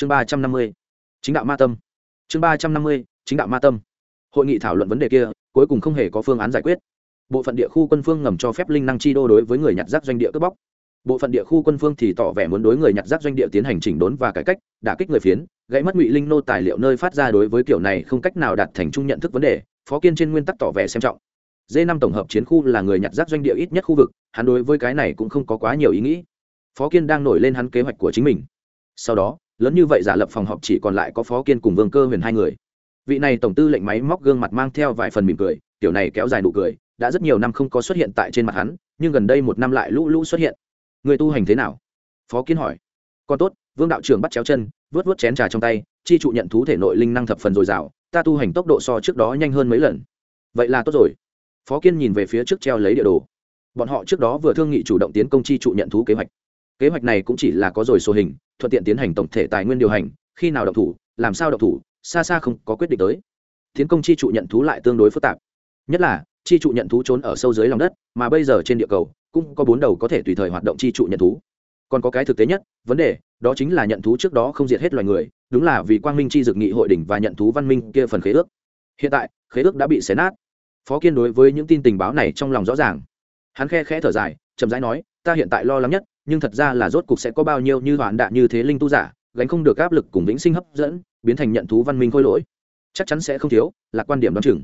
chương ba trăm năm mươi, chính đạo ma tâm. Chương ba trăm năm mươi, chính đạo ma tâm. Hội nghị thảo luận vấn đề kia, cuối cùng không hề có phương án giải quyết. Bộ phận địa khu quân phương ngầm cho phép linh năng chi đô đối với người nhặt rác doanh địa cướp bóc. Bộ phận địa khu quân phương thì tỏ vẻ muốn đối người nhặt rác doanh địa tiến hành chỉnh đốn và cải cách, đả kích người phiến gãy mất ngụy linh nô tài liệu nơi phát ra đối với kiểu này không cách nào đạt thành chung nhận thức vấn đề, phó kiên trên nguyên tắc tỏ vẻ xem trọng. D năm tổng hợp chiến khu là người nhặt rác doanh địa ít nhất khu vực, hắn đối với cái này cũng không có quá nhiều ý nghĩ. Phó kiên đang nổi lên hắn kế hoạch của chính mình. Sau đó lớn như vậy giả lập phòng họp chỉ còn lại có phó kiên cùng vương cơ huyền hai người. Vị này tổng tư lệnh máy móc gương mặt mang theo vài phần mỉm cười, kiểu này kéo dài nụ cười, đã rất nhiều năm không có xuất hiện tại trên mặt hắn, nhưng gần đây một năm lại lũ lũ xuất hiện. Người tu hành thế nào? Phó kiên hỏi. Còn tốt, vương đạo trưởng bắt chéo chân vớt vớt chén trà trong tay, chi trụ nhận thú thể nội linh năng thập phần dồi dào, ta tu hành tốc độ so trước đó nhanh hơn mấy lần. Vậy là tốt rồi. Phó kiên nhìn về phía trước treo lấy địa đồ. Bọn họ trước đó vừa thương nghị chủ động tiến công chi trụ nhận thú kế hoạch kế hoạch này cũng chỉ là có rồi số hình, thuận tiện tiến hành tổng thể tài nguyên điều hành, khi nào độc thủ, làm sao độc thủ, xa xa không có quyết định tới. Tiến công chi trụ nhận thú lại tương đối phức tạp. Nhất là, chi trụ nhận thú trốn ở sâu dưới lòng đất, mà bây giờ trên địa cầu, cũng có bốn đầu có thể tùy thời hoạt động chi trụ nhận thú. Còn có cái thực tế nhất, vấn đề, đó chính là nhận thú trước đó không diệt hết loài người, đúng là vì quang minh chi dực nghị hội đỉnh và nhận thú văn minh kia phần khế ước. Hiện tại, khế ước đã bị xé nát. Phó kiên đối với những tin tình báo này trong lòng rõ ràng. Hắn khe khẽ thở dài, chậm rãi nói, ta hiện tại lo lắng nhất nhưng thật ra là rốt cục sẽ có bao nhiêu như hoạn đạn như thế linh tu giả, gánh không được áp lực cùng vĩnh sinh hấp dẫn, biến thành nhận thú văn minh khôi lỗi. Chắc chắn sẽ không thiếu, là quan điểm đoán chừng.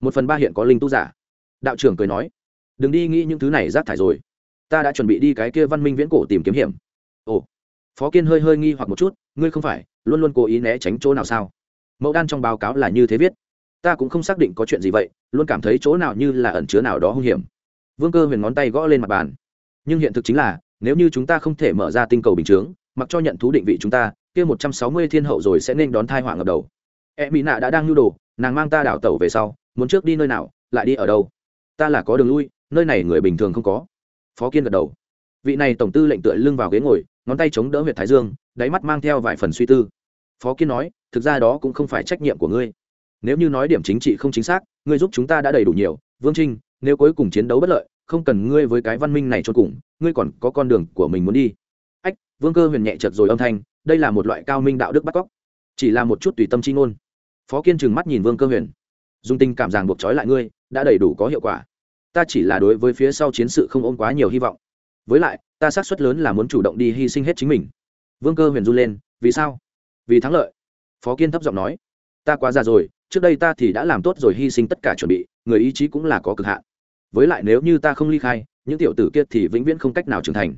Một phần ba hiện có linh tu giả. Đạo trưởng cười nói, đừng đi nghĩ những thứ này rác thải rồi. Ta đã chuẩn bị đi cái kia văn minh viễn cổ tìm kiếm hiểm. Ồ, phó kiên hơi hơi nghi hoặc một chút, ngươi không phải, luôn luôn cố ý né tránh chỗ nào sao? Mẫu đan trong báo cáo là như thế viết. Ta cũng không xác định có chuyện gì vậy, luôn cảm thấy chỗ nào như là ẩn chứa nào đó hung hiểm. Vương cơ huyền ngón tay gõ lên mặt bàn. Nhưng hiện thực chính là nếu như chúng ta không thể mở ra tinh cầu bình chướng, mặc cho nhận thú định vị chúng ta, kia một trăm sáu mươi thiên hậu rồi sẽ nên đón thai họa ngập đầu. E mỹ nạ đã đang nhu đồ, nàng mang ta đảo tẩu về sau, muốn trước đi nơi nào, lại đi ở đâu? Ta là có đường lui, nơi này người bình thường không có. Phó kiên gật đầu. Vị này tổng tư lệnh tựa lưng vào ghế ngồi, ngón tay chống đỡ huyệt thái dương, đáy mắt mang theo vài phần suy tư. Phó kiên nói, thực ra đó cũng không phải trách nhiệm của ngươi. Nếu như nói điểm chính trị không chính xác, ngươi giúp chúng ta đã đầy đủ nhiều. Vương trinh, nếu cuối cùng chiến đấu bất lợi không cần ngươi với cái văn minh này cho cùng, ngươi còn có con đường của mình muốn đi. Ách, vương cơ huyền nhẹ chật rồi âm thanh, đây là một loại cao minh đạo đức bắt cóc, chỉ là một chút tùy tâm chi ngôn. Phó kiên trừng mắt nhìn vương cơ huyền. Dùng tình cảm ràng buộc trói lại ngươi, đã đầy đủ có hiệu quả. Ta chỉ là đối với phía sau chiến sự không ôm quá nhiều hy vọng. Với lại, ta xác suất lớn là muốn chủ động đi hy sinh hết chính mình. Vương cơ huyền run lên, vì sao? Vì thắng lợi. Phó kiên thấp giọng nói. Ta quá già rồi, trước đây ta thì đã làm tốt rồi hy sinh tất cả chuẩn bị, người ý chí cũng là có cực hạn với lại nếu như ta không ly khai, những tiểu tử kia thì vĩnh viễn không cách nào trưởng thành.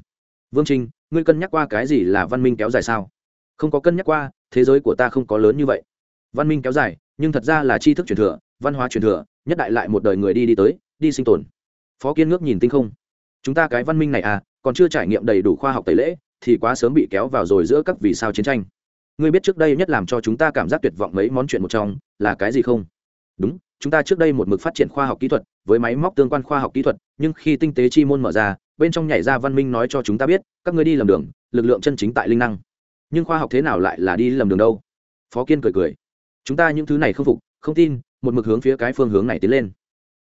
Vương trinh ngươi cân nhắc qua cái gì là văn minh kéo dài sao? Không có cân nhắc qua, thế giới của ta không có lớn như vậy. Văn minh kéo dài, nhưng thật ra là tri thức truyền thừa, văn hóa truyền thừa, nhất đại lại một đời người đi đi tới, đi sinh tồn. Phó kiên ngước nhìn tinh không. Chúng ta cái văn minh này à còn chưa trải nghiệm đầy đủ khoa học tẩy lễ, thì quá sớm bị kéo vào rồi giữa các vì sao chiến tranh. Ngươi biết trước đây nhất làm cho chúng ta cảm giác tuyệt vọng mấy món chuyện một trong, là cái gì không? Đúng chúng ta trước đây một mực phát triển khoa học kỹ thuật, với máy móc tương quan khoa học kỹ thuật, nhưng khi tinh tế chi môn mở ra, bên trong nhảy ra văn minh nói cho chúng ta biết, các ngươi đi lầm đường, lực lượng chân chính tại linh năng. Nhưng khoa học thế nào lại là đi lầm đường đâu? Phó kiên cười cười. Chúng ta những thứ này không phục, không tin, một mực hướng phía cái phương hướng này tiến lên.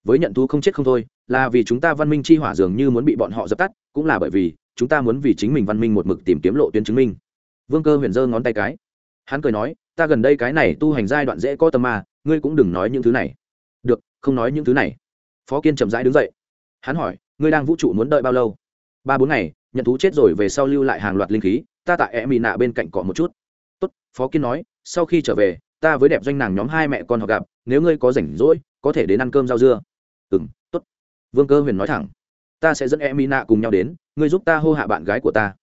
Với nhận thú không chết không thôi, là vì chúng ta văn minh chi hỏa dường như muốn bị bọn họ dập tắt, cũng là bởi vì, chúng ta muốn vì chính mình văn minh một mực tìm kiếm lộ tuyến chứng minh. Vương cơ huyền giơ ngón tay cái. Hắn cười nói, ta gần đây cái này tu hành giai đoạn dễ có tâm mà ngươi cũng đừng nói những thứ này được, không nói những thứ này. Phó kiên chậm rãi đứng dậy. Hắn hỏi, ngươi đang vũ trụ muốn đợi bao lâu? Ba bốn ngày, nhận thú chết rồi về sau lưu lại hàng loạt linh khí, ta tại e mỹ nạ bên cạnh cọ một chút. Tốt, phó kiên nói, sau khi trở về, ta với đẹp doanh nàng nhóm hai mẹ con họ gặp, nếu ngươi có rảnh rỗi, có thể đến ăn cơm rau dưa. Ừ m t ố t vương cơ huyền nói thẳng, ta sẽ dẫn e mỹ nạ cùng nhau đến, ngươi giúp ta hô hạ bạn gái của ta.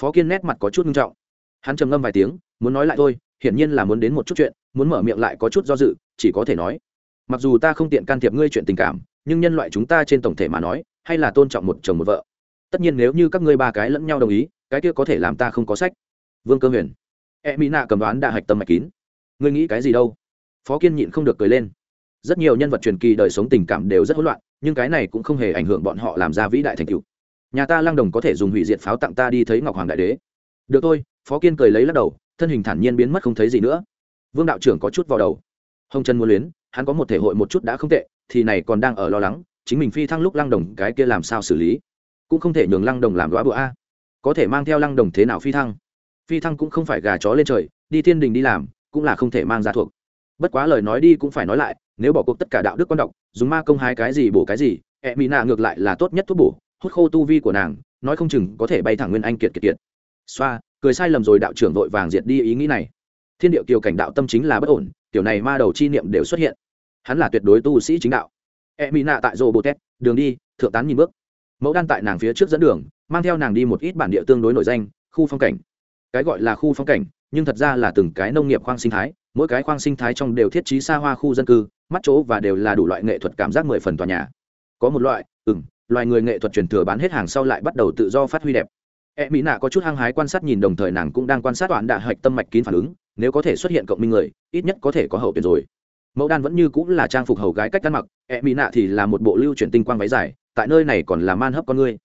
Phó kiên nét mặt có chút nghiêm trọng. Hắn trầm ngâm vài tiếng, muốn nói lại thôi, hiển nhiên là muốn đến một chút chuyện, muốn mở miệng lại có chút do dự, chỉ có thể nói mặc dù ta không tiện can thiệp ngươi chuyện tình cảm, nhưng nhân loại chúng ta trên tổng thể mà nói, hay là tôn trọng một chồng một vợ. Tất nhiên nếu như các ngươi ba cái lẫn nhau đồng ý, cái kia có thể làm ta không có sách. Vương cơ huyền. E mỹ nạ cầm đoán đã hạch tâm mạch kín. Ngươi nghĩ cái gì đâu? Phó kiên nhịn không được cười lên. Rất nhiều nhân vật truyền kỳ đời sống tình cảm đều rất hỗn loạn, nhưng cái này cũng không hề ảnh hưởng bọn họ làm ra vĩ đại thành cựu nhà ta lăng đồng có thể dùng hủy diệt pháo tặng ta đi thấy ngọc hoàng đại đế. Được thôi, phó kiên cười lấy lắc đầu, thân hình thản nhiên biến mất không thấy gì nữa. Vương đạo trưởng có chút vào đầu. Hồng trần muốn luyến hắn có một thể hội một chút đã không tệ, thì này còn đang ở lo lắng, chính mình phi thăng lúc lăng đồng cái kia làm sao xử lý. Cũng không thể nhường lăng đồng làm đoá bữa a. Có thể mang theo lăng đồng thế nào phi thăng? Phi thăng cũng không phải gà chó lên trời, đi thiên đình đi làm, cũng là không thể mang ra thuộc. Bất quá lời nói đi cũng phải nói lại, nếu bỏ cuộc tất cả đạo đức quan đọc, dùng ma công hái cái gì bổ cái gì e mỹ nạ ngược lại là tốt nhất thuốc bổ, hút khô tu vi của nàng, nói không chừng có thể bay thẳng nguyên anh kiệt kiệt kiệt. Xoa, cười sai lầm rồi đạo trưởng vội vàng diệt đi ý nghĩ này. Thiên điệu kiều cảnh đạo tâm chính là bất ổn tiểu này ma đầu chi niệm đều xuất hiện hắn là tuyệt đối tu sĩ chính đạo. E mỹ nạ tại rô bồ tét đường đi, thượng tán nhìn bước. Mẫu đan tại nàng phía trước dẫn đường, mang theo nàng đi một ít bản địa tương đối nổi danh, khu phong cảnh. Cái gọi là khu phong cảnh, nhưng thật ra là từng cái nông nghiệp khoang sinh thái, mỗi cái khoang sinh thái trong đều thiết trí xa hoa khu dân cư, mắt chỗ và đều là đủ loại nghệ thuật cảm giác mười phần tòa nhà. Có một loại ừng loài người nghệ thuật truyền thừa bán hết hàng sau lại bắt đầu tự do phát huy đẹp. E mỹ nạ có chút hăng hái quan sát nhìn đồng thời nàng cũng đang quan sát toàn đạ hạch tâm mạch kín phản ứng, nếu có thể xuất hiện cộng minh người, ít nhất có thể có hậu tiền rồi mẫu đan vẫn như cũng là trang phục hầu gái cách ăn mặc e mỹ nạ thì là một bộ lưu chuyển tinh quang váy dài, tại nơi này còn là man hấp con ngươi.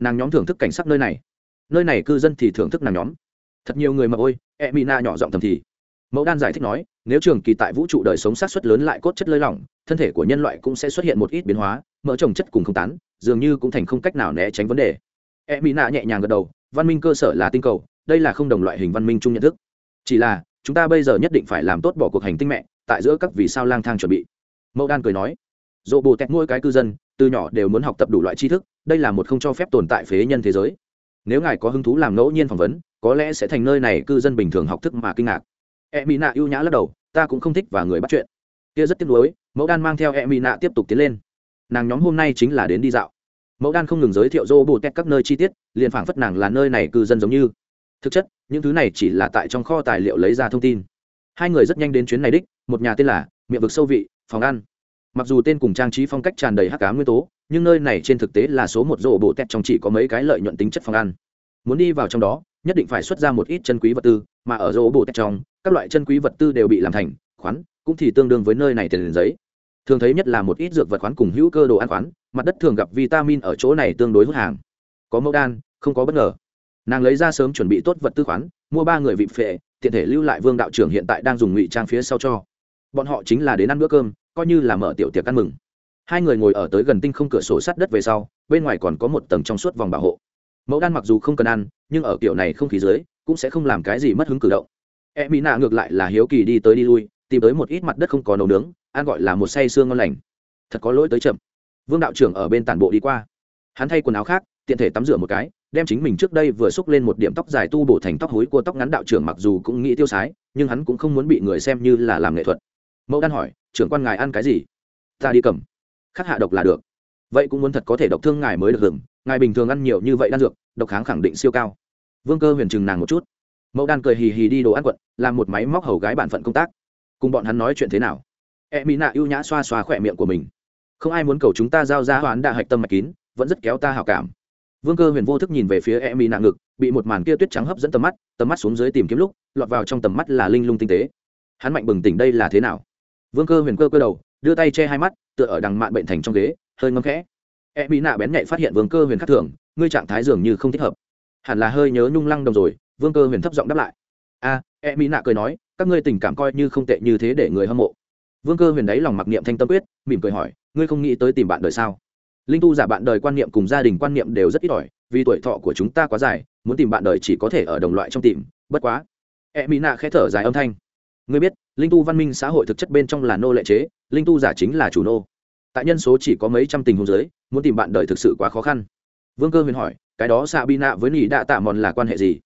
Nàng nhóm thưởng thức cảnh sắc nơi này. Nơi này cư dân thì thưởng thức nàng nhóm. Thật nhiều người mà ôi e mỹ nạ nhỏ giọng thầm thì. Mẫu đan giải thích nói, nếu trường kỳ tại vũ trụ đời sống sát xuất lớn lại cốt chất lơi lỏng, thân thể của nhân loại cũng sẽ xuất hiện một ít biến hóa, mỡ trồng chất cùng không tán, dường như cũng thành không cách nào né tránh vấn đề. E mỹ nạ nhẹ nhàng gật đầu, văn minh cơ sở là tinh cầu, đây là không đồng loại hình văn minh chung nhận thức. Chỉ là, chúng ta bây giờ nhất định phải làm tốt bỏ cuộc hành tinh mẹ tại giữa các vì sao lang thang chuẩn bị. Mẫu đan cười nói, dỗ bồ tẹt mỗi cái cư dân, từ nhỏ đều muốn học tập đủ loại tri thức, đây là một không cho phép tồn tại phế nhân thế giới. Nếu ngài có hứng thú làm ngẫu nhiên phỏng vấn, có lẽ sẽ thành nơi này cư dân bình thường học thức mà kinh ngạc. E mỹ nạ ưu nhã lắc đầu, ta cũng không thích và người bắt chuyện. Kia rất tiếc nuối, mẫu đan mang theo e mỹ nạ tiếp tục tiến lên. Nàng nhóm hôm nay chính là đến đi dạo. Mẫu đan không ngừng giới thiệu dô bồ tét các nơi chi tiết, liền phảng phất nàng là nơi này cư dân giống như. Thực chất, những thứ này chỉ là tại trong kho tài liệu lấy ra thông tin hai người rất nhanh đến chuyến này đích, một nhà tên là miệng vực sâu vị, phòng ăn. Mặc dù tên cùng trang trí phong cách tràn đầy hắc cá nguyên tố, nhưng nơi này trên thực tế là số một rổ bộ tét trong chỉ có mấy cái lợi nhuận tính chất phòng ăn. Muốn đi vào trong đó, nhất định phải xuất ra một ít chân quý vật tư, mà ở rổ bộ tét trong, các loại chân quý vật tư đều bị làm thành, khoán, cũng thì tương đương với nơi này tiền giấy. Thường thấy nhất là một ít dược vật khoán cùng hữu cơ đồ ăn khoán, mặt đất thường gặp vitamin ở chỗ này tương đối hút hàng. Có mẫu đan, không có bất ngờ. Nàng lấy ra sớm chuẩn bị tốt vật tư khoán, mua ba người vị phệ tiện thể lưu lại vương đạo trưởng hiện tại đang dùng ngụy trang phía sau cho. Bọn họ chính là đến ăn bữa cơm, coi như là mở tiểu tiệc ăn mừng. Hai người ngồi ở tới gần tinh không cửa sổ sát đất về sau, bên ngoài còn có một tầng trong suốt vòng bảo hộ. Mẫu đan mặc dù không cần ăn, nhưng ở kiểu này không khí dưới, cũng sẽ không làm cái gì mất hứng cử động. E mỹ nạ ngược lại là hiếu kỳ đi tới đi lui, tìm tới một ít mặt đất không có nấu nướng, ăn gọi là một say xương ngon lành. Thật có lỗi tới chậm. Vương đạo trưởng ở bên tản bộ đi qua. Hắn thay quần áo khác, tiện thể tắm rửa một cái đem chính mình trước đây vừa xúc lên một điểm tóc dài tu bổ thành tóc hối của tóc ngắn đạo trưởng mặc dù cũng nghĩ tiêu sái, nhưng hắn cũng không muốn bị người xem như là làm nghệ thuật. Mẫu đan hỏi, trưởng quan ngài ăn cái gì? Ta đi cầm. Khắc hạ độc là được. Vậy cũng muốn thật có thể độc thương ngài mới được hưởng. Ngài bình thường ăn nhiều như vậy đan dược, độc kháng khẳng định siêu cao. Vương cơ huyền chừng nàng một chút. Mẫu đan cười hì hì đi đồ ăn quận, làm một máy móc hầu gái bản phận công tác. Cùng bọn hắn nói chuyện thế nào? E mỹ nạ ưu nhã xoa xoa khỏe miệng của mình. Không ai muốn cầu chúng ta giao ra hoán đạ hạch tâm mạch kín, vẫn rất kéo ta hào cảm vương cơ huyền vô thức nhìn về phía e mỹ nạ ngực, bị một màn kia tuyết trắng hấp dẫn tầm mắt tầm mắt xuống dưới tìm kiếm lúc, lọt vào trong tầm mắt là linh lung tinh tế. Hắn mạnh bừng tỉnh đây là thế nào? Vương cơ huyền cơ cơ đầu, đưa tay che hai mắt, tựa ở đằng mạn bệnh thành trong ghế, hơi ngâm khẽ. E mỹ nạ bén nhạy phát hiện vương cơ huyền khắc thường, ngươi trạng thái dường như không thích hợp. Hẳn là hơi nhớ nhung lăng đồng rồi, vương cơ huyền thấp giọng đáp lại. A e mỹ nạ cười nói, các ngươi tình cảm coi như không tệ như thế để người hâm mộ. Vương cơ huyền đáy lòng mặc niệm thanh tâm quyết, mỉm cười hỏi, ngươi không nghĩ tới tìm bạn đời sao? Linh tu giả bạn đời quan niệm cùng gia đình quan niệm đều rất ít ỏi, vì tuổi thọ của chúng ta quá dài, muốn tìm bạn đời chỉ có thể ở đồng loại trong tìm, bất quá. E mỹ nạ khẽ thở dài âm thanh. Ngươi biết, linh tu văn minh xã hội thực chất bên trong là nô lệ chế, linh tu giả chính là chủ nô. Tại nhân số chỉ có mấy trăm tình huống giới muốn tìm bạn đời thực sự quá khó khăn. Vương cơ huyền hỏi, cái đó xạ bi nạ với nỉ đạ tạ mòn là quan hệ gì?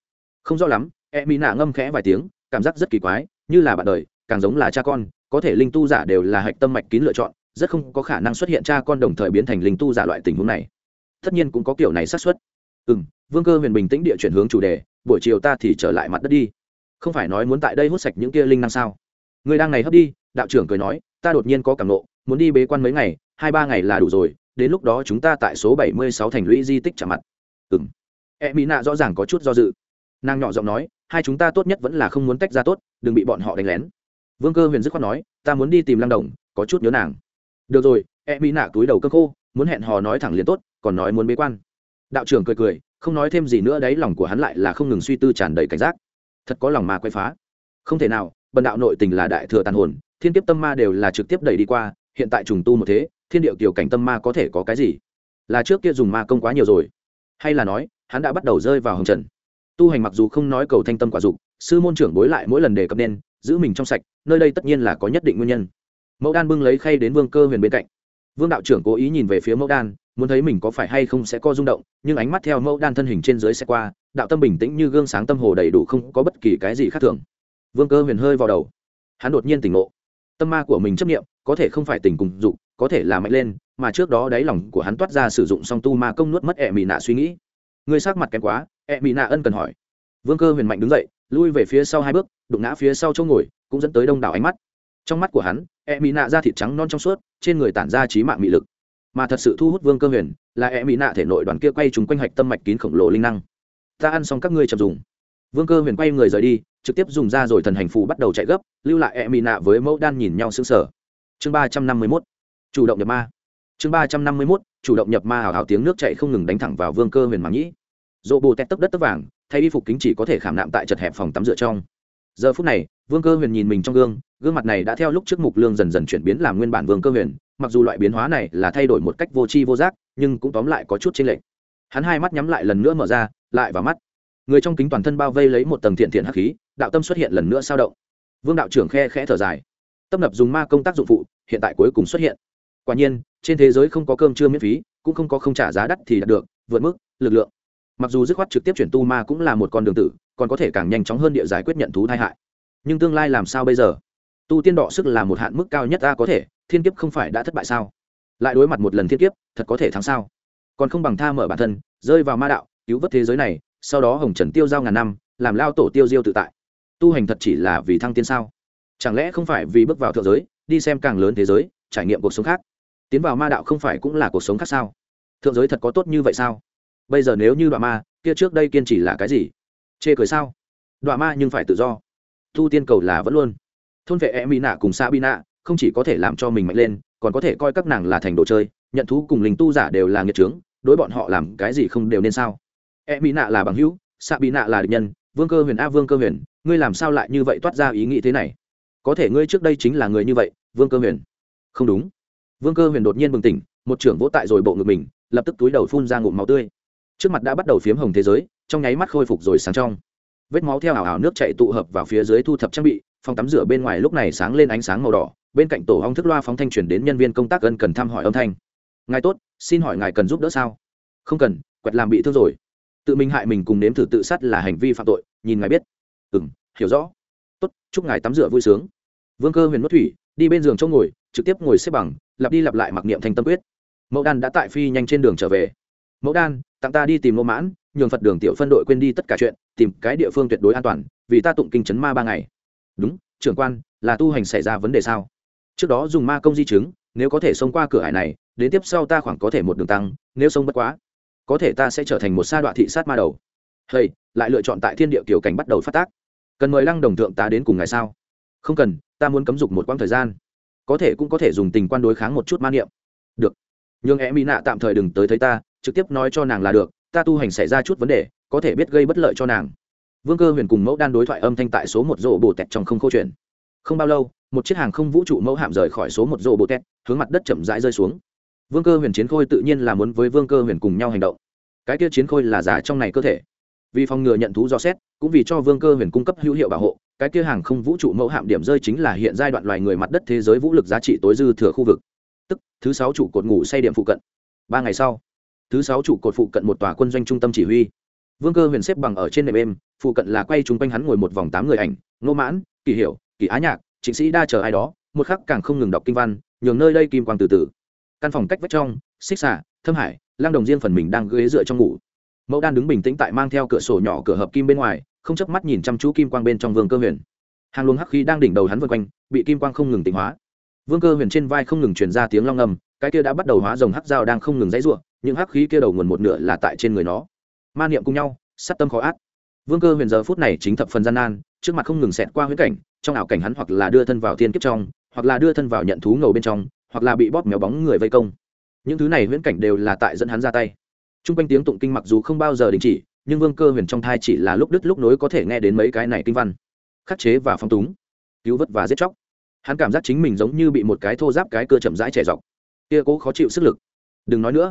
Không rõ lắm e mỹ nạ ngâm khẽ vài tiếng, cảm giác rất kỳ quái, như là bạn đời, càng giống là cha con, có thể linh tu giả đều là hạch tâm mạch kín lựa chọn rất không có khả năng xuất hiện cha con đồng thời biến thành linh tu giả loại tình huống này. Tất nhiên cũng có kiểu này xác suất. Ừ m vương cơ huyền bình tĩnh địa chuyển hướng chủ đề, buổi chiều ta thì trở lại mặt đất đi. Không phải nói muốn tại đây hút sạch những kia linh năng sao? Người đang này hấp đi, đạo trưởng cười nói, ta đột nhiên có cảm nộ muốn đi bế quan mấy ngày, hai ba ngày là đủ rồi, đến lúc đó chúng ta tại số bảy mươi sáu thành lũy di tích trả mặt. Ừ m e mỹ nạ rõ ràng có chút do dự. Nàng nhỏ giọng nói, hai chúng ta tốt nhất vẫn là không muốn tách ra tốt, đừng bị bọn họ đánh lén. Vương cơ huyền dứt khoát nói, ta muốn đi tìm lăng đồng, có chút nhớ nàng được rồi e mỹ nạ túi đầu cơ khô, muốn hẹn hò nói thẳng liền tốt, còn nói muốn bế quan. Đạo trưởng cười cười, không nói thêm gì nữa đấy, lòng của hắn lại là không ngừng suy tư tràn đầy cảnh giác. Thật có lòng ma quay phá. Không thể nào, bần đạo nội tình là đại thừa tàn hồn, thiên kiếp tâm ma đều là trực tiếp đẩy đi qua, hiện tại trùng tu một thế, thiên điệu tiểu cảnh tâm ma có thể có cái gì? Là trước kia dùng ma công quá nhiều rồi. Hay là nói, hắn đã bắt đầu rơi vào hồng trần. Tu hành mặc dù không nói cầu thanh tâm quả dục, sư môn trưởng bối lại mỗi lần đề cập nên, giữ mình trong sạch, nơi đây tất nhiên là có nhất định nguyên nhân mẫu đan bưng lấy khay đến vương cơ huyền bên cạnh. Vương đạo trưởng cố ý nhìn về phía mẫu đan, muốn thấy mình có phải hay không sẽ co rung động, nhưng ánh mắt theo mẫu đan thân hình trên dưới xe qua, đạo tâm bình tĩnh như gương sáng tâm hồ đầy đủ không có bất kỳ cái gì khác thường. Vương cơ huyền hơi vào đầu. Hắn đột nhiên tỉnh ngộ. Tâm ma của mình chấp nghiệm có thể không phải tình cùng dục, có thể là mạnh lên, mà trước đó đáy lòng của hắn toát ra sử dụng song tu ma công nuốt mất ẹ mị nạ suy nghĩ. Ngươi sắc mặt kém quá, ẹ mị nạ ân cần hỏi. Vương cơ huyền mạnh đứng dậy, lui về phía sau hai bước, đụng ngã phía sau chỗ ngồi, cũng dẫn tới đông đảo ánh mắt trong mắt của hắn e mỹ nạ da thịt trắng non trong suốt, trên người tản ra trí mạng mị lực. Mà thật sự thu hút vương cơ huyền, là e mỹ nạ thể nội đoàn kia quay chúng quanh hạch tâm mạch kín khổng lồ linh năng. Ta ăn xong các ngươi chậm dùng. Vương cơ huyền quay người rời đi, trực tiếp dùng ra rồi thần hành phù bắt đầu chạy gấp, lưu lại e mỹ nạ với mẫu đan nhìn nhau xứng sở chương ba trăm năm mươi mốt. Chủ động nhập ma. Chương ba trăm năm mươi mốt, chủ động nhập ma hào hào tiếng nước chạy không ngừng đánh thẳng vào vương cơ huyền mà nhĩ dỗ bồ tét tấp đất tấp vàng, thay y phục kính chỉ có thể khảm nạm tại chật hẹp phòng tắm rửa trong giờ phút này, vương cơ huyền nhìn mình trong gương gương mặt này đã theo lúc trước mục lương dần dần chuyển biến làm nguyên bản vương cơ huyền, mặc dù loại biến hóa này là thay đổi một cách vô tri vô giác, nhưng cũng tóm lại có chút chênh lệch. Hắn hai mắt nhắm lại lần nữa mở ra, lại vào mắt. Người trong kính toàn thân bao vây lấy một tầng thiện thiện hắc khí, đạo tâm xuất hiện lần nữa sao động. Vương đạo trưởng khe khẽ thở dài. Tâm lập dùng ma công tác dụng phụ, hiện tại cuối cùng xuất hiện. Quả nhiên, trên thế giới không có cơm chưa miễn phí, cũng không có không trả giá đắt thì đạt được, vượt mức, lực lượng. Mặc dù dứt khoát trực tiếp chuyển tu ma cũng là một con đường tử còn có thể càng nhanh chóng hơn địa giải quyết nhận thú tai hại. Nhưng tương lai làm sao bây giờ? Tu tiên đọ sức là một hạn mức cao nhất ta có thể, thiên kiếp không phải đã thất bại sao? Lại đối mặt một lần thiên kiếp, thật có thể thắng sao? Còn không bằng tha mở bản thân, rơi vào ma đạo, cứu vớt thế giới này, sau đó hồng trần tiêu giao ngàn năm, làm lao tổ tiêu diêu tự tại. Tu hành thật chỉ là vì thăng tiên sao? Chẳng lẽ không phải vì bước vào thượng giới, đi xem càng lớn thế giới, trải nghiệm cuộc sống khác? Tiến vào ma đạo không phải cũng là cuộc sống khác sao? Thượng giới thật có tốt như vậy sao? Bây giờ nếu như đoạn ma, kia trước đây kiên trì là cái gì? Chê cười sao? Đọa ma nhưng phải tự do. Thu tiên cầu là vẫn luôn. Thôn vệ e mỹ nạ cùng xa bi nạ không chỉ có thể làm cho mình mạnh lên, còn có thể coi các nàng là thành đồ chơi, nhận thú cùng linh tu giả đều là nghiệt trướng đối bọn họ làm cái gì không đều nên sao? E mỹ nạ là bằng hữu xa bi nạ là địch nhân, vương cơ huyền a vương cơ huyền, ngươi làm sao lại như vậy toát ra ý nghĩ thế này? Có thể ngươi trước đây chính là người như vậy, vương cơ huyền. Không đúng. Vương cơ huyền đột nhiên bừng tỉnh, một trưởng vỗ tại rồi bộ ngực mình, lập tức túi đầu phun ra ngụm máu tươi. Trước mặt đã bắt đầu phiếm hồng thế giới trong nháy mắt khôi phục rồi sáng trong. Vết máu theo ảo ảo nước chạy tụ hợp vào phía dưới thu thập trang bị, phòng tắm rửa bên ngoài lúc này sáng lên ánh sáng màu đỏ, bên cạnh tổ hong thức loa phóng thanh chuyển đến nhân viên công tác ân cần thăm hỏi âm thanh. Ngài tốt, xin hỏi ngài cần giúp đỡ sao? Không cần, quẹt làm bị thương rồi. Tự mình hại mình cùng nếm thử tự sát là hành vi phạm tội, nhìn ngài biết. Ừ m hiểu rõ. Tốt, chúc ngài tắm rửa vui sướng. Vương cơ huyền mất thủy, đi bên giường chỗ ngồi, trực tiếp ngồi xếp bằng, lặp đi lặp lại mặc niệm thanh tâm quyết. Mẫu đan đã tại phi nhanh trên đường trở về. Mẫu đan, tặng ta đi tìm lô mãn nhường phật đường tiểu phân đội quên đi tất cả chuyện, tìm cái địa phương tuyệt đối an toàn, vì ta tụng kinh chấn ma ba ngày. Đúng, trưởng quan, là tu hành xảy ra vấn đề sao? Trước đó dùng ma công di chứng, nếu có thể xông qua cửa hải này, đến tiếp sau ta khoảng có thể một đường tăng, nếu xông bất quá, có thể ta sẽ trở thành một sa đoạn thị sát ma đầu. Hay lại lựa chọn tại thiên địa kiểu cảnh bắt đầu phát tác. Cần mời lăng đồng thượng ta đến cùng ngày sao? Không cần, ta muốn cấm dục một quãng thời gian. Có thể cũng có thể dùng tình quan đối kháng một chút ma niệm. Được. Nhưng em mỹ nạ tạm thời đừng tới thấy ta, trực tiếp nói cho nàng là được ta tu hành xảy ra chút vấn đề, có thể biết gây bất lợi cho nàng. Vương cơ huyền cùng mẫu đan đối thoại âm thanh tại số một rộ bồ tẹt trong không câu chuyện. Không bao lâu, một chiếc hàng không vũ trụ mẫu hạm rời khỏi số một rộ bồ tẹt, hướng mặt đất chậm rãi rơi xuống. Vương cơ huyền chiến khôi tự nhiên là muốn với vương cơ huyền cùng nhau hành động. Cái kia chiến khôi là giả trong này cơ thể. Vì phòng ngừa nhận thú do xét, cũng vì cho vương cơ huyền cung cấp hữu hiệu bảo hộ, cái kia hàng không vũ trụ mẫu hạm điểm rơi chính là hiện giai đoạn loài người mặt đất thế giới vũ lực giá trị tối dư thừa khu vực. Tức, thứ sáu trụ cột ngủ say điểm phụ cận. Ba ngày sau thứ sáu trụ cột phụ cận một tòa quân doanh trung tâm chỉ huy. Vương cơ huyền xếp bằng ở trên nệm êm, phụ cận là quay chung quanh hắn ngồi một vòng tám người ảnh nô mãn kỳ hiểu kỳ á nhạc, trịnh sĩ đa chờ ai đó, một khắc càng không ngừng đọc kinh văn, nhường nơi đây kim quang từ từ. Căn phòng cách vách trong, xích xả thâm hải, lang đồng riêng phần mình đang ghế dựa trong ngủ. Mẫu đan đứng bình tĩnh tại mang theo cửa sổ nhỏ cửa hợp kim bên ngoài, không chớp mắt nhìn chăm chú kim quang bên trong vương cơ huyền. Hàng luồng hắc khí đang đỉnh đầu hắn vân quanh, bị kim quang không ngừng tịnh hóa. Vương cơ huyền trên vai không ngừng truyền ra tiếng long ngầm cái kia đã bắt đầu hóa rồng hắc dao đang không ngừng dãy ruộng những hắc khí kia đầu nguồn một nửa là tại trên người nó. Ma niệm cùng nhau, sát tâm khó ác. Vương cơ huyền giờ phút này chính thập phần gian nan, trước mặt không ngừng xẹt qua huyễn cảnh, trong ảo cảnh hắn hoặc là đưa thân vào thiên kiếp trong, hoặc là đưa thân vào nhận thú ngầu bên trong, hoặc là bị bóp méo bóng người vây công. Những thứ này huyễn cảnh đều là tại dẫn hắn ra tay. T r u n g quanh tiếng tụng kinh mặc dù không bao giờ đình chỉ, nhưng vương cơ huyền trong thai chỉ là lúc đứt lúc nối có thể nghe đến mấy cái này kinh văn. Khắc chế và phong túng, cứu vớt và giết chóc. Hắn cảm giác chính mình giống như bị một cái thô giáp cái cơ chậm rãi trẻ dọc. Kia cố khó chịu sức lực. Đừng nói nữa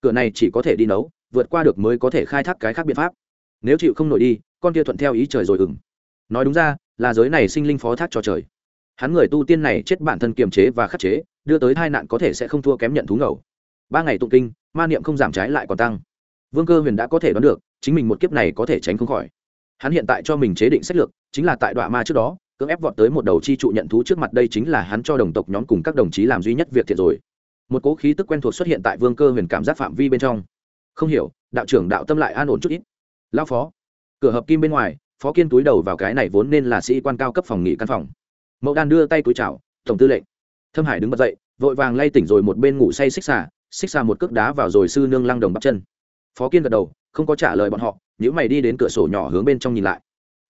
cửa này chỉ có thể đi nấu, vượt qua được mới có thể khai thác cái khác biện pháp. Nếu chịu không nổi đi, con kia thuận theo ý trời rồi ừng. Nói đúng ra, là giới này sinh linh phó thác cho trời. Hắn người tu tiên này chết bản thân kiềm chế và khắc chế, đưa tới hai nạn có thể sẽ không thua kém nhận thú ngầu. Ba ngày tụng kinh, ma niệm không giảm trái lại còn tăng. Vương cơ huyền đã có thể đoán được, chính mình một kiếp này có thể tránh không khỏi. Hắn hiện tại cho mình chế định sách lược, chính là tại đoạn ma trước đó, cưỡng ép vọt tới một đầu chi trụ nhận thú trước mặt đây chính là hắn cho đồng tộc nhóm cùng các đồng chí làm duy nhất việc thiện rồi một cố khí tức quen thuộc xuất hiện tại vương cơ huyền cảm giác phạm vi bên trong. Không hiểu, đạo trưởng đạo tâm lại an ổn chút ít. Lao phó, cửa hợp kim bên ngoài, phó kiên túi đầu vào cái này vốn nên là sĩ quan cao cấp phòng nghỉ căn phòng. Mẫu đan đưa tay túi chào, tổng tư lệnh. Thâm hải đứng bật dậy, vội vàng lay tỉnh rồi một bên ngủ say xích xà xích xà một cước đá vào rồi sư nương lăng đồng bắp chân. Phó kiên gật đầu, không có trả lời bọn họ nếu mày đi đến cửa sổ nhỏ hướng bên trong nhìn lại.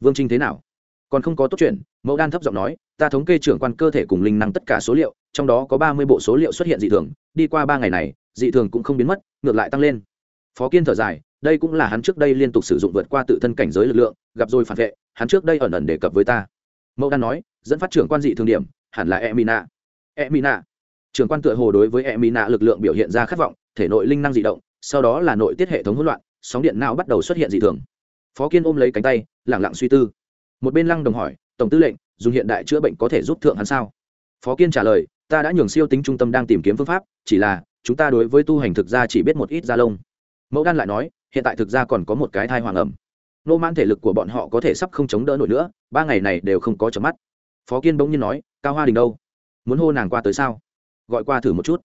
Vương trinh thế nào? Còn không có tốt chuyện mẫu đan thấp giọng nói ta thống kê trưởng quan cơ thể cùng linh năng tất cả số liệu, trong đó có ba mươi bộ số liệu xuất hiện dị thường, đi qua ba ngày này, dị thường cũng không biến mất, ngược lại tăng lên. Phó kiên thở dài, đây cũng là hắn trước đây liên tục sử dụng vượt qua tự thân cảnh giới lực lượng, gặp rồi phản vệ, hắn trước đây ẩn ẩn đề cập với ta. Mẫu đan nói, dẫn phát trưởng quan dị thường điểm, hẳn là e mina e mina trưởng quan tựa hồ đối với e mina lực lượng biểu hiện ra khát vọng, thể nội linh năng dị động, sau đó là nội tiết hệ thống hỗn loạn, sóng điện não bắt đầu xuất hiện dị thường. Phó kiên ôm lấy cánh tay lẳng lặng suy tư. Một bên lăng đồng hỏi tổng tư lệnh, dùng hiện đại chữa bệnh có thể giúp thượng hắn sao? Phó kiên trả lời, ta đã nhường siêu tính trung tâm đang tìm kiếm phương pháp, chỉ là, chúng ta đối với tu hành thực ra chỉ biết một ít da lông. Mẫu đan lại nói, hiện tại thực ra còn có một cái thai hoàng ẩm. Nô man thể lực của bọn họ có thể sắp không chống đỡ nổi nữa, ba ngày này đều không có chấm mắt. Phó kiên bỗng nhiên nói, cao hoa đình đâu? Muốn hô nàng qua tới sao? Gọi qua thử một chút.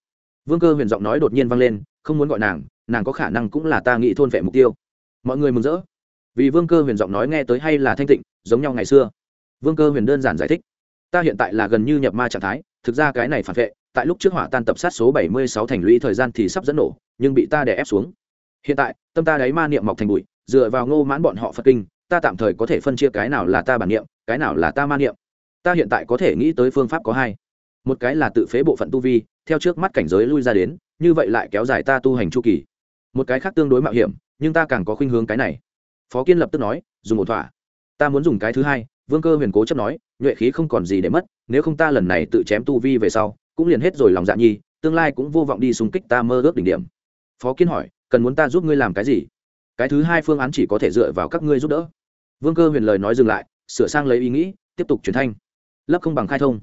Vương cơ huyền giọng nói đột nhiên vang lên, không muốn gọi nàng nàng có khả năng cũng là ta nghĩ thôn vệ mục tiêu. Mọi người mừng rỡ. Vì vương cơ huyền giọng nói nghe tới hay là thanh tịnh, giống nhau ngày xưa vương cơ huyền đơn giản giải thích. Ta hiện tại là gần như nhập ma trạng thái, thực ra cái này phản vệ, tại lúc trước hỏa tan tập sát số bảy mươi sáu thành lũy thời gian thì sắp dẫn nổ, nhưng bị ta đè ép xuống. Hiện tại, tâm ta đáy ma niệm mọc thành bụi, dựa vào ngô mãn bọn họ phật kinh, ta tạm thời có thể phân chia cái nào là ta bản niệm, cái nào là ta ma niệm. Ta hiện tại có thể nghĩ tới phương pháp có hai. Một cái là tự phế bộ phận tu vi, theo trước mắt cảnh giới lui ra đến, như vậy lại kéo dài ta tu hành chu kỳ. Một cái khác tương đối mạo hiểm, nhưng ta càng có khuynh hướng cái này. Phó kiên lập tức nói, dùng một thỏa. Ta muốn dùng cái thứ hai vương cơ huyền cố chấp nói, nhuệ khí không còn gì để mất, nếu không ta lần này tự chém tu vi về sau, cũng liền hết rồi lòng dạ nhi, tương lai cũng vô vọng đi xung kích ta mơ ước đỉnh điểm. Phó Kiến hỏi, cần muốn ta giúp ngươi làm cái gì? Cái thứ hai phương án chỉ có thể dựa vào các ngươi giúp đỡ. Vương cơ huyền lời nói dừng lại, sửa sang lấy ý nghĩ, tiếp tục truyền thanh. Lấp không bằng khai thông.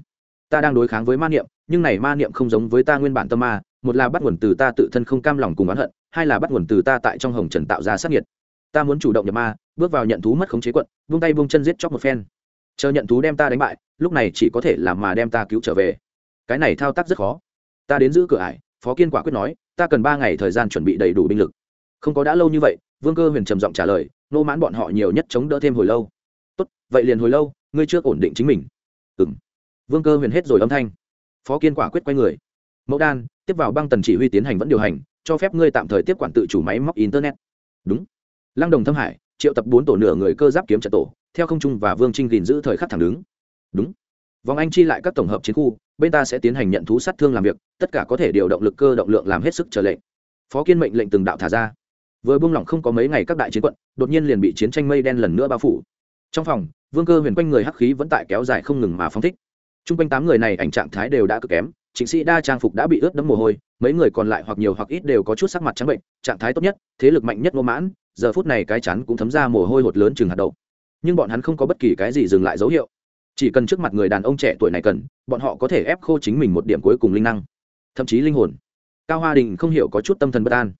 Ta đang đối kháng với ma niệm, nhưng này ma niệm không giống với ta nguyên bản tâm ma, một là bắt nguồn từ ta tự thân không cam lòng cùng oán hận, hai là bắt nguồn từ ta tại trong hồng trần tạo ra sát nhiệt ta muốn chủ động nhập ma, bước vào nhận thú mất khống chế quận, vung tay vung chân giết chóc một phen. Chờ nhận thú đem ta đánh bại, lúc này chỉ có thể làm mà đem ta cứu trở về. Cái này thao tác rất khó. Ta đến giữ cửa ải, phó kiên quả quyết nói, ta cần ba ngày thời gian chuẩn bị đầy đủ binh lực. Không có đã lâu như vậy, vương cơ huyền trầm giọng trả lời, nô mãn bọn họ nhiều nhất chống đỡ thêm hồi lâu. Tốt, vậy liền hồi lâu, ngươi chưa ổn định chính mình. Ừ m vương cơ huyền hết rồi âm thanh. Phó kiên quả quyết quay người. Mẫu đan, tiếp vào băng tần chỉ huy tiến hành vẫn điều hành, cho phép ngươi tạm thời tiếp quản tự chủ máy móc internet. Đúng lăng đồng thâm hải, triệu tập bốn tổ nửa người cơ giáp kiếm trận tổ, theo không trung và vương trinh gìn giữ thời khắc thẳng đứng. Đúng. Vòng anh chi lại các tổng hợp chiến khu, bên ta sẽ tiến hành nhận thú sát thương làm việc, tất cả có thể điều động lực cơ động lượng làm hết sức trở lệnh. Phó kiên mệnh lệnh từng đạo thả ra. Vừa buông lỏng không có mấy ngày các đại chiến quận, đột nhiên liền bị chiến tranh mây đen lần nữa bao phủ. Trong phòng, vương cơ huyền quanh người hắc khí vẫn tại kéo dài không ngừng mà phóng thích. T r u n g quanh tám người này ảnh trạng thái đều đã cực kém chính sĩ đa trang phục đã bị ướt đẫm mồ hôi, mấy người còn lại hoặc nhiều hoặc ít đều có chút sắc mặt trắng bệnh, trạng thái tốt nhất, thế lực mạnh nhất ngô mãn giờ phút này cái chắn cũng thấm ra mồ hôi hột lớn chừng hạt đậu. Nhưng bọn hắn không có bất kỳ cái gì dừng lại dấu hiệu. Chỉ cần trước mặt người đàn ông trẻ tuổi này cần, bọn họ có thể ép khô chính mình một điểm cuối cùng linh năng. Thậm chí linh hồn. Cao hoa đình không hiểu có chút tâm thần bất an.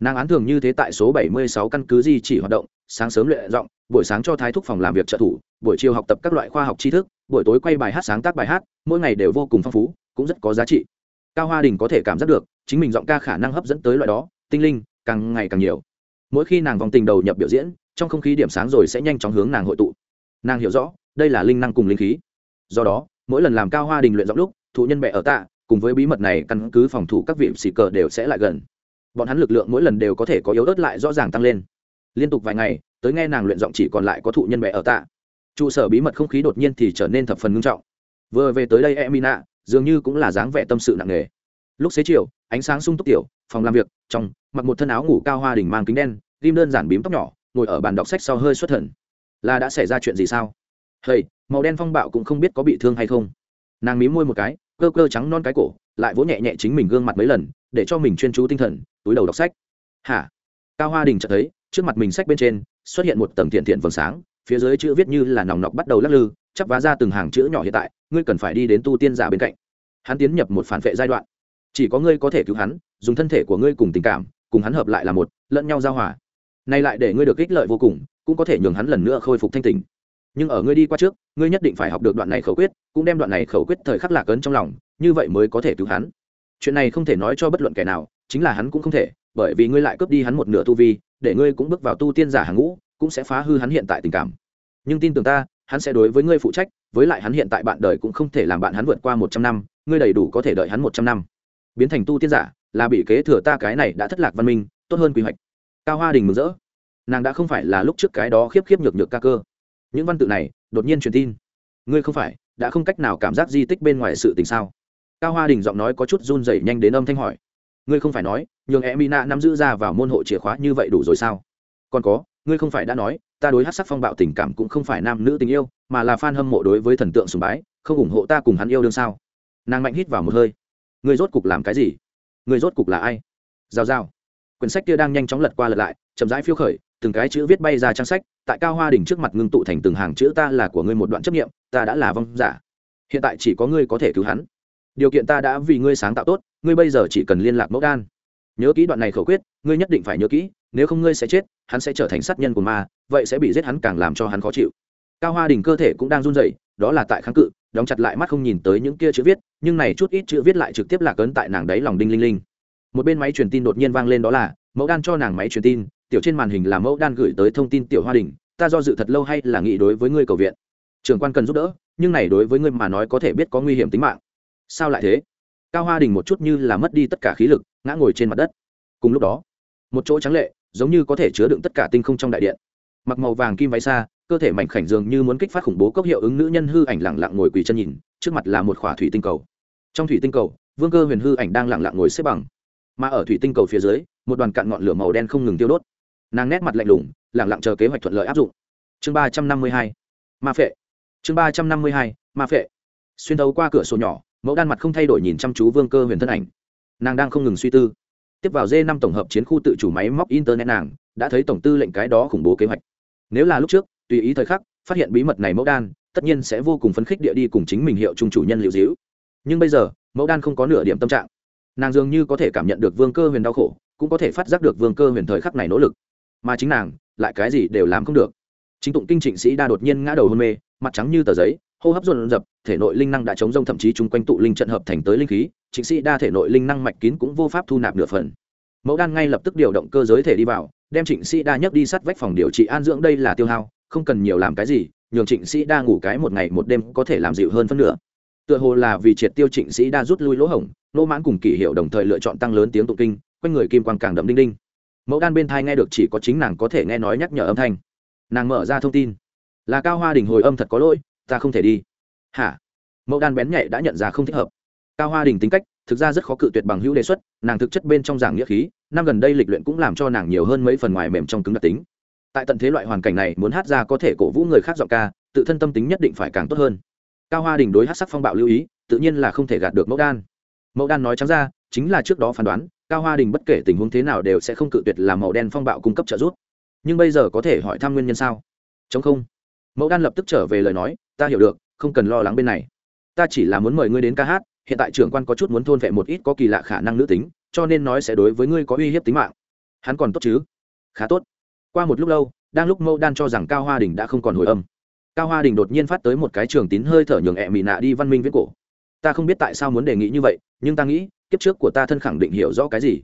Nàng án thường như thế tại số 76 căn cứ gì chỉ hoạt động, sáng sớm luyện giọng, buổi sáng cho thái thúc phòng làm việc trợ thủ, buổi chiều học tập các loại khoa học tri thức, buổi tối quay bài hát sáng tác bài hát, mỗi ngày đều vô cùng phong phú, cũng rất có giá trị. Cao hoa đình có thể cảm giác được, chính mình giọng ca khả năng hấp dẫn tới loại đó, tinh linh, càng ngày càng nhiều mỗi khi nàng vòng tình đầu nhập biểu diễn, trong không khí điểm sáng rồi sẽ nhanh chóng hướng nàng hội tụ. Nàng hiểu rõ, đây là linh năng cùng linh khí. Do đó, mỗi lần làm cao hoa đình luyện giọng lúc, thụ nhân bệ ở tạ, cùng với bí mật này căn cứ phòng thủ các vị xì cờ đều sẽ lại gần. Bọn hắn lực lượng mỗi lần đều có thể có yếu ớt lại rõ ràng tăng lên. Liên tục vài ngày, tới nghe nàng luyện giọng chỉ còn lại có thụ nhân bệ ở tạ. Trụ sở bí mật không khí đột nhiên thì trở nên thập phần ngưng trọng. Vừa về tới đây emina, dường như cũng là dáng vẻ tâm sự nặng nề. Lúc xế chiều, ánh sáng sung túc tiểu, phòng làm việc, trong mặc một thân áo ngủ cao hoa đình mang kính đen ghim đơn giản bím tóc nhỏ ngồi ở bàn đọc sách sau hơi xuất thần. Là đã xảy ra chuyện gì sao? Hây, màu đen phong bạo cũng không biết có bị thương hay không. Nàng mí môi một cái cơ cơ trắng non cái cổ lại vỗ nhẹ nhẹ chính mình gương mặt mấy lần để cho mình chuyên chú tinh thần túi đầu đọc sách. Hả? Cao hoa đình chợt thấy trước mặt mình sách bên trên xuất hiện một tầng thiện thiện vầng sáng phía dưới chữ viết như là nòng nọc bắt đầu lắc lư chắp vá ra từng hàng chữ nhỏ hiện tại ngươi cần phải đi đến tu tiên giả bên cạnh. Hắn tiến nhập một phản vệ giai đoạn. Chỉ có ngươi có thể cứu hắn dùng thân thể của ngươi cùng tình cảm cùng hắn hợp lại là một, lẫn nhau giao hòa. Nay lại để ngươi được ích lợi vô cùng, cũng có thể nhường hắn lần nữa khôi phục thanh tình nhưng ở ngươi đi qua trước, ngươi nhất định phải học được đoạn này khẩu quyết, cũng đem đoạn này khẩu quyết thời khắc lạc ấn trong lòng, như vậy mới có thể cứu hắn. Chuyện này không thể nói cho bất luận kẻ nào, chính là hắn cũng không thể, bởi vì ngươi lại cướp đi hắn một nửa tu vi, để ngươi cũng bước vào tu tiên giả hàng ngũ, cũng sẽ phá hư hắn hiện tại tình cảm. Nhưng tin tưởng ta, hắn sẽ đối với ngươi phụ trách, với lại hắn hiện tại bạn đời cũng không thể làm bạn hắn vượt qua một trăm năm, ngươi đầy đủ có thể đợi hắn một trăm năm. Biến thành tu tiên giả là bị kế thừa ta cái này đã thất lạc văn minh, tốt hơn quy hoạch. Cao hoa đình mừng rỡ. Nàng đã không phải là lúc trước cái đó khiếp khiếp nhược nhược ca cơ. Những văn tự này, đột nhiên truyền tin. Ngươi không phải, đã không cách nào cảm giác di tích bên ngoài sự tình sao? Cao hoa đình giọng nói có chút run rẩy nhanh đến âm thanh hỏi. Ngươi không phải nói, nhường e mina nắm giữ ra vào môn hộ chìa khóa như vậy đủ rồi sao? Còn có, ngươi không phải đã nói, ta đối hát sắc phong bạo tình cảm cũng không phải nam nữ tình yêu, mà là f a n hâm mộ đối với thần tượng sùng bái, không ủng hộ ta cùng hắn yêu đương sao? Nàng mạnh hít vào một hơi. Ngươi rốt cục làm cái gì? Người rốt cục là ai? Giao giao. Quyển sách kia đang nhanh chóng lật qua lật lại, chậm rãi phiêu khởi, từng cái chữ viết bay ra trang sách, tại cao hoa đỉnh trước mặt ngưng tụ thành từng hàng chữ ta là của ngươi một đoạn chấp nghiệm ta đã là vong giả. Hiện tại chỉ có ngươi có thể cứu hắn. Điều kiện ta đã vì ngươi sáng tạo tốt, ngươi bây giờ chỉ cần liên lạc mẫu đan. Nhớ kỹ đoạn này khẩu quyết, ngươi nhất định phải nhớ kỹ, nếu không ngươi sẽ chết, hắn sẽ trở thành sát nhân của ma, vậy sẽ bị giết hắn càng làm cho hắn khó chịu. Cao hoa đình cơ thể cũng đang run rẩy đó là tại kháng cự, đóng chặt lại mắt không nhìn tới những kia chữ viết, nhưng này chút ít chữ viết lại trực tiếp lạc ấn tại nàng đáy lòng đinh linh linh. Một bên máy truyền tin đột nhiên vang lên đó là, mẫu đan cho nàng máy truyền tin, tiểu trên màn hình là mẫu đan gửi tới thông tin tiểu hoa đình, ta do dự thật lâu hay là nghĩ đối với ngươi cầu viện. Trường quan cần giúp đỡ, nhưng này đối với ngươi mà nói có thể biết có nguy hiểm tính mạng. Sao lại thế? Cao hoa đình một chút như là mất đi tất cả khí lực, ngã ngồi trên mặt đất. Cùng lúc đó, một chỗ trắng lệ, giống như có thể chứa đựng tất cả tinh không trong đại điện. Mặc màu vàng kim váy xa cơ thể mảnh khảnh dường như muốn kích phát khủng bố cốc hiệu ứng nữ nhân hư ảnh lặng lặng ngồi quỳ chân nhìn, trước mặt là một khỏa thủy tinh cầu. Trong thủy tinh cầu, vương cơ huyền hư ảnh đang lặng lặng ngồi xếp bằng. Mà ở thủy tinh cầu phía dưới, một đoàn cạn ngọn lửa màu đen không ngừng tiêu đốt. Nàng nét mặt lạnh lùng, lặng lặng chờ kế hoạch thuận lợi áp dụng. Chương ba trăm năm mươi hai, ma phệ. Chương ba trăm năm mươi hai, ma phệ. Xuyên thấu qua cửa sổ nhỏ, mẫu đan mặt không thay đổi nhìn chăm chú vương cơ huyền thân ảnh. Nàng đang không ngừng suy tư. Tiếp vào d năm tổng hợp chiến khu tự chủ máy móc internet nàng, đã thấy tổng tư lệnh cái đó khủng bố kế hoạch. Nếu là lúc trước tùy ý thời khắc, phát hiện bí mật này mẫu đan, tất nhiên sẽ vô cùng phấn khích địa đi cùng chính mình hiệu trung chủ nhân liệu dĩu nhưng bây giờ, mẫu đan không có nửa điểm tâm trạng. Nàng dường như có thể cảm nhận được vương cơ huyền đau khổ, cũng có thể phát giác được vương cơ huyền thời khắc này nỗ lực. Mà chính nàng, lại cái gì đều làm không được. Chính tụng kinh trịnh sĩ đa đột nhiên ngã đầu hôn mê, mặt trắng như tờ giấy, hô hấp dồn dập thể nội linh năng đã chống rông thậm chí chung quanh tụ linh trận hợp thành tới linh khí, trịnh sĩ đa thể nội linh năng mạch kín cũng vô pháp thu nạp nửa phần. Mẫu đan ngay lập tức điều động cơ giới thể đi vào, đem trịnh sĩ đa nhấc đi sát vách phòng điều trị an dưỡng đây là tiêu hao không cần nhiều làm cái gì, nhường trịnh sĩ đa ngủ cái một ngày một đêm có thể làm dịu hơn phân nửa. Tựa hồ là vì triệt tiêu trịnh sĩ đa rút lui lỗ hổng, nô mãn cùng kỷ hiệu đồng thời lựa chọn tăng lớn tiếng tụng kinh, quanh người kim quang càng đậm đinh đinh. Mẫu đan bên thai nghe được chỉ có chính nàng có thể nghe nói nhắc nhở âm thanh. Nàng mở ra thông tin. Là cao hoa đình hồi âm thật có lỗi, ta không thể đi. Hả? Mẫu đan bén nhạy đã nhận ra không thích hợp. Cao hoa đình tính cách, thực ra rất khó cự tuyệt bằng hữu đề xuất, nàng thực chất bên trong giảng nghĩa khí, năm gần đây lịch luyện cũng làm cho nàng nhiều hơn mấy phần ngoài mềm trong cứng đặc tính tại tận thế loại hoàn cảnh này, muốn hát ra có thể cổ vũ người khác giọng ca, tự thân tâm tính nhất định phải càng tốt hơn. Cao hoa đình đối hát sắc phong bạo lưu ý, tự nhiên là không thể gạt được mẫu đan. Mẫu đan nói trắng ra, chính là trước đó phán đoán, cao hoa đình bất kể tình huống thế nào đều sẽ không cự tuyệt làm màu đen phong bạo cung cấp trợ giúp. Nhưng bây giờ có thể hỏi thăm nguyên nhân sao? Chống không. Mẫu đan lập tức trở về lời nói, ta hiểu được, không cần lo lắng bên này. Ta chỉ là muốn mời ngươi đến ca hát, hiện tại trưởng quan có chút muốn thôn vệ một ít có kỳ lạ khả năng nữ tính, cho nên nói sẽ đối với ngươi có uy hiếp tính mạng. Hắn còn tốt chứ? Khá tốt qua một lúc lâu, đang lúc mẫu đan cho rằng cao hoa đình đã không còn hồi âm, cao hoa đình đột nhiên phát tới một cái trường tín hơi thở nhường ẹ mị nạ đi văn minh viết cổ. Ta không biết tại sao muốn đề nghị như vậy, nhưng ta nghĩ, kiếp trước của ta thân khẳng định hiểu rõ cái gì.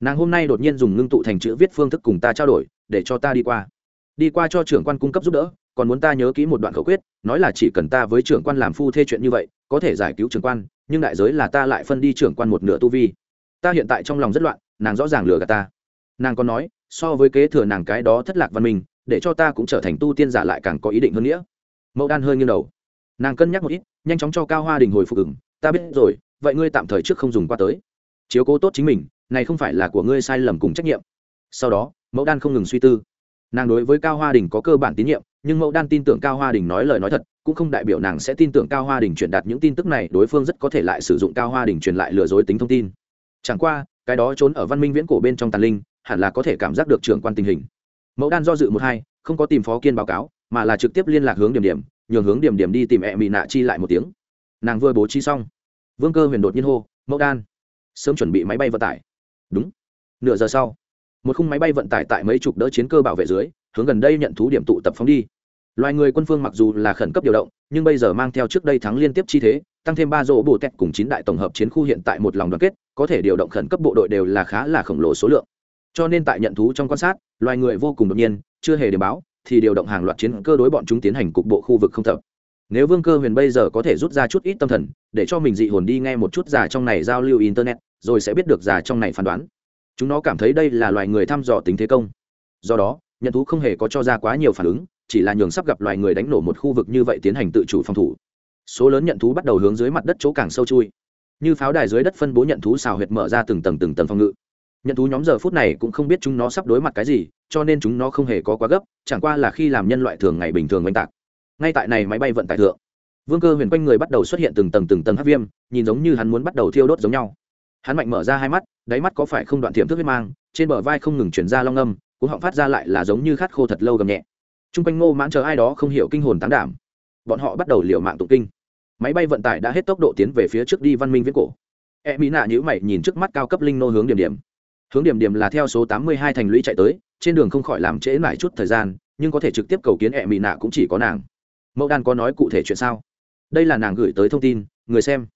Nàng hôm nay đột nhiên dùng ngưng tụ thành chữ viết phương thức cùng ta trao đổi, để cho ta đi qua. Đi qua cho trưởng quan cung cấp giúp đỡ, còn muốn ta nhớ kỹ một đoạn khẩu quyết, nói là chỉ cần ta với trưởng quan làm phu thê chuyện như vậy, có thể giải cứu trưởng quan, nhưng đại giới là ta lại phân đi trưởng quan một nửa tu vi. Ta hiện tại trong lòng rất loạn, nàng rõ ràng lừa gạt ta. Nàng còn nói so với kế thừa nàng cái đó thất lạc văn minh, để cho ta cũng trở thành tu tiên giả lại càng có ý định hơn nghĩa. Mẫu đan hơi nghiêng đầu. Nàng cân nhắc một ít, nhanh chóng cho cao hoa đình hồi phục ứng. Ta biết rồi, vậy ngươi tạm thời trước không dùng qua tới. Chiếu cố tốt chính mình, này không phải là của ngươi sai lầm cùng trách nhiệm. Sau đó mẫu đan không ngừng suy tư. Nàng đối với cao hoa đình có cơ bản tín nhiệm, nhưng mẫu đan tin tưởng cao hoa đình nói lời nói thật, cũng không đại biểu nàng sẽ tin tưởng cao hoa đình truyền đạt những tin tức này, đối phương rất có thể lại sử dụng cao hoa đình truyền lại lừa dối tính thông tin. Chẳng qua, cái đó trốn ở văn minh viễn cổ bên trong tàn linh hẳn là có thể cảm giác được trưởng quan tình hình. Mẫu đan do dự một hai, không có tìm phó kiên báo cáo, mà là trực tiếp liên lạc hướng điểm điểm, nhường hướng điểm điểm đi tìm mẹ mỹ nạ chi lại một tiếng. Nàng vừa bố trí xong. Vương cơ huyền đột nhiên hô, mẫu đan, sớm chuẩn bị máy bay vận tải. Đúng. Nửa giờ sau, một khung máy bay vận tải tại mấy chục đỡ chiến cơ bảo vệ dưới, hướng gần đây nhận thú điểm tụ tập phóng đi. Loài người quân phương mặc dù là khẩn cấp điều động, nhưng bây giờ mang theo trước đây thắng liên tiếp chi thế, tăng thêm ba rỗ bổ tẹt cùng chín đại tổng hợp chiến khu hiện tại một lòng đoàn kết, có thể điều động khẩn cấp bộ đội đều là khá là khổng lồ số lượng cho nên tại nhận thú trong quan sát, loài người vô cùng đột nhiên, chưa hề để báo, thì điều động hàng loạt chiến cơ đối bọn chúng tiến hành cục bộ khu vực không thập. Nếu vương cơ huyền bây giờ có thể rút ra chút ít tâm thần, để cho mình dị hồn đi nghe một chút già trong này giao lưu internet, rồi sẽ biết được già trong này phán đoán. Chúng nó cảm thấy đây là loài người thăm dò tính thế công. Do đó, nhận thú không hề có cho ra quá nhiều phản ứng, chỉ là nhường sắp gặp loài người đánh nổ một khu vực như vậy tiến hành tự chủ phòng thủ. Số lớn nhận thú bắt đầu hướng dưới mặt đất chỗ càng sâu chui. Như pháo đài dưới đất phân bố nhận thú xào huyệt mở ra từng tầng từng tầng phòng ngự nhận thú nhóm giờ phút này cũng không biết chúng nó sắp đối mặt cái gì, cho nên chúng nó không hề có quá gấp, chẳng qua là khi làm nhân loại thường ngày bình thường oanh tạc. Ngay tại này máy bay vận tải thượng, vương cơ huyền quanh người bắt đầu xuất hiện từng tầng từng tầng hát viêm, nhìn giống như hắn muốn bắt đầu thiêu đốt giống nhau. Hắn mạnh mở ra hai mắt, đáy mắt có phải không đoạn thiểm thức huyết mang, trên bờ vai không ngừng chuyển ra long âm cũng họng phát ra lại là giống như khát khô thật lâu gầm nhẹ. T r u n g quanh ngô mãn chờ ai đó không hiểu kinh hồn tán đảm. Bọn họ bắt đầu liều mạng tụng kinh. Máy bay vận tải đã hết tốc độ tiến về phía trước đi văn minh viễn cổ. E mỹ nạ nhữ mày nhìn trước mắt cao cấp linh nô hướng điểm điểm hướng điểm điểm là theo số tám mươi hai thành lũy chạy tới trên đường không khỏi làm trễ mãi chút thời gian nhưng có thể trực tiếp cầu kiến e mỹ nạ cũng chỉ có nàng. Mẫu đan có nói cụ thể chuyện sao? Đây là nàng gửi tới thông tin người xem.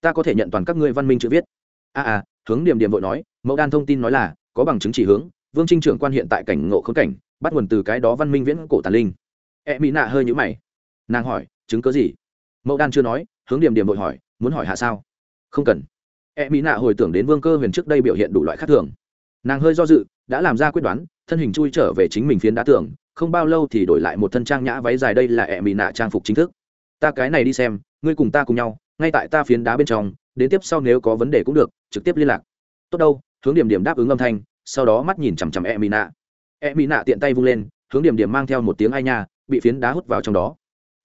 Ta có thể nhận toàn các ngươi văn minh chữ viết. A à, à hướng điểm điểm vội nói mẫu đan thông tin nói là có bằng chứng chỉ hướng vương trinh trưởng quan hiện tại cảnh ngộ khốn cảnh bắt nguồn từ cái đó văn minh viễn cổ tàn linh. E mỹ nạ hơi nhũ mày. Nàng hỏi chứng cớ gì? Mẫu đan chưa nói hướng điểm điểm vội hỏi muốn hỏi hạ sao? Không cần. E mỹ nạ hồi tưởng đến vương cơ huyền trước đây biểu hiện đủ loại khác thường nàng hơi do dự, đã làm ra quyết đoán, thân hình chui trở về chính mình phiến đá tưởng không bao lâu thì đổi lại một thân trang nhã váy dài đây là e mỹ nạ trang phục chính thức. Ta cái này đi xem, ngươi cùng ta cùng nhau, ngay tại ta phiến đá bên trong, đến tiếp sau nếu có vấn đề cũng được, trực tiếp liên lạc. Tốt đâu, hướng điểm điểm đáp ứng âm thanh, sau đó mắt nhìn chằm chằm e mỹ nạ. E mỹ nạ tiện tay vung lên, hướng điểm điểm mang theo một tiếng ai nha, bị phiến đá hút vào trong đó.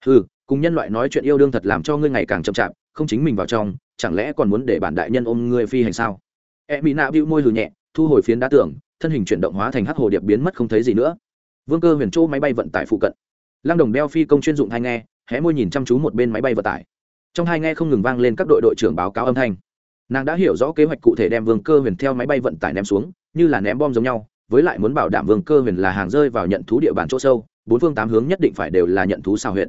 Ừ cùng nhân loại nói chuyện yêu đương thật làm cho ngươi ngày càng chậm chạp, không chính mình vào trong, chẳng lẽ còn muốn để bản đại nhân ôm ngươi phi hành sao? E mỹ nạ bĩu môi hừ nhẹ thu hồi phiến đá tưởng thân hình chuyển động hóa thành hắc hồ điệp biến mất không thấy gì nữa. Vương cơ huyền châu máy bay vận tải phụ cận. Lăng đồng đeo phi công chuyên dụng hai nghe, hé môi nhìn chăm chú một bên máy bay vận tải. Trong hai nghe không ngừng vang lên các đội đội trưởng báo cáo âm thanh. Nàng đã hiểu rõ kế hoạch cụ thể đem vương cơ huyền theo máy bay vận tải ném xuống, như là ném bom giống nhau, với lại muốn bảo đảm vương cơ huyền là hàng rơi vào nhận thú địa bàn chỗ sâu, bốn phương tám hướng nhất định phải đều là nhận thú sao huyện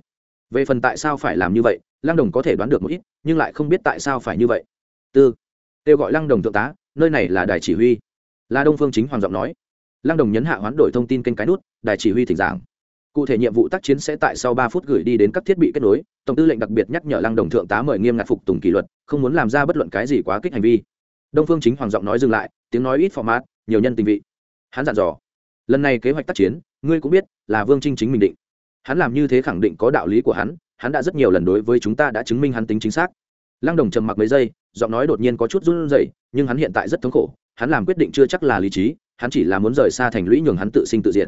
về phần tại sao phải làm như vậy, lăng đồng có thể đoán được một ít, nhưng lại không biết tại sao phải như vậy. Tư, kêu gọi lăng đồng thượng tá, nơi này là đài chỉ huy là đông phương chính hoàng giọng nói. Lăng đồng nhấn hạ hoán đổi thông tin kênh cái nút, đài chỉ huy thỉnh giảng. Cụ thể nhiệm vụ tác chiến sẽ tại sau ba phút gửi đi đến các thiết bị kết nối, tổng tư lệnh đặc biệt nhắc nhở lăng đồng thượng tá mời nghiêm ngặt phục tùng kỷ luật, không muốn làm ra bất luận cái gì quá kích hành vi. Đông phương chính hoàng giọng nói dừng lại, tiếng nói ít format, nhiều nhân tình vị. Hắn dặn dò. Lần này kế hoạch tác chiến, ngươi cũng biết, là vương trinh chính mình định. Hắn làm như thế khẳng định có đạo lý của hắn hắn đã rất nhiều lần đối với chúng ta đã chứng minh hắn tính chính xác. Lăng đồng trầm mặc mấy giây, giọng nói đột nhiên có chút run rẩy, nhưng hắn hiện tại rất thống khổ hắn làm quyết định chưa chắc là lý trí, hắn chỉ là muốn rời xa thành lũy nhường hắn tự sinh tự diệt.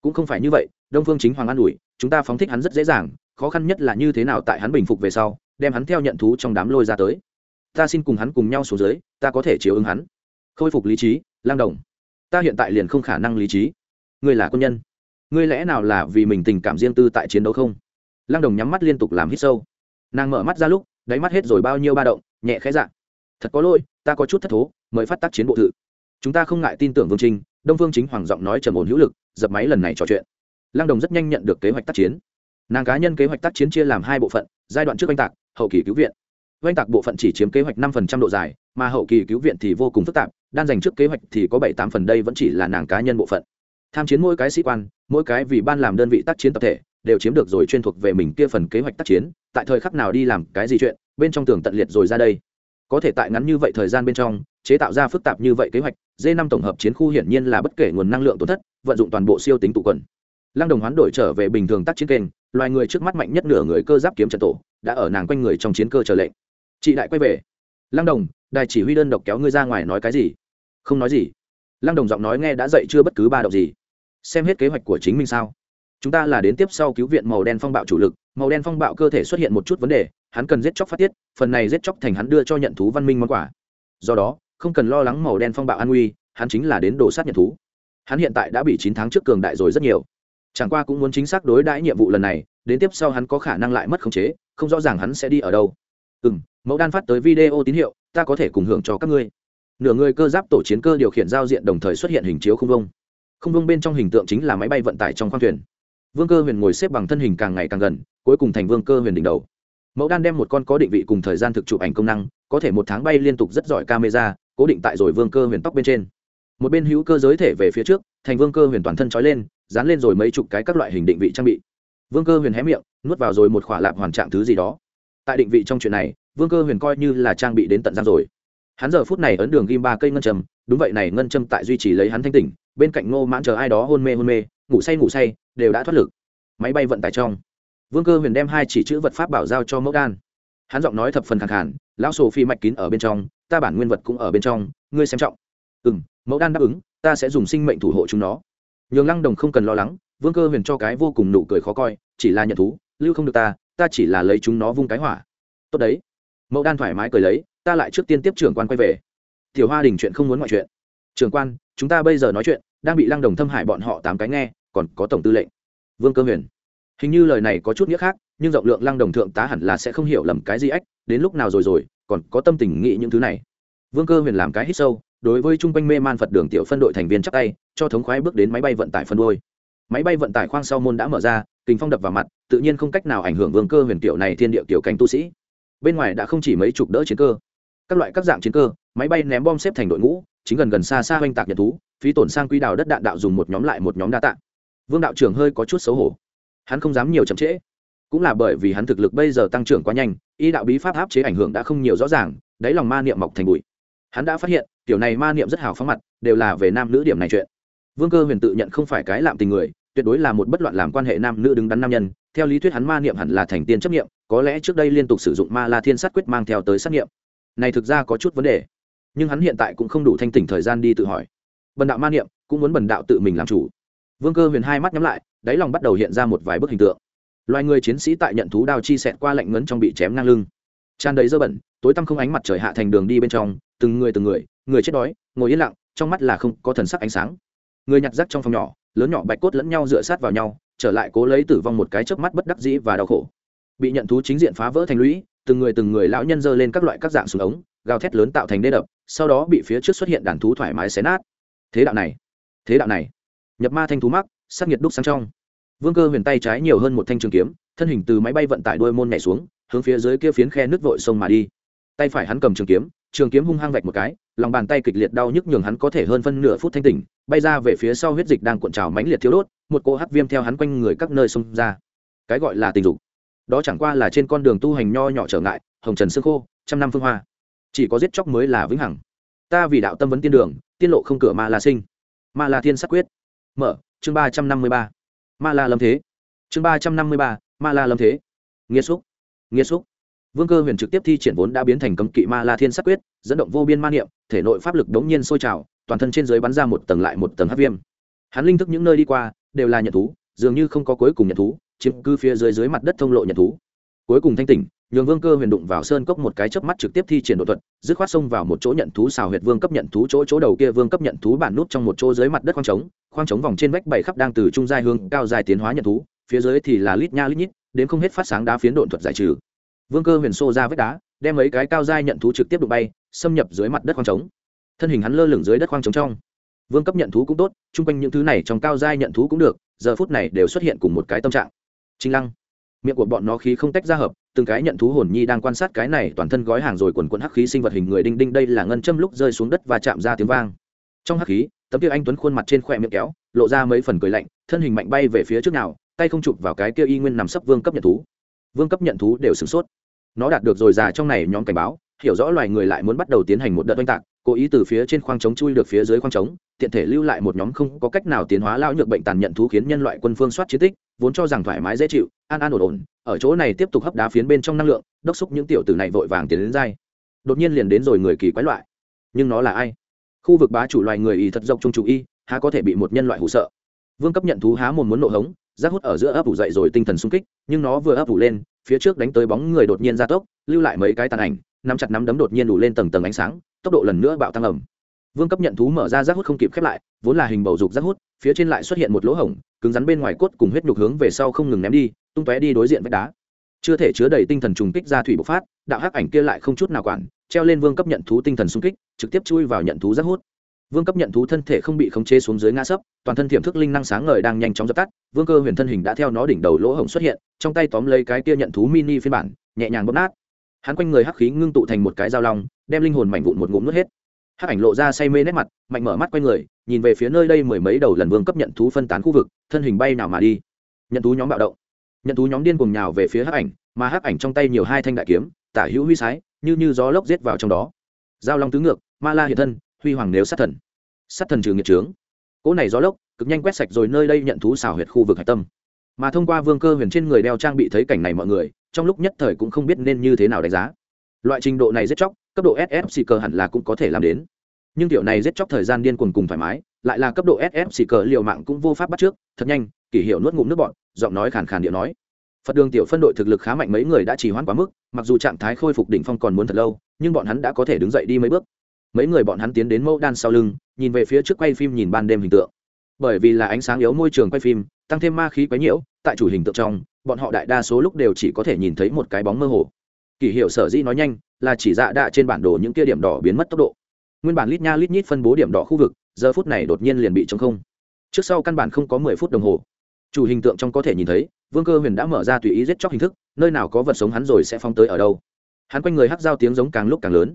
Cũng không phải như vậy, đông phương chính hoàng an ủi, chúng ta phóng thích hắn rất dễ dàng, khó khăn nhất là như thế nào tại hắn bình phục về sau, đem hắn theo nhận thú trong đám lôi ra tới. Ta xin cùng hắn cùng nhau xuống dưới, ta có thể chiếu ứng hắn. Khôi phục lý trí, lang đồng. Ta hiện tại liền không khả năng lý trí. Ngươi là quân nhân. Ngươi lẽ nào là vì mình tình cảm riêng tư tại chiến đấu không? Lang đồng nhắm mắt liên tục làm hít sâu. Nàng mở mắt ra lúc, đáy mắt hết rồi bao nhiêu ba động, nhẹ khẽ dạ. Thật có lỗi, ta có chút thất thố mời phát tác chiến bộ thự. Chúng ta không ngại tin tưởng vương trinh, đông vương chính hoàng giọng nói trầm ổn hữu lực, dập máy lần này trò chuyện. Lang đồng rất nhanh nhận được kế hoạch tác chiến. Nàng cá nhân kế hoạch tác chiến chia làm hai bộ phận, giai đoạn trước oanh tạc, hậu kỳ cứu viện. Oanh tạc bộ phận chỉ chiếm kế hoạch năm phần trăm độ dài, mà hậu kỳ cứu viện thì vô cùng phức tạp, đan dành trước kế hoạch thì có bảy tám phần đây vẫn chỉ là nàng cá nhân bộ phận. Tham chiến mỗi cái sĩ quan, mỗi cái vì ban làm đơn vị tác chiến tập thể, đều chiếm được rồi chuyên thuộc về mình kia phần kế hoạch tác chiến, tại thời khắc nào đi làm cái gì chuyện, bên trong tường tận liệt rồi ra đây. Có thể tại ngắn như vậy thời gian bên trong chế tạo ra phức tạp như vậy kế hoạch d năm tổng hợp chiến khu hiển nhiên là bất kể nguồn năng lượng tổn thất, vận dụng toàn bộ siêu tính tụ quần. Lăng đồng hoán đổi trở về bình thường tác chiến kênh, loài người trước mắt mạnh nhất nửa người cơ giáp kiếm trận tổ, đã ở nàng quanh người trong chiến cơ chờ lệnh. Chị đại quay về. Lăng đồng, đài chỉ huy đơn độc kéo ngươi ra ngoài nói cái gì? Không nói gì. Lăng đồng giọng nói nghe đã dậy chưa bất cứ ba động gì. Xem hết kế hoạch của chính mình sao? Chúng ta là đến tiếp sau cứu viện màu đen phong bạo chủ lực, màu đen phong bạo cơ thể xuất hiện một chút vấn đề, hắn cần giết chóc phát tiết, phần này giết chóc thành hắn đưa cho nhận thú văn minh món quà. Do đó không cần lo lắng màu đen phong bạo an nguy, hắn chính là đến đồ sát nhận thú. Hắn hiện tại đã bị chín tháng trước cường đại rồi rất nhiều. Chẳng qua cũng muốn chính xác đối đãi nhiệm vụ lần này, đến tiếp sau hắn có khả năng lại mất khống chế, không rõ ràng hắn sẽ đi ở đâu. Ừ m mẫu đan phát tới video tín hiệu, ta có thể cùng hưởng cho các ngươi. Nửa người cơ giáp tổ chiến cơ điều khiển giao diện đồng thời xuất hiện hình chiếu không vông. Không vông bên trong hình tượng chính là máy bay vận tải trong khoang thuyền. Vương cơ huyền ngồi xếp bằng thân hình càng ngày càng gần, cuối cùng thành vương cơ huyền đỉnh đầu. Mẫu đan đem một con có định vị cùng thời gian thực chụp ảnh công năng, có thể một tháng bay liên tục rất giỏi camera cố định tại rồi vương cơ huyền tóc bên trên. Một bên hữu cơ giới thể về phía trước, thành vương cơ huyền toàn thân trói lên, dán lên rồi mấy chục cái các loại hình định vị trang bị. Vương cơ huyền hé miệng, nuốt vào rồi một khỏa lạp hoàn trạng thứ gì đó. Tại định vị trong chuyện này, vương cơ huyền coi như là trang bị đến tận giang rồi. Hắn giờ phút này ấn đường ghim ba cây ngân châm, đúng vậy này ngân châm tại duy trì lấy hắn thanh tỉnh, bên cạnh ngô mãn chờ ai đó hôn mê hôn mê, ngủ say ngủ say, đều đã thoát lực. Máy bay vận tải trong. Vương cơ huyền đem hai chỉ chữ vật pháp bảo giao cho mẫu đan. Hắn giọng nói thập phần khẳng khản lão sổ phi mạch kín ở bên trong ta bản nguyên vật cũng ở bên trong, ngươi xem trọng. Ừ m mẫu đan đáp ứng, ta sẽ dùng sinh mệnh thủ hộ chúng nó. Nhường lăng đồng không cần lo lắng, vương cơ huyền cho cái vô cùng nụ cười khó coi, chỉ là nhận thú, lưu không được ta ta chỉ là lấy chúng nó vung cái hỏa. Tốt đấy. Mẫu đan thoải mái cười lấy, ta lại trước tiên tiếp trưởng quan quay về. Tiểu hoa đình chuyện không muốn mọi chuyện. Trưởng quan, chúng ta bây giờ nói chuyện, đang bị lăng đồng thâm hại bọn họ tám cái nghe, còn có tổng tư lệnh. Vương cơ huyền. Hình như lời này có chút nghĩa khác, nhưng rộng lượng lăng đồng thượng tá hẳn là sẽ không hiểu lầm cái gì ách, đến lúc nào rồi rồi còn có tâm tình nghĩ những thứ này. Vương cơ huyền làm cái hít sâu, đối với chung quanh mê man phật đường tiểu phân đội thành viên chắc tay, cho thống khoái bước đến máy bay vận tải phân đôi. Máy bay vận tải khoang sau môn đã mở ra kính phong đập vào mặt, tự nhiên không cách nào ảnh hưởng vương cơ huyền tiểu này thiên địa tiểu cánh tu sĩ. Bên ngoài đã không chỉ mấy chục đỡ chiến cơ, các loại các dạng chiến cơ, máy bay ném bom xếp thành đội ngũ, chính gần gần xa xa oanh tạc nhật thú, phí tổn sang quy đào đất đạn đạo dùng một nhóm lại một nhóm đa tạ. Vương đạo trưởng hơi có chút xấu hổ. Hắn không dám nhiều chậm trễ cũng là bởi vì hắn thực lực bây giờ tăng trưởng quá nhanh, y đạo bí pháp áp chế ảnh hưởng đã không nhiều rõ ràng, đáy lòng ma niệm mọc thành bụi. Hắn đã phát hiện kiểu này ma niệm rất hào phóng mặt, đều là về nam nữ điểm này chuyện. Vương cơ huyền tự nhận không phải cái lạm tình người, tuyệt đối là một bất loạn làm quan hệ nam nữ đứng đắn nam nhân. Theo lý thuyết hắn ma niệm hẳn là thành tiên chấp niệm, có lẽ trước đây liên tục sử dụng ma la thiên sát quyết mang theo tới sát niệm. Này thực ra có chút vấn đề, nhưng hắn hiện tại cũng không đủ thanh tỉnh thời gian đi tự hỏi. Bần đạo ma niệm cũng muốn bần đạo tự mình làm chủ. Vương cơ huyền hai mắt nhắm lại, đáy lòng bắt đầu hiện ra một vài bức hình tượng loài người chiến sĩ tại nhận thú đao chi xẹt qua lạnh ngấn trong bị chém ngang lưng. Tràn đầy dơ bẩn, tối tăm không ánh mặt trời hạ thành đường đi bên trong, từng người từng người người chết đói, ngồi yên lặng, trong mắt là không có thần sắc ánh sáng. Người nhặt rác trong phòng nhỏ, lớn nhỏ bạch cốt lẫn nhau dựa sát vào nhau, trở lại cố lấy tử vong một cái chớp mắt bất đắc dĩ và đau khổ. Bị nhận thú chính diện phá vỡ thành lũy, từng người từng người lão nhân dơ lên các loại các dạng súng ống, gào thét lớn tạo thành đê đập, sau đó bị phía trước xuất hiện đàn thú thoải mái xé nát. Thế đạo này, thế đạo này. Nhập ma thanh thú mắc sắc nhiệt đúc sang trong vương cơ huyền tay trái nhiều hơn một thanh trường kiếm, thân hình từ máy bay vận tải đuôi môn nhảy xuống, hướng phía dưới kia phiến khe nước vội sông mà đi. Tay phải hắn cầm trường kiếm trường kiếm hung hăng vạch một cái, lòng bàn tay kịch liệt đau nhức nhường hắn có thể hơn phân nửa phút thanh tỉnh, bay ra về phía sau huyết dịch đang cuộn trào mãnh liệt thiếu đốt, một cỗ hắc viêm theo hắn quanh người các nơi xông ra. Cái gọi là tình dục. Đó chẳng qua là trên con đường tu hành nho nhỏ trở ngại, hồng trần sương khô, trăm năm phương hoa. Chỉ có giết chóc mới là vĩnh hằng. Ta vì đạo tâm vấn tiên đường, tiên lộ không cửa ma la sinh. Ma la thiên sắc quyết. Mở, chương ba trăm năm mươi ba ma la lâm thế. Chương ba trăm năm mươi ba, ma la lâm thế. Nghĩa xúc nghĩa xúc. Vương cơ huyền trực tiếp thi triển vốn đã biến thành cấm kỵ ma la thiên sắc quyết, dẫn động vô biên ma niệm, thể nội pháp lực đống nhiên sôi trào, toàn thân trên dưới bắn ra một tầng lại một tầng hát viêm. Hắn linh thức những nơi đi qua, đều là nhận thú, dường như không có cuối cùng nhận thú, chiếm cư phía dưới dưới mặt đất thông lộ nhận thú. Cuối cùng thanh tỉnh nhường vương cơ huyền đụng vào sơn cốc một cái chớp mắt trực tiếp thi triển độ thuật, dứt khoát xông vào một chỗ nhận thú xào huyệt vương cấp nhận thú chỗ chỗ đầu kia vương cấp nhận thú bản nút trong một chỗ dưới mặt đất khoang trống khoang trống vòng trên vách bảy khắp đang từ trung giai hương cao dài tiến hóa nhận thú, phía dưới thì là lít nha lít nhít, đến không hết phát sáng đá phiến độn thuật giải trừ. Vương cơ huyền xô ra vách đá, đem mấy cái cao giai nhận thú trực tiếp đụng bay, xâm nhập dưới mặt đất khoang trống. Thân hình hắn lơ lửng dưới đất khoang trống trong. Vương cấp nhận thú cũng tốt, chung quanh những thứ này trong cao giai nhận thú cũng được, giờ phút này đều xuất hiện cùng một cái tâm trạng. Trinh lăng. Miệng của bọn nó khí không tách ra hợp từng cái nhận thú hồn nhi đang quan sát cái này toàn thân gói hàng rồi quần quần hắc khí sinh vật hình người đinh đinh, đây là ngân châm lúc rơi xuống đất và chạm ra tiếng vang. Trong hắc khí, tấm kia anh tuấn khuôn mặt trên khỏe miệng kéo, lộ ra mấy phần cười lạnh, thân hình mạnh bay về phía trước nào, tay không chụp vào cái kia y nguyên nằm sấp vương cấp nhận thú. Vương cấp nhận thú đều sửng sốt. Nó đạt được rồi già trong này nhóm cảnh báo, hiểu rõ loài người lại muốn bắt đầu tiến hành một đợt oanh tạc, cố ý từ phía trên khoang trống chui được phía dưới khoang trống tiện thể lưu lại một nhóm không có cách nào tiến hóa lao nhược bệnh tàn nhận thú khiến nhân loại quân phương soát chiến tích, vốn cho rằng thoải mái dễ chịu, an an ổn ổn, ở chỗ này tiếp tục hấp đá phiến bên trong năng lượng, đốc xúc những tiểu tử này vội vàng tiến đến dai. Đột nhiên liền đến rồi người kỳ quái loại. Nhưng nó là ai? Khu vực bá chủ loài người y thật dọc trung chủ y, há có thể bị một nhân loại hụ sợ? Vương cấp nhận thú há mồm muốn nộ hống, rác hút ở giữa ấp ủ dậy rồi tinh thần sung kích, nhưng nó vừa ấp ủ lên, phía trước đánh tới bóng người đột nhiên ra tốc, lưu lại mấy cái tàn ảnh, nắm chặt nắm đấm đột nhiên đủ lên tầng tầng ánh sáng, tốc độ lần nữa bạo tăng ẩm vương cấp nhận thú mở ra rác hút không kịp khép lại, vốn là hình bầu dục rác hút, phía trên lại xuất hiện một lỗ hổng, cứng rắn bên ngoài cốt cùng huyết nhục hướng về sau không ngừng ném đi, tung tóe đi đối diện vách đá. Chưa thể chứa đầy tinh thần trùng kích ra thủy bộc phát, đạo hắc ảnh kia lại không chút nào quản, treo lên vương cấp nhận thú tinh thần xung kích, trực tiếp chui vào nhận thú rác hút. Vương cấp nhận thú thân thể không bị khống chế xuống dưới ngã sấp, toàn thân tiềm thức linh năng sáng ngời đang nhanh chóng dập tắt, vương cơ huyền thân hình đã theo nó đỉnh đầu lỗ hổng xuất hiện, trong tay tóm lấy cái kia nhận thú mini phiên bản, nhẹ nhàng bóp nát. Hắn quanh người hắc khí ngưng tụ thành một cái dao long, đem linh hồn mảnh vụn một ngụm nuốt hết hắc ảnh lộ ra say mê nét mặt, mạnh mở mắt quanh người, nhìn về phía nơi đây mười mấy đầu lần vương cấp nhận thú phân tán khu vực, thân hình bay nào mà đi. Nhận thú nhóm bạo động. Nhận thú nhóm điên cùng nhào về phía hắc ảnh, mà hắc ảnh trong tay nhiều hai thanh đại kiếm, tả hữu huy sái, như như gió lốc giết vào trong đó. Giao long tứ ngược, ma la hiện thân, huy hoàng nếu sát thần. Sát thần trừ nghiệt trướng. Cỗ này gió lốc, cực nhanh quét sạch rồi nơi đây nhận thú xào huyệt khu vực hạch tâm. Mà thông qua vương cơ huyền trên người đeo trang bị thấy cảnh này mọi người, trong lúc nhất thời cũng không biết nên như thế nào đánh giá. Loại trình độ này rất chóc cấp độ ss cờ hẳn là cũng có thể làm đến. Nhưng kiểu này giết chóc thời gian điên cuồng cùng thoải mái, lại là cấp độ ss cờ liều mạng cũng vô pháp bắt trước. Thật nhanh kỷ hiệu nuốt ngụm nước bọn giọng nói khàn khàn điệu nói. Phật đường tiểu phân đội thực lực khá mạnh mấy người đã trì hoãn quá mức, mặc dù trạng thái khôi phục đỉnh phong còn muốn thật lâu, nhưng bọn hắn đã có thể đứng dậy đi mấy bước. Mấy người bọn hắn tiến đến mẫu đan sau lưng, nhìn về phía trước quay phim nhìn ban đêm hình tượng. Bởi vì là ánh sáng yếu môi trường quay phim, tăng thêm ma khí quấy nhiễu, tại chủ hình tượng trong, bọn họ đại đa số lúc đều chỉ có thể nhìn thấy một cái bóng mơ hồ. Kỷ hiệu sở dĩ nói nhanh là chỉ dạ đạ trên bản đồ những kia điểm đỏ biến mất tốc độ. Nguyên bản lít nha lít nhít phân bố điểm đỏ khu vực, giờ phút này đột nhiên liền bị chống không. Trước sau căn bản không có mười phút đồng hồ. Chủ hình tượng trong có thể nhìn thấy, vương cơ huyền đã mở ra tùy ý giết chóc hình thức, nơi nào có vật sống hắn rồi sẽ phong tới ở đâu. Hắn quanh người hắc giao tiếng giống càng lúc càng lớn.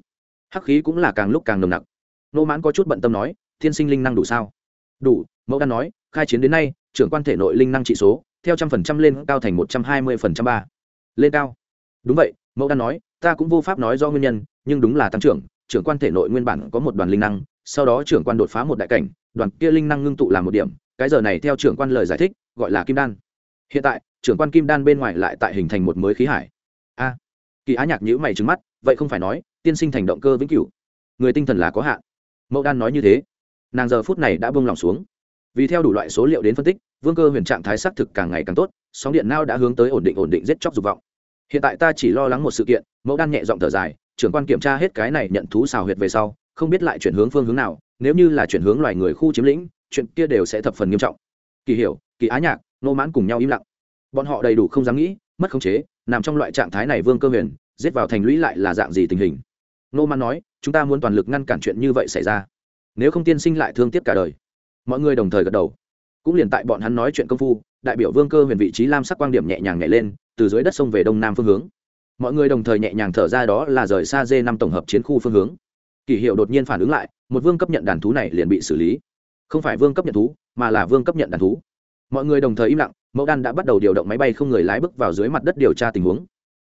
Hắc khí cũng là càng lúc càng nồng nặc. Nô mãn có chút bận tâm nói, thiên sinh linh năng đủ sao? Đủ, mẫu đan nói, khai chiến đến nay, trưởng quan thể nội linh năng trị số, theo trăm phần trăm lên cao thành một trăm hai mươi phần trăm ba. Lên cao. Đúng vậy, mẫu đan nói ta cũng vô pháp nói do nguyên nhân, nhưng đúng là tăng trưởng trưởng quan thể nội nguyên bản có một đoàn linh năng, sau đó trưởng quan đột phá một đại cảnh, đoàn kia linh năng ngưng tụ làm một điểm, cái giờ này theo trưởng quan lời giải thích, gọi là kim đan. Hiện tại, trưởng quan kim đan bên ngoài lại tại hình thành một mới khí hải. A, kỳ á nhạc nhữ mày trứng mắt, vậy không phải nói, tiên sinh thành động cơ vĩnh cửu. Người tinh thần là có hạn. Mẫu đan nói như thế. Nàng giờ phút này đã bông lòng xuống. Vì theo đủ loại số liệu đến phân tích, vương cơ huyền trạng thái xác thực càng ngày càng tốt, sóng điện nao đã hướng tới ổn định ổn định giết chóc dục vọng hiện tại ta chỉ lo lắng một sự kiện, mẫu đan nhẹ giọng thở dài, trưởng quan kiểm tra hết cái này nhận thú xào huyệt về sau, không biết lại chuyển hướng phương hướng nào, nếu như là chuyển hướng loài người khu chiếm lĩnh, chuyện kia đều sẽ thập phần nghiêm trọng. Kỳ hiểu, kỳ á nhạc nô mãn cùng nhau im lặng. Bọn họ đầy đủ không dám nghĩ, mất khống chế, nằm trong loại trạng thái này vương cơ huyền, giết vào thành lũy lại là dạng gì tình hình? Nô mãn nói, chúng ta muốn toàn lực ngăn cản chuyện như vậy xảy ra. Nếu không tiên sinh lại thương tiếc cả đời. Mọi người đồng thời gật đầu. Cũng liền tại bọn hắn nói chuyện công phu, đại biểu vương cơ huyền vị trí lam sắc quan điểm nhẹ nhàng nhảy lên từ dưới đất sông về đông nam phương hướng. Mọi người đồng thời nhẹ nhàng thở ra đó là rời xa dê năm tổng hợp chiến khu phương hướng. Kỷ hiệu đột nhiên phản ứng lại, một vương cấp nhận đàn thú này liền bị xử lý. Không phải vương cấp nhận thú, mà là vương cấp nhận đàn thú. Mọi người đồng thời im lặng, mẫu đan đã bắt đầu điều động máy bay không người lái bước vào dưới mặt đất điều tra tình huống.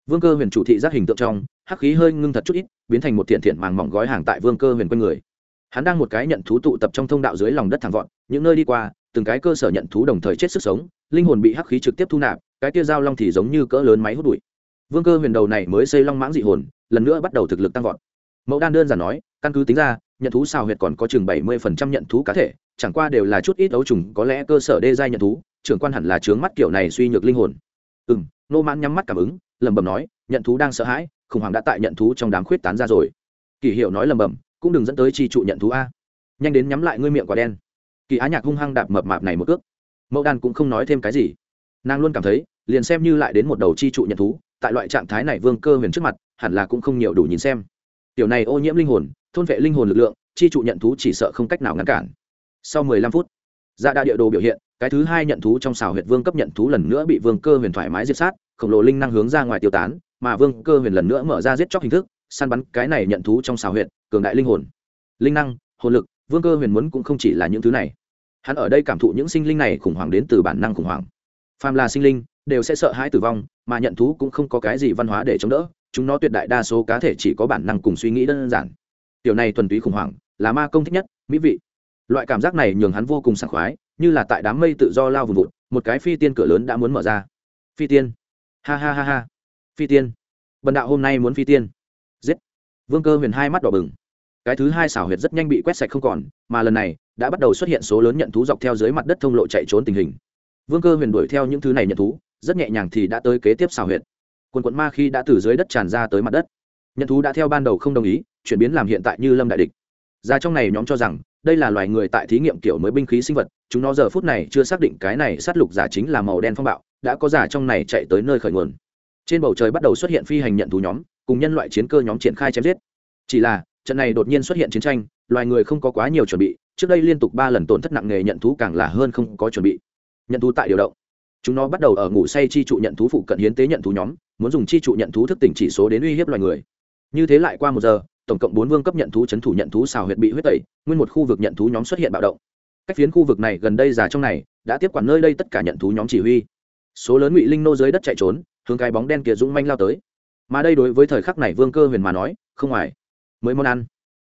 Vương cơ huyền chủ thị giác hình tượng trong, hắc khí hơi ngưng thật chút ít, biến thành một thiện thiện màng mỏng gói hàng tại vương cơ huyền quanh người. Hắn đang một cái nhận thú tụ tập trong thông đạo dưới lòng đất thẳng vọt, những nơi đi qua từng cái cơ sở nhận thú đồng thời chết sức sống, linh hồn bị hắc khí trực tiếp thu nạp, cái tia dao long thì giống như cỡ lớn máy hút bụi. Vương cơ huyền đầu này mới xây long mãng dị hồn, lần nữa bắt đầu thực lực tăng vọt. Mẫu đan đơn giản nói, căn cứ tính ra, nhận thú xào huyệt còn có chừng bảy mươi phần trăm nhận thú cá thể, chẳng qua đều là chút ít ấu trùng, có lẽ cơ sở đê giai nhận thú, trưởng quan hẳn là trướng mắt kiểu này suy nhược linh hồn. Ừ m nô mãn nhắm mắt cảm ứng, lẩm bẩm nói, nhận thú đang sợ hãi, khủng hoảng đã tại nhận thú trong đám khuyết tán ra rồi. Kỳ hiệu nói lẩm bẩm, cũng đừng dẫn tới chi trụ nhận thú a. Nhanh đến nhắm lại ngươi miệng quả đen kỳ á nhạc hung hăng đạp mập mạp này một cước. Mẫu đan cũng không nói thêm cái gì. Nàng luôn cảm thấy, liền xem như lại đến một đầu chi trụ nhận thú, tại loại trạng thái này vương cơ huyền trước mặt, hẳn là cũng không nhiều đủ nhìn xem. Tiểu này ô nhiễm linh hồn, thôn vệ linh hồn lực lượng, chi trụ nhận thú chỉ sợ không cách nào ngăn cản. Sau mười lăm phút dạ đa địa đồ biểu hiện, cái thứ hai nhận thú trong xào huyệt vương cấp nhận thú lần nữa bị vương cơ huyền thoải mái diệt sát, khổng lồ linh năng hướng ra ngoài tiêu tán, mà vương cơ huyền lần nữa mở ra giết chóc hình thức, săn bắn cái này nhận thú trong xào huyệt, cường đại linh hồn. Linh năng, hồn lực vương cơ huyền muốn cũng không chỉ là những thứ này. Hắn ở đây cảm thụ những sinh linh này khủng hoảng đến từ bản năng khủng hoảng. Phàm là sinh linh, đều sẽ sợ hãi tử vong, mà nhận thú cũng không có cái gì văn hóa để chống đỡ, chúng nó tuyệt đại đa số cá thể chỉ có bản năng cùng suy nghĩ đơn giản. Điều này thuần túy khủng hoảng, là ma công thích nhất, mỹ vị. Loại cảm giác này nhường hắn vô cùng sảng khoái, như là tại đám mây tự do lao vùng vụt, một cái phi tiên cửa lớn đã muốn mở ra. Phi tiên. Ha ha ha ha. Phi tiên. Bần đạo hôm nay muốn phi tiên. Giết. Vương cơ huyền hai mắt đỏ bừng cái thứ hai xảo huyệt rất nhanh bị quét sạch không còn, mà lần này đã bắt đầu xuất hiện số lớn nhận thú dọc theo dưới mặt đất thông lộ chạy trốn tình hình. Vương cơ huyền đuổi theo những thứ này nhận thú, rất nhẹ nhàng thì đã tới kế tiếp xảo huyệt. Quần quận ma khi đã từ dưới đất tràn ra tới mặt đất. Nhận thú đã theo ban đầu không đồng ý, chuyển biến làm hiện tại như lâm đại địch. Ra trong này nhóm cho rằng, đây là loài người tại thí nghiệm kiểu mới binh khí sinh vật, chúng nó giờ phút này chưa xác định cái này sát lục giả chính là màu đen phong bạo, đã có giả trong này chạy tới nơi khởi nguồn. Trên bầu trời bắt đầu xuất hiện phi hành nhận thú nhóm, cùng nhân loại chiến cơ nhóm triển khai chém giết. Chỉ là trận này đột nhiên xuất hiện chiến tranh, loài người không có quá nhiều chuẩn bị, trước đây liên tục ba lần tổn thất nặng nề nhận thú càng là hơn không có chuẩn bị. Nhận thú tại điều động. Chúng nó bắt đầu ở ngủ say chi trụ nhận thú phụ cận hiến tế nhận thú nhóm, muốn dùng chi trụ nhận thú thức tỉnh chỉ số đến uy hiếp loài người. Như thế lại qua một giờ, tổng cộng bốn vương cấp nhận thú c h ấ n thủ nhận thú xào huyệt bị huyết tẩy, nguyên một khu vực nhận thú nhóm xuất hiện bạo động. Cách phiến khu vực này gần đây già trong này, đã tiếp quản nơi đây tất cả nhận thú nhóm chỉ huy. Số lớn ngụy linh nô dưới đất chạy trốn, hướng cái bóng đen kia dũng manh lao tới. Mà đây đối với thời khắc này vương cơ huyền mà nói, không ngoài mới món ăn.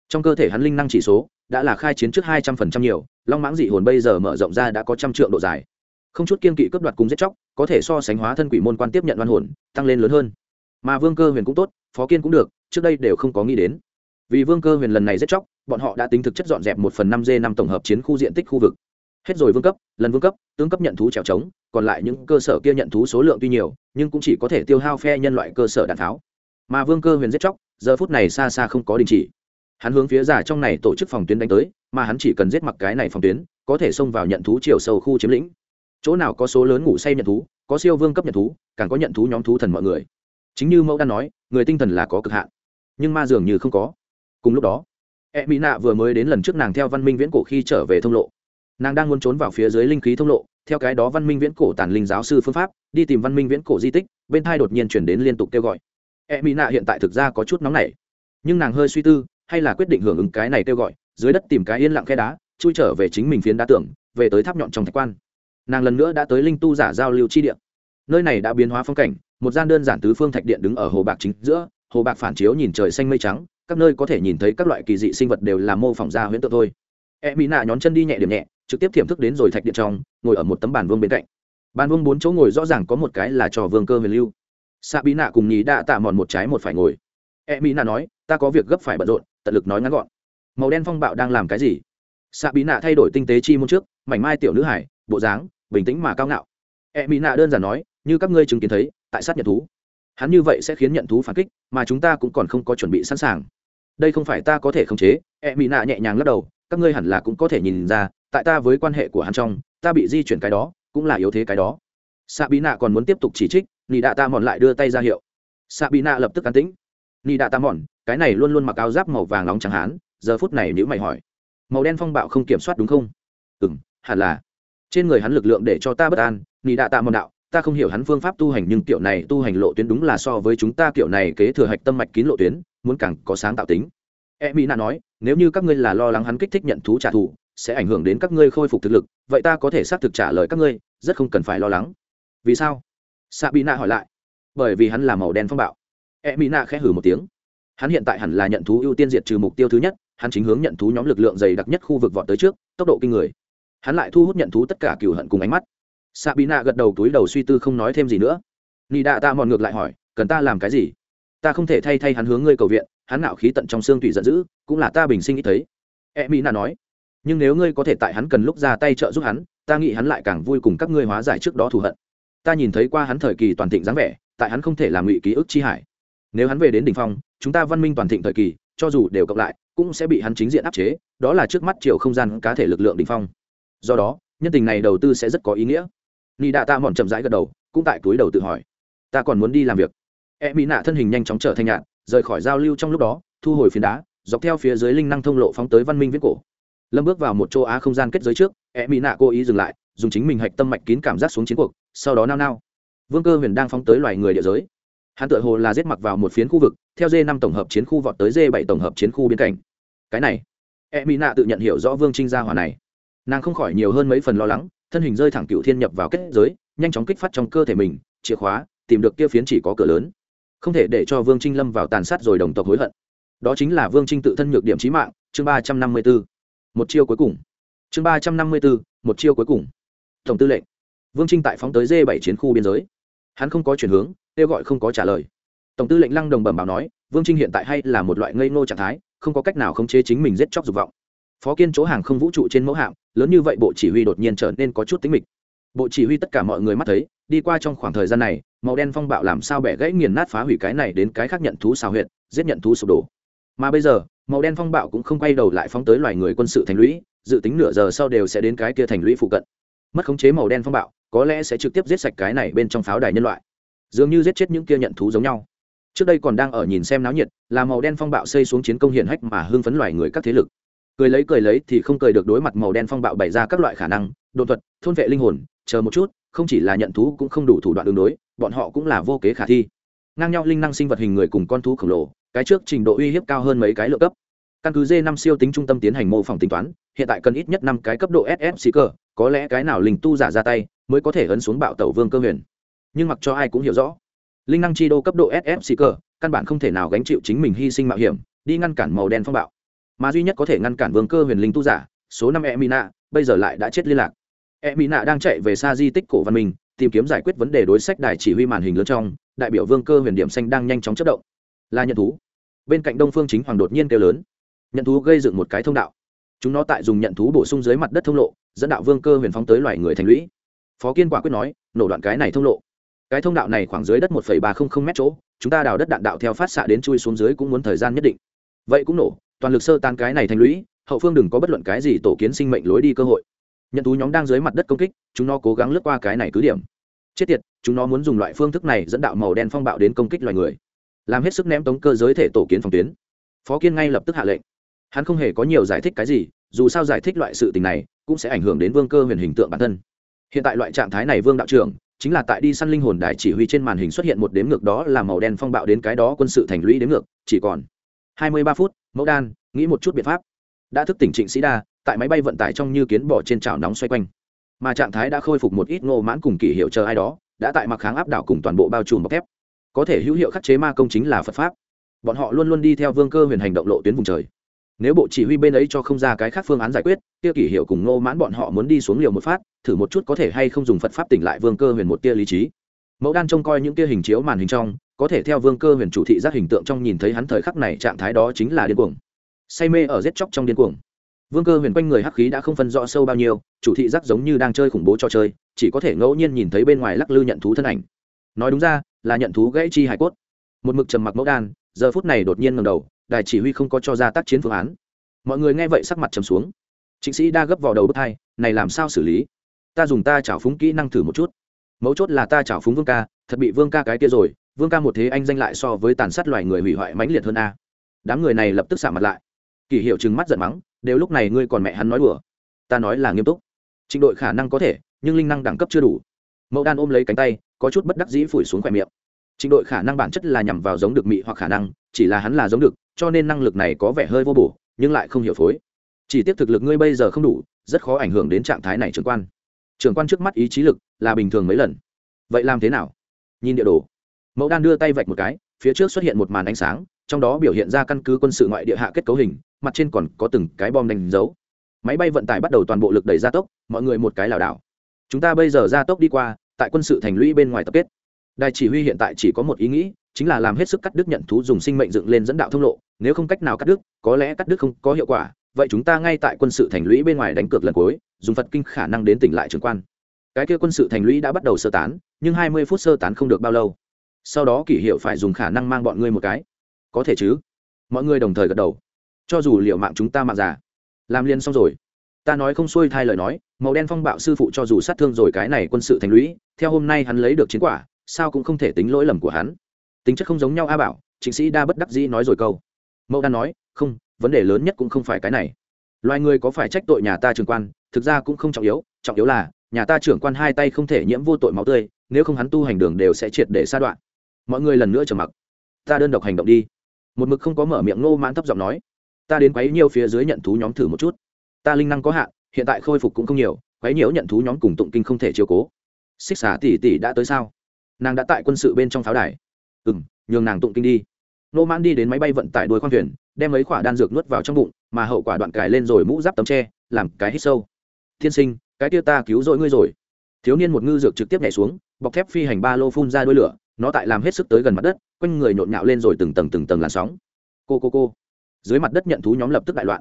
Trong cơ thể hắn linh năng chỉ số đã là khai chiến trước hai trăm phần trăm nhiều, long mãng dị hồn bây giờ mở rộng ra đã có trăm triệu độ dài. Không chút kiên kỵ cướp đoạt cùng giết chóc, có thể so sánh hóa thân quỷ môn quan tiếp nhận văn hồn, tăng lên lớn hơn. Mà vương cơ huyền cũng tốt, phó kiên cũng được, trước đây đều không có nghĩ đến. Vì vương cơ huyền lần này giết chóc, bọn họ đã tính thực chất dọn dẹp một phần năm d năm tổng hợp chiến khu diện tích khu vực. Hết rồi vương cấp, lần vương cấp, tướng cấp nhận thú trèo trống, còn lại những cơ sở kia nhận thú số lượng tuy nhiều, nhưng cũng chỉ có thể tiêu hao phe nhân loại cơ sở đạn tháo. Mà vương cơ huyền giết chóc giờ phút này xa xa không có đình chỉ. Hắn hướng phía giả trong này tổ chức phòng tuyến đánh tới, mà hắn chỉ cần giết mặc cái này phòng tuyến, có thể xông vào nhận thú chiều sâu khu chiếm lĩnh. Chỗ nào có số lớn ngủ say nhận thú, có siêu vương cấp nhận thú, càng có nhận thú nhóm thú thần mọi người. Chính như mẫu đã nói, người tinh thần là có cực hạn, nhưng ma dường như không có. Cùng lúc đó e mỹ nạ vừa mới đến lần trước nàng theo văn minh viễn cổ khi trở về thông lộ. Nàng đang muốn trốn vào phía dưới linh khí thông lộ, theo cái đó văn minh viễn cổ tàn linh giáo sư phương pháp, đi tìm văn minh viễn cổ di tích, bên thai đột nhiên chuyển đến liên tục kêu gọi e mỹ nạ hiện tại thực ra có chút nóng nảy, nhưng nàng hơi suy tư, hay là quyết định hưởng ứng cái này kêu gọi, dưới đất tìm cái yên lặng khe đá, chui trở về chính mình phiến đá tưởng về tới tháp nhọn trong thạch quan. Nàng lần nữa đã tới linh tu giả giao lưu chi điện nơi này đã biến hóa phong cảnh, một gian đơn giản tứ phương thạch điện đứng ở hồ bạc chính giữa, hồ bạc phản chiếu nhìn trời xanh mây trắng, các nơi có thể nhìn thấy các loại kỳ dị sinh vật đều là mô phỏng ra huyễn tượng thôi. E mỹ nạ nhón chân đi nhẹ điểm nhẹ, trực tiếp thiểm thức đến rồi thạch điện trong, ngồi ở một tấm bàn vương bên cạnh. Bàn vương bốn chỗ ngồi rõ ràng có một cái là trò vương cơ huyền lưu xạ bí nạ cùng nhí đã tạ mòn một trái một phải ngồi. E mỹ nạ nói, ta có việc gấp phải bận rộn, tận lực nói ngắn gọn. Màu đen phong bạo đang làm cái gì? Xạ bí nạ thay đổi tinh tế chi môn trước, mảnh mai tiểu nữ hải, bộ dáng, bình tĩnh mà cao ngạo. E mỹ nạ đơn giản nói, như các ngươi chứng kiến thấy, tại sát nhận thú. Hắn như vậy sẽ khiến nhận thú phản kích, mà chúng ta cũng còn không có chuẩn bị sẵn sàng. Đây không phải ta có thể khống chế. E mỹ nạ nhẹ nhàng lắc đầu, các ngươi hẳn là cũng có thể nhìn ra, tại ta với quan hệ của hắn trong, ta bị di chuyển cái đó, cũng là yếu thế cái đó. Xạ bí nạ còn muốn tiếp tục chỉ trích nị đạ ta mòn lại đưa tay ra hiệu. Xạ Bị nạ lập tức cán tĩnh. Nị đạ ta mòn, cái này luôn luôn mặc áo giáp màu vàng nóng chẳng hán, giờ phút này nếu mày hỏi. Màu đen phong bạo không kiểm soát đúng không? Ừ m hẳn là. Trên người hắn lực lượng để cho ta bất an, nị đạ ta mòn đạo, ta không hiểu hắn phương pháp tu hành nhưng kiểu này tu hành lộ tuyến đúng là so với chúng ta kiểu này kế thừa hạch tâm mạch kín lộ tuyến, muốn càng có sáng tạo tính. E mỹ nạ nói, nếu như các ngươi là lo lắng hắn kích thích nhận thú trả thù, sẽ ảnh hưởng đến các ngươi khôi phục thực lực, vậy ta có thể xác thực trả lời các ngươi, rất không cần phải lo lắng. Vì sao? Xạ bị nạ hỏi lại. Bởi vì hắn là màu đen phong bạo. E mỹ nạ khẽ hử một tiếng. Hắn hiện tại hẳn là nhận thú ưu tiên diệt trừ mục tiêu thứ nhất, hắn chính hướng nhận thú nhóm lực lượng dày đặc nhất khu vực vọt tới trước, tốc độ kinh người. Hắn lại thu hút nhận thú tất cả cừu hận cùng ánh mắt. Xạ bị nạ gật đầu túi đầu suy tư không nói thêm gì nữa. Nị đạ ta mòn ngược lại hỏi, cần ta làm cái gì? Ta không thể thay thay hắn hướng ngươi cầu viện, hắn nạo khí tận trong xương tùy giận dữ, cũng là ta bình sinh nghĩ thấy. E mỹ nạ nói, nhưng nếu ngươi có thể tại hắn cần lúc ra tay trợ giúp hắn, ta nghĩ hắn lại càng vui cùng các ngươi hóa giải trước đó thù hận ta nhìn thấy qua hắn thời kỳ toàn thịnh dáng vẻ, tại hắn không thể làm ngụy ký ức chi hải. Nếu hắn về đến đ ỉ n h phong, chúng ta văn minh toàn thịnh thời kỳ, cho dù đều cộng lại, cũng sẽ bị hắn chính diện áp chế, đó là trước mắt chiều không gian cá thể lực lượng đ ỉ n h phong. Do đó, nhân tình này đầu tư sẽ rất có ý nghĩa. Ni đạ ta mòn chậm rãi gật đầu, cũng tại túi đầu tự hỏi. Ta còn muốn đi làm việc. E mỹ nạ thân hình nhanh chóng trở thành nhạn, rời khỏi giao lưu trong lúc đó, thu hồi phiến đá, dọc theo phía dưới linh năng thông lộ phóng tới văn minh viết cổ. Lâm bước vào một châu á không gian kết giới trước e mỹ nạ cố ý dừng lại dùng chính mình hạch tâm mạch kín cảm giác xuống chiến cuộc, sau đó nao nao. Vương cơ huyền đang phóng tới loài người địa giới. Hắn tự hồ là giết mặc vào một phiến khu vực, theo d năm tổng hợp chiến khu vọt tới d bảy tổng hợp chiến khu biên cảnh. Cái này e mỹ nạ tự nhận hiểu rõ vương trinh gia hòa này. Nàng không khỏi nhiều hơn mấy phần lo lắng, thân hình rơi thẳng cựu thiên nhập vào kết giới, nhanh chóng kích phát trong cơ thể mình, chìa khóa, tìm được kia phiến chỉ có cửa lớn. Không thể để cho vương trinh lâm vào tàn sát rồi đồng tộc hối hận. Đó chính là vương trinh tự thân nhược điểm trí mạng, chương ba trăm năm mươi b ố một chiêu cuối cùng. Chương ba trăm năm mươi bốn một chiêu cuối cùng tổng tư lệnh. Vương trinh tại phóng tới d bảy chiến khu biên giới. Hắn không có chuyển hướng, kêu gọi không có trả lời. Tổng tư lệnh lăng đồng bẩm báo nói, vương trinh hiện tại hay là một loại ngây ngô trạng thái, không có cách nào khống chế chính mình giết chóc dục vọng. Phó kiên chỗ hàng không vũ trụ trên mẫu hạm, lớn như vậy bộ chỉ huy đột nhiên trở nên có chút tính mịch. Bộ chỉ huy tất cả mọi người mắt thấy, đi qua trong khoảng thời gian này, màu đen phong bạo làm sao bẻ gãy nghiền nát phá hủy cái này đến cái khác nhận thú xào huyệt, giết nhận thú sụp đổ. Mà bây giờ, màu đen phong bạo cũng không quay đầu lại phóng tới loài người quân sự thành lũy, dự tính nửa giờ sau đều sẽ đến cái kia thành lũy phụ cận mất khống chế màu đen phong bạo, có lẽ sẽ trực tiếp giết sạch cái này bên trong pháo đài nhân loại. Dường như giết chết những kia nhận thú giống nhau. Trước đây còn đang ở nhìn xem náo nhiệt, là màu đen phong bạo xây xuống chiến công hiển hách mà hưng phấn loài người các thế lực. Cười lấy cười lấy thì không cười được đối mặt màu đen phong bạo bày ra các loại khả năng đột thuật, thôn vệ linh hồn, chờ một chút, không chỉ là nhận thú cũng không đủ thủ đoạn đường đối, bọn họ cũng là vô kế khả thi. Ngang nhau linh năng sinh vật hình người cùng con thú khổng lồ, cái trước trình độ uy hiếp cao hơn mấy cái lượng cấp. Căn cứ d năm siêu tính trung tâm tiến hành mô phỏng tính toán, hiện tại cần ít nhất năm cái cấp độ ss xì cơ có lẽ cái nào linh tu giả ra tay mới có thể ấn xuống bạo tẩu vương cơ huyền. Nhưng mặc cho ai cũng hiểu rõ, linh năng chi đô cấp độ ss xì cơ, căn bản không thể nào gánh chịu chính mình hy sinh mạo hiểm, đi ngăn cản màu đen phong bạo. Mà duy nhất có thể ngăn cản vương cơ huyền linh tu giả, số năm e mina bây giờ lại đã chết liên lạc. E mina đang chạy về xa di tích cổ văn minh, tìm kiếm giải quyết vấn đề đối sách đài chỉ huy màn hình lớn trong, đại biểu vương cơ huyền điểm xanh đang nhanh chóng chất động. Là nhận thú. Bên cạnh đông phương chính hoàng đột nhiên kêu lớn. Nhận thú gây dựng một cái thông đạo. Chúng nó tại dùng nhận thú bổ sung dưới mặt đất thông lộ dẫn đạo vương cơ huyền phóng tới loài người thành lũy. Phó kiên quả quyết nói, nổ đoạn cái này thông lộ. Cái thông đạo này khoảng dưới đất một ba trăm linh m chỗ, chúng ta đào đất đạn đạo theo phát xạ đến chui xuống dưới cũng muốn thời gian nhất định. Vậy cũng nổ, toàn lực sơ tan cái này thành lũy, hậu phương đừng có bất luận cái gì tổ kiến sinh mệnh lối đi cơ hội. Nhận thú nhóm đang dưới mặt đất công kích, chúng nó cố gắng lướt qua cái này cứ điểm. Chết tiệt, chúng nó muốn dùng loại phương thức này dẫn đạo màu đen phong bạo đến công kích loài người. Làm hết sức ném tống cơ giới thể tổ kiến phòng tuyến. Phó kiên ngay lập tức hạ lệnh. Hắn không hề có nhiều giải thích cái gì, dù sao giải thích loại sự tình này cũng sẽ ảnh hưởng đến vương cơ huyền hình tượng bản thân. Hiện tại loại trạng thái này vương đạo trưởng, chính là tại đi săn linh hồn đài chỉ huy trên màn hình xuất hiện một đếm ngược đó là màu đen phong bạo đến cái đó quân sự thành lũy đếm ngược, chỉ còn hai mươi ba phút, mẫu đan, nghĩ một chút biện pháp. Đã thức tỉnh trịnh sĩ đa, tại máy bay vận tải trong như kiến bỏ trên chảo nóng xoay quanh. Mà trạng thái đã khôi phục một ít ngô mãn cùng kỷ hiệu chờ ai đó, đã tại mặc kháng áp đảo cùng toàn bộ bao trùm bọc thép. Có thể hữu hiệu khắc chế ma công chính là phật pháp. Bọn họ luôn luôn đi theo vương cơ huyền hành động lộ tuyến vùng trời nếu bộ chỉ huy bên ấy cho không ra cái khác phương án giải quyết Tiêu kỷ hiệu cùng ngô mãn bọn họ muốn đi xuống liều một phát, thử một chút có thể hay không dùng phật pháp tỉnh lại vương cơ huyền một tia lý trí. Mẫu đan trông coi những tia hình chiếu màn hình trong, có thể theo vương cơ huyền chủ thị giác hình tượng trong nhìn thấy hắn thời khắc này trạng thái đó chính là điên cuồng. Say mê ở giết chóc trong điên cuồng. Vương cơ huyền quanh người hắc khí đã không phân rõ sâu bao nhiêu, chủ thị giác giống như đang chơi khủng bố trò chơi, chỉ có thể ngẫu nhiên nhìn thấy bên ngoài lắc lư nhận thú thân ảnh. Nói đúng ra, là nhận thú gãy chi hải cốt. Một mực trầm mặc mẫu đan, giờ phút này đột nhiên ngầm đầu đài chỉ huy không có cho ra tác chiến phương án. Mọi người nghe vậy sắc mặt trầm xuống. Chính sĩ đa gấp vào đầu bước hai, này làm sao xử lý? Ta dùng ta chảo phúng kỹ năng thử một chút. Mấu chốt là ta chảo phúng vương ca, thật bị vương ca cái kia rồi, vương ca một thế anh danh lại so với tàn sát loài người hủy hoại mãnh liệt hơn a. Đám người này lập tức xả mặt lại. Kỷ hiệu trừng mắt giận mắng, đều lúc này ngươi còn mẹ hắn nói đùa. Ta nói là nghiêm túc. Trình đội khả năng có thể, nhưng linh năng đẳng cấp chưa đủ. Mẫu đan ôm lấy cánh tay, có chút bất đắc dĩ phủi xuống khỏe miệng. Trình đội khả năng bản chất là nhằm vào giống được mị hoặc khả năng, chỉ là hắn là giống được cho nên năng lực này có vẻ hơi vô bổ, nhưng lại không hiểu phối. Chỉ tiếp thực lực ngươi bây giờ không đủ, rất khó ảnh hưởng đến trạng thái này trưởng quan. Trưởng quan trước mắt ý chí lực là bình thường mấy lần. Vậy làm thế nào? Nhìn địa đồ. Mẫu đan đưa tay vạch một cái, phía trước xuất hiện một màn ánh sáng, trong đó biểu hiện ra căn cứ quân sự ngoại địa hạ kết cấu hình, mặt trên còn có từng cái bom đánh dấu. Máy bay vận tải bắt đầu toàn bộ lực đẩy ra tốc, mọi người một cái lảo đảo. Chúng ta bây giờ ra tốc đi qua, tại quân sự thành lũy bên ngoài tập kết. Đài chỉ huy hiện tại chỉ có một ý nghĩ, chính là làm hết sức cắt đứt nhận thú dùng sinh mệnh dựng lên dẫn đạo thông lộ nếu không cách nào cắt đứt, có lẽ cắt đứt không có hiệu quả, vậy chúng ta ngay tại quân sự thành lũy bên ngoài đánh cược lần cuối, dùng phật kinh khả năng đến tỉnh lại trường quan. Cái kia quân sự thành lũy đã bắt đầu sơ tán, nhưng hai mươi phút sơ tán không được bao lâu. Sau đó kỷ hiệu phải dùng khả năng mang bọn ngươi một cái. Có thể chứ? Mọi người đồng thời gật đầu. Cho dù liệu mạng chúng ta mạng già. Làm liền xong rồi. Ta nói không xuôi thay lời nói, màu đen phong bạo sư phụ cho dù sát thương rồi cái này quân sự thành lũy, theo hôm nay hắn lấy được chiến quả, sao cũng không thể tính lỗi lầm của hắn. Tính chất không giống nhau a bảo chính sĩ đa bất đắc dĩ nói rồi câu mẫu đan nói, không, vấn đề lớn nhất cũng không phải cái này. Loài người có phải trách tội nhà ta trưởng quan, thực ra cũng không trọng yếu trọng yếu là, nhà ta trưởng quan hai tay không thể nhiễm vô tội máu tươi, nếu không hắn tu hành đường đều sẽ triệt để sa đoạn. Mọi người lần nữa trầm mặc. Ta đơn độc hành động đi. Một mực không có mở miệng nô mãn thấp giọng nói, ta đến quấy nhiêu phía dưới nhận thú nhóm thử một chút. Ta linh năng có hạn, hiện tại khôi phục cũng không nhiều, quấy nhiễu nhận thú nhóm cùng tụng kinh không thể chiều cố. Xích xả tỷ tỷ đã tới sao? Nàng đã tại quân sự bên trong pháo đài. Ừ m nhường nàng tụng kinh đi nô mãn đi đến máy bay vận tải đuôi khoang thuyền, đem mấy quả đan dược nuốt vào trong bụng, mà hậu quả đoạn cài lên rồi mũ giáp tấm tre, làm cái hít sâu. Thiên sinh, cái kia ta cứu rỗi ngươi rồi. Thiếu niên một ngư dược trực tiếp nhảy xuống, bọc thép phi hành ba lô phun ra đuôi lửa, nó tại làm hết sức tới gần mặt đất, quanh người nhộn nhạo lên rồi từng tầng từng tầng làn sóng. Cô cô cô. Dưới mặt đất nhận thú nhóm lập tức đại loạn.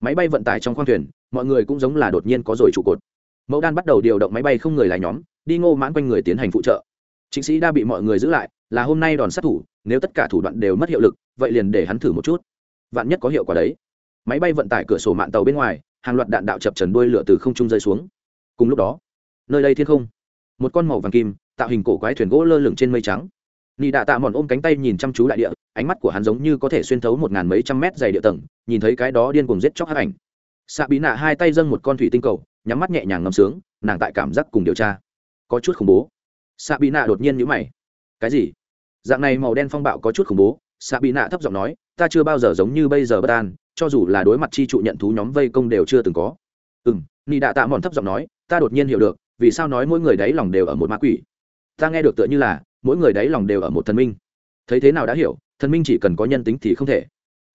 Máy bay vận tải trong khoang thuyền, mọi người cũng giống là đột nhiên có rồi trụ cột. Mẫu đan bắt đầu điều động máy bay không người lái nhóm, đi ngô mãn quanh người tiến hành phụ trợ. Chính sĩ đã bị mọi người giữ lại, là hôm nay đòn sát thủ nếu tất cả thủ đoạn đều mất hiệu lực, vậy liền để hắn thử một chút. Vạn nhất có hiệu quả đấy. Máy bay vận tải cửa sổ mạng tàu bên ngoài, hàng loạt đạn đạo chập trần đuôi lửa từ không trung rơi xuống. Cùng lúc đó, nơi đây thiên không, một con màu vàng kim, tạo hình cổ quái thuyền gỗ lơ lửng trên mây trắng. Nị đạ tạ mòn ôm cánh tay nhìn chăm chú đại địa, ánh mắt của hắn giống như có thể xuyên thấu một ngàn mấy trăm mét dày địa tầng, nhìn thấy cái đó điên cuồng giết chóc hát ảnh. Xạ bí nạ hai tay dâng một con thủy tinh cầu, nhắm mắt nhẹ nhàng ngầm sướng, nàng tại cảm giác cùng điều tra. Có chút khủng bố. Xạ bí nạ đột nhiên nhữ mày. Cái gì? Dạng này màu đen phong bạo có chút khủng bố xạ bị nạ thấp giọng nói, ta chưa bao giờ giống như bây giờ bất an, cho dù là đối mặt chi trụ nhận thú nhóm vây công đều chưa từng có. Ừ m nị đạ tạ mòn thấp giọng nói, ta đột nhiên hiểu được, vì sao nói mỗi người đáy lòng đều ở một ma quỷ? Ta nghe được tựa như là, mỗi người đáy lòng đều ở một thần minh. Thấy thế nào đã hiểu, thần minh chỉ cần có nhân tính thì không thể.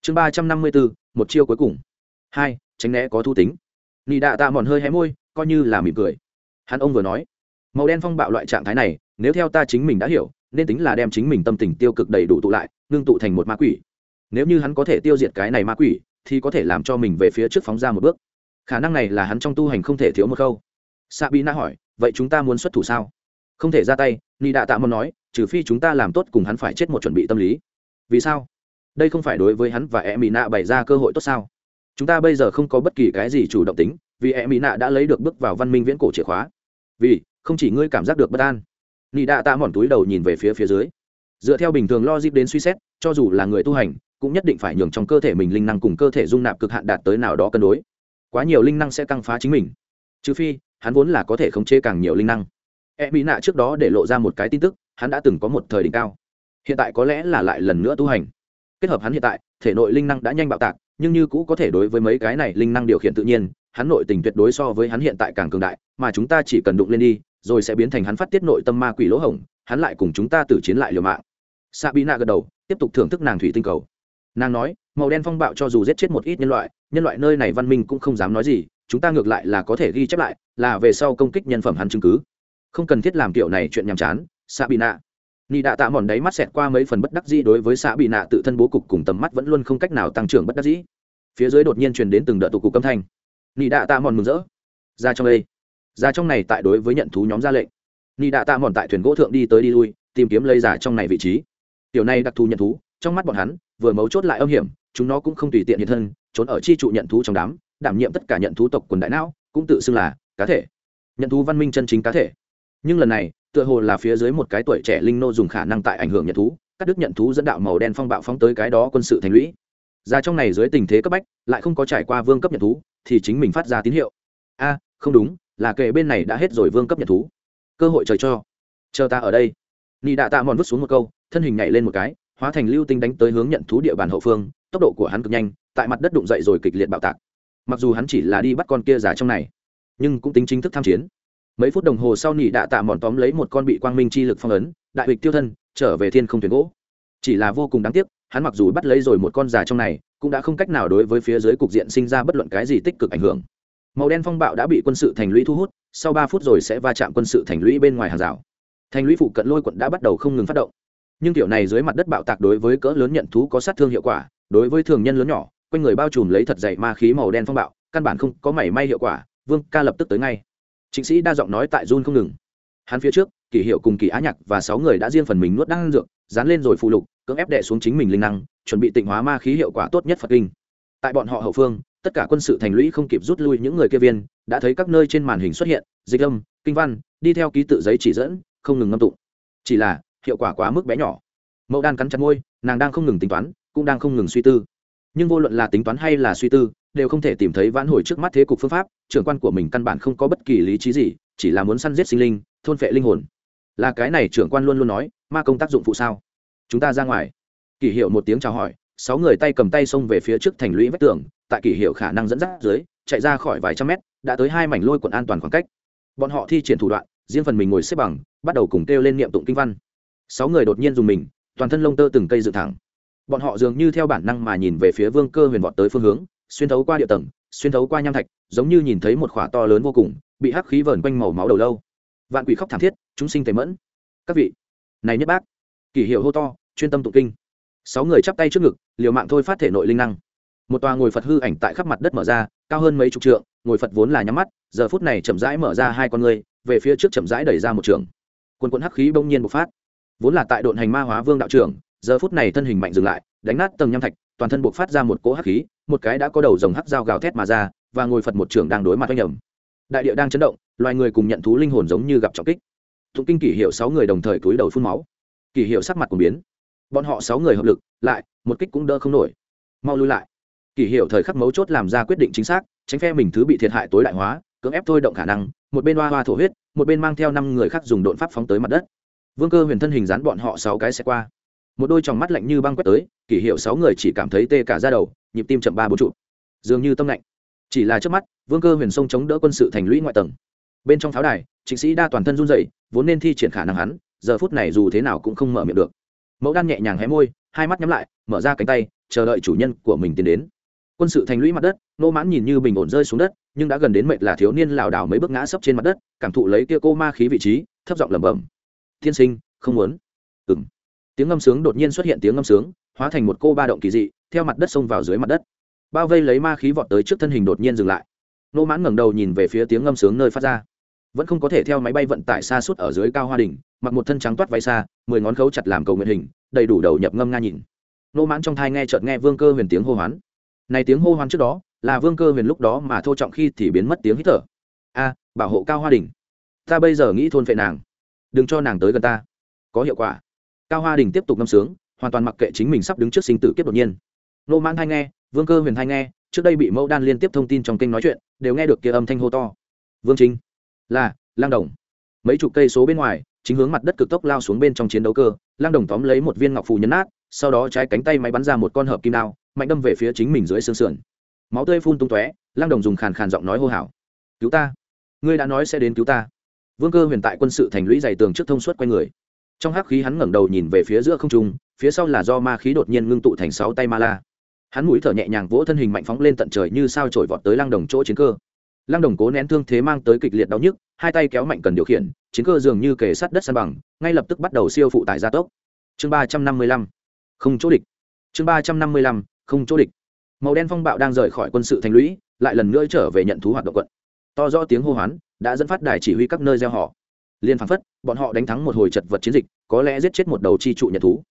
Chương ba trăm năm mươi bốn, một chiêu cuối cùng. Hai, tránh né có thu tính. Nị đạ tạ mòn hơi hé môi, coi như là mỉm cười. Hắn ông vừa nói, màu đen phong bạo loại trạng thái này, nếu theo ta chính mình đã hiểu nên tính là đem chính mình tâm tình tiêu cực đầy đủ tụ lại, ngưng tụ thành một ma quỷ. Nếu như hắn có thể tiêu diệt cái này ma quỷ, thì có thể làm cho mình về phía trước phóng ra một bước. Khả năng này là hắn trong tu hành không thể thiếu một khâu. Sa bi na hỏi, vậy chúng ta muốn xuất thủ sao? Không thể ra tay ni đạ tạ muốn nói, trừ phi chúng ta làm tốt cùng hắn phải chết một chuẩn bị tâm lý. Vì sao? Đây không phải đối với hắn và e mỹ nạ bày ra cơ hội tốt sao? Chúng ta bây giờ không có bất kỳ cái gì chủ động tính, vì e mỹ nạ đã lấy được bước vào văn minh viễn cổ chìa khóa. Vì, không chỉ ngươi cảm giác được bất an nị đạ tạ mòn túi đầu nhìn về phía phía dưới. Dựa theo bình thường logic đến suy xét, cho dù là người tu hành, cũng nhất định phải nhường trong cơ thể mình linh năng cùng cơ thể dung nạp cực hạn đạt tới nào đó cân đối. Quá nhiều linh năng sẽ căng phá chính mình. Trừ phi, hắn vốn là có thể khống chế càng nhiều linh năng. E mỹ nạ trước đó để lộ ra một cái tin tức, hắn đã từng có một thời đỉnh cao. Hiện tại có lẽ là lại lần nữa tu hành. Kết hợp hắn hiện tại, thể nội linh năng đã nhanh bạo tạc, nhưng như cũ có thể đối với mấy cái này linh năng điều khiển tự nhiên, hắn nội tình tuyệt đối so với hắn hiện tại càng cường đại, mà chúng ta chỉ cần đụng lên đi rồi sẽ biến thành hắn phát tiết nội tâm ma quỷ lỗ hổng, hắn lại cùng chúng ta tử chiến lại liều mạng. Sa bị nạ gật đầu, tiếp tục thưởng thức nàng thủy tinh cầu. Nàng nói, màu đen phong bạo cho dù giết chết một ít nhân loại nhân loại nơi này văn minh cũng không dám nói gì, chúng ta ngược lại là có thể ghi chép lại, là về sau công kích nhân phẩm hắn chứng cứ. Không cần thiết làm kiểu này chuyện nhàm chán sa bị nạ nị đạ tạ mòn đáy mắt xẹt qua mấy phần bất đắc dĩ đối với xạ bị nạ tự thân bố cục cùng tầm mắt vẫn luôn không cách nào tăng trưởng bất đắc dĩ. Phía dưới đột nhiên truyền đến từng đợt tụ cục âm thanh. Nị đạ tạ mòn mừng rỡ. Ra trong đây ra trong này tại đối với nhận thú nhóm ra lệnh. Ni đạ tạ mòn tại thuyền gỗ thượng đi tới đi lui, tìm kiếm lây giả trong này vị trí. Tiểu này đặc thù nhận thú, trong mắt bọn hắn, vừa mấu chốt lại âm hiểm, chúng nó cũng không tùy tiện hiện thân, trốn ở chi trụ nhận thú trong đám, đảm nhiệm tất cả nhận thú tộc quần đại não, cũng tự xưng là cá thể. Nhận thú văn minh chân chính cá thể. Nhưng lần này, tựa hồ là phía dưới một cái tuổi trẻ linh nô dùng khả năng tại ảnh hưởng nhận thú các đức nhận thú dẫn đạo màu đen phong bạo phóng tới cái đó quân sự thành lũy. Ra trong này dưới tình thế cấp bách, lại không có trải qua vương cấp nhận thú, thì chính mình phát ra tín hiệu. A, không đúng là kệ bên này đã hết rồi vương cấp nhận thú. Cơ hội trời cho. Chờ ta ở đây. Nị đạ tạ mòn vứt xuống một câu, thân hình nhảy lên một cái, hóa thành lưu tinh đánh tới hướng nhận thú địa bàn hậu phương, tốc độ của hắn cực nhanh, tại mặt đất đụng dậy rồi kịch liệt bạo tạc. Mặc dù hắn chỉ là đi bắt con kia giả trong này, nhưng cũng tính chính thức tham chiến. Mấy phút đồng hồ sau nị đạ tạ mòn tóm lấy một con bị quang minh chi lực phong ấn, đại hịch tiêu thân, trở về thiên không thuyền gỗ. Chỉ là vô cùng đáng tiếc, hắn mặc dù bắt lấy rồi một con già trong này, cũng đã không cách nào đối với phía dưới cục diện sinh ra bất luận cái gì tích cực ảnh hưởng màu đen phong bạo đã bị quân sự thành lũy thu hút, sau ba phút rồi sẽ va chạm quân sự thành lũy bên ngoài hàng rào. Thành lũy phụ cận lôi quận đã bắt đầu không ngừng phát động. Nhưng kiểu này dưới mặt đất bạo tạc đối với cỡ lớn nhận thú có sát thương hiệu quả, đối với thường nhân lớn nhỏ, quanh người bao trùm lấy thật dày ma khí màu đen phong bạo, căn bản không có mảy may hiệu quả, vương ca lập tức tới ngay. Chính sĩ đa giọng nói tại run không ngừng. Hắn phía trước kỷ hiệu cùng kỳ á nhạc và sáu người đã riêng phần mình nuốt đan dược, dán lên rồi phụ lục, cưỡng ép đệ xuống chính mình linh năng, chuẩn bị tịnh hóa ma khí hiệu quả tốt nhất phật kinh. Tại bọn họ hậu phương tất cả quân sự thành lũy không kịp rút lui những người kia viên, đã thấy các nơi trên màn hình xuất hiện, dịch âm, kinh văn, đi theo ký tự giấy chỉ dẫn, không ngừng ngâm tụng. Chỉ là, hiệu quả quá mức bé nhỏ. Mẫu đan cắn chặt môi, nàng đang không ngừng tính toán, cũng đang không ngừng suy tư. Nhưng vô luận là tính toán hay là suy tư, đều không thể tìm thấy vãn hồi trước mắt thế cục phương pháp, trưởng quan của mình căn bản không có bất kỳ lý trí gì, chỉ là muốn săn giết sinh linh, thôn phệ linh hồn. Là cái này trưởng quan luôn luôn nói, ma công tác dụng phụ sao? Chúng ta ra ngoài. Kỷ hiệu một tiếng chào hỏi, sáu người tay cầm tay xông về phía trước thành lũy vách tường tại kỷ hiệu khả năng dẫn dắt dưới, chạy ra khỏi vài trăm mét, đã tới hai mảnh lôi quận an toàn khoảng cách. Bọn họ thi triển thủ đoạn, riêng phần mình ngồi xếp bằng, bắt đầu cùng kêu lên niệm tụng kinh văn. Sáu người đột nhiên dùng mình, toàn thân lông tơ từng cây dựng thẳng. Bọn họ dường như theo bản năng mà nhìn về phía vương cơ huyền vọt tới phương hướng, xuyên thấu qua địa tầng, xuyên thấu qua nham thạch, giống như nhìn thấy một khỏa to lớn vô cùng, bị hắc khí vờn quanh màu máu đầu lâu. Vạn quỷ khóc thảm thiết, chúng sinh tề mẫn. Các vị, này nhất bác. Kỷ hiệu hô to, chuyên tâm tụng kinh. Sáu người chắp tay trước ngực, liều mạng thôi phát thể nội linh năng một tòa ngồi phật hư ảnh tại khắp mặt đất mở ra, cao hơn mấy chục trượng, ngồi phật vốn là nhắm mắt, giờ phút này chậm rãi mở ra hai con người về phía trước chậm rãi đẩy ra một trường. Quân quân hắc khí bỗng nhiên bộc phát. Vốn là tại độn hành ma hóa vương đạo trưởng, giờ phút này thân hình mạnh dừng lại, đánh nát tầng nham thạch, toàn thân bộc phát ra một cỗ hắc khí, một cái đã có đầu dòng hắc dao gào thét mà ra, và ngồi phật một trường đang đối mặt oanh nhầm. Đại địa đang chấn động, loài người cùng nhận thú linh hồn giống như gặp trọng kích. Tụng kinh kỷ hiệu sáu người đồng thời túi đầu phun máu. Kỷ hiệu sắc mặt của biến. Bọn họ sáu người hợp lực, lại, một kích cũng đỡ không nổi. Mau lui lại kỷ hiệu thời khắc mấu chốt làm ra quyết định chính xác, tránh phe mình thứ bị thiệt hại tối đại hóa, cưỡng ép thôi động khả năng, một bên hoa hoa thổ huyết, một bên mang theo năm người khác dùng đột pháp phóng tới mặt đất. Vương cơ huyền thân hình dán bọn họ sáu cái xe qua. Một đôi tròng mắt lạnh như băng quét tới kỷ hiệu sáu người chỉ cảm thấy tê cả ra đầu, nhịp tim chậm ba bốn trụ. Dường như tâm lạnh. Chỉ là trước mắt, vương cơ huyền sông chống đỡ quân sự thành lũy ngoại tầng. Bên trong pháo đài chính sĩ đa toàn thân run dậy vốn nên thi triển khả năng hắn, giờ phút này dù thế nào cũng không mở miệng được. Mẫu đan nhẹ nhàng hé môi, hai mắt nhắm lại, mở ra cánh tay, chờ đợi chủ nhân của mình tiến đến quân sự thành lũy mặt đất, nô mãn nhìn như bình ổn rơi xuống đất, nhưng đã gần đến mệnh là thiếu niên lảo đảo mấy bước ngã sấp trên mặt đất, cảm thụ lấy kia cô ma khí vị trí, thấp giọng lẩm bẩm. Thiên sinh, không muốn. Ừng tiếng ngâm sướng đột nhiên xuất hiện tiếng ngâm sướng, hóa thành một cô ba động kỳ dị, theo mặt đất xông vào dưới mặt đất. Bao vây lấy ma khí vọt tới trước thân hình đột nhiên dừng lại. Nô mãn ngẩng đầu nhìn về phía tiếng ngâm sướng nơi phát ra. Vẫn không có thể theo máy bay vận tải xa suốt ở dưới cao hoa đình mặc một thân trắng toát váy xa, mười ngón khấu chặt làm cầu nguyện hình, đầy đủ đầu nhập ngâm nga nhìn. Nô mãn trong thai nghe chợt nghe vương cơ huyền tiếng hô hoán này tiếng hô hoán trước đó, là vương cơ huyền lúc đó mà thô trọng khi thì biến mất tiếng hít thở. A, bảo hộ cao hoa đình. Ta bây giờ nghĩ thôn phệ nàng. Đừng cho nàng tới gần ta. Có hiệu quả. Cao hoa đình tiếp tục ngâm sướng, hoàn toàn mặc kệ chính mình sắp đứng trước sinh tử kiếp đột nhiên. Nô mãn hay nghe, vương cơ huyền hay nghe, trước đây bị mẫu đan liên tiếp thông tin trong kênh nói chuyện, đều nghe được kia âm thanh hô to. Vương chính. Là lang đồng. Mấy chục cây số bên ngoài, chính hướng mặt đất cực tốc lao xuống bên trong chiến đấu cơ lang đồng tóm lấy một viên ngọc phù nhấn nát sau đó trái cánh tay máy bắn ra một con hợp kim đao, mạnh đâm về phía chính mình dưới xương sườn. Máu tươi phun tung tóe lang đồng dùng khàn khàn giọng nói hô hào. Cứu ta! Ngươi đã nói sẽ đến cứu ta. Vương cơ huyền tại quân sự thành lũy dày tường trước thông suốt quay người. Trong hắc khí hắn ngẩng đầu nhìn về phía giữa không trung, phía sau là do ma khí đột nhiên ngưng tụ thành sáu tay ma la. Hắn mũi thở nhẹ nhàng vỗ thân hình mạnh phóng lên tận trời như sao trổi vọt tới Lang đồng chỗ chiến cơ. Lang đồng cố nén thương thế mang tới kịch liệt đau nhức, hai tay kéo mạnh cần điều khiển, chiến cơ dường như kề sát đất san bằng, ngay lập tức bắt đầu siêu phụ tải gia tốc. Chương ba trăm năm mươi lăm không chỗ địch. Chương ba trăm năm mươi lăm, không chỗ địch. Màu đen phong bạo đang rời khỏi quân sự thành lũy, lại lần nữa trở về nhận thú hoạt động quận. To rõ tiếng hô hoán đã dẫn phát đài chỉ huy các nơi gieo họ. Liên phán phất, bọn họ đánh thắng một hồi chật vật chiến dịch, có lẽ giết chết một đầu chi trụ nhận thú.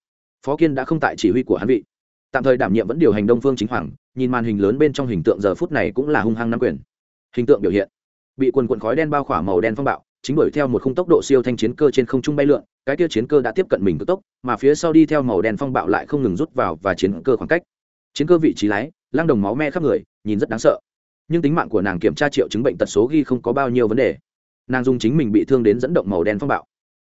Phó kiên đã không tại chỉ huy của hắn vị. Tạm thời đảm nhiệm vẫn điều hành đông phương chính hoàng, nhìn màn hình lớn bên trong hình tượng giờ phút này cũng là hung hăng nắm quyền. Hình tượng biểu hiện. Bị quần quần khói đen bao khỏa màu đen phong bạo chính đuổi theo một khung tốc độ siêu thanh chiến cơ trên không trung bay lượn, cái kia chiến cơ đã tiếp cận mình cực tốc, mà phía sau đi theo màu đen phong bạo lại không ngừng rút vào và chiến cơ khoảng cách. Chiến cơ vị trí lái, lăng đồng máu me khắp người, nhìn rất đáng sợ. Nhưng tính mạng của nàng kiểm tra triệu chứng bệnh tật số ghi không có bao nhiêu vấn đề. Nàng dùng chính mình bị thương đến dẫn động màu đen phong bạo.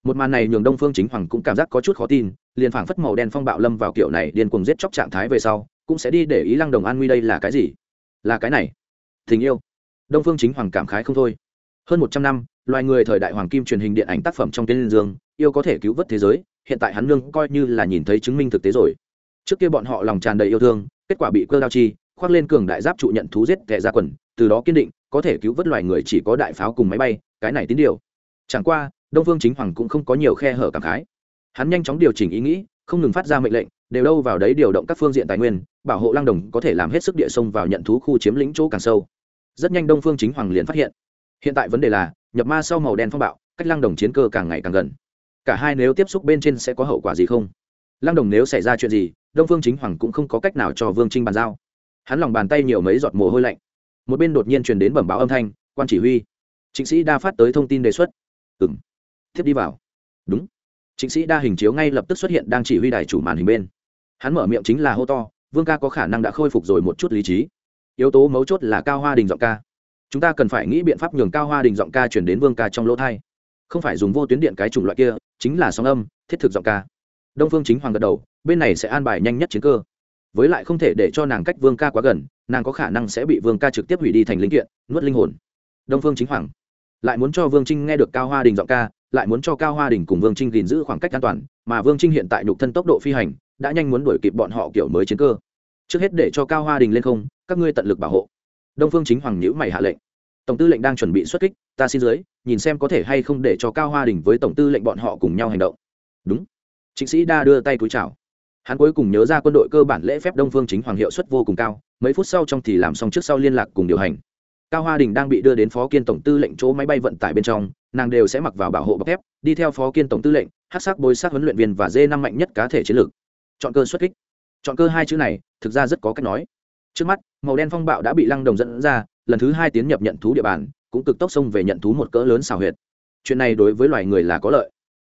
Một màn này nhường đông phương chính hoàng cũng cảm giác có chút khó tin, liền phảng phất màu đen phong bạo lâm vào kiểu này điên cuồng giết chóc trạng thái về sau, cũng sẽ đi để ý lăng đồng an nguy đây là cái gì? Là cái này. Tình yêu. Đông phương chính hoàng cảm khái không thôi. Hơn một trăm năm loài người thời đại hoàng kim truyền hình điện ảnh tác phẩm trong tên liên dương, yêu có thể cứu vớt thế giới, hiện tại hắn nương coi như là nhìn thấy chứng minh thực tế rồi. Trước kia bọn họ lòng tràn đầy yêu thương, kết quả bị cơ đao chi, khoác lên cường đại giáp trụ nhận thú giết kẻ ra quần, từ đó kiên định, có thể cứu vớt loài người chỉ có đại pháo cùng máy bay, cái này tín điều. Chẳng qua, đông phương chính hoàng cũng không có nhiều khe hở cảm khái. Hắn nhanh chóng điều chỉnh ý nghĩ, không ngừng phát ra mệnh lệnh, đều đâu vào đấy điều động các phương diện tài nguyên, bảo hộ lang đồng có thể làm hết sức địa sông vào nhận thú khu chiếm lĩnh chỗ càng sâu. Rất nhanh đông phương chính hoàng liền phát hiện. Hiện tại vấn đề là nhập ma sau màu đen phong bạo, cách lang đồng chiến cơ càng ngày càng gần. Cả hai nếu tiếp xúc bên trên sẽ có hậu quả gì không? Lang đồng nếu xảy ra chuyện gì, đông phương chính hoàng cũng không có cách nào cho vương trinh bàn giao. Hắn lòng bàn tay nhiều mấy giọt mồ hôi lạnh. Một bên đột nhiên truyền đến bẩm báo âm thanh, quan chỉ huy. Chính sĩ đa phát tới thông tin đề xuất. Ừng thiếp đi vào. Đúng. Chính sĩ đa hình chiếu ngay lập tức xuất hiện đang chỉ huy đài chủ màn hình bên. Hắn mở miệng chính là hô to, vương ca có khả năng đã khôi phục rồi một chút lý trí. Yếu tố mấu chốt là cao hoa đình giọng ca chúng ta cần phải nghĩ biện pháp nhường cao hoa đình giọng ca chuyển đến vương ca trong lỗ thai. Không phải dùng vô tuyến điện cái chủng loại kia, chính là sóng âm, thiết thực giọng ca. Đông phương chính hoàng gật đầu, bên này sẽ an bài nhanh nhất chiến cơ. Với lại không thể để cho nàng cách vương ca quá gần, nàng có khả năng sẽ bị vương ca trực tiếp hủy đi thành linh kiện, nuốt linh hồn. Đông phương chính hoàng, lại muốn cho vương trinh nghe được cao hoa đình giọng ca, lại muốn cho cao hoa đình cùng vương trinh gìn giữ khoảng cách an toàn, mà vương trinh hiện tại nhục thân tốc độ phi hành, đã nhanh muốn đuổi kịp bọn họ kiểu mới chiến cơ. Trước hết để cho cao hoa đình lên không, các ngươi tận lực bảo hộ đông phương chính hoàng nhữ mày hạ lệnh. Tổng tư lệnh đang chuẩn bị xuất kích, ta xin dưới nhìn xem có thể hay không để cho cao hoa đình với tổng tư lệnh bọn họ cùng nhau hành động. Đúng. Chính sĩ đa đưa tay cúi chào. Hắn cuối cùng nhớ ra quân đội cơ bản lễ phép đông phương chính hoàng hiệu suất vô cùng cao, mấy phút sau trong thì làm xong trước sau liên lạc cùng điều hành. Cao hoa đình đang bị đưa đến phó kiên tổng tư lệnh chỗ máy bay vận tải bên trong, nàng đều sẽ mặc vào bảo hộ bọc thép, đi theo phó kiên tổng tư lệnh, hát sắc bôi sát huấn luyện viên và dê năm mạnh nhất cá thể chiến lược. Chọn cơ xuất kích. Chọn cơ hai chữ này, thực ra rất có cách nói trước mắt, màu đen phong bạo đã bị lăng đồng dẫn ra, lần thứ hai tiến nhập nhận thú địa bàn, cũng cực tốc xông về nhận thú một cỡ lớn xào huyệt. Chuyện này đối với loài người là có lợi.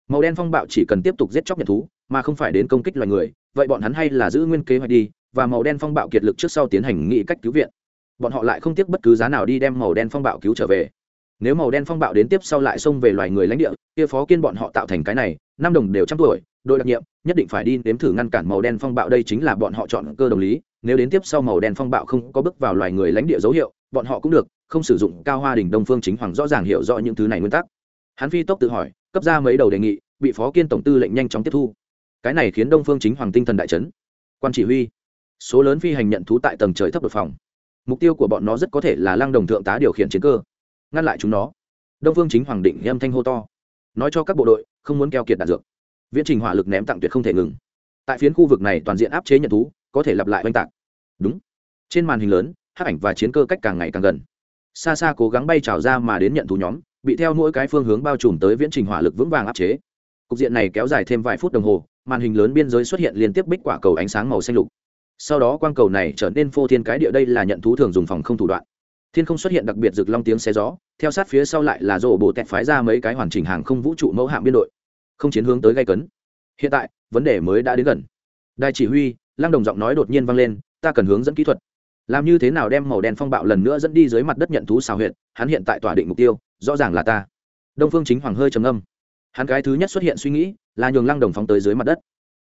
Màu đen phong bạo chỉ cần tiếp tục giết chóc nhận thú, mà không phải đến công kích loài người, vậy bọn hắn hay là giữ nguyên kế hoạch đi, và màu đen phong bạo kiệt lực trước sau tiến hành nghị cách cứu viện. Bọn họ lại không tiếc bất cứ giá nào đi đem màu đen phong bạo cứu trở về. Nếu màu đen phong bạo đến tiếp sau lại xông về loài người lãnh địa, kia phó kiên bọn họ tạo thành cái này, năm đồng đều trăm tuổi đội đặc nhiệm, nhất định phải đi nếm thử ngăn cản màu đen phong bạo đây chính là bọn họ chọn cơ đồng lý. Nếu đến tiếp sau màu đen phong bạo không có bước vào loài người lãnh địa dấu hiệu, bọn họ cũng được, không sử dụng cao hoa đình đông phương chính hoàng rõ ràng hiểu rõ những thứ này nguyên tắc. Hắn phi tốc tự hỏi, cấp ra mấy đầu đề nghị, bị phó kiên tổng tư lệnh nhanh chóng tiếp thu. Cái này khiến đông phương chính hoàng tinh thần đại chấn. Quan chỉ huy, số lớn phi hành nhận thú tại tầng trời thấp đột phòng. Mục tiêu của bọn nó rất có thể là lăng đồng thượng tá điều khiển chiến cơ. Ngăn lại chúng nó. Đông phương chính hoàng định âm thanh hô to. Nói cho các bộ đội, không muốn keo kiệt đạn dược viễn trình hỏa lực ném tặng tuyệt không thể ngừng. Tại phiến khu vực này toàn diện áp chế nhận thú, có thể lặp lại oanh tạc. Đúng. Trên màn hình lớn hát ảnh và chiến cơ cách càng ngày càng gần. Xa xa cố gắng bay trào ra mà đến nhận thú nhóm, bị theo mỗi cái phương hướng bao trùm tới viễn trình hỏa lực vững vàng áp chế. Cục diện này kéo dài thêm vài phút đồng hồ, màn hình lớn biên giới xuất hiện liên tiếp bích quả cầu ánh sáng màu xanh lục. Sau đó quang cầu này trở nên phô thiên cái địa, đây là nhận thú thường dùng phòng không thủ đoạn. Thiên không xuất hiện đặc biệt rực long tiếng xe gió, theo sát phía sau lại là rổ bồ tẹt phái ra mấy cái hoàn chỉnh hàng không vũ trụ mẫu hạm biên đội không chiến hướng tới gây cấn. Hiện tại, vấn đề mới đã đến gần. Đài chỉ huy, lăng đồng giọng nói đột nhiên vang lên, ta cần hướng dẫn kỹ thuật. Làm như thế nào đem màu đen phong bạo lần nữa dẫn đi dưới mặt đất nhận thú xào huyện hắn hiện tại tỏa định mục tiêu, rõ ràng là ta. Đông phương chính hoàng hơi trầm âm hắn cái thứ nhất xuất hiện suy nghĩ, là nhường lăng đồng phóng tới dưới mặt đất.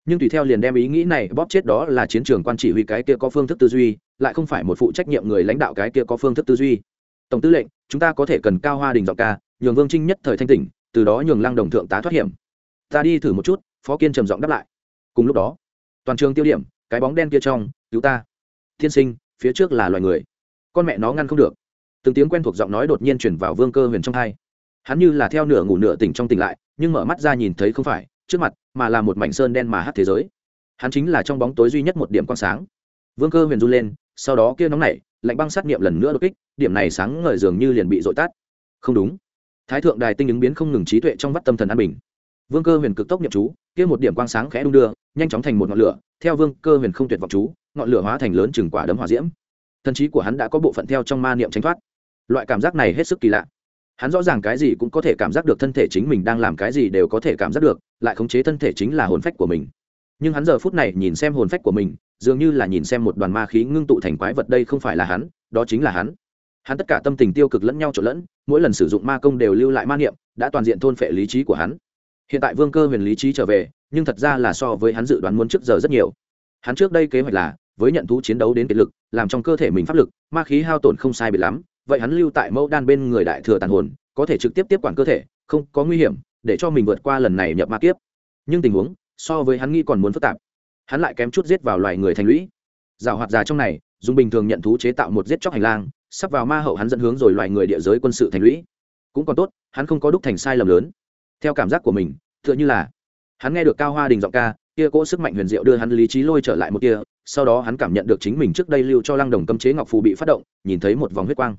Nhưng tùy theo liền đem ý nghĩ này bóp chết đó là chiến trường quan chỉ huy cái kia có phương thức tư duy, lại không phải một phụ trách nhiệm người lãnh đạo cái kia có phương thức tư duy. Tổng tư lệnh, chúng ta có thể cần cao hoa đình giọng ca, nhường vương trinh nhất thời thanh tỉnh, từ đó nhường lăng đồng thượng tá thoát hiểm ta đi thử một chút, phó kiên trầm giọng đáp lại. Cùng lúc đó, toàn trường tiêu điểm, cái bóng đen kia trong, cứu ta. Thiên sinh, phía trước là loài người. Con mẹ nó ngăn không được. Từng tiếng quen thuộc giọng nói đột nhiên chuyển vào vương cơ huyền trong hai hắn như là theo nửa ngủ nửa tỉnh trong tỉnh lại, nhưng mở mắt ra nhìn thấy không phải, trước mặt, mà là một mảnh sơn đen mà hát thế giới. Hắn chính là trong bóng tối duy nhất một điểm quang sáng. Vương cơ huyền run lên, sau đó kia nóng nảy, lạnh băng sát nghiệm lần nữa đột kích, điểm này sáng ngời dường như liền bị dội tắt. Không đúng. Thái thượng đài tinh ứng biến không ngừng trí tuệ trong vắt tâm thần an bình vương cơ huyền cực tốc nhậm chú, kia một điểm quang sáng khẽ đung đưa, nhanh chóng thành một ngọn lửa, theo vương cơ huyền không tuyệt vọng chú, ngọn lửa hóa thành lớn chừng quả đấm hỏa diễm. Thần trí của hắn đã có bộ phận theo trong ma niệm tránh thoát. Loại cảm giác này hết sức kỳ lạ. Hắn rõ ràng cái gì cũng có thể cảm giác được thân thể chính mình đang làm cái gì đều có thể cảm giác được, lại khống chế thân thể chính là hồn phách của mình. Nhưng hắn giờ phút này nhìn xem hồn phách của mình, dường như là nhìn xem một đoàn ma khí ngưng tụ thành quái vật đây không phải là hắn, đó chính là hắn. Hắn tất cả tâm tình tiêu cực lẫn nhau trộn lẫn, mỗi lần sử dụng ma công đều lưu lại ma niệm, đã toàn diện thôn phệ lý trí của hắn hiện tại vương cơ huyền lý trí trở về, nhưng thật ra là so với hắn dự đoán muốn trước giờ rất nhiều. Hắn trước đây kế hoạch là, với nhận thú chiến đấu đến kiệt lực, làm trong cơ thể mình pháp lực, ma khí hao tổn không sai biệt lắm, vậy hắn lưu tại mẫu đan bên người đại thừa tàn hồn, có thể trực tiếp tiếp quản cơ thể, không có nguy hiểm, để cho mình vượt qua lần này nhập ma kiếp. Nhưng tình huống, so với hắn nghĩ còn muốn phức tạp. Hắn lại kém chút giết vào loài người thành lũy. Rào hoạt già trong này, dùng bình thường nhận thú chế tạo một giết chóc hành lang, sắp vào ma hậu hắn dẫn hướng rồi loài người địa giới quân sự thành lũy. Cũng còn tốt, hắn không có đúc thành sai lầm lớn theo cảm giác của mình, tựa như là hắn nghe được cao hoa đình giọng ca, kia cỗ sức mạnh huyền diệu đưa hắn lý trí lôi trở lại một kia, sau đó hắn cảm nhận được chính mình trước đây lưu cho lăng đồng cấm chế ngọc phù bị phát động, nhìn thấy một vòng huyết quang.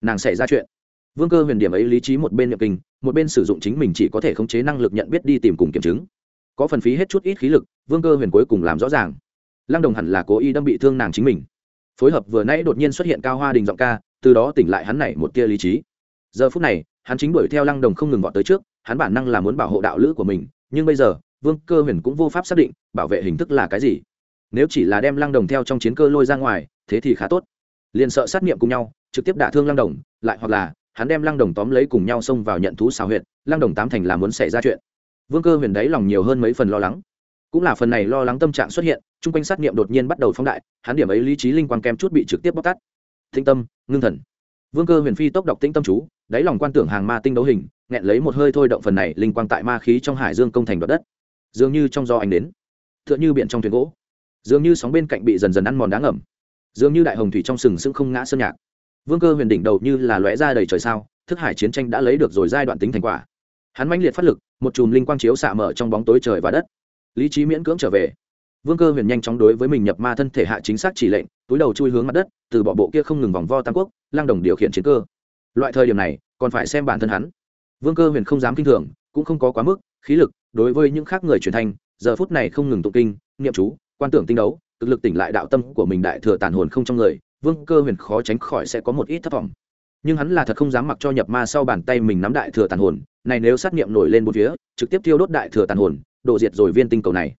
Nàng xảy ra chuyện. Vương cơ huyền điểm ấy lý trí một bên nhập kinh, một bên sử dụng chính mình chỉ có thể khống chế năng lực nhận biết đi tìm cùng kiểm chứng. Có phần phí hết chút ít khí lực, vương cơ huyền cuối cùng làm rõ ràng. Lăng đồng hẳn là cố ý đâm bị thương nàng chính mình. Phối hợp vừa nãy đột nhiên xuất hiện cao hoa đình giọng ca, từ đó tỉnh lại hắn này một tia lý trí. Giờ phút này, hắn chính đuổi theo lăng đồng không ngừng vọt tới trước hắn bản năng là muốn bảo hộ đạo lữ của mình, nhưng bây giờ, vương cơ huyền cũng vô pháp xác định bảo vệ hình thức là cái gì. Nếu chỉ là đem lăng đồng theo trong chiến cơ lôi ra ngoài, thế thì khá tốt. Liền sợ sát nghiệm cùng nhau, trực tiếp đả thương lăng đồng, lại hoặc là hắn đem lăng đồng tóm lấy cùng nhau xông vào nhận thú xào huyệt, lăng đồng tám thành là muốn xảy ra chuyện. Vương cơ huyền đáy lòng nhiều hơn mấy phần lo lắng. Cũng là phần này lo lắng tâm trạng xuất hiện, chung quanh sát nghiệm đột nhiên bắt đầu phóng đại, hắn điểm ấy lý trí linh quang kem chút bị trực tiếp bóc tắt thinh tâm, ngưng thần vương cơ huyền phi tốc đọc tĩnh tâm chú, đáy lòng quan tưởng hàng ma tinh đấu hình, nghẹn lấy một hơi thôi động phần này linh quang tại ma khí trong hải dương công thành đoạt đất. Dường như trong do anh đến, tựa như biển trong thuyền gỗ. Dường như sóng bên cạnh bị dần dần ăn mòn đáng ngầm. Dường như đại hồng thủy trong sừng sững không ngã sơn nhạc. Vương cơ huyền đỉnh đầu như là lóe ra đầy trời sao, thức hải chiến tranh đã lấy được rồi giai đoạn tính thành quả. Hắn mãnh liệt phát lực, một chùm linh quang chiếu xạ mở trong bóng tối trời và đất. Lý trí miễn cưỡng trở về vương cơ huyền nhanh chóng đối với mình nhập ma thân thể hạ chính xác chỉ lệnh, túi đầu chui hướng mặt đất, từ bỏ bộ kia không ngừng vòng vo tam quốc, lang đồng điều khiển chiến cơ. Loại thời điểm này, còn phải xem bản thân hắn. Vương cơ huyền không dám kinh thường, cũng không có quá mức, khí lực, đối với những khác người truyền thanh, giờ phút này không ngừng tụng kinh, niệm chú, quan tưởng tinh đấu, cực lực tỉnh lại đạo tâm của mình đại thừa tàn hồn không trong người, vương cơ huyền khó tránh khỏi sẽ có một ít thất vọng. Nhưng hắn là thật không dám mặc cho nhập ma sau bàn tay mình nắm đại thừa tàn hồn, này nếu sát nghiệm nổi lên một phía, trực tiếp thiêu đốt đại thừa tàn hồn đổ diệt rồi viên tinh cầu này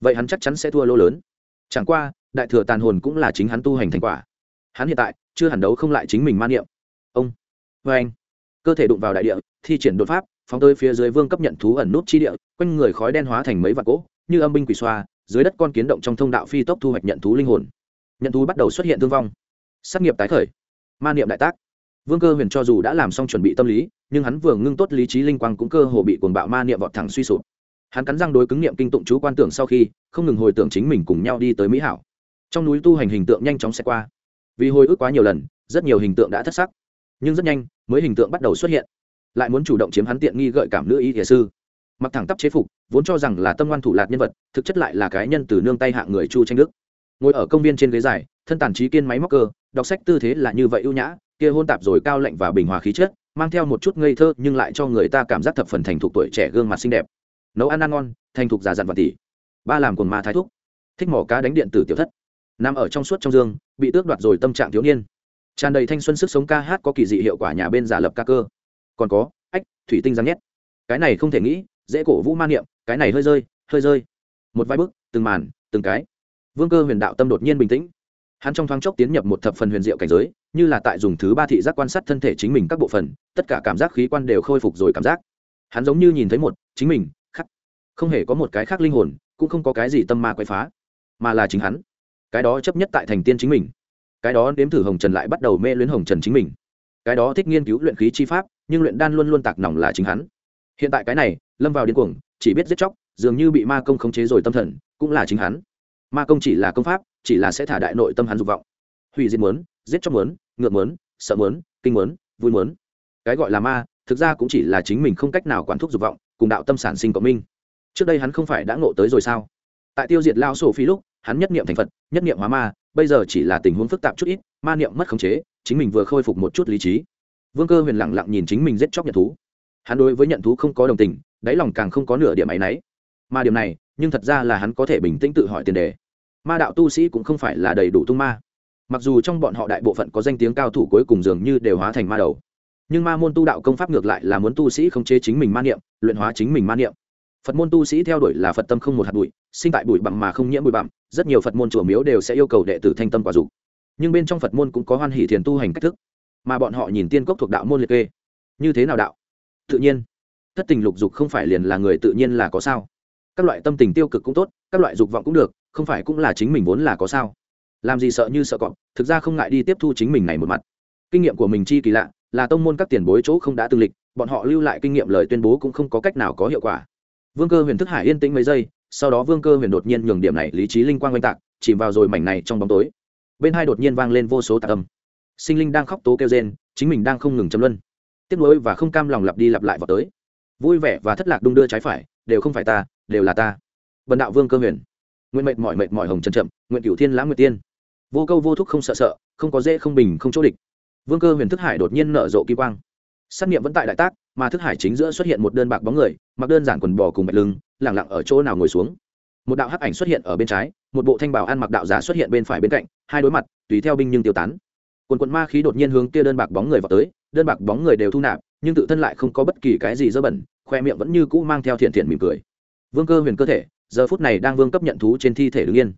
vậy hắn chắc chắn sẽ thua lỗ lớn. Chẳng qua đại thừa tàn hồn cũng là chính hắn tu hành thành quả. Hắn hiện tại chưa hẳn đấu không lại chính mình man niệm. Ông vê anh. Cơ thể đụng vào đại địa thi triển đột pháp phóng tới phía dưới vương cấp nhận thú ẩn nút chi địa quanh người khói đen hóa thành mấy vạt gỗ, như âm binh quỷ xoa dưới đất con kiến động trong thông đạo phi tốc thu hoạch nhận thú linh hồn. Nhận thú bắt đầu xuất hiện thương vong. Sát nghiệp tái khởi. Ma niệm đại tác. Vương cơ huyền cho dù đã làm xong chuẩn bị tâm lý nhưng hắn vừa ngưng tốt lý trí linh quang cũng cơ hồ bị cuồng bạo ma niệm vọt thẳng suy sụp hắn cắn răng đối cứng niệm kinh tụng chú quan tưởng sau khi, không ngừng hồi tưởng chính mình cùng nhau đi tới mỹ hảo. Trong núi tu hành hình tượng nhanh chóng sẽ qua. Vì hồi ức quá nhiều lần, rất nhiều hình tượng đã thất sắc. Nhưng rất nhanh, mới hình tượng bắt đầu xuất hiện. Lại muốn chủ động chiếm hắn tiện nghi gợi cảm nữ y thiền sư. Mặc thẳng tắp chế phục, vốn cho rằng là tâm ngoan thủ lạc nhân vật, thực chất lại là cái nhân từ nương tay hạng người chu tranh đức. Ngồi ở công viên trên ghế dài, thân tàn trí kiên máy móc cơ, đọc sách tư thế là như vậy ưu nhã, kia hôn tạp rồi cao lạnh và bình hòa khí chất, mang theo một chút ngây thơ nhưng lại cho người ta cảm giác thập phần thành thục tuổi trẻ gương mặt xinh đẹp nấu ăn ăn ngon, thành thục già dặn và tỉ. Ba làm cồn ma thái thúc. Thích mỏ cá đánh điện tử tiểu thất. Nằm ở trong suốt trong dương, bị tước đoạt rồi tâm trạng thiếu niên. Tràn đầy thanh xuân sức sống ca hát có kỳ dị hiệu quả nhà bên giả lập ca cơ. Còn có, ách, thủy tinh rắn nhét. Cái này không thể nghĩ, dễ cổ vũ man niệm, cái này hơi rơi hơi rơi. Một vài bước, từng màn, từng cái. Vương cơ huyền đạo tâm đột nhiên bình tĩnh. Hắn trong thoáng chốc tiến nhập một thập phần huyền diệu cảnh giới, như là tại dùng thứ ba thị giác quan sát thân thể chính mình các bộ phận, tất cả cảm giác khí quan đều khôi phục rồi cảm giác. Hắn giống như nhìn thấy một, chính mình không hề có một cái khác linh hồn, cũng không có cái gì tâm ma quay phá, mà là chính hắn. Cái đó chấp nhất tại thành tiên chính mình. Cái đó nếm thử hồng trần lại bắt đầu mê luyến hồng trần chính mình. Cái đó thích nghiên cứu luyện khí chi pháp, nhưng luyện đan luôn luôn tạc nòng là chính hắn. Hiện tại cái này, lâm vào điên cuồng, chỉ biết giết chóc, dường như bị ma công khống chế rồi tâm thần, cũng là chính hắn. Ma công chỉ là công pháp, chỉ là sẽ thả đại nội tâm hắn dục vọng. Hủy diệt muốn, giết chóc muốn, ngược muốn, sợ muốn, kinh muốn, vui muốn. Cái gọi là ma, thực ra cũng chỉ là chính mình không cách nào quản thúc dục vọng, cùng đạo tâm sản sinh cộng minh trước đây hắn không phải đã ngộ tới rồi sao? Tại tiêu diệt lao sổ phi lúc, hắn nhất niệm thành phật, nhất niệm hóa ma, bây giờ chỉ là tình huống phức tạp chút ít, ma niệm mất khống chế, chính mình vừa khôi phục một chút lý trí. Vương cơ huyền lặng lặng nhìn chính mình giết chóc nhận thú. Hắn đối với nhận thú không có đồng tình, đáy lòng càng không có nửa điểm áy náy. Mà điểm này, nhưng thật ra là hắn có thể bình tĩnh tự hỏi tiền đề. Ma đạo tu sĩ cũng không phải là đầy đủ tung ma. Mặc dù trong bọn họ đại bộ phận có danh tiếng cao thủ cuối cùng dường như đều hóa thành ma đầu, nhưng ma môn tu đạo công pháp ngược lại là muốn tu sĩ không chế chính mình ma niệm, luyện hóa chính mình ma niệm phật môn tu sĩ theo đuổi là phật tâm không một hạt bụi, sinh tại bụi bặm mà không nhiễm bụi bặm, rất nhiều phật môn chùa miếu đều sẽ yêu cầu đệ tử thanh tâm quả dục. Nhưng bên trong phật môn cũng có hoan hỷ thiền tu hành cách thức, mà bọn họ nhìn tiên cốc thuộc đạo môn liệt kê. Như thế nào đạo? Tự nhiên. Thất tình lục dục không phải liền là người tự nhiên là có sao. Các loại tâm tình tiêu cực cũng tốt, các loại dục vọng cũng được, không phải cũng là chính mình vốn là có sao. Làm gì sợ như sợ cọp, thực ra không ngại đi tiếp thu chính mình này một mặt. Kinh nghiệm của mình chi kỳ lạ, là tông môn các tiền bối chỗ không đã từng lịch, bọn họ lưu lại kinh nghiệm lời tuyên bố cũng không có cách nào có hiệu quả vương cơ huyền thức hải yên tĩnh mấy giây, sau đó vương cơ huyền đột nhiên nhường điểm này lý trí linh quang oanh tạc, chìm vào rồi mảnh này trong bóng tối. Bên hai đột nhiên vang lên vô số tạc âm. Sinh linh đang khóc tố kêu rên, chính mình đang không ngừng châm luân. Tiếc nuối và không cam lòng lặp đi lặp lại vào tới. Vui vẻ và thất lạc đung đưa trái phải, đều không phải ta, đều là ta. Vần đạo vương cơ huyền. Nguyện mệt mỏi mệt mỏi hồng trần chậm, nguyện cửu thiên lãng nguyệt tiên. Vô câu vô thúc không sợ sợ, không có dễ không bình không chỗ địch. Vương cơ huyền thức hải đột nhiên nở rộ kỳ quang. Sát nghiệm vẫn tại đại tác mà thức hải chính giữa xuất hiện một đơn bạc bóng người, mặc đơn giản quần bò cùng bạch lưng, lẳng lặng ở chỗ nào ngồi xuống. Một đạo hắc ảnh xuất hiện ở bên trái, một bộ thanh bảo ăn mặc đạo giả xuất hiện bên phải bên cạnh, hai đối mặt, tùy theo binh nhưng tiêu tán. Quần quần ma khí đột nhiên hướng kia đơn bạc bóng người vào tới, đơn bạc bóng người đều thu nạp, nhưng tự thân lại không có bất kỳ cái gì dơ bẩn, khoe miệng vẫn như cũ mang theo thiện thiện mỉm cười. Vương cơ huyền cơ thể, giờ phút này đang vương cấp nhận thú trên thi thể đứng yên.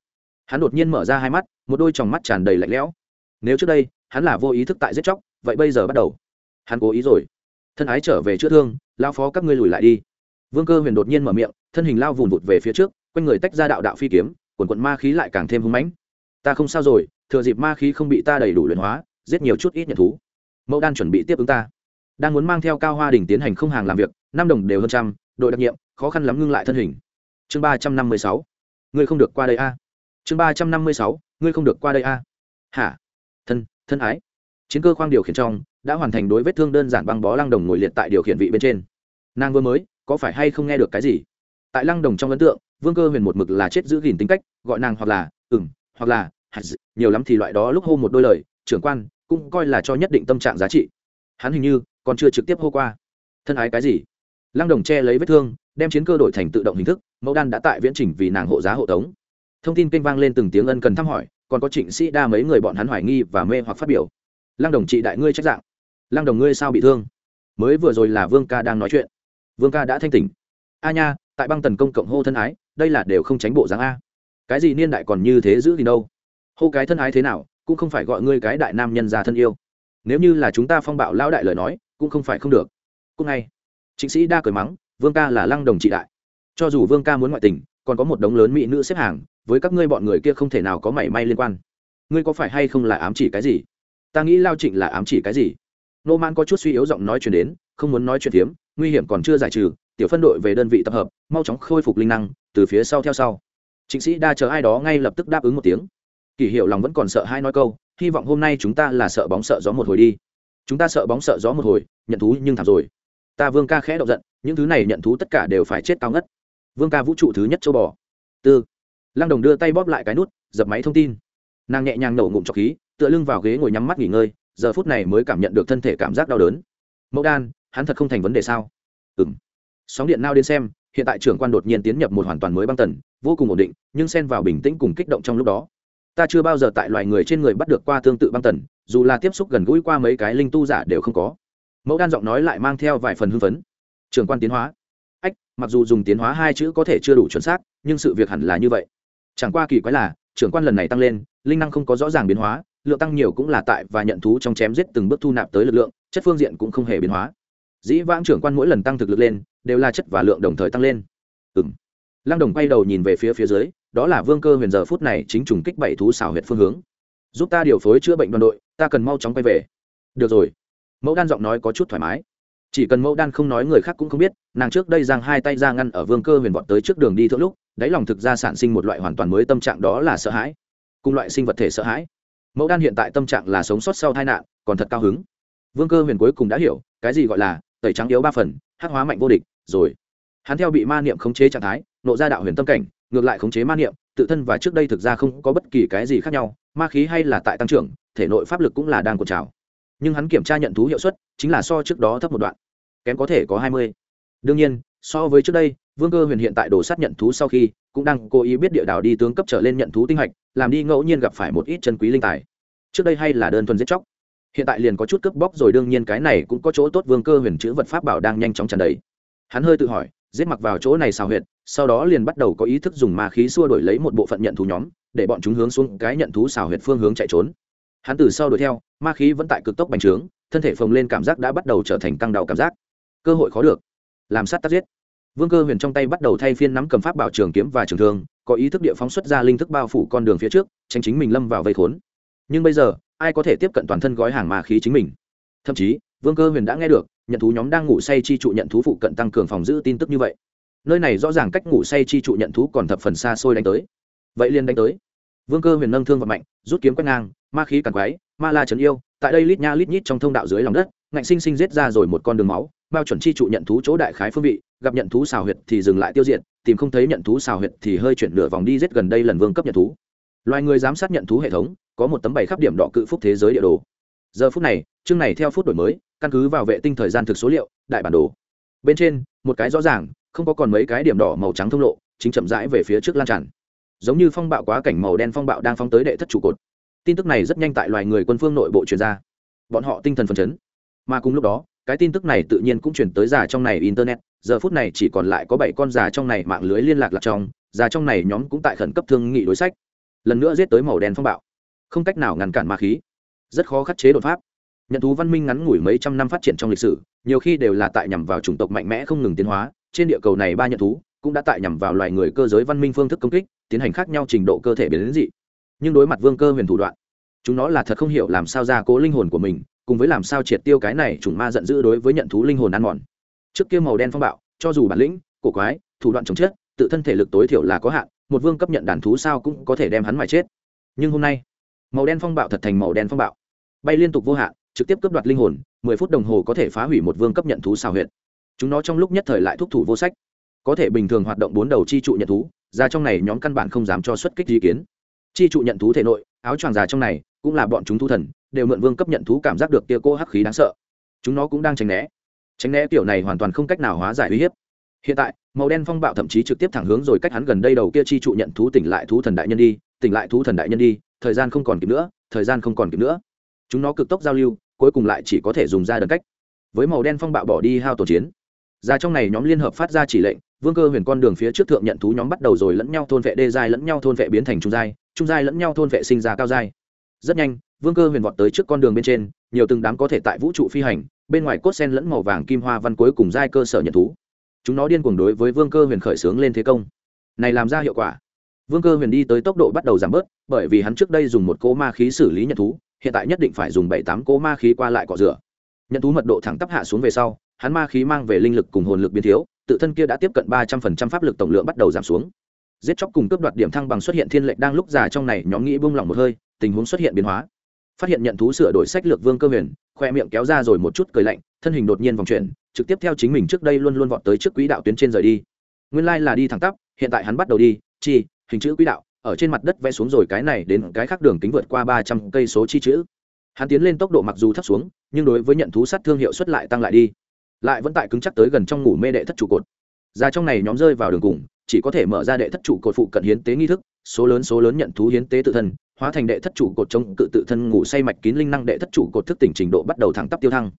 Hắn đột nhiên mở ra hai mắt, một đôi tròng mắt tràn đầy lạnh lẽo. Nếu trước đây, hắn là vô ý thức tại giết chóc, vậy bây giờ bắt đầu. Hắn cố ý rồi thân ái trở về chữa thương, lao phó các ngươi lùi lại đi. Vương cơ huyền đột nhiên mở miệng, thân hình lao vùn vụt về phía trước, quanh người tách ra đạo đạo phi kiếm, quần quận ma khí lại càng thêm hưng mãnh. Ta không sao rồi, thừa dịp ma khí không bị ta đầy đủ luyện hóa, giết nhiều chút ít nhận thú. Mẫu đan chuẩn bị tiếp ứng ta. Đang muốn mang theo cao hoa đình tiến hành không hàng làm việc, năm đồng đều hơn trăm, đội đặc nhiệm, khó khăn lắm ngưng lại thân hình. Chương ba trăm năm mươi sáu. Ngươi không được qua đây a. Chương ba trăm năm mươi sáu. Ngươi không được qua đây a. Hả? Thân thân ái. Chiến cơ khoang điều khiển trong đã hoàn thành đối vết thương đơn giản băng bó lăng đồng ngồi liệt tại điều khiển vị bên trên. Nàng vừa mới, có phải hay không nghe được cái gì? Tại lăng đồng trong ấn tượng, vương cơ huyền một mực là chết giữ gìn tính cách, gọi nàng hoặc là ừng hoặc là nhiều lắm thì loại đó lúc hô một đôi lời, trưởng quan, cũng coi là cho nhất định tâm trạng giá trị. Hắn hình như, còn chưa trực tiếp hô qua. Thân ái cái gì? Lăng đồng che lấy vết thương, đem chiến cơ đổi thành tự động hình thức, mẫu đan đã tại viễn trình vì nàng hộ giá hộ tống. Thông tin kênh vang lên từng tiếng ân cần thăm hỏi, còn có trịnh sĩ đa mấy người bọn hắn hoài nghi và mê hoặc phát biểu. Lăng đồng trị đại ngươi trách dạng lăng đồng ngươi sao bị thương? Mới vừa rồi là vương ca đang nói chuyện. Vương ca đã thanh tỉnh. A nha, tại băng tần công cộng hô thân ái, đây là đều không tránh bộ dáng a. Cái gì niên đại còn như thế giữ gì đâu? Hô cái thân ái thế nào, cũng không phải gọi ngươi cái đại nam nhân già thân yêu. Nếu như là chúng ta phong bạo lão đại lời nói, cũng không phải không được. Cũng ngay. Chính sĩ đa cười mắng, vương ca là lăng đồng trị đại. Cho dù vương ca muốn ngoại tình, còn có một đống lớn mỹ nữ xếp hàng, với các ngươi bọn người kia không thể nào có mảy may liên quan. Ngươi có phải hay không là ám chỉ cái gì? Ta nghĩ lao trịnh là ám chỉ cái gì? Nô man có chút suy yếu giọng nói chuyện đến, không muốn nói chuyện tiếm nguy hiểm còn chưa giải trừ, tiểu phân đội về đơn vị tập hợp, mau chóng khôi phục linh năng, từ phía sau theo sau. Chính sĩ đa chờ ai đó ngay lập tức đáp ứng một tiếng. Kỷ hiệu lòng vẫn còn sợ hai nói câu, hy vọng hôm nay chúng ta là sợ bóng sợ gió một hồi đi. Chúng ta sợ bóng sợ gió một hồi, nhận thú nhưng thảm rồi. Ta vương ca khẽ động giận, những thứ này nhận thú tất cả đều phải chết cao ngất. Vương ca vũ trụ thứ nhất châu bò. Tư. Lăng đồng đưa tay bóp lại cái nút, dập máy thông tin. Nàng nhẹ nhàng nổ ngụm trọc khí, tựa lưng vào ghế ngồi nhắm mắt nghỉ ngơi giờ phút này mới cảm nhận được thân thể cảm giác đau đớn. Mẫu đan, hắn thật không thành vấn đề sao? Ừm. sóng điện nao đến xem, hiện tại trưởng quan đột nhiên tiến nhập một hoàn toàn mới băng tần, vô cùng ổn định, nhưng xen vào bình tĩnh cùng kích động trong lúc đó. Ta chưa bao giờ tại loài người trên người bắt được qua tương tự băng tần, dù là tiếp xúc gần gũi qua mấy cái linh tu giả đều không có. Mẫu đan giọng nói lại mang theo vài phần hưng phấn. Trường quan tiến hóa. Ách, mặc dù dùng tiến hóa hai chữ có thể chưa đủ chuẩn xác, nhưng sự việc hẳn là như vậy. Chẳng qua kỳ quái là, trưởng quan lần này tăng lên, linh năng không có rõ ràng biến hóa lượng tăng nhiều cũng là tại và nhận thú trong chém giết từng bước thu nạp tới lực lượng, chất phương diện cũng không hề biến hóa. Dĩ vãng trưởng quan mỗi lần tăng thực lực lên, đều là chất và lượng đồng thời tăng lên. Ừ m lăng đồng quay đầu nhìn về phía phía dưới, đó là vương cơ huyền giờ phút này chính trùng kích bảy thú xảo huyệt phương hướng. Giúp ta điều phối chữa bệnh đoàn đội, ta cần mau chóng quay về. Được rồi. Mẫu đan giọng nói có chút thoải mái. Chỉ cần mẫu đan không nói người khác cũng không biết, nàng trước đây giang hai tay ra ngăn ở vương cơ huyền vọt tới trước đường đi thượng lúc, đáy lòng thực ra sản sinh một loại hoàn toàn mới tâm trạng đó là sợ hãi. Cùng loại sinh vật thể sợ hãi mẫu đan hiện tại tâm trạng là sống sót sau tai nạn, còn thật cao hứng. Vương cơ huyền cuối cùng đã hiểu, cái gì gọi là, tẩy trắng yếu ba phần hát hóa mạnh vô địch, rồi. Hắn theo bị ma niệm khống chế trạng thái, nộ ra đạo huyền tâm cảnh, ngược lại khống chế ma niệm, tự thân và trước đây thực ra không có bất kỳ cái gì khác nhau, ma khí hay là tại tăng trưởng, thể nội pháp lực cũng là đang cột trào. Nhưng hắn kiểm tra nhận thú hiệu suất, chính là so trước đó thấp một đoạn, kém có thể có hai mươi. Đương nhiên so với trước đây, vương cơ huyền hiện tại đổ sát nhận thú sau khi, cũng đang cố ý biết địa đảo đi tướng cấp trở lên nhận thú tinh hạch, làm đi ngẫu nhiên gặp phải một ít chân quý linh tài. Trước đây hay là đơn thuần giết chóc. Hiện tại liền có chút cướp bóc rồi, đương nhiên cái này cũng có chỗ tốt, vương cơ huyền chữ vật pháp bảo đang nhanh chóng tràn đầy. Hắn hơi tự hỏi, giết mặc vào chỗ này xào huyệt, sau đó liền bắt đầu có ý thức dùng ma khí xua đổi lấy một bộ phận nhận thú nhóm, để bọn chúng hướng xuống cái nhận thú xào huyệt phương hướng chạy trốn. Hắn từ sau đuổi theo, ma khí vẫn tại cực tốc bành trướng, thân thể phồng lên cảm giác đã bắt đầu trở thành căng đau cảm giác. Cơ hội khó được làm sát tác giết. Vương cơ huyền trong tay bắt đầu thay phiên nắm cầm pháp bảo trường kiếm và trường thương, có ý thức địa phóng xuất ra linh thức bao phủ con đường phía trước, tránh chính mình lâm vào vây khốn. Nhưng bây giờ, ai có thể tiếp cận toàn thân gói hàng ma khí chính mình? Thậm chí, vương cơ huyền đã nghe được, nhận thú nhóm đang ngủ say chi trụ nhận thú phụ cận tăng cường phòng giữ tin tức như vậy. Nơi này rõ ràng cách ngủ say chi trụ nhận thú còn thập phần xa xôi đánh tới. Vậy liền đánh tới. Vương cơ huyền nâng thương và mạnh, rút kiếm quét ngang, ma khí càng quái ma la trấn yêu, tại đây lít nha lít nhít trong thông đạo dưới lòng đất, ngạnh sinh sinh giết ra rồi một con đường máu bao chuẩn chi trụ nhận thú chỗ đại khái phương vị, gặp nhận thú xào huyệt thì dừng lại tiêu diệt, tìm không thấy nhận thú xào huyệt thì hơi chuyển nửa vòng đi giết gần đây lần vương cấp nhận thú. Loài người giám sát nhận thú hệ thống, có một tấm bảy khắp điểm đỏ cự phúc thế giới địa đồ. Giờ phút này, chương này theo phút đổi mới, căn cứ vào vệ tinh thời gian thực số liệu, đại bản đồ. Bên trên, một cái rõ ràng, không có còn mấy cái điểm đỏ màu trắng thông lộ, chính chậm rãi về phía trước lan tràn. Giống như phong bạo quá cảnh màu đen phong bạo đang phong tới đệ thất trụ cột. Tin tức này rất nhanh tại loài người quân phương nội bộ truyền ra. Bọn họ tinh thần phấn chấn. Mà cùng lúc đó cái tin tức này tự nhiên cũng chuyển tới già trong này internet, giờ phút này chỉ còn lại có bảy con già trong này mạng lưới liên lạc lạc trong, già trong này nhóm cũng tại khẩn cấp thương nghị đối sách. Lần nữa giết tới màu đen phong bạo. Không cách nào ngăn cản ma khí. Rất khó khắc chế đột pháp. Nhận thú văn minh ngắn ngủi mấy trăm năm phát triển trong lịch sử, nhiều khi đều là tại nhằm vào chủng tộc mạnh mẽ không ngừng tiến hóa, trên địa cầu này ba nhận thú cũng đã tại nhằm vào loài người cơ giới văn minh phương thức công kích, tiến hành khác nhau trình độ cơ thể biến dị. Nhưng đối mặt vương cơ huyền thủ đoạn, chúng nó là thật không hiểu làm sao ra cố linh hồn của mình cùng với làm sao triệt tiêu cái này chủng ma giận dữ đối với nhận thú linh hồn ăn mòn. Trước kia màu đen phong bạo, cho dù bản lĩnh, cổ quái, thủ đoạn chống chết, tự thân thể lực tối thiểu là có hạn, một vương cấp nhận đàn thú sao cũng có thể đem hắn mà chết. Nhưng hôm nay, màu đen phong bạo thật thành màu đen phong bạo. Bay liên tục vô hạn, trực tiếp cướp đoạt linh hồn, mười phút đồng hồ có thể phá hủy một vương cấp nhận thú xào huyện chúng nó trong lúc nhất thời lại thúc thủ vô sách. Có thể bình thường hoạt động bốn đầu chi trụ nhận thú, ra trong này nhóm căn bản không dám cho xuất kích ý kiến. Chi trụ nhận thú thể nội, áo choàng già trong này, cũng là bọn chúng thú thần đều mượn vương cấp nhận thú cảm giác được tia cô hắc khí đáng sợ. Chúng nó cũng đang tránh né. Tránh né kiểu này hoàn toàn không cách nào hóa giải uy hiếp. Hiện tại, màu đen phong bạo thậm chí trực tiếp thẳng hướng rồi cách hắn gần đây đầu kia chi trụ nhận thú tỉnh lại thú thần đại nhân đi, tỉnh lại thú thần đại nhân đi, thời gian không còn kịp nữa, thời gian không còn kịp nữa. Chúng nó cực tốc giao lưu, cuối cùng lại chỉ có thể dùng ra đợt cách. Với màu đen phong bạo bỏ đi hao tổ chiến. Ra trong này nhóm liên hợp phát ra chỉ lệnh, vương cơ huyền con đường phía trước thượng nhận thú nhóm bắt đầu rồi lẫn nhau thôn vệ đê giai lẫn nhau thôn vệ biến thành trung giai trung giai lẫn nhau thôn vệ sinh ra cao giai rất nhanh, vương cơ huyền vọt tới trước con đường bên trên, nhiều từng đám có thể tại vũ trụ phi hành, bên ngoài cốt sen lẫn màu vàng kim hoa văn cuối cùng giai cơ sở nhận thú. Chúng nó điên cuồng đối với vương cơ huyền khởi xướng lên thế công. Này làm ra hiệu quả. Vương cơ huyền đi tới tốc độ bắt đầu giảm bớt, bởi vì hắn trước đây dùng một cỗ ma khí xử lý nhận thú, hiện tại nhất định phải dùng bảy tám cỗ ma khí qua lại cọ rửa. Nhận thú mật độ thẳng tắp hạ xuống về sau, hắn ma khí mang về linh lực cùng hồn lực biến thiếu, tự thân kia đã tiếp cận ba trăm phần trăm pháp lực tổng lượng bắt đầu giảm xuống giết chóc cùng cướp đoạt điểm thăng bằng xuất hiện thiên lệnh đang lúc già trong này, nhóm nghĩ buông lỏng một hơi, tình huống xuất hiện biến hóa. Phát hiện nhận thú sửa đổi sách lược vương cơ huyền, khoe miệng kéo ra rồi một chút cười lạnh, thân hình đột nhiên vòng chuyển, trực tiếp theo chính mình trước đây luôn luôn vọt tới trước quỹ đạo tuyến trên rời đi. Nguyên lai là đi thẳng tắp, hiện tại hắn bắt đầu đi, chi, hình chữ quỹ đạo, ở trên mặt đất vẽ xuống rồi cái này đến cái khác đường kính vượt qua ba trăm cây số chi chữ. Hắn tiến lên tốc độ mặc dù thấp xuống, nhưng đối với nhận thú sát thương hiệu suất lại tăng lại đi. Lại vẫn tại cứng chắc tới gần trong ngủ mê đệ thất trụ cột. Ra trong này nhóm rơi vào đường cùng chỉ có thể mở ra đệ thất trụ cột phụ cận hiến tế nghi thức, số lớn số lớn nhận thú hiến tế tự thân, hóa thành đệ thất trụ cột chống cự tự thân ngủ say mạch kín linh năng đệ thất trụ cột thức tỉnh trình độ bắt đầu thẳng tắp tiêu thăng.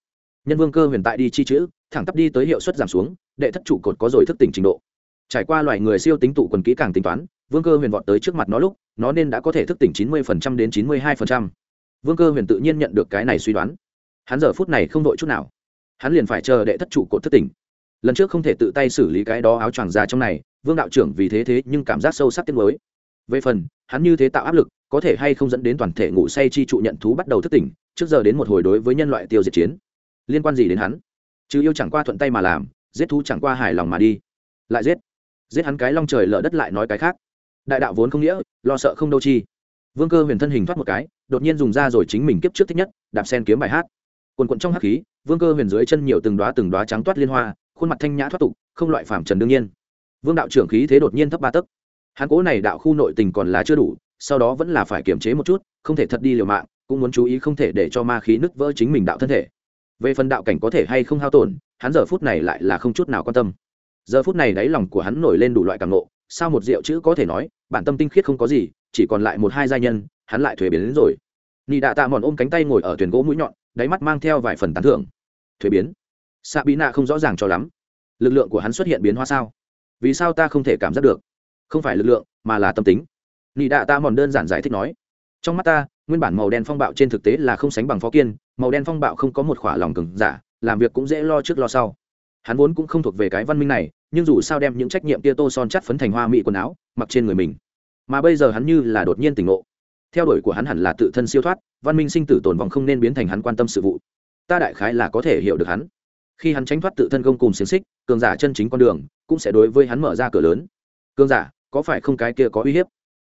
Nhân vương cơ huyền tại đi chi chữ, thẳng tắp đi tới hiệu suất giảm xuống, đệ thất trụ cột có rồi thức tỉnh trình độ. Trải qua loài người siêu tính tụ quần kỹ càng tính toán, vương cơ huyền vọt tới trước mặt nó lúc, nó nên đã có thể thức tỉnh chín mươi đến chín mươi hai vương cơ huyền tự nhiên nhận được cái này suy đoán. Hắn giờ phút này không đội chút nào. Hắn liền phải chờ đệ thất trụ cột thức tỉnh. Lần trước không thể tự tay xử lý cái đó áo choàng ra trong này vương đạo trưởng vì thế thế nhưng cảm giác sâu sắc tiếc mới về phần, hắn như thế tạo áp lực, có thể hay không dẫn đến toàn thể ngủ say chi trụ nhận thú bắt đầu thức tỉnh, trước giờ đến một hồi đối với nhân loại tiêu diệt chiến. Liên quan gì đến hắn? Chứ yêu chẳng qua thuận tay mà làm, giết thú chẳng qua hài lòng mà đi. Lại giết. Giết hắn cái long trời lở đất lại nói cái khác. Đại đạo vốn không nghĩa, lo sợ không đâu chi. Vương cơ huyền thân hình thoát một cái, đột nhiên dùng ra rồi chính mình kiếp trước thích nhất, đạp sen kiếm bài hát. Quần quận trong hắc khí, vương cơ huyền dưới chân nhiều từng đoá từng đoá trắng toát liên hoa, khuôn mặt thanh nhã thoát tục, không loại phàm trần đương nhiên vương đạo trưởng khí thế đột nhiên thấp ba tấc. Hắn cố này đạo khu nội tình còn là chưa đủ, sau đó vẫn là phải kiềm chế một chút, không thể thật đi liều mạng, cũng muốn chú ý không thể để cho ma khí nứt vỡ chính mình đạo thân thể. Về phần đạo cảnh có thể hay không hao tổn, hắn giờ phút này lại là không chút nào quan tâm. Giờ phút này đáy lòng của hắn nổi lên đủ loại cảm nộ sao một rượu chữ có thể nói, bản tâm tinh khiết không có gì, chỉ còn lại một hai gia nhân, hắn lại thuế biến đến rồi. Nị đạ tạ mòn ôm cánh tay ngồi ở thuyền gỗ mũi nhọn, đáy mắt mang theo vài phần tán thưởng. Thuế biến? Xạ bí nạ không rõ ràng cho lắm. Lực lượng của hắn xuất hiện biến hóa sao? Vì sao ta không thể cảm giác được? Không phải lực lượng, mà là tâm tính. Nị đạ ta mòn đơn giản giải thích nói, trong mắt ta, nguyên bản màu đen phong bạo trên thực tế là không sánh bằng phó kiên, màu đen phong bạo không có một khỏa lòng cứng giả, làm việc cũng dễ lo trước lo sau. Hắn vốn cũng không thuộc về cái văn minh này, nhưng dù sao đem những trách nhiệm kia tô son chắt phấn thành hoa mỹ quần áo, mặc trên người mình. Mà bây giờ hắn như là đột nhiên tỉnh ngộ. Theo đuổi của hắn hẳn là tự thân siêu thoát, văn minh sinh tử tồn vong không nên biến thành hắn quan tâm sự vụ. Ta đại khái là có thể hiểu được hắn. Khi hắn tránh thoát tự thân gông cùng xiềng xích, cường giả chân chính con đường cũng sẽ đối với hắn mở ra cửa lớn. Cương giả, có phải không cái kia có uy hiếp?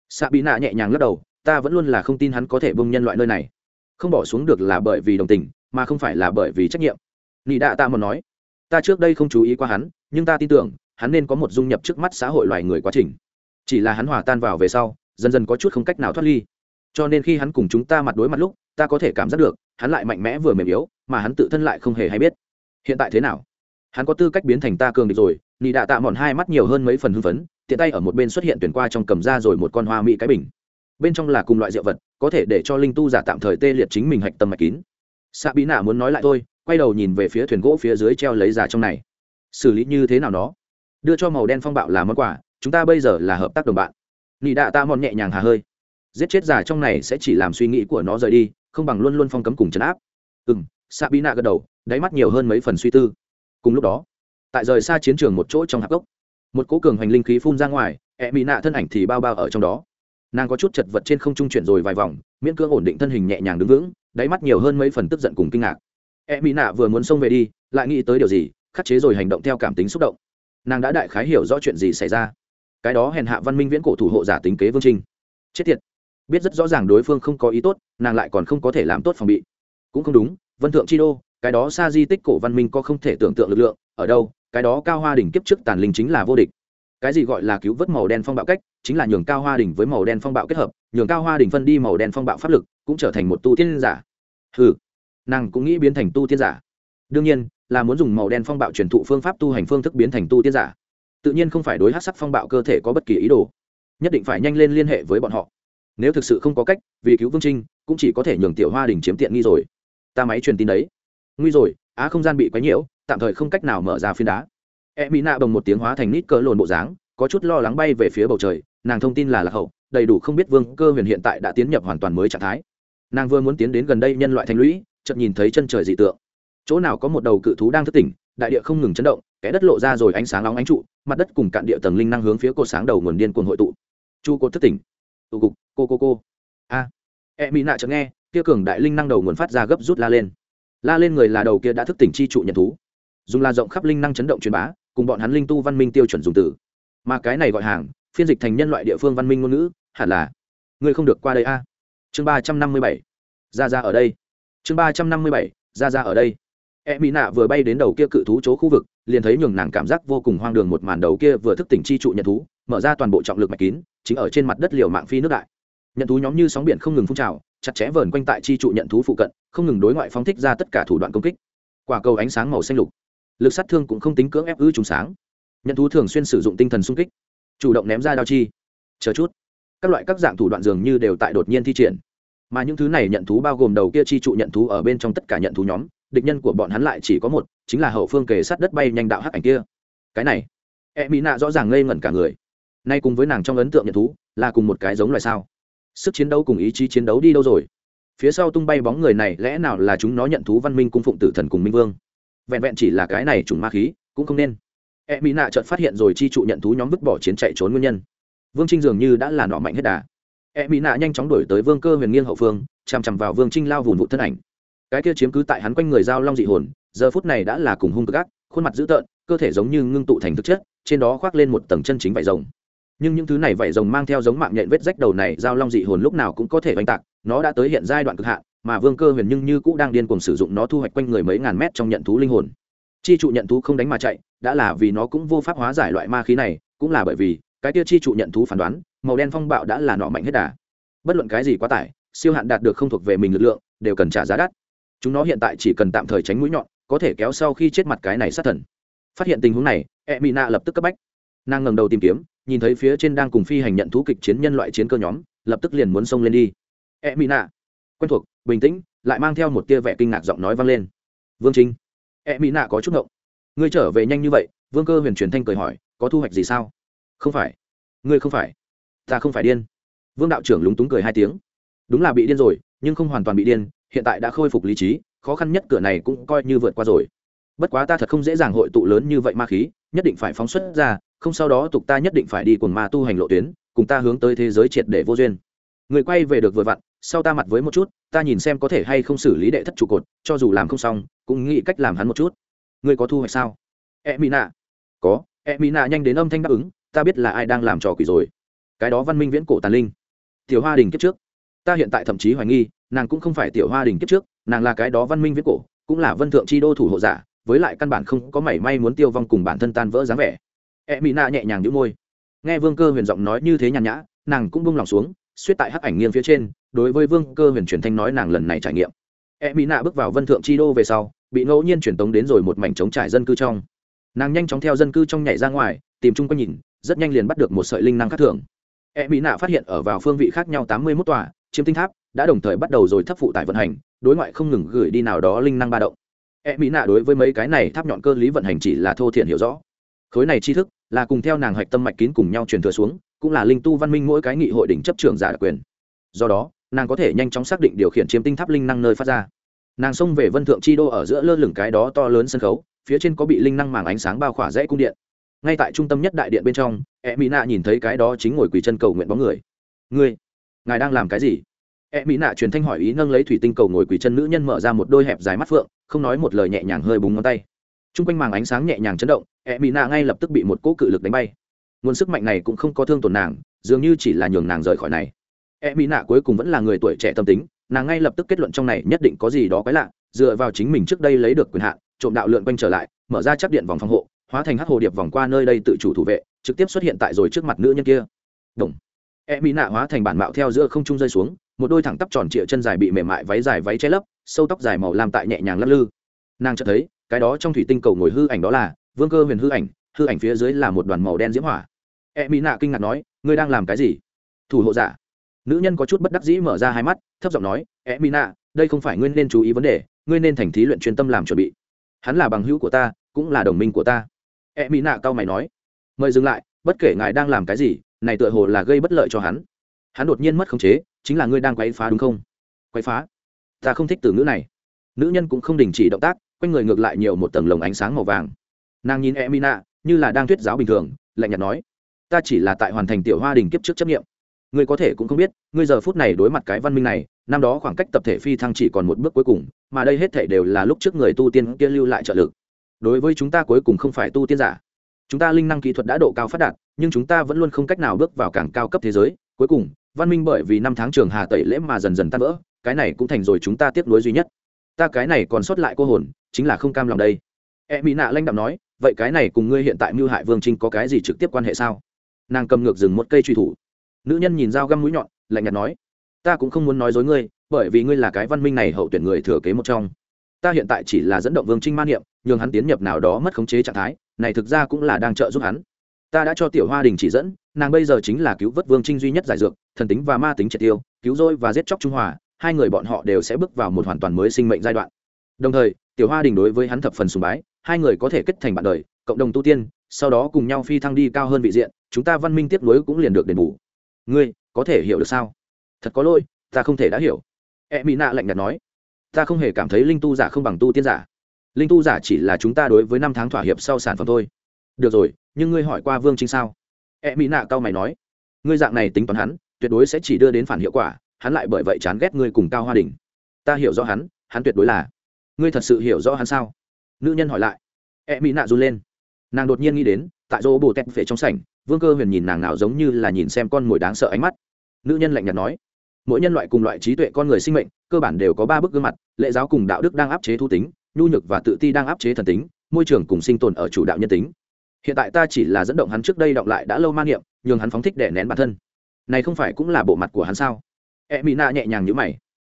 Xạ bị nạ nhẹ nhàng lắc đầu, ta vẫn luôn là không tin hắn có thể bông nhân loại nơi này. Không bỏ xuống được là bởi vì đồng tình, mà không phải là bởi vì trách nhiệm. Nị đạ ta muốn nói, ta trước đây không chú ý qua hắn, nhưng ta tin tưởng, hắn nên có một dung nhập trước mắt xã hội loài người quá trình. Chỉ là hắn hòa tan vào về sau, dần dần có chút không cách nào thoát ly. Cho nên khi hắn cùng chúng ta mặt đối mặt lúc, ta có thể cảm giác được, hắn lại mạnh mẽ vừa mềm yếu, mà hắn tự thân lại không hề hay biết. Hiện tại thế nào? Hắn có tư cách biến thành ta cường địch rồi, nị đạ tạ mòn hai mắt nhiều hơn mấy phần hưng phấn, tiện tay ở một bên xuất hiện tuyển qua trong cầm ra rồi một con hoa mỹ cái bình. Bên trong là cùng loại rượu vật, có thể để cho linh tu giả tạm thời tê liệt chính mình hạch tâm mạch kín. Xạ bí nạ muốn nói lại thôi, quay đầu nhìn về phía thuyền gỗ phía dưới treo lấy giả trong này. Xử lý như thế nào nó? Đưa cho màu đen phong bạo là món quà, chúng ta bây giờ là hợp tác đồng bạn. Nị đạ tạ mòn nhẹ nhàng hà hơi. Giết chết giả trong này sẽ chỉ làm suy nghĩ của nó rời đi, không bằng luôn luôn phong cấm cùng chấn áp. Ừ n xạ bí nạ gật đầu, đáy mắt nhiều hơn mấy phần suy tư cùng lúc đó, tại rời xa chiến trường một chỗ trong hạp gốc, một cố cường hành linh khí phun ra ngoài e mỹ nạ thân ảnh thì bao bao ở trong đó. Nàng có chút chật vật trên không trung chuyển rồi vài vòng, miễn cưỡng ổn định thân hình nhẹ nhàng đứng vững, đáy mắt nhiều hơn mấy phần tức giận cùng kinh ngạc. E mỹ nạ vừa muốn xông về đi, lại nghĩ tới điều gì, khắc chế rồi hành động theo cảm tính xúc động. Nàng đã đại khái hiểu rõ chuyện gì xảy ra. Cái đó hèn hạ văn minh viễn cổ thủ hộ giả tính kế vương trinh. Chết tiệt. Biết rất rõ ràng đối phương không có ý tốt, nàng lại còn không có thể làm tốt phòng bị. Cũng không đúng, vân thượng chi đô cái đó xa di tích cổ văn minh có không thể tưởng tượng lực lượng, ở đâu, cái đó cao hoa đỉnh kiếp trước tàn linh chính là vô địch. Cái gì gọi là cứu vớt màu đen phong bạo cách, chính là nhường cao hoa đỉnh với màu đen phong bạo kết hợp, nhường cao hoa đỉnh phân đi màu đen phong bạo pháp lực, cũng trở thành một tu tiên giả. Ừ nàng cũng nghĩ biến thành tu tiên giả. Đương nhiên, là muốn dùng màu đen phong bạo truyền thụ phương pháp tu hành phương thức biến thành tu tiên giả. Tự nhiên không phải đối hát sắc phong bạo cơ thể có bất kỳ ý đồ. Nhất định phải nhanh lên liên hệ với bọn họ. Nếu thực sự không có cách, vì cứu vương trinh, cũng chỉ có thể nhường tiểu hoa đình chiếm tiện nghi rồi. Ta máy truyền tin đấy nguy rồi, á không gian bị quấy nhiễu, tạm thời không cách nào mở ra phiên đá. E mỹ nạ bồng một tiếng hóa thành nít cỡ lồn bộ dáng, có chút lo lắng bay về phía bầu trời, nàng thông tin là lạc hậu, đầy đủ không biết vương cơ huyền hiện tại đã tiến nhập hoàn toàn mới trạng thái. Nàng vừa muốn tiến đến gần đây nhân loại thành lũy, chợt nhìn thấy chân trời dị tượng. Chỗ nào có một đầu cự thú đang thất tỉnh, đại địa không ngừng chấn động kẽ đất lộ ra rồi ánh sáng nóng ánh trụ, mặt đất cùng cạn địa tầng linh năng hướng phía cột sáng đầu nguồn điên cuồng hội tụ. Chu cột thất tỉnh. Tụ cục, cô cô cô. A. E mỹ nạ chợt nghe, kia cường đại linh năng đầu nguồn phát ra gấp rút la lên la lên người là đầu kia đã thức tỉnh chi trụ nhận thú. Dùng la rộng khắp linh năng chấn động truyền bá, cùng bọn hắn linh tu văn minh tiêu chuẩn dùng từ. Mà cái này gọi hàng, phiên dịch thành nhân loại địa phương văn minh ngôn ngữ, hẳn là ngươi không được qua đây a. Chương ba trăm năm mươi bảy ra ra ở đây. Chương ba trăm năm mươi bảy ra ra ở đây. E mỹ nạ vừa bay đến đầu kia cự thú chỗ khu vực, liền thấy nhường nàng cảm giác vô cùng hoang đường một màn đầu kia vừa thức tỉnh chi trụ nhận thú, mở ra toàn bộ trọng lực mạch kín, chính ở trên mặt đất liều mạng phi nước đại. Nhận thú nhóm như sóng biển không ngừng phun trào chặt chẽ vờn quanh tại chi trụ nhận thú phụ cận, không ngừng đối ngoại phóng thích ra tất cả thủ đoạn công kích. Quả cầu ánh sáng màu xanh lục. Lực sát thương cũng không tính cưỡng ép ư trùng sáng. Nhận thú thường xuyên sử dụng tinh thần sung kích, chủ động ném ra đao chi. Chờ chút, các loại các dạng thủ đoạn dường như đều tại đột nhiên thi triển. Mà những thứ này nhận thú bao gồm đầu kia chi trụ nhận thú ở bên trong tất cả nhận thú nhóm, địch nhân của bọn hắn lại chỉ có một, chính là hậu phương kề sát đất bay nhanh đạo hắc ảnh kia. Cái này e mỹ nạ rõ ràng ngây ngẩn cả người. Nay cùng với nàng trong ấn tượng nhận thú, là cùng một cái giống loài sao? Sức chiến đấu cùng ý chí chiến đấu đi đâu rồi? Phía sau tung bay bóng người này lẽ nào là chúng nó nhận thú văn minh cung phụng tử thần cùng minh vương? Vẹn vẹn chỉ là cái này trùng ma khí, cũng không nên. E mỹ nạ chợt phát hiện rồi chi trụ nhận thú nhóm vứt bỏ chiến chạy trốn nguyên nhân. Vương trinh dường như đã là nọ mạnh hết đà. E mỹ nạ nhanh chóng đổi tới vương cơ huyền nghiêng hậu phương, chằm chằm vào vương trinh lao vùn vụ thân ảnh. Cái kia chiếm cứ tại hắn quanh người giao long dị hồn, giờ phút này đã là cùng hung cực ác, khuôn mặt dữ tợn, cơ thể giống như ngưng tụ thành thực chất, trên đó khoác lên một tầng chân chính vải rồng nhưng những thứ này vảy rồng mang theo giống mạng nhện vết rách đầu này giao long dị hồn lúc nào cũng có thể oanh tạc, nó đã tới hiện giai đoạn cực hạn, mà vương cơ huyền nhưng như cũng đang điên cuồng sử dụng nó thu hoạch quanh người mấy ngàn mét trong nhận thú linh hồn. Chi trụ nhận thú không đánh mà chạy, đã là vì nó cũng vô pháp hóa giải loại ma khí này, cũng là bởi vì, cái kia chi trụ nhận thú phán đoán, màu đen phong bạo đã là nọ mạnh hết đà. Bất luận cái gì quá tải, siêu hạn đạt được không thuộc về mình lực lượng, đều cần trả giá đắt. Chúng nó hiện tại chỉ cần tạm thời tránh mũi nhọn, có thể kéo sau khi chết mặt cái này sát thần. Phát hiện tình huống này e mỹ nạ lập tức cấp bách. Nàng ngầm đầu tìm kiếm nhìn thấy phía trên đang cùng phi hành nhận thú kịch chiến nhân loại chiến cơ nhóm, lập tức liền muốn xông lên đi. E mỹ nạ. Quen thuộc, bình tĩnh, lại mang theo một tia vẻ kinh ngạc giọng nói vang lên. Vương trinh. E mỹ nạ có chút ngộng. Ngươi trở về nhanh như vậy? Vương cơ huyền truyền thanh cười hỏi. Có thu hoạch gì sao? Không phải. Ngươi không phải. Ta không phải điên. Vương đạo trưởng lúng túng cười hai tiếng. Đúng là bị điên rồi, nhưng không hoàn toàn bị điên, hiện tại đã khôi phục lý trí, khó khăn nhất cửa này cũng coi như vượt qua rồi. Bất quá ta thật không dễ dàng hội tụ lớn như vậy ma khí nhất định phải phóng xuất ra, không sau đó tục ta nhất định phải đi cùng ma tu hành lộ tuyến, cùng ta hướng tới thế giới triệt để vô duyên. Người quay về được vừa vặn, sau ta mặt với một chút, ta nhìn xem có thể hay không xử lý đệ thất trụ cột, cho dù làm không xong, cũng nghĩ cách làm hắn một chút. Người có thu hoạch sao? E mỹ nạ có e mỹ nạ nhanh đến âm thanh đáp ứng, ta biết là ai đang làm trò quỷ rồi. Cái đó văn minh viễn cổ tàn linh. Tiểu hoa đình kiếp trước. Ta hiện tại thậm chí hoài nghi, nàng cũng không phải tiểu hoa đình kiếp trước, nàng là cái đó văn minh viễn cổ, cũng là vân thượng chi đô thủ hộ giả với lại căn bản không có mảy may muốn tiêu vong cùng bản thân tan vỡ dáng vẻ. E mỹ nạ nhẹ nhàng nhũ môi. Nghe vương cơ huyền giọng nói như thế nhàn nhã, nàng cũng bông lòng xuống, suýt tại hắc ảnh nghiêng phía trên, đối với vương cơ huyền truyền thanh nói nàng lần này trải nghiệm. E mỹ nạ bước vào vân thượng chi đô về sau, bị ngẫu nhiên truyền tống đến rồi một mảnh trống trải dân cư trong. Nàng nhanh chóng theo dân cư trong nhảy ra ngoài, tìm chung quanh nhìn, rất nhanh liền bắt được một sợi linh năng khác thường e mỹ nạ phát hiện ở vào phương vị khác nhau tám mươi mốt tòa chiếm tinh tháp đã đồng thời bắt đầu rồi thấp phụ tải vận hành, đối ngoại không ngừng gửi đi nào đó linh năng ba động e mỹ nạ đối với mấy cái này tháp nhọn cơ lý vận hành chỉ là thô thiện hiểu rõ. Khối này tri thức là cùng theo nàng hạch tâm mạch kín cùng nhau truyền thừa xuống, cũng là linh tu văn minh mỗi cái nghị hội đỉnh chấp trường giả đặc quyền. Do đó, nàng có thể nhanh chóng xác định điều khiển chiếm tinh tháp linh năng nơi phát ra. Nàng xông về vân thượng chi đô ở giữa lơ lửng cái đó to lớn sân khấu, phía trên có bị linh năng màng ánh sáng bao khỏa rẽ cung điện. Ngay tại trung tâm nhất đại điện bên trong e mỹ nạ nhìn thấy cái đó chính ngồi quỳ chân cầu nguyện bóng người. Ngươi, ngài đang làm cái gì? E mỹ nạ truyền thanh hỏi ý nâng lấy thủy tinh cầu ngồi quỳ chân nữ nhân mở ra một đôi hẹp dài mắt phượng không nói một lời nhẹ nhàng hơi búng ngón tay. T r u n g quanh màng ánh sáng nhẹ nhàng chấn động e mỹ nạ ngay lập tức bị một cỗ cự lực đánh bay. Nguồn sức mạnh này cũng không có thương tổn nàng, dường như chỉ là nhường nàng rời khỏi này. E mỹ nạ cuối cùng vẫn là người tuổi trẻ tâm tính, nàng ngay lập tức kết luận trong này nhất định có gì đó quái lạ, dựa vào chính mình trước đây lấy được quyền hạn, trộm đạo lượn quanh trở lại, mở ra chắc điện vòng phòng hộ, hóa thành hắc hồ điệp vòng qua nơi đây tự chủ thủ vệ, trực tiếp xuất hiện tại rồi trước mặt nữ nhân kia. Đồng e mỹ nạ hóa thành bản mạo theo giữa không trung rơi xuống, một đôi thẳng tắp tròn trịa chân dài bị mềm mại váy dài váy che lấp, sâu tóc dài màu làm tại nhẹ nhàng lắc lư. Nàng chợt thấy, cái đó trong thủy tinh cầu ngồi hư ảnh đó là vương cơ huyền hư ảnh hư ảnh phía dưới là một đoàn màu đen diễm hỏa. E mỹ nạ kinh ngạc nói, ngươi đang làm cái gì? Thủ hộ giả. Nữ nhân có chút bất đắc dĩ mở ra hai mắt, thấp giọng nói e mỹ nạ, đây không phải ngươi nên chú ý vấn đề, ngươi nên thành thí luyện chuyên tâm làm chuẩn bị. Hắn là bằng hữu của ta, cũng là đồng minh của ta. E mỹ nạ cao mày nói, mời dừng lại, bất kể ngài đang làm cái gì này tựa hồ là gây bất lợi cho hắn. Hắn đột nhiên mất khống chế, chính là ngươi đang quấy phá đúng không? Quấy phá? Ta không thích từ ngữ này. Nữ nhân cũng không đình chỉ động tác, quanh người ngược lại nhiều một tầng lồng ánh sáng màu vàng. Nàng nhìn e mina như là đang thuyết giáo bình thường, lạnh nhạt nói, ta chỉ là tại hoàn thành tiểu hoa đình kiếp trước chấp nghiệm. Ngươi có thể cũng không biết, ngươi giờ phút này đối mặt cái văn minh này, năm đó khoảng cách tập thể phi thăng chỉ còn một bước cuối cùng, mà đây hết thể đều là lúc trước người tu tiên kia lưu lại trợ lực. Đối với chúng ta cuối cùng không phải tu tiên giả. Chúng ta linh năng kỹ thuật đã độ cao phát đạt nhưng chúng ta vẫn luôn không cách nào bước vào càng cao cấp thế giới. Cuối cùng, văn minh bởi vì năm tháng trường hà tẩy lễ mà dần dần tan vỡ, cái này cũng thành rồi chúng ta tiếp nối duy nhất. Ta cái này còn sót lại cô hồn, chính là không cam lòng đây. E mỹ nạ lanh đạm nói, vậy cái này cùng ngươi hiện tại mưu hại vương trinh có cái gì trực tiếp quan hệ sao? Nàng cầm ngược dừng một cây truy thủ. Nữ nhân nhìn dao găm mũi nhọn, lạnh nhạt nói, ta cũng không muốn nói dối ngươi, bởi vì ngươi là cái văn minh này hậu tuyển người thừa kế một trong. Ta hiện tại chỉ là dẫn động vương trinh man niệm, nhường hắn tiến nhập nào đó mất khống chế trạng thái, này thực ra cũng là đang trợ giúp hắn ta đã cho tiểu hoa đình chỉ dẫn, nàng bây giờ chính là cứu vớt vương trinh duy nhất giải dược, thần tính và ma tính triệt tiêu, cứu rỗi và giết chóc trung hòa, hai người bọn họ đều sẽ bước vào một hoàn toàn mới sinh mệnh giai đoạn. Đồng thời, tiểu hoa đình đối với hắn thập phần sùng bái, hai người có thể kết thành bạn đời, cộng đồng tu tiên, sau đó cùng nhau phi thăng đi cao hơn vị diện, chúng ta văn minh tiếp nối cũng liền được đền bù. Ngươi, có thể hiểu được sao? Thật có lỗi, ta không thể đã hiểu. E mỹ nạ lạnh nhạt nói. Ta không hề cảm thấy linh tu giả không bằng tu tiên giả. Linh tu giả chỉ là chúng ta đối với năm tháng thỏa hiệp sau sản phẩm thôi. Được rồi nhưng ngươi hỏi qua vương trinh sao? E mỹ nạ cao mày nói, ngươi dạng này tính toán hắn, tuyệt đối sẽ chỉ đưa đến phản hiệu quả, hắn lại bởi vậy chán ghét ngươi cùng cao hoa đình. Ta hiểu rõ hắn hắn tuyệt đối là. Ngươi thật sự hiểu rõ hắn sao? Nữ nhân hỏi lại. E mỹ nạ run lên. Nàng đột nhiên nghĩ đến, tại dỗ bồ tét về trong sảnh, vương cơ huyền nhìn nàng nào giống như là nhìn xem con mồi đáng sợ ánh mắt. Nữ nhân lạnh nhạt nói, mỗi nhân loại cùng loại trí tuệ con người sinh mệnh, cơ bản đều có ba bức gương mặt, lệ giáo cùng đạo đức đang áp chế thu tính, nhu nhược và tự ti đang áp chế thần tính, môi trường cùng sinh tồn ở chủ đạo nhân tính hiện tại ta chỉ là dẫn động hắn trước đây đọc lại đã lâu man niệm, nhường hắn phóng thích để nén bản thân. Này không phải cũng là bộ mặt của hắn sao? E mỹ nạ nhẹ nhàng nhữ mày.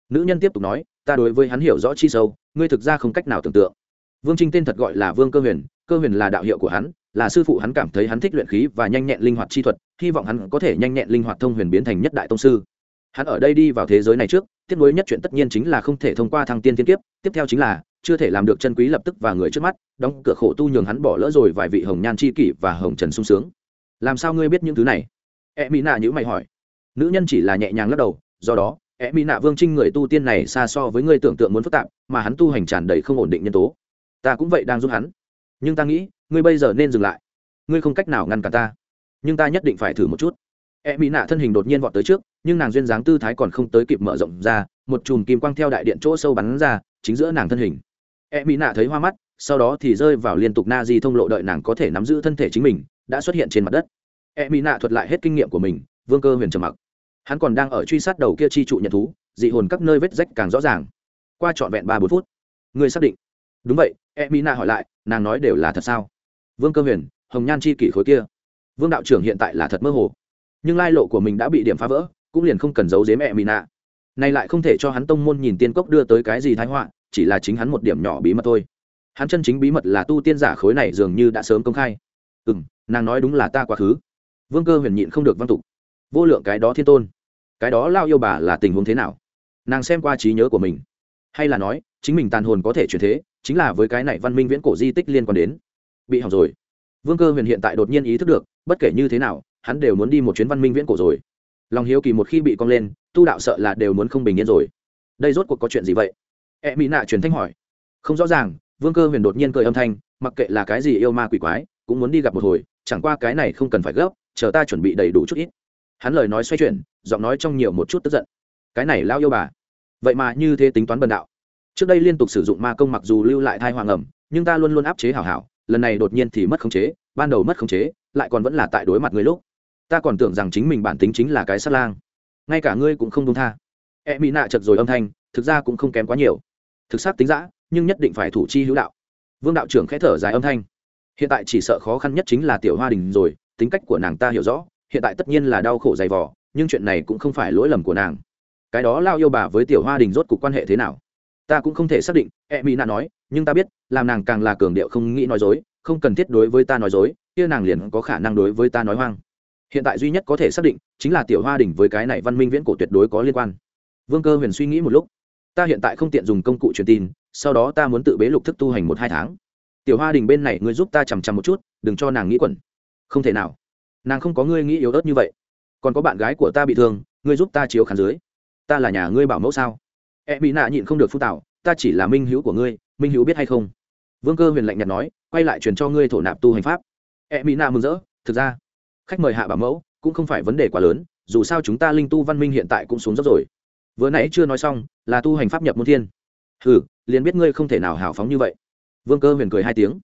Nữ nhân tiếp tục nói, ta đối với hắn hiểu rõ chi sâu, ngươi thực ra không cách nào tưởng tượng. Vương trinh tên thật gọi là vương cơ huyền cơ huyền là đạo hiệu của hắn, là sư phụ hắn cảm thấy hắn thích luyện khí và nhanh nhẹn linh hoạt chi thuật, hy vọng hắn có thể nhanh nhẹn linh hoạt thông huyền biến thành nhất đại tông sư. Hắn ở đây đi vào thế giới này trước tiếp nối nhất chuyện tất nhiên chính là không thể thông qua thăng tiên thiên kiếp, tiếp theo chính là, chưa thể làm được chân quý lập tức và người trước mắt đóng cửa khổ tu nhường hắn bỏ lỡ rồi vài vị hồng nhan chi kỷ và hồng trần sung sướng. Làm sao ngươi biết những thứ này? E mỹ nạ nhữ mày hỏi. Nữ nhân chỉ là nhẹ nhàng lắc đầu, do đó e mỹ nạ vương trinh người tu tiên này xa so với người tưởng tượng muốn phức tạp, mà hắn tu hành tràn đầy không ổn định nhân tố. Ta cũng vậy đang giúp hắn. Nhưng ta nghĩ, ngươi bây giờ nên dừng lại. Ngươi không cách nào ngăn cản ta. Nhưng ta nhất định phải thử một chút. E mỹ nạ thân hình đột nhiên vọt tới trước, nhưng nàng duyên dáng tư thái còn không tới kịp mở rộng ra, một chùm kim quang theo đại điện chỗ sâu bắn ra, chính giữa nàng thân hình. E mỹ nạ thấy hoa mắt sau đó thì rơi vào liên tục na di thông lộ đợi nàng có thể nắm giữ thân thể chính mình, đã xuất hiện trên mặt đất. E mỹ nạ thuật lại hết kinh nghiệm của mình, vương cơ huyền trầm mặc. Hắn còn đang ở truy sát đầu kia chi trụ nhận thú, dị hồn các nơi vết rách càng rõ ràng. Qua trọn vẹn ba bốn phút, người xác định. Đúng vậy e mỹ nạ hỏi lại, nàng nói đều là thật sao? Vương cơ huyền, hồng nhan chi kỷ khối kia. Vương đạo trưởng hiện tại là thật mơ hồ. Nhưng lai lộ của mình đã bị điểm phá vỡ, cũng liền không cần giấu dếm mẹ mỹ nạ này lại không thể cho hắn tông môn nhìn tiên cốc đưa tới cái gì thái họa, chỉ là chính hắn một điểm nhỏ bí mật thôi hắn chân chính bí mật là tu tiên giả khối này dường như đã sớm công khai. Ừ m nàng nói đúng là ta quá khứ. Vương cơ huyền nhịn không được văn tục. Vô lượng cái đó thiên tôn, cái đó lao yêu bà là tình huống thế nào? Nàng xem qua trí nhớ của mình. Hay là nói, chính mình tàn hồn có thể chuyển thế, chính là với cái này văn minh viễn cổ di tích liên quan đến. Bị hỏng rồi. Vương cơ huyền hiện tại đột nhiên ý thức được, bất kể như thế nào, hắn đều muốn đi một chuyến văn minh viễn cổ rồi. Lòng hiếu kỳ một khi bị cong lên, tu đạo sợ là đều muốn không bình yên rồi. Đây rốt cuộc có chuyện gì vậy? E mỹ nạ truyền thanh hỏi. Không rõ ràng vương cơ huyền đột nhiên cười âm thanh, mặc kệ là cái gì yêu ma quỷ quái, cũng muốn đi gặp một hồi, chẳng qua cái này không cần phải gấp, chờ ta chuẩn bị đầy đủ chút ít. Hắn lời nói xoay chuyển, giọng nói trong nhiều một chút tức giận. Cái này lao yêu bà. Vậy mà như thế tính toán bần đạo. Trước đây liên tục sử dụng ma công mặc dù lưu lại thai hoàng ẩm, nhưng ta luôn luôn áp chế hảo hảo, lần này đột nhiên thì mất khống chế, ban đầu mất khống chế, lại còn vẫn là tại đối mặt người lúc. Ta còn tưởng rằng chính mình bản tính chính là cái sát lang. Ngay cả ngươi cũng không công tha. E mỹ nạ chật rồi âm thanh, thực ra cũng không kém quá nhiều. Thực xác tính giã nhưng nhất định phải thủ chi hữu đạo. Vương đạo trưởng khẽ thở dài âm thanh. Hiện tại chỉ sợ khó khăn nhất chính là tiểu hoa đình rồi, tính cách của nàng ta hiểu rõ, hiện tại tất nhiên là đau khổ dày vò, nhưng chuyện này cũng không phải lỗi lầm của nàng. Cái đó lao yêu bà với tiểu hoa đình rốt cuộc quan hệ thế nào? Ta cũng không thể xác định e mỹ nạ nói, nhưng ta biết, làm nàng càng là cường điệu không nghĩ nói dối, không cần thiết đối với ta nói dối, kia nàng liền có khả năng đối với ta nói hoang. Hiện tại duy nhất có thể xác định, chính là tiểu hoa đình với cái này văn minh viễn cổ tuyệt đối có liên quan. Vương cơ huyền suy nghĩ một lúc ta hiện tại không tiện dùng công cụ truyền tin, sau đó ta muốn tự bế lục thức tu hành một hai tháng. Tiểu hoa đình bên này ngươi giúp ta chằm chằm một chút, đừng cho nàng nghĩ quẩn. Không thể nào. Nàng không có ngươi nghĩ yếu ớt như vậy. Còn có bạn gái của ta bị thương, ngươi giúp ta chiếu khán dưới. Ta là nhà ngươi bảo mẫu sao? E bị nạ nhịn không được phu tạo ta chỉ là minh hữu của ngươi, minh hữu biết hay không? Vương cơ huyền lạnh nhạt nói, quay lại truyền cho ngươi thổ nạp tu hành pháp. E mỹ nạ mừng rỡ, thực ra, khách mời hạ bảo mẫu cũng không phải vấn đề quá lớn, dù sao chúng ta linh tu văn minh hiện tại cũng xuống dốc rồi vừa nãy chưa nói xong, là tu hành pháp nhập môn thiên. Hừ, liền biết ngươi không thể nào hào phóng như vậy. Vương cơ huyền cười hai tiếng.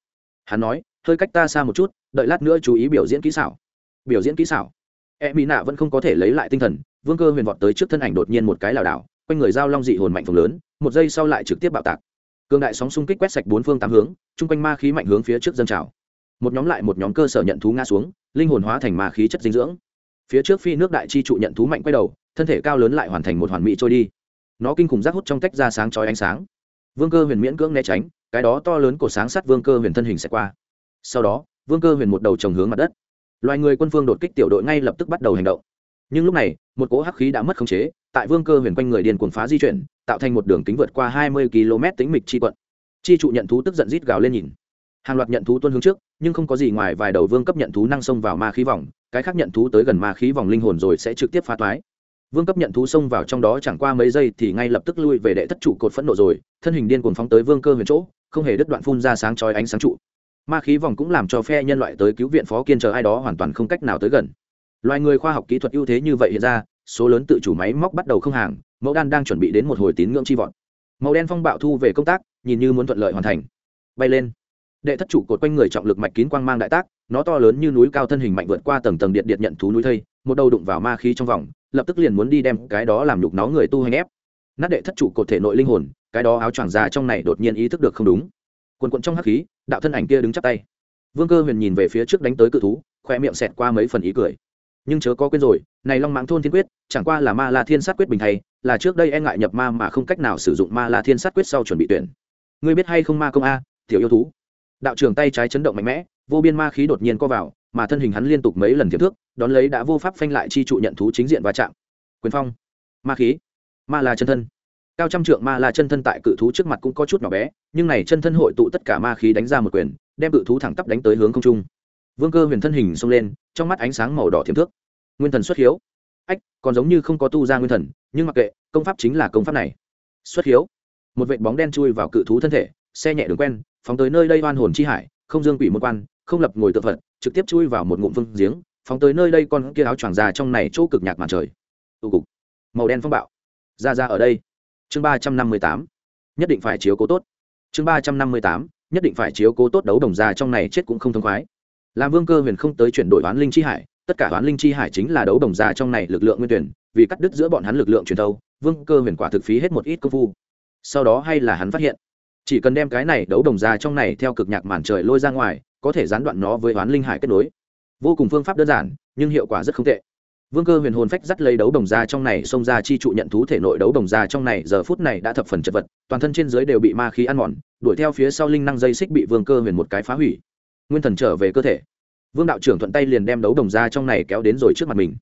Hắn nói, hơi cách ta xa một chút, đợi lát nữa chú ý biểu diễn kỹ xảo. Biểu diễn kỹ xảo? E mỹ nạ vẫn không có thể lấy lại tinh thần, vương cơ huyền vọt tới trước thân ảnh đột nhiên một cái lảo đảo, quanh người giao long dị hồn mạnh phồng lớn, một giây sau lại trực tiếp bạo tạc. Cường đại sóng xung kích quét sạch bốn phương tám hướng, chung quanh ma khí mạnh hướng phía trước dân trào. Một nhóm lại một nhóm cơ sở nhận thú ngã xuống, linh hồn hóa thành ma khí chất dinh dưỡng. Phía trước phi nước đại chi trụ nhận thú mạnh quay đầu thân thể cao lớn lại hoàn thành một hoàn mỹ trôi đi. Nó kinh khủng rác hút trong tách ra sáng chói ánh sáng. Vương cơ huyền miễn cưỡng né tránh, cái đó to lớn của sáng sắt vương cơ huyền thân hình sẽ qua. Sau đó, vương cơ huyền một đầu trồng hướng mặt đất. Loài người quân phương đột kích tiểu đội ngay lập tức bắt đầu hành động. Nhưng lúc này, một cỗ hắc khí đã mất khống chế, tại vương cơ huyền quanh người điền cuồng phá di chuyển, tạo thành một đường kính vượt qua hai mươi km tính mịch chi quận. Chi trụ nhận thú tức giận rít gào lên nhìn. Hàng loạt nhận thú tuân hướng trước, nhưng không có gì ngoài vài đầu vương cấp nhận thú năng xông vào ma khí vòng, cái khác nhận thú tới gần ma khí vòng linh hồn rồi sẽ trực tiếp phá toái vương cấp nhận thú xông vào trong đó chẳng qua mấy giây thì ngay lập tức lui về đệ thất trụ cột phẫn nộ rồi, thân hình điên cuồng phóng tới vương cơ huyền chỗ, không hề đứt đoạn phun ra sáng chói ánh sáng trụ. Ma khí vòng cũng làm cho phe nhân loại tới cứu viện phó kiên chờ ai đó hoàn toàn không cách nào tới gần. Loài người khoa học kỹ thuật ưu thế như vậy hiện ra, số lớn tự chủ máy móc bắt đầu không hàng, mẫu đan đang chuẩn bị đến một hồi tín ngưỡng chi vọt màu đen phong bạo thu về công tác, nhìn như muốn thuận lợi hoàn thành. Bay lên. Đệ thất trụ cột quanh người trọng lực mạch kín quang mang đại tác, nó to lớn như núi cao thân hình mạnh vượt qua tầng tầng điện điện nhận thú núi thây, một đầu đụng vào ma khí trong vòng lập tức liền muốn đi đem cái đó làm nhục nó người tu hành ép. Nát đệ thất trụ cột thể nội linh hồn, cái đó áo choàng già trong này đột nhiên ý thức được không đúng. Quần quận trong hắc khí, đạo thân ảnh kia đứng chắp tay. Vương cơ huyền nhìn về phía trước đánh tới cự thú khoe miệng xẹt qua mấy phần ý cười. Nhưng chớ có quên rồi, này long mãng thôn thiên quyết, chẳng qua là ma la thiên sát quyết bình thay, là trước đây e ngại nhập ma mà không cách nào sử dụng ma la thiên sát quyết sau chuẩn bị tuyển. Ngươi biết hay không ma công a, tiểu yêu thú? Đạo trưởng tay trái chấn động mạnh mẽ, vô biên ma khí đột nhiên co vào mà thân hình hắn liên tục mấy lần thiếp thước, đón lấy đã vô pháp phanh lại chi trụ nhận thú chính diện va chạm. Quyền phong, ma khí, ma la chân thân. Cao trăm trượng ma la chân thân tại cự thú trước mặt cũng có chút nhỏ bé, nhưng này chân thân hội tụ tất cả ma khí đánh ra một quyền, đem cự thú thẳng tắp đánh tới hướng không trung. Vương cơ huyền thân hình xông lên, trong mắt ánh sáng màu đỏ thiếm thước. Nguyên thần xuất hiếu. Ách, còn giống như không có tu ra nguyên thần, nhưng mặc kệ, công pháp chính là công pháp này. Xuất hiếu. Một vệt bóng đen chui vào cự thú thân thể, xe nhẹ đường quen, phóng tới nơi đây oan hồn chi hải, không dương quỷ một quan không lập ngồi tự phật, trực tiếp chui vào một ngụm vương giếng, phóng tới nơi đây con kia áo choàng già trong này chỗ cực nhạc màn trời. Tụ cục. Màu đen phong bạo. Ra ra ở đây. Chương ba trăm năm mươi tám. Nhất định phải chiếu cố tốt. Chương ba trăm năm mươi tám. Nhất định phải chiếu cố tốt đấu đồng già trong này chết cũng không thông khoái. Làm vương cơ huyền không tới chuyển đổi oán linh chi hải, tất cả oán linh chi hải chính là đấu đồng già trong này lực lượng nguyên tuyển, vì cắt đứt giữa bọn hắn lực lượng truyền thâu, vương cơ huyền quả thực phí hết một ít công phu. Sau đó hay là hắn phát hiện chỉ cần đem cái này đấu đồng ra trong này theo cực nhạc màn trời lôi ra ngoài, có thể gián đoạn nó với oán linh hải kết nối. Vô cùng phương pháp đơn giản, nhưng hiệu quả rất không tệ. Vương cơ huyền hồn phách dắt lấy đấu đồng ra trong này, xông ra chi trụ nhận thú thể nội đấu đồng ra trong này, giờ phút này đã thập phần chật vật, toàn thân trên dưới đều bị ma khí ăn mòn, đuổi theo phía sau linh năng dây xích bị vương cơ huyền một cái phá hủy. Nguyên thần trở về cơ thể. Vương đạo trưởng thuận tay liền đem đấu đồng ra trong này kéo đến rồi trước mặt mình.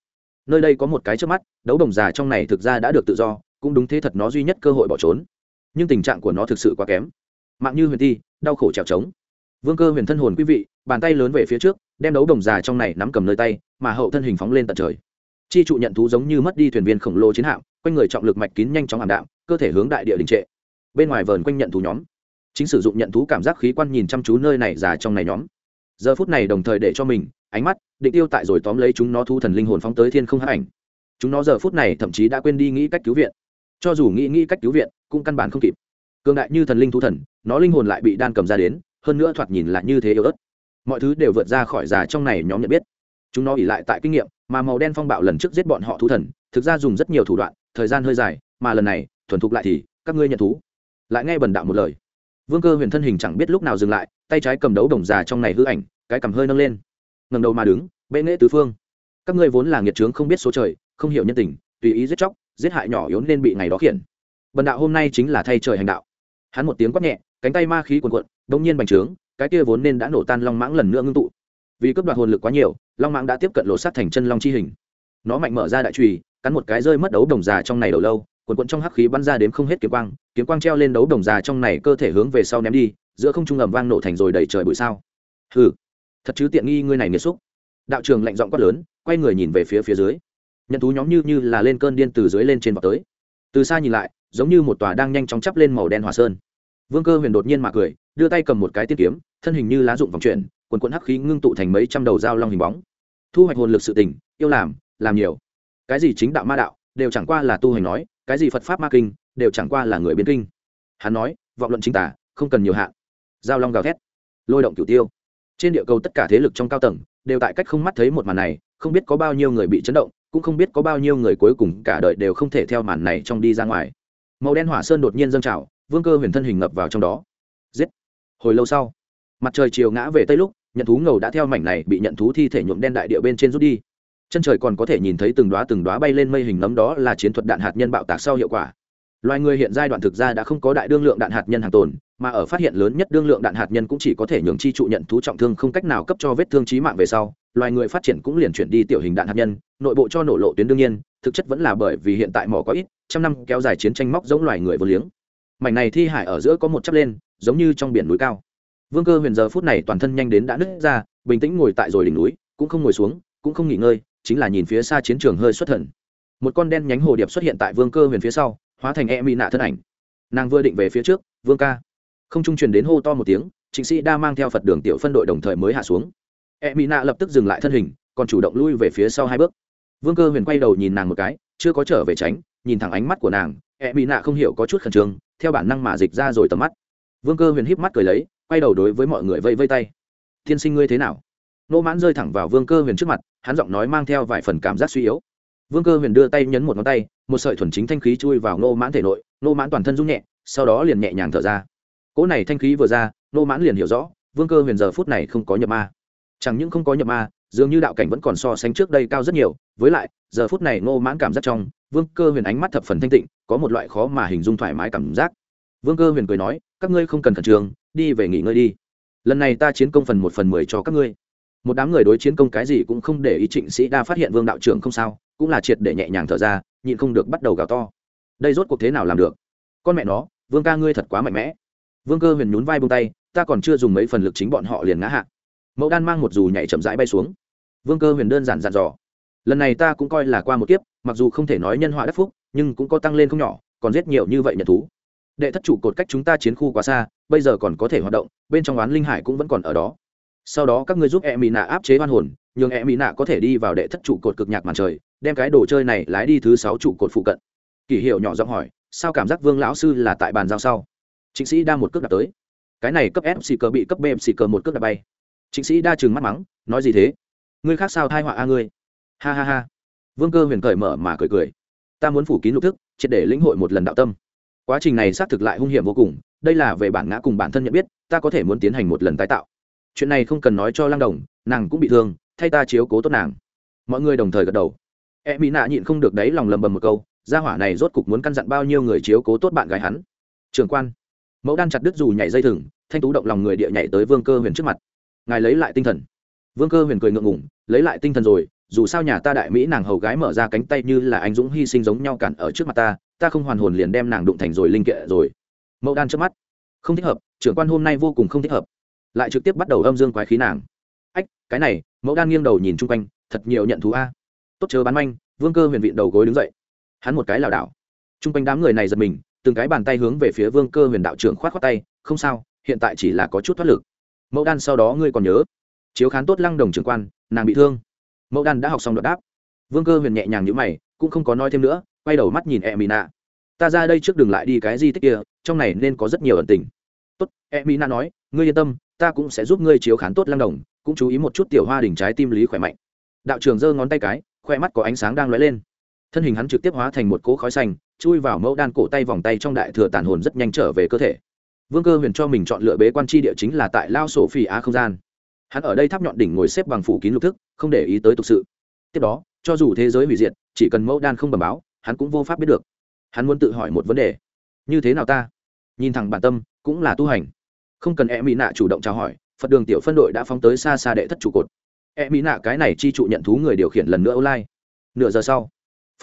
Nơi đây có một cái trước mắt, đấu đồng già trong này thực ra đã được tự do, cũng đúng thế thật nó duy nhất cơ hội bỏ trốn nhưng tình trạng của nó thực sự quá kém. Mạng như huyền ti đau khổ trèo trống. Vương cơ huyền thân hồn quý vị, bàn tay lớn về phía trước, đem đấu đồng già trong này nắm cầm nơi tay, mà hậu thân hình phóng lên tận trời. Chi trụ nhận thú giống như mất đi thuyền viên khổng lồ chiến hạm, quanh người trọng lực mạch kín nhanh chóng ảm đạm, cơ thể hướng đại địa đình trệ. Bên ngoài vờn quanh nhận thú nhóm. Chính sử dụng nhận thú cảm giác khí quan nhìn chăm chú nơi này già trong này nhóm. Giờ phút này đồng thời để cho mình, ánh mắt, định tiêu tại rồi tóm lấy chúng nó thu thần linh hồn phóng tới thiên không hát ảnh. Chúng nó giờ phút này thậm chí đã quên đi nghĩ cách cứu viện cho dù nghĩ nghĩ cách cứu viện, cũng căn bản không kịp. Cường đại như thần linh thu thần, nó linh hồn lại bị đan cầm ra đến, hơn nữa thoạt nhìn là như thế yếu ớt. Mọi thứ đều vượt ra khỏi già trong này nhóm nhận biết. Chúng nó ỉ lại tại kinh nghiệm, mà màu đen phong bạo lần trước giết bọn họ thú thần, thực ra dùng rất nhiều thủ đoạn, thời gian hơi dài, mà lần này, thuần thục lại thì, các ngươi nhận thú. Lại nghe bần đạo một lời. Vương cơ huyền thân hình chẳng biết lúc nào dừng lại, tay trái cầm đấu đồng già trong này hư ảnh, cái cầm hơi nâng lên. Ngầm đầu mà đứng, bệ nghệ tứ phương. Các ngươi vốn là nghiệt trướng không biết số trời, không hiểu nhân tình, tùy ý giết chóc giết hại nhỏ yếu nên bị ngày đó khiển. Bần đạo hôm nay chính là thay trời hành đạo. Hắn một tiếng quát nhẹ, cánh tay ma khí cuồn cuộn, đông nhiên bành trướng, cái kia vốn nên đã nổ tan long mãng lần nữa ngưng tụ. Vì cướp đoạt hồn lực quá nhiều, long mãng đã tiếp cận lột sát thành chân long chi hình. Nó mạnh mở ra đại trùy, cắn một cái rơi mất đấu đồng già trong này đầu lâu quần quận trong hắc khí bắn ra đến không hết kiếm quang kiếm quang treo lên đấu đồng già trong này cơ thể hướng về sau ném đi, giữa không trung ầm vang nổ thành rồi đầy trời bụi sao. Hừ, thật chứ tiện nghi ngươi này nghiệt xúc. Đạo trường lạnh giọng quát lớn, quay người nhìn về phía phía dưới nhận thú nhóm như như là lên cơn điên từ dưới lên trên vào tới. Từ xa nhìn lại, giống như một tòa đang nhanh chóng chắp lên màu đen hòa sơn. Vương cơ huyền đột nhiên mà cười, đưa tay cầm một cái tiết kiếm, thân hình như lá dụng vòng chuyển, quần quần hắc khí ngưng tụ thành mấy trăm đầu dao long hình bóng. Thu hoạch hồn lực sự tình, yêu làm làm nhiều. Cái gì chính đạo ma đạo, đều chẳng qua là tu hành nói, cái gì phật pháp ma kinh, đều chẳng qua là người biến kinh. Hắn nói, vọng luận chính tả, không cần nhiều hạn. Giao long gào thét, lôi động cửu tiêu. Trên địa cầu tất cả thế lực trong cao tầng, đều tại cách không mắt thấy một màn này, không biết có bao nhiêu người bị chấn động cũng không biết có bao nhiêu người cuối cùng cả đời đều không thể theo màn này trong đi ra ngoài. Màu đen hỏa sơn đột nhiên dâng trào, vương cơ huyền thân hình ngập vào trong đó. Giết! Hồi lâu sau, mặt trời chiều ngã về tây lúc, nhận thú ngầu đã theo mảnh này bị nhận thú thi thể nhuộm đen đại địa bên trên rút đi. Chân trời còn có thể nhìn thấy từng đoá từng đoá bay lên mây hình nấm đó là chiến thuật đạn hạt nhân bạo tạc sau hiệu quả. Loài người hiện giai đoạn thực ra đã không có đại đương lượng đạn hạt nhân hàng tồn mà ở phát hiện lớn nhất đương lượng đạn hạt nhân cũng chỉ có thể nhường chi trụ nhận thú trọng thương không cách nào cấp cho vết thương trí mạng về sau, loài người phát triển cũng liền chuyển đi tiểu hình đạn hạt nhân, nội bộ cho nổ lộ tuyến đương nhiên, thực chất vẫn là bởi vì hiện tại mỏ có ít, trăm năm kéo dài chiến tranh móc giống loài người vô liếng. Mảnh này thi hải ở giữa có một chắp lên, giống như trong biển núi cao. Vương cơ huyền giờ phút này toàn thân nhanh đến đã nứt ra, bình tĩnh ngồi tại rồi đỉnh núi, cũng không ngồi xuống, cũng không nghỉ ngơi, chính là nhìn phía xa chiến trường hơi xuất thần. Một con đen nhánh hồ điệp xuất hiện tại vương cơ huyền phía sau, hóa thành e mỹ nạ thân ảnh. Nàng vừa định về phía trước, vương ca không trung truyền đến hô to một tiếng, chính sĩ đa mang theo phật đường tiểu phân đội đồng thời mới hạ xuống. E mỹ nạ lập tức dừng lại thân hình, còn chủ động lui về phía sau hai bước. Vương cơ huyền quay đầu nhìn nàng một cái, chưa có trở về tránh, nhìn thẳng ánh mắt của nàng e mỹ nạ không hiểu có chút khẩn trương, theo bản năng mà dịch ra rồi tầm mắt. Vương cơ huyền híp mắt cười lấy, quay đầu đối với mọi người vây vây tay. Tiên sinh ngươi thế nào? Nô mãn rơi thẳng vào vương cơ huyền trước mặt, hắn giọng nói mang theo vài phần cảm giác suy yếu. Vương cơ huyền đưa tay nhấn một ngón tay, một sợi thuần chính thanh khí chui vào nô mãn thể nội, nô mãn toàn thân rung nhẹ, sau đó liền nhẹ nhàng thở ra cỗ này thanh khí vừa ra, nô mãn liền hiểu rõ, vương cơ huyền giờ phút này không có nhập ma. Chẳng những không có nhập ma, dường như đạo cảnh vẫn còn so sánh trước đây cao rất nhiều. Với lại, giờ phút này nô mãn cảm giác trong, vương cơ huyền ánh mắt thập phần thanh tịnh, có một loại khó mà hình dung thoải mái cảm giác. Vương cơ huyền cười nói, các ngươi không cần khẩn trương, đi về nghỉ ngơi đi. Lần này ta chiến công phần một phần mười cho các ngươi. Một đám người đối chiến công cái gì cũng không để ý trịnh sĩ đa phát hiện vương đạo trưởng không sao, cũng là triệt để nhẹ nhàng thở ra, nhịn không được bắt đầu gào to. Đây rốt cuộc thế nào làm được? Con mẹ nó, vương ca ngươi thật quá mạnh mẽ vương cơ huyền nhún vai bông tay, ta còn chưa dùng mấy phần lực chính bọn họ liền ngã hạ. Mẫu đan mang một dù nhảy chậm rãi bay xuống. Vương cơ huyền đơn giản dặn dò, lần này ta cũng coi là qua một kiếp, mặc dù không thể nói nhân họa đắc phúc, nhưng cũng có tăng lên không nhỏ, còn giết nhiều như vậy nhận thú. Đệ thất trụ cột cách chúng ta chiến khu quá xa, bây giờ còn có thể hoạt động, bên trong oán linh hải cũng vẫn còn ở đó. Sau đó các ngươi giúp e mỹ nạ áp chế hoan hồn, nhường e mỹ nạ có thể đi vào đệ thất trụ cột cực nhạc màn trời, đem cái đồ chơi này lái đi thứ sáu trụ cột phụ cận. Kỷ hiệu nhỏ giọng hỏi, sao cảm giác vương lão sư là tại bàn giao sau? Trịnh sĩ đa một cước đạp tới. Cái này cấp FC cờ bị cấp b cờ một cước đạp bay. Trịnh sĩ đa trừng mắt mắng, nói gì thế? Ngươi khác sao thai họa a ngươi? Ha ha ha. Vương cơ huyền cởi mở mà cười cười. Ta muốn phủ kín lục thức, triệt để lĩnh hội một lần đạo tâm. Quá trình này xác thực lại hung hiểm vô cùng, đây là về bản ngã cùng bản thân nhận biết, ta có thể muốn tiến hành một lần tái tạo. Chuyện này không cần nói cho lang đồng, nàng cũng bị thương, thay ta chiếu cố tốt nàng. Mọi người đồng thời gật đầu. E mỹ nạ nhịn không được đấy lòng lầm bầm một câu, gia hỏa này rốt cục muốn căn dặn bao nhiêu người chiếu cố tốt bạn gái hắn. Trường quan mẫu Đan chặt đứt dù nhảy dây thừng, thanh tú động lòng người địa nhảy tới vương cơ huyền trước mặt. Ngài lấy lại tinh thần. Vương cơ huyền cười ngượng ngủng lấy lại tinh thần rồi, dù sao nhà ta đại mỹ nàng hầu gái mở ra cánh tay như là anh dũng hy sinh giống nhau cản ở trước mặt ta ta không hoàn hồn liền đem nàng đụng thành rồi linh kệ rồi. Mẫu đan trước mắt. Không thích hợp, trưởng quan hôm nay vô cùng không thích hợp. Lại trực tiếp bắt đầu âm dương quái khí nàng. Ách, cái này, mẫu đan nghiêng đầu nhìn chung quanh, thật nhiều nhận thú a. Tốt chớ bán manh, vương cơ huyền vịn đầu gối đứng dậy. Hắn một cái lảo đảo. Chung quanh đám người này giật mình từng cái bàn tay hướng về phía vương cơ huyền đạo trưởng khoát khoát tay, không sao, hiện tại chỉ là có chút thoát lực. Mẫu đan sau đó ngươi còn nhớ. Chiếu khán tốt lăng đồng trưởng quan, nàng bị thương. Mẫu đan đã học xong đoạn đáp. Vương cơ huyền nhẹ nhàng nhữ mày, cũng không có nói thêm nữa, quay đầu mắt nhìn e mỹ nạ ta ra đây trước đừng lại đi cái gì tích kia, trong này nên có rất nhiều ẩn tình. Tốt e mỹ nạ nói, ngươi yên tâm, ta cũng sẽ giúp ngươi chiếu khán tốt lăng đồng, cũng chú ý một chút tiểu hoa đỉnh trái tim lý khỏe mạnh. Đạo trưởng giơ ngón tay cái, khoe mắt có ánh sáng đang lóe lên. Thân hình hắn trực tiếp hóa thành một cỗ khói xanh chui vào mẫu đan cổ tay vòng tay trong đại thừa tàn hồn rất nhanh trở về cơ thể. Vương cơ huyền cho mình chọn lựa bế quan tri địa chính là tại lao sổ phi á không gian. Hắn ở đây tháp nhọn đỉnh ngồi xếp bằng phủ kín lục thức, không để ý tới thực sự. Tiếp đó, cho dù thế giới hủy diệt, chỉ cần mẫu đan không bẩm báo, hắn cũng vô pháp biết được. Hắn muốn tự hỏi một vấn đề. Như thế nào ta? Nhìn thẳng bản tâm, cũng là tu hành. Không cần e mỹ nạ chủ động chào hỏi, phật đường tiểu phân đội đã phóng tới xa xa đệ thất trụ cột. E mỹ nạ cái này chi trụ nhận thú người điều khiển lần nữa online. Nửa giờ sau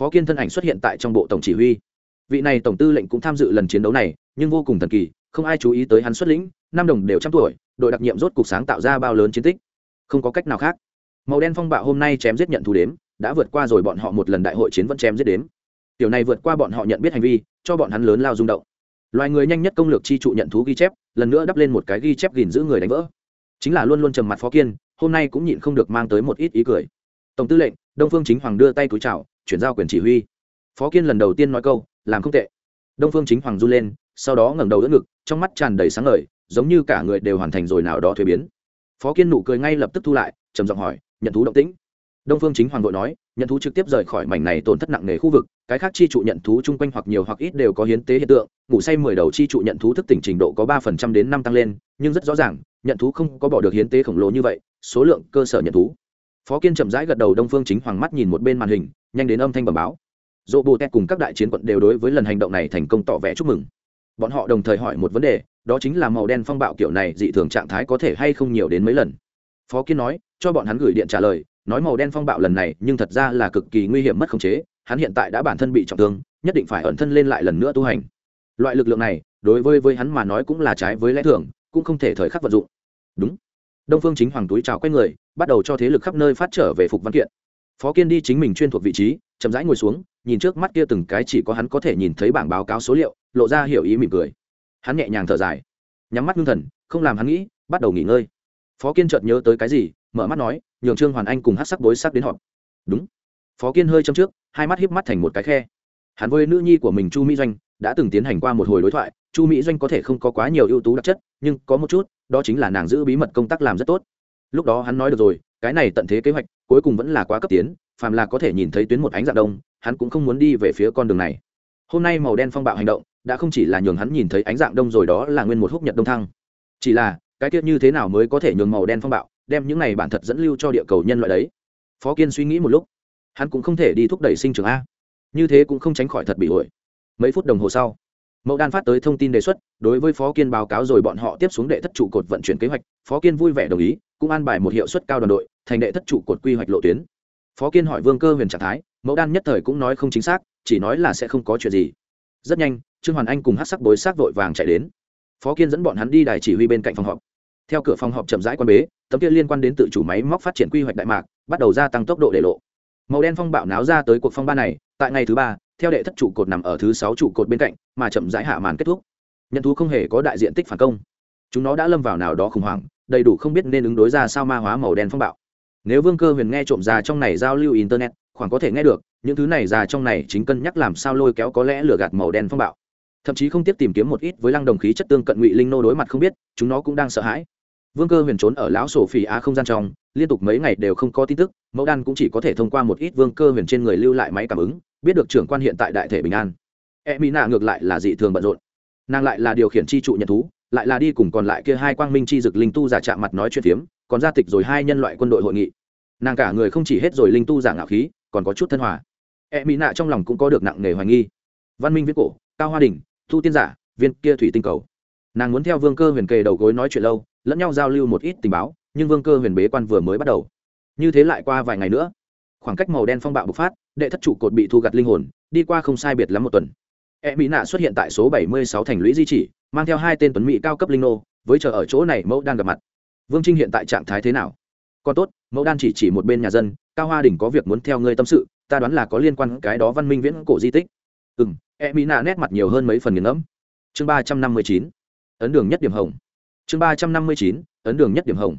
phó kiên thân ảnh xuất hiện tại trong bộ tổng chỉ huy. Vị này tổng tư lệnh cũng tham dự lần chiến đấu này, nhưng vô cùng thần kỳ, không ai chú ý tới hắn xuất lĩnh, năm đồng đều trăm tuổi, đội đặc nhiệm rốt cục sáng tạo ra bao lớn chiến tích. Không có cách nào khác. Màu đen phong bạo hôm nay chém giết nhận thù đếm, đã vượt qua rồi bọn họ một lần đại hội chiến vẫn chém giết đếm. Tiểu này vượt qua bọn họ nhận biết hành vi, cho bọn hắn lớn lao rung động. Loài người nhanh nhất công lược chi trụ nhận thú ghi chép, lần nữa đắp lên một cái ghi chép gìn giữ người đánh vỡ. Chính là luôn luôn trầm mặt phó kiên, hôm nay cũng nhịn không được mang tới một ít ý cười. Tổng tư lệnh, đông phương chính hoàng đưa tay túi chào chuyển giao quyền chỉ huy. Phó kiên lần đầu tiên nói câu, làm không tệ. Đông phương chính hoàng run lên, sau đó ngẩng đầu đỡ ngực, trong mắt tràn đầy sáng ngời, giống như cả người đều hoàn thành rồi nào đó thuế biến. Phó kiên nụ cười ngay lập tức thu lại, trầm giọng hỏi, nhận thú động tĩnh? Đông phương chính hoàng đội nói, nhận thú trực tiếp rời khỏi mảnh này tổn thất nặng nề khu vực, cái khác chi trụ nhận thú chung quanh hoặc nhiều hoặc ít đều có hiến tế hiện tượng, ngủ say mười đầu chi trụ nhận thú thức tỉnh trình độ có ba phần trăm đến năm tăng lên, nhưng rất rõ ràng, nhận thú không có bỏ được hiến tế khổng lồ như vậy, số lượng cơ sở nhận thú phó kiên chậm rãi gật đầu, đông phương chính hoàng mắt nhìn một bên màn hình, nhanh đến âm thanh bẩm báo. Dỗ bồ tét cùng các đại chiến quận đều đối với lần hành động này thành công tỏ vẻ chúc mừng. Bọn họ đồng thời hỏi một vấn đề, đó chính là màu đen phong bạo kiểu này dị thường trạng thái có thể hay không nhiều đến mấy lần? Phó kiên nói, cho bọn hắn gửi điện trả lời, nói màu đen phong bạo lần này, nhưng thật ra là cực kỳ nguy hiểm mất khống chế, hắn hiện tại đã bản thân bị trọng thương, nhất định phải ẩn thân lên lại lần nữa tu hành. Loại lực lượng này, đối với với hắn mà nói cũng là trái với lẽ thường, cũng không thể thời khắc vận dụng. Đúng đông phương chính hoàng túi chào y người, bắt đầu cho thế lực khắp nơi phát trở về phục văn kiện. Phó kiên đi chính mình chuyên thuộc vị trí, chậm rãi ngồi xuống, nhìn trước mắt kia từng cái chỉ có hắn có thể nhìn thấy bảng báo cáo số liệu, lộ ra hiểu ý mỉm cười. Hắn nhẹ nhàng thở dài, nhắm mắt ngưng thần, không làm hắn nghĩ, bắt đầu nghỉ ngơi. Phó kiên chợt nhớ tới cái gì, mở mắt nói, nhường trương hoàn anh cùng hát sắc bối sắc đến họp. Đúng. Phó kiên hơi châm trước, hai mắt híp mắt thành một cái khe. Hắn với nữ nhi của mình chu mỹ doanh đã từng tiến hành qua một hồi đối thoại chu mỹ doanh có thể không có quá nhiều ưu tú đặc chất, nhưng có một chút, đó chính là nàng giữ bí mật công tác làm rất tốt. Lúc đó hắn nói được rồi, cái này tận thế kế hoạch, cuối cùng vẫn là quá cấp tiến, phàm là có thể nhìn thấy tuyến một ánh dạng đông, hắn cũng không muốn đi về phía con đường này. Hôm nay màu đen phong bạo hành động, đã không chỉ là nhường hắn nhìn thấy ánh dạng đông rồi đó là nguyên một húc nhật đông thăng. Chỉ là, cái tiết như thế nào mới có thể nhường màu đen phong bạo, đem những này bản thật dẫn lưu cho địa cầu nhân loại đấy? Phó kiên suy nghĩ một lúc, hắn cũng không thể đi thúc đẩy sinh trưởng a. Như thế cũng không tránh khỏi thật bị ổi. Mấy phút đồng hồ sau mẫu đan phát tới thông tin đề xuất, đối với phó kiên báo cáo rồi bọn họ tiếp xuống đệ thất trụ cột vận chuyển kế hoạch, phó kiên vui vẻ đồng ý, cũng an bài một hiệu suất cao đoàn đội, thành đệ thất trụ cột quy hoạch lộ tuyến. Phó kiên hỏi vương cơ huyền trạng thái mẫu đan nhất thời cũng nói không chính xác, chỉ nói là sẽ không có chuyện gì. Rất nhanh, trương hoàn anh cùng hát sắc bối xác vội vàng chạy đến. Phó kiên dẫn bọn hắn đi đài chỉ huy bên cạnh phòng họp. Theo cửa phòng họp chậm rãi quan bế, tấm kia liên quan đến tự chủ máy móc phát triển quy hoạch đại mạc, bắt đầu gia tăng tốc độ để lộ. Màu đen phong bạo náo ra tới cuộc phong ba này, tại ngày thứ ba theo đệ thất trụ cột nằm ở thứ sáu trụ cột bên cạnh, mà chậm rãi hạ màn kết thúc. Nhận thú không hề có đại diện tích phản công. Chúng nó đã lâm vào nào đó khủng hoảng, đầy đủ không biết nên ứng đối ra sao ma hóa màu đen phong bạo. Nếu vương cơ huyền nghe trộm già trong này giao lưu internet, khoảng có thể nghe được, những thứ này già trong này chính cân nhắc làm sao lôi kéo có lẽ lửa gạt màu đen phong bạo. Thậm chí không tiếp tìm kiếm một ít với lăng đồng khí chất tương cận ngụy linh nô đối mặt không biết, chúng nó cũng đang sợ hãi. Vương cơ huyền trốn ở lão sổ phỉ á không gian trong, liên tục mấy ngày đều không có tin tức, mẫu đan cũng chỉ có thể thông qua một ít vương cơ huyền trên người lưu lại máy cảm ứng biết được trưởng quan hiện tại đại thể bình an. E mỹ nạ ngược lại là dị thường bận rộn. Nàng lại là điều khiển chi trụ nhận thú, lại là đi cùng còn lại kia hai quang minh chi dực linh tu giả chạm mặt nói chuyện phiếm, còn ra tịch rồi hai nhân loại quân đội hội nghị. Nàng cả người không chỉ hết rồi linh tu giả ngạo khí, còn có chút thân hòa. E mỹ nạ trong lòng cũng có được nặng nề hoài nghi. Văn minh viết cổ, cao hoa đình thu tiên giả, viên kia thủy tinh cầu. Nàng muốn theo vương cơ huyền kề đầu gối nói chuyện lâu, lẫn nhau giao lưu một ít tình báo, nhưng vương cơ huyền bế quan vừa mới bắt đầu. Như thế lại qua vài ngày nữa, khoảng cách màu đen phong bạo bộc phát đệ thất trụ cột bị thu gặt linh hồn, đi qua không sai biệt lắm một tuần. E mỹ nạ xuất hiện tại số 76 thành lũy di chỉ, mang theo hai tên tuấn mỹ cao cấp linh nô, với chờ ở chỗ này mẫu đang gặp mặt. Vương trinh hiện tại trạng thái thế nào? Còn tốt, mẫu đan chỉ chỉ một bên nhà dân, cao hoa đình có việc muốn theo ngươi tâm sự, ta đoán là có liên quan cái đó văn minh viễn cổ di tích. Ừ m e mỹ nạ nét mặt nhiều hơn mấy phần nghiền ngẫm. Chương ba trăm năm mươi chín, ấn đường nhất điểm hồng. Chương ba trăm năm mươi chín, ấn đường nhất điểm hồng.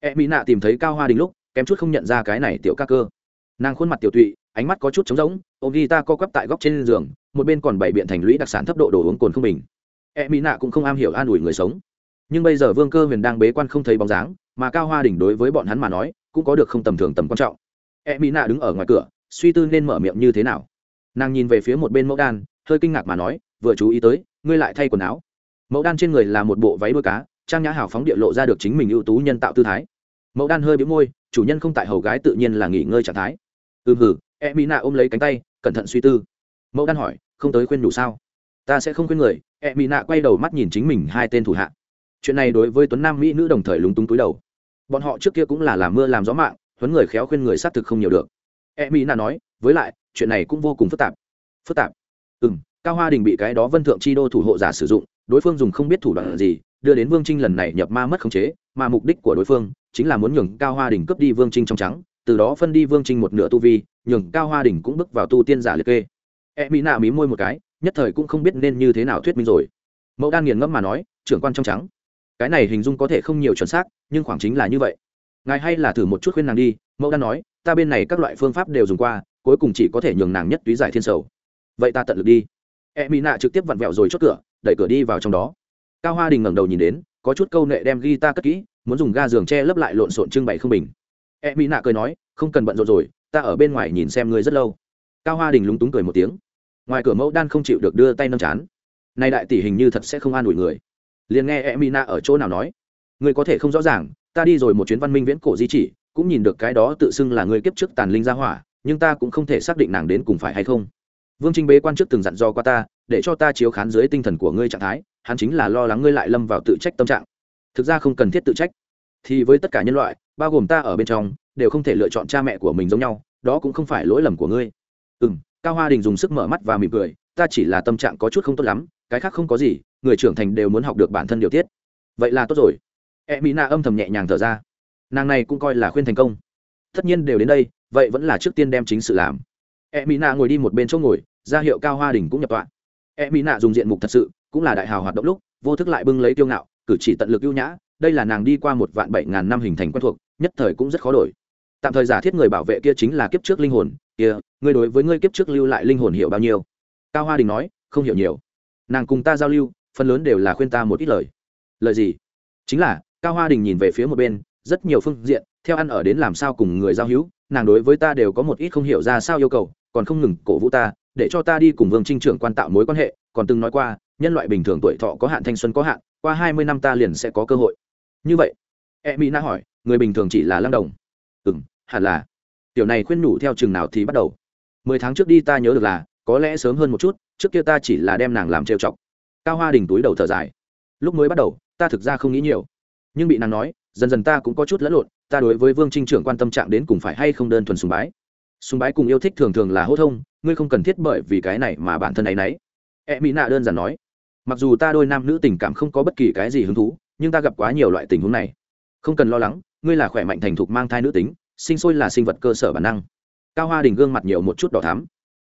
E mỹ nạ tìm thấy cao hoa đình lúc, kém chút không nhận ra cái này tiểu ca cơ. Nàng khuôn mặt tiểu tụy ánh mắt có chút trống rỗng, ôm ghi ta co quắp tại góc trên giường, một bên còn bày biện thành lũy đặc sản thấp độ đồ uống cồn không bình. E mỹ nạ cũng không am hiểu an ủi người sống. Nhưng bây giờ vương cơ huyền đang bế quan không thấy bóng dáng, mà cao hoa đỉnh đối với bọn hắn mà nói, cũng có được không tầm thường tầm quan trọng. E mỹ nạ đứng ở ngoài cửa, suy tư nên mở miệng như thế nào. Nàng nhìn về phía một bên mẫu đan, hơi kinh ngạc mà nói, vừa chú ý tới, ngươi lại thay quần áo. Mẫu đan trên người là một bộ váy đuôi cá, trang nhã hào phóng địa lộ ra được chính mình ưu tú nhân tạo tư thái. Mẫu đan hơi bĩu môi, chủ nhân không tại hầu gái tự nhiên là nghỉ ngơi trạng thái. Ừ hử e mỹ nạ ôm lấy cánh tay, cẩn thận suy tư. Mẫu đan hỏi, không tới khuyên đủ sao? Ta sẽ không khuyên người. E mỹ nạ quay đầu mắt nhìn chính mình hai tên thủ hạ. Chuyện này đối với tuấn nam mỹ nữ đồng thời lúng túng túi đầu. Bọn họ trước kia cũng là làm mưa làm gió mạng, huấn người khéo khuyên người xác thực không nhiều được. E mỹ nạ nói, với lại, chuyện này cũng vô cùng phức tạp. Phức tạp? Ừ m cao hoa đình bị cái đó vân thượng chi đô thủ hộ giả sử dụng, đối phương dùng không biết thủ đoạn gì, đưa đến vương trinh lần này nhập ma mất khống chế, mà mục đích của đối phương chính là muốn nhường cao hoa đình cướp đi vương trinh trong trắng từ đó phân đi vương trinh một nửa tu vi, nhường cao hoa đình cũng bước vào tu tiên giả liệt kê. E mỹ nạ mí môi một cái, nhất thời cũng không biết nên như thế nào thuyết minh rồi. Mẫu đan nghiền ngẫm mà nói, trưởng quan trong trắng. Cái này hình dung có thể không nhiều chuẩn xác, nhưng khoảng chính là như vậy. Ngài hay là thử một chút khuyên nàng đi. Mẫu đan nói, ta bên này các loại phương pháp đều dùng qua, cuối cùng chỉ có thể nhường nàng nhất túy giải thiên sầu. Vậy ta tận lực đi. E mỹ nạ trực tiếp vặn vẹo rồi chốt cửa, đẩy cửa đi vào trong đó. Cao hoa đình ngẩng đầu nhìn đến, có chút câu nệ đem ghi ta cất kỹ, muốn dùng ga giường che lấp lại lộn xộn trưng bày không bình e mỹ nạ cười nói, không cần bận rộn rồi, ta ở bên ngoài nhìn xem ngươi rất lâu. Cao hoa đình lúng túng cười một tiếng. Ngoài cửa mẫu đan không chịu được đưa tay nâng chán. Nay đại tỷ hình như thật sẽ không an ủi người. Liền nghe e mỹ nạ ở chỗ nào nói, ngươi có thể không rõ ràng, ta đi rồi một chuyến văn minh viễn cổ di chỉ, cũng nhìn được cái đó tự xưng là người kiếp trước tàn linh gia hỏa, nhưng ta cũng không thể xác định nàng đến cùng phải hay không. Vương trinh bế quan trước từng dặn dò qua ta, để cho ta chiếu khán dưới tinh thần của ngươi trạng thái, hắn chính là lo lắng ngươi lại lâm vào tự trách tâm trạng. Thực ra không cần thiết tự trách thì với tất cả nhân loại, bao gồm ta ở bên trong, đều không thể lựa chọn cha mẹ của mình giống nhau, đó cũng không phải lỗi lầm của ngươi. Ừ m cao hoa đình dùng sức mở mắt và mỉm cười, ta chỉ là tâm trạng có chút không tốt lắm, cái khác không có gì, người trưởng thành đều muốn học được bản thân điều tiết. Vậy là tốt rồi. E mỹ Na âm thầm nhẹ nhàng thở ra. Nàng này cũng coi là khuyên thành công. Tất nhiên đều đến đây, vậy vẫn là trước tiên đem chính sự làm. E mỹ Na ngồi đi một bên chỗ ngồi, ra hiệu cao hoa đình cũng nhập tọa. E mỹ Na dùng diện mục thật sự, cũng là đại hào hoạt động lúc, vô thức lại bưng lấy tiêu ngạo, cử chỉ tận lực ưu nhã đây là nàng đi qua một vạn bảy ngàn năm hình thành quen thuộc, nhất thời cũng rất khó đổi. Tạm thời giả thiết người bảo vệ kia chính là kiếp trước linh hồn, kia, ngươi đối với ngươi kiếp trước lưu lại linh hồn hiểu bao nhiêu? Cao hoa đình nói, không hiểu nhiều. Nàng cùng ta giao lưu, phần lớn đều là khuyên ta một ít lời. Lời gì? Chính là, cao hoa đình nhìn về phía một bên, rất nhiều phương diện, theo ăn ở đến làm sao cùng người giao hữu, nàng đối với ta đều có một ít không hiểu ra sao yêu cầu, còn không ngừng cổ vũ ta, để cho ta đi cùng vương trinh trưởng quan tạo mối quan hệ, còn từng nói qua, nhân loại bình thường tuổi thọ có hạn thanh xuân có hạn, qua hai mươi năm ta liền sẽ có cơ hội như vậy e mỹ na hỏi, người bình thường chỉ là lăng đồng. Ừ m hẳn là. Tiểu này khuyên nhủ theo chừng nào thì bắt đầu. Mười tháng trước đi ta nhớ được là, có lẽ sớm hơn một chút, trước kia ta chỉ là đem nàng làm trêu chọc. Cao hoa đình túi đầu thở dài. Lúc mới bắt đầu, ta thực ra không nghĩ nhiều. Nhưng bị nàng nói, dần dần ta cũng có chút lẫn lộn, ta đối với vương trinh trưởng quan tâm trạng đến cùng phải hay không đơn thuần sùng bái. Sùng bái cùng yêu thích thường thường là hô thông, ngươi không cần thiết bởi vì cái này mà bản thân ấy nấy. E mỹ nạ đơn giản nói. Mặc dù ta đôi nam nữ tình cảm không có bất kỳ cái gì hứng thú nhưng ta gặp quá nhiều loại tình huống này. Không cần lo lắng, ngươi là khỏe mạnh thành thục mang thai nữ tính, sinh sôi là sinh vật cơ sở bản năng. Cao hoa đình gương mặt nhiều một chút đỏ thắm.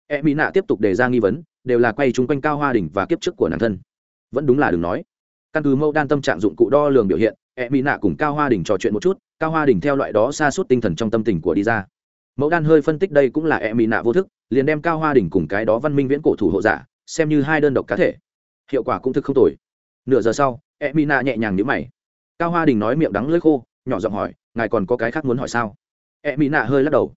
E mỹ nạ tiếp tục đề ra nghi vấn, đều là quay chung quanh cao hoa đình và kiếp trước của nàng thân. Vẫn đúng là đừng nói. Căn cứ mẫu đan tâm trạng dụng cụ đo lường biểu hiện e mỹ nạ cùng cao hoa đình trò chuyện một chút, cao hoa đình theo loại đó xa suốt tinh thần trong tâm tình của đi ra. Mẫu đan hơi phân tích đây cũng là e mỹ nạ vô thức, liền đem cao hoa đình cùng cái đó văn minh viễn cổ thủ hộ giả, xem như hai đơn độc cá thể. Hiệu quả cũng thực không tồi. Nửa giờ sau e mỹ Na nhẹ nhàng nhữ mày. Cao hoa đình nói miệng đắng lưỡi khô, nhỏ giọng hỏi, ngài còn có cái khác muốn hỏi sao? E mỹ Na hơi lắc đầu.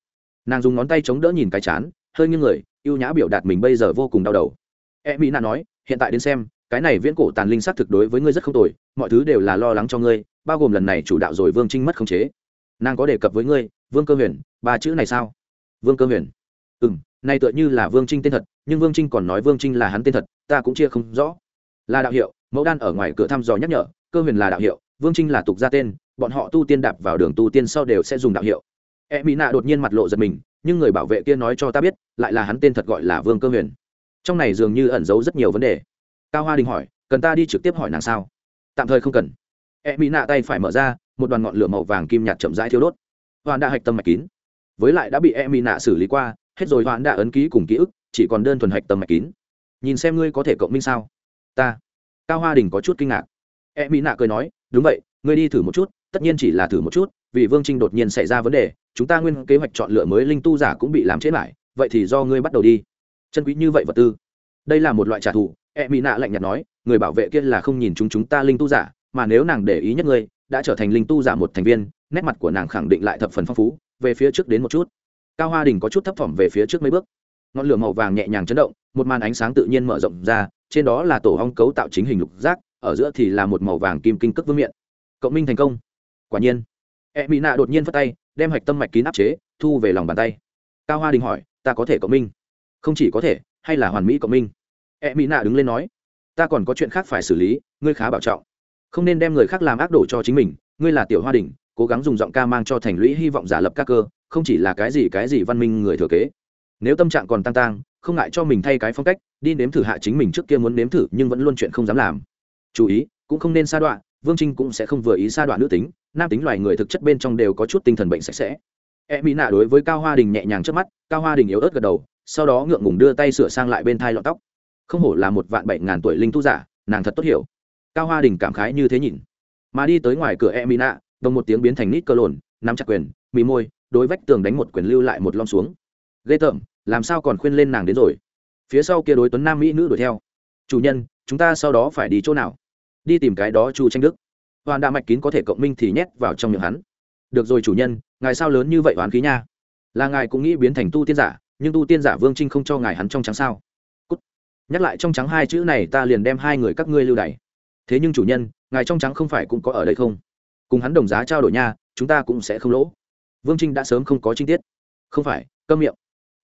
Nàng dùng ngón tay chống đỡ nhìn cái chán, hơi nghiêng người, ưu nhã biểu đạt mình bây giờ vô cùng đau đầu. E mỹ Na nói, hiện tại đến xem, cái này viễn cổ tàn linh sát thực đối với ngươi rất không tồi, mọi thứ đều là lo lắng cho ngươi, bao gồm lần này chủ đạo rồi vương trinh mất khống chế. Nàng có đề cập với ngươi, vương cơ huyền, ba chữ này sao? Vương cơ huyền. Ừ m này tựa như là vương trinh tên thật, nhưng vương trinh còn nói vương trinh là hắn tên thật, ta cũng chia không rõ. Là đạo hiệu mẫu đan ở ngoài cửa thăm dò nhắc nhở, cơ huyền là đạo hiệu, vương trinh là tục gia tên, bọn họ tu tiên đạp vào đường tu tiên sau đều sẽ dùng đạo hiệu. E mỹ nạ đột nhiên mặt lộ giật mình, nhưng người bảo vệ kia nói cho ta biết, lại là hắn tên thật gọi là vương cơ huyền. Trong này dường như ẩn giấu rất nhiều vấn đề. Cao hoa đình hỏi, cần ta đi trực tiếp hỏi nàng sao? Tạm thời không cần. E mỹ nạ tay phải mở ra, một đoàn ngọn lửa màu vàng kim nhạt chậm rãi thiêu đốt. Hoàn đã hạch tâm mạch kín. Với lại đã bị e mỹ nạ xử lý qua, hết rồi hoàn đã ấn ký cùng ký ức, chỉ còn đơn thuần hạch tâm mạch kín. Nhìn xem ngươi có thể cộng minh sao? Ta cao hoa đình có chút kinh ngạc. E mỹ nạ cười nói, đúng vậy, ngươi đi thử một chút, tất nhiên chỉ là thử một chút, vì vương trinh đột nhiên xảy ra vấn đề, chúng ta nguyên kế hoạch chọn lựa mới linh tu giả cũng bị làm chết lại vậy thì do ngươi bắt đầu đi. Chân quý như vậy vật tư. Đây là một loại trả thù e mỹ nạ lạnh nhạt nói, người bảo vệ kia là không nhìn chúng chúng ta linh tu giả, mà nếu nàng để ý nhất ngươi, đã trở thành linh tu giả một thành viên, nét mặt của nàng khẳng định lại thập phần phong phú, về phía trước đến một chút. Cao hoa đình có chút thấp thỏm về phía trước mấy bước ngọn lửa màu vàng nhẹ nhàng chấn động, một màn ánh sáng tự nhiên mở rộng ra, trên đó là tổ hong cấu tạo chính hình lục giác, ở giữa thì là một màu vàng kim kinh cất vương miệng cộng minh thành công. Quả nhiên. E mỹ nạ đột nhiên phát tay, đem hạch tâm mạch kín áp chế, thu về lòng bàn tay. Cao hoa đình hỏi, ta có thể cộng minh? Không chỉ có thể, hay là hoàn mỹ cộng minh? E mỹ nạ đứng lên nói, ta còn có chuyện khác phải xử lý, ngươi khá bảo trọng. Không nên đem người khác làm ác đổ cho chính mình, ngươi là tiểu hoa đình, cố gắng dùng giọng ca mang cho thành lũy hy vọng giả lập các cơ, không chỉ là cái gì cái gì văn minh người thừa kế nếu tâm trạng còn tăng tăng không ngại cho mình thay cái phong cách, đi nếm thử hạ chính mình trước kia muốn nếm thử, nhưng vẫn luôn chuyện không dám làm. Chú ý, cũng không nên sa đoạn vương trinh cũng sẽ không vừa ý sa đoạn nữ tính, nam tính loài người thực chất bên trong đều có chút tinh thần bệnh sạch sẽ. E mỹ nạ đối với cao hoa đình nhẹ nhàng trước mắt, cao hoa đình yếu ớt gật đầu, sau đó ngượng ngùng đưa tay sửa sang lại bên thai lọn tóc. Không hổ là một vạn bảy ngàn tuổi linh tu giả, nàng thật tốt hiểu. Cao hoa đình cảm khái như thế nhìn. Mà đi tới ngoài cửa e mỹ nạ đồng một tiếng biến thành nít cơ lồn, nắm chặt quyền mì môi, đối vách tường đánh một quyền lưu lại một lom xuống ghê tởm, làm sao còn khuyên lên nàng đến rồi? Phía sau kia đối tuấn nam mỹ nữ đuổi theo. Chủ nhân, chúng ta sau đó phải đi chỗ nào? Đi tìm cái đó chu tranh đức. Hoàn đạ mạch kín có thể cộng minh thì nhét vào trong miệng hắn. Được rồi chủ nhân, ngài sao lớn như vậy oán khí nha? Là ngài cũng nghĩ biến thành tu tiên giả, nhưng tu tiên giả vương trinh không cho ngài hắn trong trắng sao? Cút. nhắc lại trong trắng hai chữ này ta liền đem hai người các ngươi lưu đày. Thế nhưng chủ nhân, ngài trong trắng không phải cũng có ở đây không? Cùng hắn đồng giá trao đổi nha, chúng ta cũng sẽ không lỗ. Vương trinh đã sớm không có chi tiết. Không phải, câm miệng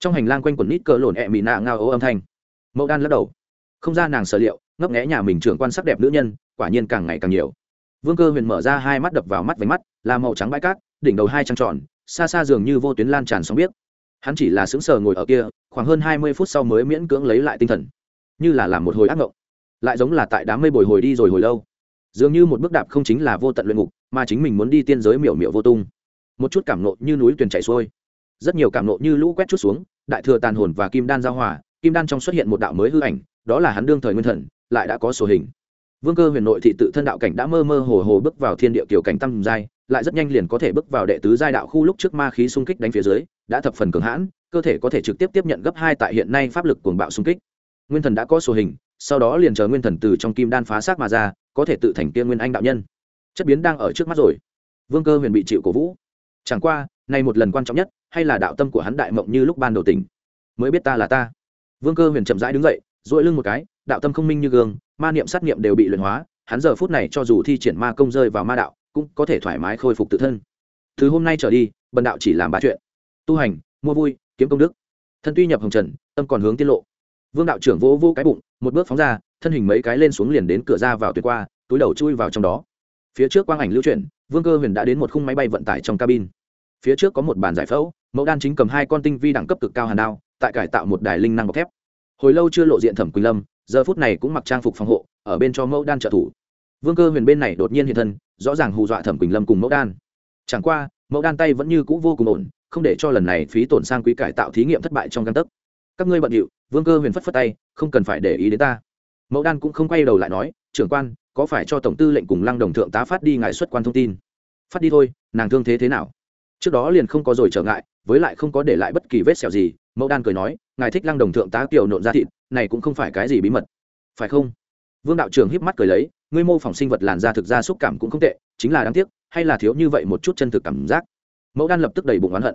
trong hành lang quanh quần nít cỡ lộn ẹ mị nạ ngao ố âm thanh. Mẫu đan lắc đầu. Không ra nàng sở liệu, ngấp nghẽ nhà mình trưởng quan sắc đẹp nữ nhân, quả nhiên càng ngày càng nhiều. Vương cơ huyền mở ra hai mắt đập vào mắt váy mắt, là màu trắng bãi cát, đỉnh đầu hai trăng tròn, xa xa dường như vô tuyến lan tràn sóng biết hắn chỉ là sững sờ ngồi ở kia, khoảng hơn hai mươi phút sau mới miễn cưỡng lấy lại tinh thần. Như là làm một hồi ác ngộng. Lại giống là tại đám mây bồi hồi đi rồi hồi lâu. Dường như một bước đạp không chính là vô tận luyện ngục, mà chính mình muốn đi tiên giới miểu miểu vô tung. Một chút cảm nộ như núi tuyền chảy xuôi. Rất nhiều cảm nộ như lũ quét chút xuống đại thừa tàn hồn và kim đan giao hòa, kim đan trong xuất hiện một đạo mới hư ảnh, đó là hắn đương thời nguyên thần, lại đã có sổ hình. Vương cơ huyền nội thị tự thân đạo cảnh đã mơ mơ hồ hồ bước vào thiên địa kiểu cảnh tâm giai, lại rất nhanh liền có thể bước vào đệ tứ giai đạo khu lúc trước ma khí xung kích đánh phía dưới, đã thập phần cường hãn, cơ thể có thể trực tiếp tiếp nhận gấp hai tại hiện nay pháp lực cuồng bạo xung kích. Nguyên thần đã có sổ hình, sau đó liền chờ nguyên thần từ trong kim đan phá xác mà ra, có thể tự thành tiên nguyên anh đạo nhân. Chất biến đang ở trước mắt rồi. Vương cơ huyền bị chịu cổ vũ. Chẳng qua, nay một lần quan trọng nhất hay là đạo tâm của hắn đại mộng như lúc ban đầu tỉnh? Mới biết ta là ta. Vương cơ huyền chậm rãi đứng dậy dội lưng một cái, đạo tâm không minh như gương, ma niệm sát niệm đều bị luyện hóa, hắn giờ phút này cho dù thi triển ma công rơi vào ma đạo, cũng có thể thoải mái khôi phục tự thân. Từ hôm nay trở đi, bần đạo chỉ làm ba chuyện. Tu hành, mua vui, kiếm công đức. Thân tuy nhập hồng trần, tâm còn hướng tiết lộ. Vương đạo trưởng vỗ vỗ cái bụng, một bước phóng ra, thân hình mấy cái lên xuống liền đến cửa ra vào tuyệt qua, túi đầu chui vào trong đó. Phía trước quang ảnh lưu chuyển, vương cơ huyền đã đến một khung máy bay vận tải trong cabin. Phía trước có một bàn giải phẫu mẫu đan chính cầm hai con tinh vi đẳng cấp cực cao hàn đao, tại cải tạo một đài linh năng bọc thép. Hồi lâu chưa lộ diện thẩm quỳnh lâm, giờ phút này cũng mặc trang phục phòng hộ, ở bên cho mẫu đan trợ thủ. Vương cơ huyền bên này đột nhiên hiện thân, rõ ràng hù dọa thẩm quỳnh lâm cùng mẫu đan. Chẳng qua, mẫu đan tay vẫn như c ũ vô cùng ổn, không để cho lần này phí tổn sang quý cải tạo thí nghiệm thất bại trong găng tấc. Các ngươi bận điệu, vương cơ huyền phất phất tay, không cần phải để ý đến ta. Mẫu đan cũng không quay đầu lại nói, trưởng quan, có phải cho tổng tư lệnh cùng lăng đồng thượng tá phát đi ngài xuất quan thông tin? Phát đi thôi, nàng thương thế thế nào? Trước đó liền không có rồi trở ngại với lại không có để lại bất kỳ vết sẹo gì, mẫu đan cười nói, ngài thích lăng đồng thượng tá kiều nộn ra thịt, này cũng không phải cái gì bí mật. Phải không? Vương đạo trưởng híp mắt cười lấy, ngươi mô phỏng sinh vật làn da thực ra xúc cảm cũng không tệ, chính là đáng tiếc, hay là thiếu như vậy một chút chân thực cảm giác? Mẫu đan lập tức đầy bụng oán hận.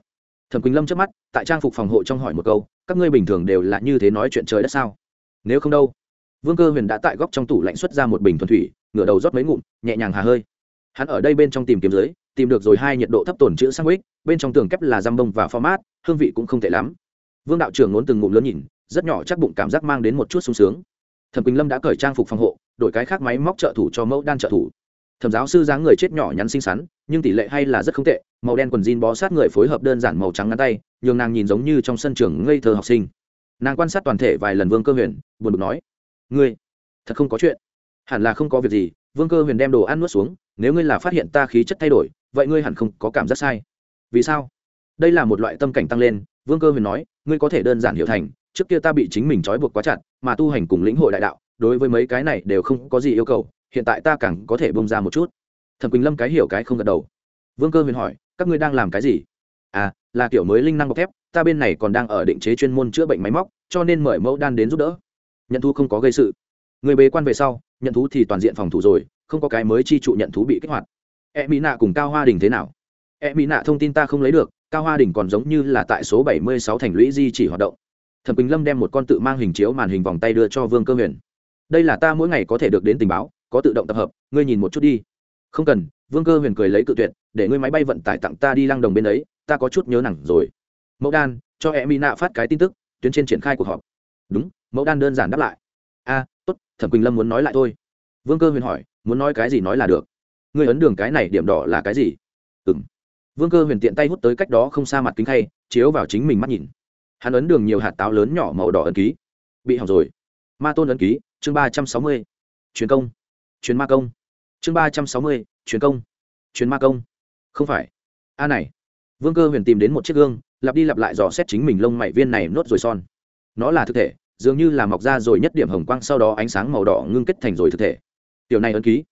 Thẩm quỳnh lâm trước mắt, tại trang phục phòng hộ trong hỏi một câu, các ngươi bình thường đều là như thế nói chuyện trời đất sao? Nếu không đâu. Vương cơ huyền đã tại góc trong tủ lạnh xuất ra một bình thuần thủy, ngửa đầu rót mấy ngụm, nhẹ nhàng hà hơi. Hắn ở đây bên trong tìm kiếm dưới tìm được rồi hai nhiệt độ thấp tổn chữ sang ích bên trong tường kép là răm bông và format, hương vị cũng không tệ lắm. Vương đạo trưởng ngốn từng ngụm lớn nhìn, rất nhỏ chắc bụng cảm giác mang đến một chút sung sướng. Thẩm quỳnh lâm đã cởi trang phục phòng hộ, đổi cái khác máy móc trợ thủ cho mẫu đan trợ thủ. Thẩm giáo sư dáng người chết nhỏ nhắn xinh xắn, nhưng tỷ lệ hay là rất không tệ, màu đen quần jean bó sát người phối hợp đơn giản màu trắng ngắn tay, nhường nàng nhìn giống như trong sân trường ngây thơ học sinh. Nàng quan sát toàn thể vài lần vương cơ huyền, buồn bực nói, ngươi, thật không có chuyện. Hẳn là không có việc gì, vương cơ huyền đem đồ ăn nuốt xuống nếu ngươi là phát hiện ta khí chất thay đổi, vậy ngươi hẳn không có cảm giác sai. Vì sao? Đây là một loại tâm cảnh tăng lên, vương cơ huyền nói, ngươi có thể đơn giản hiểu thành, trước kia ta bị chính mình trói buộc quá chặt, mà tu hành cùng lĩnh hội đại đạo, đối với mấy cái này đều không có gì yêu cầu, hiện tại ta càng có thể bông ra một chút. Thẩm quỳnh lâm cái hiểu cái không gật đầu. Vương cơ huyền hỏi, các ngươi đang làm cái gì? À là kiểu mới linh năng bọc thép, ta bên này còn đang ở định chế chuyên môn chữa bệnh máy móc, cho nên mời mẫu đan đến giúp đỡ. Nhận thu không có gây sự. Người bế quan về sau, nhận thú thì toàn diện phòng thủ rồi không có cái mới chi trụ nhận thú bị kích hoạt. E mỹ nạ cùng cao hoa đình thế nào? E mỹ nạ thông tin ta không lấy được, cao hoa đình còn giống như là tại số bảy mươi sáu thành lũy di chỉ hoạt động. Thẩm quỳnh lâm đem một con tự mang hình chiếu màn hình vòng tay đưa cho vương cơ huyền. Đây là ta mỗi ngày có thể được đến tình báo, có tự động tập hợp, ngươi nhìn một chút đi. Không cần, vương cơ huyền cười lấy cự tuyệt, để ngươi máy bay vận tải tặng ta đi lăng đồng bên ấy, ta có chút nhớ nặng rồi. Mẫu đan, cho e mỹ nạ phát cái tin tức, tuyến trên triển khai cuộc họp. Đúng, mẫu đan đơn giản đáp lại. A, tốt, thẩm quỳnh lâm muốn nói lại thôi. Vương cơ huyền hỏi muốn nói cái gì nói là được. Ngươi ấn đường cái này điểm đỏ là cái gì? Ừng vương cơ huyền tiện tay hút tới cách đó không xa mặt kính khay, chiếu vào chính mình mắt nhìn. Hắn ấn đường nhiều hạt táo lớn nhỏ màu đỏ ấn ký. Bị hỏng rồi. Ma tôn ấn ký, chương ba trăm sáu mươi. Truyền công. Truyền ma công. Chương ba trăm sáu mươi, truyền công. Truyền ma công. Không phải. A này. Vương cơ huyền tìm đến một chiếc gương, lặp đi lặp lại dò xét chính mình lông mảy viên này nốt rồi son. Nó là thực thể, dường như là mọc ra rồi nhất điểm hồng quang, sau đó ánh sáng màu đỏ ngưng kết thành rồi thực thể tiểu này ấn ký.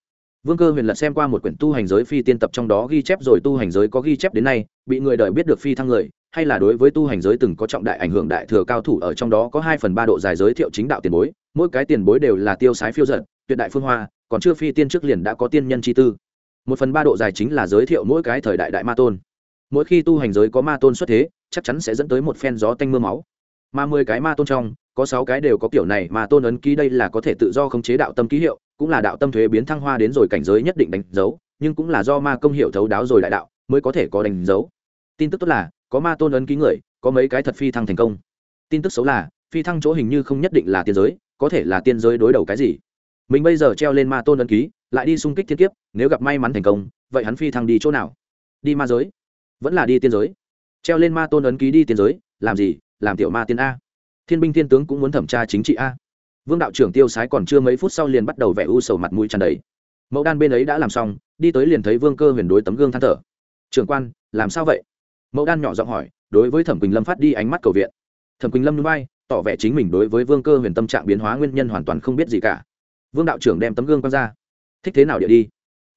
Vương cơ huyền lật xem qua một quyển tu hành giới phi tiên tập trong đó ghi chép rồi tu hành giới có ghi chép đến nay, bị người đời biết được phi thăng người, hay là đối với tu hành giới từng có trọng đại ảnh hưởng đại thừa cao thủ ở trong đó có hai phần ba độ dài giới thiệu chính đạo tiền bối, mỗi cái tiền bối đều là tiêu sái phiêu giận tuyệt đại phương hoa, còn chưa phi tiên trước liền đã có tiên nhân chi tư. Một phần ba độ dài chính là giới thiệu mỗi cái thời đại đại ma tôn. Mỗi khi tu hành giới có ma tôn xuất thế, chắc chắn sẽ dẫn tới một phen gió tanh mưa máu. Mà mười cái ma tôn trong, có sáu cái đều có kiểu này mà tôn ấn ký, đây là có thể tự do khống chế đạo tâm ký hiệu cũng là đạo tâm thuế biến thăng hoa đến rồi cảnh giới nhất định đánh dấu, nhưng cũng là do ma công hiệu thấu đáo rồi đại đạo mới có thể có đánh dấu. Tin tức tốt là, có ma tôn ấn ký người, có mấy cái thật phi thăng thành công. Tin tức xấu là, phi thăng chỗ hình như không nhất định là tiên giới, có thể là tiên giới đối đầu cái gì. Mình bây giờ treo lên ma tôn ấn ký, lại đi xung kích thiên kiếp, nếu gặp may mắn thành công, vậy hắn phi thăng đi chỗ nào? Đi ma giới. Vẫn là đi tiên giới. Treo lên ma tôn ấn ký đi tiên giới, làm gì? Làm tiểu ma tiên a. Thiên binh thiên tướng cũng muốn thẩm tra chính trị a vương đạo trưởng tiêu sái còn chưa mấy phút sau liền bắt đầu vẻ u sầu mặt mũi tràn đầy. Mẫu đan bên ấy đã làm xong, đi tới liền thấy vương cơ huyền đối tấm gương than thở. Trưởng quan, làm sao vậy? Mẫu đan nhỏ giọng hỏi, đối với thẩm quỳnh lâm phát đi ánh mắt cầu viện. Thẩm quỳnh lâm núi bay tỏ vẻ chính mình đối với vương cơ huyền tâm trạng biến hóa nguyên nhân hoàn toàn không biết gì cả. Vương đạo trưởng đem tấm gương quăng ra. Thích thế nào địa đi?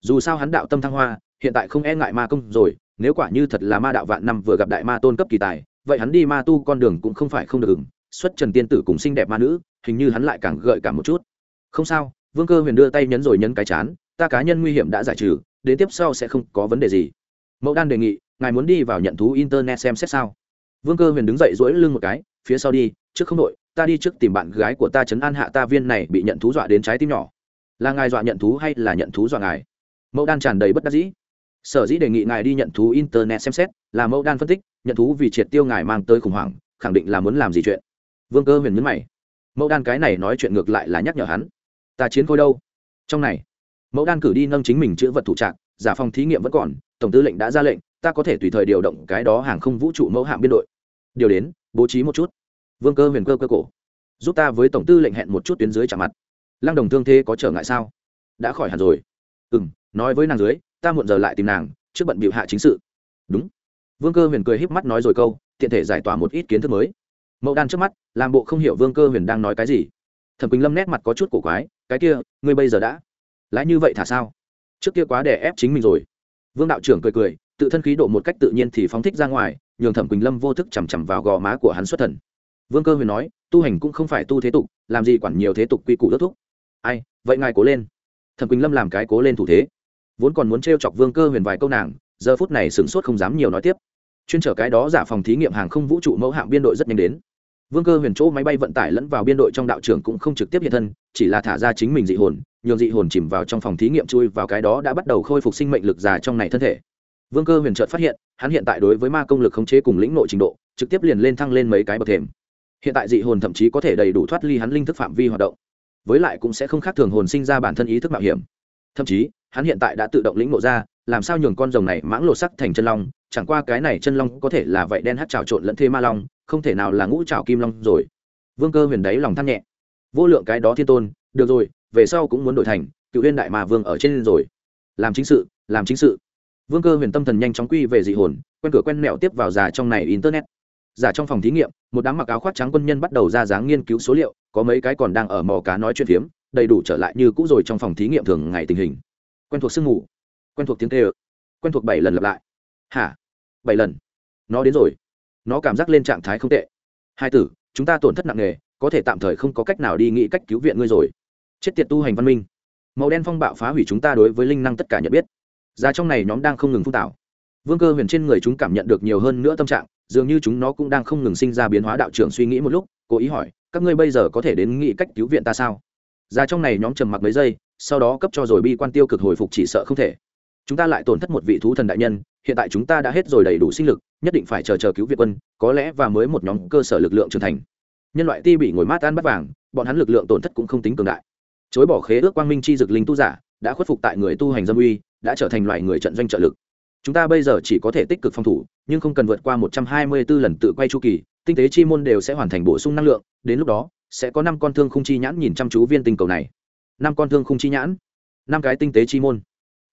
Dù sao hắn đạo tâm thăng hoa, hiện tại không e ngại ma công rồi, nếu quả như thật là ma đạo vạn năm vừa gặp đại ma tôn cấp kỳ tài, vậy hắn đi ma tu con đường cũng không phải không được ứng xuất trần tiên tử cùng xinh đẹp ma nữ hình như hắn lại càng gợi cảm một chút. Không sao, vương cơ huyền đưa tay nhấn rồi nhấn cái chán, ta cá nhân nguy hiểm đã giải trừ, đến tiếp sau sẽ không có vấn đề gì. Mẫu đan đề nghị, ngài muốn đi vào nhận thú internet xem xét sao? Vương cơ huyền đứng dậy dỗi lưng một cái, phía sau đi, trước không đội, ta đi trước tìm bạn gái của ta chấn an hạ ta viên này bị nhận thú dọa đến trái tim nhỏ. Là ngài dọa nhận thú hay là nhận thú dọa ngài? Mẫu đan tràn đầy bất đắc dĩ. Sở dĩ đề nghị ngài đi nhận thú internet xem xét, là mẫu đan phân tích, nhận thú vì triệt tiêu ngài mang tới khủng hoảng, khẳng định là muốn làm gì chuyện. Vương cơ huyền nhấn mày mẫu đan cái này nói chuyện ngược lại là nhắc nhở hắn. Ta chiến khôi đâu? Trong này, mẫu đan cử đi nâng chính mình chữ vật thủ trạng giả phòng thí nghiệm vẫn còn, tổng tư lệnh đã ra lệnh, ta có thể tùy thời điều động cái đó hàng không vũ trụ mẫu hạng biên đội. Điều đến, bố trí một chút. Vương cơ huyền cơ cơ cổ. Giúp ta với tổng tư lệnh hẹn một chút tuyến dưới trả mặt. Lăng đồng thương thế có trở ngại sao? Đã khỏi hẳn rồi. Ừ m nói với nàng dưới, ta muộn giờ lại tìm nàng, trước bận bịu hạ chính sự. Đúng. Vương cơ huyền cười híp mắt nói rồi câu, tiện thể giải tỏa một ít kiến thức mới mẫu đan trước mắt, làm bộ không hiểu vương cơ huyền đang nói cái gì. Thẩm quỳnh lâm nét mặt có chút cổ quái, cái kia, ngươi bây giờ đã lãi như vậy thả sao? Trước kia quá đè ép chính mình rồi. Vương đạo trưởng cười cười, tự thân khí độ một cách tự nhiên thì phóng thích ra ngoài, nhường thẩm quỳnh lâm vô thức chằm chằm vào gò má của hắn xuất thần. Vương cơ huyền nói, tu hành cũng không phải tu thế tục, làm gì quản nhiều thế tục quy củ ước thúc. Ai, vậy ngài cố lên. Thẩm quỳnh lâm làm cái cố lên thủ thế. Vốn còn muốn t chọc vương cơ huyền vài câu nàng, giờ phút này sửng sốt không dám nhiều nói tiếp. Chuyên trở cái đó giả phòng thí nghiệm hàng không vũ trụ mẫu hạng biên đội rất nhanh đến vương cơ huyền chỗ máy bay vận tải lẫn vào biên đội trong đạo trưởng cũng không trực tiếp hiện thân, chỉ là thả ra chính mình dị hồn, nhường dị hồn chìm vào trong phòng thí nghiệm chui vào cái đó đã bắt đầu khôi phục sinh mệnh lực già trong này thân thể. Vương cơ huyền chợt phát hiện, hắn hiện tại đối với ma công lực khống chế cùng lĩnh nội trình độ, trực tiếp liền lên thăng lên mấy cái bậc thềm. Hiện tại dị hồn thậm chí có thể đầy đủ thoát ly hắn linh thức phạm vi hoạt động. Với lại cũng sẽ không khác thường hồn sinh ra bản thân ý thức mạo hiểm. Thậm chí, hắn hiện tại đã tự động lĩnh nộ ra, làm sao nhường con rồng này mãng lộ sắc thành chân long, chẳng qua cái này chân long có thể là vậy đen hát trào trộn lẫn thế ma long không thể nào là ngũ trảo kim long rồi. Vương cơ huyền đáy lòng than nhẹ. Vô lượng cái đó thiên tôn, được rồi, về sau cũng muốn đổi thành, cựu huyên đại mà vương ở trên rồi. Làm chính sự, làm chính sự. Vương cơ huyền tâm thần nhanh chóng quy về dị hồn, quen cửa quen mẹo tiếp vào già trong này internet. Giả trong phòng thí nghiệm, một đám mặc áo khoác trắng quân nhân bắt đầu ra dáng nghiên cứu số liệu, có mấy cái còn đang ở mò cá nói chuyện phiếm, đầy đủ trở lại như cũ rồi trong phòng thí nghiệm thường ngày tình hình. Quen thuộc sương mù, quen thuộc tiếng tê ơ quen thuộc bảy lần lặp lại. Hả? Bảy lần. Nó đến rồi nó cảm giác lên trạng thái không tệ. Hai tử, chúng ta tổn thất nặng nề, có thể tạm thời không có cách nào đi nghĩ cách cứu viện ngươi rồi. Chết tiệt tu hành văn minh. Màu đen phong bạo phá hủy chúng ta đối với linh năng tất cả nhận biết. Ra trong này nhóm đang không ngừng phun tạo vương cơ huyền trên người chúng cảm nhận được nhiều hơn nữa tâm trạng, dường như chúng nó cũng đang không ngừng sinh ra biến hóa đạo trưởng suy nghĩ một lúc, cố ý hỏi, các ngươi bây giờ có thể đến nghĩ cách cứu viện ta sao? Ra trong này nhóm trầm mặc mấy giây, sau đó cấp cho rồi bi quan tiêu cực hồi phục chỉ sợ không thể. Chúng ta lại tổn thất một vị thú thần đại nhân, hiện tại chúng ta đã hết rồi đầy đủ sinh lực nhất định phải chờ chờ cứu viện quân, có lẽ và mới một nhóm cơ sở lực lượng trưởng thành. Nhân loại ti bị ngồi mát ăn bắt vàng, bọn hắn lực lượng tổn thất cũng không tính cường đại. Chối bỏ khế ước quang minh chi dực linh tu giả, đã khuất phục tại người tu hành dâm uy, đã trở thành loại người trận doanh trợ lực. Chúng ta bây giờ chỉ có thể tích cực phòng thủ, nhưng không cần vượt qua một trăm hai mươi 124 lần tự quay chu kỳ, tinh tế chi môn đều sẽ hoàn thành bổ sung năng lượng, đến lúc đó, sẽ có năm con thương khung chi nhãn nhìn chăm chú viên tinh cầu này. Năm con thương khung chi nhãn, năm cái tinh tế chi môn.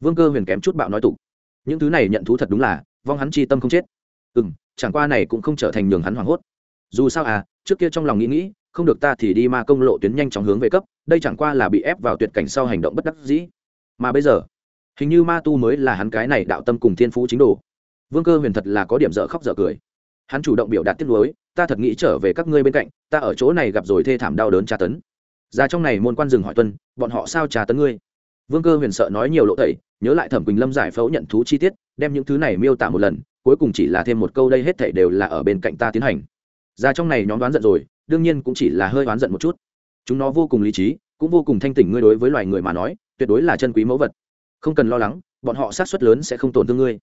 Vương cơ huyền kém chút bạo nói tục. Những thứ này nhận thú thật đúng là, vong hắn chi tâm không chết ừ m chẳng qua này cũng không trở thành nhường hắn hoảng hốt. Dù sao à trước kia trong lòng nghĩ nghĩ, không được ta thì đi ma công lộ tuyến nhanh chóng hướng về cấp, đây chẳng qua là bị ép vào tuyệt cảnh sau hành động bất đắc dĩ. Mà bây giờ, hình như ma tu mới là hắn cái này đạo tâm cùng thiên phú chính đồ. Vương cơ huyền thật là có điểm dở khóc dở cười. Hắn chủ động biểu đạt tiết lối ta thật nghĩ trở về các ngươi bên cạnh, ta ở chỗ này gặp rồi thê thảm đau đớn tra tấn. Ra trong này môn quan rừng hỏi tuân, bọn họ sao tra tấn ngươi? Vương cơ huyền sợ nói nhiều lộ tẩy, nhớ lại thẩm quỳnh lâm giải phẫu nhận thú chi tiết, đem những thứ này miêu tả một lần cuối cùng chỉ là thêm một câu đây hết thảy đều là ở bên cạnh ta tiến hành. Ra trong này nhóm đoán giận rồi, đương nhiên cũng chỉ là hơi đoán giận một chút. Chúng nó vô cùng lý trí, cũng vô cùng thanh tỉnh ngươi đối với loài người mà nói, tuyệt đối là chân quý mẫu vật. Không cần lo lắng, bọn họ sát xuất lớn sẽ không tổn thương ngươi.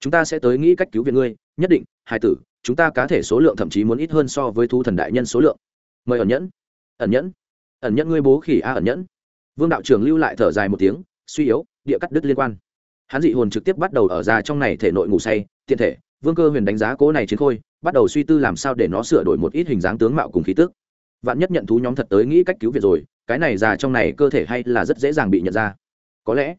Chúng ta sẽ tới nghĩ cách cứu viện ngươi, nhất định hai tử, chúng ta cá thể số lượng thậm chí muốn ít hơn so với thu thần đại nhân số lượng. Mời ẩn nhẫn ẩn nhẫn ẩn nhẫn ngươi bố khỉ a ẩn nhẫn. Vương đạo trưởng lưu lại thở dài một tiếng, suy yếu, địa cắt đứt liên quan hắn dị hồn trực tiếp bắt đầu ở ra trong này thể nội ngủ say, tiện thể, vương cơ huyền đánh giá cố này chiến khôi, bắt đầu suy tư làm sao để nó sửa đổi một ít hình dáng tướng mạo cùng khí tức. Vạn nhất nhận thú nhóm thật tới nghĩ cách cứu việc rồi, cái này già trong này cơ thể hay là rất dễ dàng bị nhận ra. Có lẽ,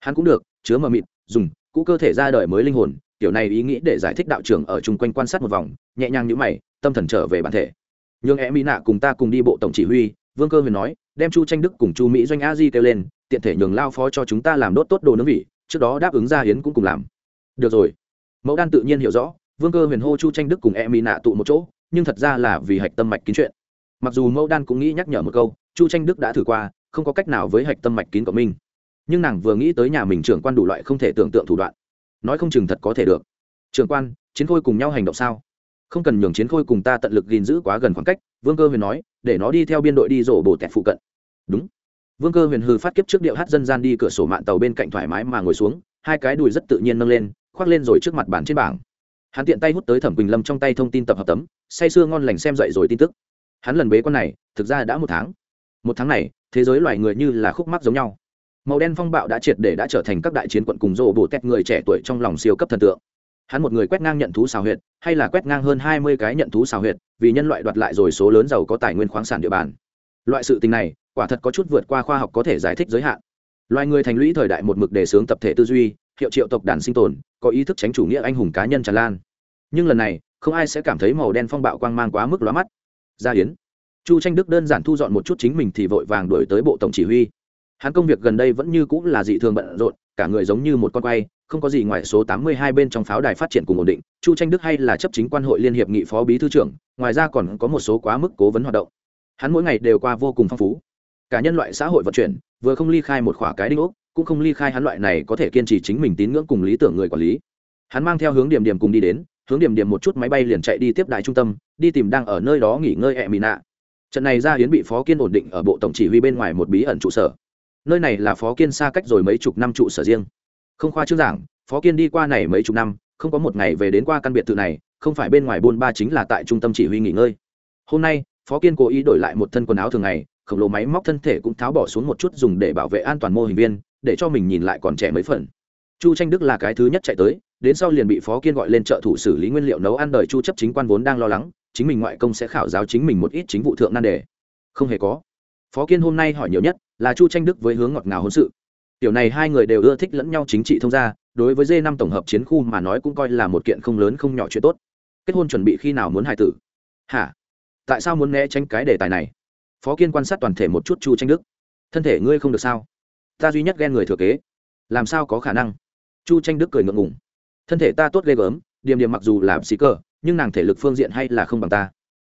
hắn cũng được, chứa mờ mịt, dùng, cũ cơ thể ra đời mới linh hồn tiểu này ý nghĩ để giải thích đạo trưởng ở chung quanh quan sát một vòng, nhẹ nhàng như mày, tâm thần trở về bản thể. Nhưng e mỹ nạ cùng ta cùng đi bộ tổng chỉ huy, vương cơ huyền nói, đem chu tranh đức cùng chu mỹ doanh a di kêu lên, tiện thể nhường lao phó cho chúng ta làm đốt tốt đồ nướng vị trước đó đáp ứng ra hiến cũng cùng làm. Được rồi. Mẫu đan tự nhiên hiểu rõ, vương cơ huyền hô, chu tranh đức cùng e mỹ nạ tụ một chỗ, nhưng thật ra là vì hạch tâm mạch kín chuyện. Mặc dù mẫu đan cũng nghĩ nhắc nhở một câu, chu tranh đức đã thử qua, không có cách nào với hạch tâm mạch kín của mình. Nhưng nàng vừa nghĩ tới nhà mình trưởng quan đủ loại không thể tưởng tượng thủ đoạn. Nói không chừng thật có thể được. Trưởng quan, chiến khôi cùng nhau hành động sao? Không cần nhường chiến khôi cùng ta tận lực gìn giữ quá gần khoảng cách, vương cơ huyền nói, để nó đi theo biên đội đi rổ bồ tẹt phụ cận. Đúng vương cơ huyền hư phát kiếp trước điệu hát dân gian đi cửa sổ mạng tàu bên cạnh thoải mái mà ngồi xuống, hai cái đùi rất tự nhiên nâng lên, khoác lên rồi trước mặt bàn trên bảng. Hắn tiện tay hút tới thẩm quỳnh lâm trong tay thông tin tập hợp tấm, say sưa ngon lành xem dậy rồi tin tức. Hắn lần bế con này, thực ra đã một tháng. Một tháng này, thế giới loài người như là khúc mắc giống nhau. Màu đen phong bạo đã triệt để đã trở thành các đại chiến quận cùng rộ bổ tét người trẻ tuổi trong lòng siêu cấp thần tượng. Hắn một người quét ngang nhận thú xào huyệt, hay là quét ngang hơn hai mươi cái nhận thú xào huyệt, vì nhân loại đoạt lại rồi số lớn giàu có tài nguyên khoáng sản địa bàn. Loại sự tình này quả thật có chút vượt qua khoa học có thể giải thích giới hạn. Loài người thành lũy thời đại một mực đề xướng tập thể tư duy, hiệu triệu tộc đàn sinh tồn, có ý thức tránh chủ nghĩa anh hùng cá nhân tràn lan. Nhưng lần này, không ai sẽ cảm thấy màu đen phong bạo quang mang quá mức lóa mắt. Gia hiến chu tranh đức đơn giản thu dọn một chút chính mình thì vội vàng đổi tới bộ tổng chỉ huy. Hắn công việc gần đây vẫn như cũng là dị thường bận rộn, cả người giống như một con quay, không có gì ngoài số tám mươi hai bên trong pháo đài phát triển cùng ổn định. Chu tranh đức hay là chấp chính quan hội liên hiệp nghị phó bí thư trưởng, ngoài ra còn có một số quá mức cố vấn hoạt động. Hắn mỗi ngày đều qua vô cùng phong phú cả nhân loại xã hội vận chuyển, vừa không ly khai một khỏa cái đinh ốc, cũng không ly khai hắn loại này có thể kiên trì chính mình tín ngưỡng cùng lý tưởng người quản lý. Hắn mang theo hướng điểm điểm cùng đi đến, hướng điểm điểm một chút máy bay liền chạy đi tiếp đại trung tâm, đi tìm đang ở nơi đó nghỉ ngơi ẹ mì nạ. Trận này ra hiến bị phó kiên ổn định ở bộ tổng chỉ huy bên ngoài một bí ẩn trụ sở. Nơi này là phó kiên xa cách rồi mấy chục năm trụ sở riêng. Không khoa chương giảng, phó kiên đi qua này mấy chục năm, không có một ngày về đến qua căn biệt thự này, không phải bên ngoài buôn ba chính là tại trung tâm chỉ huy nghỉ ngơi. Hôm nay, phó kiên cố ý đổi lại một thân quần áo thường ngày khổng lồ máy móc thân thể cũng tháo bỏ xuống một chút dùng để bảo vệ an toàn mô hình viên, để cho mình nhìn lại còn trẻ mấy phần. Chu tranh đức là cái thứ nhất chạy tới, đến sau liền bị phó kiên gọi lên trợ thủ xử lý nguyên liệu nấu ăn đời chu chấp chính quan vốn đang lo lắng, chính mình ngoại công sẽ khảo giáo chính mình một ít chính vụ thượng nan đề. Không hề có. Phó kiên hôm nay hỏi nhiều nhất là chu tranh đức với hướng ngọt ngào hôn sự. Tiểu này hai người đều ưa thích lẫn nhau chính trị thông gia, đối với d năm tổng hợp chiến khu mà nói cũng coi là một kiện không lớn không nhỏ chuyện tốt. Kết hôn chuẩn bị khi nào muốn hài tử? Hả? Tại sao muốn né tránh cái đề tài này? Phó kiên quan sát toàn thể một chút chu tranh đức. Thân thể ngươi không được sao? Ta duy nhất ghen người thừa kế. Làm sao có khả năng? Chu tranh đức cười ngượng ngùng. Thân thể ta tốt ghê gớm điềm điềm mặc dù là xí cơ nhưng nàng thể lực phương diện hay là không bằng ta.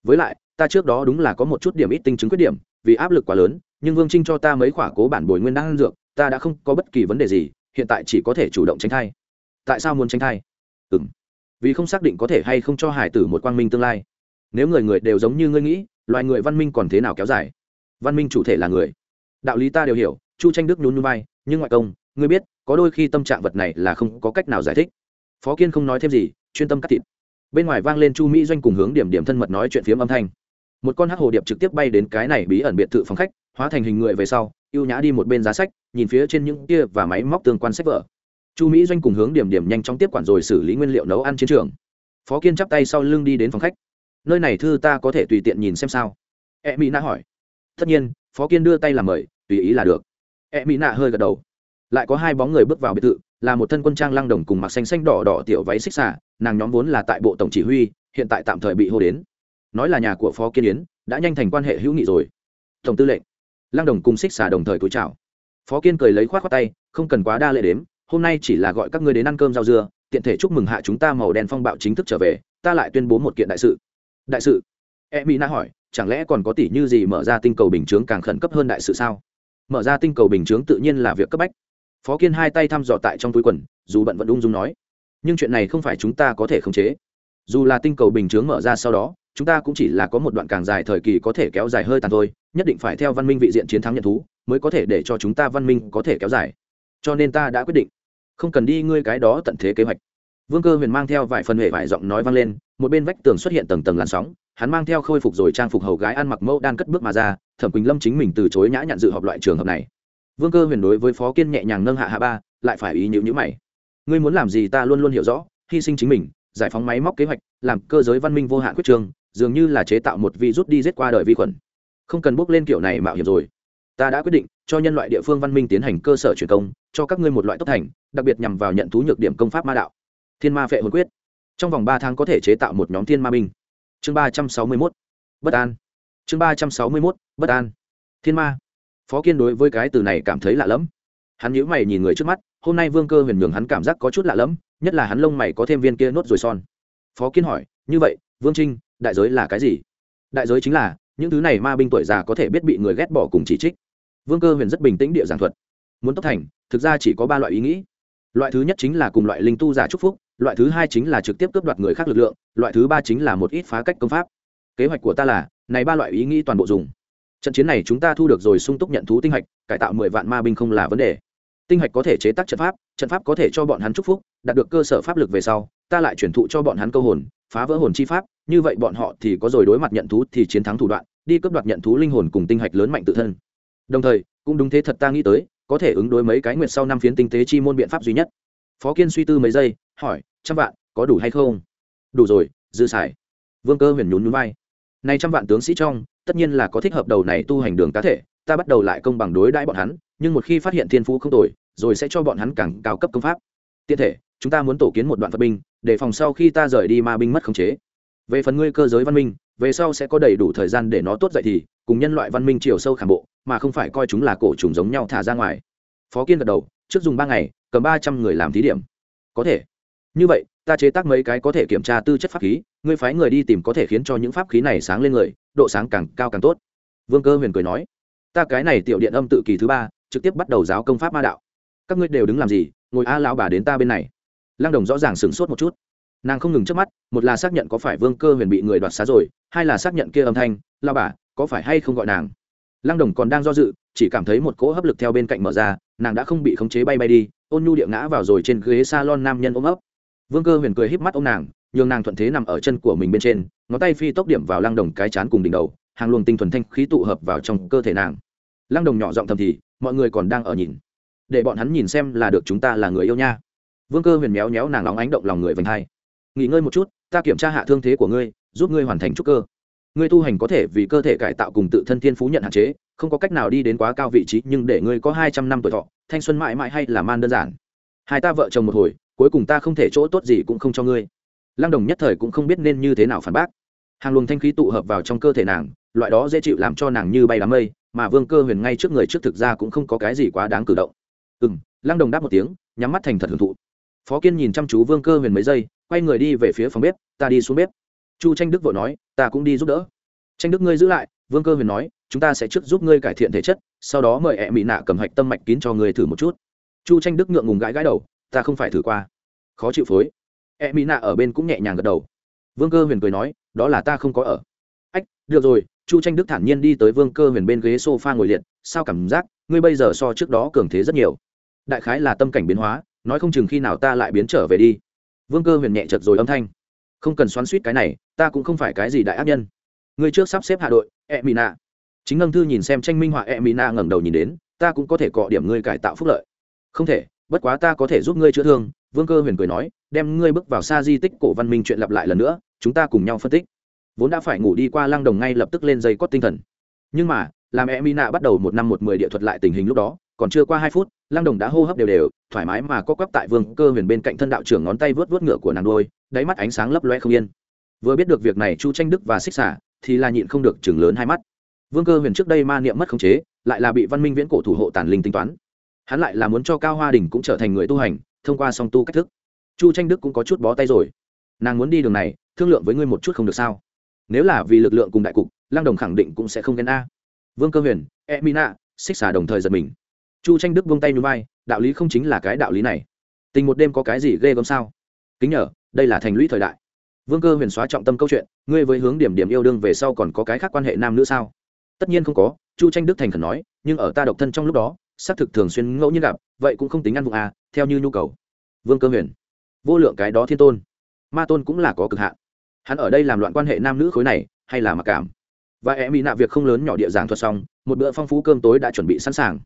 Với lại, ta trước đó đúng là có một chút điểm ít tinh chứng khuyết điểm, vì áp lực quá lớn, nhưng vương trinh cho ta mấy khoả cố bản bồi nguyên đang dược, ta đã không có bất kỳ vấn đề gì, hiện tại chỉ có thể chủ động tránh thai. Tại sao muốn tránh thai? Ừ m vì không xác định có thể hay không cho hải tử một quang minh tương lai. Nếu người người đều giống như ngươi nghĩ loài người văn minh còn thế nào kéo dài? Văn minh chủ thể là người. Đạo lý ta đều hiểu, chu tranh đức nhún nhún vai, nhưng ngoại công, ngươi biết, có đôi khi tâm trạng vật này là không có cách nào giải thích. Phó kiên không nói thêm gì, chuyên tâm cắt thịt. Bên ngoài vang lên chu mỹ doanh cùng hướng điểm điểm thân mật nói chuyện phiếm âm thanh. Một con hắc hồ điệp trực tiếp bay đến cái này bí ẩn biệt thự phòng khách, hóa thành hình người về sau, ưu nhã đi một bên giá sách, nhìn phía trên những kia và máy móc tương quan sách vở. Chu mỹ doanh cùng hướng điểm điểm nhanh chóng tiếp quản rồi xử lý nguyên liệu nấu ăn chiến trường. Phó kiên chắp tay sau lưng đi đến phòng khách nơi này thư ta có thể tùy tiện nhìn xem sao? E mỹ nạ hỏi. Tất nhiên, phó kiên đưa tay làm mời, tùy ý là được. E mỹ nạ hơi gật đầu. Lại có hai bóng người bước vào biệt thự, là một thân quân trang lăng đồng cùng mặc xanh xanh đỏ đỏ tiểu váy xích xả nàng nhóm vốn là tại bộ tổng chỉ huy, hiện tại tạm thời bị hô đến. Nói là nhà của phó kiên yến, đã nhanh thành quan hệ hữu nghị rồi. Tổng tư lệnh. Lăng đồng cùng xích xả đồng thời cúi chào. Phó kiên cười lấy khoát khoát tay, không cần quá đa lệ đếm, hôm nay chỉ là gọi các ngươi đến ăn cơm rau dưa, tiện thể chúc mừng hạ chúng ta màu đen phong bạo chính thức trở về, ta lại tuyên bố một kiện đại sự đại sự. E mỹ na hỏi, chẳng lẽ còn có tỷ như gì mở ra tinh cầu bình chướng càng khẩn cấp hơn đại sự sao? Mở ra tinh cầu bình chướng tự nhiên là việc cấp bách. Phó kiên hai tay thăm dò tại trong túi quần, dù bận vẫn ung dung nói, nhưng chuyện này không phải chúng ta có thể khống chế. Dù là tinh cầu bình chướng mở ra sau đó, chúng ta cũng chỉ là có một đoạn càng dài thời kỳ có thể kéo dài hơi tàn thôi, nhất định phải theo văn minh vị diện chiến thắng nhận thú, mới có thể để cho chúng ta văn minh có thể kéo dài. Cho nên ta đã quyết định, không cần đi ngươi cái đó tận thế kế hoạch vương cơ huyền mang theo vài phần hệ vải giọng nói vang lên, một bên vách tường xuất hiện tầng tầng làn sóng, hắn mang theo khôi phục rồi trang phục hầu gái ăn mặc mẫu đan cất bước mà ra, thẩm quỳnh lâm chính mình từ chối nhã nhận dự họp loại trường hợp này. Vương cơ huyền đối với phó kiên nhẹ nhàng nâng hạ hạ ba, lại phải ý nhữ nhữ mày. Ngươi muốn làm gì ta luôn luôn hiểu rõ, hy sinh chính mình, giải phóng máy móc kế hoạch, làm cơ giới văn minh vô hạn quyết trường, dường như là chế tạo một vi rút đi giết qua đời vi khuẩn. Không cần bước lên kiểu này mạo hiểm rồi. Ta đã quyết định, cho nhân loại địa phương văn minh tiến hành cơ sở truyền công, cho các ngươi một loại tốc thành, đặc biệt nhằm vào nhận thú nhược điểm công pháp ma đạo thiên ma phệ hồn quyết. Trong vòng ba tháng có thể chế tạo một nhóm thiên ma binh. Chương ba trăm sáu mươi mốt, bất an. Chương ba trăm sáu mươi mốt, bất an. Thiên ma. Phó kiên đối với cái từ này cảm thấy lạ lẫm. Hắn nhíu mày nhìn người trước mắt, hôm nay vương cơ huyền nhường hắn cảm giác có chút lạ lẫm, nhất là hắn lông mày có thêm viên kia nốt rồi son. Phó kiên hỏi, như vậy, vương trinh, đại giới là cái gì? Đại giới chính là, những thứ này ma binh tuổi già có thể biết bị người ghét bỏ cùng chỉ trích. Vương cơ huyền rất bình tĩnh địa giảng thuật. Muốn tốc thành, thực ra chỉ có ba loại ý nghĩ. Loại thứ nhất chính là cùng loại linh tu giả chúc phúc loại thứ hai chính là trực tiếp cướp đoạt người khác lực lượng, loại thứ ba chính là một ít phá cách công pháp. Kế hoạch của ta là, này ba loại ý nghĩ toàn bộ dùng. Trận chiến này chúng ta thu được rồi sung túc nhận thú tinh hạch, cải tạo mười vạn ma binh không là vấn đề. Tinh hạch có thể chế tác trận pháp trận pháp có thể cho bọn hắn chúc phúc, đạt được cơ sở pháp lực về sau, ta lại chuyển thụ cho bọn hắn câu hồn, phá vỡ hồn chi pháp, như vậy bọn họ thì có rồi đối mặt nhận thú thì chiến thắng thủ đoạn, đi cướp đoạt nhận thú linh hồn cùng tinh hạch lớn mạnh tự thân. Đồng thời, cũng đúng thế thật ta nghĩ tới, có thể ứng đối mấy cái nguyệt sau năm phiến tinh tế chi môn biện pháp duy nhất. Phó kiên suy tư mấy giây hỏi, trăm vạn, có đủ hay không? Đủ rồi, dư xài. Vương cơ huyền nhún nhún vai. Nay trăm vạn tướng sĩ trong, tất nhiên là có thích hợp đầu này tu hành đường cá thể, ta bắt đầu lại công bằng đối đãi bọn hắn, nhưng một khi phát hiện thiên phú không tồi, rồi sẽ cho bọn hắn càng cao cấp công pháp. Tiện thể, chúng ta muốn tổ kiến một đoạn phật binh, để phòng sau khi ta rời đi ma binh mất khống chế. Về phần ngươi cơ giới văn minh, về sau sẽ có đầy đủ thời gian để nó tốt dậy thì, cùng nhân loại văn minh chiều sâu khảm bộ, mà không phải coi chúng là cổ trùng giống nhau thả ra ngoài. Phó kiên gật đầu, trước dùng ba ngày, cầm ba trăm người làm thí điểm. Có thể như vậy, ta chế tác mấy cái có thể kiểm tra tư chất pháp khí, ngươi phái người đi tìm có thể khiến cho những pháp khí này sáng lên người, độ sáng càng cao càng tốt. Vương cơ huyền cười nói. Ta cái này tiểu điện âm tự kỳ thứ ba, trực tiếp bắt đầu giáo công pháp ma đạo. Các ngươi đều đứng làm gì, ngồi a lão bà đến ta bên này. Lăng đồng rõ ràng sửng sốt một chút. Nàng không ngừng trước mắt, một là xác nhận có phải vương cơ huyền bị người đoạt xá rồi, hai là xác nhận kia âm thanh lao bà, có phải hay không gọi nàng? Lăng đồng còn đang do dự, chỉ cảm thấy một cỗ hấp lực theo bên cạnh mở ra, nàng đã không bị khống chế bay bay đi, ôn nhu địa ngã vào rồi trên ghế s a lon nam nhân ôm ấp vương cơ huyền cười híp mắt ô m nàng, nhường nàng thuận thế nằm ở chân của mình bên trên, ngón tay phi tốc điểm vào lăng đồng cái chán cùng đỉnh đầu, hàng luồng tinh thuần thanh khí tụ hợp vào trong cơ thể nàng. Lăng đồng nhỏ giọng thầm thì, mọi người còn đang ở nhìn. Để bọn hắn nhìn xem là được chúng ta là người yêu nha. Vương cơ huyền méo méo nàng lóng ánh động lòng người vành hai. Nghỉ ngơi một chút, ta kiểm tra hạ thương thế của ngươi, giúp ngươi hoàn thành trúc cơ. Ngươi tu hành có thể vì cơ thể cải tạo cùng tự thân thiên phú nhận hạn chế, không có cách nào đi đến quá cao vị trí, nhưng để ngươi có hai trăm năm tuổi thọ, thanh xuân mãi mãi hay là man đơn giản. Hai ta vợ chồng một hồi cuối cùng ta không thể chỗ tốt gì cũng không cho ngươi. Lăng đồng nhất thời cũng không biết nên như thế nào phản bác. Hàng luồng thanh khí tụ hợp vào trong cơ thể nàng, loại đó dễ chịu làm cho nàng như bay đám mây, mà vương cơ huyền ngay trước người trước thực ra cũng không có cái gì quá đáng cử động. Ừ m lăng đồng đáp một tiếng, nhắm mắt thành thật hưởng thụ. Phó kiên nhìn chăm chú vương cơ huyền mấy giây, quay người đi về phía phòng bếp, ta đi xuống bếp. Chu tranh đức vội nói, ta cũng đi giúp đỡ. Tranh đức ngươi giữ lại, vương cơ huyền nói, chúng ta sẽ trước giúp ngươi cải thiện thể chất, sau đó mời ẹ mị nạ cầm hạch tâm mạch kín cho ngươi thử một chút. Chu tranh đức ngượng ngùng gãi gãi đầu ta không phải thử qua. Khó chịu phối. E mỹ nạ ở bên cũng nhẹ nhàng gật đầu. Vương cơ huyền cười nói, đó là ta không có ở. Ách, được rồi, chu tranh đức thản nhiên đi tới vương cơ huyền bên ghế s o f a ngồi liệt, sao cảm giác, ngươi bây giờ so trước đó cường thế rất nhiều. Đại khái là tâm cảnh biến hóa, nói không chừng khi nào ta lại biến trở về đi. Vương cơ huyền nhẹ chật rồi âm thanh. Không cần xoắn suýt cái này, ta cũng không phải cái gì đại ác nhân. Ngươi trước sắp xếp hạ đội e mỹ nạ chính ngân thư nhìn xem tranh minh họa e mỹ nạ ngẩng đầu nhìn đến, ta cũng có thể cọ điểm ngươi cải tạo phúc lợi. Không thể bất quá ta có thể giúp ngươi chữa thương, vương cơ huyền cười nói, đem ngươi bước vào xa di tích cổ văn minh chuyện lặp lại lần nữa, chúng ta cùng nhau phân tích. Vốn đã phải ngủ đi qua lăng đồng ngay lập tức lên dây cót tinh thần. Nhưng mà, làm e mina bắt đầu một năm một mười địa thuật lại tình hình lúc đó, còn chưa qua hai phút, lăng đồng đã hô hấp đều đều, thoải mái mà có quắp tại vương cơ huyền bên cạnh thân đạo trưởng ngón tay vớt vớt ngựa của nàng đôi đáy mắt ánh sáng lấp loe không yên. Vừa biết được việc này chu tranh đức và xích xả thì là nhịn không được chừng lớn hai mắt. Vương cơ huyền trước đây ma niệm mất khống chế, lại là bị văn minh viễn cổ thủ hộ tàn linh tính toán hắn lại là muốn cho cao hoa đình cũng trở thành người tu hành, thông qua song tu cách thức. Chu tranh đức cũng có chút bó tay rồi. Nàng muốn đi đường này, thương lượng với ngươi một chút không được sao? Nếu là vì lực lượng cùng đại cục lang đồng khẳng định cũng sẽ không ghen a. Vương cơ huyền e mina xích xả đồng thời giật mình. Chu tranh đức vung tay núi bay đạo lý không chính là cái đạo lý này. Tình một đêm có cái gì ghê gớm sao? Kính nhờ, đây là thành lũy thời đại. Vương cơ huyền xóa trọng tâm câu chuyện, ngươi với hướng điểm điểm yêu đương về sau còn có cái khác quan hệ nam nữ sao? Tất nhiên không có, chu tranh đức thành khẩn nói, nhưng ở ta độc thân trong lúc đó xác thực thường xuyên ngẫu nhiên gặp, vậy cũng không tính ăn vụ à theo như nhu cầu. Vương cơ huyền, vô lượng cái đó thiên tôn, ma tôn cũng là có cực hạn. Hắn ở đây làm loạn quan hệ nam nữ khối này, hay là mặc cảm? Và em bị nạ việc không lớn nhỏ địa giảng thuật xong, một bữa phong phú cơm tối đã chuẩn bị sẵn sàng.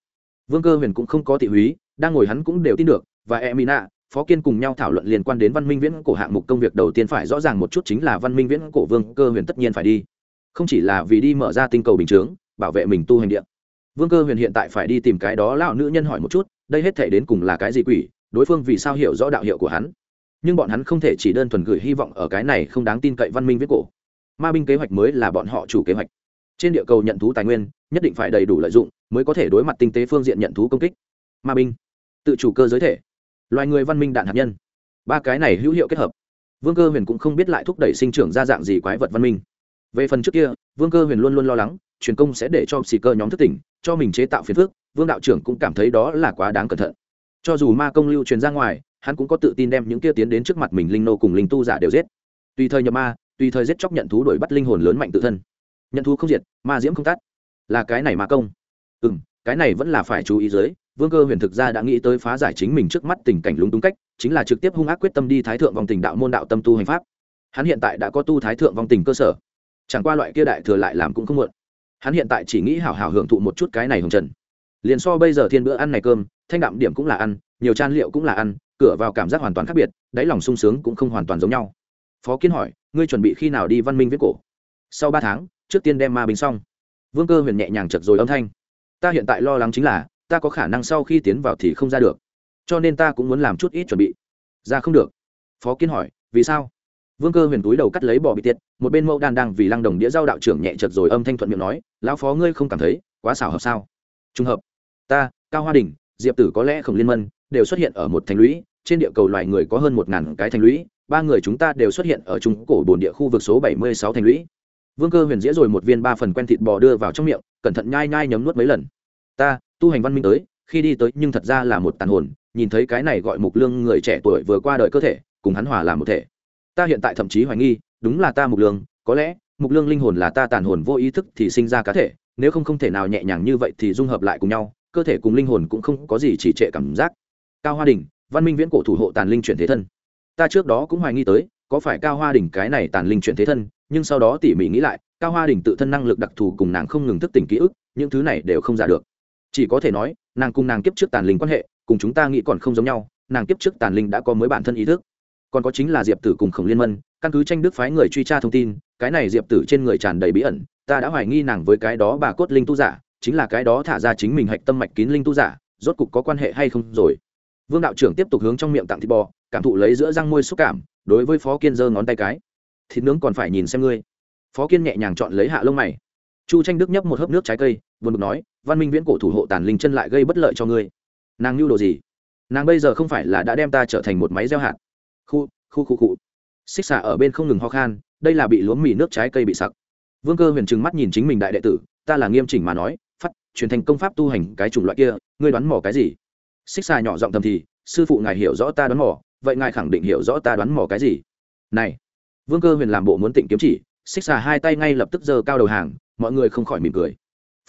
Vương cơ huyền cũng không có thị húy, đang ngồi hắn cũng đều tin được, và em bị nạ, phó kiên cùng nhau thảo luận liên quan đến văn minh viễn cổ hạng mục công việc đầu tiên phải rõ ràng một chút chính là văn minh viễn cổ vương cơ huyền tất nhiên phải đi. Không chỉ là vì đi mở ra tinh cầu bình chướng, bảo vệ mình tu hành điện vương cơ huyền hiện tại phải đi tìm cái đó lão nữ nhân hỏi một chút, đây hết thể đến cùng là cái gì quỷ, đối phương vì sao hiểu rõ đạo hiệu của hắn. Nhưng bọn hắn không thể chỉ đơn thuần gửi hy vọng ở cái này không đáng tin cậy văn minh viết cổ. Ma binh kế hoạch mới là bọn họ chủ kế hoạch. Trên địa cầu nhận thú tài nguyên, nhất định phải đầy đủ lợi dụng, mới có thể đối mặt tinh tế phương diện nhận thú công kích. Ma binh, tự chủ cơ giới thể. Loài người văn minh đạn hạt nhân. Ba cái này hữu hiệu kết hợp. Vương cơ huyền cũng không biết lại thúc đẩy sinh trưởng ra dạng gì quái vật văn minh. Về phần trước kia, vương cơ huyền luôn luôn lo lắng truyền công sẽ để cho xì cơ nhóm thức tỉnh, cho mình chế tạo phiền phước vương đạo trưởng cũng cảm thấy đó là quá đáng cẩn thận. Cho dù ma công lưu truyền ra ngoài, hắn cũng có tự tin đem những kia tiến đến trước mặt mình linh nô cùng linh tu giả đều giết. Tùy thời nhập ma, tùy thời giết chóc nhận thú đuổi bắt linh hồn lớn mạnh tự thân. Nhận thú không diệt, ma diễm không tắt. Là cái này ma công. Ừ m cái này vẫn là phải chú ý dưới, vương cơ huyền thực ra đã nghĩ tới phá giải chính mình trước mắt tình cảnh lúng túng cách, chính là trực tiếp hung ác quyết tâm đi thái thượng vòng tình đạo môn đạo tâm tu hành pháp. Hắn hiện tại đã có tu thái thượng vong tình cơ sở. Chẳng qua loại kia đại thừa lại làm cũng không muộn hắn hiện tại chỉ nghĩ hảo hảo hưởng thụ một chút cái này hồng trần. Liền so bây giờ thiên bữa ăn này cơm, thanh đạm điểm cũng là ăn, nhiều chan liệu cũng là ăn, cửa vào cảm giác hoàn toàn khác biệt, đáy lòng sung sướng cũng không hoàn toàn giống nhau. Phó kiến hỏi, ngươi chuẩn bị khi nào đi văn minh viết cổ? Sau ba tháng, trước tiên đem ma bình xong. Vương cơ huyền nhẹ nhàng chật rồi âm thanh. Ta hiện tại lo lắng chính là, ta có khả năng sau khi tiến vào thì không ra được, cho nên ta cũng muốn làm chút ít chuẩn bị. Ra không được. Phó kiến hỏi, vì sao? Vương cơ huyền túi đầu cắt lấy bò bị tiết một bên mẫu đan đang vì lăng đồng đĩa rau đạo trưởng nhẹ chật rồi âm thanh thuận miệng nói, lão phó ngươi không cảm thấy quá xảo hợp sao? Trùng hợp. Ta, cao hoa đình diệp tử có lẽ không liên mân đều xuất hiện ở một thành lũy, trên địa cầu loài người có hơn một ngàn cái thành lũy, ba người chúng ta đều xuất hiện ở trung cổ bồn địa khu vực số bảy mươi sáu thành lũy. Vương cơ huyền dĩa rồi một viên ba phần quen thịt bò đưa vào trong miệng, cẩn thận nhai nhai nhấm nuốt mấy lần. Ta, tu hành văn minh tới, khi đi tới nhưng thật ra là một tàn hồn, nhìn thấy cái này gọi mục lương người trẻ tuổi vừa qua đời cơ thể, cùng hắn hòa làm một thể ta hiện tại thậm chí hoài nghi, đúng là ta mục lương, có lẽ, mục lương linh hồn là ta tàn hồn vô ý thức thì sinh ra cá thể, nếu không không thể nào nhẹ nhàng như vậy thì dung hợp lại cùng nhau, cơ thể cùng linh hồn cũng không có gì chỉ trệ cảm giác. Cao hoa đình, văn minh viễn cổ thủ hộ tàn linh chuyển thế thân. Ta trước đó cũng hoài nghi tới, có phải cao hoa đình cái này tàn linh chuyển thế thân, nhưng sau đó tỉ mỉ nghĩ lại, cao hoa đình tự thân năng lực đặc thù cùng nàng không ngừng thức tỉnh ký ức, những thứ này đều không giả được. Chỉ có thể nói, nàng cùng nàng kiếp trước tàn linh quan hệ, cùng chúng ta nghĩ còn không giống nhau, nàng kiếp trước tàn linh đã có mới bản thân ý thức còn có chính là diệp tử cùng khổng liên mân, căn cứ tranh đức phái người truy tra thông tin, cái này diệp tử trên người tràn đầy bí ẩn, ta đã hoài nghi nàng với cái đó bà cốt linh tu giả, chính là cái đó thả ra chính mình hạch tâm mạch kín linh tu giả, rốt cục có quan hệ hay không rồi? Vương đạo trưởng tiếp tục hướng trong miệng tặng thịt bò, cảm thụ lấy giữa răng môi xúc cảm, đối với phó kiên giơ ngón tay cái. Thịt nướng còn phải nhìn xem ngươi. Phó kiên nhẹ nhàng chọn lấy hạ lông mày. Chu tranh đức nhấp một hớp nước trái cây vừa được nói, văn minh viễn cổ thủ hộ tàn linh chân lại gây bất lợi cho ngươi. Nàng lưu đồ gì? Nàng bây giờ không phải là đã đem ta trở thành một máy gieo hạt khu khu khu khu. Xích xả ở bên không ngừng ho khan, đây là bị lúa mì nước trái cây bị sặc. Vương cơ huyền trừng mắt nhìn chính mình đại đệ tử, ta là nghiêm chỉnh mà nói, phát, truyền thành công pháp tu hành cái chủng loại kia, ngươi đoán mò cái gì? Xích xà nhỏ giọng thầm thì, sư phụ ngài hiểu rõ ta đoán mò, vậy ngài khẳng định hiểu rõ ta đoán mò cái gì? Này, vương cơ huyền làm bộ muốn tịnh kiếm chỉ, xích xà hai tay ngay lập tức giơ cao đầu hàng, mọi người không khỏi mỉm cười.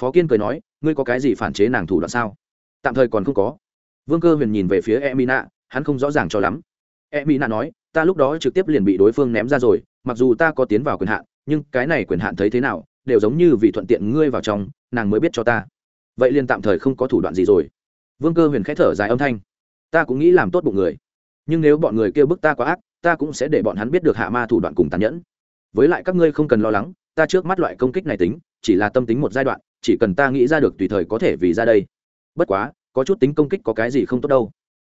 Phó kiên cười nói, ngươi có cái gì phản chế nàng thủ đoạn sao? Tạm thời còn không có. Vương cơ huyền nhìn về phía emina, hắn không rõ ràng cho lắm e mỹ nạ nói, ta lúc đó trực tiếp liền bị đối phương ném ra rồi, mặc dù ta có tiến vào quyền hạn, nhưng cái này quyền hạn thấy thế nào, đều giống như vì thuận tiện ngươi vào trong, nàng mới biết cho ta. Vậy liền tạm thời không có thủ đoạn gì rồi. Vương cơ huyền k h ẽ thở dài âm thanh. Ta cũng nghĩ làm tốt bụng người, nhưng nếu bọn người kêu bức ta quá ác, ta cũng sẽ để bọn hắn biết được hạ ma thủ đoạn cùng tàn nhẫn. Với lại các ngươi không cần lo lắng, ta trước mắt loại công kích này tính, chỉ là tâm tính một giai đoạn, chỉ cần ta nghĩ ra được tùy thời có thể vì ra đây. Bất quá, có chút tính công kích có cái gì không tốt đâu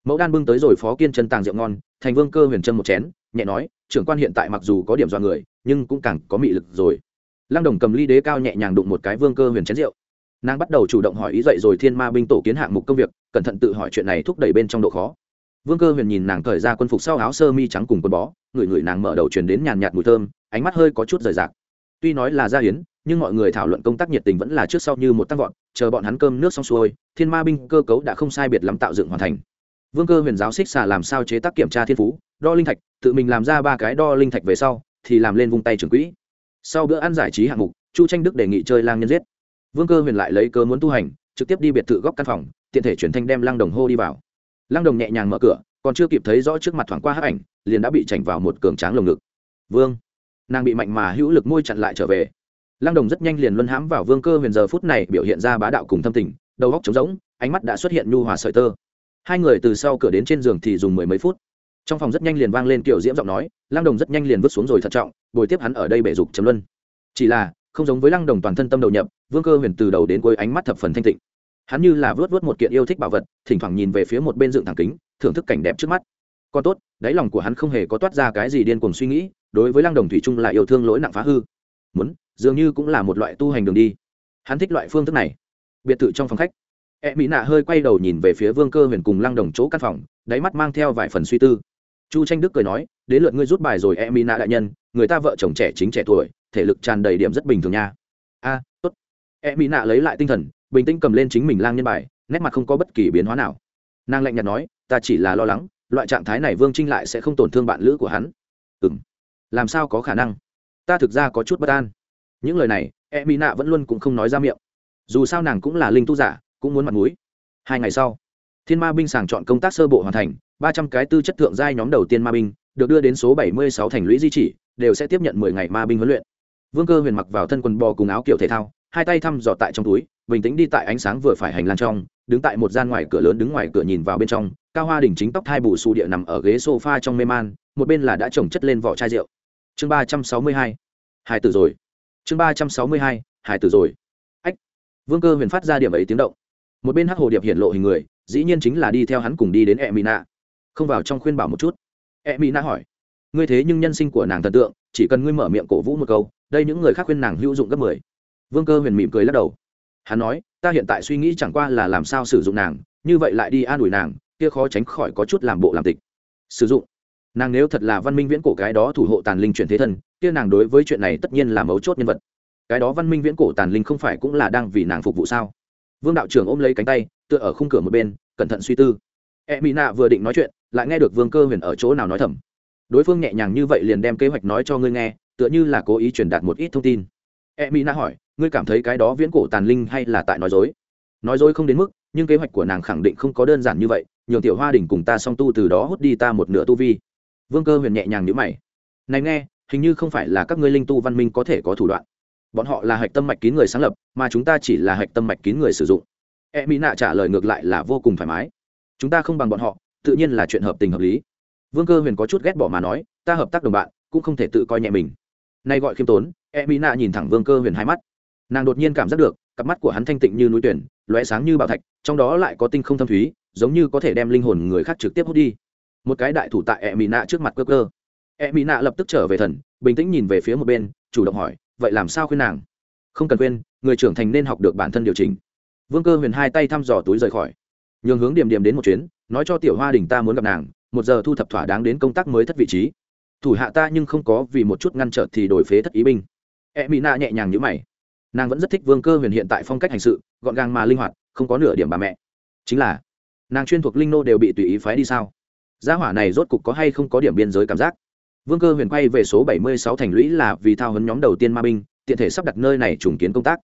mẫu đan bưng tới rồi phó kiên chân tàng rượu ngon, thành vương cơ huyền chân một chén, nhẹ nói, trưởng quan hiện tại mặc dù có điểm dọa người, nhưng cũng càng có mị lực rồi. Lăng đồng cầm ly đế cao nhẹ nhàng đụng một cái vương cơ huyền chén rượu. Nàng bắt đầu chủ động hỏi ý dậy rồi thiên ma binh tổ kiến hạng mục công việc, cẩn thận tự hỏi chuyện này thúc đẩy bên trong độ khó. Vương cơ huyền nhìn nàng thời ra quân phục sau áo sơ mi trắng cùng quần bó người người nàng mở đầu truyền đến nhàn nhạt mùi thơm, ánh mắt hơi có chút rời rạc. Tuy nói là gia hiến, nhưng mọi người thảo luận công tác nhiệt tình vẫn là trước sau như một tăng vọt, chờ bọn hắn cơm nước xong xuôi, thiên ma binh cơ cấu đã không sai biệt lắm tạo dựng hoàn thành vương cơ huyền giáo xích xà làm sao chế tác kiểm tra thiên phú, đo linh thạch, tự mình làm ra ba cái đo linh thạch về sau, thì làm lên vung tay trường quỹ. Sau bữa ăn giải trí hạng mục, chu tranh đức đề nghị chơi lang nhân giết. Vương cơ huyền lại lấy cơ muốn tu hành, trực tiếp đi biệt thự góc căn phòng, tiện thể chuyển thanh đem Lang đồng hô đi vào. Lang đồng nhẹ nhàng mở cửa, còn chưa kịp thấy rõ trước mặt thoảng qua hấp ảnh, liền đã bị chảnh vào một cường tráng lồng ngực. Vương. Nàng bị mạnh mà hữu lực môi chặn lại trở về. Lang đồng rất nhanh liền luân hãm vào vương cơ huyền giờ phút này biểu hiện ra bá đạo cùng thâm tình, đầu góc trống rỗng, ánh mắt đã xuất hiện nhu hòa sợi tơ hai người từ sau cửa đến trên giường thì dùng mười mấy phút. Trong phòng rất nhanh liền vang lên kiểu diễm giọng nói, lăng đồng rất nhanh liền vứt xuống rồi thận trọng, bồi tiếp hắn ở đây bể dục chấm luân. Chỉ là, không giống với lăng đồng toàn thân tâm đầu nhập, vương cơ huyền từ đầu đến cuối ánh mắt thập phần thanh tịnh. Hắn như là vớt vớt một kiện yêu thích bảo vật, thỉnh thoảng nhìn về phía một bên dựng thẳng kính, thưởng thức cảnh đẹp trước mắt. Còn tốt, đáy lòng của hắn không hề có toát ra cái gì điên cuồng suy nghĩ, đối với lăng đồng thủy trung là yêu thương lỗi nặng phá hư. Muốn, dường như cũng là một loại tu hành đường đi. Hắn thích loại phương thức này. Biệt thự trong phòng khách e mỹ nạ hơi quay đầu nhìn về phía vương cơ huyền cùng lăng đồng chỗ căn phòng, đáy mắt mang theo vài phần suy tư. Chu tranh đức cười nói, đến lượt ngươi rút bài rồi e mỹ nạ đại nhân, người ta vợ chồng trẻ chính trẻ tuổi, thể lực tràn đầy điểm rất bình thường nha. A, tốt. E mỹ nạ lấy lại tinh thần, bình tĩnh cầm lên chính mình lang nhân bài, nét mặt không có bất kỳ biến hóa nào. Nàng lạnh nhạt nói, ta chỉ là lo lắng, loại trạng thái này vương trinh lại sẽ không tổn thương bạn lữ của hắn. Ừ m làm sao có khả năng? Ta thực ra có chút bất an. Những lời này e mỹ nạ vẫn luôn cũng không nói ra miệng. Dù sao nàng cũng là linh tu giả cũng muốn mặt mũi. hai ngày sau, thiên ma binh sàng chọn công tác sơ bộ hoàn thành, ba trăm cái tư chất thượng giai nhóm đầu tiên ma binh, được đưa đến số bảy mươi sáu thành lũy di chỉ, đều sẽ tiếp nhận mười ngày ma binh huấn luyện. Vương cơ huyền mặc vào thân quần bò cùng áo kiểu thể thao, hai tay thăm dò tại trong túi, bình tĩnh đi tại ánh sáng vừa phải hành lang trong, đứng tại một gian ngoài cửa lớn đứng ngoài cửa nhìn vào bên trong, cao hoa đỉnh chính tóc thai bù xù địa nằm ở ghế sofa trong mê man, một bên là đã trồng chất lên vỏ chai rượu. Chương ba trăm sáu mươi hai, hải tử rồi. Chương ba trăm sáu mươi hai, hải tử rồi. Ách! Vương cơ huyền phát ra điểm ấy tiếng động một bên hắc hồ điệp hiện lộ hình người, dĩ nhiên chính là đi theo hắn cùng đi đến e mỹ nạ không vào trong khuyên bảo một chút. E mỹ nạ hỏi, ngươi thế nhưng nhân sinh của nàng thần tượng, chỉ cần ngươi mở miệng cổ vũ một câu, đây những người khác khuyên nàng hữu dụng gấp mười. Vương cơ huyền mỉm cười lắc đầu. Hắn nói, ta hiện tại suy nghĩ chẳng qua là làm sao sử dụng nàng, như vậy lại đi an ủi nàng, kia khó tránh khỏi có chút làm bộ làm tịch. Sử dụng? Nàng nếu thật là văn minh viễn cổ cái đó thủ hộ tàn linh chuyển thế thân, kia nàng đối với chuyện này tất nhiên là mấu chốt nhân vật. Cái đó văn minh viễn cổ tàn linh không phải cũng là đang vì nàng phục vụ sao? Vương đạo trưởng ôm lấy cánh tay, tựa ở khung cửa một bên, cẩn thận suy tư. E mỹ nạ vừa định nói chuyện, lại nghe được vương cơ huyền ở chỗ nào nói thầm. Đối phương nhẹ nhàng như vậy liền đem kế hoạch nói cho ngươi nghe, tựa như là cố ý truyền đạt một ít thông tin. E mỹ nạ hỏi, ngươi cảm thấy cái đó viễn cổ tàn linh hay là tại nói dối? Nói dối không đến mức, nhưng kế hoạch của nàng khẳng định không có đơn giản như vậy, nhường tiểu hoa đình cùng ta song tu từ đó hút đi ta một nửa tu vi. Vương cơ huyền nhẹ nhàng nhữ mày. Này nghe, hình như không phải là các ngươi linh tu văn minh có thể có thủ đoạn bọn họ là hạch tâm mạch kín người sáng lập, mà chúng ta chỉ là hạch tâm mạch kín người sử dụng. E mỹ nạ trả lời ngược lại là vô cùng thoải mái. Chúng ta không bằng bọn họ, tự nhiên là chuyện hợp tình hợp lý. Vương cơ huyền có chút ghét bỏ mà nói, ta hợp tác đồng bạn, cũng không thể tự coi nhẹ mình. Nay gọi khiêm tốn e mỹ nạ nhìn thẳng vương cơ huyền hai mắt. Nàng đột nhiên cảm giác được, cặp mắt của hắn thanh tịnh như núi tuyển, lóe sáng như bảo thạch, trong đó lại có tinh không thâm thúy, giống như có thể đem linh hồn người khác trực tiếp hút đi. Một cái đại thủ tại e mỹ nạ trước mặt cơ cơ e mỹ nạ lập tức trở về thần, bình tĩnh nhìn về phía một bên, chủ động hỏi vậy làm sao khuyên nàng? Không cần quên người trưởng thành nên học được bản thân điều chỉnh. Vương cơ huyền hai tay thăm dò túi rời khỏi. Nhường hướng điểm điểm đến một chuyến, nói cho tiểu hoa đình ta muốn gặp nàng, một giờ thu thập thỏa đáng đến công tác mới thất vị trí. Thủ hạ ta nhưng không có vì một chút ngăn trở thì đổi phế thất ý binh. E mỹ na nhẹ nhàng như mày. Nàng vẫn rất thích vương cơ huyền hiện tại phong cách hành sự, gọn gàng mà linh hoạt, không có nửa điểm bà mẹ. Chính là, nàng chuyên thuộc linh nô đều bị tùy ý phái đi sao? Gia hỏa này rốt cục có hay không có điểm biên giới cảm giác? Vương cơ huyền quay về số bảy mươi sáu thành lũy là vì thao hấn nhóm đầu tiên ma binh, tiện thể sắp đặt nơi này trùng kiến công tác.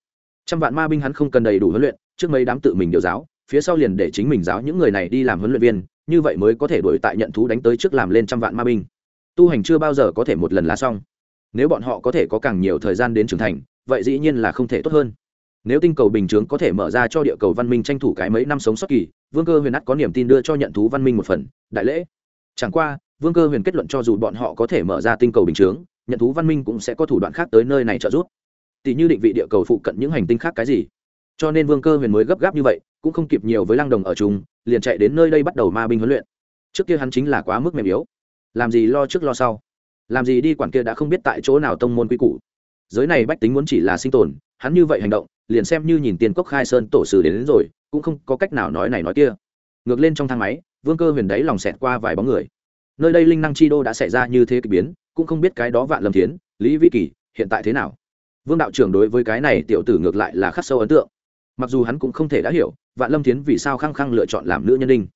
Trăm vạn ma binh hắn không cần đầy đủ huấn luyện, trước mấy đám tự mình điều giáo, phía sau liền để chính mình giáo những người này đi làm huấn luyện viên, như vậy mới có thể đổi tại nhận thú đánh tới trước làm lên trăm vạn ma binh. Tu hành chưa bao giờ có thể một lần là xong. Nếu bọn họ có thể có càng nhiều thời gian đến trưởng thành, vậy dĩ nhiên là không thể tốt hơn. Nếu tinh cầu bình chướng có thể mở ra cho địa cầu văn minh tranh thủ cái mấy năm sống sót kỳ, vương cơ huyền ắt có niềm tin đưa cho nhận thú văn minh một phần, đại lễ. Chẳng qua vương cơ huyền kết luận cho dù bọn họ có thể mở ra tinh cầu bình chướng nhận thú văn minh cũng sẽ có thủ đoạn khác tới nơi này trợ giúp. Tỷ như định vị địa cầu phụ cận những hành tinh khác cái gì. Cho nên vương cơ huyền mới gấp gáp như vậy cũng không kịp nhiều với lăng đồng ở chung liền chạy đến nơi đây bắt đầu ma binh huấn luyện. Trước kia hắn chính là quá mức mềm yếu. Làm gì lo trước lo sau? Làm gì đi quản kia đã không biết tại chỗ nào tông môn quy củ. Giới này bách tính muốn chỉ là sinh tồn hắn như vậy hành động liền xem như nhìn tiền cốc khai sơn tổ sử đến, đến rồi cũng không có cách nào nói này nói kia. Ngược lên trong thang máy vương cơ huyền đấy lòng xẹt qua vài bóng người nơi đây linh năng chi đô đã xảy ra như thế k ỳ biến, cũng không biết cái đó vạn lâm thiến, lý vi kỳ, hiện tại thế nào? Vương đạo trưởng đối với cái này tiểu tử ngược lại là khắc sâu ấn tượng. Mặc dù hắn cũng không thể đã hiểu, vạn lâm thiến vì sao khăng khăng lựa chọn làm nữ nhân đinh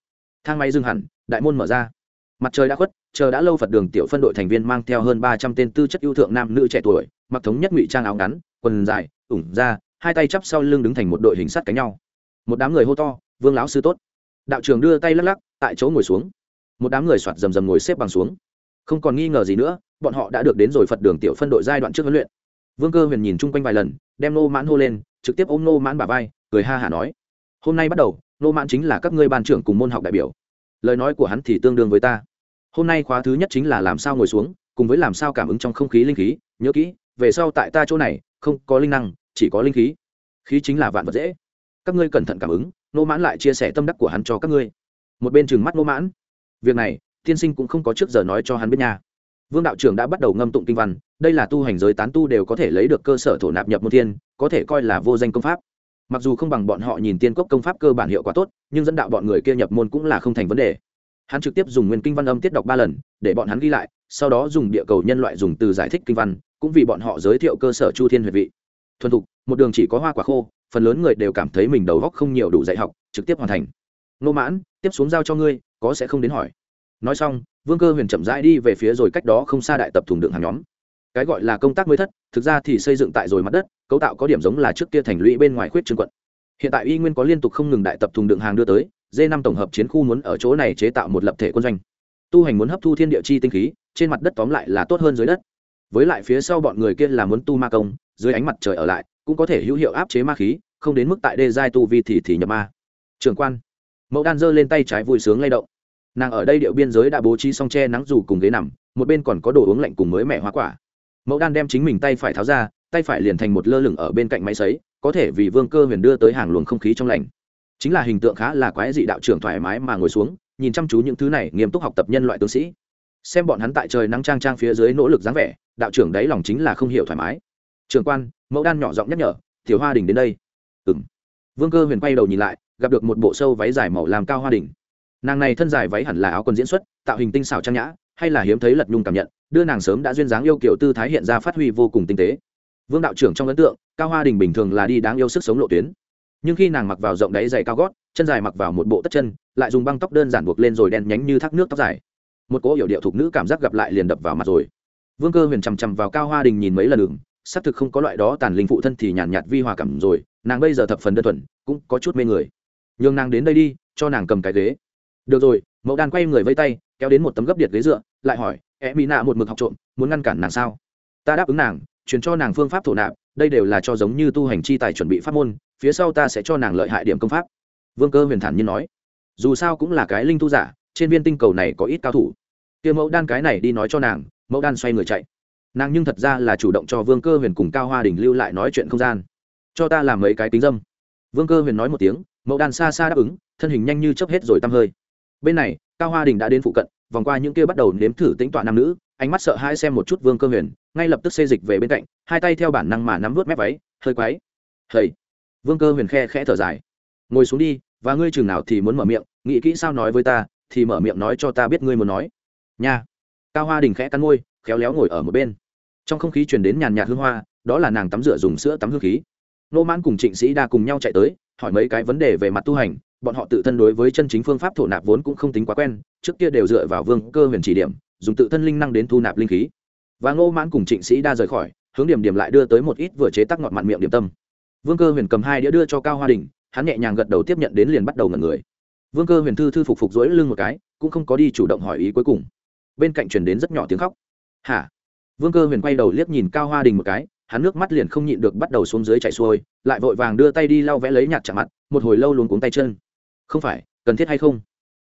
thang máy dừng hẳn, đại môn mở ra. Mặt trời đã khuất, chờ đã lâu phật đường tiểu phân đội thành viên mang theo hơn ba trăm tên tư chất yêu thượng nam nữ trẻ tuổi, mặc thống nhất ngụy trang áo ngắn, quần dài, ủng ra hai tay chắp sau lưng đứng thành một đội hình sắt cánh nhau. Một đám người hô to, vương lão sư tốt. Đạo trưởng đưa tay lắc lắc, tại chỗ ngồi xuống một đám người soạt rầm rầm ngồi xếp bằng xuống. Không còn nghi ngờ gì nữa, bọn họ đã được đến rồi phật đường tiểu phân đội giai đoạn trước huấn luyện. Vương cơ huyền nhìn chung quanh vài lần, đem nô mãn hô lên, trực tiếp ôm nô mãn bà vai, cười ha hả nói, hôm nay bắt đầu, nô mãn chính là các ngươi ban trưởng cùng môn học đại biểu. Lời nói của hắn thì tương đương với ta. Hôm nay khóa thứ nhất chính là làm sao ngồi xuống, cùng với làm sao cảm ứng trong không khí linh khí, nhớ kỹ, về sau tại ta chỗ này, không có linh năng, chỉ có linh khí. Khí chính là vạn vật dễ. Các ngươi cẩn thận cảm ứng, nô mãn lại chia sẻ tâm đắc của hắn cho các ngươi. Một bên chừng mắt nô mãn việc này, tiên sinh cũng không có trước giờ nói cho hắn biết nha. Vương đạo trưởng đã bắt đầu ngâm tụng kinh văn, đây là tu hành giới tán tu đều có thể lấy được cơ sở thổ nạp nhập môn thiên, có thể coi là vô danh công pháp. Mặc dù không bằng bọn họ nhìn tiên cốc công pháp cơ bản hiệu quả tốt, nhưng dẫn đạo bọn người kia nhập môn cũng là không thành vấn đề. Hắn trực tiếp dùng nguyên kinh văn âm tiết đọc ba lần, để bọn hắn ghi lại, sau đó dùng địa cầu nhân loại dùng từ giải thích kinh văn, cũng vì bọn họ giới thiệu cơ sở chu thiên huyệt vị. Thuần thục, một đường chỉ có hoa quả khô, phần lớn người đều cảm thấy mình đầu góc không nhiều đủ dạy học, trực tiếp hoàn thành. Nô mãn, tiếp xuống giao cho ngươi có sẽ không đến hỏi. Nói xong, vương cơ huyền chậm rãi đi về phía rồi cách đó không xa đại tập thùng đựng hàng nhóm. Cái gọi là công tác mới thất, thực ra thì xây dựng tại rồi mặt đất, cấu tạo có điểm giống là trước kia thành lũy bên ngoài khuyết trương quận. Hiện tại y nguyên có liên tục không ngừng đại tập thùng đựng hàng đưa tới d năm tổng hợp chiến khu muốn ở chỗ này chế tạo một lập thể quân doanh. Tu hành muốn hấp thu thiên địa chi tinh khí, trên mặt đất tóm lại là tốt hơn dưới đất. Với lại phía sau bọn người kia là muốn tu ma công, dưới ánh mặt trời ở lại, cũng có thể hữu hiệu áp chế ma khí, không đến mức tại đê giai tu vi thì thì nhập ma. Trường quan mẫu đan giơ lên tay trái vui sướng lay động. Nàng ở đây điệu biên giới đã bố trí xong che nắng dù cùng ghế nằm, một bên còn có đồ uống lạnh cùng mới mẹ hoa quả. Mẫu đan đem chính mình tay phải tháo ra, tay phải liền thành một lơ lửng ở bên cạnh máy sấy, có thể vì vương cơ huyền đưa tới hàng luồng không khí trong lành. Chính là hình tượng khá là quái dị đạo trưởng thoải mái mà ngồi xuống, nhìn chăm chú những thứ này nghiêm túc học tập nhân loại tướng sĩ. Xem bọn hắn tại trời nắng trang trang phía dưới nỗ lực dáng vẻ, đạo trưởng đáy lòng chính là không hiểu thoải mái. Trường quan, mẫu đan nhỏ giọng nhắc nhở, tiểu hoa đình đến đây. Ừng vương cơ huyền quay đầu nhìn lại gặp được một bộ sâu váy dài màu làm cao hoa đình nàng này thân dài váy hẳn là áo quần diễn xuất tạo hình tinh xảo trang nhã hay là hiếm thấy lật nhung cảm nhận đưa nàng sớm đã duyên dáng yêu kiểu tư thái hiện ra phát huy vô cùng tinh tế. Vương đạo trưởng trong ấn tượng cao hoa đình bình thường là đi đáng yêu sức sống lộ tuyến. Nhưng khi nàng mặc vào rộng đáy dày cao gót chân dài mặc vào một bộ tất chân lại dùng băng tóc đơn giản buộc lên rồi đen nhánh như thác nước tóc dài. Một cỗ hiểu điệu thục nữ cảm giác gặp lại liền đập vào mặt rồi. Vương cơ huyền chằm chằm vào cao hoa đình nhìn mấy lần đường xác thực không có loại đó tàn linh phụ thân thì nhàn nhạt, nhạt vi hòa cảm rồi nàng bây giờ thập phần đơn thuần cũng có chút mê người nhường nàng đến đây đi, cho nàng cầm cái ghế. Được rồi mẫu đàn quay người vây tay, kéo đến một tấm gấp điện ghế dựa, lại hỏi e mỹ nạ một mực học trộm, muốn ngăn cản nàng sao? Ta đáp ứng nàng, truyền cho nàng phương pháp thổ nạp, đây đều là cho giống như tu hành chi tài chuẩn bị pháp môn, phía sau ta sẽ cho nàng lợi hại điểm công pháp. Vương cơ huyền thản nhiên nói. Dù sao cũng là cái linh tu giả, trên viên tinh cầu này có ít cao thủ. Kia mẫu đan cái này đi nói cho nàng mẫu đan xoay người chạy. Nàng nhưng thật ra là chủ động cho vương cơ huyền cùng cao hoa đình lưu lại nói chuyện không gian. Cho ta làm mấy cái tính dâm. Vương cơ huyền nói một tiếng mẫu đàn xa xa đáp ứng, thân hình nhanh như chấp hết rồi tăm hơi. Bên này, cao hoa đình đã đến phụ cận, vòng qua những kia bắt đầu nếm thử tính tọa nam nữ, ánh mắt sợ hãi xem một chút vương cơ huyền, ngay lập tức xê dịch về bên cạnh, hai tay theo bản năng mà nắm vớt mép váy, hơi quáy hầy! Vương cơ huyền khe khẽ thở dài. Ngồi xuống đi, và ngươi chừng nào thì muốn mở miệng, nghĩ kỹ sao nói với ta, thì mở miệng nói cho ta biết ngươi muốn nói. Nha! Cao hoa đình khẽ cắn môi, khéo léo ngồi ở một bên. Trong không khí truyền đến nhàn nhạt hương hoa, đó là nàng tắm rửa dùng sữa tắm hương khí nô mãn cùng trịnh sĩ đa cùng nhau chạy tới, hỏi mấy cái vấn đề về mặt tu hành, bọn họ tự thân đối với chân chính phương pháp thổ nạp vốn cũng không tính quá quen, trước kia đều dựa vào vương cơ huyền chỉ điểm, dùng tự thân linh năng đến thu nạp linh khí. Và ngô mãn cùng trịnh sĩ đa rời khỏi, hướng điểm điểm lại đưa tới một ít vừa chế tắc ngọt mặn miệng điểm tâm. Vương cơ huyền cầm hai đĩa đưa cho cao hoa đình, hắn nhẹ nhàng gật đầu tiếp nhận đến liền bắt đầu ngẩn người. Vương cơ huyền thư thư phục phục dỗi lưng một cái, cũng không có đi chủ động hỏi ý cuối cùng. Bên cạnh truyền đến rất nhỏ tiếng khóc. Hả? Vương cơ huyền quay đầu liếc nhìn cao hoa đình một cái hắn nước mắt liền không nhịn được bắt đầu xuống dưới chảy xuôi, lại vội vàng đưa tay đi lau vẽ lấy nhạc chạm mặt, một hồi lâu luôn cuống tay chân. Không phải, cần thiết hay không?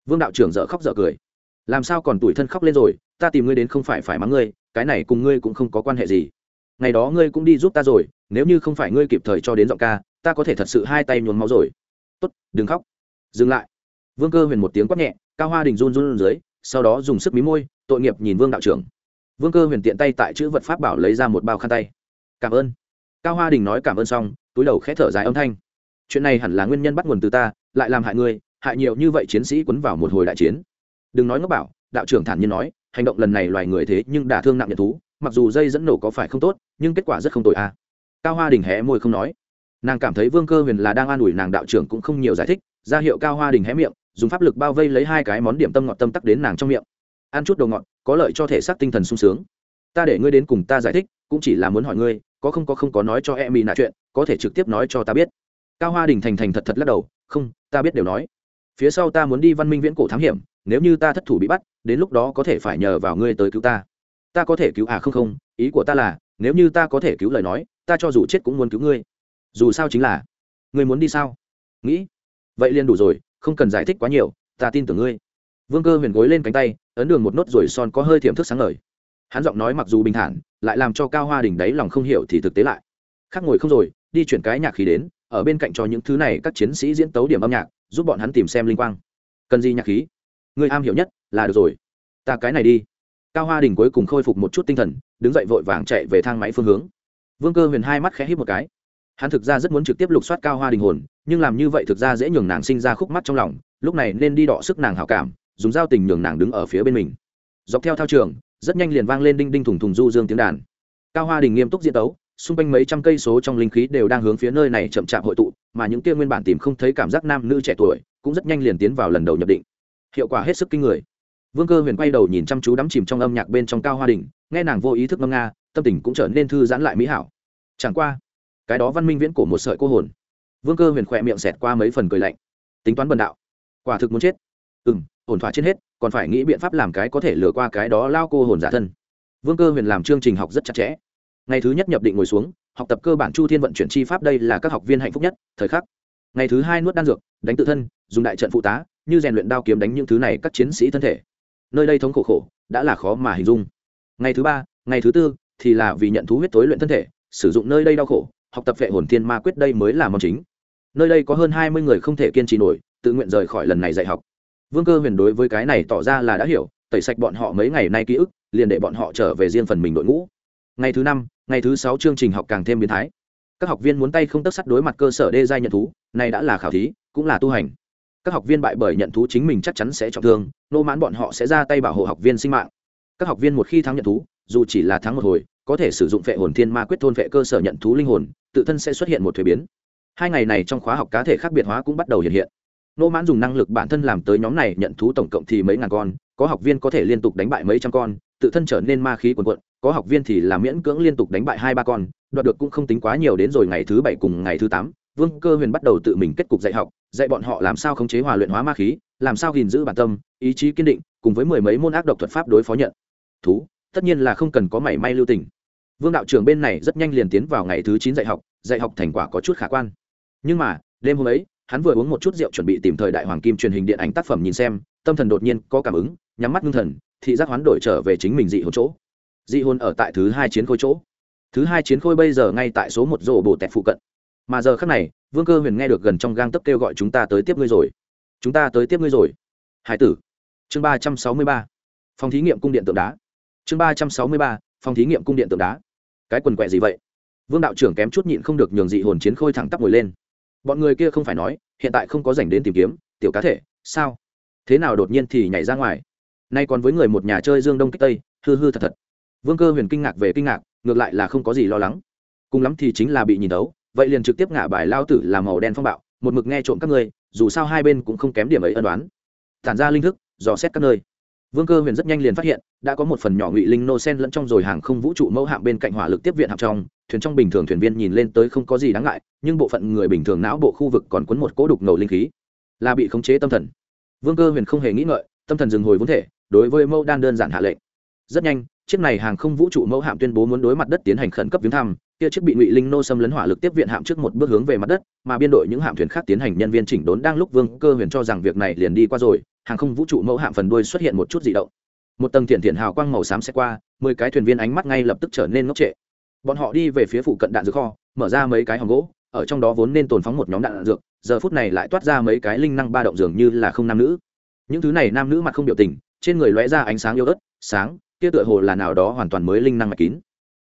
Vương đạo trưởng dợ khóc dợ cười. Làm sao còn tủi thân khóc lên rồi, ta tìm ngươi đến không phải phải mắng ngươi, cái này cùng ngươi cũng không có quan hệ gì. Ngày đó ngươi cũng đi giúp ta rồi, nếu như không phải ngươi kịp thời cho đến giọng ca, ta có thể thật sự hai tay nhuốm máu rồi. Tốt, đừng khóc. Dừng lại. Vương cơ huyền một tiếng quát nhẹ, cao hoa đình run run dưới, sau đó dùng sức mí môi, tội nghiệp nhìn vương đạo trưởng. Vương cơ huyền tiện tay tại chữ vật pháp bảo lấy ra một bao khăn tay cảm ơn. Cao hoa đình nói cảm ơn xong, túi đầu khẽ thở dài âm thanh. Chuyện này hẳn là nguyên nhân bắt nguồn từ ta, lại làm hại ngươi, hại nhiều như vậy chiến sĩ quấn vào một hồi đại chiến. Đừng nói ngốc bảo, đạo trưởng thản nhiên nói, hành động lần này loài người thế nhưng đả thương nặng nhận thú, mặc dù dây dẫn nổ có phải không tốt, nhưng kết quả rất không tồi a à. cao hoa đình hé môi không nói. Nàng cảm thấy vương cơ huyền là đang an ủi nàng đạo trưởng cũng không nhiều giải thích, ra hiệu cao hoa đình hé miệng, dùng pháp lực bao vây lấy hai cái món điểm tâm ngọt tâm tắc đến nàng trong miệng. Ăn chút đồ ngọt, có lợi cho thể xác tinh thần sung sướng. Ta để ngươi đến cùng ta giải thích, cũng chỉ là muốn hỏi ngươi có không có không có nói cho em y nạ chuyện, có thể trực tiếp nói cho ta biết. Cao hoa đình thành thành thật thật lắc đầu, không, ta biết đều nói. Phía sau ta muốn đi văn minh viễn cổ thám hiểm, nếu như ta thất thủ bị bắt, đến lúc đó có thể phải nhờ vào ngươi tới cứu ta. Ta có thể cứu à không không, ý của ta là, nếu như ta có thể cứu lời nói, ta cho dù chết cũng muốn cứu ngươi. Dù sao chính là, ngươi muốn đi sao? Nghĩ. Vậy liền đủ rồi, không cần giải thích quá nhiều, ta tin tưởng ngươi. Vương cơ huyền gối lên cánh tay, ấn đường một nốt rồi son có hơi thiểm thức sáng ngời hắn giọng nói mặc dù bình thản, lại làm cho cao hoa đình đáy lòng không hiểu thì thực tế lại. Khác ngồi không rồi, đi chuyển cái nhạc khí đến, ở bên cạnh cho những thứ này các chiến sĩ diễn tấu điểm âm nhạc, giúp bọn hắn tìm xem linh quang. Cần gì nhạc khí? Người am hiểu nhất là được rồi. Ta cái này đi. Cao hoa đình cuối cùng khôi phục một chút tinh thần, đứng dậy vội vàng chạy về thang máy phương hướng. Vương cơ huyền hai mắt khẽ hít một cái. Hắn thực ra rất muốn trực tiếp lục soát cao hoa đình hồn, nhưng làm như vậy thực ra dễ nhường nàng sinh ra khúc mắt trong lòng, lúc này nên đi đọ sức nàng hảo cảm, dùng dao tình nhường nàng đứng ở phía bên mình. Dọc theo thao trường rất nhanh liền vang lên đinh đinh thùng thùng du dương tiếng đàn. Cao hoa đình nghiêm túc diễn tấu, xung quanh mấy trăm cây số trong linh khí đều đang hướng phía nơi này chậm chạp hội tụ, mà những kia nguyên bản tìm không thấy cảm giác nam nữ trẻ tuổi cũng rất nhanh liền tiến vào lần đầu nhập định. Hiệu quả hết sức kinh người. Vương cơ huyền quay đầu nhìn chăm chú đắm chìm trong âm nhạc bên trong cao hoa đình, nghe nàng vô ý thức ngâm nga, tâm tình cũng trở nên thư giãn lại mỹ hảo. Chẳng qua, cái đó văn minh viễn cổ một sợi cô hồn. Vương cơ huyền khỏe miệng xẹt qua mấy phần cười lạnh. Tính toán bần đạo. Quả thực muốn chết. Ừ m ổn thỏa trên hết, còn phải nghĩ biện pháp làm cái có thể lừa qua cái đó lao cô hồn giả thân. Vương cơ huyền làm chương trình học rất chặt chẽ. Ngày thứ nhất nhập định ngồi xuống, học tập cơ bản chu thiên vận chuyển chi pháp đây là các học viên hạnh phúc nhất, thời khắc. Ngày thứ hai nuốt đan dược, đánh tự thân, dùng đại trận phụ tá, như rèn luyện đao kiếm đánh những thứ này các chiến sĩ thân thể. Nơi đây thống khổ khổ, đã là khó mà hình dung. Ngày thứ ba, ngày thứ tư thì là vì nhận thú huyết tối luyện thân thể, sử dụng nơi đây đau khổ, học tập vệ hồn thiên ma quyết đây mới là mong chính. Nơi đây có hơn hai mươi người không thể kiên trì nổi, tự nguyện rời khỏi lần này dạy học vương cơ huyền đối với cái này tỏ ra là đã hiểu, tẩy sạch bọn họ mấy ngày nay ký ức, liền để bọn họ trở về riêng phần mình đội ngũ. Ngày thứ năm, ngày thứ sáu chương trình học càng thêm biến thái. Các học viên muốn tay không tất sắt đối mặt cơ sở đê giai nhận thú, này đã là khảo thí, cũng là tu hành. Các học viên bại bởi nhận thú chính mình chắc chắn sẽ trọng thương, nô mãn bọn họ sẽ ra tay bảo hộ học viên sinh mạng. Các học viên một khi thắng nhận thú, dù chỉ là thắng một hồi, có thể sử dụng phệ hồn thiên ma quyết thôn phệ cơ sở nhận thú linh hồn, tự thân sẽ xuất hiện một thuế biến. Hai ngày này trong khóa học cá thể khác biệt hóa cũng bắt đầu hiện hiện nô mãn dùng năng lực bản thân làm tới nhóm này nhận thú tổng cộng thì mấy ngàn con, có học viên có thể liên tục đánh bại mấy trăm con, tự thân trở nên ma khí quần quận có học viên thì là miễn cưỡng liên tục đánh bại hai ba con, đoạt được cũng không tính quá nhiều đến rồi ngày thứ bảy cùng ngày thứ tám, vương cơ huyền bắt đầu tự mình kết cục dạy học, dạy bọn họ làm sao khống chế hòa luyện hóa ma khí, làm sao gìn giữ bản tâm, ý chí kiên định, cùng với mười mấy môn ác độc thuật pháp đối phó nhận. Thú, tất nhiên là không cần có mảy may lưu tình. Vương đạo trưởng bên này rất nhanh liền tiến vào ngày thứ chín dạy học dạy học thành quả có chút khả quan. Nhưng mà, đêm hôm ấy hắn vừa uống một chút rượu chuẩn bị tìm thời đại hoàng kim truyền hình điện ảnh tác phẩm nhìn xem, tâm thần đột nhiên có cảm ứng, nhắm mắt ngưng thần, thị giác hoán đổi trở về chính mình dị hồn chỗ. Dị hồn ở tại thứ hai chiến khôi chỗ. Thứ hai chiến khôi bây giờ ngay tại số một rổ bồ tẹt phụ cận. Mà giờ khác này, vương cơ huyền nghe được gần trong gang tấp kêu gọi chúng ta tới tiếp ngươi rồi. Chúng ta tới tiếp ngươi rồi. Hải tử. Chương ba trăm sáu mươi ba. Phòng thí nghiệm cung điện tượng đá. Chương ba trăm sáu mươi ba, phòng thí nghiệm cung điện tượng đá. Cái quần quẹ gì vậy? Vương đạo trưởng kém chút nhịn không được nhường dị hồn chiến khôi thẳng tắp ngồi lên bọn người kia không phải nói, hiện tại không có dành đến tìm kiếm, tiểu cá thể, sao? Thế nào đột nhiên thì nhảy ra ngoài? Nay còn với người một nhà chơi dương đông kích tây, hư hư thật thật. Vương cơ huyền kinh ngạc về kinh ngạc, ngược lại là không có gì lo lắng. Cùng lắm thì chính là bị nhìn đấu vậy liền trực tiếp ngả bài lao tử làm màu đen phong bạo, một mực nghe trộm các ngươi, dù sao hai bên cũng không kém điểm ấy ân đoán tản ra linh thức, dò xét các nơi vương cơ huyền rất nhanh liền phát hiện, đã có một phần nhỏ ngụy linh nô sen lẫn trong rồi hàng không vũ trụ mẫu hạm bên cạnh hỏa lực tiếp viện hạm trong, thuyền trong bình thường thuyền viên nhìn lên tới không có gì đáng ngại, nhưng bộ phận người bình thường não bộ khu vực còn cuốn một cỗ đục ngầu linh khí. Là bị khống chế tâm thần. Vương cơ huyền không hề nghĩ ngợi, tâm thần dừng hồi vốn thể, đối với mẫu đan đơn giản hạ lệnh. Rất nhanh, chiếc này hàng không vũ trụ mẫu hạm tuyên bố muốn đối mặt đất tiến hành khẩn cấp viếng thăm, kia chiếc bị ngụy linh nô xâm lấn hỏa lực tiếp viện hạm trước một bước hướng về mặt đất, mà biên đội những hạm thuyền khác tiến hành nhân viên chỉnh đốn đang lúc vương cơ huyền cho rằng việc này liền đi qua rồi hàng không vũ trụ mẫu hạm phần đuôi xuất hiện một chút dị động. Một tầng thiện thiện hào quang màu xám sẽ qua, mười cái thuyền viên ánh mắt ngay lập tức trở nên ngốc trệ. Bọn họ đi về phía phụ cận đạn dược kho, mở ra mấy cái hòm gỗ, ở trong đó vốn nên tồn phóng một nhóm đạn dược, giờ phút này lại toát ra mấy cái linh năng ba động dường như là không nam nữ. Những thứ này nam nữ mặt không biểu tình, trên người lóe ra ánh sáng yêu ớt, sáng, kia tựa hồ là nào đó hoàn toàn mới linh năng mạch kín.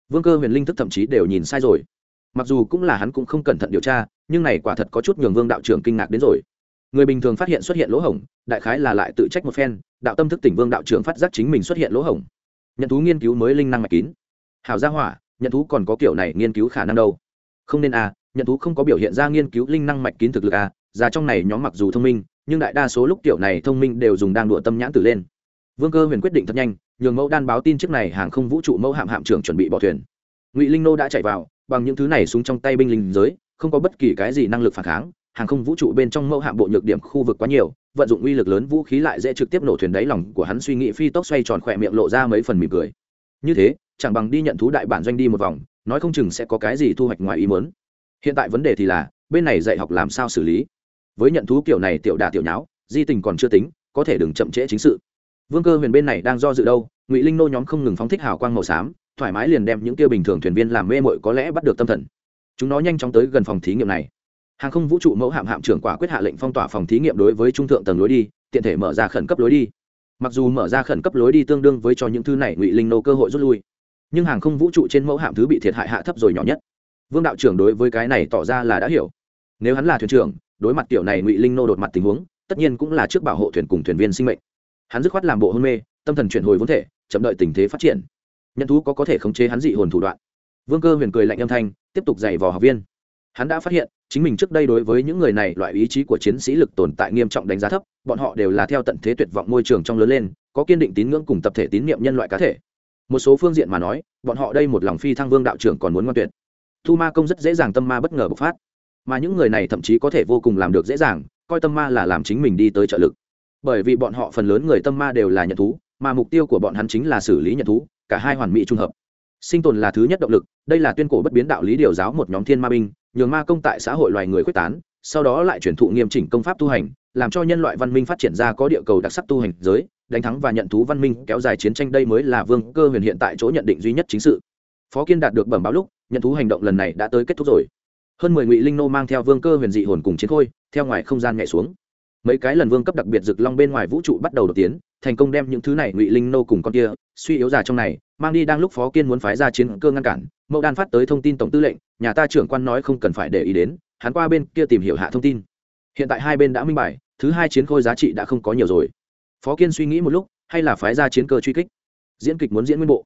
Vương cơ huyền linh thức thậm chí đều nhìn sai rồi. Mặc dù cũng là hắn cũng không cẩn thận điều tra, nhưng này quả thật có chút nhường vương đạo trưởng kinh ngạc đến rồi người bình thường phát hiện xuất hiện lỗ hổng, đại khái là lại tự trách một phen, đạo tâm thức tỉnh vương đạo trưởng phát giác chính mình xuất hiện lỗ hổng. Nhận thú nghiên cứu mới linh năng mạch kín. Hào gia hỏa, nhận thú còn có kiểu này nghiên cứu khả năng đâu? Không nên à nhận thú không có biểu hiện ra nghiên cứu linh năng mạch kín thực lực à ra trong này nhóm mặc dù thông minh, nhưng đại đa số lúc kiểu này thông minh đều dùng đang đụa tâm nhãn tử lên. Vương cơ huyền quyết định thật nhanh, nhường mẫu đan báo tin trước này hàng không vũ trụ mẫu hạm hạm trưởng chuẩn bị bỏ thuyền. Ngụy linh nô đã chạy vào, bằng những thứ này xuống trong tay binh lính giới, không có bất kỳ cái gì năng lực phản kháng hàng không vũ trụ bên trong mẫu hạm bộ nhược điểm khu vực quá nhiều, vận dụng uy lực lớn vũ khí lại dễ trực tiếp nổ thuyền đáy lòng của hắn suy nghĩ phi tốc xoay tròn khỏe miệng lộ ra mấy phần mỉm cười. Như thế, chẳng bằng đi nhận thú đại bản doanh đi một vòng, nói không chừng sẽ có cái gì thu hoạch ngoài ý muốn. Hiện tại vấn đề thì là, bên này dạy học làm sao xử lý? Với nhận thú kiểu này tiểu đà tiểu nháo, di tình còn chưa tính, có thể đừng chậm trễ chính sự. Vương cơ huyền bên này đang do dự đâu, ngụy linh nô nhóm không ngừng phóng thích hào quang màu xám, thoải mái liền đem những kia bình thường thuyền viên làm mê mội có lẽ bắt được tâm thần. Chúng nó nhanh chóng tới gần phòng thí nghiệm này hàng không vũ trụ mẫu hạm hạm trưởng quả quyết hạ lệnh phong tỏa phòng thí nghiệm đối với trung thượng tầng lối đi, tiện thể mở ra khẩn cấp lối đi. Mặc dù mở ra khẩn cấp lối đi tương đương với cho những thứ này ngụy linh nô cơ hội rút lui, nhưng hàng không vũ trụ trên mẫu hạm thứ bị thiệt hại hạ thấp rồi nhỏ nhất. Vương đạo trưởng đối với cái này tỏ ra là đã hiểu. Nếu hắn là thuyền trưởng, đối mặt kiểu này ngụy linh nô đột mặt tình huống, tất nhiên cũng là trước bảo hộ thuyền cùng thuyền viên sinh mệnh. Hắn dứt khoát làm bộ hôn mê, tâm thần chuyển hồi vốn thể, chậm đợi tình thế phát triển. Nhận thú có có thể khống chế hắn dị hồn thủ đoạn. Vương cơ huyền cười lạnh âm thanh, tiếp tục dạy vò học viên. Hắn đã phát hiện chính mình trước đây đối với những người này, loại ý chí của chiến sĩ lực tồn tại nghiêm trọng đánh giá thấp, bọn họ đều là theo tận thế tuyệt vọng môi trường trong lớn lên, có kiên định tín ngưỡng cùng tập thể tín nhiệm nhân loại cá thể. Một số phương diện mà nói, bọn họ đây một lòng phi thăng vương đạo trưởng còn muốn ngoan tuyệt. Thu ma công rất dễ dàng tâm ma bất ngờ bộc phát. Mà những người này thậm chí có thể vô cùng làm được dễ dàng, coi tâm ma là làm chính mình đi tới trợ lực. Bởi vì bọn họ phần lớn người tâm ma đều là nhận thú, mà mục tiêu của bọn hắn chính là xử lý nhận thú, cả hai hoàn mỹ trung hợp. Sinh tồn là thứ nhất động lực, đây là tuyên cổ bất biến đạo lý điều giáo một nhóm thiên ma binh nhường ma công tại xã hội loài người quyết tán, sau đó lại chuyển thụ nghiêm chỉnh công pháp tu hành, làm cho nhân loại văn minh phát triển ra có địa cầu đặc sắc tu hành giới, đánh thắng và nhận thú văn minh, kéo dài chiến tranh đây mới là vương cơ huyền hiện tại chỗ nhận định duy nhất chính sự. Phó kiên đạt được bẩm báo lúc, nhận thú hành động lần này đã tới kết thúc rồi. Hơn mười ngụy linh nô mang theo vương cơ huyền dị hồn cùng chiến khôi, theo ngoài không gian nhảy xuống mấy cái lần vương cấp đặc biệt rực long bên ngoài vũ trụ bắt đầu đột tiến, thành công đem những thứ này ngụy linh nô cùng con kia, suy yếu già trong này, mang đi đang lúc phó kiên muốn phái ra chiến cơ ngăn cản mẫu đan phát tới thông tin tổng tư lệnh, nhà ta trưởng quan nói không cần phải để ý đến, hắn qua bên kia tìm hiểu hạ thông tin. Hiện tại hai bên đã minh bài, thứ hai chiến khôi giá trị đã không có nhiều rồi. Phó kiên suy nghĩ một lúc, hay là phái ra chiến cơ truy kích? Diễn kịch muốn diễn nguyên bộ.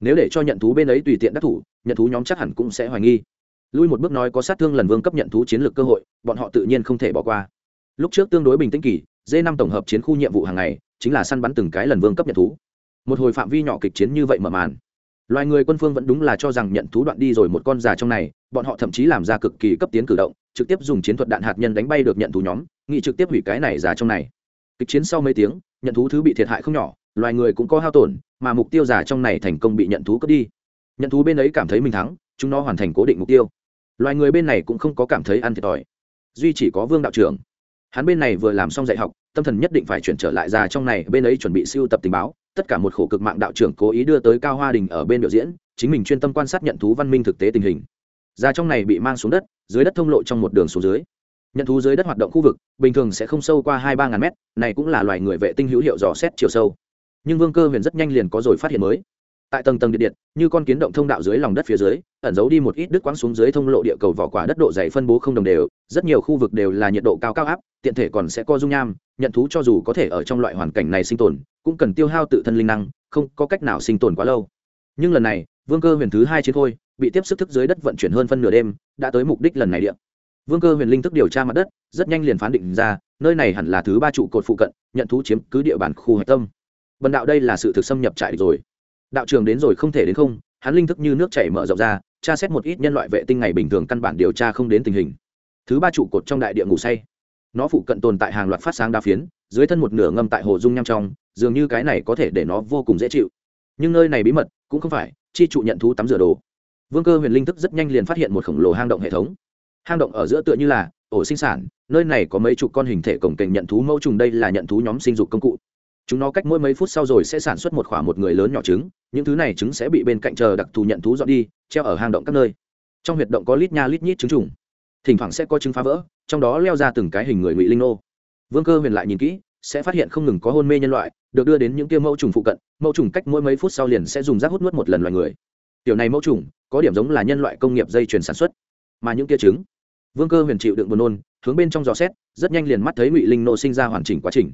Nếu để cho nhận thú bên ấy tùy tiện đắc thủ, nhận thú nhóm chắc hẳn cũng sẽ hoài nghi. Lui một bước nói có sát thương lần vương cấp nhận thú chiến lược cơ hội, bọn họ tự nhiên không thể bỏ qua lúc trước tương đối bình tĩnh kỳ d năm tổng hợp chiến khu nhiệm vụ hàng ngày, chính là săn bắn từng cái lần vương cấp nhận thú. Một hồi phạm vi nhỏ kịch chiến như vậy mở màn. Loài người quân phương vẫn đúng là cho rằng nhận thú đoạn đi rồi một con già trong này, bọn họ thậm chí làm ra cực kỳ cấp tiến cử động, trực tiếp dùng chiến thuật đạn hạt nhân đánh bay được nhận thú nhóm, nghị trực tiếp hủy cái này già trong này. Kịch chiến sau mấy tiếng, nhận thú thứ bị thiệt hại không nhỏ, loài người cũng có hao tổn, mà mục tiêu già trong này thành công bị nhận thú cướp đi. Nhận thú bên ấy cảm thấy mình thắng, chúng nó hoàn thành cố định mục tiêu. Loài người bên này cũng không có cảm thấy ăn thiệt thòi. Duy chỉ có vương đạo trưởng hắn bên này vừa làm xong dạy học, tâm thần nhất định phải chuyển trở lại ra trong này, bên ấy chuẩn bị siêu tập tình báo, tất cả một khổ cực mạng đạo trưởng cố ý đưa tới cao hoa đình ở bên biểu diễn, chính mình chuyên tâm quan sát nhận thú văn minh thực tế tình hình. Ra trong này bị mang xuống đất, dưới đất thông lộ trong một đường xuống dưới. Nhận thú dưới đất hoạt động khu vực, bình thường sẽ không sâu qua hai ba ngàn mét, này cũng là loài người vệ tinh hữu hiệu dò xét chiều sâu. Nhưng vương cơ huyền rất nhanh liền có rồi phát hiện mới tại tầng tầng điện điện, như con kiến động thông đạo dưới lòng đất phía dưới, ẩn giấu đi một ít đứt quãng xuống dưới thông lộ địa cầu vỏ quả đất độ dày phân bố không đồng đều, rất nhiều khu vực đều là nhiệt độ cao cao áp, tiện thể còn sẽ co dung nham, nhận thú cho dù có thể ở trong loại hoàn cảnh này sinh tồn, cũng cần tiêu hao tự thân linh năng, không có cách nào sinh tồn quá lâu. Nhưng lần này, vương cơ huyền thứ hai chiến thôi bị tiếp sức thức dưới đất vận chuyển hơn phân nửa đêm, đã tới mục đích lần này điện. Vương cơ huyền linh thức điều tra mặt đất, rất nhanh liền phán định ra, nơi này hẳn là thứ ba trụ cột phụ cận, nhận thú chiếm cứ địa bàn khu hạch tâm. Vần đạo đây là sự thực xâm nhập trại rồi đạo trường đến rồi không thể đến không, hắn linh thức như nước chảy mở rộng ra, tra xét một ít nhân loại vệ tinh ngày bình thường căn bản điều tra không đến tình hình. Thứ ba trụ cột trong đại địa ngủ say. Nó phụ cận tồn tại hàng loạt phát sáng đa phiến, dưới thân một nửa ngâm tại hồ dung nham trong, dường như cái này có thể để nó vô cùng dễ chịu. Nhưng nơi này bí mật, cũng không phải, chi trụ nhận thú tắm rửa đồ. Vương cơ huyền linh thức rất nhanh liền phát hiện một khổng lồ hang động hệ thống. Hang động ở giữa tựa như là ổ sinh sản, nơi này có mấy chục con hình thể cổng kềnh nhận thú mẫu trùng, đây là nhận thú nhóm sinh dục công cụ chúng nó cách mỗi mấy phút sau rồi sẽ sản xuất một khoảng một người lớn nhỏ trứng, những thứ này trứng sẽ bị bên cạnh chờ đặc thù nhận thú dọn đi, treo ở hang động các nơi. Trong huyệt động có lít nha lít nhít trứng trùng. Thỉnh thoảng sẽ có trứng phá vỡ, trong đó leo ra từng cái hình người ngụy linh nô. Vương cơ huyền lại nhìn kỹ, sẽ phát hiện không ngừng có hôn mê nhân loại, được đưa đến những kia mẫu trùng phụ cận, mẫu trùng cách mỗi mấy phút sau liền sẽ dùng rác hút nuốt một lần loài người. Tiểu này mẫu trùng, có điểm giống là nhân loại công nghiệp dây chuyền sản xuất, mà những kia trứng. Vương cơ huyền chịu đựng buồn nôn, hướng bên trong giò xét, rất nhanh liền mắt thấy ngụy linh nô sinh ra hoàn chỉnh quá trình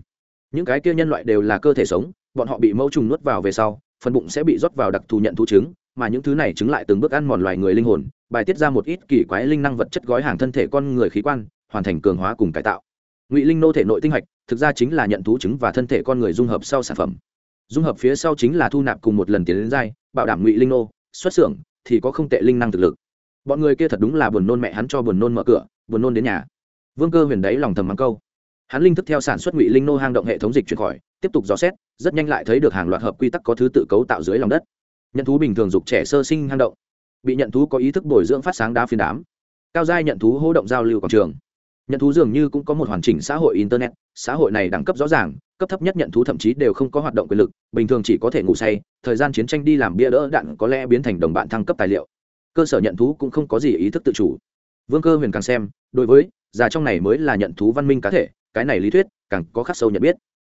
những cái kia nhân loại đều là cơ thể sống, bọn họ bị mẫu trùng nuốt vào về sau, phần bụng sẽ bị rót vào đặc thù nhận thu trứng, mà những thứ này chứng lại từng bước ăn mòn loài người linh hồn, bài tiết ra một ít kỳ quái linh năng vật chất gói hàng thân thể con người khí quan, hoàn thành cường hóa cùng cải tạo. Ngụy linh nô thể nội tinh hạch, thực ra chính là nhận thú trứng và thân thể con người dung hợp sau sản phẩm. Dung hợp phía sau chính là thu nạp cùng một lần tiến đến dai bảo đảm ngụy linh nô, xuất xưởng thì có không tệ linh năng thực lực. Bọn người kia thật đúng là buồn nôn mẹ hắn cho buồn nôn mở cửa, buồn nôn đến nhà. Vương cơ huyền đấy lòng thầm mắng câu hắn linh thức theo sản xuất ngụy linh nô hang động hệ thống dịch chuyển khỏi, tiếp tục dò xét, rất nhanh lại thấy được hàng loạt hợp quy tắc có thứ tự cấu tạo dưới lòng đất. Nhận thú bình thường dục trẻ sơ sinh hang động. Bị nhận thú có ý thức bồi dưỡng phát sáng đá phiến đám. Cao giai nhận thú hỗ động giao lưu quảng trường. Nhận thú dường như cũng có một hoàn chỉnh xã hội internet, xã hội này đẳng cấp rõ ràng, cấp thấp nhất nhận thú thậm chí đều không có hoạt động quyền lực, bình thường chỉ có thể ngủ say, thời gian chiến tranh đi làm bia đỡ đạn có lẽ biến thành đồng bạn thăng cấp tài liệu. Cơ sở nhận thú cũng không có gì ý thức tự chủ. Vương cơ huyền càng xem, đối với, già trong này mới là nhận thú văn minh cá thể cái này lý thuyết càng có khắc sâu nhận biết.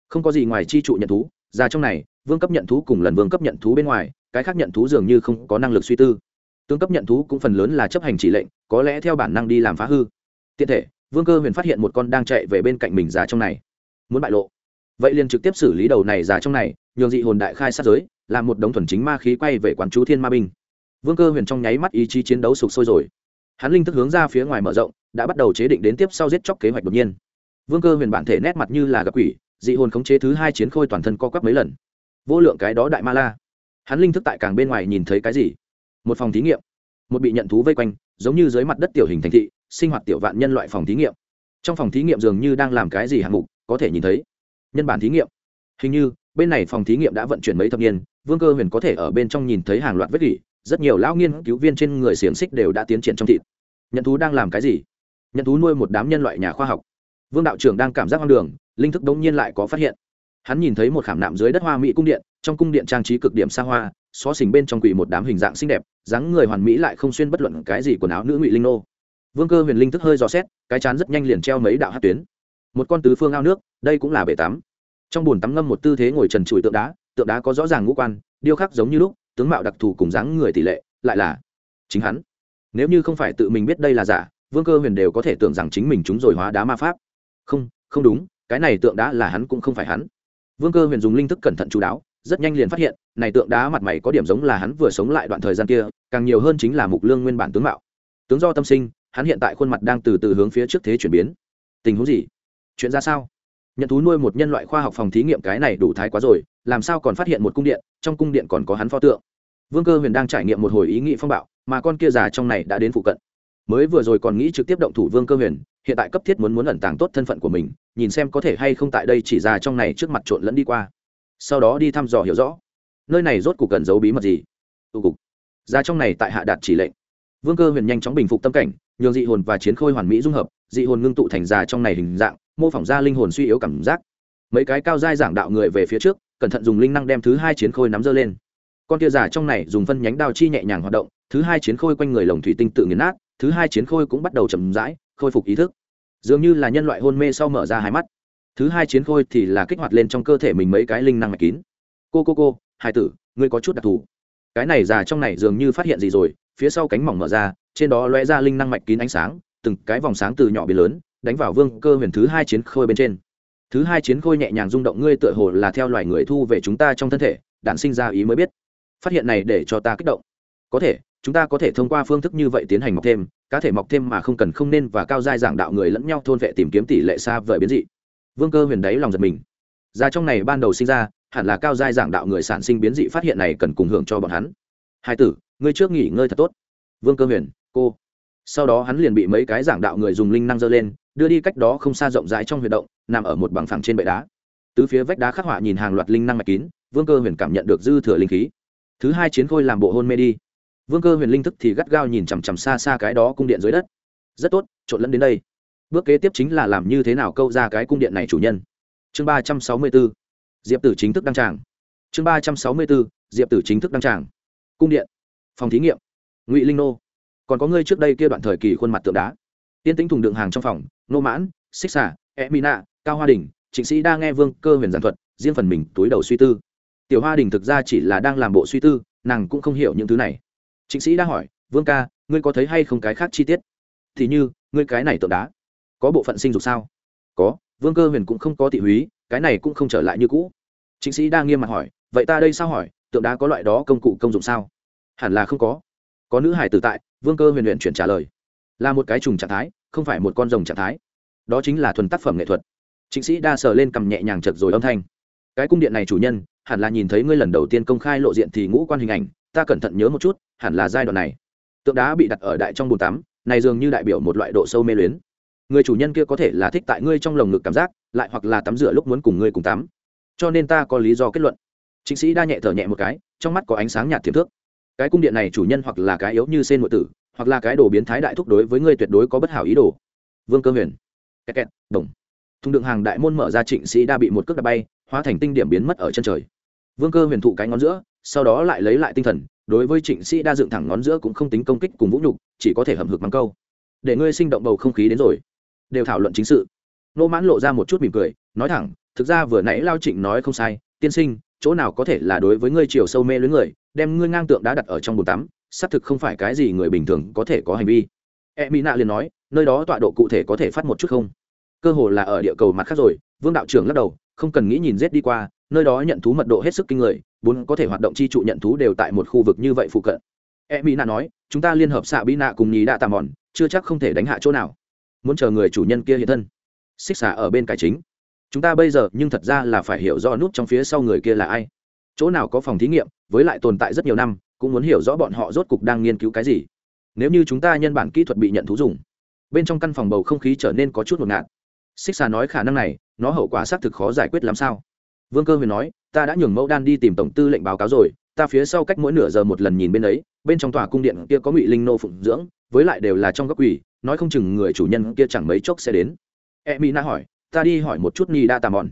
Không có gì ngoài chi trụ nhận thú, ra trong này, vương cấp nhận thú cùng lần vương cấp nhận thú bên ngoài, cái khác nhận thú dường như không có năng lực suy tư. Tương cấp nhận thú cũng phần lớn là chấp hành chỉ lệnh, có lẽ theo bản năng đi làm phá hư. Tiện thể, vương cơ huyền phát hiện một con đang chạy về bên cạnh mình già trong này. Muốn bại lộ. Vậy liền trực tiếp xử lý đầu này già trong này, nhường dị hồn đại khai sát giới, làm một đống thuần chính ma khí quay về quán chú thiên ma binh. Vương cơ huyền trong nháy mắt ý chí chiến đấu sụp sôi rồi. Hắn linh thức hướng ra phía ngoài mở rộng, đã bắt đầu chế định đến tiếp sau giết chóc kế hoạch đột nhiên vương cơ huyền bản thể nét mặt như là gặp quỷ, dị hồn khống chế thứ hai chiến khôi toàn thân co quắp mấy lần. Vô lượng cái đó đại ma la. Hắn linh thức tại càng bên ngoài nhìn thấy cái gì? Một phòng thí nghiệm. Một bị nhận thú vây quanh, giống như dưới mặt đất tiểu hình thành thị, sinh hoạt tiểu vạn nhân loại phòng thí nghiệm. Trong phòng thí nghiệm dường như đang làm cái gì hạng mục, có thể nhìn thấy. Nhân bản thí nghiệm. Hình như, bên này phòng thí nghiệm đã vận chuyển mấy thập niên, vương cơ huyền có thể ở bên trong nhìn thấy hàng loạt vết gỉ rất nhiều lão nghiên cứu viên trên người xiềng xích đều đã tiến triển trong thịt. Nhận thú đang làm cái gì? Nhận thú nuôi một đám nhân loại nhà khoa học vương đạo trưởng đang cảm giác hoang đường, linh thức đống nhiên lại có phát hiện. Hắn nhìn thấy một khảm nạm dưới đất hoa mỹ cung điện, trong cung điện trang trí cực điểm xa hoa, xó xỉnh bên trong quỷ một đám hình dạng xinh đẹp, dáng người hoàn mỹ lại không xuyên bất luận cái gì quần áo nữ ngụy linh nô. Vương cơ huyền linh thức hơi dò xét, cái chán rất nhanh liền treo mấy đạo hát tuyến. Một con tứ phương ao nước, đây cũng là bể tắm. Trong bồn tắm ngâm một tư thế ngồi trần trụi tượng đá tượng đá có rõ ràng ngũ quan, điêu khắc giống như lúc, tướng mạo đặc thù cùng dáng người tỷ lệ, lại là chính hắn. Nếu như không phải tự mình biết đây là giả, vương cơ huyền đều có thể tưởng rằng chính mình chúng rồi hóa đá ma pháp không không đúng, cái này tượng đá là hắn cũng không phải hắn. Vương cơ huyền dùng linh thức cẩn thận chú đáo, rất nhanh liền phát hiện, này tượng đá mặt mày có điểm giống là hắn vừa sống lại đoạn thời gian kia, càng nhiều hơn chính là mục lương nguyên bản tướng mạo. Tướng do tâm sinh, hắn hiện tại khuôn mặt đang từ từ hướng phía trước thế chuyển biến. Tình huống gì? Chuyện ra sao? Nhận thú nuôi một nhân loại khoa học phòng thí nghiệm cái này đủ thái quá rồi, làm sao còn phát hiện một cung điện, trong cung điện còn có hắn pho tượng? Vương cơ huyền đang trải nghiệm một hồi ý nghĩ phong bạo, mà con kia già trong này đã đến phụ cận. Mới vừa rồi còn nghĩ trực tiếp động thủ vương cơ huyền hiện tại cấp thiết muốn muốn ẩn tàng tốt thân phận của mình, nhìn xem có thể hay không tại đây chỉ ra trong này trước mặt trộn lẫn đi qua. Sau đó đi thăm dò hiểu rõ, nơi này rốt cuộc cần giấu bí mật gì. Tụ cục. Ra trong này tại hạ đạt chỉ lệnh. Vương cơ huyền nhanh chóng bình phục tâm cảnh, nhường dị hồn và chiến khôi hoàn mỹ dung hợp, dị hồn ngưng tụ thành già trong này hình dạng, mô phỏng ra linh hồn suy yếu cảm giác. Mấy cái cao dai giảng đạo người về phía trước, cẩn thận dùng linh năng đem thứ hai chiến khôi nắm dơ lên. Con tia già trong này dùng phân nhánh đao chi nhẹ nhàng hoạt động, thứ hai chiến khôi quanh người lồng thủy tinh tự nghiền nát, thứ hai chiến khôi cũng bắt đầu chậm rãi khôi phục ý thức. Dường như là nhân loại hôn mê sau mở ra hai mắt. Thứ hai chiến khôi thì là kích hoạt lên trong cơ thể mình mấy cái linh năng mạch kín. Cô cô cô hai tử, ngươi có chút đặc thù. Cái này già trong này dường như phát hiện gì rồi, phía sau cánh mỏng mở ra, trên đó lóe ra linh năng mạch kín ánh sáng, từng cái vòng sáng từ nhỏ biến lớn, đánh vào vương cơ huyền thứ hai chiến khôi bên trên. Thứ hai chiến khôi nhẹ nhàng rung động, ngươi tựa hồ là theo loài người thu về chúng ta trong thân thể đạn sinh ra ý mới biết. Phát hiện này để cho ta kích động. Có thể chúng ta có thể thông qua phương thức như vậy tiến hành mọc thêm, cá thể mọc thêm mà không cần không nên và cao giai giảng đạo người lẫn nhau thôn vệ tìm kiếm tỷ lệ xa vời biến dị. Vương cơ huyền đáy lòng giật mình. Ra trong này ban đầu sinh ra, hẳn là cao giai giảng đạo người sản sinh biến dị phát hiện này cần cùng hưởng cho bọn hắn. Hai tử, ngươi trước nghỉ ngơi thật tốt. Vương cơ huyền, cô. Sau đó hắn liền bị mấy cái giảng đạo người dùng linh năng dơ lên, đưa đi cách đó không xa rộng rãi trong huy động, nằm ở một bằng phẳng trên bệ đá. Tứ phía vách đá khắc họa nhìn hàng loạt linh năng mạch kín, vương cơ huyền cảm nhận được dư thừa linh khí. Thứ hai chiến khôi làm bộ hôn mê đi vương cơ huyền linh thức thì gắt gao nhìn chằm chằm xa xa cái đó cung điện dưới đất. Rất tốt, trộn lẫn đến đây. Bước kế tiếp chính là làm như thế nào câu ra cái cung điện này chủ nhân. Chương ba trăm sáu mươi b ố diệp tử chính thức đăng tràng. Chương ba trăm sáu mươi b ố diệp tử chính thức đăng tràng. Cung điện. Phòng thí nghiệm. Ngụy linh nô. Còn có ngươi trước đây kia đoạn thời kỳ khuôn mặt tượng đá. Tiên tĩnh thùng đựng hàng trong phòng, nô mãn, xích xả e mina cao hoa đình, trịnh sĩ đa nghe vương cơ huyền giản thuật, riêng phần mình túi đầu suy tư. Tiểu hoa đình thực ra chỉ là đang làm bộ suy tư, nàng cũng không hiểu những thứ này trịnh sĩ đã hỏi, vương ca, ngươi có thấy hay không cái khác chi tiết? Thì như, ngươi cái này tượng đá, có bộ phận sinh dục sao? Có, vương cơ huyền cũng không có thị húy, cái này cũng không trở lại như cũ. Trịnh sĩ đa nghiêm mặt hỏi, vậy ta đây sao hỏi, tượng đá có loại đó công cụ công dụng sao? Hẳn là không có. Có nữ hải tử tại, vương cơ huyền luyện chuyển trả lời, là một cái trùng trạng thái, không phải một con rồng trạng thái. Đó chính là thuần tác phẩm nghệ thuật. Chính sĩ đa sờ lên cầm nhẹ nhàng chật rồi âm thanh, cái cung điện này chủ nhân, hẳn là nhìn thấy ngươi lần đầu tiên công khai lộ diện thì ngũ quan hình ảnh ta cẩn thận nhớ một chút, hẳn là giai đoạn này. Tượng đá bị đặt ở đại trong bồn tắm, này dường như đại biểu một loại độ sâu mê luyến. Người chủ nhân kia có thể là thích tại ngươi trong lồng ngực cảm giác, lại hoặc là tắm rửa lúc muốn cùng ngươi cùng tắm. Cho nên ta có lý do kết luận. Chính sĩ đa nhẹ thở nhẹ một cái, trong mắt có ánh sáng nhạt thiệp thước. Cái cung điện này chủ nhân hoặc là cái yếu như sen nội tử, hoặc là cái đồ biến thái đại thúc đối với ngươi tuyệt đối có bất hảo ý đồ. Vương cơ huyền. Kẹt kẹt, đồng. Thùng đựng hàng đại môn mở ra, trịnh sĩ đa bị một cước đạp bay, hóa thành tinh điểm biến mất ở chân trời. Vương cơ huyền thụ cái ngón giữa sau đó lại lấy lại tinh thần, đối với trịnh sĩ đa dựng thẳng ngón giữa cũng không tính công kích cùng vũ nhục, chỉ có thể hầm hực mắng câu. Để ngươi sinh động bầu không khí đến rồi. Đều thảo luận chính sự. Nô mãn lộ ra một chút mỉm cười, nói thẳng, thực ra vừa nãy lao trịnh nói không sai, tiên sinh, chỗ nào có thể là đối với ngươi chiều sâu mê lưới người, đem ngươi ngang tượng đã đặt ở trong bồn tắm, xác thực không phải cái gì người bình thường có thể có hành vi. E mỹ nạ liền nói, nơi đó tọa độ cụ thể có thể phát một chút không? Cơ hồ là ở địa cầu mặt khác rồi, vương đạo trưởng lắc đầu, không cần nghĩ nhìn rét đi qua nơi đó nhận thú mật độ hết sức kinh người, bốn có thể hoạt động chi trụ nhận thú đều tại một khu vực như vậy phụ cận. E mỹ nạ nói, chúng ta liên hợp xạ bí nạ cùng nhí đạ tà mòn, chưa chắc không thể đánh hạ chỗ nào. Muốn chờ người chủ nhân kia hiện thân. Xích xả ở bên cải chính. Chúng ta bây giờ, nhưng thật ra là phải hiểu rõ nút trong phía sau người kia là ai. Chỗ nào có phòng thí nghiệm, với lại tồn tại rất nhiều năm, cũng muốn hiểu rõ bọn họ rốt cục đang nghiên cứu cái gì. Nếu như chúng ta nhân bản kỹ thuật bị nhận thú dùng, bên trong căn phòng bầu không khí trở nên có chút ngột ngạt. Xích xà nói khả năng này, nó hậu quả xác thực khó giải quyết làm sao? Vương cơ huyền nói, ta đã nhường mẫu đan đi tìm tổng tư lệnh báo cáo rồi, ta phía sau cách mỗi nửa giờ một lần nhìn bên ấy, bên trong tòa cung điện kia có ngụy linh nô phụng dưỡng, với lại đều là trong góc quỷ, nói không chừng người chủ nhân kia chẳng mấy chốc sẽ đến. E mỹ na hỏi, ta đi hỏi một chút ni đa tà mòn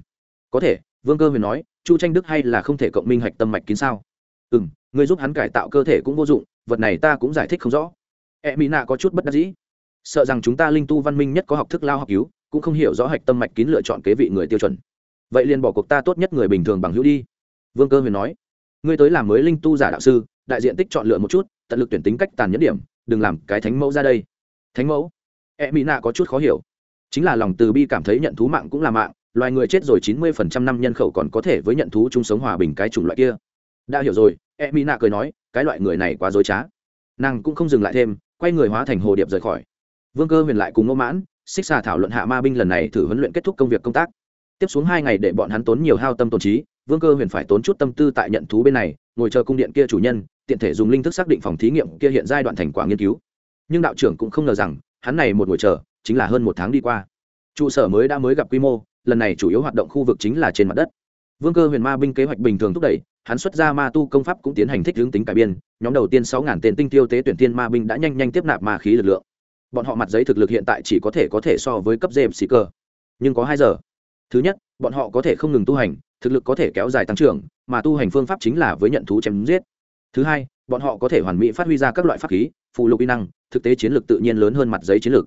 có thể, vương cơ huyền nói, chu tranh đức hay là không thể cộng minh hạch tâm mạch kín sao? Ừ m người giúp hắn cải tạo cơ thể cũng vô dụng, vật này ta cũng giải thích không rõ. E mỹ Na có chút bất đắc dĩ. Sợ rằng chúng ta linh tu văn minh nhất có học thức lao học cứu, cũng không hiểu rõ hạch tâm mạch kín lựa chọn kế vị người tiêu chuẩn vậy liền bỏ cuộc ta tốt nhất người bình thường bằng hữu đi. Vương cơ huyền nói. Ngươi tới làm mới linh tu giả đạo sư, đại diện tích chọn lựa một chút, tận lực tuyển tính cách tàn nhẫn điểm, đừng làm cái thánh mẫu ra đây. Thánh mẫu? E mỹ nạ có chút khó hiểu. Chính là lòng từ bi cảm thấy nhận thú mạng cũng là mạng, loài người chết rồi chín mươi phần trăm năm nhân khẩu còn có thể với nhận thú chung sống hòa bình cái chủng loại kia. Đã hiểu rồi e mỹ nạ cười nói, cái loại người này quá dối trá. Nàng cũng không dừng lại thêm, quay người hóa thành hồ điệp rời khỏi. Vương cơ huyền lại cùng ngô mãn, xích xà thảo luận hạ ma binh lần này thử huấn luyện kết thúc công việc công tác tiếp xuống hai ngày để bọn hắn tốn nhiều hao tâm tổn trí, vương cơ huyền phải tốn chút tâm tư tại nhận thú bên này, ngồi chờ cung điện kia chủ nhân, tiện thể dùng linh thức xác định phòng thí nghiệm kia hiện giai đoạn thành quả nghiên cứu. Nhưng đạo trưởng cũng không ngờ rằng, hắn này một ngồi chờ, chính là hơn một tháng đi qua. Trụ sở mới đã mới gặp quy mô, lần này chủ yếu hoạt động khu vực chính là trên mặt đất. Vương cơ huyền ma binh kế hoạch bình thường thúc đẩy, hắn xuất ra ma tu công pháp cũng tiến hành thích hướng tính cải biên, nhóm đầu tiên sáu ngàn tên tinh tiêu tế tuyển tiên ma binh đã nhanh nhanh tiếp nạp ma khí lực lượng. Bọn họ mặt giấy thực lực hiện tại chỉ có thể có thể so với cấp dêm xì cơ. Nhưng có hai giờ thứ nhất, bọn họ có thể không ngừng tu hành, thực lực có thể kéo dài tăng trưởng, mà tu hành phương pháp chính là với nhận thú chém giết. Thứ hai, bọn họ có thể hoàn mỹ phát huy ra các loại pháp khí, phụ lục kỹ năng, thực tế chiến lược tự nhiên lớn hơn mặt giấy chiến lược.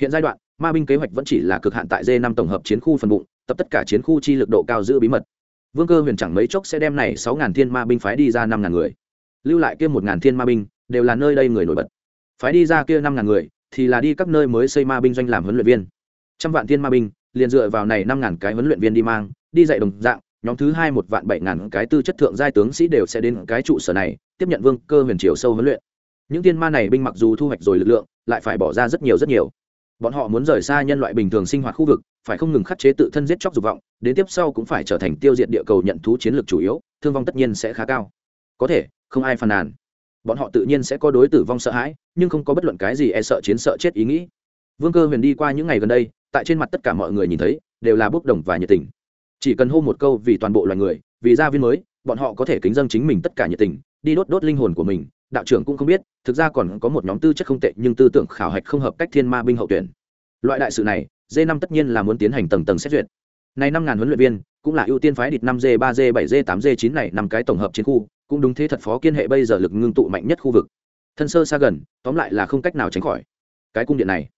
Hiện giai đoạn, ma binh kế hoạch vẫn chỉ là cực hạn tại d năm tổng hợp chiến khu phần bụng, tập tất cả chiến khu chi lực độ cao giữ bí mật. Vương cơ huyền chẳng mấy chốc sẽ đem này sáu ngàn thiên ma binh phái đi ra năm ngàn người. Lưu lại kia một ngàn thiên ma binh, đều là nơi đây người nổi bật. Phái đi ra kia năm ngàn người, thì là đi các nơi mới xây ma binh doanh làm huấn luyện viên. Trăm vạn thiên ma binh liền dựa vào này năm ngàn cái huấn luyện viên đi mang, đi dạy đồng dạng, nhóm thứ hai một vạn bảy ngàn cái tư chất thượng giai tướng sĩ đều sẽ đến cái trụ sở này, tiếp nhận vương cơ huyền chiều sâu huấn luyện. Những tiên ma này binh mặc dù thu hoạch rồi lực lượng, lại phải bỏ ra rất nhiều rất nhiều. Bọn họ muốn rời xa nhân loại bình thường sinh hoạt khu vực, phải không ngừng khắc chế tự thân giết chóc dục vọng, đến tiếp sau cũng phải trở thành tiêu diệt địa cầu nhận thú chiến lược chủ yếu, thương vong tất nhiên sẽ khá cao. Có thể, không ai phàn nàn. Bọn họ tự nhiên sẽ có đối tử vong sợ hãi, nhưng không có bất luận cái gì e sợ chiến sợ chết ý nghĩ. Vương cơ huyền đi qua những ngày gần đây tại trên mặt tất cả mọi người nhìn thấy, đều là bốc đồng và nhiệt tình. Chỉ cần hô một câu vì toàn bộ loài người, vì gia viên mới, bọn họ có thể kính dân chính mình tất cả nhiệt tình, đi đốt đốt linh hồn của mình, đạo trưởng cũng không biết, thực ra còn có một nhóm tư chất không tệ nhưng tư tưởng khảo hạch không hợp cách thiên ma binh hậu tuyển. Loại đại sự này d năm tất nhiên là muốn tiến hành tầng tầng xét duyệt. Này năm ngàn huấn luyện viên, cũng là ưu tiên phái địch năm g ba g bảy g tám g chín này năm cái tổng hợp chiến khu, cũng đúng thế thật phó kiên hệ bây giờ lực ngưng tụ mạnh nhất khu vực. Thân sơ xa gần, tóm lại là không cách nào tránh khỏi. Cái cung điện này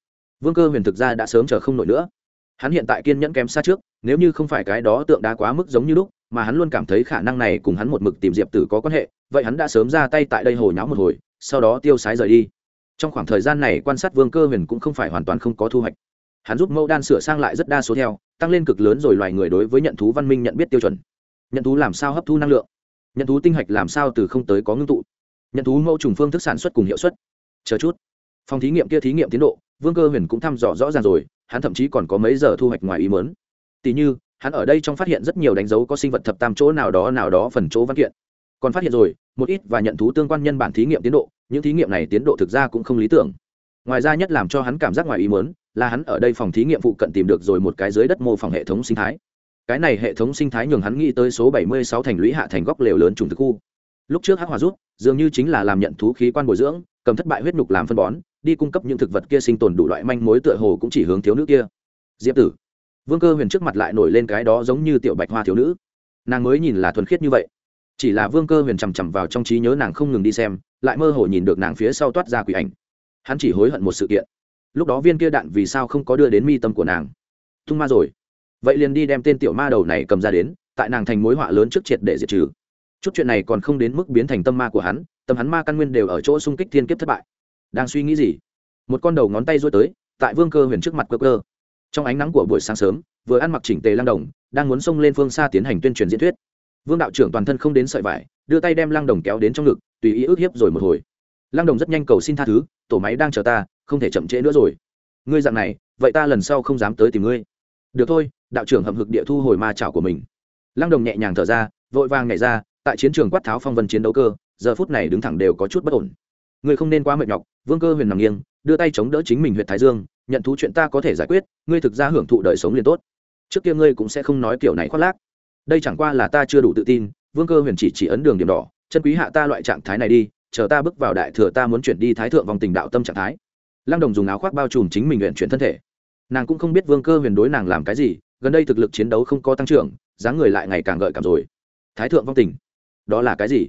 vương cơ huyền thực ra đã sớm chờ không nổi nữa. Hắn hiện tại kiên nhẫn kém xa trước, nếu như không phải cái đó tượng đá quá mức giống như lúc, mà hắn luôn cảm thấy khả năng này cùng hắn một mực tìm diệp tử có quan hệ, vậy hắn đã sớm ra tay tại đây hồi nháo một hồi, sau đó tiêu sái rời đi. Trong khoảng thời gian này quan sát vương cơ huyền cũng không phải hoàn toàn không có thu hoạch. Hắn giúp mẫu đan sửa sang lại rất đa số theo, tăng lên cực lớn rồi loài người đối với nhận thú văn minh nhận biết tiêu chuẩn. Nhận thú làm sao hấp thu năng lượng? Nhận thú tinh hạch làm sao từ không tới có ngưng tụ? Nhận thú mẫu trùng phương thức sản xuất cùng hiệu suất? Chờ chút. Phòng thí nghiệm kia thí nghiệm tiến độ vương cơ huyền cũng thăm dò rõ ràng rồi, hắn thậm chí còn có mấy giờ thu hoạch ngoài ý mớn tỉ như, hắn ở đây trong phát hiện rất nhiều đánh dấu có sinh vật thập tam chỗ nào đó nào đó phần chỗ văn kiện. Còn phát hiện rồi, một ít và nhận thú tương quan nhân bản thí nghiệm tiến độ, những thí nghiệm này tiến độ thực ra cũng không lý tưởng. Ngoài ra nhất làm cho hắn cảm giác ngoài ý mớn là hắn ở đây phòng thí nghiệm phụ cận tìm được rồi một cái dưới đất mô phỏng hệ thống sinh thái. Cái này hệ thống sinh thái nhường hắn nghĩ tới số 76 thành lũy hạ thành góc lều lớn trùng thực khu. Lúc trước hắc hòa rút, dường như chính là làm nhận thú khí quan bồi dưỡng, cầm thất bại huyết nhục làm phân bón đi cung cấp những thực vật kia sinh tồn đủ loại manh mối tựa hồ cũng chỉ hướng thiếu nữ kia. Diệp tử. Vương cơ huyền trước mặt lại nổi lên cái đó giống như tiểu bạch hoa thiếu nữ. Nàng mới nhìn là thuần khiết như vậy. Chỉ là vương cơ huyền chằm chằm vào trong trí nhớ nàng không ngừng đi xem, lại mơ hồ nhìn được nàng phía sau toát ra quỷ ảnh. Hắn chỉ hối hận một sự kiện. Lúc đó viên kia đạn vì sao không có đưa đến mi tâm của nàng? Tung ma rồi. Vậy liền đi đem tên tiểu ma đầu này cầm ra đến, tại nàng thành mối họa lớn trước triệt để diệt trừ. Chút chuyện này còn không đến mức biến thành tâm ma của hắn, tâm hắn ma căn nguyên đều ở chỗ xung kích thiên kiếp thất bại đang suy nghĩ gì? Một con đầu ngón tay rối tới, tại vương cơ huyền trước mặt cơ cơ trong ánh nắng của buổi sáng sớm, vừa ăn mặc chỉnh tề lăng đồng, đang muốn xông lên phương xa tiến hành tuyên truyền diễn thuyết. Vương đạo trưởng toàn thân không đến sợi vải, đưa tay đem lăng đồng kéo đến trong ngực, tùy ý ức hiếp rồi một hồi. Lăng đồng rất nhanh cầu xin tha thứ, tổ máy đang chờ ta, không thể chậm trễ nữa rồi. Ngươi dặn này, vậy ta lần sau không dám tới tìm ngươi. Được thôi, đạo trưởng hậm hực địa thu hồi ma chảo của mình. Lăng đồng nhẹ nhàng thở ra, vội vàng nhảy ra, tại chiến trường quát tháo phong vân chiến đấu cơ, giờ phút này đứng thẳng đều có chút bất ổn ngươi không nên quá mệt nhọc, vương cơ huyền nằm nghiêng, đưa tay chống đỡ chính mình huyện thái dương, nhận thú chuyện ta có thể giải quyết, ngươi thực ra hưởng thụ đời sống liền tốt. Trước kia ngươi cũng sẽ không nói kiểu này khoác lác. Đây chẳng qua là ta chưa đủ tự tin, vương cơ huyền chỉ chỉ ấn đường điểm đỏ, chân quý hạ ta loại trạng thái này đi, chờ ta bước vào đại thừa ta muốn chuyển đi thái thượng vòng tình đạo tâm trạng thái. Lăng đồng dùng áo khoác bao trùm chính mình luyện chuyển thân thể. Nàng cũng không biết vương cơ huyền đối nàng làm cái gì, gần đây thực lực chiến đấu không có tăng trưởng, dáng người lại ngày càng gợi cảm rồi. Thái thượng vong tình, đó là cái gì?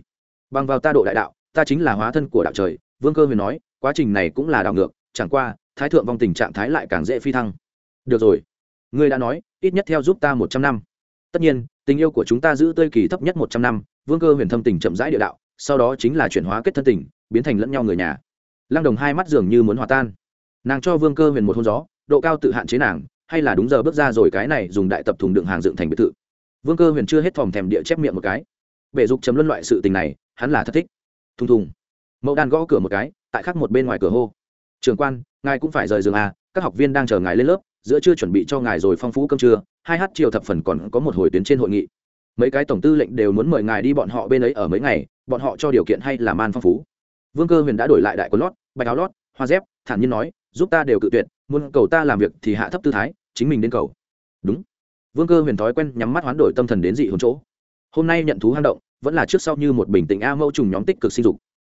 Bằng vào ta độ đại đạo, ta chính là hóa thân của đạo trời vương cơ huyền nói, quá trình này cũng là đảo ngược, chẳng qua, thái thượng vong tình trạng thái lại càng dễ phi thăng. Được rồi. Ngươi đã nói, ít nhất theo giúp ta một trăm năm. Tất nhiên, tình yêu của chúng ta giữ tươi kỳ thấp nhất một trăm năm, vương cơ huyền thâm tình chậm rãi địa đạo, sau đó chính là chuyển hóa kết thân tình, biến thành lẫn nhau người nhà. Lăng đồng hai mắt dường như muốn hòa tan. Nàng cho vương cơ huyền một hôn gió, độ cao tự hạn chế nàng, hay là đúng giờ bước ra rồi cái này dùng đại tập thùng đựng hàng dựng thành biệt thự. Vương cơ huyền chưa hết thòm thèm địa chép miệng một cái. Bể dục chấm luân loại sự tình này, hắn là thất thích. Thùng thùng mẫu đàn gõ cửa một cái, tại khắc một bên ngoài cửa hô. Trường quan, ngài cũng phải rời giường à các học viên đang chờ ngài lên lớp, giữa chưa chuẩn bị cho ngài rồi phong phú cơm trưa, hai h chiều thập phần còn có một hồi tuyến trên hội nghị. Mấy cái tổng tư lệnh đều muốn mời ngài đi bọn họ bên ấy ở mấy ngày, bọn họ cho điều kiện hay là man phong phú. Vương cơ huyền đã đổi lại đại quần lót, bạch áo lót, hoa dép, thản nhiên nói, giúp ta đều cự tuyệt, muốn cầu ta làm việc thì hạ thấp tư thái, chính mình đến cầu. Đúng. Vương cơ huyền thói quen nhắm mắt hoán đổi tâm thần đến dị hồn chỗ. Hôm nay nhận thú hang động, vẫn là trước sau như một bình tĩnh a mẫu trùng nhóm tích cực sinh dục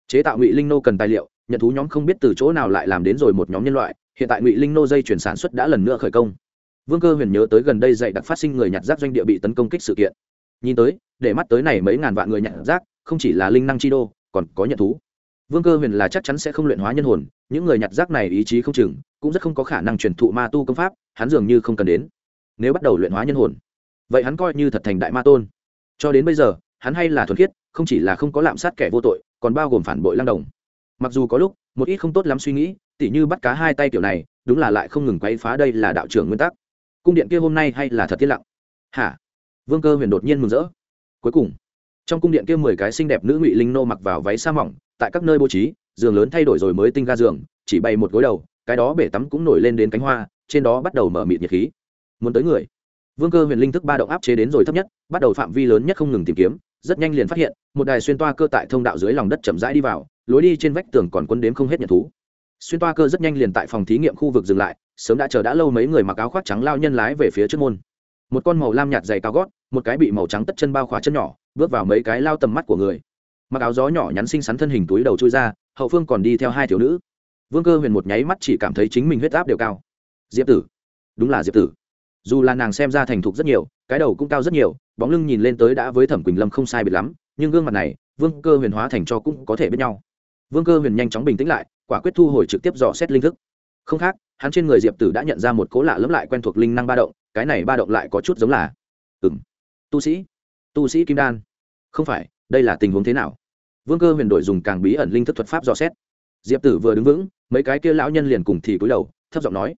chế tạo ngụy linh nô cần tài liệu, nhận thú nhóm không biết từ chỗ nào lại làm đến rồi một nhóm nhân loại, hiện tại ngụy linh nô dây chuyển sản xuất đã lần nữa khởi công. Vương cơ huyền nhớ tới gần đây dạy đặc phát sinh người nhặt rác doanh địa bị tấn công kích sự kiện. Nhìn tới, để mắt tới này mấy ngàn vạn người nhặt rác, không chỉ là linh năng chi đô, còn có nhận thú. Vương cơ huyền là chắc chắn sẽ không luyện hóa nhân hồn, những người nhặt rác này ý chí không chừng, cũng rất không có khả năng truyền thụ ma tu công pháp, hắn dường như không cần đến. Nếu bắt đầu luyện hóa nhân hồn, vậy hắn coi như thật thành đại ma tôn. Cho đến bây giờ, hắn hay là thuần khiết không chỉ là không có lạm sát kẻ vô tội, còn bao gồm phản bội lăng đồng. Mặc dù có lúc, một ít không tốt lắm suy nghĩ, tỉ như bắt cá hai tay kiểu này, đúng là lại không ngừng quay phá đây là đạo trưởng nguyên tắc. Cung điện kia hôm nay hay là thật tiết lặng? Hả? Vương cơ huyền đột nhiên mừng rỡ. Cuối cùng, trong cung điện kia mười cái xinh đẹp nữ ngụy linh nô mặc vào váy sa mỏng, tại các nơi bố trí, giường lớn thay đổi rồi mới tinh ga giường, chỉ bày một gối đầu, cái đó bể tắm cũng nổi lên đến cánh hoa, trên đó bắt đầu mở mịt nhiệt khí. Muốn tới người. Vương cơ huyền linh thức ba động áp chế đến rồi thấp nhất, bắt đầu phạm vi lớn nhất không ngừng tìm kiếm rất nhanh liền phát hiện, một đài xuyên toa cơ tại thông đạo dưới lòng đất chậm rãi đi vào, lối đi trên vách tường còn quân đếm không hết nhận thú. Xuyên toa cơ rất nhanh liền tại phòng thí nghiệm khu vực dừng lại, sớm đã chờ đã lâu mấy người mặc áo khoác trắng lao nhân lái về phía trước môn. Một con màu lam nhạt dày cao gót, một cái bị màu trắng tất chân bao khóa chân nhỏ, bước vào mấy cái lao tầm mắt của người. Mặc áo gió nhỏ nhắn xinh xắn thân hình túi đầu trôi ra, hậu phương còn đi theo hai thiếu nữ. Vương cơ huyền một nháy mắt chỉ cảm thấy chính mình huyết áp đều cao. Diệp tử. Đúng là diệp tử dù là nàng xem ra thành thục rất nhiều, cái đầu cũng cao rất nhiều, bóng lưng nhìn lên tới đã với thẩm quỳnh lâm không sai biệt lắm, nhưng gương mặt này, vương cơ huyền hóa thành cho cũng có thể biết nhau. Vương cơ huyền nhanh chóng bình tĩnh lại, quả quyết thu hồi trực tiếp dò xét linh thức. Không khác, hắn trên người diệp tử đã nhận ra một cố lạ lẫm lại quen thuộc linh năng ba động, cái này ba động lại có chút giống là ừng tu sĩ tu sĩ kim đan. Không phải, đây là tình huống thế nào? Vương cơ huyền đổi dùng càng bí ẩn linh thức thuật pháp dò xét. Diệp tử vừa đứng vững, mấy cái kia lão nhân liền cùng thì cúi đầu, thấp giọng nói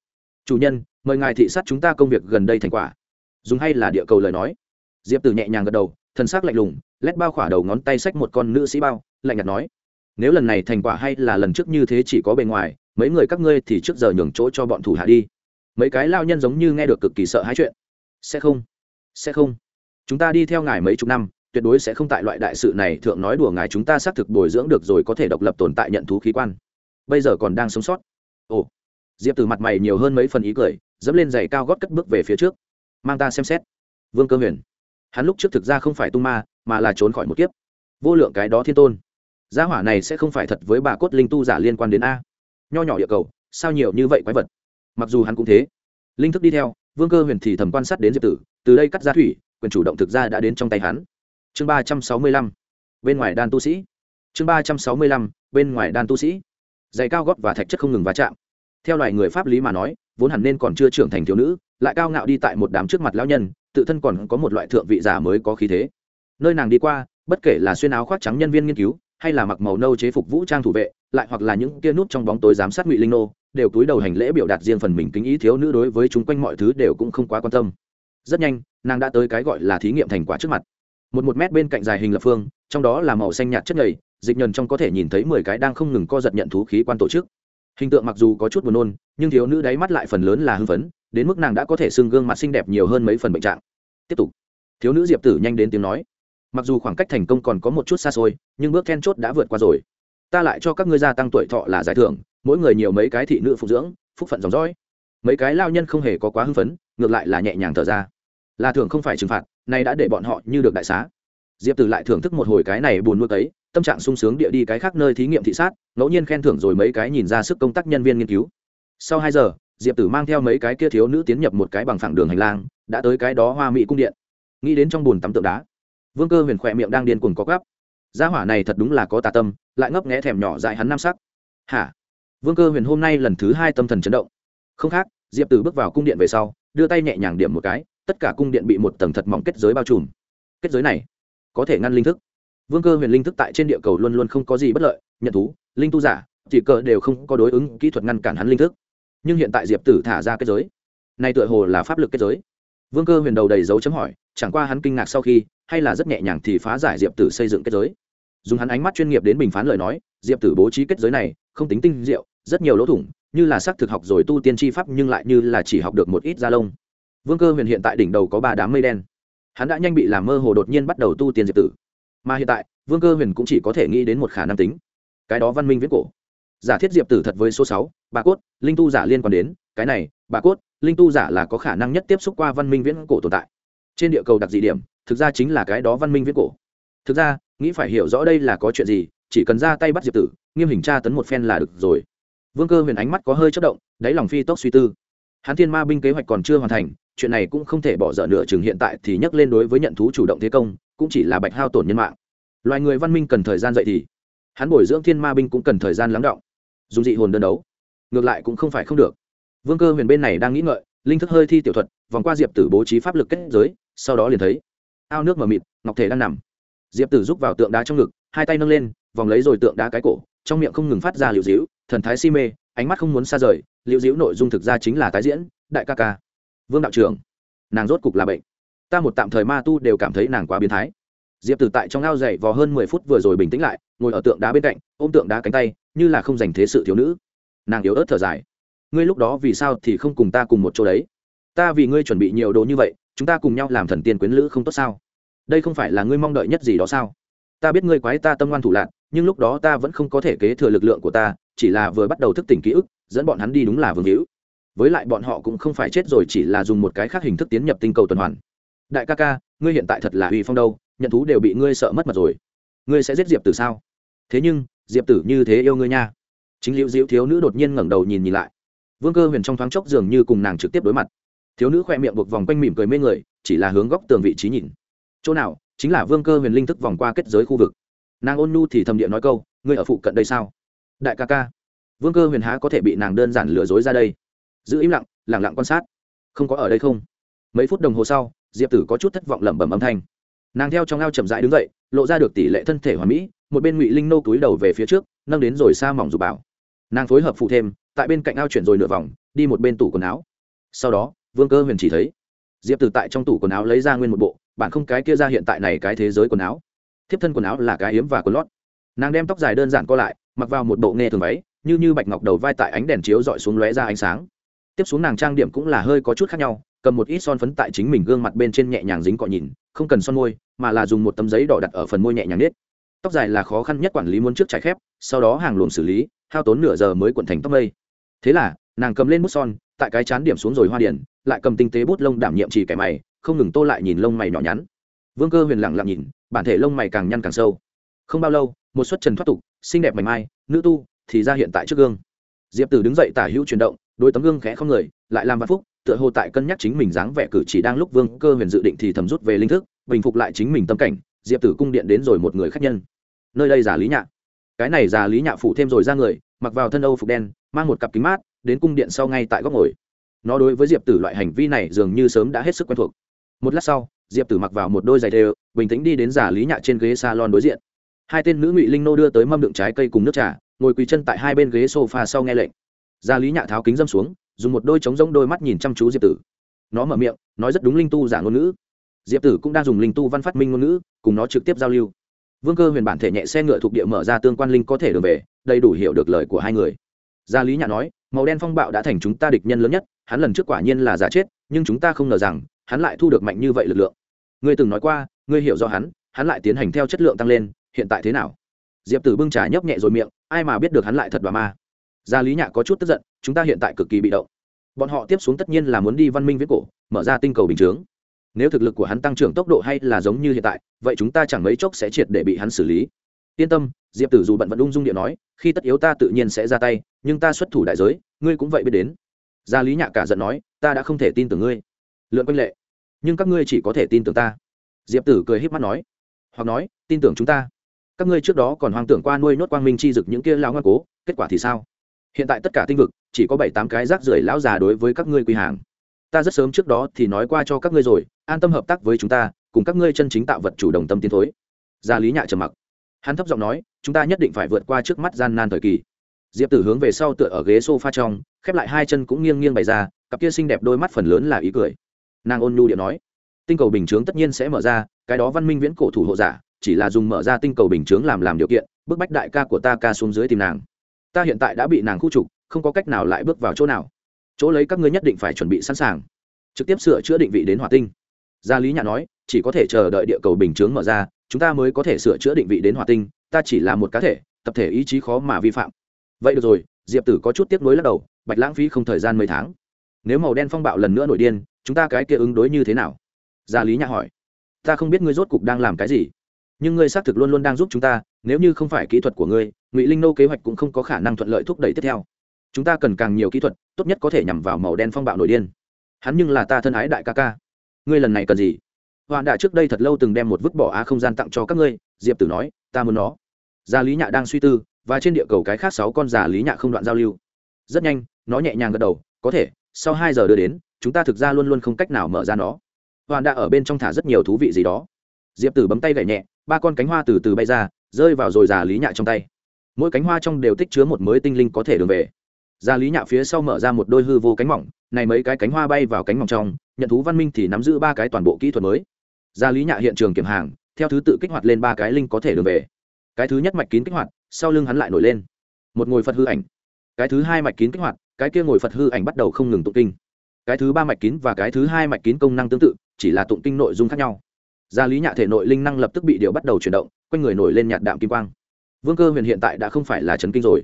chủ nhân, mời ngài thị sát chúng ta công việc gần đây thành quả. Dùng hay là địa cầu lời nói. Diệp tử nhẹ nhàng gật đầu thân xác lạnh lùng, lét bao khỏa đầu ngón tay xách một con nữ sĩ bao, lạnh nhạt nói, nếu lần này thành quả hay là lần trước như thế chỉ có bề ngoài, mấy người các ngươi thì trước giờ nhường chỗ cho bọn thủ hạ đi. Mấy cái lao nhân giống như nghe được cực kỳ sợ hãi chuyện. Sẽ không sẽ không. Chúng ta đi theo ngài mấy chục năm, tuyệt đối sẽ không tại loại đại sự này thượng nói đùa ngài. Chúng ta xác thực bồi dưỡng được rồi có thể độc lập tồn tại nhận thú khí quan. Bây giờ còn đang sống sót. Ồ diệp từ mặt mày nhiều hơn mấy phần ý cười, dẫm lên giày cao gót cất bước về phía trước. Mang ta xem xét. Vương cơ huyền. Hắn lúc trước thực ra không phải tung ma, mà là trốn khỏi một kiếp. Vô lượng cái đó thiên tôn, gia hỏa này sẽ không phải thật với bà cốt linh tu giả liên quan đến a. Nho nhỏ địa cầu, sao nhiều như vậy quái vật? Mặc dù hắn cũng thế. Linh thức đi theo, vương cơ huyền thì thầm quan sát đến diệp tử, từ đây cắt ra thủy, quyền chủ động thực ra đã đến trong tay hắn. Chương ba trăm sáu mươi lăm, bên ngoài đan tu sĩ. Chương ba trăm sáu mươi lăm, bên ngoài đan tu sĩ. Giày cao gót và thạch chất không ngừng va chạm theo loài người pháp lý mà nói, vốn hẳn nên còn chưa trưởng thành thiếu nữ, lại cao ngạo đi tại một đám trước mặt lão nhân, tự thân còn có một loại thượng vị giả mới có khí thế. Nơi nàng đi qua, bất kể là xuyên áo khoác trắng nhân viên nghiên cứu, hay là mặc màu nâu chế phục vũ trang thủ vệ, lại hoặc là những kia nút trong bóng tối giám sát ngụy linh nô, đều túi đầu hành lễ biểu đạt riêng phần mình kính ý thiếu nữ đối với chúng quanh mọi thứ đều cũng không quá quan tâm. Rất nhanh, nàng đã tới cái gọi là thí nghiệm thành quả trước mặt. Một một mét bên cạnh dài hình lập phương, trong đó là màu xanh nhạt chất nhầy, dịch nhờn trong có thể nhìn thấy mười cái đang không ngừng co giật nhận thú khí quan tổ chức hình tượng mặc dù có chút buồn nôn, nhưng thiếu nữ đáy mắt lại phần lớn là hưng phấn, đến mức nàng đã có thể xưng gương mặt xinh đẹp nhiều hơn mấy phần bệnh trạng. Tiếp tục. Thiếu nữ diệp tử nhanh đến tiếng nói. Mặc dù khoảng cách thành công còn có một chút xa xôi, nhưng bước then chốt đã vượt qua rồi. Ta lại cho các ngươi gia tăng tuổi thọ là giải thưởng, mỗi người nhiều mấy cái thị nữ phục dưỡng, phúc phận dòng dõi. Mấy cái lao nhân không hề có quá hưng phấn, ngược lại là nhẹ nhàng thở ra. Là thưởng không phải trừng phạt, nay đã để bọn họ như được đại xá. Diệp tử lại thưởng thức một hồi cái này buồn nuôi ấy tâm trạng sung sướng địa đi cái khác nơi thí nghiệm thị sát, ngẫu nhiên khen thưởng rồi mấy cái nhìn ra sức công tác nhân viên nghiên cứu. Sau hai giờ, diệp tử mang theo mấy cái kia thiếu nữ tiến nhập một cái bằng phẳng đường hành lang, đã tới cái đó hoa mỹ cung điện. Nghĩ đến trong bùn tắm tượng đá, vương cơ huyền khỏe miệng đang điên cuồng có gắp gia hỏa này thật đúng là có tà tâm, lại ngấp nghẽ thèm nhỏ dại hắn nam sắc. Hả? Vương cơ huyền hôm nay lần thứ hai tâm thần chấn động. Không khác, diệp tử bước vào cung điện về sau, đưa tay nhẹ nhàng điểm một cái, tất cả cung điện bị một tầng thật mỏng kết giới bao trùm. Kết giới này có thể ngăn linh thức vương cơ huyền linh thức tại trên địa cầu luôn luôn không có gì bất lợi, nhận thú, linh tu giả, chỉ cờ đều không có đối ứng kỹ thuật ngăn cản hắn linh thức. Nhưng hiện tại diệp tử thả ra kết giới. Này tựa hồ là pháp lực kết giới. Vương cơ huyền đầu đầy dấu chấm hỏi, chẳng qua hắn kinh ngạc sau khi, hay là rất nhẹ nhàng thì phá giải diệp tử xây dựng kết giới. Dùng hắn ánh mắt chuyên nghiệp đến bình phán lời nói, diệp tử bố trí kết giới này, không tính tinh diệu, rất nhiều lỗ thủng, như là xác thực học rồi tu tiên tri pháp nhưng lại như là chỉ học được một ít gia lông. Vương cơ huyền hiện tại đỉnh đầu có ba đám mây đen. Hắn đã nhanh bị làm mơ hồ đột nhiên bắt đầu tu tiên diệp tử mà hiện tại, vương cơ huyền cũng chỉ có thể nghĩ đến một khả năng tính. Cái đó văn minh viễn cổ. Giả thiết diệp tử thật với số sáu, bà cốt, linh tu giả liên quan đến, cái này, bà cốt, linh tu giả là có khả năng nhất tiếp xúc qua văn minh viễn cổ tồn tại. Trên địa cầu đặc dị điểm, thực ra chính là cái đó văn minh viễn cổ. Thực ra, nghĩ phải hiểu rõ đây là có chuyện gì, chỉ cần ra tay bắt diệp tử, nghiêm hình tra tấn một phen là được rồi. Vương cơ huyền ánh mắt có hơi chất động, đáy lòng phi tốc suy tư. Hắn thiên ma binh kế hoạch còn chưa hoàn thành chuyện này cũng không thể bỏ dở nửa chừng hiện tại thì nhắc lên đối với nhận thú chủ động thế công, cũng chỉ là bạch hao tổn nhân mạng. Loài người văn minh cần thời gian dậy thì, hắn bồi dưỡng thiên ma binh cũng cần thời gian lắng động dùng dị hồn đơn đấu. Ngược lại cũng không phải không được. Vương cơ huyền bên này đang nghĩ ngợi, linh thức hơi thi tiểu thuật, vòng qua diệp tử bố trí pháp lực kết giới, sau đó liền thấy, ao nước mờ mịt, ngọc thể đang nằm. Diệp tử rúc vào tượng đá trong ngực, hai tay nâng lên, vòng lấy rồi tượng đá cái cổ, trong miệng không ngừng phát ra liệu dĩu thần thái si mê, ánh mắt không muốn xa rời liệu dĩu nội dung thực ra chính là tái diễn, đại ca ca vương đạo trưởng, nàng rốt cục là bệnh. Ta một tạm thời ma tu đều cảm thấy nàng quá biến thái. Diệp tử tại trong ao dậy vò hơn mười phút vừa rồi bình tĩnh lại, ngồi ở tượng đá bên cạnh, ôm tượng đá cánh tay, như là không dành thế sự thiếu nữ. Nàng yếu ớt thở dài. Ngươi lúc đó vì sao thì không cùng ta cùng một chỗ đấy? Ta vì ngươi chuẩn bị nhiều đồ như vậy, chúng ta cùng nhau làm thần tiên quyến lữ không tốt sao? Đây không phải là ngươi mong đợi nhất gì đó sao? Ta biết ngươi quái ta tâm ngoan thủ lạc nhưng lúc đó ta vẫn không có thể kế thừa lực lượng của ta, chỉ là vừa bắt đầu thức tỉnh ký ức, dẫn bọn hắn đi đúng là vương hữu với lại bọn họ cũng không phải chết rồi, chỉ là dùng một cái khác hình thức tiến nhập tinh cầu tuần hoàn. Đại ca ca, ngươi hiện tại thật là uy phong đâu, nhận thú đều bị ngươi sợ mất mặt rồi. Ngươi sẽ giết diệp tử sao? Thế nhưng, diệp tử như thế yêu ngươi nha. Chính liễu diễu thiếu nữ đột nhiên ngẩng đầu nhìn nhìn lại. Vương cơ huyền trong thoáng chốc dường như cùng nàng trực tiếp đối mặt. Thiếu nữ khoe miệng buộc vòng quanh mỉm cười mê người, chỉ là hướng góc tường vị trí nhìn. Chỗ nào? Chính là vương cơ huyền linh thức vòng qua kết giới khu vực. Nàng ôn nhu thì thầm điện nói câu, ngươi ở phụ cận đây sao? Đại ca ca. Vương cơ huyền há có thể bị nàng đơn giản lừa dối ra đây? Giữ im lặng lẳng lặng quan sát. Không có ở đây không? Mấy phút đồng hồ sau, diệp tử có chút thất vọng lẩm bẩm âm thanh. Nàng theo trong ao chậm rãi đứng dậy, lộ ra được tỷ lệ thân thể hoàn mỹ, một bên ngụy linh nô túi đầu về phía trước, nâng đến rồi xa mỏng dù bảo. Nàng phối hợp phụ thêm, tại bên cạnh ao chuyển rồi nửa vòng, đi một bên tủ quần áo. Sau đó, vương cơ huyền chỉ thấy, diệp tử tại trong tủ quần áo lấy ra nguyên một bộ bạn không cái kia ra hiện tại này cái thế giới quần áo. Thiếp thân quần áo là cái hiếm và quần lót. Nàng đem tóc dài đơn giản co lại, mặc vào một bộ nghe thường váy, như như bạch ngọc đầu vai tại ánh đèn chiếu dọi xuống lóe ra ánh sáng tiếp xuống nàng trang điểm cũng là hơi có chút khác nhau, cầm một ít son phấn tại chính mình gương mặt bên trên nhẹ nhàng dính cọ nhìn, không cần son môi, mà là dùng một tấm giấy đỏ đặt ở phần môi nhẹ nhàng nết. Tóc dài là khó khăn nhất quản lý muốn trước trải khép, sau đó hàng luồng xử lý, hao tốn nửa giờ mới cuộn thành tóc mây. Thế là, nàng cầm lên bút son, tại cái chán điểm xuống rồi hoa điển, lại cầm tinh tế bút lông đảm nhiệm chỉ kẻ mày, không ngừng tô lại nhìn lông mày nhỏ nhắn. Vương cơ huyền lặng lặng nhìn, bản thể lông mày càng nhăn càng sâu. Không bao lâu, một suất trần thoát tục, xinh đẹp mảnh mai, nữ tu, thì ra hiện tại trước gương. Diệp tử đứng dậy tả hữu chuyển động đôi tấm gương khẽ không người, lại làm vạn phúc, tựa hồ tại cân nhắc chính mình dáng vẻ cử chỉ đang lúc vương cơ huyền dự định thì thầm rút về linh thức, bình phục lại chính mình tâm cảnh, diệp tử cung điện đến rồi một người khách nhân. Nơi đây giả lý nhạ. Cái này giả lý nhạ phụ thêm rồi ra người, mặc vào thân âu phục đen, mang một cặp kính mát, đến cung điện sau ngay tại góc ngồi. Nó đối với diệp tử loại hành vi này dường như sớm đã hết sức quen thuộc. Một lát sau, diệp tử mặc vào một đôi giày đều, bình tĩnh đi đến giả lý nhạ trên ghế salon đối diện. Hai tên nữ ngụy linh nô đưa tới mâm đựng trái cây cùng nước trà, ngồi quỳ chân tại hai bên ghế sofa sau nghe lệnh gia lý nhạ tháo kính dâm xuống, dùng một đôi trống rỗng đôi mắt nhìn chăm chú diệp tử. Nó mở miệng, nói rất đúng linh tu giả ngôn ngữ. Diệp tử cũng đang dùng linh tu văn phát minh ngôn ngữ, cùng nó trực tiếp giao lưu. Vương cơ huyền bản thể nhẹ xe ngựa thuộc địa mở ra tương quan linh có thể đường về, đầy đủ hiểu được lời của hai người. Gia lý nhạ nói, màu đen phong bạo đã thành chúng ta địch nhân lớn nhất, hắn lần trước quả nhiên là giả chết, nhưng chúng ta không ngờ rằng, hắn lại thu được mạnh như vậy lực lượng. Ngươi từng nói qua, ngươi hiểu do hắn hắn lại tiến hành theo chất lượng tăng lên, hiện tại thế nào? Diệp tử bưng trà nhấp nhẹ rồi miệng, ai mà biết được hắn lại thật bà ma gia lý nhạ có chút tức giận, chúng ta hiện tại cực kỳ bị động. Bọn họ tiếp xuống tất nhiên là muốn đi văn minh viết cổ, mở ra tinh cầu bình chướng. Nếu thực lực của hắn tăng trưởng tốc độ hay là giống như hiện tại, vậy chúng ta chẳng mấy chốc sẽ triệt để bị hắn xử lý. Yên tâm, diệp tử dù bận vẫn ung dung điện nói, khi tất yếu ta tự nhiên sẽ ra tay, nhưng ta xuất thủ đại giới, ngươi cũng vậy biết đến. Gia lý nhạ cả giận nói, ta đã không thể tin tưởng ngươi. Lượn quanh lệ. Nhưng các ngươi chỉ có thể tin tưởng ta. Diệp tử cười h mắt nói, hoặc nói, tin tưởng chúng ta. Các ngươi trước đó còn hoang tưởng qua nuôi nốt quang minh chi dực những kia lao ngoan cố, kết quả thì sao? Hiện tại tất cả tinh vực, chỉ có bảy tám cái rác rưởi lão già đối với các ngươi quy hàng. Ta rất sớm trước đó thì nói qua cho các ngươi rồi, an tâm hợp tác với chúng ta, cùng các ngươi chân chính tạo vật chủ đồng tâm tiến thối. Gia lý nhạ trầm mặc. Hắn thấp giọng nói, chúng ta nhất định phải vượt qua trước mắt gian nan thời kỳ. Diệp tử hướng về sau tựa ở ghế s o f a trong, khép lại hai chân cũng nghiêng nghiêng bày ra, cặp kia xinh đẹp đôi mắt phần lớn là ý cười. Nàng ôn nhu điện nói, tinh cầu bình chướng tất nhiên sẽ mở ra, cái đó văn minh viễn cổ thủ hộ giả, chỉ là dùng mở ra tinh cầu bình chướng làm làm điều kiện, bức bách đại ca của ta ca xuống dưới tìm nàng ta hiện tại đã bị nàng khu trục, không có cách nào lại bước vào chỗ nào. Chỗ lấy các ngươi nhất định phải chuẩn bị sẵn sàng. Trực tiếp sửa chữa định vị đến hỏa tinh. Gia lý nhã nói, chỉ có thể chờ đợi địa cầu bình chướng mở ra, chúng ta mới có thể sửa chữa định vị đến hỏa tinh, ta chỉ là một cá thể, tập thể ý chí khó mà vi phạm. Vậy được rồi, diệp tử có chút tiếp nối lắc đầu, bạch lãng phí không thời gian mấy tháng. Nếu màu đen phong bạo lần nữa nổi điên, chúng ta cái kia ứng đối như thế nào? Gia lý nhã hỏi. Ta không biết ngươi rốt cục đang làm cái gì, nhưng ngươi xác thực luôn luôn đang giúp chúng ta nếu như không phải kỹ thuật của ngươi, ngụy linh nô kế hoạch cũng không có khả năng thuận lợi thúc đẩy tiếp theo. Chúng ta cần càng nhiều kỹ thuật, tốt nhất có thể nhằm vào màu đen phong bạo nổi điên. Hắn nhưng là ta thân ái đại ca ca. Ngươi lần này cần gì? Hoàn đã trước đây thật lâu từng đem một vứt bỏ á không gian tặng cho các ngươi, diệp tử nói, ta muốn nó. Gia lý nhạ đang suy tư, và trên địa cầu cái khác sáu con già lý nhạ không đoạn giao lưu. Rất nhanh, nó nhẹ nhàng gật đầu, có thể, sau hai giờ đưa đến, chúng ta thực ra luôn luôn không cách nào mở ra nó. Hoàn đã ở bên trong thả rất nhiều thú vị gì đó. Diệp tử bấm tay gậy nhẹ, ba con cánh hoa từ từ bay ra rơi vào rồi già lý nhạ trong tay. Mỗi cánh hoa trong đều tích chứa một mới tinh linh có thể đường về. Già lý nhạ phía sau mở ra một đôi hư vô cánh mỏng, này mấy cái cánh hoa bay vào cánh mỏng trong, nhận thú văn minh thì nắm giữ ba cái toàn bộ kỹ thuật mới. Già lý nhạ hiện trường kiểm hàng, theo thứ tự kích hoạt lên ba cái linh có thể đường về. Cái thứ nhất mạch kín kích hoạt, sau lưng hắn lại nổi lên. Một ngồi phật hư ảnh. Cái thứ hai mạch kín kích hoạt, cái kia ngồi phật hư ảnh bắt đầu không ngừng tụng kinh. Cái thứ ba mạch kín và cái thứ hai mạch kín công năng tương tự, chỉ là tụng kinh nội dung khác nhau. Gia lý nhạ thể nội linh năng lập tức bị điều bắt đầu chuyển động quanh người nổi lên nhạt đạm kim quang. Vương cơ huyền hiện tại đã không phải là trấn kinh rồi.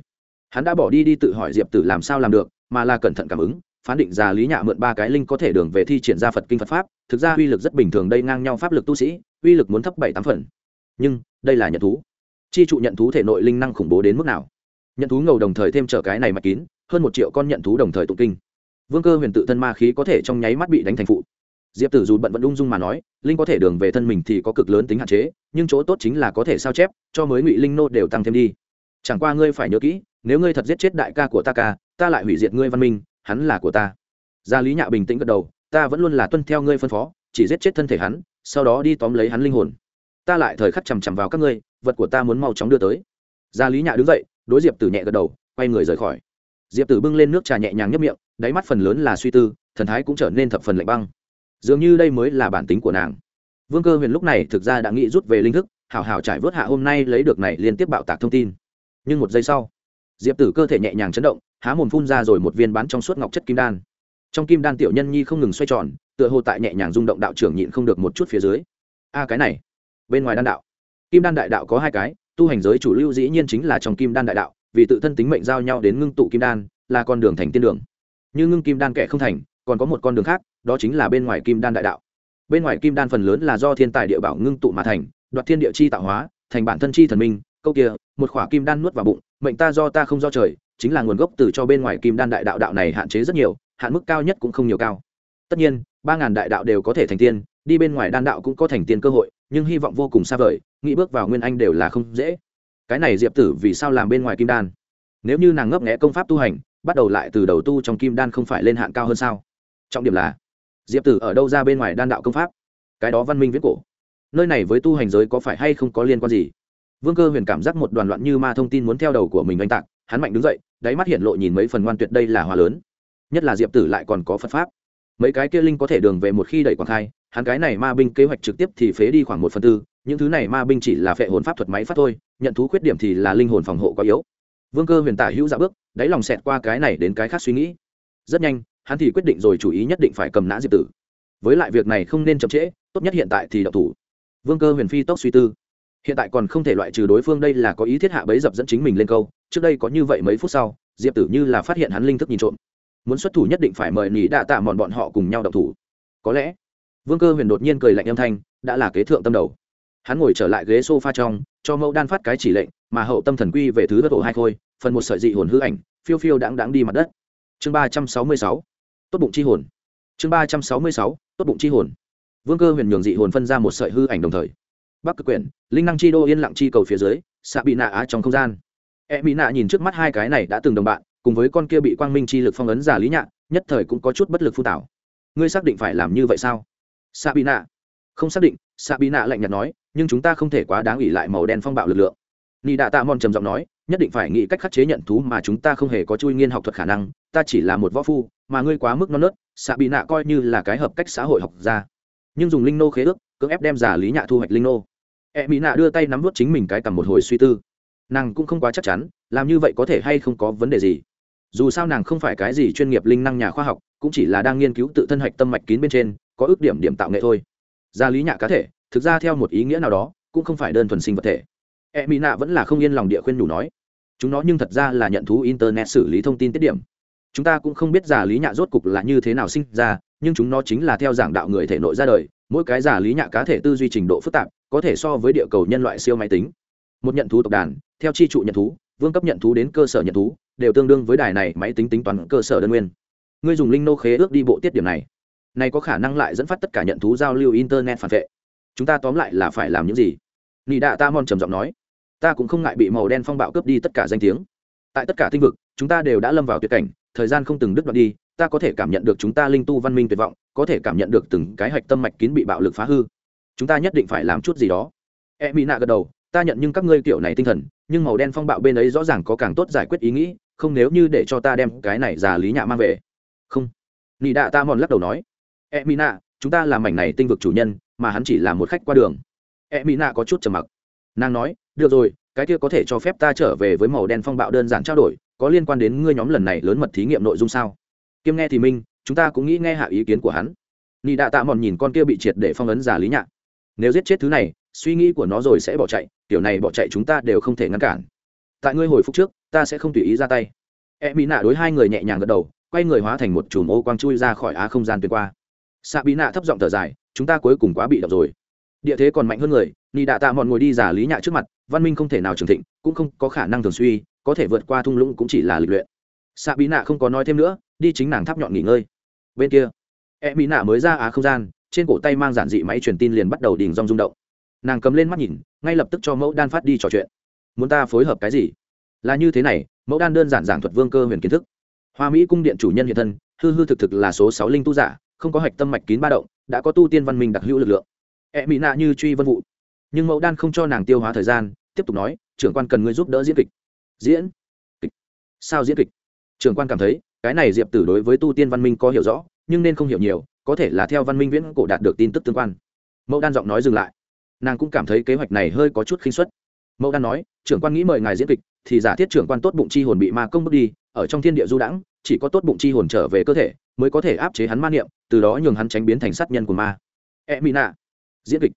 Hắn đã bỏ đi đi tự hỏi diệp tử làm sao làm được, mà là cẩn thận cảm ứng, phán định ra lý nhạ mượn ba cái linh có thể đường về thi triển ra phật kinh phật pháp, thực ra uy lực rất bình thường đây ngang nhau pháp lực tu sĩ, uy lực muốn thấp bảy tám phần. Nhưng, đây là nhận thú. Chi trụ nhận thú thể nội linh năng khủng bố đến mức nào? Nhận thú ngầu đồng thời thêm trở cái này mạch kín, hơn một triệu con nhận thú đồng thời tụ kinh. Vương cơ huyền tự thân ma khí có thể trong nháy mắt bị đánh thành phụ diệp tử dù bận vẫn ung dung mà nói, linh có thể đường về thân mình thì có cực lớn tính hạn chế, nhưng chỗ tốt chính là có thể sao chép, cho mới ngụy linh nô đều tăng thêm đi. Chẳng qua ngươi phải nhớ kỹ, nếu ngươi thật giết chết đại ca của ta ca, ta lại hủy diệt ngươi văn minh, hắn là của ta. Gia lý nhạ bình tĩnh gật đầu, ta vẫn luôn là tuân theo ngươi phân phó, chỉ giết chết thân thể hắn, sau đó đi tóm lấy hắn linh hồn. Ta lại thời khắc chằm chằm vào các ngươi, vật của ta muốn mau chóng đưa tới. Gia lý nhạ đứng dậy, đối diệp tử nhẹ gật đầu, quay người rời khỏi. Diệp tử bưng lên nước trà nhẹ nhàng nhấp miệng, đáy mắt phần lớn là suy tư, thần thái cũng trở nên thập phần lạnh băng dường như đây mới là bản tính của nàng. Vương cơ huyền lúc này thực ra đã nghĩ rút về linh thức, hảo hảo trải vớt hạ hôm nay lấy được này liên tiếp bạo tạc thông tin. Nhưng một giây sau, diệp tử cơ thể nhẹ nhàng chấn động, há mồm phun ra rồi một viên bán trong suốt ngọc chất kim đan. Trong kim đan tiểu nhân nhi không ngừng xoay tròn, tựa hồ tại nhẹ nhàng rung động đạo trưởng nhịn không được một chút phía dưới. A, cái này, bên ngoài đan đạo. Kim đan đại đạo có hai cái, tu hành giới chủ lưu dĩ nhiên chính là trong kim đan đại đạo, vì tự thân tính mệnh giao nhau đến ngưng tụ kim đan, là con đường thành tiên đường. Như ngưng kim đan kẻ không thành, còn có một con đường khác đó chính là bên ngoài kim đan đại đạo. Bên ngoài kim đan phần lớn là do thiên tài địa bảo ngưng tụ mà thành, đoạt thiên địa chi tạo hóa, thành bản thân chi thần minh, câu kia, một khỏa kim đan nuốt vào bụng, mệnh ta do ta không do trời, chính là nguồn gốc từ cho bên ngoài kim đan đại đạo đạo này hạn chế rất nhiều, hạn mức cao nhất cũng không nhiều cao. Tất nhiên, ba ngàn đại đạo đều có thể thành tiên, đi bên ngoài đan đạo cũng có thành tiên cơ hội, nhưng hy vọng vô cùng xa vời, nghĩ bước vào nguyên anh đều là không dễ. Cái này diệp tử vì sao làm bên ngoài kim đan? Nếu như nàng ngấp nghẽ công pháp tu hành, bắt đầu lại từ đầu tu trong kim đan không phải lên hạn cao hơn sao? Trọng điểm là diệp tử ở đâu ra bên ngoài đan đạo công pháp? Cái đó văn minh viết cổ. Nơi này với tu hành giới có phải hay không có liên quan gì? Vương cơ huyền cảm giác một đoàn loạn như ma thông tin muốn theo đầu của mình oanh tạc, hắn mạnh đứng dậy, đáy mắt hiện lộ nhìn mấy phần ngoan tuyệt đây là hòa lớn. Nhất là diệp tử lại còn có phật pháp. Mấy cái kia linh có thể đường về một khi đẩy quảng khai, hắn cái này ma binh kế hoạch trực tiếp thì phế đi khoảng một phần tư, những thứ này ma binh chỉ là phệ hồn pháp thuật máy phát thôi, nhận thú khuyết điểm thì là linh hồn phòng hộ quá yếu. Vương cơ huyền tả hữu dạ bước, đáy lòng xẹt qua cái này đến cái khác suy nghĩ. Rất nhanh hắn thì quyết định rồi chủ ý nhất định phải cầm nã diệp tử. Với lại việc này không nên chậm trễ, tốt nhất hiện tại thì độc thủ. Vương cơ huyền phi tốc suy tư. Hiện tại còn không thể loại trừ đối phương đây là có ý thiết hạ bấy dập dẫn chính mình lên câu, trước đây có như vậy mấy phút sau, diệp tử như là phát hiện hắn linh thức nhìn trộm. Muốn xuất thủ nhất định phải mời nỉ đạ tạ mòn bọn họ cùng nhau độc thủ. Có lẽ, vương cơ huyền đột nhiên cười lạnh âm thanh, đã là kế thượng tâm đầu. Hắn ngồi trở lại ghế s o f a trong, cho mẫu đan phát cái chỉ lệnh, mà hậu tâm thần quy về thứ đất ổ hai khôi, phần một sợi dị hồn hư ảnh, phiêu phiêu đáng đáng đi mặt đất. Chương ba trăm sáu mươi sáu tốt bụng chi hồn. Chương ba trăm sáu mươi sáu tốt bụng chi hồn. Vương cơ huyền nhường dị hồn phân ra một sợi hư ảnh đồng thời bắc cực quyển linh năng chi đô yên lặng chi cầu phía dưới xạ bị nạ á trong không gian. E mỹ nạ nhìn trước mắt hai cái này đã từng đồng bạn cùng với con kia bị quang minh chi lực phong ấn giả lý nhạn, nhất thời cũng có chút bất lực phu tảo. Ngươi xác định phải làm như vậy sao? Xạ bị nạ. Không xác định xạ bị nạ lạnh nhạt nói nhưng chúng ta không thể quá đáng ủy lại màu đen phong bạo lực lượng. Nị đạ tạ mòn trầm giọng nói nhất định phải nghĩ cách khắc chế nhận thú mà chúng ta không hề có chui nghiên học thuật khả năng ta chỉ là một võ phu mà ngươi quá mức non nớt, xạ bị nạ coi như là cái hợp cách xã hội học ra nhưng dùng linh nô khế ước, cưỡng ép đem giả lý nhạ thu hoạch linh nô. E mỹ nạ đưa tay nắm vút chính mình cái cầm một hồi suy tư. Nàng cũng không quá chắc chắn, làm như vậy có thể hay không có vấn đề gì. Dù sao nàng không phải cái gì chuyên nghiệp linh năng nhà khoa học, cũng chỉ là đang nghiên cứu tự thân hạch tâm mạch kín bên trên, có ước điểm điểm tạo nghệ thôi. Gia lý nhạ cá thể, thực ra theo một ý nghĩa nào đó, cũng không phải đơn thuần sinh vật thể. E mỹ nạ vẫn là không yên lòng địa khuyên đủ nói. Chúng nó nhưng thật ra là nhận thú internet xử lý thông tin tiết điểm chúng ta cũng không biết giả lý nhạ rốt cục là như thế nào sinh ra, nhưng chúng nó chính là theo giảng đạo người thể nội ra đời, mỗi cái giả lý nhạ cá thể tư duy trình độ phức tạp, có thể so với địa cầu nhân loại siêu máy tính. Một nhận thú tộc đàn, theo chi trụ nhận thú, vương cấp nhận thú đến cơ sở nhận thú, đều tương đương với đài này máy tính tính toán cơ sở đơn nguyên. Ngươi dùng linh nô khế ước đi bộ tiết điểm này. Này có khả năng lại dẫn phát tất cả nhận thú giao lưu internet phản vệ. Chúng ta tóm lại là phải làm những gì? Nị đạ ta mòn trầm giọng nói. Ta cũng không ngại bị màu đen phong bạo cướp đi tất cả danh tiếng. Tại tất cả tinh vực, chúng ta đều đã lâm vào tuyệt cảnh thời gian không từng đứt đoạn đi, ta có thể cảm nhận được chúng ta linh tu văn minh tuyệt vọng, có thể cảm nhận được từng cái hạch tâm mạch kín bị bạo lực phá hư. Chúng ta nhất định phải làm chút gì đó. E mỹ nạ gật đầu, ta nhận nhưng các ngươi kiểu này tinh thần, nhưng màu đen phong bạo bên ấy rõ ràng có càng tốt giải quyết ý nghĩ, không nếu như để cho ta đem cái này già lý nhạ mang về. Không. Nị đạ ta mòn lắc đầu nói. E mỹ nạ chúng ta làm mảnh này tinh vực chủ nhân, mà hắn chỉ là một khách qua đường. E mỹ nạ có chút trầm mặc. Nàng nói, được rồi cái kia có thể cho phép ta trở về với màu đen phong bạo đơn giản trao đổi, có liên quan đến ngươi nhóm lần này lớn mật thí nghiệm nội dung sao? Kiêm nghe thì minh, chúng ta cũng nghĩ nghe hạ ý kiến của hắn. Nị đạ tạ mòn nhìn con kia bị triệt để phong ấn giả lý nhạc nếu giết chết thứ này, suy nghĩ của nó rồi sẽ bỏ chạy, kiểu này bỏ chạy chúng ta đều không thể ngăn cản. Tại ngươi hồi phục trước, ta sẽ không tùy ý ra tay. E mỹ nạ đối hai người nhẹ nhàng gật đầu, quay người hóa thành một chùm ô quang chui ra khỏi á không gian tuyệt qua. Xạ bí nạ thấp giọng thở dài, chúng ta cuối cùng quá bị động rồi địa thế còn mạnh hơn người ni đạ tạ mòn ngồi đi giả lý nhạ trước mặt, văn minh không thể nào trưởng thịnh, cũng không có khả năng thường suy, có thể vượt qua thung lũng cũng chỉ là lịch luyện. Xạ bí nạ không có nói thêm nữa, đi chính nàng tháp nhọn nghỉ ngơi. Bên kia e mỹ nạ mới ra á không gian, trên cổ tay mang giản dị máy truyền tin liền bắt đầu đình rong rung động. Nàng cầm lên mắt nhìn, ngay lập tức cho mẫu đan phát đi trò chuyện. Muốn ta phối hợp cái gì? Là như thế này, mẫu đan đơn giản giảng thuật vương cơ huyền kiến thức. Hoa mỹ cung điện chủ nhân hiện thân, hư hư thực thực là số sáu linh tu giả, không có hạch tâm mạch kín ba động, đã có tu tiên văn minh đặc hữu lực lượng e mỹ nạ như truy vân vụ. Nhưng mẫu đan không cho nàng tiêu hóa thời gian, tiếp tục nói, trưởng quan cần ngươi giúp đỡ diễn kịch. Diễn? Kịch? Sao diễn kịch? Trưởng quan cảm thấy, cái này diệp tử đối với tu tiên văn minh có hiểu rõ, nhưng nên không hiểu nhiều, có thể là theo văn minh viễn cổ đạt được tin tức tương quan. Mẫu đan giọng nói dừng lại. Nàng cũng cảm thấy kế hoạch này hơi có chút khinh suất. Mẫu đan nói, trưởng quan nghĩ mời ngài diễn kịch, thì giả thiết trưởng quan tốt bụng chi hồn bị ma công bước đi, ở trong thiên địa du đãng, chỉ có tốt bụng chi hồn trở về cơ thể, mới có thể áp chế hắn ma niệm, từ đó nhường hắn tránh biến thành sát nhân của ma. E nạ diễn kịch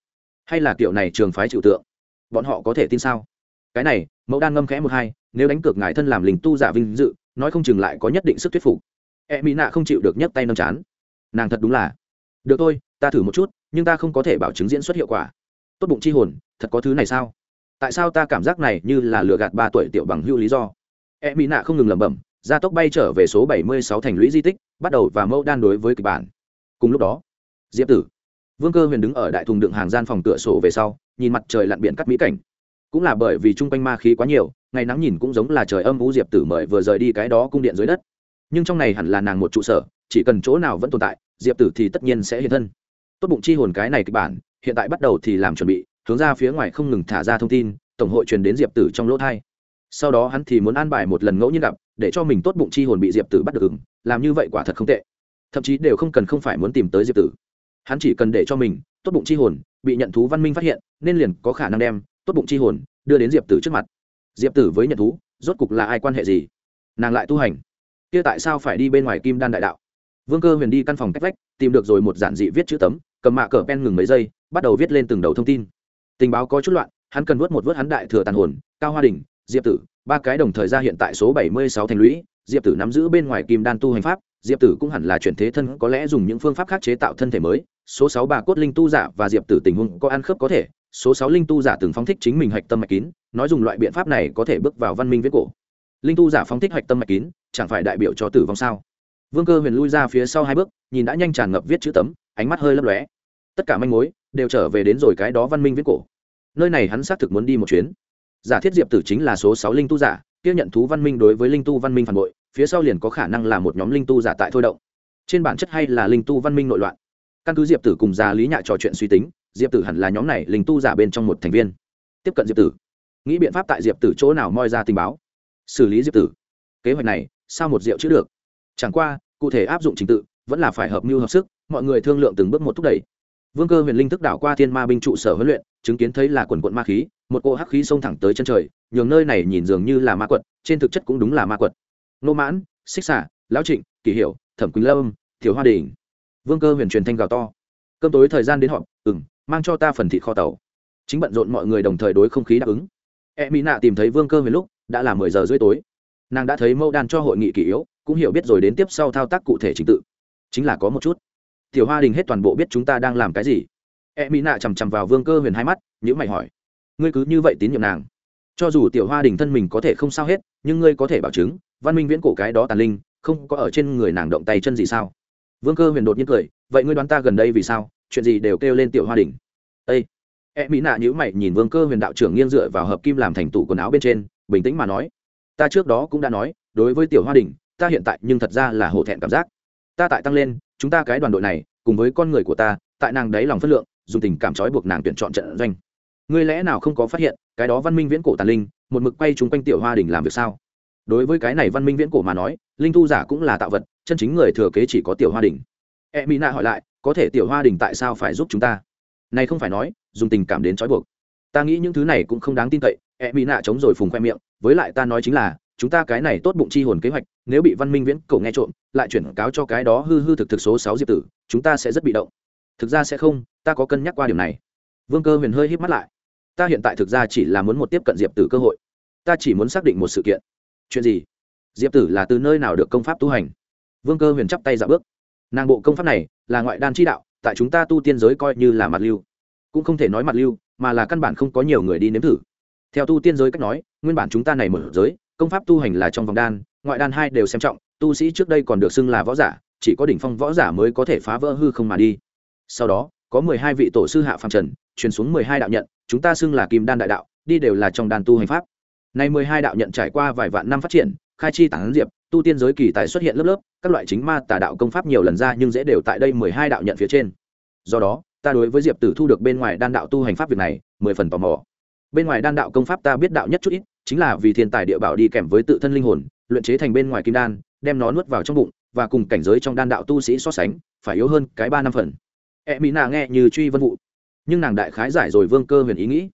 hay là kiểu này trường phái chịu tượng? Bọn họ có thể tin sao? Cái này, mẫu đan ngâm khẽ một hai, nếu đánh cược ngài thân làm linh tu giả vinh dự, nói không chừng lại có nhất định sức thuyết phục. E mỹ nạ không chịu được nhấc tay nâng chán. Nàng thật đúng là. Được thôi, ta thử một chút, nhưng ta không có thể bảo chứng diễn xuất hiệu quả. Tốt bụng chi hồn, thật có thứ này sao? Tại sao ta cảm giác này như là lừa gạt ba tuổi tiểu bằng hưu lý do? E mỹ nạ không ngừng lẩm bẩm, gia tốc bay trở về số bảy mươi sáu thành lũy di tích, bắt đầu và mẫu đan đối với kịch bản. Cùng lúc đó, diệp tử vương cơ huyền đứng ở đại thùng đựng hàng gian phòng cửa sổ về sau, nhìn mặt trời lặn biển cắt mỹ cảnh. Cũng là bởi vì chung quanh ma khí quá nhiều, ngày nắng nhìn cũng giống là trời âm vũ diệp tử mời vừa rời đi cái đó cung điện dưới đất. Nhưng trong này hẳn là nàng một trụ sở, chỉ cần chỗ nào vẫn tồn tại, diệp tử thì tất nhiên sẽ hiện thân. Tốt bụng chi hồn cái này kịch bản, hiện tại bắt đầu thì làm chuẩn bị, hướng ra phía ngoài không ngừng thả ra thông tin, tổng hội truyền đến diệp tử trong lỗ thai. Sau đó hắn thì muốn an bài một lần ngẫu nhiên gặp, để cho mình tốt bụng chi hồn bị diệp tử bắt được ứng, làm như vậy quả thật không tệ. Thậm chí đều không cần không phải muốn tìm tới diệp tử hắn chỉ cần để cho mình, tốt bụng chi hồn, bị nhận thú văn minh phát hiện, nên liền có khả năng đem tốt bụng chi hồn đưa đến diệp tử trước mặt. Diệp tử với nhận thú, rốt cục là ai quan hệ gì? Nàng lại tu hành. Kia tại sao phải đi bên ngoài kim đan đại đạo? Vương cơ huyền đi căn phòng cách vách, tìm được rồi một giản dị viết chữ tấm, cầm mạ cờ pen ngừng mấy giây, bắt đầu viết lên từng đầu thông tin. Tình báo có chút loạn, hắn cần vớt một vớt hắn đại thừa tàn hồn, cao hoa đình, diệp tử, ba cái đồng thời ra hiện tại số bảy mươi sáu thành lũy, diệp tử nắm giữ bên ngoài kim đan tu hành pháp, diệp tử cũng hẳn là chuyển thế thân, có lẽ dùng những phương pháp khác chế tạo thân thể mới số sáu bà cốt linh tu giả và diệp tử tình huống có ăn khớp có thể, số sáu linh tu giả từng phóng thích chính mình hạch tâm mạch kín, nói dùng loại biện pháp này có thể bước vào văn minh viết cổ. Linh tu giả phóng thích hạch tâm mạch kín, chẳng phải đại biểu cho tử vong sao? Vương cơ huyền lui ra phía sau hai bước, nhìn đã nhanh tràn ngập viết chữ tấm, ánh mắt hơi lấp lóe. Tất cả manh mối đều trở về đến rồi cái đó văn minh viết cổ. Nơi này hắn xác thực muốn đi một chuyến. Giả thiết diệp tử chính là số sáu linh tu giả, kia nhận thú văn minh đối với linh tu văn minh phản bội, phía sau liền có khả năng là một nhóm linh tu giả tại thôi động. Trên bản chất hay là linh tu văn minh nội loạn? Căn cứ diệp tử cùng già lý nhạ trò chuyện suy tính, diệp tử hẳn là nhóm này linh tu giả bên trong một thành viên. Tiếp cận diệp tử, nghĩ biện pháp tại diệp tử chỗ nào moi ra tình báo. Xử lý diệp tử. Kế hoạch này, sao một diệu chữ được? Chẳng qua, cụ thể áp dụng trình tự, vẫn là phải hợp mưu hợp sức, mọi người thương lượng từng bước một thúc đẩy. Vương cơ huyền linh thức đảo qua thiên ma binh trụ sở huấn luyện, chứng kiến thấy là quần quận ma khí, một cỗ hắc khí xông thẳng tới chân trời, nhường nơi này nhìn dường như là ma quật, trên thực chất cũng đúng là ma quật. Nô mãn, xích xả lão trịnh kỷ hiệu thẩm quỳnh lâm thiếu hoa đình vương cơ huyền truyền thanh gào to. Cơm tối thời gian đến họp ừng mang cho ta phần thịt kho tàu. Chính bận rộn mọi người đồng thời đối không khí đáp ứng. E mỹ nạ tìm thấy vương cơ huyền lúc, đã là mười giờ rưỡi tối. Nàng đã thấy mẫu đan cho hội nghị kỷ yếu, cũng hiểu biết rồi đến tiếp sau thao tác cụ thể trình tự. Chính là có một chút. Tiểu hoa đình hết toàn bộ biết chúng ta đang làm cái gì. E mỹ nạ chằm chằm vào vương cơ huyền hai mắt nhữ mày hỏi. Ngươi cứ như vậy tín nhiệm nàng. Cho dù tiểu hoa đình thân mình có thể không sao hết, nhưng ngươi có thể bảo chứng, văn minh viễn cổ cái đó tàn linh, không có ở trên người nàng động tay chân gì sao? Vương cơ huyền đột nhiên cười, vậy ngươi đoán ta gần đây vì sao? Chuyện gì đều kêu lên tiểu hoa đình ây e mỹ nạ nhữ mày nhìn vương cơ huyền đạo trưởng nghiêng dựa vào hợp kim làm thành tủ quần áo bên trên, bình tĩnh mà nói, ta trước đó cũng đã nói, đối với tiểu hoa đình ta hiện tại nhưng thật ra là hổ thẹn cảm giác. Ta tại tăng lên, chúng ta cái đoàn đội này, cùng với con người của ta, tại nàng đấy lòng phất lượng, dùng tình cảm trói buộc nàng tuyển chọn trận doanh. Ngươi lẽ nào không có phát hiện, cái đó văn minh viễn cổ tàn linh, một mực quay chung quanh tiểu hoa đình làm việc sao? Đối với cái này văn minh viễn cổ mà nói, linh thu giả cũng là tạo vật chân chính người thừa kế chỉ có tiểu hoa đình. E mỹ nạ hỏi lại, có thể tiểu hoa đình tại sao phải giúp chúng ta? Này không phải nói, dùng tình cảm đến trói buộc. Ta nghĩ những thứ này cũng không đáng tin cậy e mỹ nạ chống rồi phùng khoe miệng, với lại ta nói chính là, chúng ta cái này tốt bụng chi hồn kế hoạch, nếu bị văn minh viễn cầu nghe trộm, lại chuyển cáo cho cái đó hư hư thực thực số sáu diệp tử, chúng ta sẽ rất bị động. Thực ra sẽ không, ta có cân nhắc qua điều này. Vương cơ huyền hơi hít mắt lại. Ta hiện tại thực ra chỉ là muốn một tiếp cận diệp tử cơ hội. Ta chỉ muốn xác định một sự kiện. Chuyện gì? Diệp tử là từ nơi nào được công pháp tu hành? Vương cơ huyền chắp tay dạo bước. Nàng bộ công pháp này là ngoại đan chi đạo, tại chúng ta tu tiên giới coi như là mặt lưu. Cũng không thể nói mặt lưu, mà là căn bản không có nhiều người đi nếm thử. Theo tu tiên giới cách nói, nguyên bản chúng ta này mở giới, công pháp tu hành là trong vòng đan, ngoại đan hai đều xem trọng, tu sĩ trước đây còn được xưng là võ giả, chỉ có đỉnh phong võ giả mới có thể phá vỡ hư không mà đi. Sau đó, có mười hai vị tổ sư hạ phạm trần, truyền xuống mười hai đạo nhận, chúng ta xưng là kim đan đại đạo, đi đều là trong đàn tu hành pháp. Nay mười hai đạo nhận trải qua vài vạn năm phát triển, khai chi tản diệp tu tiên giới kỳ tài xuất hiện lớp lớp, các loại chính ma tà đạo công pháp nhiều lần ra nhưng dễ đều tại đây mười hai đạo nhận phía trên. Do đó, ta đối với diệp tử thu được bên ngoài đan đạo tu hành pháp việc này, mười phần tò mò. Bên ngoài đan đạo công pháp ta biết đạo nhất chút ít, chính là vì thiên tài địa bảo đi kèm với tự thân linh hồn, luyện chế thành bên ngoài kim đan, đem nó nuốt vào trong bụng, và cùng cảnh giới trong đan đạo tu sĩ so sánh, phải yếu hơn cái ba năm phần. E mỹ nạ nghe như truy vân vụ. Nhưng nàng đại khái giải rồi vương cơ huyền ý nghĩ.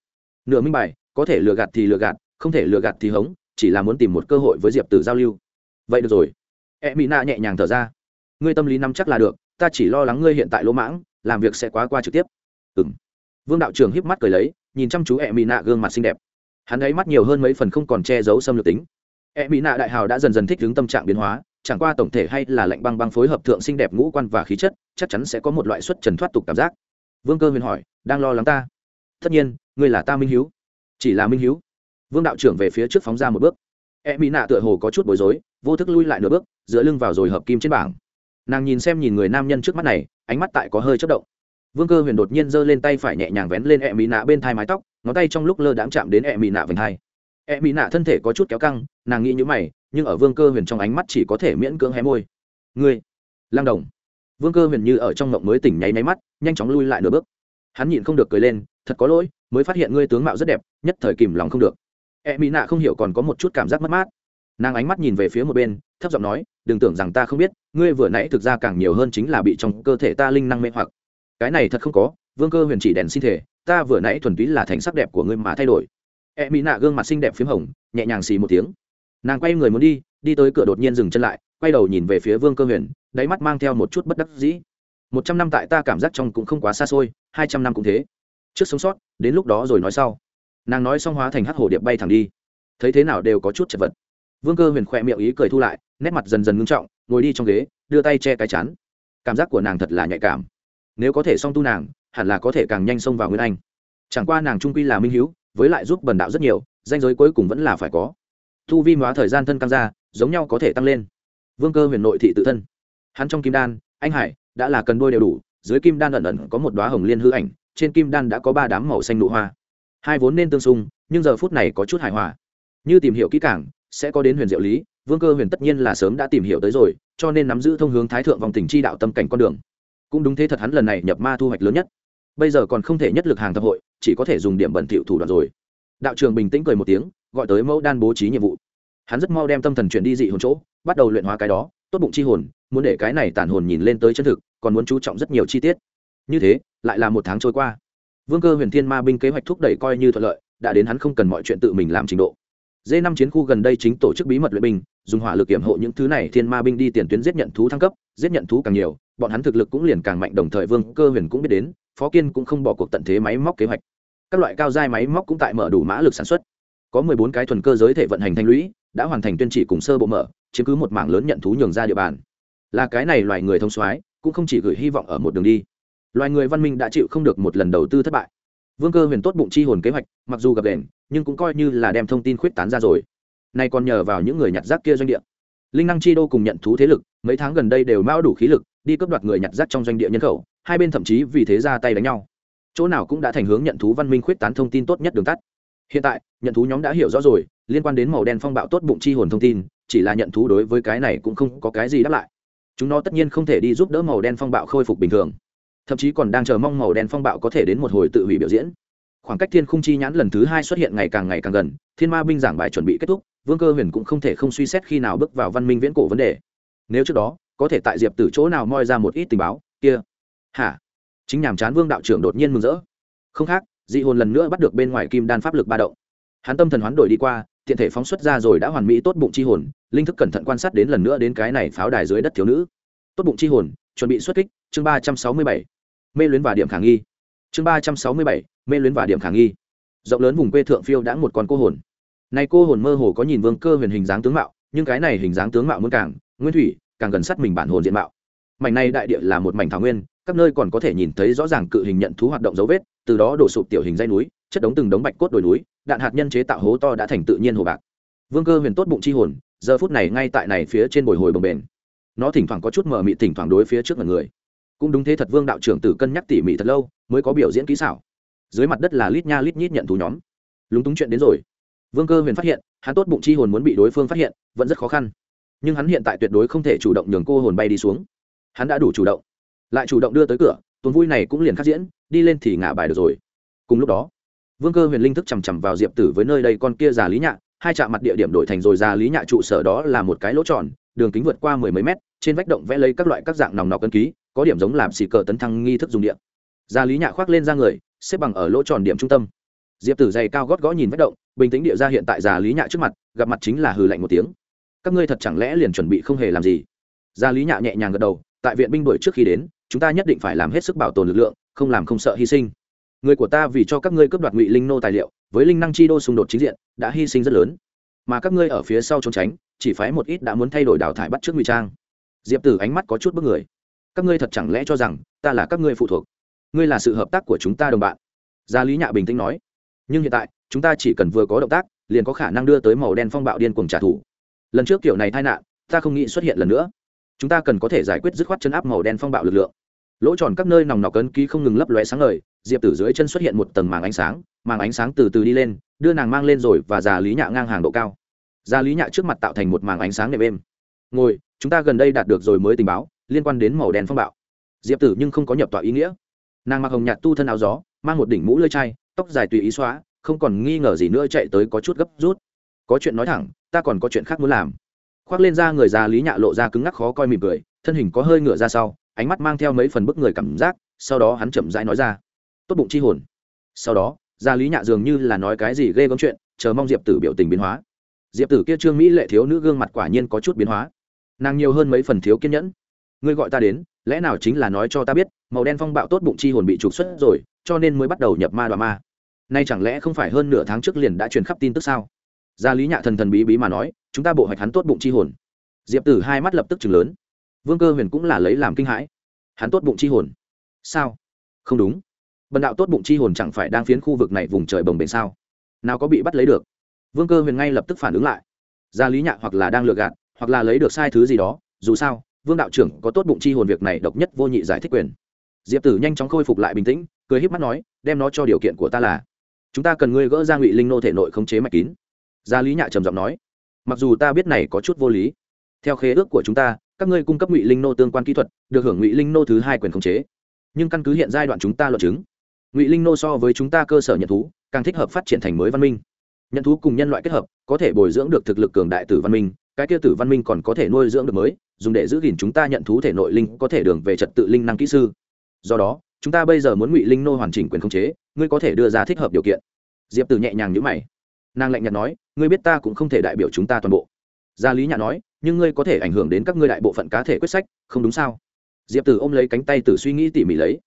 Nửa minh bài, có thể lừa gạt thì lừa gạt, không thể lừa gạt thì hống, chỉ là muốn tìm một cơ hội với diệp tử giao lưu vậy được rồi. E mỹ nạ nhẹ nhàng thở ra. Ngươi tâm lý nắm chắc là được, ta chỉ lo lắng ngươi hiện tại lỗ mãng, làm việc sẽ quá qua trực tiếp. Ừ m vương đạo trưởng híp mắt cười lấy, nhìn chăm chú e mỹ nạ gương mặt xinh đẹp. Hắn ấy mắt nhiều hơn mấy phần không còn che giấu xâm lược tính. E mỹ nạ đại hào đã dần dần thích ứng tâm trạng biến hóa, chẳng qua tổng thể hay là lệnh băng băng phối hợp thượng xinh đẹp ngũ quan và khí chất, chắc chắn sẽ có một loại xuất trần thoát tục cảm giác. Vương cơ huyền hỏi, đang lo lắng ta? Tất nhiên, ngươi là ta minh hiếu. Chỉ là minh hiếu. Vương đạo trưởng về phía trước phóng ra một bước e mỹ nạ tựa hồ có chút bối rối, vô thức lui lại nửa bước, dựa lưng vào rồi hợp kim trên bảng. Nàng nhìn xem nhìn người nam nhân trước mắt này, ánh mắt tại có hơi chất động. Vương cơ huyền đột nhiên giơ lên tay phải nhẹ nhàng vén lên e mỹ nạ bên thai mái tóc, ngón tay trong lúc lơ đãng chạm đến e mỹ nạ vành thai e mỹ nạ thân thể có chút kéo căng, nàng nghĩ như mày, nhưng ở vương cơ huyền trong ánh mắt chỉ có thể miễn cưỡng hé môi. Ngươi lang đồng. Vương cơ huyền như ở trong ngộng mới tỉnh nháy máy mắt, nhanh chóng lui lại nửa bước. Hắn nhịn không được cười lên, thật có lỗi, mới phát hiện ngươi tướng mạo rất đẹp, nhất thời kìm lòng không được e mỹ nạ không hiểu còn có một chút cảm giác mất mát. Nàng ánh mắt nhìn về phía một bên, thấp giọng nói, đừng tưởng rằng ta không biết, ngươi vừa nãy thực ra càng nhiều hơn chính là bị trong cơ thể ta linh năng mê hoặc. Cái này thật không có, vương cơ huyền chỉ đèn sinh thể, ta vừa nãy thuần túy là thành sắc đẹp của ngươi mà thay đổi. E mỹ nạ gương mặt xinh đẹp p h í m hồng, nhẹ nhàng xì một tiếng. Nàng quay người muốn đi đi tới cửa đột nhiên dừng chân lại, quay đầu nhìn về phía vương cơ huyền, đáy mắt mang theo một chút bất đắc dĩ. Một trăm năm tại ta cảm giác trong cũng không quá xa xôi, hai trăm năm cũng thế. Trước sống sót, đến lúc đó rồi nói sau nàng nói xong hóa thành hắc hồ điệp bay thẳng đi. Thấy thế nào đều có chút chật vật. Vương cơ huyền khỏe miệng ý cười thu lại, nét mặt dần dần ngưng trọng, ngồi đi trong ghế, đưa tay che cái chắn cảm giác của nàng thật là nhạy cảm. Nếu có thể song tu nàng, hẳn là có thể càng nhanh xông vào nguyên anh. Chẳng qua nàng trung quy là minh hữu với lại giúp bần đạo rất nhiều, danh giới cuối cùng vẫn là phải có. Thu vi hóa thời gian thân căng ra, giống nhau có thể tăng lên. Vương cơ huyền nội thị tự thân. Hắn trong kim đan, anh hải, đã là cần đôi đều đủ, dưới kim đan ẩn ẩn có một đoá hồng liên hư ảnh, trên kim đan đã có ba đám màu xanh nụ hoa hai vốn nên tương xung, nhưng giờ phút này có chút hài hòa. Như tìm hiểu kỹ càng, sẽ có đến huyền diệu lý, vương cơ huyền tất nhiên là sớm đã tìm hiểu tới rồi, cho nên nắm giữ thông hướng thái thượng vòng tình chi đạo tâm cảnh con đường. Cũng đúng thế thật hắn lần này nhập ma thu hoạch lớn nhất. Bây giờ còn không thể nhất lực hàng thập hội, chỉ có thể dùng điểm bẩn thiệu thủ đoạn rồi. Đạo trường bình tĩnh cười một tiếng, gọi tới mẫu đan bố trí nhiệm vụ. Hắn rất mau đem tâm thần chuyển đi dị hồn chỗ, bắt đầu luyện hóa cái đó, tốt bụng chi hồn, muốn để cái này tản hồn nhìn lên tới chân thực, còn muốn chú trọng rất nhiều chi tiết. Như thế, lại là một tháng trôi qua vương cơ huyền thiên ma binh kế hoạch thúc đẩy coi như thuận lợi, đã đến hắn không cần mọi chuyện tự mình làm trình độ. D năm chiến khu gần đây chính tổ chức bí mật luyện binh, dùng hỏa lực kiểm hộ những thứ này, thiên ma binh đi tiền tuyến giết nhận thú thăng cấp, giết nhận thú càng nhiều, bọn hắn thực lực cũng liền càng mạnh, đồng thời vương cơ huyền cũng biết đến, phó kiên cũng không bỏ cuộc tận thế máy móc kế hoạch. Các loại cao giai máy móc cũng tại mở đủ mã lực sản xuất. Có mười bốn cái thuần cơ giới thể vận hành thanh lũy, đã hoàn thành tuyên chỉ cùng sơ bộ mở, chiếm cứ một mảng lớn nhận thú nhường ra địa bàn. Là cái này loài người thông soái, cũng không chỉ gửi hy vọng ở một đường đi loài người văn minh đã chịu không được một lần đầu tư thất bại. Vương cơ huyền tốt bụng chi hồn kế hoạch, mặc dù gặp đèn nhưng cũng coi như là đem thông tin khuyết tán ra rồi. Nay còn nhờ vào những người nhặt rác kia doanh địa. Linh năng chi đô cùng nhận thú thế lực, mấy tháng gần đây đều mao đủ khí lực, đi cướp đoạt người nhặt rác trong doanh địa nhân khẩu, hai bên thậm chí vì thế ra tay đánh nhau. Chỗ nào cũng đã thành hướng nhận thú văn minh khuyết tán thông tin tốt nhất đường tắt. Hiện tại, nhận thú nhóm đã hiểu rõ rồi, liên quan đến màu đen phong bạo tốt bụng chi hồn thông tin, chỉ là nhận thú đối với cái này cũng không có cái gì đáp lại. Chúng nó tất nhiên không thể đi giúp đỡ màu đen phong bạo khôi phục bình thường thậm chí còn đang chờ mong màu đen phong bạo có thể đến một hồi tự hủy biểu diễn. Khoảng cách thiên khung chi nhãn lần thứ hai xuất hiện ngày càng ngày càng gần, thiên ma binh giảng bài chuẩn bị kết thúc, vương cơ huyền cũng không thể không suy xét khi nào bước vào văn minh viễn cổ vấn đề. Nếu trước đó, có thể tại diệp từ chỗ nào moi ra một ít tình báo, kia. Hả? Chính nhàm chán vương đạo trưởng đột nhiên mừng rỡ. Không khác, dị hồn lần nữa bắt được bên ngoài kim đan pháp lực ba động. Hắn tâm thần hoán đổi đi qua, tiện thể phóng xuất ra rồi đã hoàn mỹ tốt bụng chi hồn, linh thức cẩn thận quan sát đến lần nữa đến cái này pháo đài dưới đất thiếu nữ. Tốt bụng chi hồn chuẩn bị xuất kích, chương ba trăm sáu mươi bảy, mê luyến và điểm khả nghi. Chương ba trăm sáu mươi bảy, mê luyến và điểm khả nghi. Rộng lớn vùng quê thượng phiêu đã một con cô hồn. Này cô hồn mơ hồ có nhìn vương cơ huyền hình dáng tướng mạo, nhưng cái này hình dáng tướng mạo muốn càng, nguyên thủy, càng gần sát mình bản hồn diện mạo. Mảnh này đại địa là một mảnh thảo nguyên, các nơi còn có thể nhìn thấy rõ ràng cự hình nhận thú hoạt động dấu vết, từ đó đổ sụp tiểu hình dây núi, chất đống từng đống bạch cốt đồi núi, đạn hạt nhân chế tạo hố to đã thành tự nhiên hồ bạc. Vương cơ huyền tốt bụng chi hồn, giờ phút này ngay tại này phía trên bồi hồi bồng bền nó thỉnh thoảng có chút mờ mị thỉnh thoảng đối phía trước mặt người. Cũng đúng thế, thật vương đạo trưởng tử cân nhắc tỉ mỉ thật lâu, mới có biểu diễn kỹ xảo. Dưới mặt đất là lít nha lít nhít nhận thú nhóm. Lúng túng chuyện đến rồi. Vương cơ huyền phát hiện, hắn tốt bụng chi hồn muốn bị đối phương phát hiện, vẫn rất khó khăn. Nhưng hắn hiện tại tuyệt đối không thể chủ động nhường cô hồn bay đi xuống. Hắn đã đủ chủ động. Lại chủ động đưa tới cửa, tuần vui này cũng liền khắc diễn, đi lên thì ngả bài được rồi. Cùng lúc đó, vương cơ huyền linh thức chằm chằm vào diệp tử với nơi đây con kia già lý nhạ hai trạm mặt địa điểm đổi thành rồi ra lý nhạ trụ sở đó là một cái lỗ tròn, đường kính vượt qua mười mấy mét, trên vách động vẽ lấy các loại các dạng nòng nọc cân ký, có điểm giống làm xì cờ tấn thăng nghi thức dùng điện ra lý nhạ khoác lên ra người, xếp bằng ở lỗ tròn điểm trung tâm. Diệp tử dày cao gót gõ nhìn vách động, bình tĩnh địa ra hiện tại già lý nhạ trước mặt, gặp mặt chính là hừ lạnh một tiếng. Các ngươi thật chẳng lẽ liền chuẩn bị không hề làm gì? Già lý nhạ nhẹ nhàng gật đầu, tại viện binh đuổi trước khi đến, chúng ta nhất định phải làm hết sức bảo tồn lực lượng, không làm không sợ hy sinh. Người của ta vì cho các ngươi cướp đoạt ngụy linh nô tài liệu với linh năng chi đô xung đột chính diện, đã hy sinh rất lớn. Mà các ngươi ở phía sau trốn tránh, chỉ phái một ít đã muốn thay đổi đào thải bắt trước ngụy trang. Diệp tử ánh mắt có chút bức người. Các ngươi thật chẳng lẽ cho rằng ta là các ngươi phụ thuộc? Ngươi là sự hợp tác của chúng ta đồng bạn. Gia lý nhạ bình tĩnh nói. Nhưng hiện tại, chúng ta chỉ cần vừa có động tác, liền có khả năng đưa tới màu đen phong bạo điên cuồng trả thù. Lần trước kiểu này tai nạn, ta không nghĩ xuất hiện lần nữa. Chúng ta cần có thể giải quyết dứt khoát chân áp màu đen phong bạo lực lượng lỗ tròn các nơi nòng nọc cấn ký không ngừng lấp lóe sáng ngời, diệp tử dưới chân xuất hiện một tầng màng ánh sáng, màng ánh sáng từ từ đi lên, đưa nàng mang lên rồi và già lý nhạ ngang hàng độ cao. Già lý nhạ trước mặt tạo thành một màng ánh sáng nệm êm. Ngồi, chúng ta gần đây đạt được rồi mới tình báo, liên quan đến màu đen phong bạo. Diệp tử nhưng không có nhập tọa ý nghĩa. Nàng mặc hồng nhạt tu thân áo gió, mang một đỉnh mũ lơi chai, tóc dài tùy ý xóa, không còn nghi ngờ gì nữa chạy tới có chút gấp rút. Có chuyện nói thẳng, ta còn có chuyện khác muốn làm. Khoác lên ra người già lý nhạ lộ ra cứng ngắc khó coi mỉm cười, thân hình có hơi ngựa ra sau ánh mắt mang theo mấy phần bức người cảm giác, sau đó hắn chậm rãi nói ra. Tốt bụng chi hồn. Sau đó, gia lý nhạ dường như là nói cái gì ghê gớm chuyện, chờ mong diệp tử biểu tình biến hóa. Diệp tử kia trương mỹ lệ thiếu nữ gương mặt quả nhiên có chút biến hóa. Nàng nhiều hơn mấy phần thiếu kiên nhẫn. Ngươi gọi ta đến, lẽ nào chính là nói cho ta biết, màu đen phong bạo tốt bụng chi hồn bị trục xuất rồi, cho nên mới bắt đầu nhập ma đoà ma. Nay chẳng lẽ không phải hơn nửa tháng trước liền đã truyền khắp tin tức sao? Gia lý nhạ thần thần bí bí mà nói, chúng ta bộ hoạch hắn tốt bụng chi hồn. Diệp tử hai mắt lập tức chừng lớn vương cơ huyền cũng là lấy làm kinh hãi. Hắn tốt bụng chi hồn. Sao? Không đúng. Bần đạo tốt bụng chi hồn chẳng phải đang phiến khu vực này vùng trời bồng bềnh sao? Nào có bị bắt lấy được? Vương cơ huyền ngay lập tức phản ứng lại. Gia lý nhạ hoặc là đang lừa gạt, hoặc là lấy được sai thứ gì đó, dù sao, vương đạo trưởng có tốt bụng chi hồn việc này độc nhất vô nhị giải thích quyền. Diệp tử nhanh chóng khôi phục lại bình tĩnh, cười h í p mắt nói, đem nó cho điều kiện của ta là, chúng ta cần ngươi gỡ ra ngụy linh nô thể nội khống chế mạch kín. Gia lý nhạ trầm giọng nói, mặc dù ta biết này có chút vô lý, theo khế ước của chúng ta các ngươi cung cấp ngụy linh nô tương quan kỹ thuật, được hưởng ngụy linh nô thứ hai quyền khống chế. Nhưng căn cứ hiện giai đoạn chúng ta luận chứng, ngụy linh nô so với chúng ta cơ sở nhận thú, càng thích hợp phát triển thành mới văn minh. Nhận thú cùng nhân loại kết hợp, có thể bồi dưỡng được thực lực cường đại tử văn minh, cái kia tử văn minh còn có thể nuôi dưỡng được mới, dùng để giữ gìn chúng ta nhận thú thể nội linh, có thể đường về trật tự linh năng kỹ sư. Do đó, chúng ta bây giờ muốn ngụy linh nô hoàn chỉnh quyền khống chế, ngươi có thể đưa ra thích hợp điều kiện. Diệp tử nhẹ nhàng nhữ mày. Nàng lạnh nhạt nói, ngươi biết ta cũng không thể đại biểu chúng ta toàn bộ. Gia lý nhã nói nhưng ngươi có thể ảnh hưởng đến các ngươi đại bộ phận cá thể quyết sách, không đúng sao? Diệp tử ôm lấy cánh tay tử suy nghĩ tỉ mỉ lấy.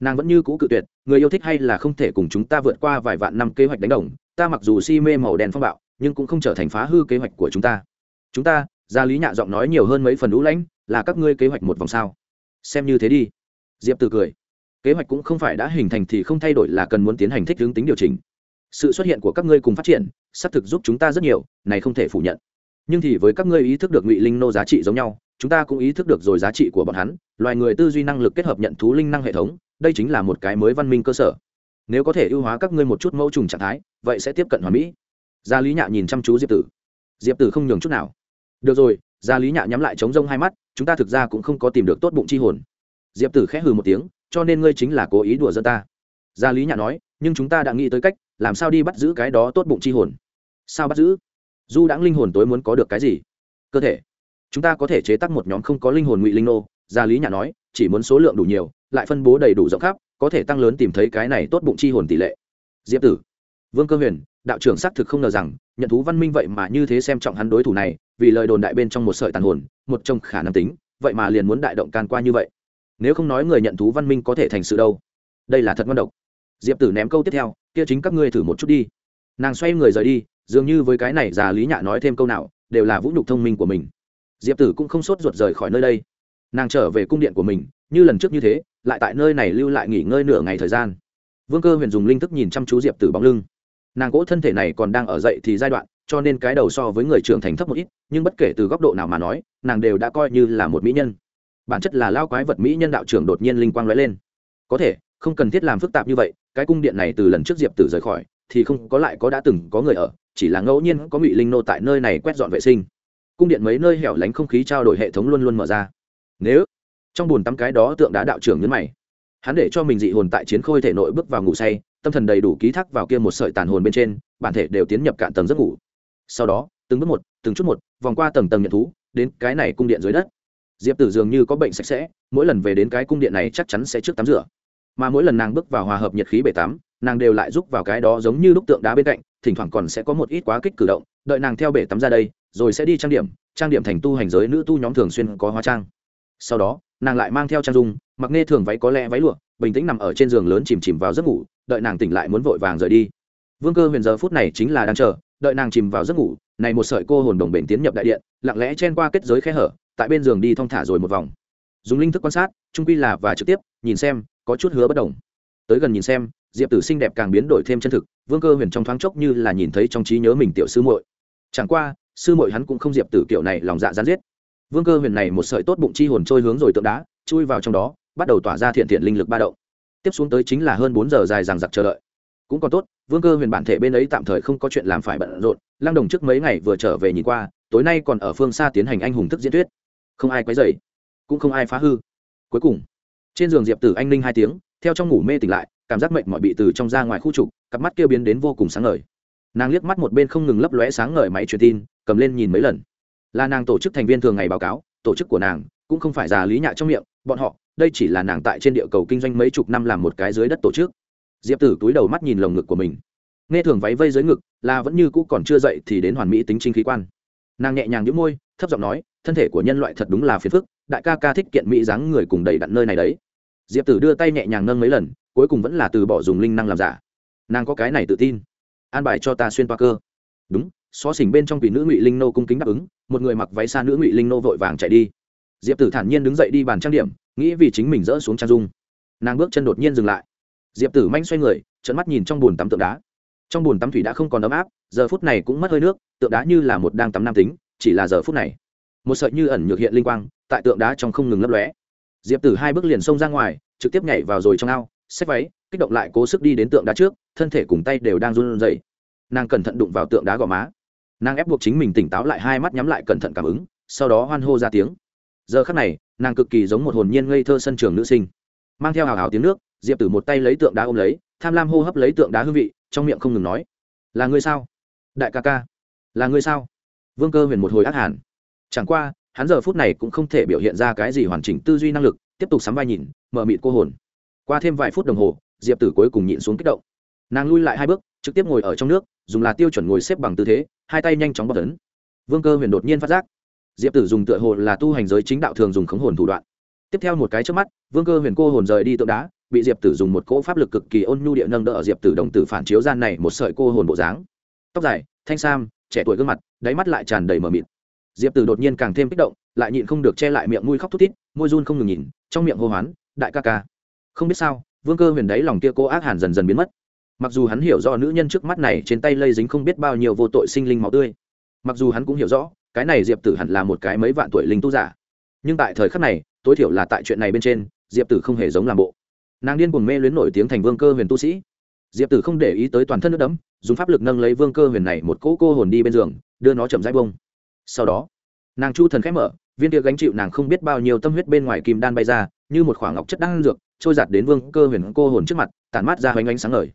Nàng vẫn như cũ cự tuyệt, người yêu thích hay là không thể cùng chúng ta vượt qua vài vạn năm kế hoạch đánh đồng, ta mặc dù si mê màu đen phong bạo, nhưng cũng không trở thành phá hư kế hoạch của chúng ta. Chúng ta, gia lý nhạ giọng nói nhiều hơn mấy phần lũ lãnh là các ngươi kế hoạch một vòng sao? Xem như thế đi. Diệp tử cười. Kế hoạch cũng không phải đã hình thành thì không thay đổi là cần muốn tiến hành thích hướng tính điều chỉnh. Sự xuất hiện của các ngươi cùng phát triển, xác thực giúp chúng ta rất nhiều, này không thể phủ nhận nhưng thì với các ngươi ý thức được ngụy linh nô giá trị giống nhau, chúng ta cũng ý thức được rồi giá trị của bọn hắn, loài người tư duy năng lực kết hợp nhận thú linh năng hệ thống, đây chính là một cái mới văn minh cơ sở. Nếu có thể ưu hóa các ngươi một chút mẫu trùng trạng thái, vậy sẽ tiếp cận hoàn mỹ. Gia lý nhạ nhìn chăm chú diệp tử. Diệp tử không nhường chút nào. Được rồi, gia lý nhạ nhắm lại chống rông hai mắt, chúng ta thực ra cũng không có tìm được tốt bụng chi hồn. Diệp tử khẽ hừ một tiếng, cho nên ngươi chính là cố ý đùa dân ta. Gia lý nhạ nói, nhưng chúng ta đã nghĩ tới cách, làm sao đi bắt giữ cái đó tốt bụng chi hồn? Sao bắt giữ? Du đãng linh hồn tối muốn có được cái gì, cơ thể, chúng ta có thể chế tác một nhóm không có linh hồn ngụy linh nô. Gia lý nhà nói, chỉ muốn số lượng đủ nhiều, lại phân bố đầy đủ rộng khắp, có thể tăng lớn tìm thấy cái này tốt bụng chi hồn tỷ lệ. Diệp tử, vương cơ huyền, đạo trưởng xác thực không ngờ rằng, nhận thú văn minh vậy mà như thế xem trọng hắn đối thủ này, vì lời đồn đại bên trong một sợi tàn hồn, một trong khả năng tính, vậy mà liền muốn đại động can qua như vậy. Nếu không nói người nhận thú văn minh có thể thành sự đâu. Đây là thật ngon độc. Diệp tử ném câu tiếp theo, kia chính các ngươi thử một chút đi. Nàng xoay người rời đi dường như với cái này già lý nhạ nói thêm câu nào, đều là vũ nhục thông minh của mình. Diệp tử cũng không sốt ruột rời khỏi nơi đây. Nàng trở về cung điện của mình, như lần trước như thế, lại tại nơi này lưu lại nghỉ ngơi nửa ngày thời gian. Vương cơ huyền dùng linh thức nhìn chăm chú diệp tử bóng lưng. Nàng gỗ thân thể này còn đang ở dậy thì giai đoạn, cho nên cái đầu so với người trưởng thành thấp một ít, nhưng bất kể từ góc độ nào mà nói, nàng đều đã coi như là một mỹ nhân. Bản chất là lao quái vật mỹ nhân đạo trưởng đột nhiên linh quang lóe lên. Có thể, không cần thiết làm phức tạp như vậy, cái cung điện này từ lần trước diệp tử rời khỏi, thì không có lại có đã từng có người ở chỉ là ngẫu nhiên có ngụy linh nô tại nơi này quét dọn vệ sinh. Cung điện mấy nơi hẻo lánh không khí trao đổi hệ thống luôn luôn mở ra. Nếu trong bùn tắm cái đó tượng đá đạo trưởng nhấn mày, hắn để cho mình dị hồn tại chiến khôi thể nội bước vào ngủ say, tâm thần đầy đủ ký thác vào kia một sợi tàn hồn bên trên, bản thể đều tiến nhập cạn tầng giấc ngủ. Sau đó, từng bước một, từng chút một, vòng qua tầng tầng nhận thú, đến cái này cung điện dưới đất. Diệp tử dường như có bệnh sạch sẽ, mỗi lần về đến cái cung điện này chắc chắn sẽ trước tắm rửa. Mà mỗi lần nàng bước vào hòa hợp nhiệt khí bể tắm, nàng đều lại rúc vào cái đó giống như lúc tượng đá bên cạnh thỉnh thoảng còn sẽ có một ít quá kích cử động, đợi nàng theo bể tắm ra đây, rồi sẽ đi trang điểm trang điểm thành tu hành giới nữ tu nhóm thường xuyên có hóa trang. Sau đó, nàng lại mang theo trang dung, mặc nghe thường váy có lẽ váy lụa, bình tĩnh nằm ở trên giường lớn chìm chìm vào giấc ngủ, đợi nàng tỉnh lại muốn vội vàng rời đi. Vương cơ huyền giờ phút này chính là đang chờ, đợi nàng chìm vào giấc ngủ, này một sợi cô hồn đồng bền tiến nhập đại điện, lặng lẽ chen qua kết giới khe hở, tại bên giường đi thong thả rồi một vòng. Dùng linh thức quan sát, trung quy là và trực tiếp, nhìn xem, có chút hứa bất đồng. Tới gần nhìn xem, diệp tử xinh đẹp càng biến đổi thêm chân thực vương cơ huyền trong thoáng chốc như là nhìn thấy trong trí nhớ mình tiểu sư muội. Chẳng qua, sư muội hắn cũng không diệp tử kiểu này lòng dạ gián giết. Vương cơ huyền này một sợi tốt bụng chi hồn trôi hướng rồi tượng đá, chui vào trong đó, bắt đầu tỏa ra thiện thiện linh lực ba động. Tiếp xuống tới chính là hơn bốn giờ dài rằng giặc chờ đợi. Cũng còn tốt, vương cơ huyền bản thể bên ấy tạm thời không có chuyện làm phải bận rộn, lăng đồng trước mấy ngày vừa trở về nhìn qua, tối nay còn ở phương xa tiến hành anh hùng thức diễn thuyết. Không ai quấy dày cũng không ai phá hư. Cuối cùng, trên giường diệp tử anh ninh hai tiếng, theo trong ngủ mê tỉnh lại cảm giác mệnh mọi bị từ trong ra ngoài khu trục, cặp mắt kêu biến đến vô cùng sáng ngời. Nàng liếc mắt một bên không ngừng lấp lóe sáng ngời máy truyền tin, cầm lên nhìn mấy lần. Là nàng tổ chức thành viên thường ngày báo cáo, tổ chức của nàng cũng không phải già lý nhạ trong miệng, bọn họ, đây chỉ là nàng tại trên địa cầu kinh doanh mấy chục năm làm một cái dưới đất tổ chức. Diệp tử túi đầu mắt nhìn lồng ngực của mình. Nghe thường váy vây dưới ngực, là vẫn như cũ còn chưa dậy thì đến hoàn mỹ tính trinh khí quan. Nàng nhẹ nhàng nhíu môi, thấp giọng nói, thân thể của nhân loại thật đúng là phiền phức, đại ca ca thích kiện mỹ dáng người cùng đầy đặn nơi này đấy diệp tử đưa tay nhẹ nhàng nâng mấy lần, cuối cùng vẫn là từ bỏ dùng linh năng làm giả. Nàng có cái này tự tin. An bài cho ta xuyên toa cơ. Đúng, xó xỉnh bên trong quỷ nữ ngụy linh nô cung kính đáp ứng, một người mặc váy xa nữ ngụy linh nô vội vàng chạy đi. Diệp tử thản nhiên đứng dậy đi bàn trang điểm, nghĩ vì chính mình dỡ xuống trang dung. Nàng bước chân đột nhiên dừng lại. Diệp tử manh xoay người trận mắt nhìn trong bồn tắm tượng đá. Trong bồn tắm thủy đã không còn ấm áp, giờ phút này cũng mất hơi nước, tượng đá như là một đang tắm nam tính, chỉ là giờ phút này. Một sợi như ẩn nhược hiện linh quang, tại tượng đá trong không ngừng lấp lóe diệp tử hai bước liền xông ra ngoài, trực tiếp nhảy vào rồi trong ao xếp váy, kích động lại cố sức đi đến tượng đá trước, thân thể cùng tay đều đang run rẩy. Nàng cẩn thận đụng vào tượng đá gò má. Nàng ép buộc chính mình tỉnh táo lại hai mắt nhắm lại cẩn thận cảm ứng, sau đó hoan hô ra tiếng. Giờ khắc này, nàng cực kỳ giống một hồn nhiên ngây thơ sân trường nữ sinh. Mang theo hào hào tiếng nước, diệp tử một tay lấy tượng đá ôm lấy, tham lam hô hấp lấy tượng đá hương vị, trong miệng không ngừng nói. Là ngươi sao? Đại ca ca. Là ngươi sao? Vương cơ huyền một hồi ác hàn. Chẳng qua hắn giờ phút này cũng không thể biểu hiện ra cái gì hoàn chỉnh tư duy năng lực, tiếp tục sắm vai nhìn, mở mịt cô hồn. Qua thêm vài phút đồng hồ, diệp tử cuối cùng nhịn xuống kích động. Nàng lui lại hai bước, trực tiếp ngồi ở trong nước, dùng là tiêu chuẩn ngồi xếp bằng tư thế, hai tay nhanh chóng bọc tấn vương cơ huyền đột nhiên phát giác, diệp tử dùng tựa hồ là tu hành giới chính đạo thường dùng khống hồn thủ đoạn. Tiếp theo một cái trước mắt, vương cơ huyền cô hồn rời đi tượng đá, bị diệp tử dùng một cỗ pháp lực cực kỳ ôn nhu địa nâng đỡ ở diệp tử đồng tử phản chiếu gian này một sợi cô hồn bộ dáng. Tóc dài, thanh sam, trẻ tuổi gương mặt, đáy mắt lại tràn đầy mờ mịt diệp tử đột nhiên càng thêm kích động, lại nhịn không được che lại miệng mũi khóc thút thít, môi run không ngừng nhìn, trong miệng hô hoán, đại ca ca. Không biết sao, vương cơ huyền đáy lòng kia cô ác hàn dần dần biến mất. Mặc dù hắn hiểu rõ nữ nhân trước mắt này trên tay lây dính không biết bao nhiêu vô tội sinh linh máu tươi, mặc dù hắn cũng hiểu rõ, cái này diệp tử hẳn là một cái mấy vạn tuổi linh tu giả. Nhưng tại thời khắc này, tối thiểu là tại chuyện này bên trên, diệp tử không hề giống làm bộ. Nàng điên cuồng mê luyến nổi tiếng thành vương cơ huyền tu sĩ. Diệp tử không để ý tới toàn thân nước đấm dùng pháp lực nâng lấy vương cơ huyền này một cỗ cô hồn đi bên giường, đưa nó chậm rãi bông sau đó, nàng chu thần khẽ mở, viên tia gánh chịu nàng không biết bao nhiêu tâm huyết bên ngoài kim đan bay ra, như một khoảng ngọc chất đan dược, trôi giặt đến vương cơ huyền cô hồn trước mặt, tản mát ra hoành ánh sáng ngời.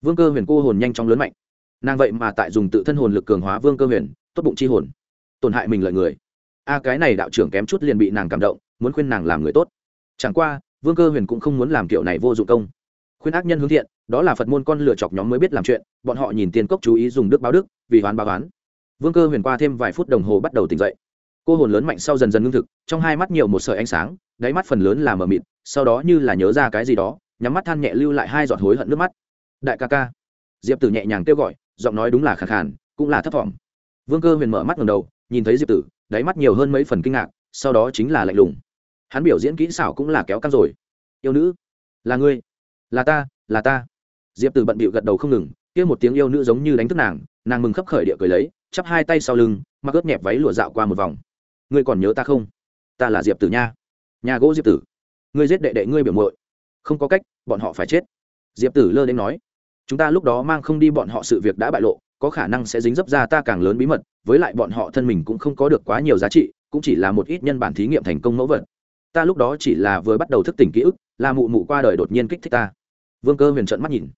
Vương cơ huyền cô hồn nhanh chóng lớn mạnh. Nàng vậy mà tại dùng tự thân hồn lực cường hóa vương cơ huyền, tốt bụng chi hồn, tổn hại mình lợi người. A, cái này đạo trưởng kém chút liền bị nàng cảm động, muốn khuyên nàng làm người tốt. Chẳng qua, vương cơ huyền cũng không muốn làm kiểu này vô dụng công. Khuyên ác nhân hướng thiện, đó là phật môn con lựa chọc nhóm mới biết làm chuyện, bọn họ nhìn tiền cốc chú ý dùng đức báo đức, vì hoán báo oán vương cơ huyền qua thêm vài phút đồng hồ bắt đầu tỉnh dậy. Cô hồn lớn mạnh sau dần dần ngưng thực, trong hai mắt nhiều một sợi ánh sáng, đáy mắt phần lớn là mờ mịt, sau đó như là nhớ ra cái gì đó, nhắm mắt than nhẹ lưu lại hai giọt hối hận nước mắt. Đại ca ca. Diệp tử nhẹ nhàng kêu gọi, giọng nói đúng là khẳng khàn, cũng là thấp t vương cơ huyền mở mắt ngầm đầu, nhìn thấy diệp tử, đáy mắt nhiều hơn mấy phần kinh ngạc, sau đó chính là lạnh lùng. Hắn biểu diễn kỹ xảo cũng là kéo căng rồi. Yêu nữ. Là ngươi. Là ta là ta. Diệp tử bận bịu gật đầu không ngừng, kia một tiếng yêu nữ giống như đánh thức nàng nàng mừng khấp khởi địa cười lấy chắp hai tay sau lưng, mặc ướt nhẹp váy lụa dạo qua một vòng. Ngươi còn nhớ ta không? Ta là diệp tử nha. Nhà gỗ diệp tử. Ngươi giết đệ đệ ngươi biểu muội. Không có cách, bọn họ phải chết. Diệp tử lơ đến nói. Chúng ta lúc đó mang không đi bọn họ sự việc đã bại lộ, có khả năng sẽ dính dấp ra ta càng lớn bí mật, với lại bọn họ thân mình cũng không có được quá nhiều giá trị, cũng chỉ là một ít nhân bản thí nghiệm thành công mẫu vật. Ta lúc đó chỉ là vừa bắt đầu thức tỉnh ký ức là mụ mụ qua đời đột nhiên kích thích ta. Vương cơ huyền trận mắt nhìn.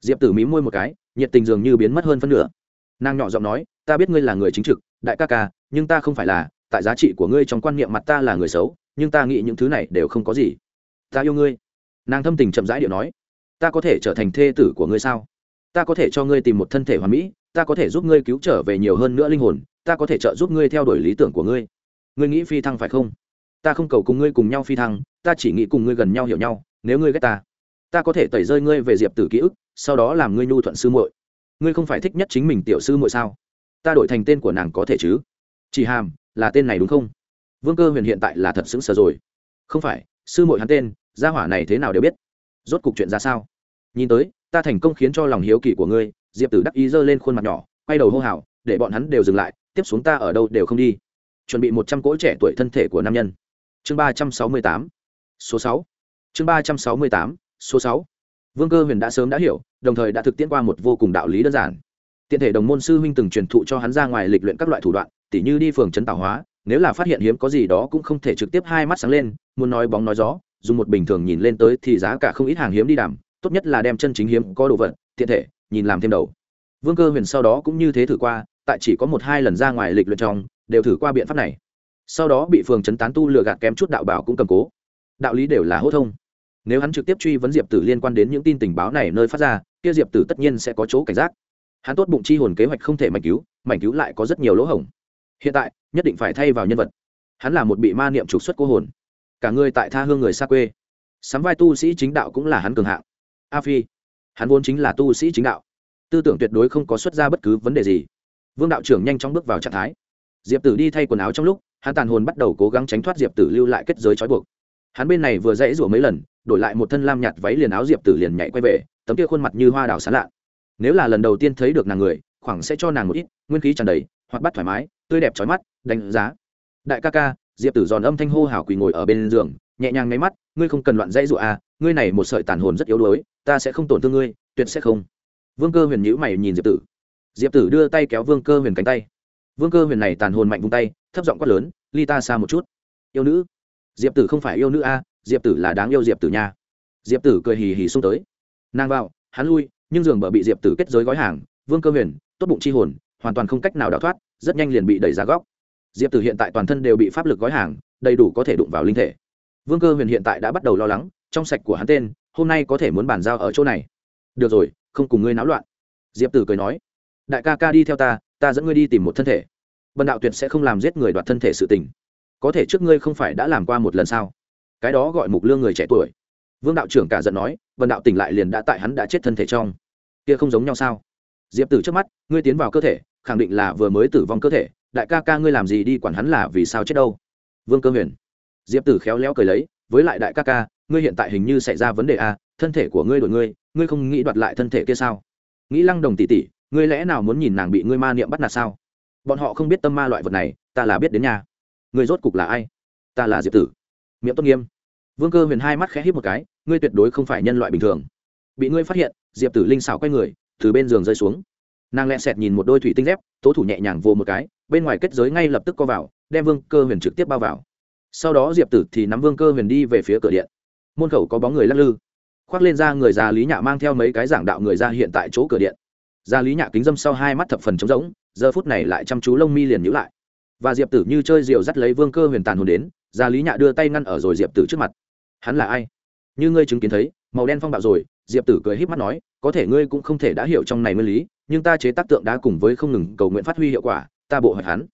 Diệp tử mí môi một cái, nhiệt tình dường như biến mất hơn phân nửa nàng nhỏ giọng nói, ta biết ngươi là người chính trực, đại ca ca, nhưng ta không phải là, tại giá trị của ngươi trong quan niệm mặt ta là người xấu, nhưng ta nghĩ những thứ này đều không có gì. Ta yêu ngươi. Nàng thâm tình chậm rãi điệu nói, ta có thể trở thành thê tử của ngươi sao? Ta có thể cho ngươi tìm một thân thể hoàn mỹ, ta có thể giúp ngươi cứu trở về nhiều hơn nữa linh hồn, ta có thể trợ giúp ngươi theo đuổi lý tưởng của ngươi. Ngươi nghĩ phi thăng phải không? Ta không cầu cùng ngươi cùng nhau phi thăng, ta chỉ nghĩ cùng ngươi gần nhau hiểu nhau, nếu ngươi ghét ta ta có thể tẩy rơi ngươi về diệp tử ký ức, sau đó làm ngươi nhu thuận sư muội ngươi không phải thích nhất chính mình tiểu sư muội sao? Ta đổi thành tên của nàng có thể chứ? Chỉ hàm, là tên này đúng không? Vương cơ huyền hiện tại là thật sững sờ rồi. Không phải, sư muội hắn tên, gia hỏa này thế nào đều biết. Rốt cục chuyện ra sao? Nhìn tới, ta thành công khiến cho lòng hiếu kỳ của ngươi, diệp tử đắc ý giơ lên khuôn mặt nhỏ, quay đầu hô hào, để bọn hắn đều dừng lại, tiếp xuống ta ở đâu đều không đi. Chuẩn bị một trăm cỗ trẻ tuổi thân thể của nam nhân. Chương ba trăm sáu mươi tám, số sáu. Chương ba trăm sáu mươi tám, số sáu vương cơ huyền đã sớm đã hiểu, đồng thời đã thực tiễn qua một vô cùng đạo lý đơn giản. Tiện thể đồng môn sư huynh từng truyền thụ cho hắn ra ngoài lịch luyện các loại thủ đoạn, tỉ như đi phường trấn tạo hóa, nếu là phát hiện hiếm có gì đó cũng không thể trực tiếp hai mắt sáng lên, muốn nói bóng nói gió, dùng một bình thường nhìn lên tới thì giá cả không ít hàng hiếm đi đảm tốt nhất là đem chân chính hiếm có đồ vật, tiện thể, nhìn làm thêm đầu. Vương cơ huyền sau đó cũng như thế thử qua, tại chỉ có một hai lần ra ngoài lịch luyện trong, đều thử qua biện pháp này. Sau đó bị phường chấn tán tu lừa gạt kém chút đạo bảo cũng cầm cố. Đạo lý đều là hốt thông nếu hắn trực tiếp truy vấn diệp tử liên quan đến những tin tình báo này nơi phát ra, kia diệp tử tất nhiên sẽ có chỗ cảnh giác. Hắn tốt bụng chi hồn kế hoạch không thể mảnh cứu mảnh cứu lại có rất nhiều lỗ hổng. Hiện tại, nhất định phải thay vào nhân vật. Hắn là một bị ma niệm trục xuất cô hồn. Cả người tại tha hương người xa quê. Sắm vai tu sĩ chính đạo cũng là hắn cường hạng. A phi, hắn vốn chính là tu sĩ chính đạo. Tư tưởng tuyệt đối không có xuất ra bất cứ vấn đề gì. Vương đạo trưởng nhanh chóng bước vào trạng thái. Diệp tử đi thay quần áo trong lúc, hắn tàn hồn bắt đầu cố gắng tránh thoát diệp tử lưu lại kết giới trói buộc. Hắn bên này vừa dãy rủa mấy lần đổi lại một thân lam nhạt váy liền áo diệp tử liền nhảy quay về, tấm kia khuôn mặt như hoa đào sán lạ. Nếu là lần đầu tiên thấy được nàng người, khoảng sẽ cho nàng một ít, nguyên khí tràn đầy, hoặc bắt thoải mái, tươi đẹp trói mắt, đánh giá. Đại ca ca, diệp tử giòn âm thanh hô hào quỳ ngồi ở bên giường, nhẹ nhàng ngáy mắt, ngươi không cần loạn dãy rụa à ngươi này một sợi tàn hồn rất yếu đuối, ta sẽ không tổn thương ngươi, tuyệt sẽ không. Vương cơ huyền nhữ mày nhìn diệp tử. Diệp tử đưa tay kéo vương cơ huyền cánh tay. Vương cơ huyền này tàn hồn mạnh vung tay, thấp giọng quát lớn, ly ta xa một chút. Yêu nữ. Diệp tử không phải yêu nữ a diệp tử là đáng yêu diệp tử nha. Diệp tử cười hì hì xung tới. Nàng vào hắn lui, nhưng giường bờ bị diệp tử kết giới gói hàng, vương cơ huyền, tốt bụng chi hồn, hoàn toàn không cách nào đào thoát, rất nhanh liền bị đẩy ra góc. Diệp tử hiện tại toàn thân đều bị pháp lực gói hàng, đầy đủ có thể đụng vào linh thể. Vương cơ huyền hiện tại đã bắt đầu lo lắng, trong sạch của hắn tên, hôm nay có thể muốn bàn giao ở chỗ này. Được rồi, không cùng ngươi náo loạn. Diệp tử cười nói, đại ca ca đi theo ta ta dẫn ngươi đi tìm một thân thể. Bần đạo tuyệt sẽ không làm giết người đoạt thân thể sự tình. Có thể trước ngươi không phải đã làm qua một lần sao? Cái đó gọi mục lương người trẻ tuổi. Vương đạo trưởng cả giận nói vần đạo tỉnh lại liền đã tại hắn đã chết thân thể trong. Kia không giống nhau sao? Diệp tử trước mắt, ngươi tiến vào cơ thể, khẳng định là vừa mới tử vong cơ thể, đại ca ca ngươi làm gì đi quản hắn là vì sao chết đâu? Vương cơ huyền. Diệp tử khéo léo cười lấy, với lại đại ca ca, ngươi hiện tại hình như xảy ra vấn đề a thân thể của ngươi đổi ngươi ngươi không nghĩ đoạt lại thân thể kia sao? Nghĩ lăng đồng tỷ tỷ, ngươi lẽ nào muốn nhìn nàng bị ngươi ma niệm bắt nạt sao? Bọn họ không biết tâm ma loại vật này, ta là biết đến nhà. Người rốt cục là ai? Ta là diệp tử miệng tốt nghiêm. Vương cơ huyền hai mắt khẽ hít một cái, ngươi tuyệt đối không phải nhân loại bình thường. Bị ngươi phát hiện, diệp tử linh xảo quay người, từ bên giường rơi xuống. Nàng lẹ sẹt nhìn một đôi thủy tinh dép, tố thủ nhẹ nhàng vô một cái, bên ngoài kết giới ngay lập tức co vào, đem vương cơ huyền trực tiếp bao vào. Sau đó diệp tử thì nắm vương cơ huyền đi về phía cửa điện. Môn khẩu có bóng người lắc lư. Khoác lên ra người già lý nhạ mang theo mấy cái giảng đạo người ra hiện tại chỗ cửa điện. Gia lý nhạ kính dâm sau hai mắt thập phần trống rỗng, giờ phút này lại chăm chú lông mi liền nhữ lại. Và diệp tử như chơi diều dắt lấy vương cơ huyền tàn hồn đến gia lý nhạ đưa tay ngăn ở rồi diệp tử trước mặt. Hắn là ai? Như ngươi chứng kiến thấy, màu đen phong bạo rồi, diệp tử cười híp mắt nói, có thể ngươi cũng không thể đã hiểu trong này nguyên lý, nhưng ta chế tác tượng đá cùng với không ngừng cầu nguyện phát huy hiệu quả, ta bộ hỏi hắn.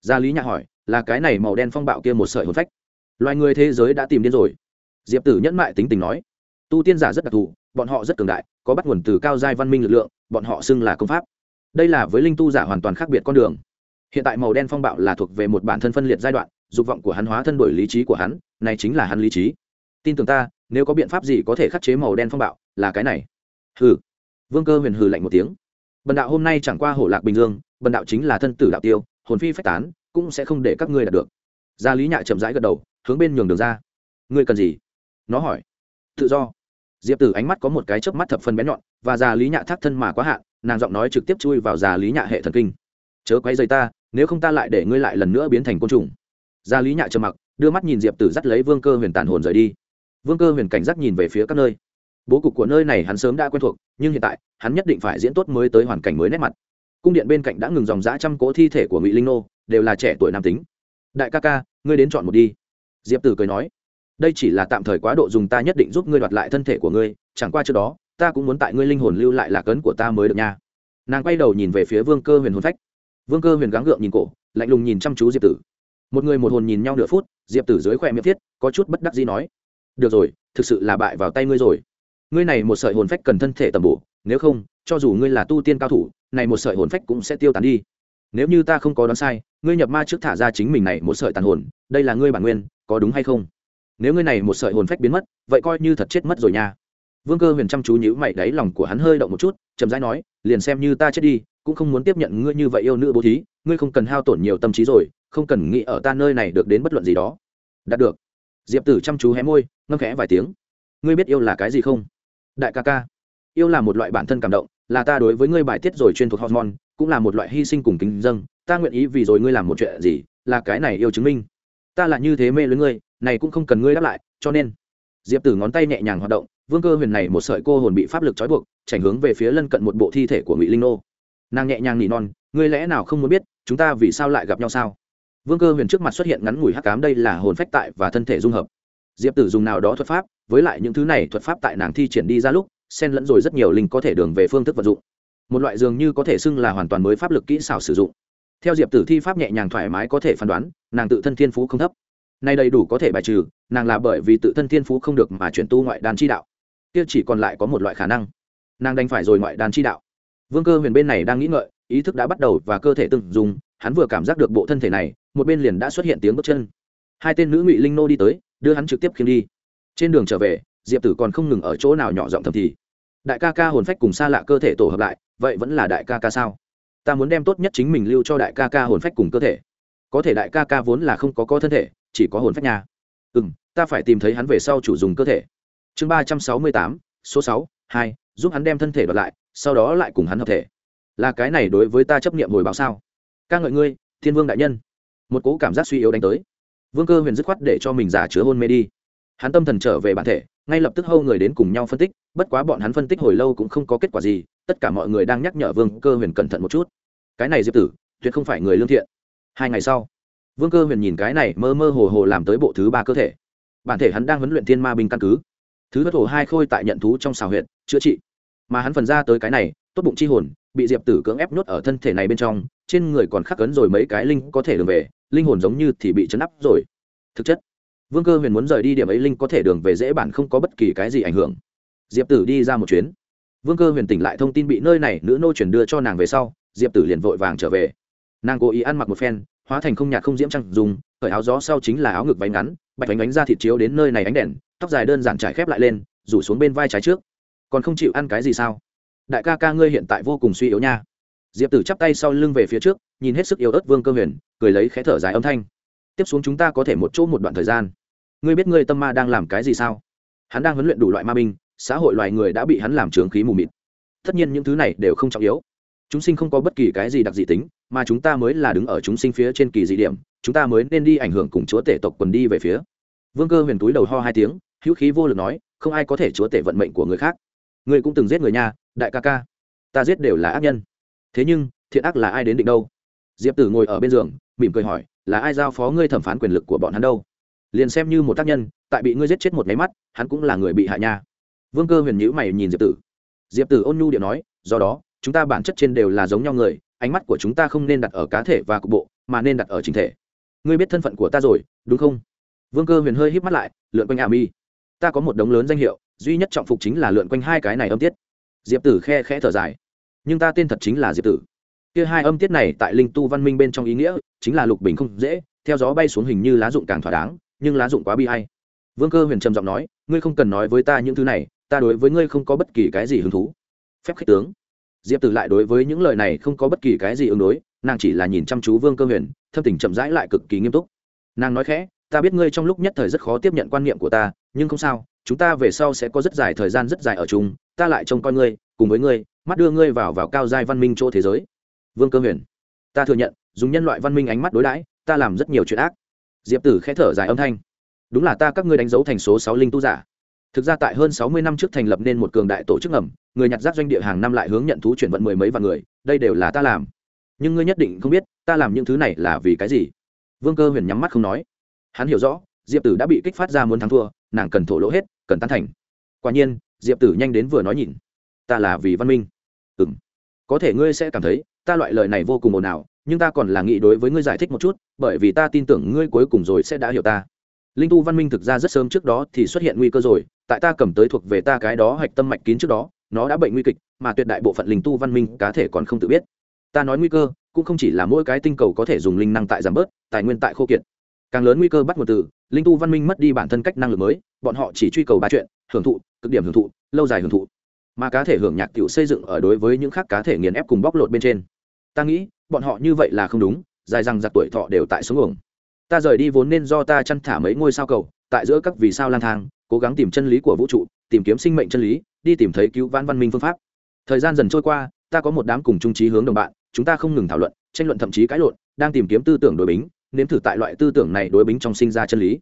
Gia lý nhạ hỏi, là cái này màu đen phong bạo kia một sợi hồn phách? Loài người thế giới đã tìm đến rồi. Diệp tử nhẫn mại tính tình nói, tu tiên giả rất đặc thù, bọn họ rất cường đại, có bắt nguồn từ cao giai văn minh lực lượng, bọn họ xưng là công pháp. Đây là với linh tu giả hoàn toàn khác biệt con đường. Hiện tại màu đen phong bạo là thuộc về một bản thân phân liệt giai đoạn dục vọng của hắn hóa thân đổi lý trí của hắn, này chính là hắn lý trí. Tin tưởng ta, nếu có biện pháp gì có thể khắc chế màu đen phong bạo, là cái này. Hừ. Vương cơ huyền hừ lạnh một tiếng. Bần đạo hôm nay chẳng qua hổ lạc bình dương, bần đạo chính là thân tử đạo tiêu, hồn phi phách tán, cũng sẽ không để các ngươi đạt được. Gia lý nhạ chậm rãi gật đầu, hướng bên nhường đường ra. Ngươi cần gì? Nó hỏi. Tự do. Diệp tử ánh mắt có một cái chớp mắt thập phần bén nhọn, và già lý nhạ thác thân mà quá hạn, nàng giọng nói trực tiếp chui vào già lý nhạ hệ thần kinh. Chớ quay dây ta, nếu không ta lại để ngươi lại lần nữa biến thành côn trùng gia lý nhạ trầm mặc, đưa mắt nhìn diệp tử dắt lấy vương cơ huyền tàn hồn rời đi. Vương cơ huyền cảnh giác nhìn về phía các nơi. Bố cục của nơi này hắn sớm đã quen thuộc, nhưng hiện tại, hắn nhất định phải diễn tốt mới tới hoàn cảnh mới nét mặt. Cung điện bên cạnh đã ngừng dòng dã trăm cỗ thi thể của ngụy linh nô, đều là trẻ tuổi nam tính. Đại ca ca, ngươi đến chọn một đi. Diệp tử cười nói. Đây chỉ là tạm thời quá độ dùng ta nhất định giúp ngươi đoạt lại thân thể của ngươi, chẳng qua trước đó, ta cũng muốn tại ngươi linh hồn lưu lại là cấn của ta mới được nha. Nàng quay đầu nhìn về phía vương cơ huyền hồn phách. Vương cơ huyền gắng gượng nhìn cổ, lạnh lùng nhìn chăm chú diệp tử một người một hồn nhìn nhau nửa phút, diệp tử dưới khỏe miệng thiết, có chút bất đắc gì nói, được rồi, thực sự là bại vào tay ngươi rồi. Ngươi này một sợi hồn phách cần thân thể tầm bổ, nếu không, cho dù ngươi là tu tiên cao thủ, này một sợi hồn phách cũng sẽ tiêu tán đi. Nếu như ta không có đoán sai, ngươi nhập ma trước thả ra chính mình này một sợi tàn hồn, đây là ngươi bản nguyên, có đúng hay không? Nếu ngươi này một sợi hồn phách biến mất, vậy coi như thật chết mất rồi nha. Vương cơ huyền chăm chú nhữ mày, đáy lòng của hắn hơi động một chút, chậm rãi nói, liền xem như ta chết đi cũng không muốn tiếp nhận ngươi như vậy yêu nữ bố thí, ngươi không cần hao tổn nhiều tâm trí rồi, không cần nghĩ ở ta nơi này được đến bất luận gì đó. Đạt được. Diệp tử chăm chú hé môi, ngâm khẽ vài tiếng. Ngươi biết yêu là cái gì không? Đại ca ca. Yêu là một loại bản thân cảm động, là ta đối với ngươi bài tiết rồi chuyên thuộc hormone, cũng là một loại hy sinh cùng kính dâng. Ta nguyện ý vì rồi ngươi làm một chuyện gì, là cái này yêu chứng minh. Ta là như thế mê lưới ngươi, này cũng không cần ngươi đáp lại, cho nên. Diệp tử ngón tay nhẹ nhàng hoạt động, vương cơ huyền này một sợi cô hồn bị pháp lực trói buộc chảnh hướng về phía lân cận một bộ thi thể của ngụy linh nô nàng nhẹ nhàng nỉ non, ngươi lẽ nào không muốn biết, chúng ta vì sao lại gặp nhau sao? Vương cơ huyền trước mặt xuất hiện ngắn ngủi hắc cám đây là hồn phách tại và thân thể dung hợp. Diệp tử dùng nào đó thuật pháp, với lại những thứ này thuật pháp tại nàng thi triển đi ra lúc, xen lẫn rồi rất nhiều linh có thể đường về phương thức vận dụng. Một loại dường như có thể xưng là hoàn toàn mới pháp lực kỹ xảo sử dụng. Theo diệp tử thi pháp nhẹ nhàng thoải mái có thể phán đoán, nàng tự thân thiên phú không thấp. Nay đầy đủ có thể bài trừ, nàng là bởi vì tự thân thiên phú không được mà chuyển tu ngoại đàn chi đạo. Kia chỉ còn lại có một loại khả năng. Nàng đành phải rồi ngoại đàn chi đạo vương cơ huyền bên này đang nghĩ ngợi, ý thức đã bắt đầu và cơ thể từng dùng, hắn vừa cảm giác được bộ thân thể này, một bên liền đã xuất hiện tiếng bước chân. Hai tên nữ ngụy linh nô đi tới, đưa hắn trực tiếp khiêng đi. Trên đường trở về, diệp tử còn không ngừng ở chỗ nào nhỏ giọng thầm thì. Đại ca ca hồn phách cùng xa lạ cơ thể tổ hợp lại, vậy vẫn là đại ca ca sao? Ta muốn đem tốt nhất chính mình lưu cho đại ca ca hồn phách cùng cơ thể. Có thể đại ca ca vốn là không có có thân thể, chỉ có hồn phách nhà ừ m ta phải tìm thấy hắn về sau chủ dùng cơ thể. Chương ba trăm sáu mươi tám, số sáu, hai, giúp hắn đem thân thể đoạt lại sau đó lại cùng hắn hợp thể. Là cái này đối với ta chấp nghiệm hồi báo sao? Ca ngợi ngươi, thiên vương đại nhân. Một cố cảm giác suy yếu đánh tới. Vương cơ huyền dứt khoát để cho mình giả chứa hôn mê đi. Hắn tâm thần trở về bản thể, ngay lập tức hâu người đến cùng nhau phân tích, bất quá bọn hắn phân tích hồi lâu cũng không có kết quả gì, tất cả mọi người đang nhắc nhở vương cơ huyền cẩn thận một chút. Cái này diệp tử, tuyệt không phải người lương thiện. Hai ngày sau, vương cơ huyền nhìn cái này mơ mơ hồ hồ làm tới bộ thứ ba cơ thể. Bản thể hắn đang huấn luyện thiên ma binh căn cứ. Thứ bất hồ hai khôi tại nhận thú trong xào huyện chữa trị mà hắn phần ra tới cái này, tốt bụng chi hồn, bị diệp tử cưỡng ép nhốt ở thân thể này bên trong, trên người còn khắc cấn rồi mấy cái linh có thể đường về, linh hồn giống như thì bị chấn áp rồi. Thực chất, vương cơ huyền muốn rời đi điểm ấy linh có thể đường về dễ bản không có bất kỳ cái gì ảnh hưởng. Diệp tử đi ra một chuyến. Vương cơ huyền tỉnh lại thông tin bị nơi này nữ nô chuyển đưa cho nàng về sau, diệp tử liền vội vàng trở về. Nàng cố ý ăn mặc một phen, hóa thành không nhạt không diễm trăng dùng khởi áo gió sau chính là áo ngực váy ngắn, bạch bánh bánh ra thịt chiếu đến nơi này ánh đèn, tóc dài đơn giản trải khép lại lên, rủ xuống bên vai trái trước còn không chịu ăn cái gì sao? Đại ca ca ngươi hiện tại vô cùng suy yếu nha. Diệp tử chắp tay sau lưng về phía trước, nhìn hết sức yếu ớt vương cơ huyền, cười lấy khẽ thở dài âm thanh. Tiếp xuống chúng ta có thể một chỗ một đoạn thời gian. Ngươi biết ngươi tâm ma đang làm cái gì sao? Hắn đang huấn luyện đủ loại ma binh, xã hội loài người đã bị hắn làm trướng khí mù mịt. Tất nhiên những thứ này đều không trọng yếu. Chúng sinh không có bất kỳ cái gì đặc dị tính, mà chúng ta mới là đứng ở chúng sinh phía trên kỳ dị điểm, chúng ta mới nên đi ảnh hưởng cùng chúa tể tộc quần đi về phía. Vương cơ huyền túi đầu ho hai tiếng, hữu khí vô lực nói, không ai có thể chúa tể vận mệnh của người khác ngươi cũng từng giết người nhà đại ca ca. Ta giết đều là ác nhân. Thế nhưng, thiện ác là ai đến định đâu? Diệp tử ngồi ở bên giường, mỉm cười hỏi, là ai giao phó ngươi thẩm phán quyền lực của bọn hắn đâu? Liền xem như một tác nhân, tại bị ngươi giết chết một máy mắt, hắn cũng là người bị hại nha. Vương cơ huyền nhữ mày nhìn diệp tử. Diệp tử ôn nhu điện nói, do đó, chúng ta bản chất trên đều là giống nhau người, ánh mắt của chúng ta không nên đặt ở cá thể và cục bộ, mà nên đặt ở chính thể. Ngươi biết thân phận của ta rồi, đúng không? Vương cơ huyền hơi híp mắt lại, lượn quanh a mi ta có một đống lớn danh hiệu, duy nhất trọng phục chính là lượn quanh hai cái này âm tiết. Diệp tử khe khẽ thở dài. Nhưng ta tên thật chính là diệp tử. Kia hai âm tiết này tại linh tu văn minh bên trong ý nghĩa, chính là lục bình không dễ, theo gió bay xuống hình như lá dụng càng thỏa đáng, nhưng lá dụng quá bi hay vương cơ huyền trầm giọng nói, ngươi không cần nói với ta những thứ này, ta đối với ngươi không có bất kỳ cái gì hứng thú. Phép khích tướng. Diệp tử lại đối với những lời này không có bất kỳ cái gì ứng đối, nàng chỉ là nhìn chăm chú vương cơ huyền, thâm tình chậm rãi lại cực kỳ nghiêm túc. Nàng nói khẽ ta biết ngươi trong lúc nhất thời rất khó tiếp nhận quan niệm của ta, nhưng không sao, chúng ta về sau sẽ có rất dài thời gian rất dài ở chung, ta lại trông coi ngươi, cùng với ngươi, mắt đưa ngươi vào vào cao giai văn minh chỗ thế giới. Vương cơ huyền, ta thừa nhận, dùng nhân loại văn minh ánh mắt đối đãi, ta làm rất nhiều chuyện ác. Diệp tử khẽ thở dài âm thanh. Đúng là ta các ngươi đánh dấu thành số sáu linh tu giả. Thực ra tại hơn sáu mươi năm trước thành lập nên một cường đại tổ chức ngầm, người nhặt rác doanh địa hàng năm lại hướng nhận thú chuyển vận mười mấy vạn người, đây đều là ta làm. Nhưng ngươi nhất định không biết, ta làm những thứ này là vì cái gì? Vương cơ huyền nhắm mắt không nói hắn hiểu rõ, diệp tử đã bị kích phát ra muốn thắng thua, nàng cần thổ lỗ hết, cần tán thành. Quả nhiên, diệp tử nhanh đến vừa nói nhìn ta là vì văn minh. Ừ m có thể ngươi sẽ cảm thấy, ta loại lời này vô cùng ồn ào, nhưng ta còn là nghĩ đối với ngươi giải thích một chút, bởi vì ta tin tưởng ngươi cuối cùng rồi sẽ đã hiểu ta. Linh tu văn minh thực ra rất sớm trước đó thì xuất hiện nguy cơ rồi, tại ta cầm tới thuộc về ta cái đó hạch tâm mạch kín trước đó, nó đã bệnh nguy kịch, mà tuyệt đại bộ phận linh tu văn minh cá thể còn không tự biết. Ta nói nguy cơ, cũng không chỉ là mỗi cái tinh cầu có thể dùng linh năng tại giảm bớt, tài nguyên tại khô kiệt càng lớn nguy cơ bắt nguồn từ, linh tu văn minh mất đi bản thân cách năng lực mới, bọn họ chỉ truy cầu ba chuyện, hưởng thụ, cực điểm hưởng thụ, lâu dài hưởng thụ. Mà cá thể hưởng nhạc tiểu xây dựng ở đối với những khác cá thể nghiền ép cùng bóc lột bên trên. Ta nghĩ, bọn họ như vậy là không đúng, dài rằng giặc tuổi thọ đều tại xuống ổng ta rời đi vốn nên do ta chăn thả mấy ngôi sao cầu, tại giữa các vì sao lang thang, cố gắng tìm chân lý của vũ trụ, tìm kiếm sinh mệnh chân lý, đi tìm thấy cứu vãn văn minh phương pháp. Thời gian dần trôi qua, ta có một đám cùng trung trí hướng đồng bạn, chúng ta không ngừng thảo luận, tranh luận thậm chí cãi lộn, đang tìm kiếm tư tưởng đối bính nếm thử tại loại tư tưởng này đối bính trong sinh ra chân lý.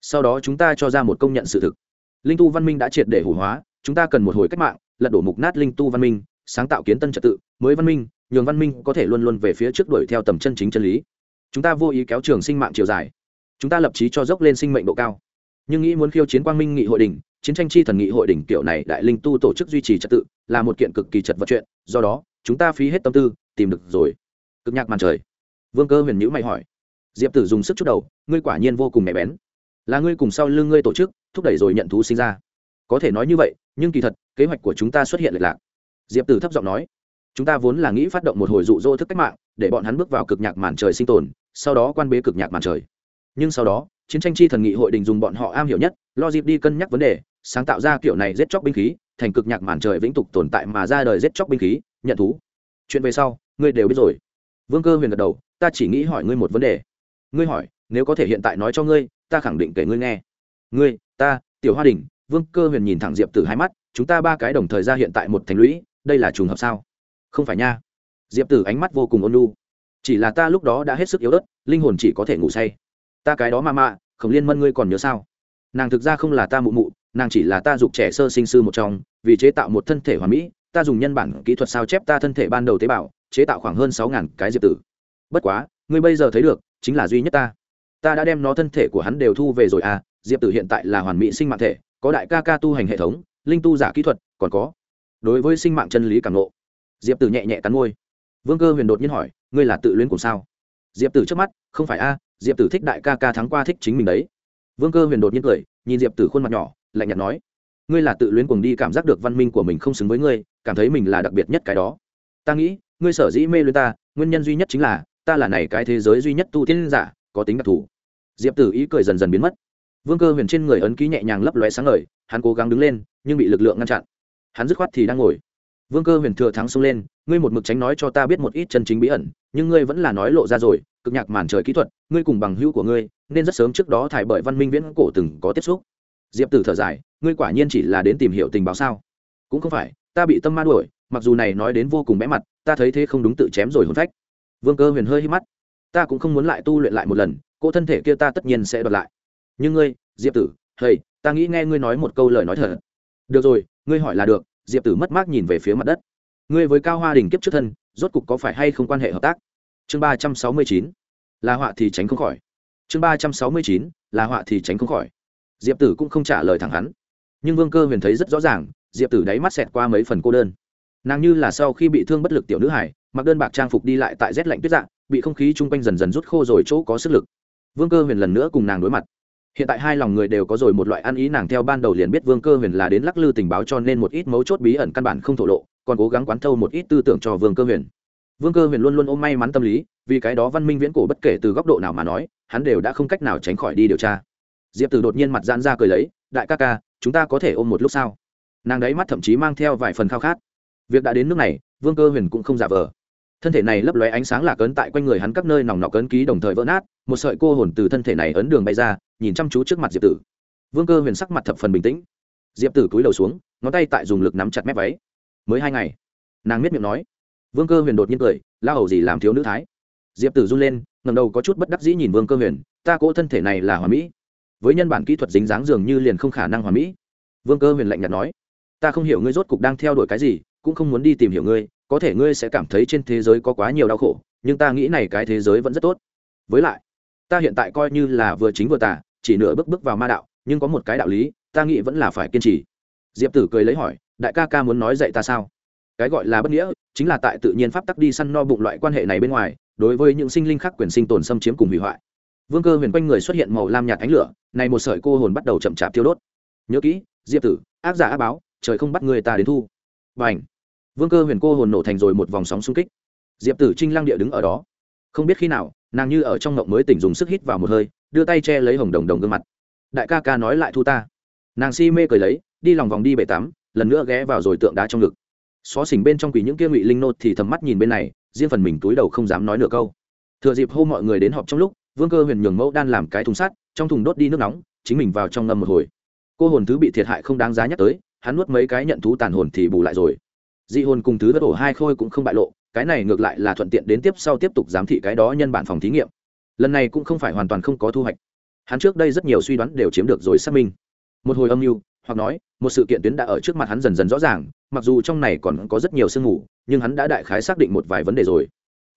Sau đó chúng ta cho ra một công nhận sự thực. Linh tu văn minh đã triệt để hủ hóa, chúng ta cần một hồi cách mạng, lật đổ mục nát linh tu văn minh, sáng tạo kiến tân trật tự, mới văn minh, nhường văn minh có thể luôn luôn về phía trước đuổi theo tầm chân chính chân lý. Chúng ta vô ý kéo trường sinh mạng chiều dài. Chúng ta lập trí cho dốc lên sinh mệnh độ cao. Nhưng nghĩ muốn khiêu chiến quang minh nghị hội đình chiến tranh chi thần nghị hội đỉnh kiểu này đại linh tu tổ chức duy trì trật tự, là một kiện cực kỳ chật vật chuyện, do đó, chúng ta phí hết tâm tư, tìm được rồi. Cực nhạc màn trời. Vương cơ huyền nhữ mày hỏi diệp tử dùng sức chút đầu, ngươi quả nhiên vô cùng mẻ bén. Là ngươi cùng sau lưng ngươi tổ chức, thúc đẩy rồi nhận thú sinh ra. Có thể nói như vậy, nhưng kỳ thật, kế hoạch của chúng ta xuất hiện lệch lạc. Diệp tử thấp giọng nói, chúng ta vốn là nghĩ phát động một hồi dụ dỗ thức cách mạng, để bọn hắn bước vào cực nhạc màn trời sinh tồn, sau đó quan bế cực nhạc màn trời. Nhưng sau đó, chiến tranh chi thần nghị hội đình dùng bọn họ am hiểu nhất, lo dịp đi cân nhắc vấn đề, sáng tạo ra kiểu này giết chóc binh khí, thành cực nhạc màn trời vĩnh tục tồn tại mà ra đời giết chóc binh khí, nhận thú. Chuyện về sau, ngươi đều biết rồi. Vương cơ huyền gật đầu, ta chỉ nghĩ hỏi ngươi một vấn đề ngươi hỏi, nếu có thể hiện tại nói cho ngươi, ta khẳng định kể ngươi nghe. Ngươi, ta, tiểu hoa đình, vương cơ huyền nhìn thẳng diệp Tử hai mắt, chúng ta ba cái đồng thời ra hiện tại một thành lũy, đây là trùng hợp sao? Không phải nha. Diệp tử ánh mắt vô cùng ôn lu chỉ là ta lúc đó đã hết sức yếu ớt, linh hồn chỉ có thể ngủ say. Ta cái đó ma mạ, khổng liên mân ngươi còn nhớ sao? Nàng thực ra không là ta mụ mụ, nàng chỉ là ta dục trẻ sơ sinh sư một trong, vì chế tạo một thân thể hoàn mỹ, ta dùng nhân bản kỹ thuật sao chép ta thân thể ban đầu tế bào, chế tạo khoảng hơn sáu ngàn cái diệp tử. Bất quá, ngươi bây giờ thấy được chính là duy nhất ta. Ta đã đem nó thân thể của hắn đều thu về rồi à diệp tử hiện tại là hoàn mỹ sinh mạng thể, có đại ca ca tu hành hệ thống, linh tu giả kỹ thuật, còn có đối với sinh mạng chân lý càng ngộ. Diệp tử nhẹ nhẹ cắn môi. Vương cơ huyền đột nhiên hỏi, ngươi là tự luyến cùng sao? Diệp tử trước mắt, không phải a, diệp tử thích đại ca ca thắng qua thích chính mình đấy. Vương cơ huyền đột nhiên cười, nhìn diệp tử khuôn mặt nhỏ, lạnh nhạt nói, ngươi là tự luyến cùng đi cảm giác được văn minh của mình không xứng với ngươi, cảm thấy mình là đặc biệt nhất cái đó. Ta nghĩ, ngươi sở dĩ mê luyến ta, nguyên nhân duy nhất chính là ta là này cái thế giới duy nhất tu tiên giả, có tính đặc thù. Diệp tử ý cười dần dần biến mất. Vương cơ huyền trên người ấn ký nhẹ nhàng lấp lóe sáng ngời, hắn cố gắng đứng lên, nhưng bị lực lượng ngăn chặn. Hắn dứt khoát thì đang ngồi. Vương cơ huyền thừa thắng xông lên, ngươi một mực tránh nói cho ta biết một ít chân chính bí ẩn, nhưng ngươi vẫn là nói lộ ra rồi, cực nhạc màn trời kỹ thuật, ngươi cùng bằng hữu của ngươi, nên rất sớm trước đó thải bởi văn minh viễn cổ từng có tiếp xúc. Diệp tử thở dài, ngươi quả nhiên chỉ là đến tìm hiểu tình báo sao? Cũng không phải, ta bị tâm ma đuổi, mặc dù này nói đến vô cùng bẽ mặt, ta thấy thế không đúng tự chém rồi hôn phách vương cơ huyền hơi hít mắt. Ta cũng không muốn lại tu luyện lại một lần cô thân thể kia ta tất nhiên sẽ đoạt lại. Nhưng ngươi diệp tử thầy, ta nghĩ nghe ngươi nói một câu lời nói thật. Được rồi ngươi hỏi là được diệp tử mất mát nhìn về phía mặt đất. Ngươi với cao hoa đình kiếp trước thân rốt cục có phải hay không quan hệ hợp tác? Chương ba trăm sáu mươi chín là họa thì tránh không khỏi. Chương ba trăm sáu mươi chín là họa thì tránh không khỏi. Diệp tử cũng không trả lời thẳng hắn. Nhưng vương cơ huyền thấy rất rõ ràng diệp tử đáy mắt xẹt qua mấy phần cô đơn nàng như là sau khi bị thương bất lực tiểu nữ hải mặc đơn bạc trang phục đi lại tại rét lạnh tuyết dạng bị không khí chung quanh dần dần rút khô rồi chỗ có sức lực. Vương cơ huyền lần nữa cùng nàng đối mặt. Hiện tại hai lòng người đều có rồi một loại ăn ý nàng theo ban đầu liền biết vương cơ huyền là đến lắc lư tình báo cho nên một ít mấu chốt bí ẩn căn bản không thổ lộ, còn cố gắng quán thâu một ít tư tưởng cho vương cơ huyền. Vương cơ huyền luôn luôn ôm may mắn tâm lý, vì cái đó văn minh viễn cổ bất kể từ góc độ nào mà nói, hắn đều đã không cách nào tránh khỏi đi điều tra. Diệp tử đột nhiên mặt giãn ra cười lấy, đại ca ca, chúng ta có thể ôm một lúc sao? Nàng đấy mắt thậm chí mang theo vài phần khao khát việc đã đến nước này, vương cơ huyền cũng không giả vờ. Thân thể này lấp lóe ánh sáng lạc ấn tại quanh người hắn các nơi nòng nọc ấn ký đồng thời vỡ nát, một sợi cô hồn từ thân thể này ấn đường bay ra, nhìn chăm chú trước mặt diệp tử. Vương cơ huyền sắc mặt thập phần bình tĩnh. Diệp tử cúi đầu xuống, ngón tay tại dùng lực nắm chặt mép váy. Mới hai ngày, nàng miết miệng nói. Vương cơ huyền đột nhiên cười, la hầu gì làm thiếu nữ thái? Diệp tử run lên ngầm đầu có chút bất đắc dĩ nhìn vương cơ huyền, ta cỗ thân thể này là hòa mỹ. Với nhân bản kỹ thuật dính dáng dường như liền không khả năng hòa mỹ. Vương cơ huyền lạnh nhạt nói, ta không hiểu ngươi rốt cục đang theo đuổi cái gì cũng không muốn đi tìm hiểu ngươi, có thể ngươi sẽ cảm thấy trên thế giới có quá nhiều đau khổ, nhưng ta nghĩ này cái thế giới vẫn rất tốt. Với lại, ta hiện tại coi như là vừa chính vừa tả chỉ nửa bước bước vào ma đạo, nhưng có một cái đạo lý, ta nghĩ vẫn là phải kiên trì. Diệp tử cười lấy hỏi, đại ca ca muốn nói dạy ta sao? Cái gọi là bất nghĩa, chính là tại tự nhiên pháp tắc đi săn no bụng loại quan hệ này bên ngoài, đối với những sinh linh khác quyền sinh tồn xâm chiếm cùng hủy hoại. Vương cơ huyền quanh người xuất hiện màu lam nhạt ánh lửa, này một sợi cô hồn bắt đầu chậm chạp thiêu đốt. Nhớ kỹ, diệp tử, ác giả ác báo, trời không bắt người ta đến thu. B à n h vương cơ huyền cô hồn nổ thành rồi một vòng sóng xung kích. Diệp tử trinh lang địa đứng ở đó. Không biết khi nào, nàng như ở trong ngộng mới tỉnh dùng sức hít vào một hơi, đưa tay che lấy hồng đồng đồng gương mặt. Đại ca ca nói lại thu ta. Nàng si mê cười lấy, đi lòng vòng đi bể tắm, lần nữa ghé vào rồi tượng đá trong ngực. Xó xỉnh bên trong quỷ những kia ngụy linh nô thì thầm mắt nhìn bên này, riêng phần mình túi đầu không dám nói nửa câu. Thừa dịp hô mọi người đến họp trong lúc, vương cơ huyền nhường mẫu đan làm cái thùng sắt, trong thùng đốt đi nước nóng, chính mình vào trong ngâm một hồi. Cô hồn thứ bị thiệt hại không đáng giá nhắc tới, hắn nuốt mấy cái nhận thú tàn hồn thì bù lại rồi dị hồn cùng thứ bất ổ hai khôi cũng không bại lộ, cái này ngược lại là thuận tiện đến tiếp sau tiếp tục giám thị cái đó nhân bản phòng thí nghiệm. Lần này cũng không phải hoàn toàn không có thu hoạch. Hắn trước đây rất nhiều suy đoán đều chiếm được rồi xác minh. Một hồi âm mưu, hoặc nói, một sự kiện tuyến đã ở trước mặt hắn dần dần rõ ràng, mặc dù trong này còn có rất nhiều sương mù, nhưng hắn đã đại khái xác định một vài vấn đề rồi.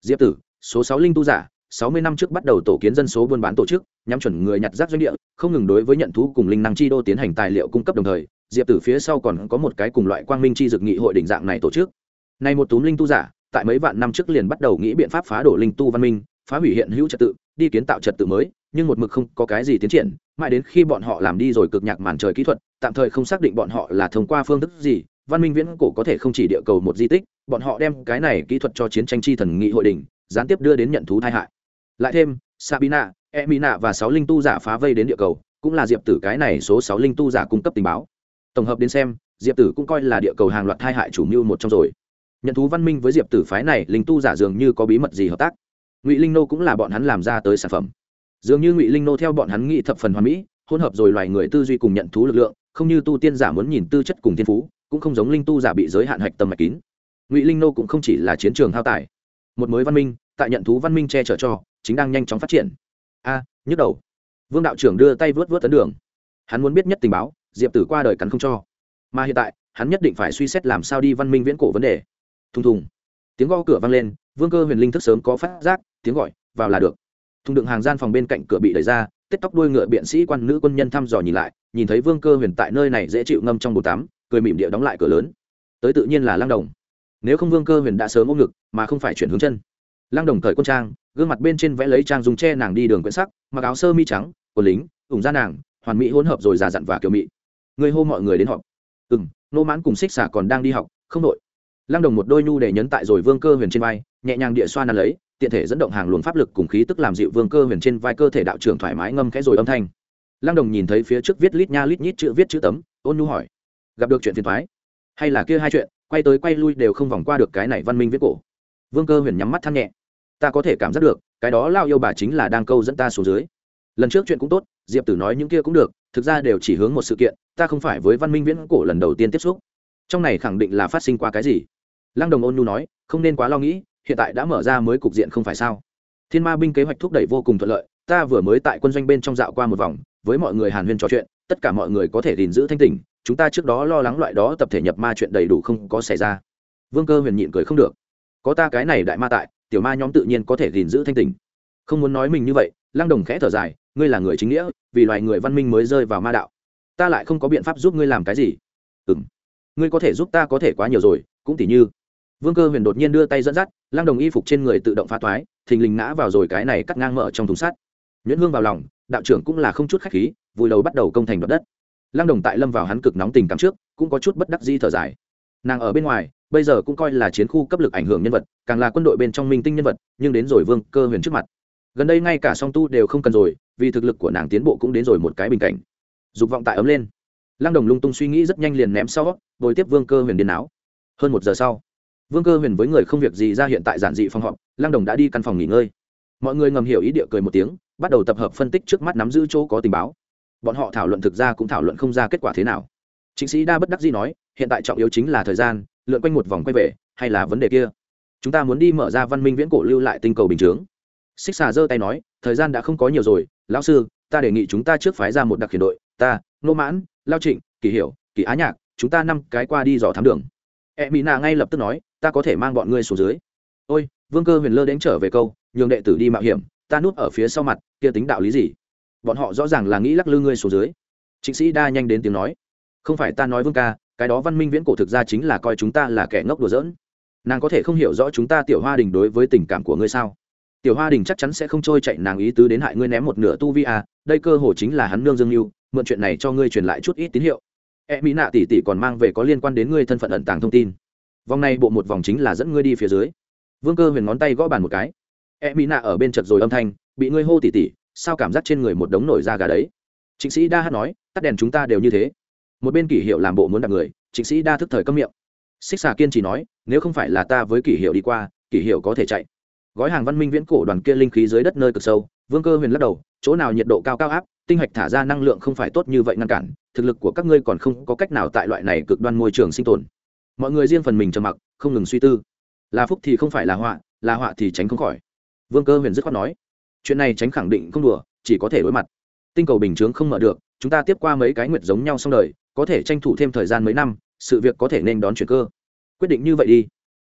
Diệp tử, số sáu linh tu giả, sáu mươi năm trước bắt đầu tổ kiến dân số buôn bán tổ chức, nhắm chuẩn người nhặt rác doanh địa, không ngừng đối với nhận thú cùng linh năng chi đô tiến hành tài liệu cung cấp đồng thời diệp tử phía sau còn có một cái cùng loại quang minh chi dược nghị hội định dạng này tổ chức. Nay một túm linh tu giả, tại mấy vạn năm trước liền bắt đầu nghĩ biện pháp phá đổ linh tu văn minh, phá hủy hiện hữu trật tự, đi kiến tạo trật tự mới, nhưng một mực không có cái gì tiến triển, mãi đến khi bọn họ làm đi rồi cực nhạc màn trời kỹ thuật, tạm thời không xác định bọn họ là thông qua phương thức gì, văn minh viễn cổ có thể không chỉ địa cầu một di tích, bọn họ đem cái này kỹ thuật cho chiến tranh chi thần nghị hội đình gián tiếp đưa đến nhận thú tai hại. Lại thêm, sabina, emina và sáu linh tu giả phá vây đến địa cầu, cũng là diệp tử cái này số sáu linh tu giả cung cấp tình báo tổng hợp đến xem diệp tử cũng coi là địa cầu hàng loạt hai hại chủ mưu một trong rồi. Nhận thú văn minh với diệp tử phái này linh tu giả dường như có bí mật gì hợp tác. Ngụy linh nô cũng là bọn hắn làm ra tới sản phẩm. Dường như ngụy linh nô theo bọn hắn nghĩ thập phần hoàn mỹ hỗn hợp rồi loài người tư duy cùng nhận thú lực lượng không như tu tiên giả muốn nhìn tư chất cùng thiên phú cũng không giống linh tu giả bị giới hạn hạch tâm mạch kín. Ngụy linh nô cũng không chỉ là chiến trường hao tài. Một mới văn minh tại nhận thú văn minh che chở cho chính đang nhanh chóng phát triển. A à, nhức đầu. Vương đạo trưởng đưa tay vớt vớt tấn đường. Hắn muốn biết nhất tình báo diệp tử qua đời cắn không cho mà hiện tại hắn nhất định phải suy xét làm sao đi văn minh viễn cổ vấn đề thùng thùng tiếng gõ cửa vang lên vương cơ huyền linh thức sớm có phát giác tiếng gọi vào là được thùng đựng hàng gian phòng bên cạnh cửa bị đẩy ra tết tóc đuôi ngựa biện sĩ quan nữ quân nhân thăm dò nhìn lại nhìn thấy vương cơ huyền tại nơi này dễ chịu ngâm trong bồn tắm cười mỉm địa đóng lại cửa lớn tới tự nhiên là lang đồng nếu không vương cơ huyền đã sớm ôm ngực mà không phải chuyển hướng chân lang đồng cởi quân trang gương mặt bên trên vẽ lấy trang dùng che nàng đi đường quyển sắc mặc áo sơ mi trắng quần lính ủng ra nàng hoàn mỹ hỗn hợp rồi già dặn và kiểu mỹ người hô mọi người đến họp. Ừ m nô mãn cùng xích xả còn đang đi học, không đội. Lăng đồng một đôi nhu để nhấn tại rồi vương cơ huyền trên vai, nhẹ nhàng địa xoa nắn lấy, tiện thể dẫn động hàng luồng pháp lực cùng khí tức làm dịu vương cơ huyền trên vai cơ thể đạo trưởng thoải mái ngâm khẽ rồi âm thanh. Lăng đồng nhìn thấy phía trước viết lít nha lít nhít chữ viết chữ tấm, ôn nhu hỏi, gặp được chuyện phiền thoái hay là kia hai chuyện, quay tới quay lui đều không vòng qua được cái này văn minh viết cổ? Vương cơ huyền nhắm mắt than nhẹ, ta có thể cảm giác được, cái đó lao yêu bà chính là đang câu dẫn ta xuống dưới. Lần trước chuyện cũng tốt, diệp tử nói những kia cũng được thực ra đều chỉ hướng một sự kiện, ta không phải với văn minh viễn cổ lần đầu tiên tiếp xúc. Trong này khẳng định là phát sinh qua cái gì? Lăng đồng ôn nhu nói, không nên quá lo nghĩ, hiện tại đã mở ra mới cục diện không phải sao? Thiên ma binh kế hoạch thúc đẩy vô cùng thuận lợi, ta vừa mới tại quân doanh bên trong dạo qua một vòng, với mọi người hàn huyên trò chuyện, tất cả mọi người có thể gìn giữ thanh tình chúng ta trước đó lo lắng loại đó tập thể nhập ma chuyện đầy đủ không có xảy ra. Vương cơ huyền nhịn cười không được. Có ta cái này đại ma tại, tiểu ma nhóm tự nhiên có thể gìn giữ thanh tình không muốn nói mình như vậy lăng đồng khẽ thở dài, ngươi là người chính nghĩa, vì loài người văn minh mới rơi vào ma đạo. Ta lại không có biện pháp giúp ngươi làm cái gì. Ừ m ngươi có thể giúp ta có thể quá nhiều rồi, cũng tỉ như. Vương cơ huyền đột nhiên đưa tay dẫn dắt, lăng đồng y phục trên người tự động phá toái thình lình ngã vào rồi cái này cắt ngang mở trong thùng sắt. Nhuyễn hương vào lòng, đạo trưởng cũng là không chút khách khí, vùi đầu bắt đầu công thành đoạt đất. Lăng đồng tại lâm vào hắn cực nóng tình cảm trước, cũng có chút bất đắc di thở dài. Nàng ở bên ngoài, bây giờ cũng coi là chiến khu cấp lực ảnh hưởng nhân vật, càng là quân đội bên trong minh tinh nhân vật, nhưng đến rồi vương cơ huyền trước mặt gần đây ngay cả song tu đều không cần rồi, vì thực lực của nàng tiến bộ cũng đến rồi một cái bình cảnh. Dục vọng tại ấm lên. Lăng đồng lung tung suy nghĩ rất nhanh liền ném sau, bồi tiếp vương cơ huyền điên áo. Hơn một giờ sau, vương cơ huyền với người không việc gì ra hiện tại giản dị phòng họp, lăng đồng đã đi căn phòng nghỉ ngơi. Mọi người ngầm hiểu ý địa cười một tiếng, bắt đầu tập hợp phân tích trước mắt nắm giữ chỗ có tình báo. Bọn họ thảo luận thực ra cũng thảo luận không ra kết quả thế nào. Chính sĩ đa bất đắc dĩ nói, hiện tại trọng yếu chính là thời gian, lượn quanh một vòng quay về, hay là vấn đề kia? Chúng ta muốn đi mở ra văn minh viễn cổ lưu lại tinh cầu bình chướng xích xà giơ tay nói, thời gian đã không có nhiều rồi, lão sư, ta đề nghị chúng ta trước phái ra một đặc khiển đội, ta nô mãn, lao trịnh, kỳ hiểu, kỳ á nhạc, chúng ta năm cái qua đi dò thám đường. E mỹ nạ ngay lập tức nói, ta có thể mang bọn ngươi xuống dưới. Ôi, vương cơ huyền lơ đến trở về câu, nhường đệ tử đi mạo hiểm, ta núp ở phía sau mặt, kia tính đạo lý gì? Bọn họ rõ ràng là nghĩ lắc lư ngươi xuống dưới. Trịnh sĩ đa nhanh đến tiếng nói, không phải ta nói vương ca, cái đó văn minh viễn cổ thực ra chính là coi chúng ta là kẻ ngốc đùa giỡn. Nàng có thể không hiểu rõ chúng ta tiểu hoa đình đối với tình cảm của ngươi sao? Tiểu hoa đình chắc chắn sẽ không trôi chạy nàng ý tứ đến hại ngươi ném một nửa tu vi à đây cơ hồ chính là hắn nương dương mưu, mượn chuyện này cho ngươi truyền lại chút ít tín hiệu. E mỹ nạ tỷ tỷ còn mang về có liên quan đến ngươi thân phận ẩn tàng thông tin. Vòng này bộ một vòng chính là dẫn ngươi đi phía dưới. Vương cơ huyền ngón tay gõ bàn một cái. E mỹ nạ ở bên chật rồi âm thanh, bị ngươi hô tỷ tỷ sao cảm giác trên người một đống nổi da gà đấy? Chính sĩ đa hát nói, tắt đèn chúng ta đều như thế. Một bên kỷ hiệu làm bộ muốn đặt người chính sĩ đa thức thời cấm miệng. Xích xà kiên chỉ nói, nếu không phải là ta với kỷ hiệu đi qua, kỷ hiệu có thể chạy gói hàng văn minh viễn cổ đoàn kia linh khí dưới đất nơi cực sâu, vương cơ huyền lắc đầu, chỗ nào nhiệt độ cao cao áp, tinh hạch thả ra năng lượng không phải tốt như vậy ngăn cản, thực lực của các ngươi còn không có cách nào tại loại này cực đoan môi trường sinh tồn. Mọi người riêng phần mình trầm mặc, không ngừng suy tư. Là phúc thì không phải là họa là họa thì tránh không khỏi. Vương cơ huyền dứt khoát nói, chuyện này tránh khẳng định không đùa, chỉ có thể đối mặt. Tinh cầu bình chướng không mở được, chúng ta tiếp qua mấy cái nguyệt giống nhau xong đời, có thể tranh thủ thêm thời gian mấy năm, sự việc có thể nên đón chuyển cơ. Quyết định như vậy đi.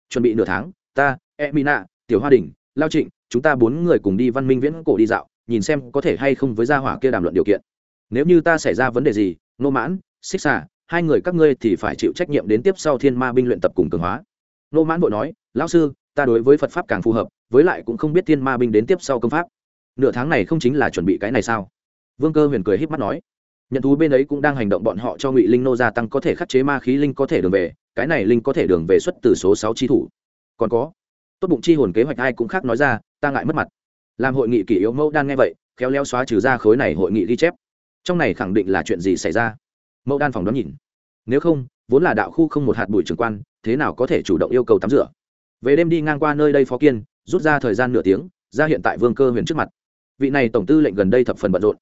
Chuẩn bị nửa tháng, ta e mina tiểu hoa đình lao trịnh, chúng ta bốn người cùng đi văn minh viễn cổ đi dạo, nhìn xem có thể hay không với gia hỏa kia đàm luận điều kiện. Nếu như ta xảy ra vấn đề gì, nô mãn, xích xả hai người các ngươi thì phải chịu trách nhiệm đến tiếp sau thiên ma binh luyện tập cùng cường hóa. Nô mãn bội nói, lão sư, ta đối với phật pháp càng phù hợp, với lại cũng không biết thiên ma binh đến tiếp sau công pháp. Nửa tháng này không chính là chuẩn bị cái này sao? Vương cơ huyền cười h í p mắt nói, nhận thú bên ấy cũng đang hành động bọn họ cho ngụy linh nô gia tăng có thể khắc chế ma khí linh có thể đường về, cái này linh có thể đường về xuất từ số sáu chi thủ. Còn có tốt bụng chi hồn kế hoạch ai cũng khác nói ra, ta ngại mất mặt. Làm hội nghị kỷ yếu mẫu đan nghe vậy, khéo léo xóa trừ ra khối này hội nghị ghi chép. Trong này khẳng định là chuyện gì xảy ra? Mẫu đan phòng đón nhìn. Nếu không, vốn là đạo khu không một hạt bụi trường quan, thế nào có thể chủ động yêu cầu tắm rửa? Về đêm đi ngang qua nơi đây phó kiên, rút ra thời gian nửa tiếng, ra hiện tại vương cơ huyền trước mặt. Vị này tổng tư lệnh gần đây thập phần bận rộn.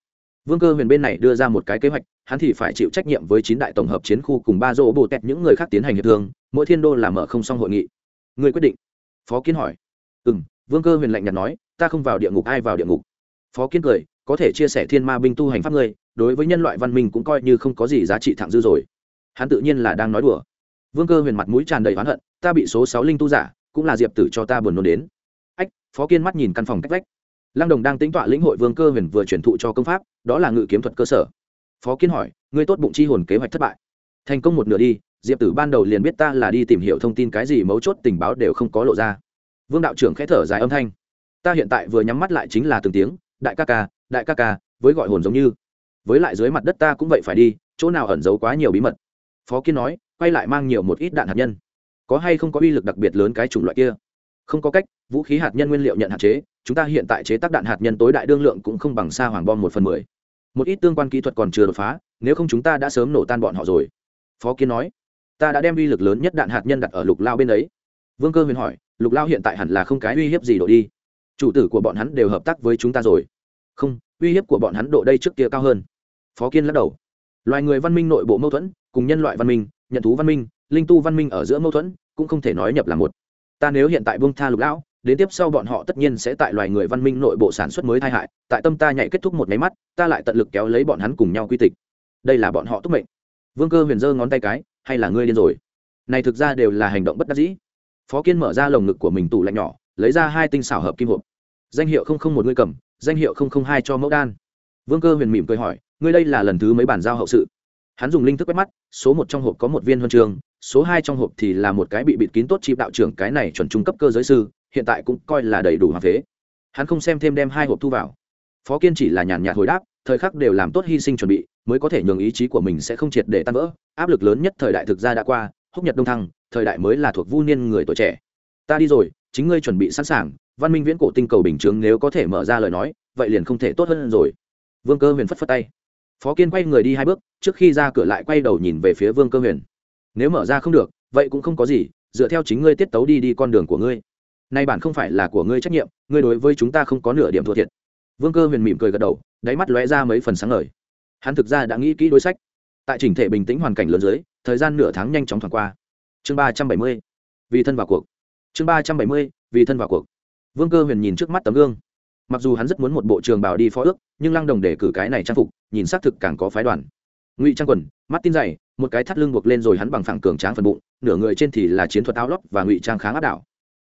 Vương cơ huyền bên này đưa ra một cái kế hoạch, hắn thì phải chịu trách nhiệm với chín đại tổng hợp chiến khu cùng ba dỗ bồ tẹt những người khác tiến hành hiệp thương, mỗi thiên đô làm mở không xong hội nghị. Người quyết định phó kiến hỏi. Ừ m vương cơ huyền lạnh nhạt nói, ta không vào địa ngục, ai vào địa ngục? Phó kiến cười, có thể chia sẻ thiên ma binh tu hành pháp ngươi, đối với nhân loại văn minh cũng coi như không có gì giá trị thẳng dư rồi. Hắn tự nhiên là đang nói đùa. Vương cơ huyền mặt mũi tràn đầy oán hận, ta bị số sáu linh tu giả, cũng là diệp tử cho ta buồn nôn đến. Ách, phó kiên mắt nhìn căn phòng cách vách. Lăng đồng đang tính tọa lĩnh hội vương cơ huyền vừa chuyển thụ cho công pháp, đó là ngự kiếm thuật cơ sở. Phó kiên hỏi, ngươi tốt bụng chi hồn kế hoạch thất bại. Thành công một nửa đi diệp tử ban đầu liền biết ta là đi tìm hiểu thông tin cái gì mấu chốt tình báo đều không có lộ ra. Vương đạo trưởng khẽ thở dài âm thanh. Ta hiện tại vừa nhắm mắt lại chính là từng tiếng, đại ca ca, đại ca ca, với gọi hồn giống như. Với lại dưới mặt đất ta cũng vậy phải đi, chỗ nào ẩn giấu quá nhiều bí mật. Phó kiên nói, quay lại mang nhiều một ít đạn hạt nhân. Có hay không có uy lực đặc biệt lớn cái chủng loại kia? Không có cách, vũ khí hạt nhân nguyên liệu nhận hạn chế, chúng ta hiện tại chế tác đạn hạt nhân tối đại đương lượng cũng không bằng xa hoàng bom một phần mười. Một ít tương quan kỹ thuật còn chưa đột phá, nếu không chúng ta đã sớm nổ tan bọn họ rồi. Phó kiến nói ta đã đem uy lực lớn nhất đạn hạt nhân đặt ở lục lao bên ấy. Vương cơ huyền hỏi, lục lao hiện tại hẳn là không cái uy hiếp gì độ đi. Chủ tử của bọn hắn đều hợp tác với chúng ta rồi. Không, uy hiếp của bọn hắn độ đây trước kia cao hơn. Phó kiên lắc đầu. Loài người văn minh nội bộ mâu thuẫn, cùng nhân loại văn minh, nhận thú văn minh, linh tu văn minh ở giữa mâu thuẫn, cũng không thể nói nhập là một. Ta nếu hiện tại buông tha lục lão đến tiếp sau bọn họ tất nhiên sẽ tại loài người văn minh nội bộ sản xuất mới tai hại, tại tâm ta nhảy kết thúc một máy mắt, ta lại tận lực kéo lấy bọn hắn cùng nhau quy tịch. Đây là bọn họ túc mệnh. Vương cơ huyền giơ ngón tay cái hay là ngươi điên rồi? Này thực ra đều là hành động bất đắc dĩ. Phó kiên mở ra lồng ngực của mình tủ lạnh nhỏ, lấy ra hai tinh xảo hợp kim hộp. Danh hiệu không không một ngươi cầm, danh hiệu không không hai cho mẫu đan. Vương cơ huyền mỉm cười hỏi, ngươi đây là lần thứ mấy bàn giao hậu sự? Hắn dùng linh thức quét mắt, số một trong hộp có một viên huân trường, số hai trong hộp thì là một cái bị bịt kín tốt chịp đạo trưởng cái này chuẩn trung cấp cơ giới sư, hiện tại cũng coi là đầy đủ hoàng phế. Hắn không xem thêm đem hai hộp thu vào. Phó kiên chỉ là nhàn nhạt hồi đáp, thời khắc đều làm tốt hy sinh chuẩn bị, mới có thể nhường ý chí của mình sẽ không triệt để tan vỡ áp lực lớn nhất thời đại thực ra đã qua, húc nhật đông thăng, thời đại mới là thuộc vu niên người tuổi trẻ. Ta đi rồi, chính ngươi chuẩn bị sẵn sàng, văn minh viễn cổ tinh cầu bình chướng nếu có thể mở ra lời nói, vậy liền không thể tốt hơn rồi. Vương cơ huyền phất phất tay. Phó kiên quay người đi hai bước, trước khi ra cửa lại quay đầu nhìn về phía vương cơ huyền. Nếu mở ra không được, vậy cũng không có gì, dựa theo chính ngươi tiết tấu đi đi con đường của ngươi. Nay bản không phải là của ngươi trách nhiệm, ngươi đối với chúng ta không có nửa điểm thua thiệt. Vương cơ huyền mỉm cười gật đầu, đáy mắt lóe ra mấy phần sáng ngời. Hắn thực ra đã nghĩ kỹ đối sách tại chỉnh thể bình tĩnh hoàn cảnh lớn dưới, thời gian nửa tháng nhanh chóng thoảng qua. Chương ba trăm bảy mươi, vì thân vào cuộc. Chương ba trăm bảy mươi, vì thân vào cuộc. Vương cơ huyền nhìn trước mắt tấm gương. Mặc dù hắn rất muốn một bộ trường bảo đi phó ước, nhưng lăng đồng để cử cái này trang phục, nhìn xác thực càng có phái đoàn. Ngụy trang quần, mắt tin dày, một cái thắt lưng buộc lên rồi hắn bằng phẳng cường tráng phần bụng, nửa người trên thì là chiến thuật áo lót và ngụy trang kháng áp đảo.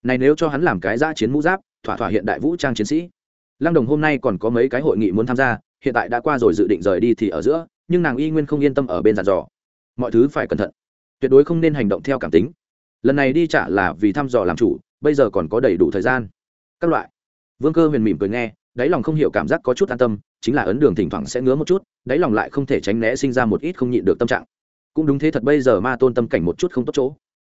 Này nếu cho hắn làm cái giã chiến mũ giáp, thỏa thỏa hiện đại vũ trang chiến sĩ. Lăng đồng hôm nay còn có mấy cái hội nghị muốn tham gia, hiện tại đã qua rồi dự định rời đi thì ở giữa nhưng nàng y nguyên không yên tâm ở bên giàn dò. Mọi thứ phải cẩn thận, tuyệt đối không nên hành động theo cảm tính. Lần này đi trả là vì thăm dò làm chủ, bây giờ còn có đầy đủ thời gian. Các loại. Vương cơ huyền mỉm cười nghe, đáy lòng không hiểu cảm giác có chút an tâm, chính là ấn đường thỉnh thoảng sẽ ngứa một chút, đáy lòng lại không thể tránh né sinh ra một ít không nhịn được tâm trạng. Cũng đúng thế thật bây giờ ma tôn tâm cảnh một chút không tốt chỗ.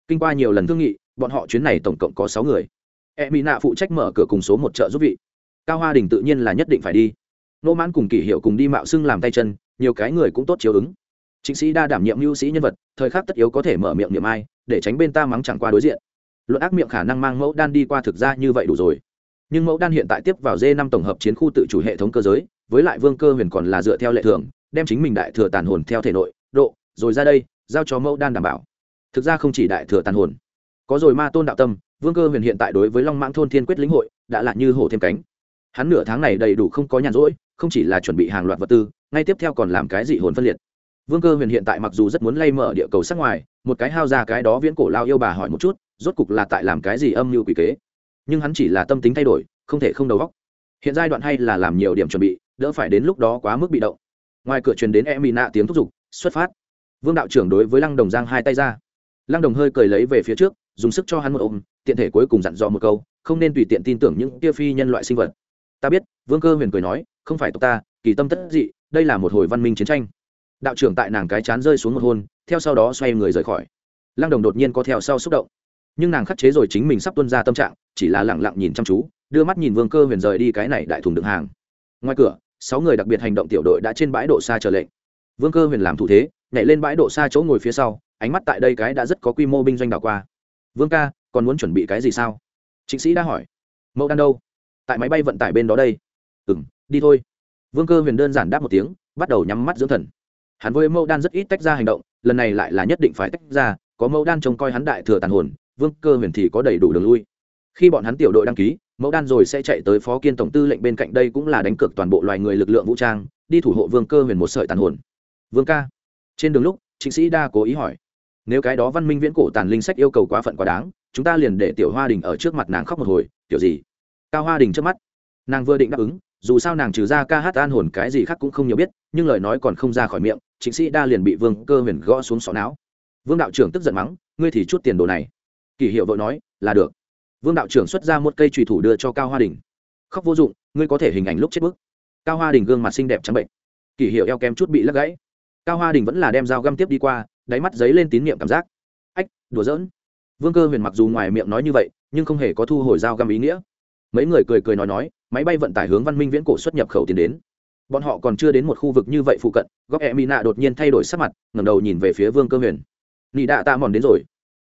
Kinh qua nhiều lần thương nghị, bọn họ chuyến này tổng cộng có sáu người. E mỹ nạ phụ trách mở cửa cùng số một chợ giúp vị. Cao hoa đình tự nhiên là nhất định phải đi. Nô mãn cùng kỷ hiệu cùng đi mạo xưng làm tay chân nhiều cái người cũng tốt chiếu ứng. Chính sĩ đa đảm nhiệm mưu sĩ nhân vật, thời khắc tất yếu có thể mở miệng niệm ai, để tránh bên ta mắng chẳng qua đối diện. Luận ác miệng khả năng mang mẫu đan đi qua thực ra như vậy đủ rồi. Nhưng mẫu đan hiện tại tiếp vào d năm tổng hợp chiến khu tự chủ hệ thống cơ giới, với lại vương cơ huyền còn là dựa theo lệ thường, đem chính mình đại thừa tàn hồn theo thể nội, độ, rồi ra đây, giao cho mẫu đan đảm bảo. Thực ra không chỉ đại thừa tàn hồn. Có rồi ma tôn đạo tâm, vương cơ huyền hiện tại đối với long mãng thôn thiên quyết lĩnh hội, đã là như hổ thêm cánh. Hắn nửa tháng này đầy đủ không có nhàn rỗi không chỉ là chuẩn bị hàng loạt vật tư, ngay tiếp theo còn làm cái dị hồn phân liệt. Vương cơ huyền hiện tại mặc dù rất muốn lay mở địa cầu sắc ngoài, một cái hao ra cái đó viễn cổ lao yêu bà hỏi một chút, rốt cục là tại làm cái gì âm mưu quỷ kế. Nhưng hắn chỉ là tâm tính thay đổi, không thể không đầu góc hiện giai đoạn hay là làm nhiều điểm chuẩn bị, đỡ phải đến lúc đó quá mức bị động. Ngoài cửa truyền đến em mỹ nạ tiếng thúc giục, xuất phát. Vương đạo trưởng đối với lăng đồng giang hai tay ra. Lăng đồng hơi cười lấy về phía trước, dùng sức cho hắn một ôm, tiện thể cuối cùng dặn dò một câu, không nên tùy tiện tin tưởng những tia phi nhân loại sinh vật. Ta biết, vương cơ huyền cười nói không phải tộc ta, kỳ tâm tất dị, đây là một hồi văn minh chiến tranh. Đạo trưởng tại nàng cái chán rơi xuống một hôn, theo sau đó xoay người rời khỏi. Lăng đồng đột nhiên có theo sau xúc động. Nhưng nàng khắc chế rồi chính mình sắp tuân ra tâm trạng, chỉ là lẳng lặng nhìn chăm chú, đưa mắt nhìn vương cơ huyền rời đi cái này đại thùng đựng hàng. Ngoài cửa, sáu người đặc biệt hành động tiểu đội đã trên bãi độ xa trở lệnh. Vương cơ huyền làm thủ thế, nhảy lên bãi độ xa chỗ ngồi phía sau, ánh mắt tại đây cái đã rất có quy mô binh doanh đảo qua. Vương ca, còn muốn chuẩn bị cái gì sao? Chính sĩ đã hỏi. Mẫu đan đâu? Tại máy bay vận tải bên đó đây. Ừ m đi thôi. Vương cơ huyền đơn giản đáp một tiếng, bắt đầu nhắm mắt dưỡng thần. Hắn với mẫu đan rất ít tách ra hành động, lần này lại là nhất định phải tách ra, có mẫu đan trông coi hắn đại thừa tàn hồn, vương cơ huyền thì có đầy đủ đường lui. Khi bọn hắn tiểu đội đăng ký, mẫu đan rồi sẽ chạy tới phó kiên tổng tư lệnh bên cạnh đây cũng là đánh cược toàn bộ loài người lực lượng vũ trang, đi thủ hộ vương cơ huyền một sợi tàn hồn. Vương ca, trên đường lúc chính sĩ đa cố ý hỏi, nếu cái đó văn minh viễn cổ tàn linh sách yêu cầu quá phận quá đáng, chúng ta liền để tiểu hoa đình ở trước mặt nàng khóc một hồi, kiểu gì? Cao hoa đình trước mắt, nàng vừa định đáp ứng dù sao nàng trừ ra ca hát an hồn cái gì khác cũng không nhiều biết, nhưng lời nói còn không ra khỏi miệng, chính sĩ đa liền bị vương cơ huyền gõ xuống sọ não. Vương đạo trưởng tức giận mắng, ngươi thì chút tiền đồ này. Kỷ hiệu vội nói, là được. Vương đạo trưởng xuất ra một cây trùy thủ đưa cho cao hoa đình. Khóc vô dụng, ngươi có thể hình ảnh lúc chết bức cao hoa đình gương mặt xinh đẹp trắng bệnh kỷ hiệu eo kem chút bị lắc gãy. Cao hoa đình vẫn là đem dao găm tiếp đi qua, đáy mắt giấy lên tín nhiệm cảm giác. Ách, đùa giỡn. Vương cơ huyền mặc dù ngoài miệng nói như vậy, nhưng không hề có thu hồi dao găm ý nghĩa mấy người cười cười nói nói, máy bay vận tải hướng văn minh viễn cổ xuất nhập khẩu tiến đến. Bọn họ còn chưa đến một khu vực như vậy phụ cận, góc e mỹ nạ đột nhiên thay đổi sắc mặt, ngẩng đầu nhìn về phía vương cơ huyền. Nị đạ ta mòn đến rồi.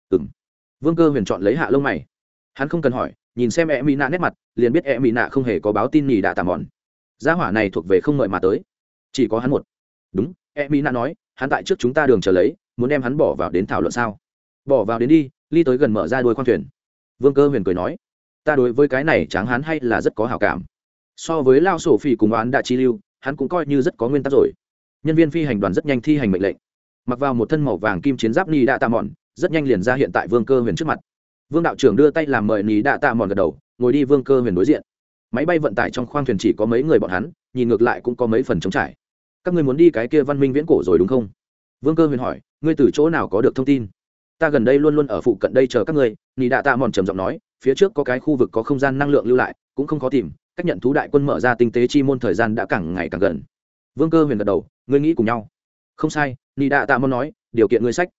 Ừ m vương cơ huyền chọn lấy hạ lông mày. Hắn không cần hỏi, nhìn xem e mỹ nạ nét mặt, liền biết e mỹ nạ không hề có báo tin nị đạ tạ mòn. Gia hỏa này thuộc về không ngợi mà tới. Chỉ có hắn một. Đúng e mỹ nạ nói, hắn tại trước chúng ta đường chờ lấy, muốn đem hắn bỏ vào đến thảo luận sao? Bỏ vào đến đi, ly tới gần mở ra đuôi khoang thuyền. Vương cơ huyền cười nói ta đối với cái này tráng hắn hay là rất có hào cảm. So với lao sổ phỉ cùng oán đạ chi lưu, hắn cũng coi như rất có nguyên tắc rồi. Nhân viên phi hành đoàn rất nhanh thi hành mệnh lệnh. Mặc vào một thân màu vàng kim chiến giáp ni đạ tạ mòn rất nhanh liền ra hiện tại vương cơ huyền trước mặt. Vương đạo trưởng đưa tay làm mời ni đạ tạ mòn gật đầu, ngồi đi vương cơ huyền đối diện. Máy bay vận tải trong khoang thuyền chỉ có mấy người bọn hắn, nhìn ngược lại cũng có mấy phần trống trải. Các người muốn đi cái kia văn minh viễn cổ rồi đúng không? Vương cơ huyền hỏi, ngươi từ chỗ nào có được thông tin? Ta gần đây luôn luôn ở phụ cận đây chờ các ngươi, ni đạ tạ mòn trầm giọng nói phía trước có cái khu vực có không gian năng lượng lưu lại, cũng không khó tìm, cách nhận thú đại quân mở ra tinh tế chi môn thời gian đã càng ngày càng gần. Vương cơ huyền gật đầu, ngươi nghĩ cùng nhau. Không sai, nị đạ tạ môn nói, điều kiện ngươi sách.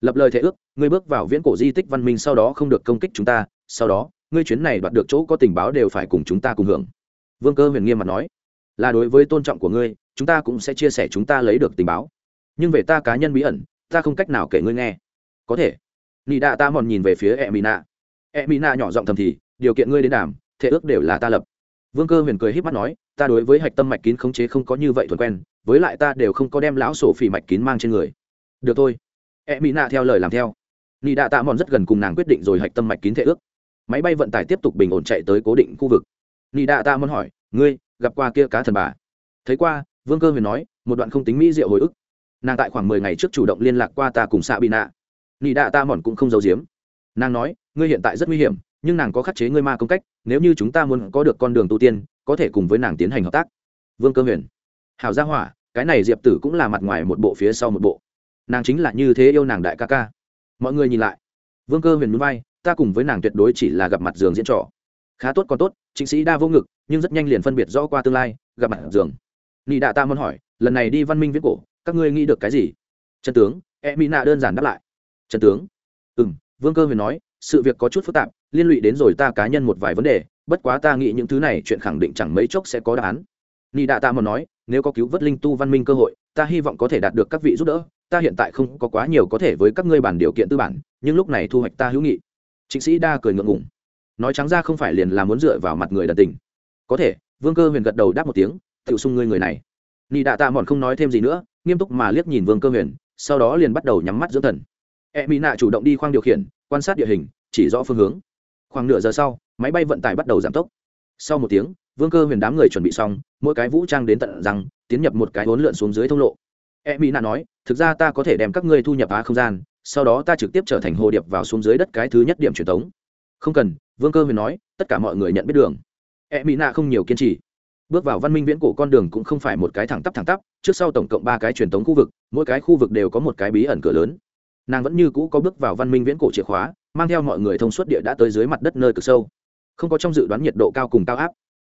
Lập lời thể ước, ngươi bước vào viễn cổ di tích văn minh sau đó không được công kích chúng ta, sau đó, ngươi chuyến này đoạt được chỗ có tình báo đều phải cùng chúng ta cùng hưởng. Vương cơ huyền nghiêm mặt nói, là đối với tôn trọng của ngươi, chúng ta cũng sẽ chia sẻ chúng ta lấy được tình báo. Nhưng về ta cá nhân bí ẩn, ta không cách nào kể ngươi nghe. Có thể. Nị đạ ta mòn nhìn về phía e mỹ nạ e mỹ nạ nhỏ giọng thầm thì, điều kiện ngươi đến đàm, thể ước đều là ta lập. Vương cơ huyền cười h í p mắt nói, ta đối với hạch tâm mạch kín khống chế không có như vậy thuần quen, với lại ta đều không có đem lão sổ phỉ mạch kín mang trên người. Được thôi. E mỹ nạ theo lời làm theo. Nị đạ tạ mòn rất gần cùng nàng quyết định rồi hạch tâm mạch kín thể ước. Máy bay vận tải tiếp tục bình ổn chạy tới cố định khu vực. Nị đạ tạ mòn hỏi, ngươi, gặp qua kia cá thần bà? Thấy qua, vương cơ huyền nói, một đoạn không tính mỹ diệu hồi ức. Nàng tại khoảng mười ngày trước chủ động liên lạc qua ta cùng xạ bị nạ nị đạ ta mòn cũng không giấu giếm nàng nói, ngươi hiện tại rất nguy hiểm, nhưng nàng có khắc chế ngươi ma công cách, nếu như chúng ta muốn có được con đường tu tiên, có thể cùng với nàng tiến hành hợp tác. Vương cơ huyền. Hảo gia hỏa, cái này diệp tử cũng là mặt ngoài một bộ phía sau một bộ. Nàng chính là như thế yêu nàng đại ca ca. Mọi người nhìn lại. Vương cơ huyền núi vai, ta cùng với nàng tuyệt đối chỉ là gặp mặt giường diễn trò. Khá tốt còn tốt, chính sĩ đa vô ngực, nhưng rất nhanh liền phân biệt rõ qua tương lai, gặp mặt giường. Nị đạ ta muốn hỏi, lần này đi văn minh viết cổ, các ngươi nghĩ được cái gì? Trần tướng. E mỹ nạ đơn giản đáp lại. Trần tướng. Ừ m vương cơ huyền nói, sự việc có chút phức tạp, liên lụy đến rồi ta cá nhân một vài vấn đề, bất quá ta nghĩ những thứ này chuyện khẳng định chẳng mấy chốc sẽ có đáp án. Nị đạ ta mà nói, nếu có cứu vớt linh tu văn minh cơ hội, ta hy vọng có thể đạt được các vị giúp đỡ, ta hiện tại không có quá nhiều có thể với các ngươi bản điều kiện tư bản, nhưng lúc này thu hoạch ta hữu nghị. Chính sĩ đa cười ngượng ngủng nói trắng ra không phải liền là muốn dựa vào mặt người đần tình. Có thể, vương cơ huyền gật đầu đáp một tiếng tự xung ngươi người này. Nị đạ tạ mòn không nói thêm gì nữa, nghiêm túc mà liếc nhìn vương cơ huyền, sau đó liền bắt đầu nhắm mắt dưỡng thần e mỹ nạ chủ động đi khoang điều khiển, quan sát địa hình, chỉ rõ phương hướng. Khoảng nửa giờ sau, máy bay vận tải bắt đầu giảm tốc. Sau một tiếng, vương cơ huyền đám người chuẩn bị xong, mỗi cái vũ trang đến tận rằng tiến nhập một cái hốn lượn xuống dưới thông lộ. E mỹ nạ nói, thực ra ta có thể đem các ngươi thu nhập á không gian, sau đó ta trực tiếp trở thành hồ điệp vào xuống dưới đất cái thứ nhất điểm truyền thống. Không cần, vương cơ huyền nói, tất cả mọi người nhận biết đường. E mỹ nạ không nhiều kiên trì. Bước vào văn minh viễn cổ con đường cũng không phải một cái thẳng tắp thẳng tắp, trước sau tổng cộng ba cái truyền thống khu vực, mỗi cái khu vực đều có một cái bí ẩn cửa lớn nàng vẫn như cũ có bước vào văn minh viễn cổ chìa khóa, mang theo mọi người thông suốt địa đã tới dưới mặt đất nơi cực sâu. Không có trong dự đoán nhiệt độ cao cùng cao áp.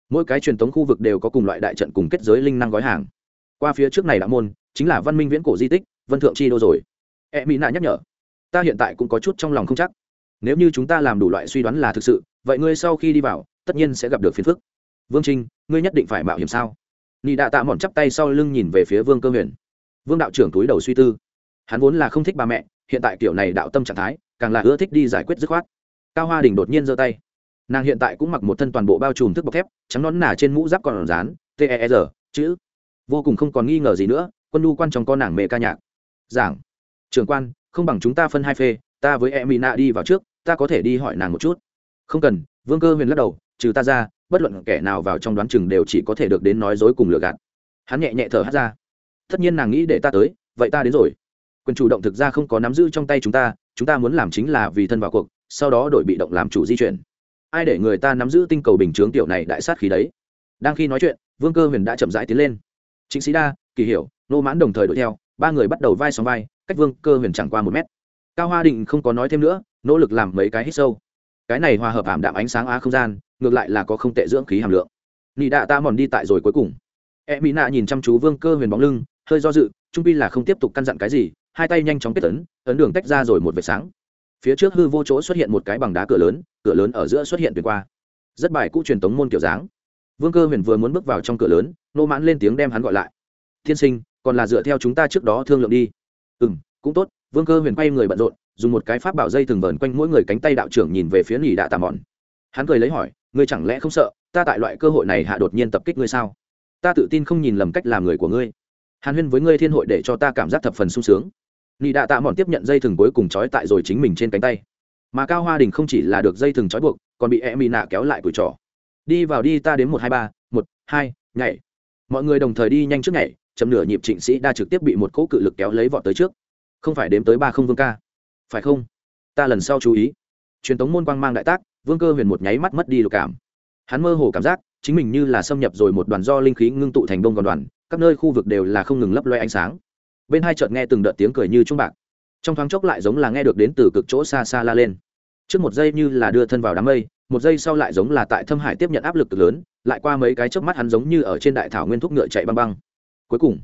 Mỗi cái truyền thống khu vực đều có cùng loại đại trận cùng kết giới linh năng gói hàng. Qua phía trước này đã môn, chính là văn minh viễn cổ di tích, vân thượng chi đô rồi. E mỹ nạ nhắc nhở, ta hiện tại cũng có chút trong lòng không chắc. Nếu như chúng ta làm đủ loại suy đoán là thực sự, vậy ngươi sau khi đi vào, tất nhiên sẽ gặp được phiền phức. Vương trinh, ngươi nhất định phải mạo hiểm sao? Nị đạ tạ mòn chắp tay sau lưng nhìn về phía vương cơ huyền. Vương đạo trưởng túi đầu suy tư. Hắn vốn là không thích bà mẹ hiện tại kiểu này đạo tâm trạng thái, càng là ưa thích đi giải quyết dứt khoát. Cao hoa đình đột nhiên giơ tay. Nàng hiện tại cũng mặc một thân toàn bộ bao trùm thức bọc thép, trắng nón nà trên mũ giáp còn rán t e r, chữ. Vô cùng không còn nghi ngờ gì nữa, quân nhu quan trong con nàng mẹ ca nhạc. Giảng. Trưởng quan, không bằng chúng ta phân hai phê, ta với em mina đi vào trước, ta có thể đi hỏi nàng một chút. Không cần, vương cơ huyền lắc đầu, trừ ta ra, bất luận kẻ nào vào trong đoán chừng đều chỉ có thể được đến nói dối cùng lừa gạt. Hắn nhẹ nhẹ thở hát ra. Tất nhiên nàng nghĩ để ta tới, vậy ta đến rồi quyền chủ động thực ra không có nắm giữ trong tay chúng ta chúng ta muốn làm chính là vì thân vào cuộc, sau đó đổi bị động làm chủ di chuyển. Ai để người ta nắm giữ tinh cầu bình chướng tiểu này đại sát khí đấy? Đang khi nói chuyện, vương cơ huyền đã chậm rãi tiến lên. Chính sĩ đa, kỳ hiểu, nô mãn đồng thời đuổi theo, ba người bắt đầu vai xóm vai, cách vương cơ huyền chẳng qua một mét. Cao hoa định không có nói thêm nữa, nỗ lực làm mấy cái hít sâu. Cái này hòa hợp ảm đạm ánh sáng á không gian, ngược lại là có không tệ dưỡng khí hàm lượng. Nị đạ ta mòn đi tại rồi cuối cùng. E mỹ nạ nhìn chăm chú vương cơ huyền bóng lưng, hơi do dự, trung pi là không tiếp tục căn dặn cái gì hai tay nhanh chóng kết tấn, ấn đường tách ra rồi một vệt sáng. Phía trước hư vô chỗ xuất hiện một cái bằng đá cửa lớn cửa lớn ở giữa xuất hiện tuyệt qua. Rất bài cũ truyền tống môn kiểu dáng. Vương cơ huyền vừa muốn bước vào trong cửa lớn, nô mãn lên tiếng đem hắn gọi lại. Tiên sinh, còn là dựa theo chúng ta trước đó thương lượng đi. Ừ m cũng tốt. Vương cơ huyền quay người bận rộn, dùng một cái pháp bảo dây thường vờn quanh mỗi người cánh tay đạo trưởng nhìn về phía nỉ đạ tà mòn hắn cười lấy hỏi, ngươi chẳng lẽ không sợ, ta tại loại cơ hội này hạ đột nhiên tập kích ngươi sao? Ta tự tin không nhìn lầm cách làm người của ngươi. Hàn huyên với ngươi thiên hội để cho ta cảm giác thập phần sung sướng nị đạ tạ mòn tiếp nhận dây thừng cuối cùng trói tại rồi chính mình trên cánh tay. Mà cao hoa đình không chỉ là được dây thừng trói buộc, còn bị e mỹ nạ kéo lại cùi trỏ đi vào đi, ta đến một, hai, ba, một, hai, nhảy. Mọi người đồng thời đi nhanh trước nhảy chậm nửa nhịp trịnh sĩ đa trực tiếp bị một cỗ cự lực kéo lấy vọt tới trước. Không phải đếm tới ba không vương ca. Phải không? Ta lần sau chú ý. Truyền thống môn quang mang đại tác, vương cơ huyền một nháy mắt mất đi lục cảm. Hắn mơ hồ cảm giác, chính mình như là xâm nhập rồi một đoàn do linh khí ngưng tụ thành đông còn đoàn, các nơi khu vực đều là không ngừng lấp loe ánh sáng bên hai chợt nghe từng đợt tiếng cười như trung bạc. Trong thoáng chốc lại giống là nghe được đến từ cực chỗ xa xa la lên. Trước một giây như là đưa thân vào đám mây, một giây sau lại giống là tại thâm hải tiếp nhận áp lực cực lớn, lại qua mấy cái chớp mắt hắn giống như ở trên đại thảo nguyên thúc ngựa chạy băng băng. Cuối cùng,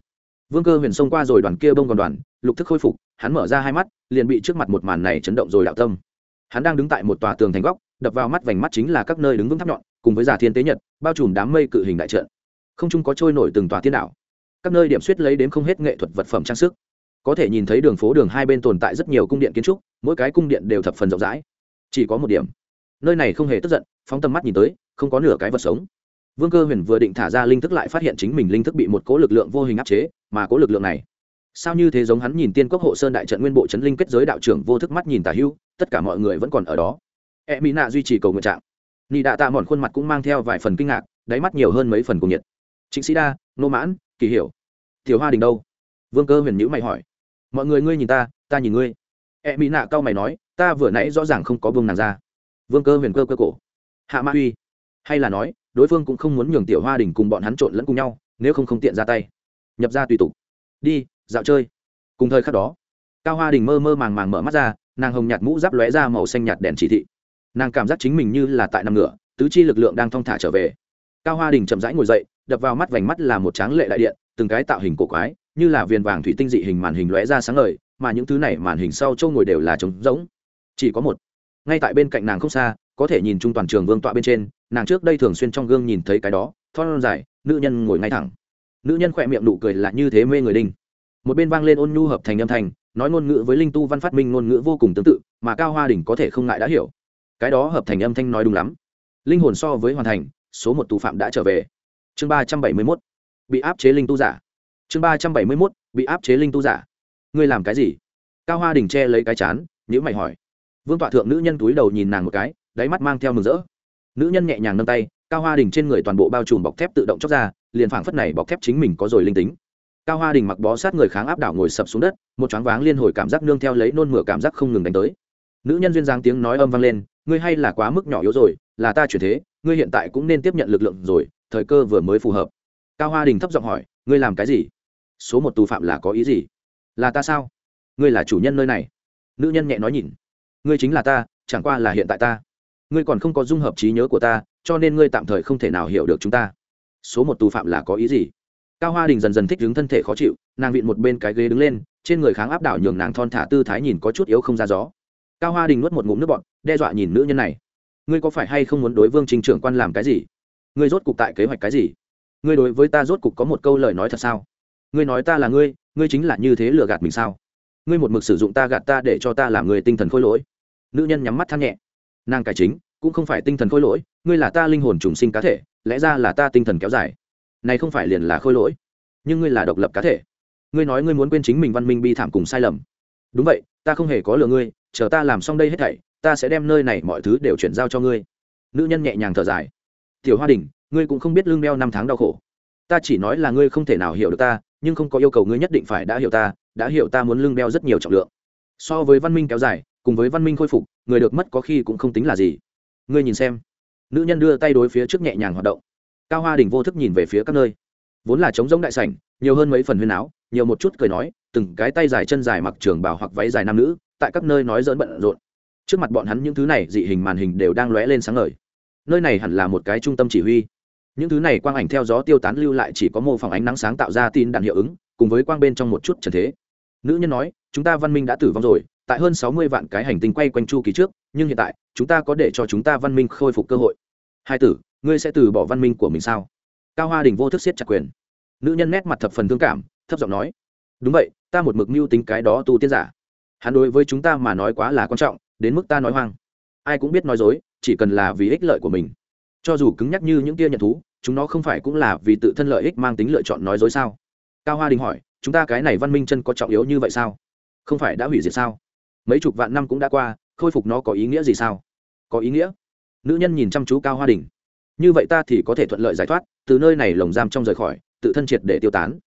vương cơ huyền xông qua rồi đoàn kia bông còn đoàn, lục thức khôi phục, hắn mở ra hai mắt, liền bị trước mặt một màn này chấn động rồi đạo tâm. Hắn đang đứng tại một tòa tường thành góc, đập vào mắt vành mắt chính là các nơi đứng vững tháp nhọn, cùng với giả thiên tế nhật, bao trùm đám mây cự hình đại trận. Không chung có trôi nổi từng tòa thiên đảo các nơi điểm suýt lấy đến không hết nghệ thuật vật phẩm trang sức. Có thể nhìn thấy đường phố đường hai bên tồn tại rất nhiều cung điện kiến trúc, mỗi cái cung điện đều thập phần rộng rãi. Chỉ có một điểm. Nơi này không hề tức giận, phóng tầm mắt nhìn tới, không có nửa cái vật sống. Vương cơ huyền vừa định thả ra linh thức lại phát hiện chính mình linh thức bị một cố lực lượng vô hình áp chế, mà cố lực lượng này, sao như thế giống hắn nhìn tiên quốc hộ sơn đại trận nguyên bộ chấn linh kết giới đạo trưởng vô thức mắt nhìn tả hưu, tất cả mọi người vẫn còn ở đó. E mỹ nạ duy trì cầu nguyện trạng. Nị đạ tạ mòn khuôn mặt cũng mang theo vài phần kinh ngạc, đáy mắt nhiều hơn mấy phần cùng nhiệt. Chính sĩ đa, nô mãn kỳ hiểu. Tiểu hoa đình đâu? Vương cơ huyền nhữ mày hỏi. Mọi người ngươi nhìn ta ta nhìn ngươi. E mỹ nạ cao mày nói, ta vừa nãy rõ ràng không có vương nàng ra. Vương cơ huyền cơ cơ cổ. Hạ ma uy hay là nói, đối phương cũng không muốn nhường tiểu hoa đình cùng bọn hắn trộn lẫn cùng nhau, nếu không không tiện ra tay. Nhập ra tùy tục. Đi, dạo chơi. Cùng thời khắc đó, cao hoa đình mơ mơ màng màng mở mắt ra, nàng hồng nhạt mũ giáp lóe ra màu xanh nhạt đèn chỉ thị. Nàng cảm giác chính mình như là tại nằm ngửa, tứ chi lực lượng đang thong thả trở về. Cao hoa đình chậm rãi ngồi dậy đập vào mắt vành mắt là một tráng lệ đại điện, từng cái tạo hình cổ quái, như là viền vàng thủy tinh dị hình màn hình lóe ra sáng ngời, mà những thứ này màn hình sau châu ngồi đều là trống rỗng. Chỉ có một. Ngay tại bên cạnh nàng không xa, có thể nhìn chung toàn trường vương tọa bên trên, nàng trước đây thường xuyên trong gương nhìn thấy cái đó, thon dài, nữ nhân ngồi ngay thẳng. Nữ nhân khỏe miệng nụ cười là như thế mê người đinh. Một bên vang lên ôn nhu hợp thành âm thanh, nói ngôn ngữ với linh tu văn phát minh ngôn ngữ vô cùng tương tự, mà cao hoa đình có thể không ngại đã hiểu. Cái đó hợp thành âm thanh nói đúng lắm. Linh hồn so với hoàn thành, số một tù phạm đã trở về chương ba trăm bảy mươi mốt. Bị áp chế linh tu giả. Chương ba trăm bảy mươi mốt. Bị áp chế linh tu giả. Ngươi làm cái gì? Cao hoa đình che lấy cái chán nhữ mày hỏi. Vương tọa thượng nữ nhân túi đầu nhìn nàng một cái, đáy mắt mang theo mừng rỡ. Nữ nhân nhẹ nhàng nâng tay, cao hoa đình trên người toàn bộ bao trùm bọc thép tự động chóc ra, liền phảng phất này bọc thép chính mình có rồi linh tính. Cao hoa đình mặc bó sát người kháng áp đảo ngồi sập xuống đất, một choáng váng liên hồi cảm giác nương theo lấy nôn mửa cảm giác không ngừng đánh tới. Nữ nhân duyên dáng tiếng nói âm vang lên, ngươi hay là quá mức nhỏ yếu rồi, là ta chuyển thế, ngươi hiện tại cũng nên tiếp nhận lực lượng rồi thời cơ vừa mới phù hợp. Cao hoa đình thấp giọng hỏi, ngươi làm cái gì? Số một tù phạm là có ý gì? Là ta sao? Ngươi là chủ nhân nơi này? Nữ nhân nhẹ nói nhìn, ngươi chính là ta, chẳng qua là hiện tại ta. Ngươi còn không có dung hợp trí nhớ của ta, cho nên ngươi tạm thời không thể nào hiểu được chúng ta. Số một tù phạm là có ý gì? Cao hoa đình dần dần thích ứng thân thể khó chịu, nàng vịn một bên cái ghế đứng lên, trên người kháng áp đảo nhường nàng thon thả tư thái nhìn có chút yếu không ra gió. Cao hoa đình nuốt một ngụm nước bọt, đe dọa nhìn nữ nhân này. Ngươi có phải hay không muốn đối vương trình trưởng quan làm cái gì? Ngươi rốt cục tại kế hoạch cái gì? Ngươi đối với ta rốt cục có một câu lời nói thật sao? Ngươi nói ta là ngươi ngươi chính là như thế lừa gạt mình sao? Ngươi một mực sử dụng ta gạt ta để cho ta làm người tinh thần khôi lỗi. Nữ nhân nhắm mắt than nhẹ. Nàng cải chính, cũng không phải tinh thần khôi lỗi, ngươi là ta linh hồn trùng sinh cá thể, lẽ ra là ta tinh thần kéo dài. Này không phải liền là khôi lỗi, nhưng ngươi là độc lập cá thể. Ngươi nói ngươi muốn quên chính mình văn minh bi thảm cùng sai lầm. Đúng vậy, ta không hề có lừa ngươi, chờ ta làm xong đây hết thảy, ta sẽ đem nơi này mọi thứ đều chuyển giao cho ngươi. Nữ nhân nhẹ nhàng thở dài tiểu hoa đình, ngươi cũng không biết lương đeo năm tháng đau khổ. Ta chỉ nói là ngươi không thể nào hiểu được ta, nhưng không có yêu cầu ngươi nhất định phải đã hiểu ta, đã hiểu ta muốn lương đeo rất nhiều trọng lượng. So với văn minh kéo dài, cùng với văn minh khôi phục, người được mất có khi cũng không tính là gì. Ngươi nhìn xem. Nữ nhân đưa tay đối phía trước nhẹ nhàng hoạt động. Cao hoa đình vô thức nhìn về phía các nơi. Vốn là trống giống đại sảnh, nhiều hơn mấy phần huyên áo, nhiều một chút cười nói, từng cái tay dài chân dài mặc trường bào hoặc váy dài nam nữ, tại các nơi nói dỡn bận rộn. Trước mặt bọn hắn những thứ này dị hình màn hình đều đang lóe lên sáng ngời nơi này hẳn là một cái trung tâm chỉ huy. Những thứ này quang ảnh theo gió tiêu tán lưu lại chỉ có mô phỏng ánh nắng sáng tạo ra tin đạn hiệu ứng, cùng với quang bên trong một chút trần thế. Nữ nhân nói, chúng ta văn minh đã tử vong rồi, tại hơn sáu mươi vạn cái hành tinh quay quanh chu kỳ trước, nhưng hiện tại, chúng ta có để cho chúng ta văn minh khôi phục cơ hội. Hai tử, ngươi sẽ từ bỏ văn minh của mình sao? Cao hoa đình vô thức siết chặt quyền. Nữ nhân nét mặt thập phần thương cảm, thấp giọng nói, đúng vậy, ta một mực mưu tính cái đó tu tiên giả. Hắn đối với chúng ta mà nói quá là quan trọng, đến mức ta nói hoang. Ai cũng biết nói dối chỉ cần là vì ích lợi của mình. Cho dù cứng nhắc như những tia nhận thú, chúng nó không phải cũng là vì tự thân lợi ích mang tính lựa chọn nói dối sao? Cao hoa đình hỏi, chúng ta cái này văn minh chân có trọng yếu như vậy sao? Không phải đã hủy diệt sao? Mấy chục vạn năm cũng đã qua, khôi phục nó có ý nghĩa gì sao? Có ý nghĩa? Nữ nhân nhìn chăm chú cao hoa đình. Như vậy ta thì có thể thuận lợi giải thoát, từ nơi này lồng giam trong rời khỏi, tự thân triệt để tiêu tán.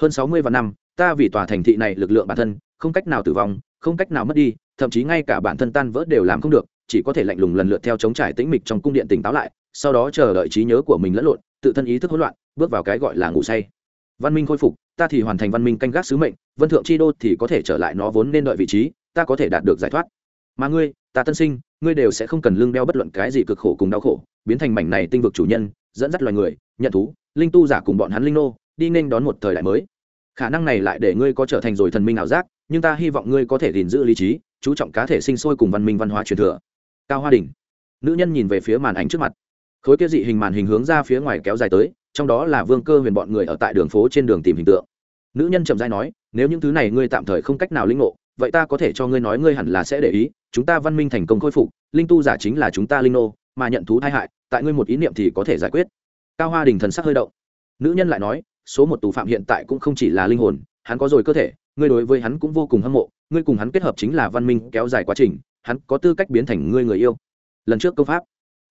Hơn sáu mươi vạn năm, ta vì tòa thành thị này lực lượng bản thân, không cách nào tử vong, không cách nào mất đi, thậm chí ngay cả bản thân tan vỡ đều làm không được chỉ có thể lạnh lùng lần lượt theo chống trải tĩnh mịch trong cung điện tỉnh táo lại, sau đó chờ đợi trí nhớ của mình lẫn lộn, tự thân ý thức hỗn loạn, bước vào cái gọi là ngủ say. Văn minh khôi phục, ta thì hoàn thành văn minh canh gác sứ mệnh, vân thượng chi đô thì có thể trở lại nó vốn nên đợi vị trí, ta có thể đạt được giải thoát. Mà ngươi, ta tân sinh, ngươi đều sẽ không cần lương đeo bất luận cái gì cực khổ cùng đau khổ, biến thành mảnh này tinh vực chủ nhân, dẫn dắt loài người, nhận thú, linh tu giả cùng bọn hắn linh nô, đi nên đón một thời đại mới. Khả năng này lại để ngươi có trở thành rồi thần minh ảo giác, nhưng ta hy vọng ngươi có thể gìn giữ lý trí, chú trọng cá thể sinh sôi cùng văn minh văn hóa truyền thừa cao hoa đình nữ nhân nhìn về phía màn ảnh trước mặt. Khối kia dị hình màn hình hướng ra phía ngoài kéo dài tới, trong đó là vương cơ huyền bọn người ở tại đường phố trên đường tìm hình tượng. Nữ nhân chậm dai nói, nếu những thứ này ngươi tạm thời không cách nào linh ngộ, vậy ta có thể cho ngươi nói ngươi hẳn là sẽ để ý, chúng ta văn minh thành công khôi phục, linh tu giả chính là chúng ta linh nô, mà nhận thú tai hại, tại ngươi một ý niệm thì có thể giải quyết. Cao hoa đình thần sắc hơi động. Nữ nhân lại nói, số một tù phạm hiện tại cũng không chỉ là linh hồn, hắn có rồi cơ thể, ngươi đối với hắn cũng vô cùng hâm mộ, ngươi cùng hắn kết hợp chính là văn minh kéo dài quá trình hắn có tư cách biến thành ngươi người yêu. Lần trước công pháp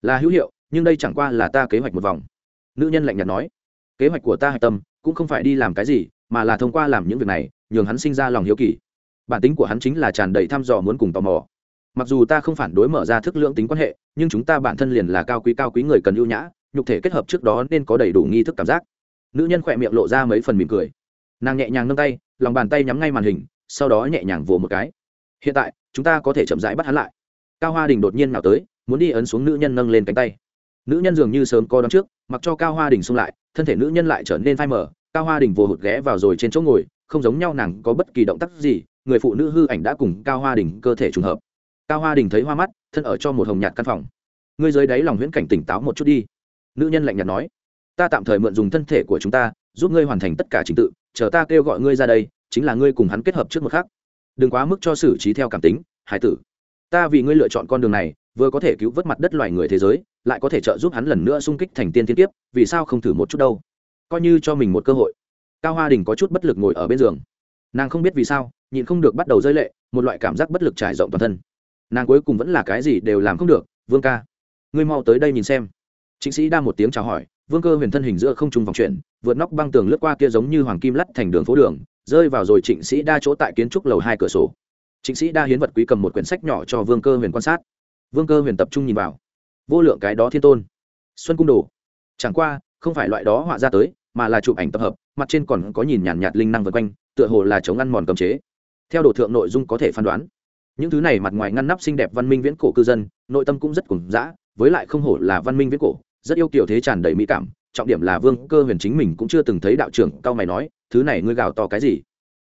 là hữu hiệu, nhưng đây chẳng qua là ta kế hoạch một vòng. Nữ nhân lạnh nhạt nói. Kế hoạch của ta hạch tâm cũng không phải đi làm cái gì, mà là thông qua làm những việc này, nhường hắn sinh ra lòng hiếu kỳ. Bản tính của hắn chính là tràn đầy thăm dò muốn cùng tò mò. Mặc dù ta không phản đối mở ra thức lượng tính quan hệ, nhưng chúng ta bản thân liền là cao quý cao quý người cần ưu nhã, nhục thể kết hợp trước đó nên có đầy đủ nghi thức cảm giác. Nữ nhân khỏe miệng lộ ra mấy phần mỉm cười. Nàng nhẹ nhàng nâng tay, lòng bàn tay nhắm ngay màn hình, sau đó nhẹ nhàng vồ một cái hiện tại chúng ta có thể chậm rãi bắt hắn lại. Cao hoa đình đột nhiên nào tới muốn đi ấn xuống nữ nhân nâng lên cánh tay. Nữ nhân dường như sớm co đón trước mặc cho cao hoa đình xung lại thân thể nữ nhân lại trở nên phai mờ, cao hoa đình vồ hụt ghé vào rồi trên chỗ ngồi không giống nhau nàng có bất kỳ động tác gì người phụ nữ hư ảnh đã cùng cao hoa đình cơ thể trùng hợp. Cao hoa đình thấy hoa mắt thân ở cho một hồng nhạt căn phòng. Ngươi dưới đáy lòng huyễn cảnh tỉnh táo một chút đi. Nữ nhân lạnh nhạt nói ta tạm thời mượn dùng thân thể của chúng ta giúp ngươi hoàn thành tất cả trình tự chờ ta kêu gọi ngươi ra đây chính là ngươi cùng hắn kết hợp trước một khác đừng quá mức cho xử trí theo cảm tính, hải tử. Ta vì ngươi lựa chọn con đường này, vừa có thể cứu vớt mặt đất loài người thế giới, lại có thể trợ giúp hắn lần nữa xung kích thành tiên thiên tiếp vì sao không thử một chút đâu? Coi như cho mình một cơ hội. Cao hoa đình có chút bất lực ngồi ở bên giường. Nàng không biết vì sao, nhịn không được bắt đầu rơi lệ, một loại cảm giác bất lực trải rộng toàn thân. Nàng cuối cùng vẫn là cái gì đều làm không được, vương ca, ngươi mau tới đây nhìn xem. Chính sĩ đa một tiếng chào hỏi, vương cơ huyền thân hình giữa không trung vòng chuyển, vượt nóc băng tường lướt qua kia giống như hoàng kim lắt thành đường phố đường rơi vào rồi trịnh sĩ đa chỗ tại kiến trúc lầu hai cửa sổ. Trịnh sĩ đa hiến vật quý cầm một quyển sách nhỏ cho vương cơ huyền quan sát. Vương cơ huyền tập trung nhìn vào. Vô lượng cái đó thiên tôn. Xuân cung đồ. Chẳng qua không phải loại đó họa ra tới mà là chụp ảnh tập hợp mặt trên còn có nhìn nhàn nhạt, linh năng vân quanh tựa hồ là chống ăn mòn cầm chế. Theo đồ thượng nội dung có thể phán đoán những thứ này mặt ngoài ngăn nắp xinh đẹp văn minh viễn cổ cư dân nội tâm cũng rất cùng dã với lại không hổ là văn minh viễn cổ rất yêu kiểu thế tràn đầy mỹ cảm trọng điểm là vương cơ huyền chính mình cũng chưa từng thấy đạo trưởng cao mày nói thứ này ngươi gào to cái gì?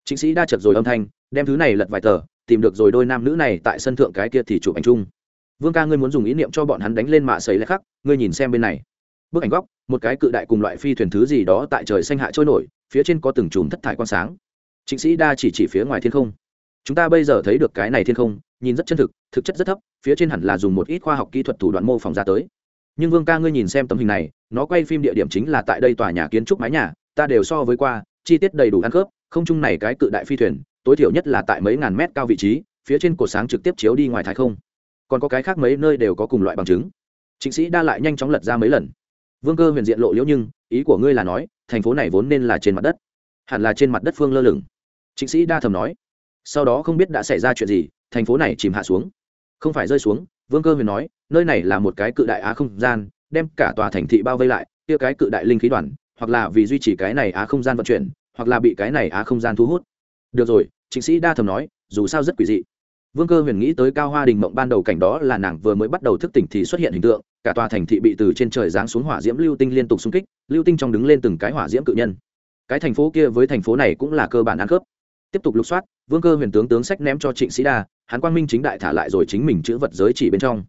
Chính sĩ đa chật rồi âm thanh, đem thứ này lật vài tờ, tìm được rồi đôi nam nữ này tại sân thượng cái kia thì chụp ảnh chung. Vương ca ngươi muốn dùng ý niệm cho bọn hắn đánh lên mạ sấy lại khắc, ngươi nhìn xem bên này. Bức ảnh góc, một cái cự đại cùng loại phi thuyền thứ gì đó tại trời xanh hạ trôi nổi, phía trên có từng chùm thất thải quang sáng. Chính sĩ đa chỉ chỉ phía ngoài thiên không. Chúng ta bây giờ thấy được cái này thiên không, nhìn rất chân thực thực chất rất thấp, phía trên hẳn là dùng một ít khoa học kỹ thuật thủ đoạn mô phỏng ra tới. Nhưng vương ca ngươi nhìn xem tấm hình này, nó quay phim địa điểm chính là tại đây tòa nhà kiến trúc mái nhà, ta đều so với qua chi tiết đầy đủ ăn khớp, không chung này cái cự đại phi thuyền, tối thiểu nhất là tại mấy ngàn mét cao vị trí, phía trên cột sáng trực tiếp chiếu đi ngoài thái không. Còn có cái khác mấy nơi đều có cùng loại bằng chứng. Chính sĩ đa lại nhanh chóng lật ra mấy lần. Vương cơ huyền diện lộ liễu nhưng, ý của ngươi là nói, thành phố này vốn nên là trên mặt đất. Hẳn là trên mặt đất phương lơ lửng. Chính sĩ đa thầm nói. Sau đó không biết đã xảy ra chuyện gì, thành phố này chìm hạ xuống. Không phải rơi xuống, vương cơ huyền nói, nơi này là một cái cự đại á không gian, đem cả tòa thành thị bao vây lại, kia cái cự đại linh khí đoàn hoặc là vì duy trì cái này á không gian vận chuyển, hoặc là bị cái này á không gian thu hút. Được rồi chính sĩ đa thầm nói, dù sao rất quỷ dị. Vương cơ huyền nghĩ tới cao hoa đình mộng ban đầu cảnh đó là nàng vừa mới bắt đầu thức tỉnh thì xuất hiện hình tượng, cả tòa thành thị bị từ trên trời giáng xuống hỏa diễm lưu tinh liên tục xung kích, lưu tinh trong đứng lên từng cái hỏa diễm cự nhân. Cái thành phố kia với thành phố này cũng là cơ bản ăn khớp. Tiếp tục lục soát, vương cơ huyền tướng tướng sách ném cho trịnh sĩ đa, hắn quang minh chính đại thả lại rồi chính mình chữ vật giới chỉ bên trong.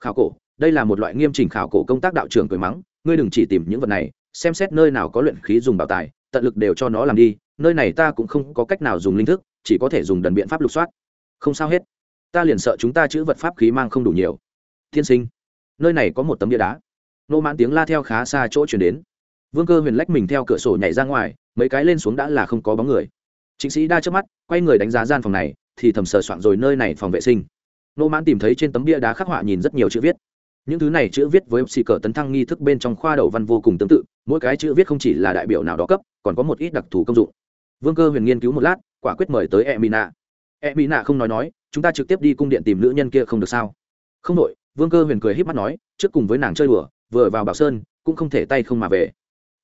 Khảo cổ, đây là một loại nghiêm chỉnh khảo cổ công tác đạo trưởng cười mắng, ngươi đừng chỉ tìm những vật này xem xét nơi nào có luyện khí dùng bảo tài, tận lực đều cho nó làm đi, nơi này ta cũng không có cách nào dùng linh thức, chỉ có thể dùng đần biện pháp lục soát. Không sao hết. Ta liền sợ chúng ta chữ vật pháp khí mang không đủ nhiều. Tiên sinh, nơi này có một tấm bia đá. Nô mãn tiếng la theo khá xa chỗ chuyển đến. Vương cơ huyền lách mình theo cửa sổ nhảy ra ngoài, mấy cái lên xuống đã là không có bóng người. Chính sĩ đa trước mắt, quay người đánh giá gian phòng này, thì thầm sờ soạn rồi nơi này phòng vệ sinh. Nô mãn tìm thấy trên tấm bia đá khắc họa nhìn rất nhiều chữ viết những thứ này chữ viết với xì cờ tấn thăng nghi thức bên trong khoa đầu văn vô cùng tương tự, mỗi cái chữ viết không chỉ là đại biểu nào đó cấp, còn có một ít đặc thù công dụng. Vương cơ huyền nghiên cứu một lát, quả quyết mời tới e mina e mỹ nạ không nói nói, chúng ta trực tiếp đi cung điện tìm nữ nhân kia không được sao? Không đội, vương cơ huyền cười h í p mắt nói, trước cùng với nàng chơi đùa, vừa vào bảo sơn, cũng không thể tay không mà về.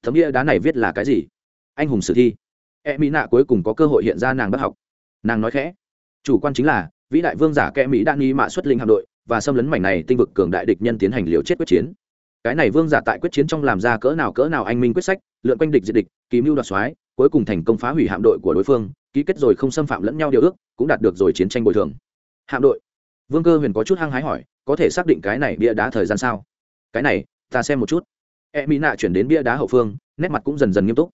Thấm địa đá này viết là cái gì? Anh hùng sử thi. E mỹ nạ cuối cùng có cơ hội hiện ra nàng bất học. Nàng nói khẽ, chủ quan chính là, vĩ đại vương giả kẽ mỹ đã nghi mạ xuất linh hạm đội và xâm lấn mảnh này tinh vực cường đại địch nhân tiến hành liều chết quyết chiến. Cái này vương giả tại quyết chiến trong làm ra cỡ nào cỡ nào anh minh quyết sách, lượn quanh địch diệt địch ký mưu đoạt soái, cuối cùng thành công phá hủy hạm đội của đối phương, ký kết rồi không xâm phạm lẫn nhau điều ước, cũng đạt được rồi chiến tranh bồi thường. Hạm đội. Vương cơ huyền có chút hăng hái hỏi, có thể xác định cái này bia đá thời gian sao? Cái này, ta xem một chút. E mỹ nạ chuyển đến bia đá hậu phương, nét mặt cũng dần dần nghiêm túc.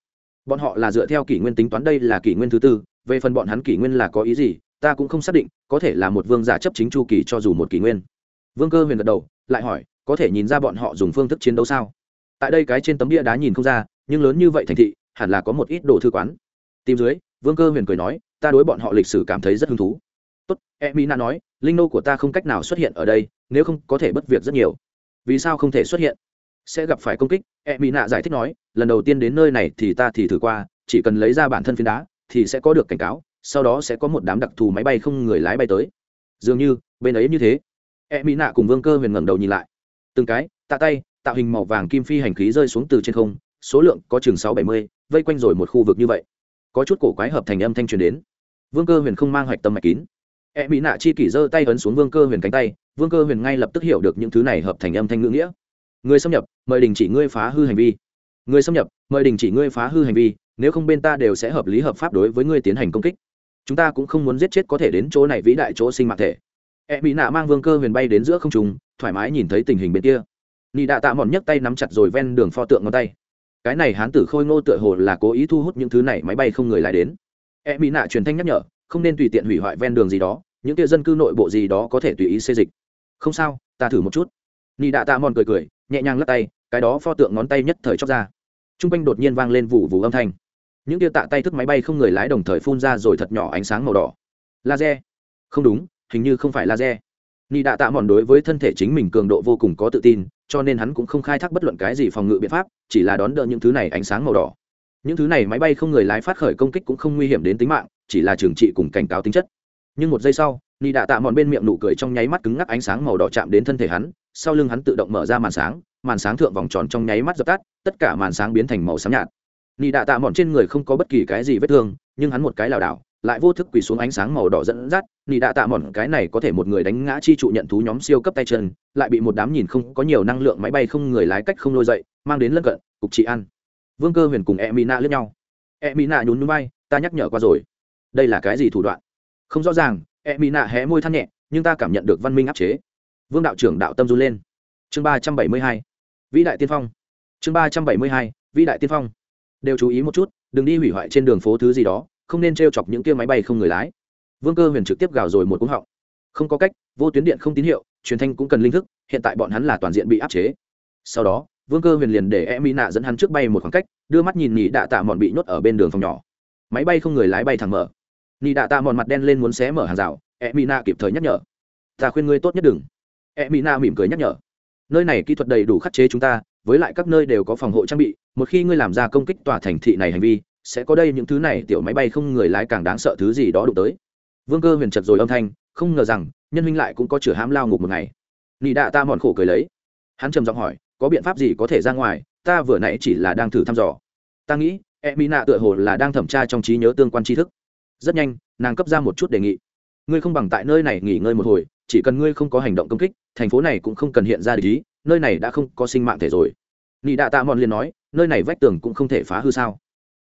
Bọn họ là dựa theo kỷ nguyên tính toán đây là kỷ nguyên thứ tư, về phần bọn hắn kỷ nguyên là có ý gì ta cũng không xác định, có thể là một vương giả chấp chính chu kỳ cho dù một kỷ nguyên. Vương cơ huyền gật đầu, lại hỏi, có thể nhìn ra bọn họ dùng phương thức chiến đấu sao? Tại đây cái trên tấm bia đá nhìn không ra, nhưng lớn như vậy thành thị, hẳn là có một ít đồ thư quán. Tìm dưới, vương cơ huyền cười nói, ta đối bọn họ lịch sử cảm thấy rất hứng thú. Tốt e mỹ Na nói, linh nô của ta không cách nào xuất hiện ở đây, nếu không có thể bất việc rất nhiều. Vì sao không thể xuất hiện? Sẽ gặp phải công kích e mỹ nạ giải thích nói, lần đầu tiên đến nơi này thì ta thì thử qua, chỉ cần lấy ra bản thân phiến đá, thì sẽ có được cảnh cáo sau đó sẽ có một đám đặc thù máy bay không người lái bay tới. Dường như, bên ấy như thế. E mỹ nạ cùng vương cơ huyền ngẩng đầu nhìn lại. Từng cái, tạ tay, tạo hình màu vàng kim phi hành khí rơi xuống từ trên không, số lượng có chừng sáu bảy mươi, vây quanh rồi một khu vực như vậy. Có chút cổ quái hợp thành âm thanh truyền đến. Vương cơ huyền không mang hoạch tâm mạch kín. E mỹ nạ chi kỷ giơ tay ấn xuống vương cơ huyền cánh tay, vương cơ huyền ngay lập tức hiểu được những thứ này hợp thành âm thanh ngữ nghĩa. Người xâm nhập, mời đình chỉ ngươi phá hư hành vi. Người xâm nhập, mời đình chỉ ngươi phá hư hành vi, nếu không bên ta đều sẽ hợp lý hợp pháp đối với ngươi tiến hành công kích chúng ta cũng không muốn giết chết có thể đến chỗ này vĩ đại chỗ sinh mạng thể. E mỹ nạ mang vương cơ huyền bay đến giữa không trùng thoải mái nhìn thấy tình hình bên kia. Nị đạ tạ mòn nhấc tay nắm chặt rồi ven đường pho tượng ngón tay. Cái này hán tử khôi ngô tựa hồ là cố ý thu hút những thứ này máy bay không người lại đến. E mỹ nạ truyền thanh nhắc nhở, không nên tùy tiện hủy hoại ven đường gì đó, những kia dân cư nội bộ gì đó có thể tùy ý xê dịch. Không sao, ta thử một chút. Nị đạ tạ mòn cười cười, nhẹ nhàng lắc tay, cái đó pho tượng ngón tay nhất thời chóc ra. T r u n g quanh đột nhiên vang lên vụ vụ âm thanh những kia tạ tay thức máy bay không người lái đồng thời phun ra rồi thật nhỏ ánh sáng màu đỏ. Laser? Không đúng, hình như không phải laser. Ni đạ tạ mòn đối với thân thể chính mình cường độ vô cùng có tự tin, cho nên hắn cũng không khai thác bất luận cái gì phòng ngự biện pháp, chỉ là đón đỡ những thứ này ánh sáng màu đỏ. Những thứ này máy bay không người lái phát khởi công kích cũng không nguy hiểm đến tính mạng, chỉ là trường trị cùng cảnh cáo tính chất. Nhưng một giây sau ni đạ tạ mòn bên miệng nụ cười trong nháy mắt cứng ngắc ánh sáng màu đỏ chạm đến thân thể hắn, sau lưng hắn tự động mở ra màn sáng màn sáng thượng vòng tròn trong nháy mắt dập tắt, tất cả màn sáng biến thành màu xám nhạt nị đạ tạ mòn trên người không có bất kỳ cái gì vết thương, nhưng hắn một cái lảo đảo, lại vô thức quỳ xuống ánh sáng màu đỏ dẫn dắt. Nị đạ tạ mòn cái này có thể một người đánh ngã chi trụ nhận thú nhóm siêu cấp tay chân, lại bị một đám nhìn không có nhiều năng lượng máy bay không người lái cách không lôi dậy, mang đến lân cận, cục trị ăn vương cơ huyền cùng e mỹ nạ lướt nhau. E mỹ nạ nhún bay ta nhắc nhở qua rồi. Đây là cái gì thủ đoạn? Không rõ ràng. E mỹ nạ hé môi than nhẹ, nhưng ta cảm nhận được văn minh áp chế. Vương đạo trưởng đạo tâm run lên. Chương ba trăm bảy mươi hai, vĩ đại tiên phong. Chương ba trăm bảy mươi hai, vĩ đại tiên phong đều chú ý một chút, đừng đi hủy hoại trên đường phố thứ gì đó, không nên t r e o chọc những kia máy bay không người lái. Vương cơ huyền trực tiếp gào rồi một cúng họng. Không có cách, vô tuyến điện không tín hiệu, truyền thanh cũng cần linh thức, hiện tại bọn hắn là toàn diện bị áp chế. Sau đó, vương cơ huyền liền để e mỹ nạ dẫn hắn trước bay một khoảng cách, đưa mắt nhìn nhị đạ tạ mòn bị nhốt ở bên đường phòng nhỏ. Máy bay không người lái bay thẳng mở. Nhị đạ tạ mòn mặt đen lên muốn xé mở hàng rào e mỹ nạ kịp thời nhắc nhở. Ta khuyên ngươi tốt nhất đừng. E mỹ nạ mỉm cười nhắc nhở. Nơi này kỹ thuật đầy đủ khắc chế chúng ta với lại các nơi đều có phòng hộ trang bị, một khi ngươi làm ra công kích tòa thành thị này hành vi, sẽ có đây những thứ này tiểu máy bay không người lái càng đáng sợ thứ gì đó đụng tới. Vương cơ huyền chật rồi âm thanh, không ngờ rằng, nhân huynh lại cũng có chửa hãm lao ngục một ngày. Nị đạ ta mòn khổ cười lấy. Hắn trầm giọng hỏi, có biện pháp gì có thể ra ngoài, ta vừa nãy chỉ là đang thử thăm dò. Ta nghĩ e mỹ nạ tựa hồ là đang thẩm tra trong trí nhớ tương quan tri thức. Rất nhanh, nàng cấp ra một chút đề nghị. Ngươi không bằng tại nơi này nghỉ ngơi một hồi, chỉ cần ngươi không có hành động công kích, thành phố này cũng không cần hiện ra lý nơi này đã không có sinh mạng thể rồi. Nị đạ tạ mòn liền nói, nơi này vách tường cũng không thể phá hư sao?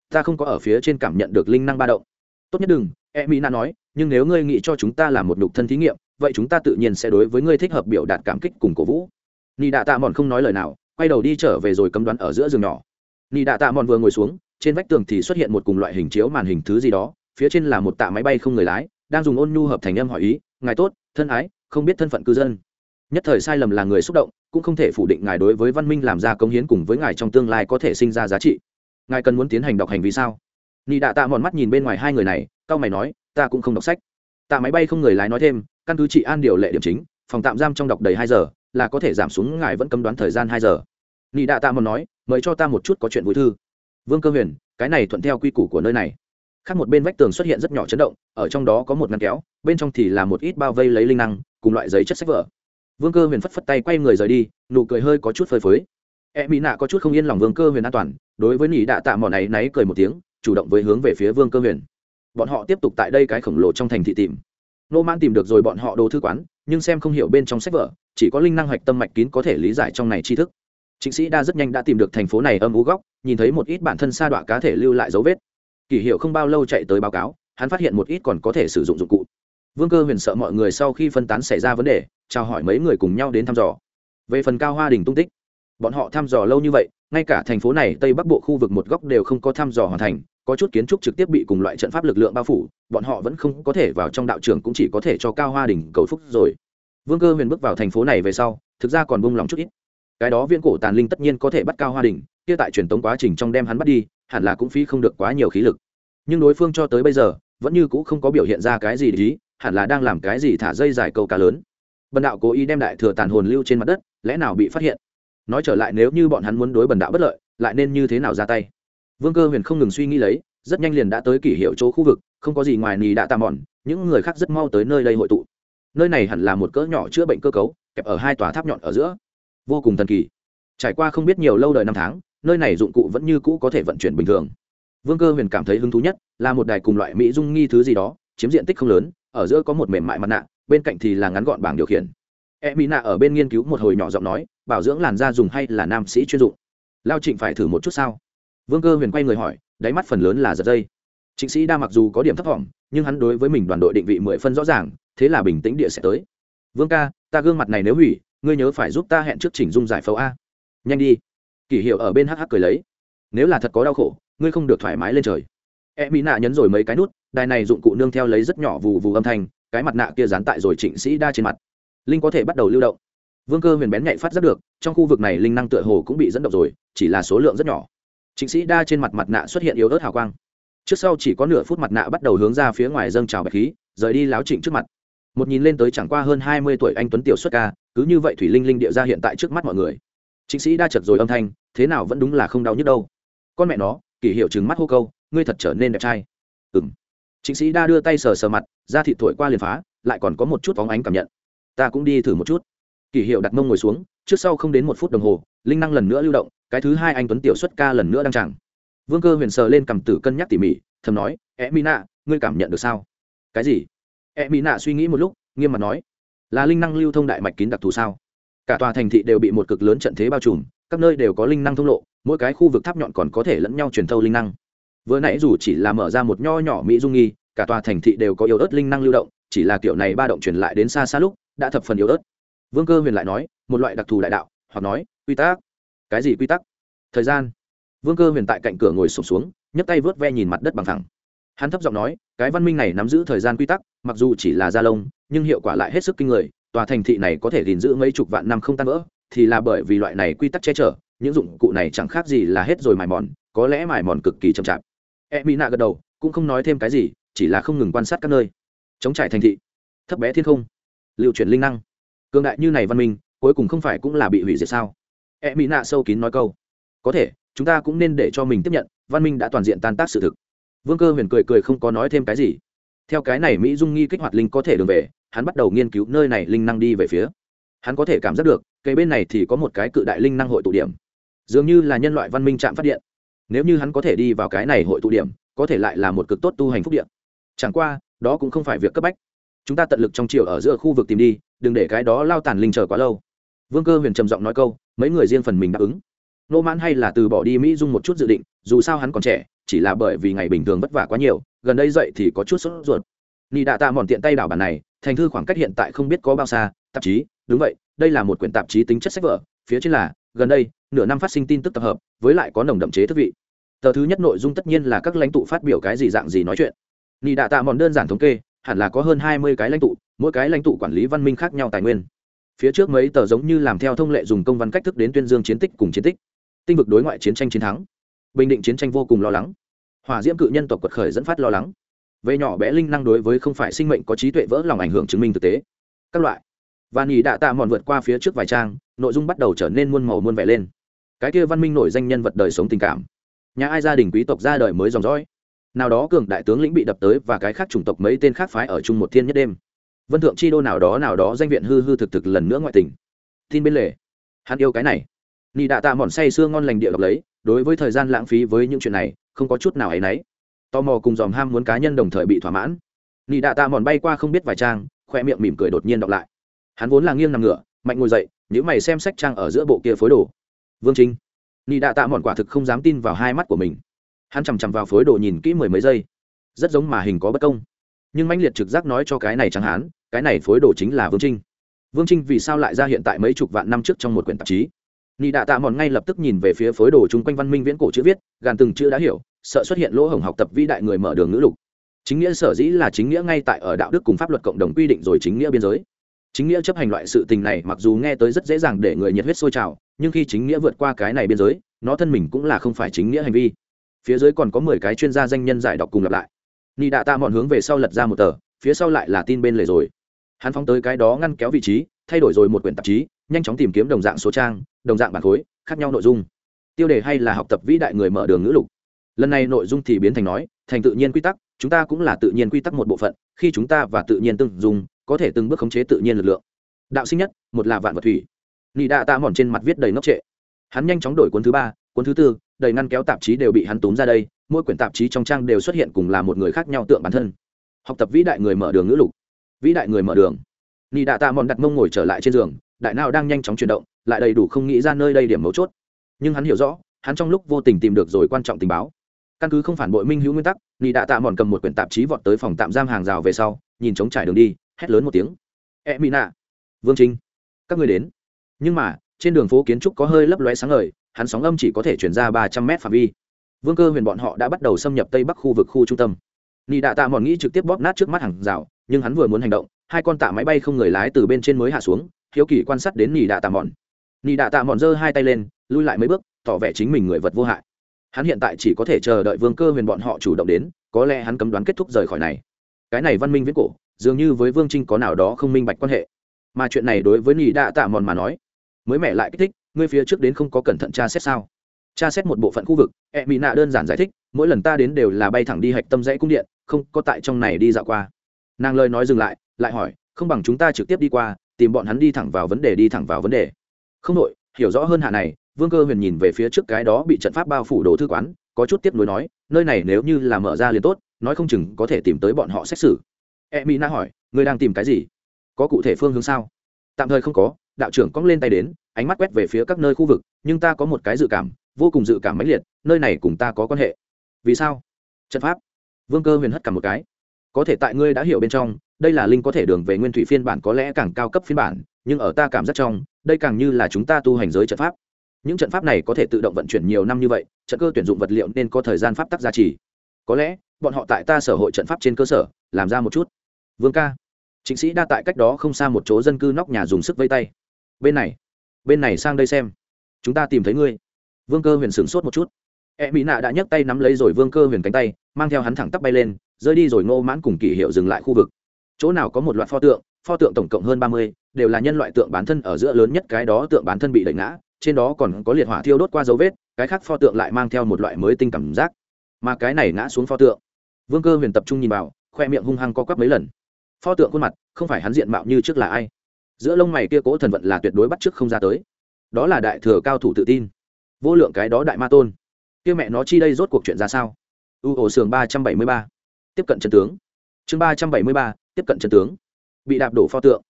Ta không có ở phía trên cảm nhận được linh năng ba động. Tốt nhất đừng e mỹ na nói, nhưng nếu ngươi nghĩ cho chúng ta là một nhục thân thí nghiệm, vậy chúng ta tự nhiên sẽ đối với ngươi thích hợp biểu đạt cảm kích cùng cổ vũ. Nị đạ tạ mòn không nói lời nào, quay đầu đi trở về rồi cấm đoán ở giữa giường nhỏ. Nị đạ tạ mòn vừa ngồi xuống, trên vách tường thì xuất hiện một cùng loại hình chiếu màn hình thứ gì đó, phía trên là một tạ máy bay không người lái, đang dùng ôn nhu hợp thành âm hỏi ý, ngài tốt, thân ái, không biết thân phận cư dân. Nhất thời sai lầm là người xúc động cũng không thể phủ định ngài đối với văn minh làm ra công hiến cùng với ngài trong tương lai có thể sinh ra giá trị. Ngài cần muốn tiến hành đọc hành vì sao? Nị đạ tạ mòn mắt nhìn bên ngoài hai người này cao mày nói, ta cũng không đọc sách. Tạ máy bay không người lái nói thêm, căn cứ trị an điều lệ điểm chính, phòng tạm giam trong đọc đầy hai giờ, là có thể giảm xuống ngài vẫn cấm đoán thời gian hai giờ. Nị đạ tạ mòn nói, mời cho ta một chút có chuyện vui thư. Vương cơ huyền, cái này thuận theo quy củ của nơi này. Khác một bên vách tường xuất hiện rất nhỏ chấn động, ở trong đó có một ngăn kéo, bên trong thì là một ít bao vây lấy linh năng, cùng loại giấy chất sách vở vương cơ huyền phất phất tay quay người rời đi, nụ cười hơi có chút phơi phới. E mỹ nạ có chút không yên lòng vương cơ huyền an toàn, đối với nỉ đạ tạ mỏ này náy cười một tiếng, chủ động với hướng về phía vương cơ huyền. Bọn họ tiếp tục tại đây cái khổng lồ trong thành thị tìm. Nô man tìm được rồi bọn họ đồ thư quán, nhưng xem không hiểu bên trong sách vở, chỉ có linh năng hoạch tâm mạch kín có thể lý giải trong này tri thức. Chính sĩ đa rất nhanh đã tìm được thành phố này âm ú góc, nhìn thấy một ít bản thân sa đọa cá thể lưu lại dấu vết. Kỷ hiệu không bao lâu chạy tới báo cáo, hắn phát hiện một ít còn có thể sử dụng dụng cụ. Vương cơ huyền sợ mọi người sau khi phân tán xảy ra vấn đề chào hỏi mấy người cùng nhau đến thăm dò. Về phần cao hoa đình tung tích, bọn họ thăm dò lâu như vậy, ngay cả thành phố này tây bắc bộ khu vực một góc đều không có thăm dò hoàn thành, có chút kiến trúc trực tiếp bị cùng loại trận pháp lực lượng bao phủ, bọn họ vẫn không có thể vào trong đạo trường cũng chỉ có thể cho cao hoa đình cầu phúc rồi. Vương cơ huyền bước vào thành phố này về sau, thực ra còn bông lòng chút ít. Cái đó viễn cổ tàn linh tất nhiên có thể bắt cao hoa đình, kia tại truyền tống quá trình trong đem hắn bắt đi, hẳn là cũng phí không được quá nhiều khí lực. Nhưng đối phương cho tới bây giờ, vẫn như cũ không có biểu hiện ra cái gì để ý, hẳn là đang làm cái gì thả dây dài câu cá lớn bần đạo cố ý đem đại thừa tàn hồn lưu trên mặt đất, lẽ nào bị phát hiện? Nói trở lại nếu như bọn hắn muốn đối bần đạo bất lợi, lại nên như thế nào ra tay? Vương cơ huyền không ngừng suy nghĩ lấy, rất nhanh liền đã tới kỷ hiệu chỗ khu vực, không có gì ngoài nì đã tà mòn, những người khác rất mau tới nơi đây hội tụ. Nơi này hẳn là một cỡ nhỏ chữa bệnh cơ cấu, kẹp ở hai tòa tháp nhọn ở giữa. Vô cùng thần kỳ. Trải qua không biết nhiều lâu đời năm tháng, nơi này dụng cụ vẫn như cũ có thể vận chuyển bình thường. Vương cơ huyền cảm thấy hứng thú nhất là một đài cùng loại mỹ dung nghi thứ gì đó, chiếm diện tích không lớn, ở giữa có một mềm mại mặt nạ bên cạnh thì là ngắn gọn bảng điều khiển. E mỹ nạ ở bên nghiên cứu một hồi nhỏ giọng nói, bảo dưỡng làn da dùng hay là nam sĩ chuyên dụng? Lao trịnh phải thử một chút sao? Vương cơ huyền quay người hỏi, đáy mắt phần lớn là giật dây. Trịnh sĩ đa mặc dù có điểm thấp thỏm nhưng hắn đối với mình đoàn đội định vị mười phân rõ ràng, thế là bình tĩnh địa sẽ tới. Vương ca, ta gương mặt này nếu hủy, ngươi nhớ phải giúp ta hẹn trước chỉnh dung giải phẫu a. Nhanh đi. Kỷ hiệu ở bên hh cười lấy. Nếu là thật có đau khổ, ngươi không được thoải mái lên trời. E mỹ nạ nhấn rồi mấy cái nút, đài này dụng cụ nương theo lấy rất nhỏ vù vù âm thanh cái mặt nạ kia dán tại rồi trịnh sĩ đa trên mặt. Linh có thể bắt đầu lưu động. Vương cơ huyền bén nhạy phát rất được, trong khu vực này linh năng tựa hồ cũng bị dẫn động rồi, chỉ là số lượng rất nhỏ. Trịnh sĩ đa trên mặt mặt nạ xuất hiện yếu ớt hào quang. Trước sau chỉ có nửa phút mặt nạ bắt đầu hướng ra phía ngoài dâng trào bạch khí, rời đi láo trịnh trước mặt. Một nhìn lên tới chẳng qua hơn hai mươi tuổi anh tuấn tiểu xuất ca, cứ như vậy thủy linh linh địa ra hiện tại trước mắt mọi người. Trịnh sĩ đa chật rồi âm thanh, thế nào vẫn đúng là không đau nhức đâu. Con mẹ nó kỷ hiệu chừng mắt hô câu, ngươi thật trở nên đẹp trai. Ừng trịnh sĩ đa đưa tay sờ sờ mặt, da thịt thổi qua liền phá, lại còn có một chút phóng ánh cảm nhận. Ta cũng đi thử một chút. Kỷ hiệu đặt mông ngồi xuống, trước sau không đến một phút đồng hồ, linh năng lần nữa lưu động, cái thứ hai anh tuấn tiểu xuất ca lần nữa đăng tràng. Vương cơ huyền sờ lên cầm tử cân nhắc tỉ mỉ, thầm nói e mỹ nạ, ngươi cảm nhận được sao? Cái gì? E mỹ nạ suy nghĩ một lúc, nghiêm mặt nói, là linh năng lưu thông đại mạch kín đặc thù sao? Cả tòa thành thị đều bị một cực lớn trận thế bao trùm, các nơi đều có linh năng thông lộ, mỗi cái khu vực tháp nhọn còn có thể lẫn nhau truyền thâu linh năng vừa nãy dù chỉ là mở ra một nho nhỏ mỹ dung nghi, cả tòa thành thị đều có yếu ớt linh năng lưu động, chỉ là kiểu này ba động truyền lại đến xa xa lúc, đã thập phần yếu ớt. Vương cơ huyền lại nói, một loại đặc thù đại đạo, hoặc nói, quy tắc. Cái gì quy tắc? Thời gian. Vương cơ huyền tại cạnh cửa ngồi sụp xuống, nhấc tay vớt ve nhìn mặt đất bằng thẳng. Hắn thấp giọng nói, cái văn minh này nắm giữ thời gian quy tắc, mặc dù chỉ là da lông, nhưng hiệu quả lại hết sức kinh người, tòa thành thị này có thể gìn giữ mấy chục vạn năm không tan vỡ, thì là bởi vì loại này quy tắc che chở, những dụng cụ này chẳng khác gì là hết rồi mài mòn, có lẽ mài mòn cực kỳ chậm chạp e mỹ nạ gật đầu, cũng không nói thêm cái gì, chỉ là không ngừng quan sát các nơi. Chống trải thành thị. Thấp bé thiên không. Liệu chuyển linh năng. Cường đại như này văn minh, cuối cùng không phải cũng là bị hủy diệt sao? E mỹ nạ sâu kín nói câu. Có thể, chúng ta cũng nên để cho mình tiếp nhận, văn minh đã toàn diện tan tác sự thực. Vương cơ huyền cười cười không có nói thêm cái gì. Theo cái này mỹ dung nghi kích hoạt linh có thể đường về, hắn bắt đầu nghiên cứu nơi này linh năng đi về phía. Hắn có thể cảm giác được, cây bên này thì có một cái cự đại linh năng hội tụ điểm. Dường như là nhân loại văn minh chạm phát điện nếu như hắn có thể đi vào cái này hội tụ điểm, có thể lại là một cực tốt tu hành phúc điện chẳng qua, đó cũng không phải việc cấp bách. Chúng ta tận lực trong chiều ở giữa khu vực tìm đi, đừng để cái đó lao tàn linh chờ quá lâu. Vương cơ huyền trầm giọng nói câu, mấy người riêng phần mình đáp ứng. Nô mãn hay là từ bỏ đi mỹ dung một chút dự định, dù sao hắn còn trẻ, chỉ là bởi vì ngày bình thường vất vả quá nhiều, gần đây dậy thì có chút sốt ruột. Nị đạ tạ mòn tiện tay đảo bản này, thành thư khoảng cách hiện tại không biết có bao xa, tạp chí, đúng vậy, đây là một quyển tạp chí tính chất sách vở phía trên là, gần đây, nửa năm phát sinh tin tức tập hợp, với lại có nồng đậm chế thức vị. Tờ thứ nhất nội dung tất nhiên là các lãnh tụ phát biểu cái gì dạng gì nói chuyện. Nị đạ tạ mòn đơn giản thống kê, hẳn là có hơn hai mươi cái lãnh tụ, mỗi cái lãnh tụ quản lý văn minh khác nhau tài nguyên. Phía trước mấy tờ giống như làm theo thông lệ dùng công văn cách thức đến tuyên dương chiến tích cùng chiến tích. Tinh vực đối ngoại chiến tranh chiến thắng. Bình định chiến tranh vô cùng lo lắng. Hỏa diễm cự nhân tộc quật khởi dẫn phát lo lắng. Về nhỏ bé linh năng đối với không phải sinh mệnh có trí tuệ vỡ lòng ảnh hưởng chứng minh thực tế. Các loại và nhì đạ tạ mòn vượt qua phía trước vài trang, nội dung bắt đầu trở nên muôn màu muôn vẻ lên. Cái kia văn minh nổi danh nhân vật đời sống tình cảm. Nhà ai gia đình quý tộc ra đời mới dòng dõi. Nào đó cường đại tướng lĩnh bị đập tới và cái khác chủng tộc mấy tên khác phái ở chung một thiên nhất đêm. Vân thượng chi đô nào đó nào đó danh viện hư hư thực thực lần nữa ngoại tình. Tin bên lề. Hắn yêu cái này. Nị đạ tạ mòn say sưa ngon lành địa đọc lấy, đối với thời gian lãng phí với những chuyện này, không có chút nào ấy nấy. tò mò cùng dòm ham muốn cá nhân đồng thời bị thỏa mãn. Nị đạ tạ mòn bay qua không biết vài trang, khoe miệng mỉm cười đột nhiên đọc lại hắn vốn là nghiêng nằm ngửa, mạnh ngồi dậy nếu mày xem sách trang ở giữa bộ kia phối đồ. Vương trinh ni đạ tạ mòn quả thực không dám tin vào hai mắt của mình. Hắn chằm chằm vào phối đồ nhìn kỹ mười mấy giây. Rất giống mà hình có bất công. Nhưng mãnh liệt trực giác nói cho cái này chẳng hán, cái này phối đồ chính là vương trinh. Vương trinh vì sao lại ra hiện tại mấy chục vạn năm trước trong một quyển tạp chí? Ni đạ tạ mòn ngay lập tức nhìn về phía phối đồ chung quanh văn minh viễn cổ chữ viết, gàn từng chữ đã hiểu, sợ xuất hiện lỗ hổng học tập vĩ đại người mở đường ngữ lục. Chính nghĩa sở dĩ là chính nghĩa ngay tại ở đạo đức cùng pháp luật cộng đồng quy định rồi chính nghĩa biên giới chính nghĩa chấp hành loại sự tình này mặc dù nghe tới rất dễ dàng để người nhiệt huyết sôi trào, nhưng khi chính nghĩa vượt qua cái này biên giới, nó thân mình cũng là không phải chính nghĩa hành vi. Phía dưới còn có mười cái chuyên gia danh nhân giải đọc cùng lặp lại. Nị đạ tạ mòn hướng về sau lật ra một tờ, phía sau lại là tin bên lề rồi. Hắn phóng tới cái đó ngăn kéo vị trí, thay đổi rồi một quyển tạp chí, nhanh chóng tìm kiếm đồng dạng số trang, đồng dạng bản khối, khác nhau nội dung. Tiêu đề hay là học tập vĩ đại người mở đường ngữ lục. Lần này nội dung thì biến thành nói, thành tự nhiên quy tắc, chúng ta cũng là tự nhiên quy tắc một bộ phận, khi chúng ta và tự nhiên tương dùng có thể từng bước khống chế tự nhiên lực lượng. Đạo sinh nhất, một là vạn vật thủy. Nị đạ tạ mòn trên mặt viết đầy ngốc trệ. Hắn nhanh chóng đổi cuốn thứ ba, cuốn thứ tư, đầy ngăn kéo tạp chí đều bị hắn túm ra đây, mỗi quyển tạp chí trong trang đều xuất hiện cùng là một người khác nhau tượng bản thân. Học tập vĩ đại người mở đường ngữ lục. Vĩ đại người mở đường. Nị đạ tạ mòn đặt mông ngồi trở lại trên giường, đại nào đang nhanh chóng chuyển động, lại đầy đủ không nghĩ ra nơi đây điểm mấu chốt. Nhưng hắn hiểu rõ, hắn trong lúc vô tình tìm được rồi quan trọng tình báo. Căn cứ không phản bội minh hữu nguyên tắc, nị đạ tạ mòn cầm một quyển tạp chí vọt tới phòng tạm giam hàng rào về sau, nhìn trống trải đường đi hét lớn một tiếng. E mỹ nạ, vương trinh, các người đến. Nhưng mà, trên đường phố kiến trúc có hơi lấp lóe sáng ngời, hắn sóng âm chỉ có thể chuyển ra ba trăm mét phạm vi. Vương cơ huyền bọn họ đã bắt đầu xâm nhập tây bắc khu vực khu trung tâm. Nị đạ tạ mòn nghĩ trực tiếp bóp nát trước mắt hàng rào, nhưng hắn vừa muốn hành động, hai con tạ máy bay không người lái từ bên trên mới hạ xuống, hiếu kỳ quan sát đến nị đạ tạ mòn nị đạ tạ mòn giơ hai tay lên, lui lại mấy bước, tỏ vẻ chính mình người vật vô hại. Hắn hiện tại chỉ có thể chờ đợi vương cơ huyền bọn họ chủ động đến, có lẽ hắn cấm đoán kết thúc rời khỏi này. Cái này văn minh viễn cổ dường như với vương trinh có nào đó không minh bạch quan hệ. Mà chuyện này đối với nỉ đạ tạ mòn mà nói, mới mẹ lại kích thích, ngươi phía trước đến không có cẩn thận tra xét sao? Tra xét một bộ phận khu vực e mỹ nạ đơn giản giải thích, mỗi lần ta đến đều là bay thẳng đi hạch tâm rẽ cung điện, không có tại trong này đi dạo qua. Nàng lời nói dừng lại lại hỏi, không bằng chúng ta trực tiếp đi qua, tìm bọn hắn đi thẳng vào vấn đề, đi thẳng vào vấn đề. Không đội hiểu rõ hơn hạ này, vương cơ huyền nhìn về phía trước cái đó bị trận pháp bao phủ đồ thư quán, có chút tiếp nối nói, nơi này nếu như là mở ra liền tốt, nói không chừng có thể tìm tới bọn họ xét xử e mỹ na hỏi, ngươi đang tìm cái gì? Có cụ thể phương hướng sao? Tạm thời không có. Đạo trưởng cong lên tay đến, ánh mắt quét về phía các nơi khu vực, nhưng ta có một cái dự cảm, vô cùng dự cảm mãnh liệt, nơi này cùng ta có quan hệ. Vì sao? Trận pháp. Vương cơ huyền hất cả một cái. Có thể tại ngươi đã hiểu bên trong, đây là linh có thể đường về nguyên thủy phiên bản có lẽ càng cao cấp phiên bản, nhưng ở ta cảm giác trong, đây càng như là chúng ta tu hành giới trận pháp. Những trận pháp này có thể tự động vận chuyển nhiều năm như vậy, trận cơ tuyển dụng vật liệu nên có thời gian pháp tắc gia trì. Có lẽ, bọn họ tại ta sở hội trận pháp trên cơ sở, làm ra một chút vương ca. Chính sĩ đa tại cách đó không xa một chỗ dân cư nóc nhà dùng sức vây tay. Bên này bên này sang đây xem. Chúng ta tìm thấy ngươi. Vương cơ huyền sửng sốt một chút. E mỹ nạ đã nhấc tay nắm lấy rồi vương cơ huyền cánh tay, mang theo hắn thẳng tắp bay lên, rơi đi rồi ngô mãn cùng kỷ hiệu dừng lại khu vực. Chỗ nào có một loạt pho tượng pho tượng tổng cộng hơn ba mươi, đều là nhân loại tượng bán thân ở giữa lớn nhất cái đó tượng bán thân bị đẩy ngã, trên đó còn có liệt hỏa thiêu đốt qua dấu vết, cái khác pho tượng lại mang theo một loại mới tinh cảm giác. Mà cái này ngã xuống pho tượng. Vương cơ huyền tập trung nhìn vào, khoe miệng hung hăng co quắp mấy lần pho tượng khuôn mặt, không phải hắn diện mạo như trước là ai. Giữa lông mày kia cố thần vận là tuyệt đối bắt trước không ra tới. Đó là đại thừa cao thủ tự tin. Vô lượng cái đó đại ma tôn. Kia mẹ nó chi đây rốt cuộc chuyện ra sao? U ổ sường ba trăm bảy mươi ba. Tiếp cận chân tướng. Chương ba trăm bảy mươi ba, tiếp cận chân tướng. Bị đạp đổ pho tượng.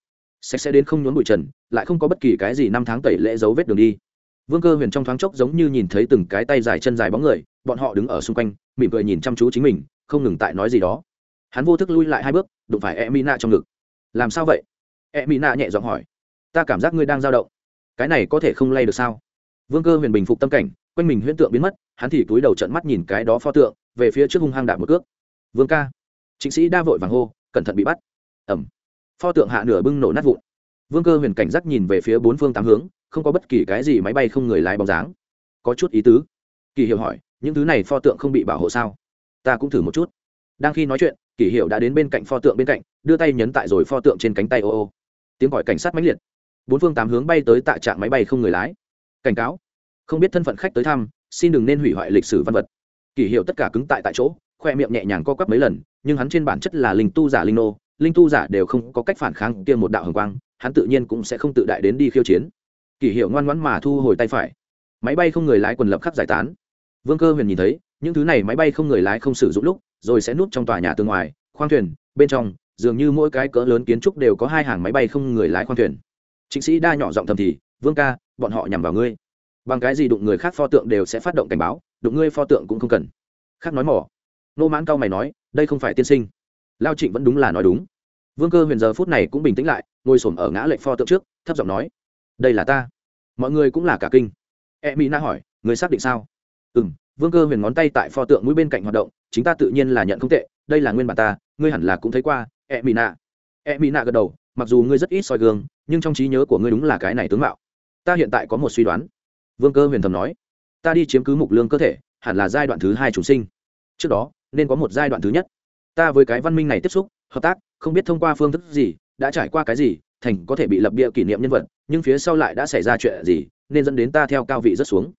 Sạch sẽ đến không nhốn bụi trần, lại không có bất kỳ cái gì năm tháng tẩy lễ dấu vết đường đi. Vương cơ huyền trong thoáng chốc giống như nhìn thấy từng cái tay dài chân dài bóng người, bọn họ đứng ở xung quanh, mỉm cười nhìn chăm chú chính mình, không ngừng tại nói gì đó hắn vô thức lui lại hai bước, đụng phải e mina trong ngực. Làm sao vậy? E mỹ nạ nhẹ giọng hỏi. Ta cảm giác ngươi đang dao động. Cái này có thể không lay được sao? Vương cơ huyền bình phục tâm cảnh, quanh mình huyễn tượng biến mất, hắn thì túi đầu trận mắt nhìn cái đó pho tượng, về phía trước hung hăng đạp một cước. Vương ca. Chính sĩ đa vội vàng hô, cẩn thận bị bắt. Ẩm pho tượng hạ nửa bưng nổ nát vụn. Vương cơ huyền cảnh giác nhìn về phía bốn phương tám hướng, không có bất kỳ cái gì máy bay không người lái bóng dáng. Có chút ý tứ. Kỳ hiểu hỏi, những thứ này pho tượng không bị bảo hộ sao? Ta cũng thử một chút. Đang khi nói chuyện kỷ hiệu đã đến bên cạnh pho tượng bên cạnh, đưa tay nhấn tại rồi pho tượng trên cánh tay ô ô. Tiếng gọi cảnh sát mãnh liệt. Bốn phương tám hướng bay tới tạ trạm máy bay không người lái. Cảnh cáo. Không biết thân phận khách tới thăm, xin đừng nên hủy hoại lịch sử văn vật. Kỷ hiệu tất cả cứng tại tại chỗ, khoe miệng nhẹ nhàng co quắp mấy lần, nhưng hắn trên bản chất là linh tu giả linh nô, linh tu giả đều không có cách phản kháng kia một đạo hồng quang, hắn tự nhiên cũng sẽ không tự đại đến đi khiêu chiến. Kỷ hiệu ngoan ngoãn mà thu hồi tay phải. Máy bay không người lái quần lập khắc giải tán. Vương cơ huyền nhìn thấy, những thứ này máy bay không người lái không sử dụng lúc rồi sẽ núp trong tòa nhà tương ngoài, khoang thuyền, bên trong, dường như mỗi cái cỡ lớn kiến trúc đều có hai hàng máy bay không người lái khoang thuyền. Chính sĩ đa nhỏ giọng thầm thì, vương ca, bọn họ nhằm vào ngươi. Bằng cái gì đụng người khác pho tượng đều sẽ phát động cảnh báo, đụng ngươi pho tượng cũng không cần. Khác nói mỏ. Nô mãn cao mày nói, đây không phải tiên sinh. Lao trịnh vẫn đúng là nói đúng. Vương cơ huyền giờ phút này cũng bình tĩnh lại, ngồi s ở ngã lệnh pho tượng trước, thấp giọng nói, đây là ta. Mọi người cũng là cả kinh. E mỹ na hỏi, người xác định sao? Ừ m vương cơ huyền ngón tay tại pho tượng mũi bên cạnh hoạt động, chính ta tự nhiên là nhận không tệ, đây là nguyên bản ta, ngươi hẳn là cũng thấy qua e mỹ nạ. E mỹ nạ gật đầu, mặc dù ngươi rất ít soi gương, nhưng trong trí nhớ của ngươi đúng là cái này tướng mạo. Ta hiện tại có một suy đoán. Vương cơ huyền thầm nói, ta đi chiếm cứ mục lương cơ thể, hẳn là giai đoạn thứ hai chủ sinh. Trước đó, nên có một giai đoạn thứ nhất. Ta với cái văn minh này tiếp xúc, hợp tác, không biết thông qua phương thức gì, đã trải qua cái gì, thành có thể bị lập bia kỷ niệm nhân vật, nhưng phía sau lại đã xảy ra chuyện gì, nên dẫn đến ta theo cao vị rất xuống.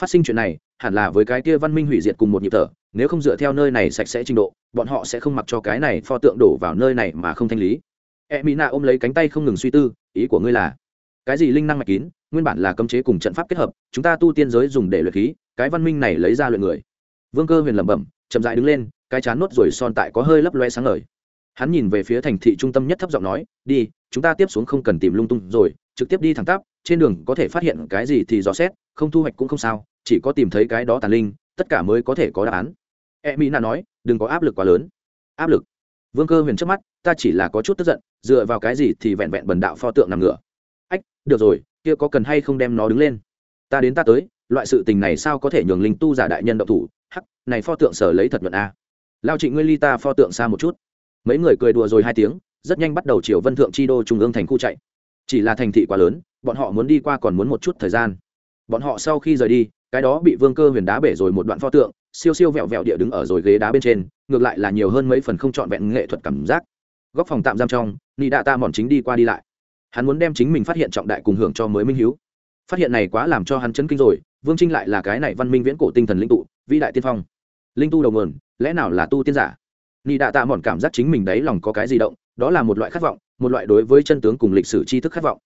Phát sinh chuyện này hẳn là với cái kia văn minh hủy diệt cùng một nhịp thở, nếu không dựa theo nơi này sạch sẽ trình độ, bọn họ sẽ không mặc cho cái này pho tượng đổ vào nơi này mà không thanh lý. E mỹ nạ ôm lấy cánh tay không ngừng suy tư, ý của ngươi là, cái gì linh năng mạch kín, nguyên bản là cấm chế cùng trận pháp kết hợp, chúng ta tu tiên giới dùng để luyện khí, cái văn minh này lấy ra luyện người. Vương cơ huyền lẩm bẩm, chậm dại đứng lên, cái chán nốt rồi son tại có hơi lấp loe sáng ngời. Hắn nhìn về phía thành thị trung tâm nhất thấp giọng nói, đi, chúng ta tiếp xuống không cần tìm lung tung rồi, trực tiếp đi thẳng tắp, trên đường có thể phát hiện cái gì thì dò xét, không thu hoạch cũng không sao chỉ có tìm thấy cái đó tàn linh, tất cả mới có thể có đáp án. E mỹ nạ nói, đừng có áp lực quá lớn. Áp lực? Vương cơ huyền trước mắt, ta chỉ là có chút tức giận, dựa vào cái gì thì vẹn vẹn bần đạo pho tượng nằm ngửa. Ách, được rồi, kia có cần hay không đem nó đứng lên? Ta đến ta tới, loại sự tình này sao có thể nhường linh tu giả đại nhân động thủ? Hắc, này pho tượng sở lấy thật nhuận a. À. lao trịnh ngươi ly ta pho tượng xa một chút. Mấy người cười đùa rồi hai tiếng, rất nhanh bắt đầu chiều vân thượng chi đô trung ương thành khu chạy. Chỉ là thành thị quá lớn, bọn họ muốn đi qua còn muốn một chút thời gian. Bọn họ sau khi rời đi cái đó bị vương cơ huyền đá bể rồi một đoạn pho tượng, siêu siêu vẹo vẹo địa đứng ở rồi ghế đá bên trên, ngược lại là nhiều hơn mấy phần không trọn vẹn nghệ thuật cảm giác. Góc phòng tạm giam trong, nị đạ ta mòn chính đi qua đi lại. Hắn muốn đem chính mình phát hiện trọng đại cùng hưởng cho mới minh hiếu. Phát hiện này quá làm cho hắn chấn kinh rồi, vương trinh lại là cái này văn minh viễn cổ tinh thần linh tụ, vĩ đại tiên phong. Linh tu đầu nguồn, lẽ nào là tu tiên giả? Nị đạ tạ mòn cảm giác chính mình đấy lòng có cái gì động, đó là một loại khát vọng, một loại đối với chân tướng cùng lịch sử tri thức khát vọng.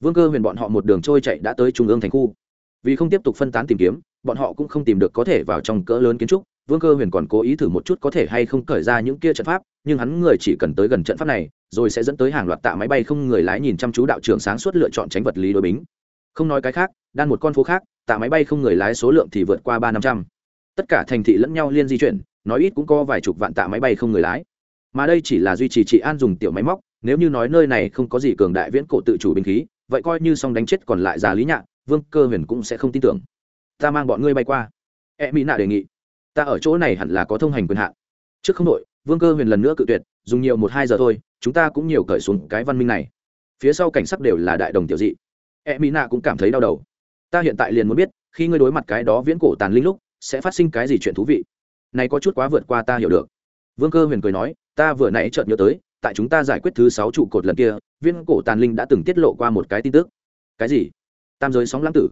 Vương cơ huyền bọn họ một đường trôi chạy đã tới trung ương thành khu vì không tiếp tục phân tán tìm kiếm, bọn họ cũng không tìm được có thể vào trong cỡ lớn kiến trúc. Vương cơ huyền còn cố ý thử một chút có thể hay không cởi ra những kia trận pháp, nhưng hắn người chỉ cần tới gần trận pháp này, rồi sẽ dẫn tới hàng loạt tạ máy bay không người lái nhìn chăm chú đạo trưởng sáng suốt lựa chọn tránh vật lý đối bính. Không nói cái khác, đan một con phố khác, tạ máy bay không người lái số lượng thì vượt qua ba năm trăm. Tất cả thành thị lẫn nhau liên di chuyển, nói ít cũng có vài chục vạn tạ máy bay không người lái. Mà đây chỉ là duy trì trị an dùng tiểu máy móc, nếu như nói nơi này không có gì cường đại viễn cổ tự chủ binh khí, vậy coi như xong đánh chết còn lại già lý nhạn vương cơ huyền cũng sẽ không tin tưởng. Ta mang bọn ngươi bay qua. E mỹ nạ đề nghị. Ta ở chỗ này hẳn là có thông hành quyền hạn. Trước không đội vương cơ huyền lần nữa cự tuyệt, dùng nhiều một hai giờ thôi, chúng ta cũng nhiều cởi xuống cái văn minh này. Phía sau cảnh sắc đều là đại đồng tiểu dị. E mỹ nạ cũng cảm thấy đau đầu. Ta hiện tại liền muốn biết, khi ngươi đối mặt cái đó viễn cổ tàn linh lúc, sẽ phát sinh cái gì chuyện thú vị? Này có chút quá vượt qua ta hiểu được. Vương cơ huyền cười nói, ta vừa nãy chợt nhớ tới, tại chúng ta giải quyết thứ sáu trụ cột lần kia viên cổ tàn linh đã từng tiết lộ qua một cái tin tức. Cái gì? Tam giới sóng lãng tử.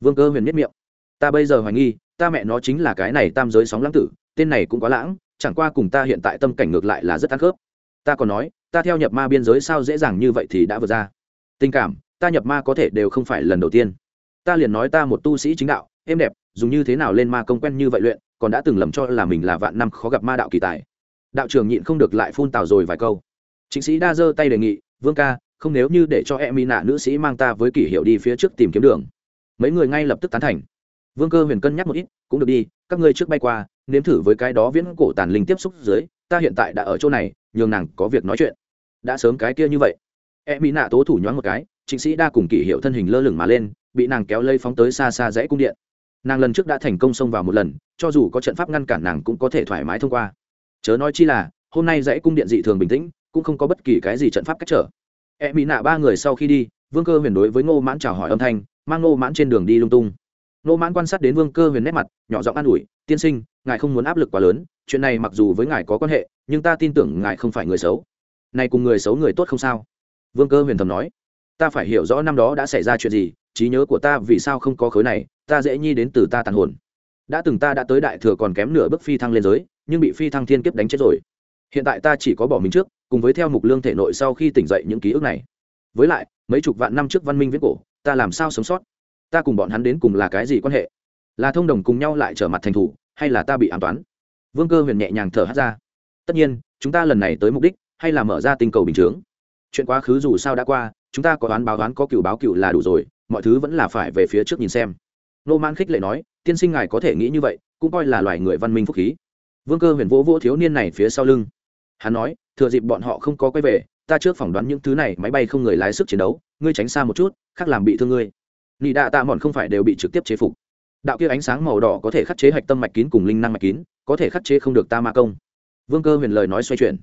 Vương cơ huyền miết miệng. Ta bây giờ hoài nghi, ta mẹ nó chính là cái này tam giới sóng lãng tử, tên này cũng quá lãng, chẳng qua cùng ta hiện tại tâm cảnh ngược lại là rất ăn khớp. Ta còn nói, ta theo nhập ma biên giới sao dễ dàng như vậy thì đã vượt ra. Tình cảm, ta nhập ma có thể đều không phải lần đầu tiên. Ta liền nói ta một tu sĩ chính đạo, êm đẹp, dùng như thế nào lên ma công quen như vậy luyện, còn đã từng lầm cho là mình là vạn năm khó gặp ma đạo kỳ tài. Đạo trưởng nhịn không được lại phun tào rồi vài câu. Chính sĩ đa giơ tay đề nghị, vương ca không nếu như để cho em mỹ nạ nữ sĩ mang ta với kỷ hiệu đi phía trước tìm kiếm đường. Mấy người ngay lập tức tán thành. Vương cơ huyền cân nhắc một ít, cũng được đi, các ngươi trước bay qua, nếm thử với cái đó viễn cổ tàn linh tiếp xúc dưới, ta hiện tại đã ở chỗ này, nhường nàng có việc nói chuyện. Đã sớm cái kia như vậy. Em mỹ nạ tố thủ nhoáng một cái chính sĩ đa cùng kỷ hiệu thân hình lơ lửng mà lên, bị nàng kéo lây phóng tới xa xa rẽ cung điện. Nàng lần trước đã thành công xông vào một lần, cho dù có trận pháp ngăn cản nàng cũng có thể thoải mái thông qua. Chớ nói chi là, hôm nay dãy cung điện dị thường bình tĩnh, cũng không có bất kỳ cái gì trận pháp cách trở e mỹ nạ ba người sau khi đi, vương cơ huyền đối với ngô mãn chào hỏi âm thanh, mang ngô mãn trên đường đi lung tung. Ngô mãn quan sát đến vương cơ huyền nét mặt, nhỏ giọng an ủi, tiên sinh, ngài không muốn áp lực quá lớn, chuyện này mặc dù với ngài có quan hệ, nhưng ta tin tưởng ngài không phải người xấu. Này cùng người xấu người tốt không sao. Vương cơ huyền thầm nói, ta phải hiểu rõ năm đó đã xảy ra chuyện gì, trí nhớ của ta vì sao không có khối này, ta dễ nhi đến từ ta tàn hồn. Đã từng ta đã tới đại thừa còn kém nửa bước phi thăng lên giới, nhưng bị phi thăng thiên kiếp đánh chết rồi. Hiện tại ta chỉ có bỏ mình trước cùng với theo mục lương thể nội sau khi tỉnh dậy những ký ức này. Với lại, mấy chục vạn năm trước văn minh viễn cổ, ta làm sao sống sót? Ta cùng bọn hắn đến cùng là cái gì quan hệ? Là thông đồng cùng nhau lại trở mặt thành thủ, hay là ta bị an toán? Vương cơ huyền nhẹ nhàng thở hát ra. Tất nhiên, chúng ta lần này tới mục đích, hay là mở ra tinh cầu bình chướng. Chuyện quá khứ dù sao đã qua, chúng ta có đoán báo đoán có cựu báo cựu là đủ rồi, mọi thứ vẫn là phải về phía trước nhìn xem. Nô man khích lệ nói, tiên sinh ngài có thể nghĩ như vậy, cũng coi là loài người văn minh phúc khí. Vương cơ huyền vỗ vỗ thiếu niên này phía sau lưng. Hắn nói thừa dịp bọn họ không có quay về, ta trước phỏng đoán những thứ này, máy bay không người lái sức chiến đấu, ngươi tránh xa một chút, khác làm bị thương ngươi. Nị đạ tạ mòn không phải đều bị trực tiếp chế phục. Đạo kia ánh sáng màu đỏ có thể khắc chế hạch tâm mạch kín cùng linh năng mạch kín, có thể khắc chế không được ta ma công. Vương cơ huyền lời nói xoay chuyển.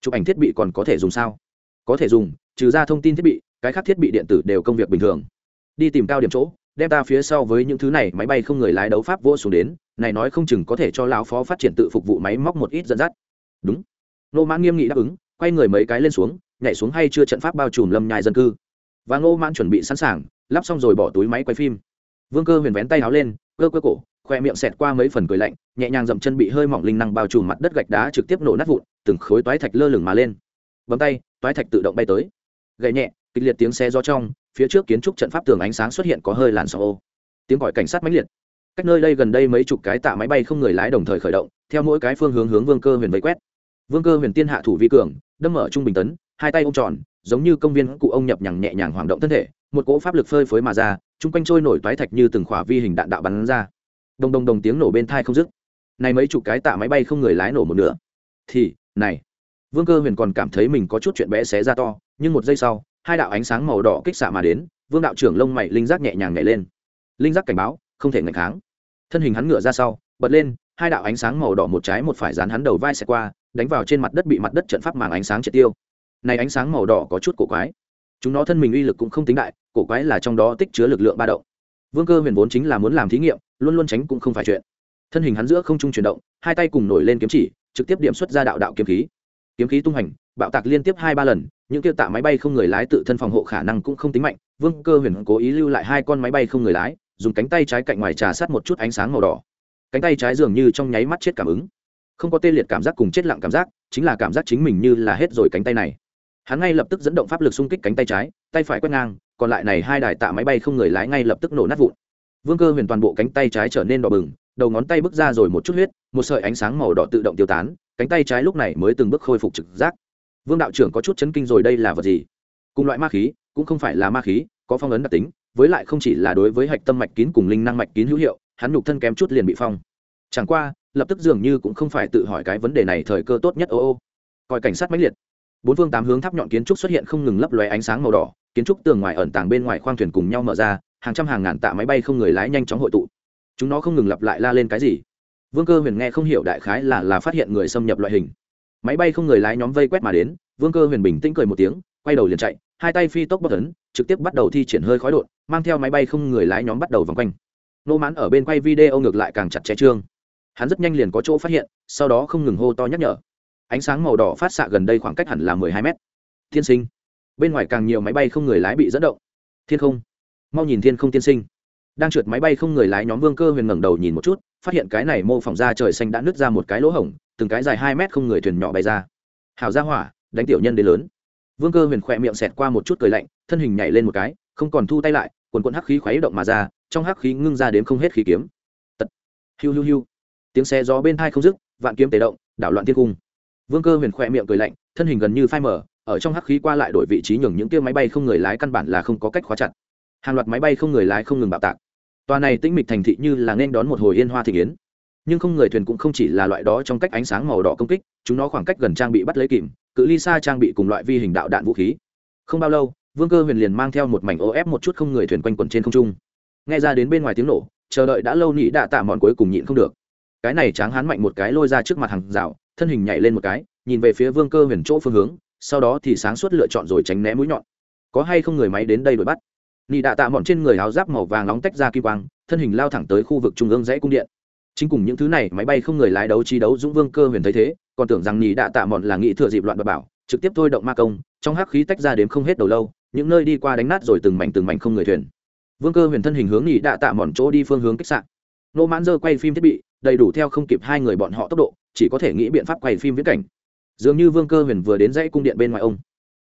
Chụp ảnh thiết bị còn có thể dùng sao? Có thể dùng, trừ ra thông tin thiết bị, cái khác thiết bị điện tử đều công việc bình thường. Đi tìm cao điểm chỗ, đem ta phía sau với những thứ này, máy bay không người lái đấu pháp vô xuống đến, này nói không chừng có thể cho lão phó phát triển tự phục vụ máy móc một ít dẫn dắt. Đúng nô mãn nghiêm nghị đáp ứng, quay người mấy cái lên xuống, nhảy xuống hay chưa trận pháp bao trùm lâm nhai dân cư. Và ngô mãn chuẩn bị sẵn sàng, lắp xong rồi bỏ túi máy quay phim. Vương cơ huyền vén tay áo lên cơ cơ cổ, khoe miệng xẹt qua mấy phần cười lạnh, nhẹ nhàng dậm chân bị hơi mỏng linh năng bao trùm mặt đất gạch đá trực tiếp nổ nát vụn, từng khối toái thạch lơ lửng mà lên. Bấm tay, toái thạch tự động bay tới. Gậy nhẹ, kịch liệt tiếng xe gió trong, phía trước kiến trúc trận pháp tường ánh sáng xuất hiện có hơi làn sóng ô. Tiếng gọi cảnh sát mãnh liệt. Cách nơi đây gần đây mấy chục cái tạ máy bay không người lái đồng thời khởi động, theo mỗi cái phương hướng hướng vương cơ huyền vây quét vương cơ huyền tiên hạ thủ vi cường, đâm mở trung bình tấn, hai tay ôm tròn, giống như công viên cụ ông nhập nhằng nhẹ nhàng hoạt động thân thể, một cỗ pháp lực phơi phới mà ra, chung quanh trôi nổi toái thạch như từng khỏa vi hình đạn đạo bắn ra. Đồng đồng đồng tiếng nổ bên thai không dứt. Này mấy chục cái tạ máy bay không người lái nổ một nửa. Thì, này. Vương cơ huyền còn cảm thấy mình có chút chuyện bé xé ra to, nhưng một giây sau, hai đạo ánh sáng màu đỏ kích xạ mà đến, vương đạo trưởng lông mày linh giác nhẹ nhàng nhảy lên. Linh giác cảnh báo, không thể ngạch kháng. Thân hình hắn ngựa ra sau, bật lên hai đạo ánh sáng màu đỏ một trái một phải dán hắn đầu vai xẹt qua, đánh vào trên mặt đất bị mặt đất trận pháp màng ánh sáng triệt tiêu. Này ánh sáng màu đỏ có chút cổ quái. Chúng nó thân mình uy lực cũng không tính đại, cổ quái là trong đó tích chứa lực lượng ba động. Vương cơ huyền vốn chính là muốn làm thí nghiệm, luôn luôn tránh cũng không phải chuyện. Thân hình hắn giữa không trung chuyển động, hai tay cùng nổi lên kiếm chỉ, trực tiếp điểm xuất ra đạo đạo kiếm khí. Kiếm khí tung hành, bạo tạc liên tiếp hai ba lần, những tiêu tạ máy bay không người lái tự thân phòng hộ khả năng cũng không tính mạnh. Vương cơ huyền cố ý lưu lại hai con máy bay không người lái, dùng cánh tay trái cạnh ngoài trà sát một chút ánh sáng màu đỏ cánh tay trái dường như trong nháy mắt chết cảm ứng. Không có tê liệt cảm giác cùng chết lặng cảm giác, chính là cảm giác chính mình như là hết rồi cánh tay này. Hắn ngay lập tức dẫn động pháp lực xung kích cánh tay trái, tay phải quét ngang, còn lại này hai đài tạ máy bay không người lái ngay lập tức nổ nát vụn. Vương cơ huyền toàn bộ cánh tay trái trở nên đỏ bừng, đầu ngón tay bước ra rồi một chút huyết, một sợi ánh sáng màu đỏ tự động tiêu tán, cánh tay trái lúc này mới từng bước khôi phục trực giác. Vương đạo trưởng có chút chấn kinh rồi đây là vật gì? Cùng loại ma khí, cũng không phải là ma khí, có phong ấn đặc tính, với lại không chỉ là đối với hạch tâm mạch kín cùng linh năng mạch kín hữu hiệu hắn nhục thân kém chút liền bị phong. Chẳng qua, lập tức dường như cũng không phải tự hỏi cái vấn đề này thời cơ tốt nhất, ô ô. Coi cảnh sát mãnh liệt. Bốn phương tám hướng tháp nhọn kiến trúc xuất hiện không ngừng lấp lóe ánh sáng màu đỏ, kiến trúc tường ngoài ẩn tàng bên ngoài khoang thuyền cùng nhau mở ra, hàng trăm hàng ngàn tạ máy bay không người lái nhanh chóng hội tụ. Chúng nó không ngừng lặp lại la lên cái gì. Vương cơ huyền nghe không hiểu đại khái là là phát hiện người xâm nhập loại hình. Máy bay không người lái nhóm vây quét mà đến, vương cơ huyền bình tĩnh cười một tiếng, quay đầu liền chạy, hai tay phi tốc bất ấn, trực tiếp bắt đầu thi triển hơi khói đột, mang theo máy bay không người lái nhóm bắt đầu vòng quanh nô mãn ở bên quay video ngược lại càng chặt chẽ trương. Hắn rất nhanh liền có chỗ phát hiện, sau đó không ngừng hô to nhắc nhở. Ánh sáng màu đỏ phát xạ gần đây khoảng cách hẳn là mười hai mét. Thiên sinh. Bên ngoài càng nhiều máy bay không người lái bị dẫn động. Thiên không. Mau nhìn thiên không tiên sinh. Đang trượt máy bay không người lái nhóm vương cơ huyền ngẩng đầu nhìn một chút, phát hiện cái này mô phỏng ra trời xanh đã nứt ra một cái lỗ hổng, từng cái dài hai mét không người thuyền nhỏ bay ra. Hào ra hỏa, đánh tiểu nhân đến lớn. Vương cơ huyền khỏe miệng xẹt qua một chút cười lạnh, thân hình nhảy lên một cái, không còn thu tay lại, quần quần hắc khí khuấy động mà ra trong hắc khí ngưng ra đến không hết khí kiếm. Tật. Hiu hiu hiu. Tiếng xe gió bên thai không dứt, vạn kiếm tề động, đảo loạn thiên cung. Vương cơ huyền khỏe miệng cười lạnh, thân hình gần như phai mở ở trong hắc khí qua lại đổi vị trí nhường những kia máy bay không người lái căn bản là không có cách khóa chặt. Hàng loạt máy bay không người lái không ngừng bạo tạc. Tòa này tĩnh mịch thành thị như là nên đón một hồi yên hoa thị yến. nhưng không người thuyền cũng không chỉ là loại đó trong cách ánh sáng màu đỏ công kích, chúng nó khoảng cách gần trang bị bắt lấy kìm, cự ly xa trang bị cùng loại vi hình đạo đạn vũ khí. Không bao lâu, vương cơ huyền liền mang theo một mảnh ô ép một chút không người thuyền quanh quẩn trên không trung nghe ra đến bên ngoài tiếng nổ, chờ đợi đã lâu nhị đạ tạ mòn cuối cùng nhịn không được. Cái này tráng hán mạnh một cái lôi ra trước mặt hàng rào, thân hình nhảy lên một cái, nhìn về phía vương cơ huyền chỗ phương hướng, sau đó thì sáng suốt lựa chọn rồi tránh né mũi nhọn. Có hay không người máy đến đây đuổi bắt? Nhị đạ tạ mòn trên người áo giáp màu vàng nóng tách ra kim quang, thân hình lao thẳng tới khu vực trung ương rẽ cung điện. Chính cùng những thứ này, máy bay không người lái đấu chi đấu dũng vương cơ huyền thấy thế, còn tưởng rằng nhị đạ tạ mòn là nghị thừa dịp loạn bà bảo, trực tiếp thôi động ma công, trong hắc khí tách ra đếm không hết đầu lâu, những nơi đi qua đánh nát rồi từng mảnh từng mảnh không người thuyền vương cơ huyền thân hình hướng nhị đạ tạ mòn chỗ đi phương hướng kích sạn nô mãn dơ quay phim thiết bị, đầy đủ theo không kịp hai người bọn họ tốc độ, chỉ có thể nghĩ biện pháp quay phim viễn cảnh. Dường như vương cơ huyền vừa đến dãy cung điện bên ngoài ông,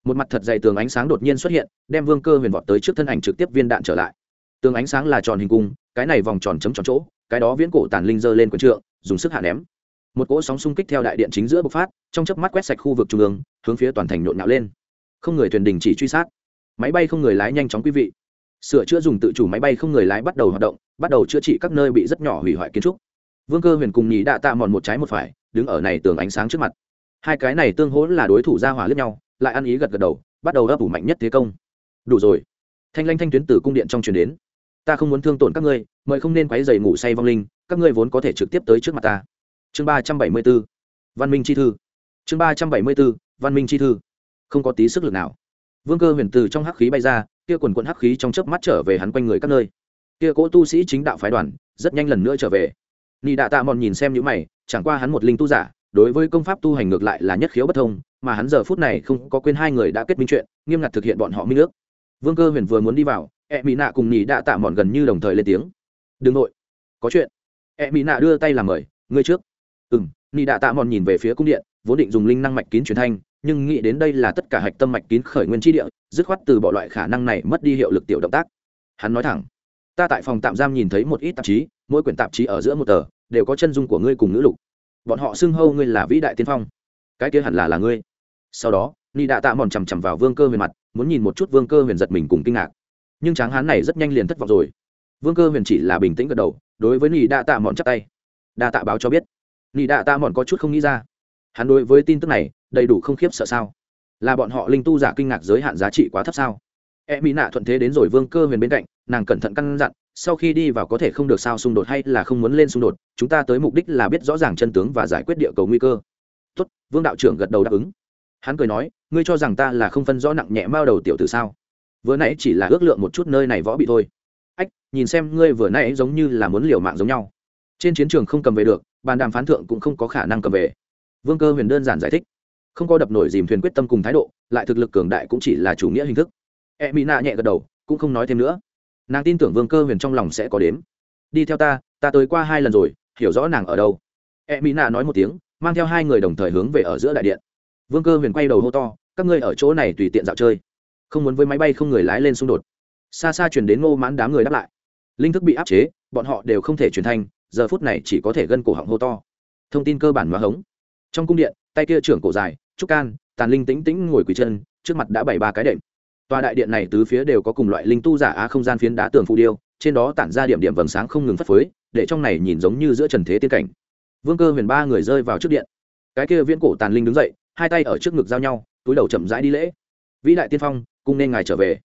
một mặt thật dày tường ánh sáng đột nhiên xuất hiện, đem vương cơ huyền vọt tới trước thân ảnh trực tiếp viên đạn trở lại. Tường ánh sáng là tròn hình cung, cái này vòng tròn chấm tròn chỗ, cái đó viễn cổ tàn linh dơ lên quần trượng, dùng sức hạ ném. Một cỗ sóng xung kích theo đại điện chính giữa bộc phát, trong chớp mắt quét sạch khu vực trung ương, hướng phía toàn thành nhộn nhạo lên. Không người thuyền đình chỉ truy sát. Máy bay không người lái nhanh chóng quý vị sửa chữa dùng tự chủ máy bay không người lái bắt đầu hoạt động, bắt đầu chữa trị các nơi bị rất nhỏ hủy hoại kiến trúc. Vương cơ huyền cùng nhì đạ tạ mòn một trái một phải, đứng ở này tường ánh sáng trước mặt. Hai cái này tương hỗ là đối thủ ra hỏa lướt nhau, lại ăn ý gật gật đầu, bắt đầu ấp ủ mạnh nhất thế công. Đủ rồi. Thanh lanh thanh tuyến từ cung điện trong truyền đến. Ta không muốn thương tổn các ngươi, mời không nên quáy dày ngủ say vong linh, các ngươi vốn có thể trực tiếp tới trước mặt ta. Chương ba trăm bảy mươi b ố văn minh chi thư. Chương ba trăm bảy mươi b ố văn minh chi thư. Không có tí sức lực nào. Vương cơ huyền từ trong hắc khí bay ra kia quần quận hắc khí trong chớp mắt trở về hắn quanh người các nơi. Kia cỗ tu sĩ chính đạo phái đoàn, rất nhanh lần nữa trở về. Nị đạ tạ mòn nhìn xem những mày, chẳng qua hắn một linh tu giả, đối với công pháp tu hành ngược lại là nhất khiếu bất thông, mà hắn giờ phút này không có quên hai người đã kết minh chuyện, nghiêm ngặt thực hiện bọn họ minh ước. Vương cơ huyền vừa muốn đi vào e mỹ nạ cùng nhì đạ tạ mòn gần như đồng thời lên tiếng. Đừng nội, có chuyện. E mỹ nạ đưa tay làm mời, ngươi trước. Ừ m nhì đạ tạ mòn nhìn về phía cung điện, vốn định dùng linh năng mạch kín truyền thanh nhưng nghĩ đến đây là tất cả hạch tâm mạch kín khởi nguyên tri địa, dứt khoát từ bỏ loại khả năng này mất đi hiệu lực tiểu động tác. Hắn nói thẳng, ta tại phòng tạm giam nhìn thấy một ít tạp chí, mỗi quyển tạp chí ở giữa một tờ, đều có chân dung của ngươi cùng ngữ lục. Bọn họ xưng hâu ngươi là vĩ đại tiên phong. Cái kia hẳn là là ngươi. Sau đó, ni đạ tạ mòn chằm chằm vào vương cơ huyền mặt, muốn nhìn một chút vương cơ huyền giật mình cùng kinh ngạc. Nhưng tráng hán này rất nhanh liền thất vọng rồi. Vương cơ huyền chỉ là bình tĩnh gật đầu, đối với ni đạ tạ mòn chắc tay. Đa tạ báo cho biết. Ni đạ tạ mòn có chút không nghĩ ra. Hắn đối với tin tức này đầy đủ không khiếp sợ sao? Là bọn họ linh tu giả kinh ngạc giới hạn giá trị quá thấp sao? E mỹ nạ thuận thế đến rồi vương cơ huyền bên cạnh, nàng cẩn thận căn dặn, sau khi đi vào có thể không được sao xung đột hay là không muốn lên xung đột, chúng ta tới mục đích là biết rõ ràng chân tướng và giải quyết địa cầu nguy cơ. Tốt, vương đạo trưởng gật đầu đáp ứng. Hắn cười nói, ngươi cho rằng ta là không phân rõ nặng nhẹ bao đầu tiểu từ sao? Vừa nãy chỉ là ước lượng một chút nơi này võ bị thôi. Ách, nhìn xem ngươi vừa nãy giống như là muốn liều mạng giống nhau. Trên chiến trường không cầm về được, bàn đàm phán thượng cũng không có khả năng cầm về. Vương cơ huyền đơn giản giải thích không có đập nổi dìm thuyền quyết tâm cùng thái độ, lại thực lực cường đại cũng chỉ là chủ nghĩa hình thức. E mỹ nạ nhẹ gật đầu, cũng không nói thêm nữa. Nàng tin tưởng vương cơ huyền trong lòng sẽ có đếm. Đi theo ta ta tới qua hai lần rồi, hiểu rõ nàng ở đâu. E mỹ nạ nói một tiếng, mang theo hai người đồng thời hướng về ở giữa đại điện. Vương cơ huyền quay đầu hô to, các ngươi ở chỗ này tùy tiện dạo chơi. Không muốn với máy bay không người lái lên xung đột. Xa xa chuyển đến ngô mãn đám người đáp lại. Linh thức bị áp chế, bọn họ đều không thể truyền thanh, giờ phút này chỉ có thể gân cổ họng hô to. Thông tin cơ bản hóa hống. Trong cung điện, tay kia trưởng cổ dài trúc can, tàn linh tĩnh tĩnh ngồi quỳ chân, trước mặt đã bảy ba cái đệm. Tòa đại điện này tứ phía đều có cùng loại linh tu giả á không gian phiến đá tường phù điêu, trên đó tản ra điểm điểm vầng sáng không ngừng phất phới, để trong này nhìn giống như giữa trần thế tiên cảnh. Vương cơ huyền ba người rơi vào trước điện. Cái kia viễn cổ tàn linh đứng dậy, hai tay ở trước ngực giao nhau, túi đầu chậm rãi đi lễ. Vĩ đại tiên phong, cung nên ngài trở về.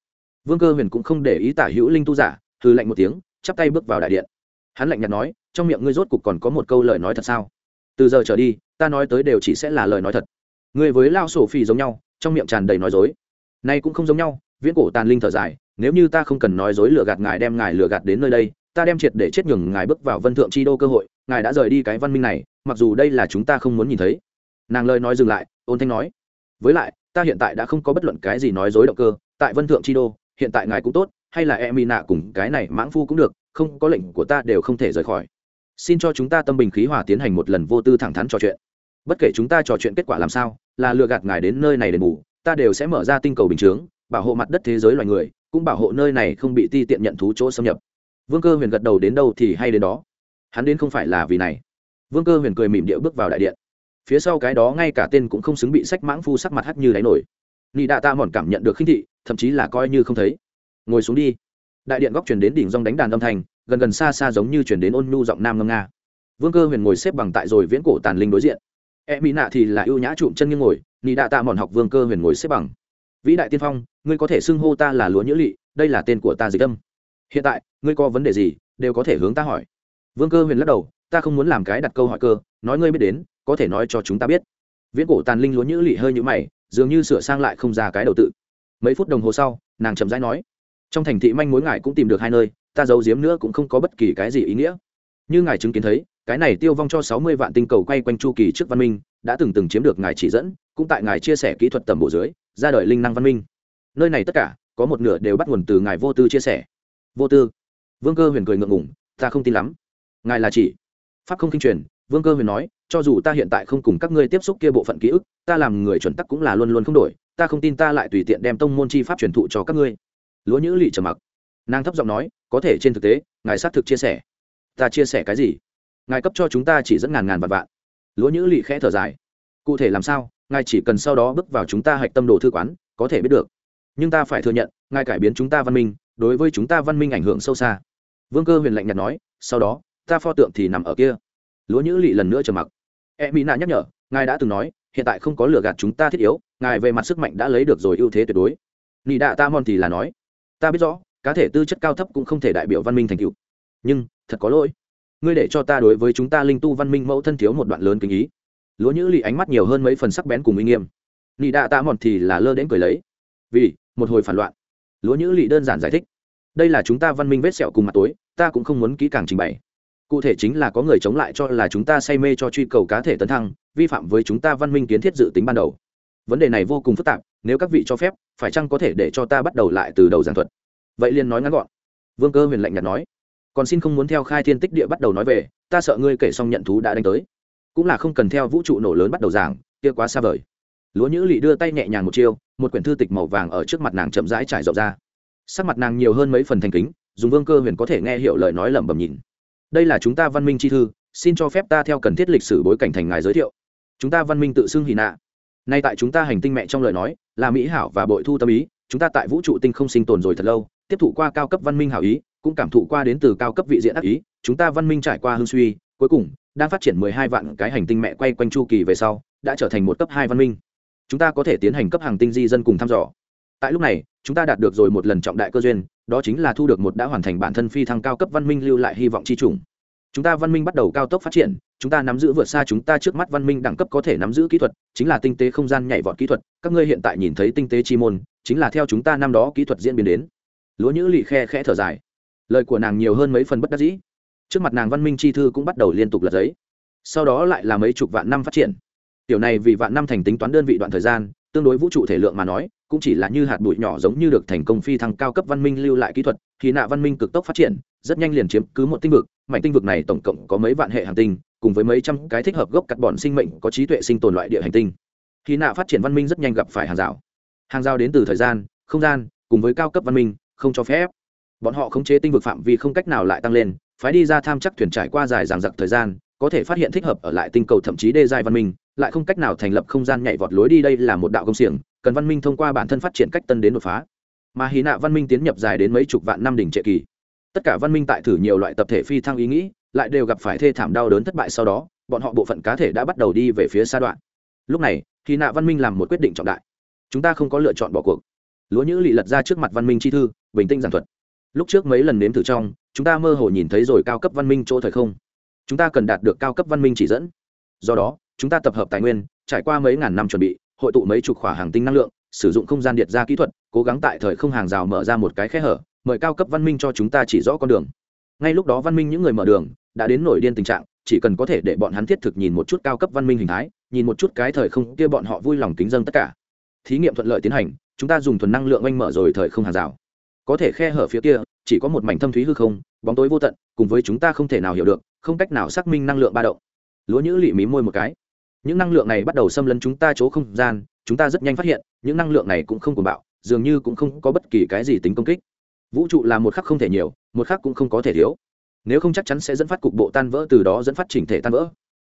Vương cơ huyền cũng không để ý tả hữu linh tu giả hư lạnh một tiếng, chắp tay bước vào đại điện. Hắn lạnh nhạt nói, trong miệng ngươi rốt cục còn có một câu lời nói thật sao? Từ giờ trở đi, ta nói tới đều chỉ sẽ là lời nói thật. Người với lao sổ phi giống nhau, trong miệng tràn đầy nói dối. Nay cũng không giống nhau, viễn cổ tàn linh thở dài, nếu như ta không cần nói dối lừa gạt ngài đem ngài lừa gạt đến nơi đây, ta đem triệt để chết nhường ngài bước vào vân thượng chi đô cơ hội, ngài đã rời đi cái văn minh này, mặc dù đây là chúng ta không muốn nhìn thấy. Nàng lời nói dừng lại, ôn thanh nói, với lại, ta hiện tại đã không có bất luận cái gì nói dối động cơ, tại vân thượng chi đô, hiện tại ngài cũng tốt, hay là em y nạ cùng cái này mãng phu cũng được, không có lệnh của ta đều không thể rời khỏi. Xin cho chúng ta tâm bình khí hòa tiến hành một lần vô tư thẳng thắn trò chuyện. Bất kể chúng ta trò chuyện kết quả làm sao là lừa gạt ngài đến nơi này để ngủ ta đều sẽ mở ra tinh cầu bình chướng, bảo hộ mặt đất thế giới loài người, cũng bảo hộ nơi này không bị ti tiện nhận thú chỗ xâm nhập. Vương cơ huyền gật đầu đến đâu thì hay đến đó. Hắn đến không phải là vì này. Vương cơ huyền cười mỉm điệu bước vào đại điện. Phía sau cái đó ngay cả tên cũng không xứng bị sách mãng phu sắc mặt hắt như đáy nổi. Nị đạ ta mòn cảm nhận được khinh thị, thậm chí là coi như không thấy. Ngồi xuống đi. Đại điện góc chuyển đến đỉnh rong đánh đàn âm thanh, gần gần xa xa giống như chuyển đến ôn nhu giọng nam ngâm nga. Vương cơ huyền ngồi xếp bằng tại rồi viễn cổ tàn linh đối diện e mỹ nạ thì là ưu nhã trụm chân nghiêng ngồi, nị đạ tạ mòn học vương cơ huyền ngồi xếp bằng. Vĩ đại tiên phong, ngươi có thể xưng hô ta là lúa nhữ lỵ đây là tên của ta dịch tâm. hiện tại, ngươi có vấn đề gì, đều có thể hướng ta hỏi. Vương cơ huyền lắc đầu, ta không muốn làm cái đặt câu hỏi cơ, nói ngươi biết đến, có thể nói cho chúng ta biết. Viễn cổ tàn linh lúa nhữ lỵ hơi nhũ mày, dường như sửa sang lại không ra cái đầu tự. Mấy phút đồng hồ sau, nàng chậm rãi nói, trong thành thị manh mối ngài cũng tìm được hai nơi, ta giấu giếm nữa cũng không có bất kỳ cái gì ý nghĩa. Như ngài chứng kiến thấy cái này tiêu vong cho sáu mươi vạn tinh cầu quay quanh chu kỳ trước văn minh, đã từng từng chiếm được ngài chỉ dẫn, cũng tại ngài chia sẻ kỹ thuật tầm bộ dưới, ra đời linh năng văn minh. Nơi này tất cả, có một nửa đều bắt nguồn từ ngài vô tư chia sẻ. Vô tư. Vương cơ huyền cười ngượng ngủng ta không tin lắm. Ngài là chỉ. Pháp không kinh truyền, vương cơ huyền nói, cho dù ta hiện tại không cùng các ngươi tiếp xúc kia bộ phận ký ức, ta làm người chuẩn tắc cũng là luôn luôn không đổi, ta không tin ta lại tùy tiện đem tông môn chi pháp truyền thụ cho các ngươi. Lúa nhữ lỵ trầm mặc. Nàng thấp giọng nói, có thể trên thực tế, ngài xác thực chia sẻ. Ta chia sẻ cái gì? Ngài cấp cho chúng ta chỉ dẫn ngàn ngàn vạn vạn. Lúa nhữ lỵ khẽ thở dài. Cụ thể làm sao, ngài chỉ cần sau đó bước vào chúng ta hạch tâm đồ thư quán, có thể biết được. Nhưng ta phải thừa nhận, ngài cải biến chúng ta văn minh, đối với chúng ta văn minh ảnh hưởng sâu xa. Vương cơ huyền lạnh nhạt nói, sau đó, ta pho tượng thì nằm ở kia. Lúa nhữ lỵ lần nữa trầm mặc. E mỹ nạ nhắc nhở, ngài đã từng nói, hiện tại không có lừa gạt chúng ta thiết yếu, ngài về mặt sức mạnh đã lấy được rồi ưu thế tuyệt đối. Nị đạ ta mòn thì là nói, ta biết rõ, cá thể tư chất cao thấp cũng không thể đại biểu văn minh thành cựu nhưng, thật có lỗi ngươi để cho ta đối với chúng ta linh tu văn minh mẫu thân thiếu một đoạn lớn kinh ý. Lúa nhữ lì ánh mắt nhiều hơn mấy phần sắc bén cùng uy nghiêm. Nị đạ ta mòn thì là lơ đến cười lấy. Vì, một hồi phản loạn. Lúa nhữ lì đơn giản giải thích. Đây là chúng ta văn minh vết sẹo cùng mặt tối, ta cũng không muốn kỹ càng trình bày. Cụ thể chính là có người chống lại cho là chúng ta say mê cho truy cầu cá thể tấn thăng, vi phạm với chúng ta văn minh kiến thiết dự tính ban đầu. Vấn đề này vô cùng phức tạp, nếu các vị cho phép, phải chăng có thể để cho ta bắt đầu lại từ đầu giảng thuật? Vậy liền nói ngắn gọn. Vương cơ huyền lạnh nhạt nói còn xin không muốn theo khai thiên tích địa bắt đầu nói về, ta sợ ngươi kể xong nhận thú đã đánh tới. Cũng là không cần theo vũ trụ nổ lớn bắt đầu giảng, kia quá xa vời. Lúa nhữ lỵ đưa tay nhẹ nhàng một chiêu, một quyển thư tịch màu vàng ở trước mặt nàng chậm rãi trải rộng ra. Sắc mặt nàng nhiều hơn mấy phần thành kính, dùng vương cơ huyền có thể nghe hiểu lời nói lẩm bẩm nhìn. Đây là chúng ta văn minh chi thư, xin cho phép ta theo cần thiết lịch sử bối cảnh thành ngài giới thiệu. Chúng ta văn minh tự xưng hì nạ. Nay tại chúng ta hành tinh mẹ trong lời nói, là mỹ hảo và bội thu tâm ý, chúng ta tại vũ trụ tinh không sinh tồn rồi thật lâu, tiếp thụ qua cao cấp văn minh hảo ý cũng cảm thụ qua đến từ cao cấp vị diện ác ý, chúng ta văn minh trải qua hương suy, cuối cùng, đang phát triển mười hai vạn cái hành tinh mẹ quay quanh chu kỳ về sau, đã trở thành một cấp hai văn minh. Chúng ta có thể tiến hành cấp hàng tinh di dân cùng thăm dò. Tại lúc này, chúng ta đạt được rồi một lần trọng đại cơ duyên, đó chính là thu được một đã hoàn thành bản thân phi thăng cao cấp văn minh lưu lại hy vọng chi trùng. Chúng ta văn minh bắt đầu cao tốc phát triển, chúng ta nắm giữ vượt xa chúng ta trước mắt văn minh đẳng cấp có thể nắm giữ kỹ thuật, chính là tinh tế không gian nhảy vọt kỹ thuật. Các ngươi hiện tại nhìn thấy tinh tế chi môn, chính là theo chúng ta năm đó kỹ thuật diễn biến đến. Lúa nhữ lị khe khẽ thở dài lời của nàng nhiều hơn mấy phần bất đắc dĩ. Trước mặt nàng văn minh chi thư cũng bắt đầu liên tục lật giấy. Sau đó lại là mấy chục vạn năm phát triển. Tiểu này vì vạn năm thành tính toán đơn vị đoạn thời gian, tương đối vũ trụ thể lượng mà nói, cũng chỉ là như hạt bụi nhỏ giống như được thành công phi thăng cao cấp văn minh lưu lại kỹ thuật thì nạ văn minh cực tốc phát triển, rất nhanh liền chiếm cứ một tinh vực. Mảnh tinh vực này tổng cộng có mấy vạn hệ hành tinh, cùng với mấy trăm cái thích hợp gốc cắt bọn sinh mệnh có trí tuệ sinh tồn loại địa hành tinh. Khi nạ phát triển văn minh rất nhanh gặp phải hàng rào. Hàng rào đến từ thời gian, không gian, cùng với cao cấp văn minh, không cho phép bọn họ khống chế tinh vực phạm vi không cách nào lại tăng lên, phái đi ra tham chắc thuyền trải qua dài dằng dặc thời gian, có thể phát hiện thích hợp ở lại tinh cầu thậm chí đê dài văn minh, lại không cách nào thành lập không gian nhảy vọt lối đi đây là một đạo công xiềng, cần văn minh thông qua bản thân phát triển cách tân đến đột phá. Mà hy nạ văn minh tiến nhập dài đến mấy chục vạn năm đỉnh trệ kỳ. Tất cả văn minh tại thử nhiều loại tập thể phi thăng ý nghĩ, lại đều gặp phải thê thảm đau đớn thất bại sau đó, bọn họ bộ phận cá thể đã bắt đầu đi về phía xa đoạn. Lúc này hy nạ văn minh làm một quyết định trọng đại. Chúng ta không có lựa chọn bỏ cuộc. Lúa nhữ lị lật ra trước mặt văn minh chi thư, bình tĩnh giảng thuật lúc trước mấy lần nếm thử trong, chúng ta mơ hồ nhìn thấy rồi cao cấp văn minh chỗ thời không. Chúng ta cần đạt được cao cấp văn minh chỉ dẫn. Do đó, chúng ta tập hợp tài nguyên, trải qua mấy ngàn năm chuẩn bị, hội tụ mấy chục khỏa hàng tinh năng lượng, sử dụng không gian điện ra kỹ thuật, cố gắng tại thời không hàng rào mở ra một cái khe hở, mời cao cấp văn minh cho chúng ta chỉ rõ con đường. Ngay lúc đó văn minh những người mở đường, đã đến nổi điên tình trạng, chỉ cần có thể để bọn hắn thiết thực nhìn một chút cao cấp văn minh hình thái, nhìn một chút cái thời không kia bọn họ vui lòng kính dân tất cả. Thí nghiệm thuận lợi tiến hành, chúng ta dùng thuần năng lượng oanh mở rồi thời không hàng rào có thể khe hở phía kia, chỉ có một mảnh thâm thúy hư không, bóng tối vô tận, cùng với chúng ta không thể nào hiểu được, không cách nào xác minh năng lượng ba động. Lúa nhữ lị mí môi một cái. Những năng lượng này bắt đầu xâm lấn chúng ta chỗ không gian, chúng ta rất nhanh phát hiện, những năng lượng này cũng không cuồng bạo, dường như cũng không có bất kỳ cái gì tính công kích. Vũ trụ là một khắc không thể nhiều, một khắc cũng không có thể thiếu. Nếu không chắc chắn sẽ dẫn phát cục bộ tan vỡ, từ đó dẫn phát chỉnh thể tan vỡ.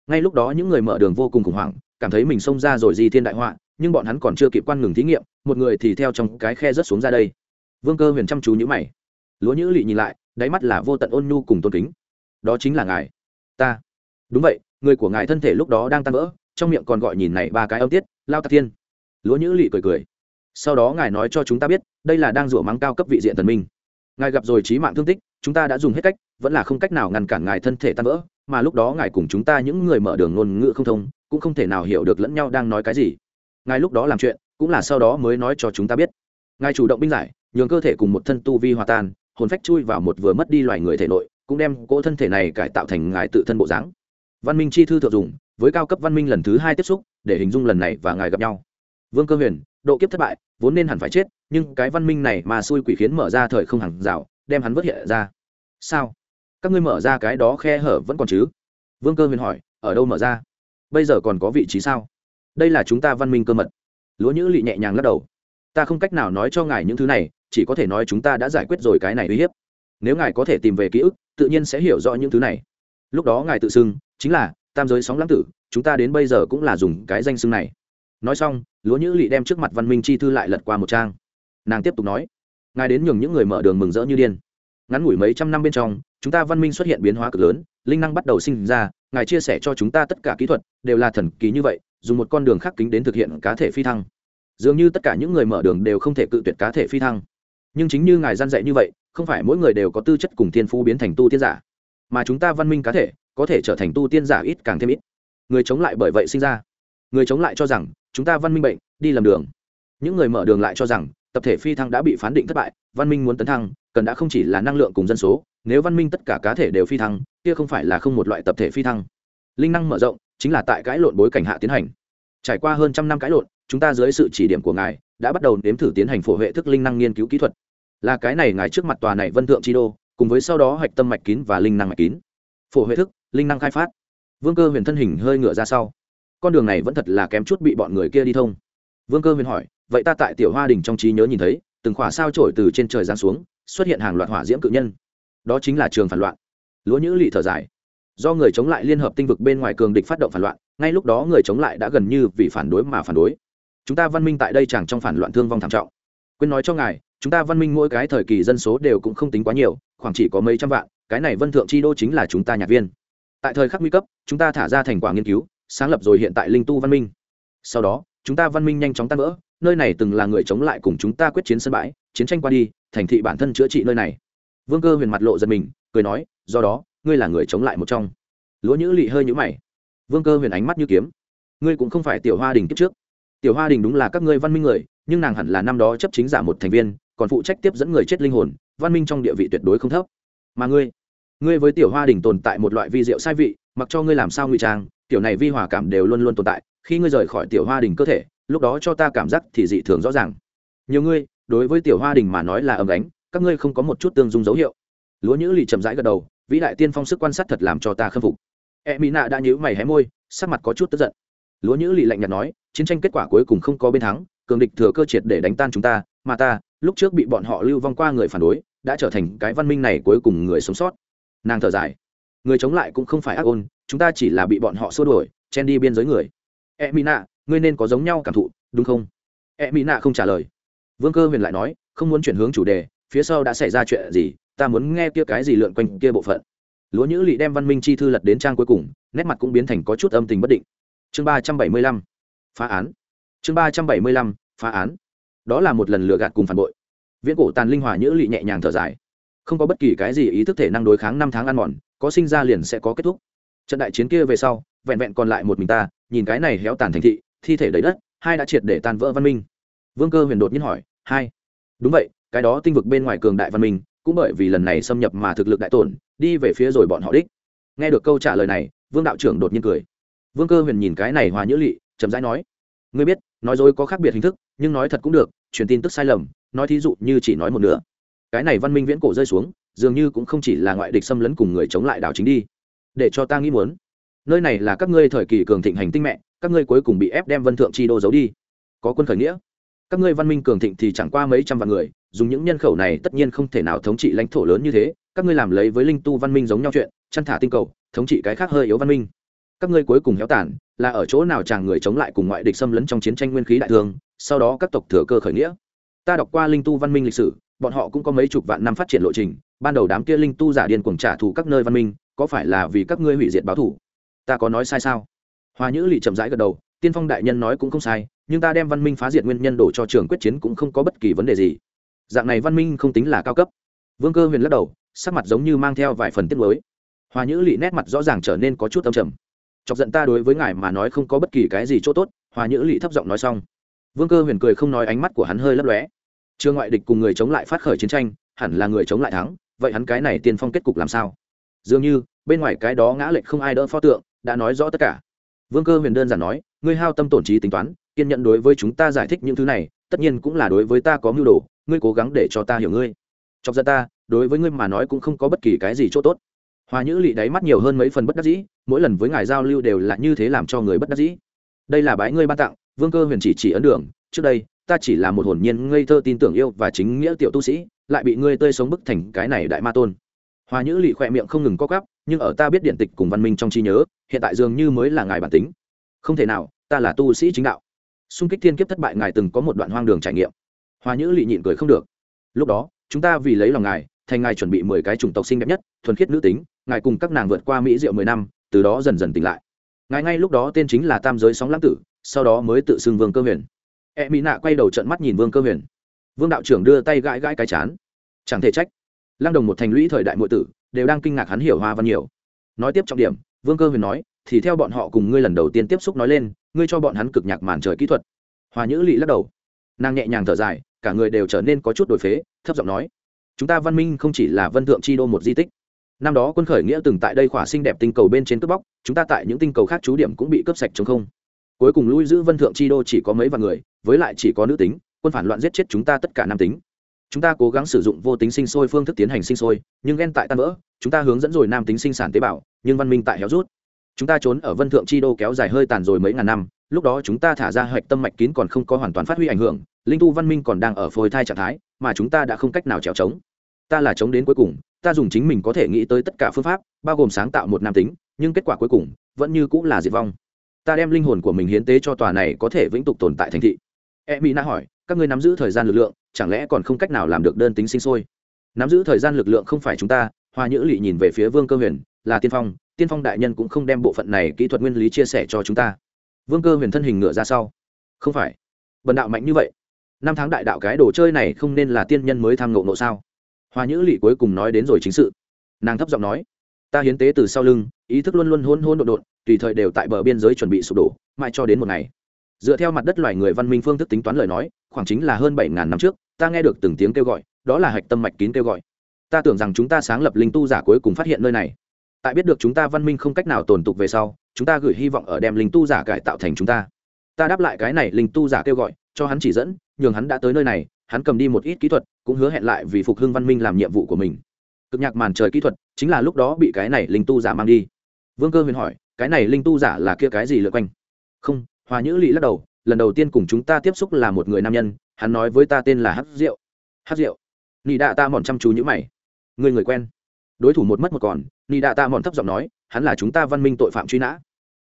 Ngay lúc đó những người mở đường vô cùng khủng hoảng, cảm thấy mình xông ra rồi di thiên đại họa, nhưng bọn hắn còn chưa kịp quan ngừng thí nghiệm, một người thì theo trong cái khe rớt xuống ra đây vương cơ huyền chăm chú nhữ mày. Lúa nhữ lị nhìn lại, đáy mắt là vô tận ôn nhu cùng tôn kính. Đó chính là ngài. Ta. Đúng vậy, người của ngài thân thể lúc đó đang tan vỡ, trong miệng còn gọi nhìn này ba cái âm tiết, lao tạc thiên. Lúa nhữ lị cười cười. Sau đó ngài nói cho chúng ta biết, đây là đang rủa mắng cao cấp vị diện thần minh. Ngài gặp rồi trí mạng thương tích, chúng ta đã dùng hết cách, vẫn là không cách nào ngăn cản ngài thân thể tan vỡ, mà lúc đó ngài cùng chúng ta những người mở đường ngôn ngữ không thông, cũng không thể nào hiểu được lẫn nhau đang nói cái gì. Ngài lúc đó làm chuyện, cũng là sau đó mới nói cho chúng ta biết. Ngài chủ động binh giải nhường cơ thể cùng một thân tu vi hòa tan, hồn phách chui vào một vừa mất đi loài người thể nội, cũng đem cỗ thân thể này cải tạo thành ngài tự thân bộ dáng. Văn minh chi thư thượng dùng, với cao cấp văn minh lần thứ hai tiếp xúc, để hình dung lần này và ngài gặp nhau. Vương cơ huyền, độ kiếp thất bại, vốn nên hẳn phải chết, nhưng cái văn minh này mà xui quỷ khiến mở ra thời không hàng rào, đem hắn vớt hiện ra. Sao? Các ngươi mở ra cái đó khe hở vẫn còn chứ? Vương cơ huyền hỏi, ở đâu mở ra? Bây giờ còn có vị trí sao? Đây là chúng ta văn minh cơ mật. Lúa nhữ lị nhẹ nhàng lắc đầu. Ta không cách nào nói cho ngài những thứ này chỉ có thể nói chúng ta đã giải quyết rồi cái này uy hiếp. Nếu ngài có thể tìm về ký ức, tự nhiên sẽ hiểu rõ những thứ này. Lúc đó ngài tự xưng, chính là, tam giới sóng lãng tử, chúng ta đến bây giờ cũng là dùng cái danh xưng này. Nói xong, lúa nhữ lị đem trước mặt văn minh chi thư lại lật qua một trang. Nàng tiếp tục nói, ngài đến nhường những người mở đường mừng rỡ như điên. Ngắn ngủi mấy trăm năm bên trong, chúng ta văn minh xuất hiện biến hóa cực lớn, linh năng bắt đầu sinh ra, ngài chia sẻ cho chúng ta tất cả kỹ thuật, đều là thần kỳ như vậy, dùng một con đường khác kính đến thực hiện cá thể phi thăng. Dường như tất cả những người mở đường đều không thể cự tuyệt cá thể phi thăng nhưng chính như ngài gian dạy như vậy, không phải mỗi người đều có tư chất cùng thiên phú biến thành tu tiên giả. Mà chúng ta văn minh cá thể, có thể trở thành tu tiên giả ít càng thêm ít. Người chống lại bởi vậy sinh ra. Người chống lại cho rằng, chúng ta văn minh bệnh, đi lầm đường. Những người mở đường lại cho rằng, tập thể phi thăng đã bị phán định thất bại, văn minh muốn tấn thăng, cần đã không chỉ là năng lượng cùng dân số, nếu văn minh tất cả cá thể đều phi thăng, kia không phải là không một loại tập thể phi thăng. Linh năng mở rộng, chính là tại cãi lộn bối cảnh hạ tiến hành. Trải qua hơn trăm năm cãi lộn, chúng ta dưới sự chỉ điểm của ngài đã bắt đầu nếm thử tiến hành phổ hệ thức linh năng nghiên cứu kỹ thuật. Là cái này ngài trước mặt tòa này vân thượng chi đô, cùng với sau đó hạch tâm mạch kín và linh năng mạch kín. Phổ hệ thức, linh năng khai phát. Vương cơ huyền thân hình hơi ngựa ra sau. Con đường này vẫn thật là kém chút bị bọn người kia đi thông. Vương cơ huyền hỏi, vậy ta tại tiểu hoa đình trong trí nhớ nhìn thấy, từng khỏa sao trổi từ trên trời giáng xuống, xuất hiện hàng loạt hỏa diễm cự nhân. Đó chính là trường phản loạn. Lúa nhữ lỵ thở dài. Do người chống lại liên hợp tinh vực bên ngoài cường địch phát động phản loạn, ngay lúc đó người chống lại đã gần như vì phản đối mà phản đối chúng ta văn minh tại đây chẳng trong phản loạn thương vong thảm trọng. Quên nói cho ngài, chúng ta văn minh mỗi cái thời kỳ dân số đều cũng không tính quá nhiều, khoảng chỉ có mấy trăm vạn, cái này vân thượng chi đô chính là chúng ta nhạc viên. Tại thời khắc nguy cấp, chúng ta thả ra thành quả nghiên cứu, sáng lập rồi hiện tại linh tu văn minh. Sau đó, chúng ta văn minh nhanh chóng tan vỡ, nơi này từng là người chống lại cùng chúng ta quyết chiến sân bãi, chiến tranh qua đi, thành thị bản thân chữa trị nơi này. Vương cơ huyền mặt lộ giật mình, cười nói, do đó, ngươi là người chống lại một trong. Lúa nhữ lị hơi nhữ mày. Vương cơ huyền ánh mắt như kiếm. Ngươi cũng không phải tiểu hoa đình kiếp trước tiểu hoa đình đúng là các ngươi văn minh người, nhưng nàng hẳn là năm đó chấp chính giả một thành viên, còn phụ trách tiếp dẫn người chết linh hồn, văn minh trong địa vị tuyệt đối không thấp. Mà ngươi ngươi với tiểu hoa đình tồn tại một loại vi diệu sai vị, mặc cho ngươi làm sao ngụy trang tiểu này vi hòa cảm đều luôn luôn tồn tại, khi ngươi rời khỏi tiểu hoa đình cơ thể, lúc đó cho ta cảm giác thì dị thường rõ ràng. Nhiều ngươi, đối với tiểu hoa đình mà nói là ấm đánh các ngươi không có một chút tương dung dấu hiệu. Lúa nhữ lì chậm rãi gật đầu, vĩ đại tiên phong sức quan sát thật làm cho ta khâm phục. E mỹ nạ đã nhíu mày hé môi, sắc mặt có chút tức giận. Lúa nhữ lì lạnh nhạt nói chiến tranh kết quả cuối cùng không có bên thắng, cường địch thừa cơ triệt để đánh tan chúng ta, mà ta, lúc trước bị bọn họ lưu vong qua người phản đối, đã trở thành cái văn minh này cuối cùng người sống sót. Nàng thở dài. Người chống lại cũng không phải ác ôn, chúng ta chỉ là bị bọn họ xua đuổi, chen đi biên giới người. E mỹ nạ ngươi nên có giống nhau cảm thụ, đúng không? E mỹ nạ không trả lời. Vương cơ huyền lại nói, không muốn chuyển hướng chủ đề, phía sau đã xảy ra chuyện gì, ta muốn nghe kia cái gì lượn quanh kia bộ phận. Lúa nhữ lị đem văn minh chi thư lật đến trang cuối cùng, nét mặt cũng biến thành có chút âm tình bất định. Chương ba trăm bảy mươi lăm phá án. Chương ba trăm bảy mươi lăm, phá án. Đó là một lần lừa gạt cùng phản bội. Viễn cổ tàn linh hòa nhữ lị nhẹ nhàng thở dài. Không có bất kỳ cái gì ý thức thể năng đối kháng năm tháng ăn mòn, có sinh ra liền sẽ có kết thúc. Trận đại chiến kia về sau, vẹn vẹn còn lại một mình ta, nhìn cái này héo tàn thành thị, thi thể đầy đất, hai đã triệt để tan vỡ văn minh. Vương cơ huyền đột nhiên hỏi, hai? Đúng vậy, cái đó tinh vực bên ngoài cường đại văn minh, cũng bởi vì lần này xâm nhập mà thực lực đại tổn, đi về phía rồi bọn họ đích. Nghe được câu trả lời này, vương đạo trưởng đột nhiên cười. Vương cơ huyền nhìn cái này hòa nhữ lị chậm rãi nói, ngươi biết, nói dối có khác biệt hình thức, nhưng nói thật cũng được, truyền tin tức sai lầm, nói thí dụ như chỉ nói một nửa. Cái này văn minh viễn cổ rơi xuống, dường như cũng không chỉ là ngoại địch xâm lấn cùng người chống lại đảo chính đi. Để cho ta nghĩ muốn, nơi này là các ngươi thời kỳ cường thịnh hành tinh mẹ, các ngươi cuối cùng bị ép đem vân thượng chi đô giấu đi. Có quân khởi nghĩa. Các ngươi văn minh cường thịnh thì chẳng qua mấy trăm vạn người, dùng những nhân khẩu này tất nhiên không thể nào thống trị lãnh thổ lớn như thế, các ngươi làm lấy với linh tu văn minh giống nhau chuyện, chăn thả tinh cầu, thống trị cái khác hơi yếu văn minh. Các ngươi cuối cùng héo tàn là ở chỗ nào chàng người chống lại cùng ngoại địch xâm lấn trong chiến tranh nguyên khí đại thương, sau đó các tộc thừa cơ khởi nghĩa. Ta đọc qua linh tu văn minh lịch sử, bọn họ cũng có mấy chục vạn năm phát triển lộ trình, ban đầu đám kia linh tu giả điên cuồng trả thù các nơi văn minh, có phải là vì các ngươi hủy diệt báo thù ta có nói sai sao? Hoa nhữ lì chậm rãi gật đầu, tiên phong đại nhân nói cũng không sai, nhưng ta đem văn minh phá diệt nguyên nhân đổ cho trường quyết chiến cũng không có bất kỳ vấn đề gì. Dạng này văn minh không tính là cao cấp. Vương cơ huyền lắc đầu, sắc mặt giống như mang theo vài phần tiết mới hoa nhữ lì nét mặt rõ ràng trở nên có chút âm trầm chọc giận ta đối với ngài mà nói không có bất kỳ cái gì chỗ tốt, hòa nhữ lỵ thấp giọng nói xong. Vương cơ huyền cười không nói ánh mắt của hắn hơi lấp lóe. Chưa ngoại địch cùng người chống lại phát khởi chiến tranh, hẳn là người chống lại thắng, vậy hắn cái này tiên phong kết cục làm sao? Dường như, bên ngoài cái đó ngã lệch không ai đỡ pho tượng, đã nói rõ tất cả. Vương cơ huyền đơn giản nói, ngươi hao tâm tổn trí tính toán, kiên nhận đối với chúng ta giải thích những thứ này, tất nhiên cũng là đối với ta có mưu đồ, ngươi cố gắng để cho ta hiểu ngươi. Chọc giận ta, đối với ngươi mà nói cũng không có bất kỳ cái gì chỗ tốt hoa nhữ lị đáy mắt nhiều hơn mấy phần bất đắc dĩ, mỗi lần với ngài giao lưu đều là như thế làm cho người bất đắc dĩ. Đây là bái ngươi ban tặng, vương cơ huyền chỉ chỉ ấn đường, trước đây, ta chỉ là một hồn nhiên ngây thơ tin tưởng yêu và chính nghĩa tiểu tu sĩ, lại bị ngươi tươi sống bức thành cái này đại ma tôn. Hoa nhữ lị khỏe miệng không ngừng co cắp nhưng ở ta biết điện tịch cùng văn minh trong trí nhớ, hiện tại dường như mới là ngài bản tính. Không thể nào, ta là tu sĩ chính đạo. Xung kích thiên kiếp thất bại ngài từng có một đoạn hoang đường trải nghiệm. Hoa nhữ lị nhịn cười không được. Lúc đó, chúng ta vì lấy lòng ngài thành ngài chuẩn bị mười cái chủng tộc xinh đẹp nhất, thuần khiết nữ tính, ngài cùng các nàng vượt qua mỹ diệu mười năm, từ đó dần dần tỉnh lại. Ngài ngay lúc đó tên chính là tam giới sóng lãng tử, sau đó mới tự xưng vương cơ huyền. E mỹ nạ quay đầu trận mắt nhìn vương cơ huyền. Vương đạo trưởng đưa tay gãi gãi cái chán. Chẳng thể trách. Lăng đồng một thành lũy thời đại m tử, đều đang kinh ngạc hắn hiểu hoa văn nhiều. Nói tiếp trọng điểm, vương cơ huyền nói, thì theo bọn họ cùng ngươi lần đầu tiên tiếp xúc nói lên, ngươi cho bọn hắn cực nhạc màn trời kỹ thuật. Hòa nhữ lị lắc đầu. Nàng nhẹ nhàng thở dài, cả người đều trở nên có chút đổi phế, thấp giọng nói chúng ta văn minh không chỉ là vân thượng chi đô một di tích. Năm đó quân khởi nghĩa từng tại đây khỏa xinh đẹp tinh cầu bên trên cướp bóc, chúng ta tại những tinh cầu khác trú điểm cũng bị cướp sạch chống không. Cuối cùng lui giữ vân thượng chi đô chỉ có mấy vạn người, với lại chỉ có nữ tính, quân phản loạn giết chết chúng ta tất cả nam tính. Chúng ta cố gắng sử dụng vô tính sinh sôi phương thức tiến hành sinh sôi, nhưng ghen tại tan vỡ, chúng ta hướng dẫn rồi nam tính sinh sản tế bào, nhưng văn minh tại héo rút. Chúng ta trốn ở vân thượng chi đô kéo dài hơi tàn rồi mấy ngàn năm, lúc đó chúng ta thả ra hạch tâm mạch kín còn không có hoàn toàn phát huy ảnh hưởng linh tu văn minh còn đang ở phôi thai trạng thái, mà chúng ta đã không cách nào trèo trống. Ta là chống đến cuối cùng, ta dùng chính mình có thể nghĩ tới tất cả phương pháp, bao gồm sáng tạo một nam tính, nhưng kết quả cuối cùng vẫn như cũng là diệt vong. Ta đem linh hồn của mình hiến tế cho tòa này có thể vĩnh tục tồn tại thành thị. E mỹ na hỏi, các ngươi nắm giữ thời gian lực lượng, chẳng lẽ còn không cách nào làm được đơn tính sinh sôi? Nắm giữ thời gian lực lượng không phải chúng ta, hoa nhữ lỵ nhìn về phía vương cơ huyền, là tiên phong tiên phong đại nhân cũng không đem bộ phận này kỹ thuật nguyên lý chia sẻ cho chúng ta. Vương cơ huyền thân hình ngựa ra sau. Không phải. Bần đạo mạnh như vậy năm tháng đại đạo cái đồ chơi này không nên là tiên nhân mới tham ngộ nộ sao? Hoa nhữ lỵ cuối cùng nói đến rồi chính sự. Nàng thấp giọng nói, ta hiến tế từ sau lưng, ý thức luôn luôn hôn hôn đ ộ đột tùy thời đều tại bờ biên giới chuẩn bị sụp đổ, mãi cho đến một ngày. Dựa theo mặt đất loài người văn minh phương thức tính toán lời nói, khoảng chính là hơn bảy ngàn năm trước, ta nghe được từng tiếng kêu gọi, đó là hạch tâm mạch kín kêu gọi. Ta tưởng rằng chúng ta sáng lập linh tu giả cuối cùng phát hiện nơi này. Tại biết được chúng ta văn minh không cách nào tồn tục về sau, chúng ta gửi hy vọng ở đem linh tu giả cải tạo thành chúng ta. Ta đáp lại cái này, linh tu giả kêu gọi cho hắn chỉ dẫn, nhường hắn đã tới nơi này, hắn cầm đi một ít kỹ thuật, cũng hứa hẹn lại vì phục hưng văn minh làm nhiệm vụ của mình. Cực nhạc màn trời kỹ thuật, chính là lúc đó bị cái này linh tu giả mang đi. Vương cơ huyền hỏi, cái này linh tu giả là kia cái gì lượt quanh? Không, hòa nhữ lỵ lắc đầu, lần đầu tiên cùng chúng ta tiếp xúc là một người nam nhân, hắn nói với ta tên là hát rượu hát rượu nị đạ ta mòn chăm chú nhữ mày. Người người quen. Đối thủ một mất một còn, nị đạ ta mòn thấp giọng nói, hắn là chúng ta văn minh tội phạm truy nã.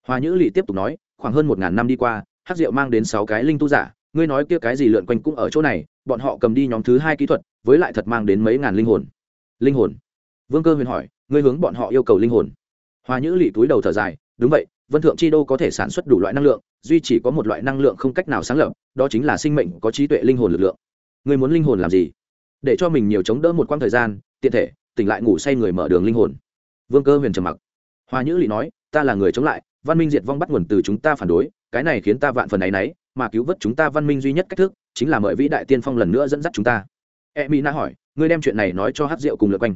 Hòa nhữ lỵ tiếp tục nói, khoảng hơn một ngàn năm đi qua hát rượu mang đến sáu cái linh tu giả ngươi nói kia cái gì lượn quanh cũng ở chỗ này, bọn họ cầm đi nhóm thứ hai kỹ thuật, với lại thật mang đến mấy ngàn linh hồn. Linh hồn? Vương cơ huyền hỏi, ngươi hướng bọn họ yêu cầu linh hồn. Hòa nhữ lì túi đầu thở dài, đúng vậy, vân thượng chi đô có thể sản xuất đủ loại năng lượng, duy chỉ có một loại năng lượng không cách nào sáng lập, đó chính là sinh mệnh có trí tuệ linh hồn lực lượng. Người muốn linh hồn làm gì? Để cho mình nhiều chống đỡ một quãng thời gian, tiện thể, tỉnh lại ngủ say người mở đường linh hồn. Vương cơ huyền trầm mặc. Hoa nhữ lì nói, ta là người chống lại, văn minh diệt vong bắt nguồn từ chúng ta phản đối, cái này khiến ta vạn phần áy náy mà cứu vớt chúng ta văn minh duy nhất cách thức, chính là mời vĩ đại tiên phong lần nữa dẫn dắt chúng ta. E mỹ na hỏi, ngươi đem chuyện này nói cho hát rượu cùng lượt quanh.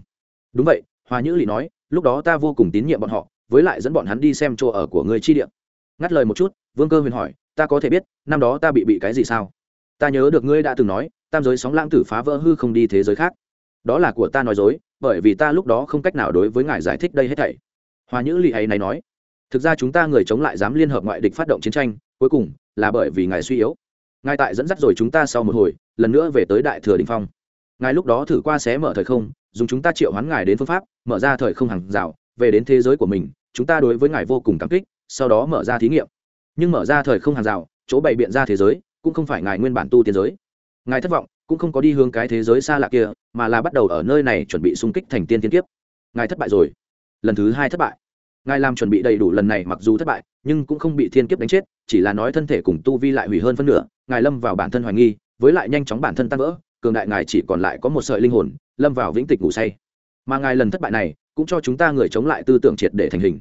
Đúng vậy hoa nhữ lì nói, lúc đó ta vô cùng tín nhiệm bọn họ, với lại dẫn bọn hắn đi xem chỗ ở của người chi điện ngắt lời một chút, vương cơ huyền hỏi, ta có thể biết, năm đó ta bị bị cái gì sao? Ta nhớ được ngươi đã từng nói, tam giới sóng lãng tử phá vỡ hư không đi thế giới khác. Đó là của ta nói dối, bởi vì ta lúc đó không cách nào đối với ngài giải thích đây hết thảy. Hòa nhữ lì ấy này nói, thực ra chúng ta người chống lại dám liên hợp ngoại địch phát động chiến tranh, cuối cùng là bởi vì ngài suy yếu. Ngài tại dẫn dắt rồi chúng ta sau một hồi, lần nữa về tới đại thừa đình phong. Ngài lúc đó thử qua xé mở thời không, dùng chúng ta triệu hoán ngài đến phương pháp, mở ra thời không hàng rào, về đến thế giới của mình, chúng ta đối với ngài vô cùng cảm kích, sau đó mở ra thí nghiệm. Nhưng mở ra thời không hàng rào, chỗ bày biện ra thế giới, cũng không phải ngài nguyên bản tu tiên giới. Ngài thất vọng, cũng không có đi hướng cái thế giới xa lạ kia, mà là bắt đầu ở nơi này chuẩn bị xung kích thành tiên tiên kiếp. Ngài thất bại rồi. Lần thứ hai thất bại ngài làm chuẩn bị đầy đủ lần này mặc dù thất bại, nhưng cũng không bị thiên kiếp đánh chết, chỉ là nói thân thể cùng tu vi lại hủy hơn phân nửa, ngài lâm vào bản thân hoài nghi, với lại nhanh chóng bản thân tan vỡ, cường đại ngài chỉ còn lại có một sợi linh hồn, lâm vào vĩnh tịch ngủ say. Mà ngài lần thất bại này, cũng cho chúng ta người chống lại tư tưởng triệt để thành hình.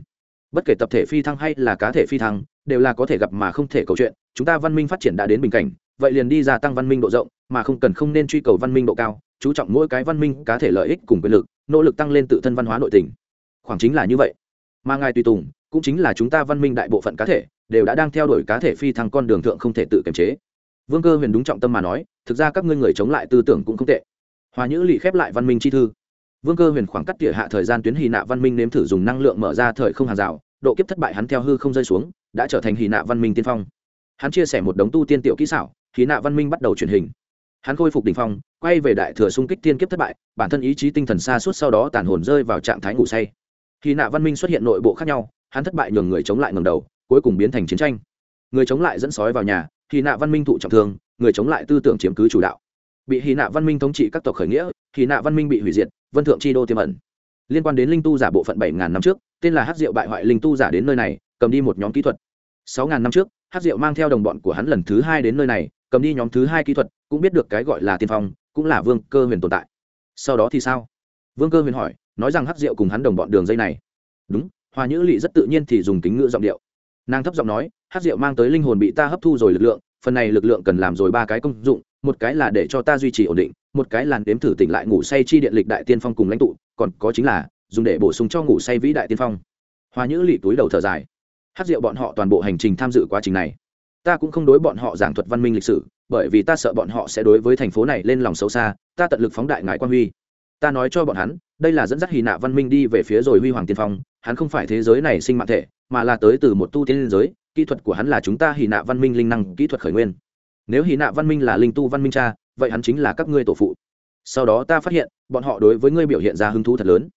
Bất kể tập thể phi thăng hay là cá thể phi thăng, đều là có thể gặp mà không thể cầu chuyện, chúng ta văn minh phát triển đã đến bình cảnh, vậy liền đi gia tăng văn minh độ rộng, mà không cần không nên truy cầu văn minh độ cao, chú trọng mỗi cái văn minh cá thể lợi ích cùng quyền lực, nỗ lực tăng lên tự thân văn hóa nội tình. Khoảng chính là như vậy mà ngài tùy tùng, cũng chính là chúng ta văn minh đại bộ phận cá thể, đều đã đang theo đuổi cá thể phi thăng con đường thượng không thể tự kiềm chế. Vương cơ huyền đúng trọng tâm mà nói, thực ra các ngươi người chống lại tư tưởng cũng không tệ. Hòa nhữ lì khép lại văn minh chi thư. Vương cơ huyền khoảng cắt tỉa hạ thời gian tuyến hì nạ văn minh nếm thử dùng năng lượng mở ra thời không hàng rào, độ kiếp thất bại hắn theo hư không rơi xuống, đã trở thành hì nạ văn minh tiên phong. Hắn chia sẻ một đống tu tiên tiểu kỹ xảo, hì nạ văn minh bắt đầu truyền hình. Hắn khôi phục đ ỉ n h phong, quay về đại thừa xung kích tiên kiếp thất bại, bản thân ý chí tinh thần xa suốt sau đó tàn hồn rơi vào trạng thái ngủ say hy nạ văn minh xuất hiện nội bộ khác nhau, hắn thất bại nhường người chống lại ngầm đầu, cuối cùng biến thành chiến tranh. Người chống lại dẫn sói vào nhà hy nạ văn minh thụ trọng thương, người chống lại tư tưởng chiếm cứ chủ đạo. Bị hy nạ văn minh thống trị các tộc khởi nghĩa hy nạ văn minh bị hủy diệt, vân thượng chi đô tiềm ẩn. Liên quan đến linh tu giả bộ phận bảy ngàn năm trước, tên là hát diệu bại hoại linh tu giả đến nơi này, cầm đi một nhóm kỹ thuật. Sáu ngàn năm trước hát diệu mang theo đồng bọn của hắn lần thứ hai đến nơi này, cầm đi nhóm thứ hai kỹ thuật, cũng biết được cái gọi là tiên phong, cũng là vương cơ huyền tồn tại. Sau đó thì sao? Vương cơ huyền hỏi nói rằng hắc diệu cùng hắn đồng bọn đường dây này. Đúng, hoa nhữ lỵ rất tự nhiên thì dùng kính ngữ giọng điệu. Nàng thấp giọng nói, hắc diệu mang tới linh hồn bị ta hấp thu rồi lực lượng, phần này lực lượng cần làm rồi ba cái công dụng, một cái là để cho ta duy trì ổn định, một cái là đếm thử tỉnh lại ngủ say chi điện lịch đại tiên phong cùng lãnh tụ, còn có chính là dùng để bổ sung cho ngủ say vĩ đại tiên phong. Hoa nhữ lỵ túi đầu thở dài. Hát rượu bọn họ toàn bộ hành trình tham dự quá trình này. Ta cũng không đối bọn họ giảng thuật văn minh lịch sử, bởi vì ta sợ bọn họ sẽ đối với thành phố này lên lòng xấu xa, ta tận lực phóng đại ngài quan huy. Ta nói cho bọn hắn đây là dẫn dắt hy nạ văn minh đi về phía rồi huy hoàng tiên phong, hắn không phải thế giới này sinh mạng thể, mà là tới từ một tu tiên liên giới, kỹ thuật của hắn là chúng ta hy nạ văn minh linh năng kỹ thuật khởi nguyên. Nếu hy nạ văn minh là linh tu văn minh cha, vậy hắn chính là các ngươi tổ phụ. Sau đó ta phát hiện, bọn họ đối với ngươi biểu hiện ra hứng thú thật lớn.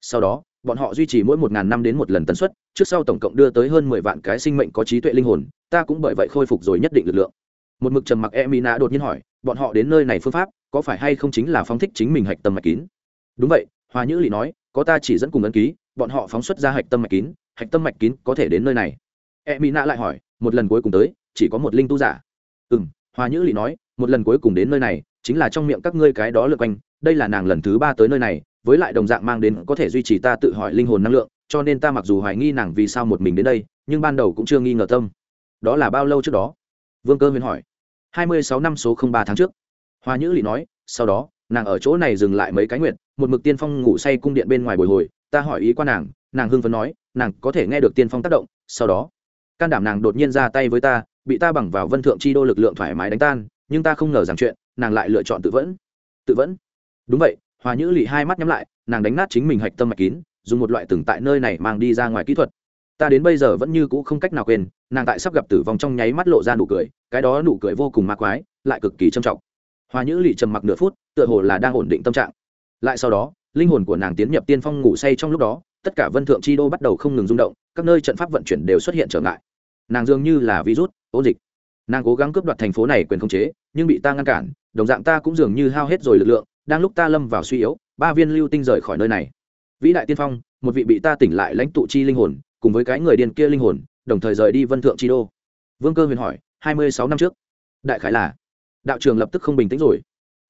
Sau đó, bọn họ duy trì mỗi một ngàn năm đến một lần tần suất, trước sau tổng cộng đưa tới hơn mười vạn cái sinh mệnh có trí tuệ linh hồn, ta cũng bởi vậy khôi phục rồi nhất định lực lượng. Một mực trầm mặc emina đột nhiên hỏi, bọn họ đến nơi này phương pháp, có phải hay không chính là phóng thích chính mình hạch tâm mạch kín? Đúng vậy hòa nhữ Lệ nói, có ta chỉ dẫn cùng ấn ký, bọn họ phóng xuất ra hạch tâm mạch kín, hạch tâm mạch kín có thể đến nơi này. Emina lại hỏi, một lần cuối cùng tới, chỉ có một linh tu giả? Ừ m hòa nhữ lỵ nói, một lần cuối cùng đến nơi này, chính là trong miệng các ngươi cái đó lượt quanh, đây là nàng lần thứ ba tới nơi này, với lại đồng dạng mang đến có thể duy trì ta tự hỏi linh hồn năng lượng, cho nên ta mặc dù hoài nghi nàng vì sao một mình đến đây, nhưng ban đầu cũng chưa nghi ngờ tâm. Đó là bao lâu trước đó? Vương cơ huyền hỏi. Hai mươi sáu năm số không ba tháng trước. Hoa nhữ lị nói, sau đó, nàng ở chỗ này dừng lại mấy cái nguyện một mực tiên phong ngủ say cung điện bên ngoài bồi hồi, ta hỏi ý qua nàng nàng hưng phấn nói, nàng có thể nghe được tiên phong tác động, sau đó, can đảm nàng đột nhiên ra tay với ta, bị ta bằng vào vân thượng chi đô lực lượng thoải mái đánh tan, nhưng ta không ngờ rằng chuyện, nàng lại lựa chọn tự vẫn. Tự vẫn? Đúng vậy, hòa nhữ lì hai mắt nhắm lại, nàng đánh nát chính mình hạch tâm mạch kín, dùng một loại từng tại nơi này mang đi ra ngoài kỹ thuật. Ta đến bây giờ vẫn như cũ không cách nào quên, nàng tại sắp gặp tử vong trong nháy mắt lộ ra nụ cười, cái đó nụ cười vô cùng ma quái, lại cực kỳ trầm trọng. Hòa nhữ lì trầm mặc nửa phút, tựa hồ là đang ổn định tâm trạng lại sau đó, linh hồn của nàng tiến nhập tiên phong ngủ say trong lúc đó, tất cả vân thượng chi đô bắt đầu không ngừng rung động, các nơi trận pháp vận chuyển đều xuất hiện trở ngại. Nàng dường như là virus ố dịch. Nàng cố gắng cướp đoạt thành phố này quyền khống chế, nhưng bị ta ngăn cản, đồng dạng ta cũng dường như hao hết rồi lực lượng, đang lúc ta lâm vào suy yếu, ba viên lưu tinh rời khỏi nơi này. Vĩ đại tiên phong, một vị bị ta tỉnh lại lãnh tụ chi linh hồn, cùng với cái người điên kia linh hồn, đồng thời rời đi vân thượng chi đô. Vương cơ huyền hỏi, hai mươi sáu năm trước. Đại khái là, đạo trường lập tức không bình tĩnh rồi.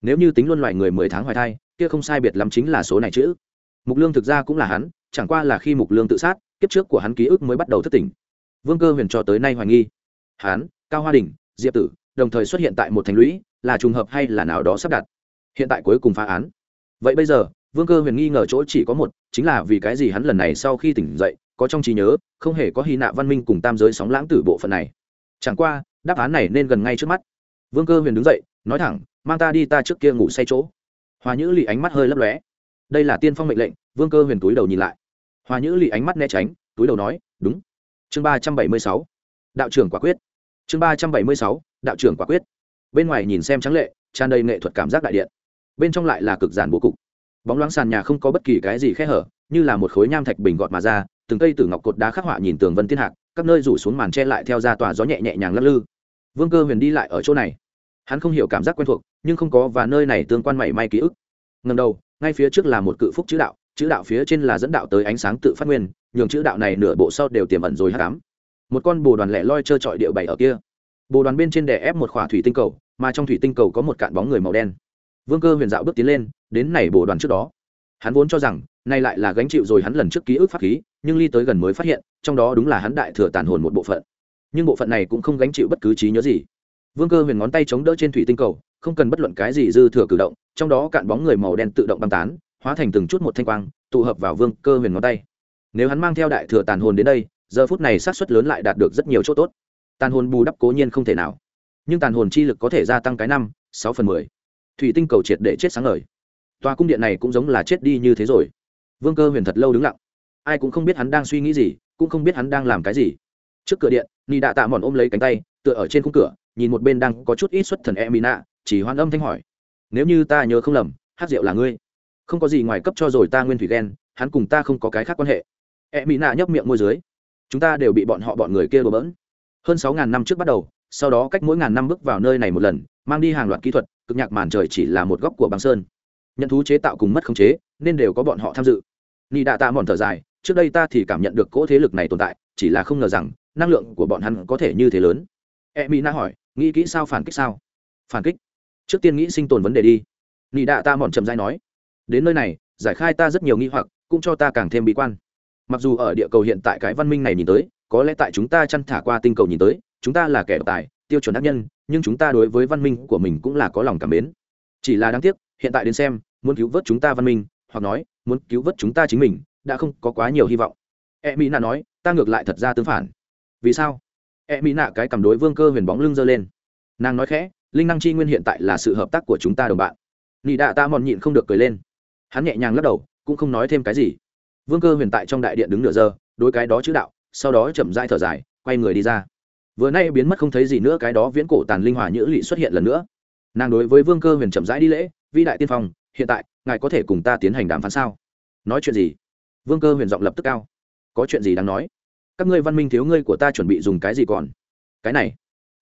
Nếu như tính luôn loại người mười tháng hoài thai kia không sai biệt lắm chính là số này chữ. Mục lương thực ra cũng là hắn, chẳng qua là khi mục lương tự sát, kiếp trước của hắn ký ức mới bắt đầu thất tỉnh vương cơ huyền cho tới nay hoài nghi. Hắn, cao hoa đình, diệp tử, đồng thời xuất hiện tại một thành lũy, là trùng hợp hay là nào đó sắp đặt. Hiện tại cuối cùng phá án. Vậy bây giờ, vương cơ huyền nghi ngờ chỗ chỉ có một, chính là vì cái gì hắn lần này sau khi tỉnh dậy, có trong trí nhớ, không hề có hy nạ văn minh cùng tam giới sóng lãng tử bộ phận này. Chẳng qua, đáp án này nên gần ngay trước mắt. Vương cơ huyền đứng dậy, nói thẳng, mang ta đi ta trước kia ngủ say chỗ hòa nhữ lì ánh mắt hơi lấp lóe. Đây là tiên phong mệnh lệnh, vương cơ huyền túi đầu nhìn lại. Hòa nhữ lì ánh mắt né tránh, túi đầu nói, đúng. Chương ba trăm bảy mươi sáu. Đạo trưởng quả quyết. Chương ba trăm bảy mươi sáu, đạo trưởng quả quyết. Bên ngoài nhìn xem trắng lệ, tràn đầy nghệ thuật cảm giác đại điện. Bên trong lại là cực giản bố cục. Bóng loáng sàn nhà không có bất kỳ cái gì khe hở, như là một khối nham thạch bình gọt mà ra, từng cây từ ngọc cột đá khắc họa nhìn tường vân thiên hạc, các nơi rủ xuống màn che lại theo ra tòa gió nhẹ nhẹ nhàng lắc lư. Vương cơ huyền đi lại ở chỗ này hắn không hiểu cảm giác quen thuộc, nhưng không có và nơi này tương quan mảy may ký ức. Ngần đầu, ngay phía trước là một cự phúc chữ đạo chữ đạo phía trên là dẫn đạo tới ánh sáng tự phát nguyên, nhường chữ đạo này nửa bộ sau đều tiềm ẩn rồi hát cám một con bồ đoàn lẻ loi trơ trọi điệu bảy ở kia. Bồ đoàn bên trên đè ép một khỏa thủy tinh cầu, mà trong thủy tinh cầu có một cạn bóng người màu đen. Vương cơ huyền dạo bước tiến lên, đến này bồ đoàn trước đó. Hắn vốn cho rằng, nay lại là gánh chịu rồi hắn lần trước ký ức pháp khí, nhưng ly tới gần mới phát hiện, trong đó đúng là hắn đại thừa tàn hồn một bộ phận. Nhưng bộ phận này cũng không gánh chịu bất cứ trí nhớ gì vương cơ huyền ngón tay chống đỡ trên thủy tinh cầu, không cần bất luận cái gì dư thừa cử động, trong đó cạn bóng người màu đen tự động băng tán, hóa thành từng chút một thanh quang, tụ hợp vào vương cơ huyền ngón tay. Nếu hắn mang theo đại thừa tàn hồn đến đây, giờ phút này sát xuất lớn lại đạt được rất nhiều chỗ tốt. Tàn hồn bù đắp cố nhiên không thể nào. Nhưng tàn hồn chi lực có thể gia tăng cái năm, sáu phần mười. Thủy tinh cầu triệt để chết sáng ngời. Tòa cung điện này cũng giống là chết đi như thế rồi. Vương cơ huyền thật lâu đứng lặng. Ai cũng không biết hắn đang suy nghĩ gì, cũng không biết hắn đang làm cái gì. Trước cửa điện ni đạ tạ mòn ôm lấy cánh tay, tựa ở trên khung cửa nhìn một bên đang có chút ít xuất thần e mina chỉ hoan âm thanh hỏi. Nếu như ta nhớ không lầm, hát rượu là ngươi. Không có gì ngoài cấp cho rồi ta nguyên thủy ghen, hắn cùng ta không có cái khác quan hệ. E mina nhấp miệng môi dưới. Chúng ta đều bị bọn họ bọn người kia đổ bỡn. Hơn sáu ngàn năm trước bắt đầu, sau đó cách mỗi ngàn năm bước vào nơi này một lần, mang đi hàng loạt kỹ thuật, cực nhạc màn trời chỉ là một góc của băng sơn. Nhận thú chế tạo cùng mất khống chế, nên đều có bọn họ tham dự. Ni đạ tạ mòn thở dài, trước đây ta thì cảm nhận được cỗ thế lực này tồn tại, chỉ là không ngờ rằng, năng lượng của bọn hắn có thể như thế lớn. E mỹ hỏi nghĩ kỹ sao phản kích sao? Phản kích? Trước tiên nghĩ sinh tồn vấn đề đi. Nị đạ ta mòn chậm dai nói, đến nơi này, giải khai ta rất nhiều nghi hoặc, cũng cho ta càng thêm bí quan. Mặc dù ở địa cầu hiện tại cái văn minh này nhìn tới, có lẽ tại chúng ta chăn thả qua tinh cầu nhìn tới, chúng ta là kẻ độc tài, tiêu chuẩn đắc nhân, nhưng chúng ta đối với văn minh của mình cũng là có lòng cảm mến. Chỉ là đáng tiếc, hiện tại đến xem, muốn cứu vớt chúng ta văn minh, hoặc nói, muốn cứu vớt chúng ta chính mình, đã không có quá nhiều hy vọng. E mỹ nạ nói, ta ngược lại thật ra tương phản. Vì sao? E mỹ nạ cái cầm đối vương cơ huyền bóng lưng giơ lên. Nàng nói khẽ, linh năng chi nguyên hiện tại là sự hợp tác của chúng ta đồng bạn. Nị đạ ta mòn nhịn không được cười lên. Hắn nhẹ nhàng lắc đầu, cũng không nói thêm cái gì. Vương cơ huyền tại trong đại điện đứng nửa giờ, đối cái đó chữ đạo, sau đó chậm dai thở dài, quay người đi ra. Vừa nay biến mất không thấy gì nữa, cái đó viễn cổ tàn linh hòa nhữ lị xuất hiện lần nữa. Nàng đối với vương cơ huyền chậm rãi đi lễ, vĩ đại tiên phong, hiện tại, ngài có thể cùng ta tiến hành đàm phán sao? Nói chuyện gì? Vương cơ huyền giọng lập tức cao. Có chuyện gì đáng nói? Các ngươi văn minh thiếu ngươi của ta chuẩn bị dùng cái gì còn? Cái này,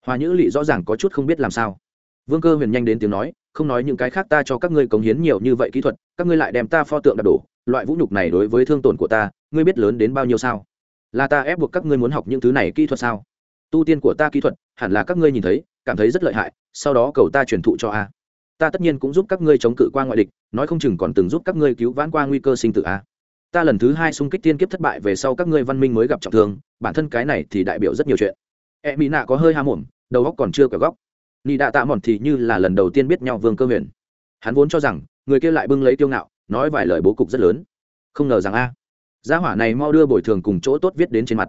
hòa nhữ lị rõ ràng có chút không biết làm sao. Vương cơ huyền nhanh đến tiếng nói, không nói những cái khác ta cho các ngươi cống hiến nhiều như vậy kỹ thuật, các ngươi lại đem ta pho tượng đạp đổ, loại vũ nhục này đối với thương tổn của ta, ngươi biết lớn đến bao nhiêu sao? Là ta ép buộc các ngươi muốn học những thứ này kỹ thuật sao? Tu tiên của ta kỹ thuật, hẳn là các ngươi nhìn thấy, cảm thấy rất lợi hại, sau đó cầu ta truyền thụ cho a. Ta tất nhiên cũng giúp các ngươi chống cự qua ngoại địch, nói không chừng còn từng giúp các ngươi cứu vãn qua nguy cơ sinh tử a ta lần thứ hai xung kích tiên kiếp thất bại về sau các ngươi văn minh mới gặp trọng thương, bản thân cái này thì đại biểu rất nhiều chuyện. E mỹ nạ có hơi ha mồm, đầu góc còn chưa cả góc. Nị đạ tạ mòn thì như là lần đầu tiên biết nhau vương cơ huyền. Hắn vốn cho rằng, người kia lại bưng lấy tiêu ngạo, nói vài lời bố cục rất lớn. Không ngờ rằng a, gia hỏa này mau đưa bồi thường cùng chỗ tốt viết đến trên mặt.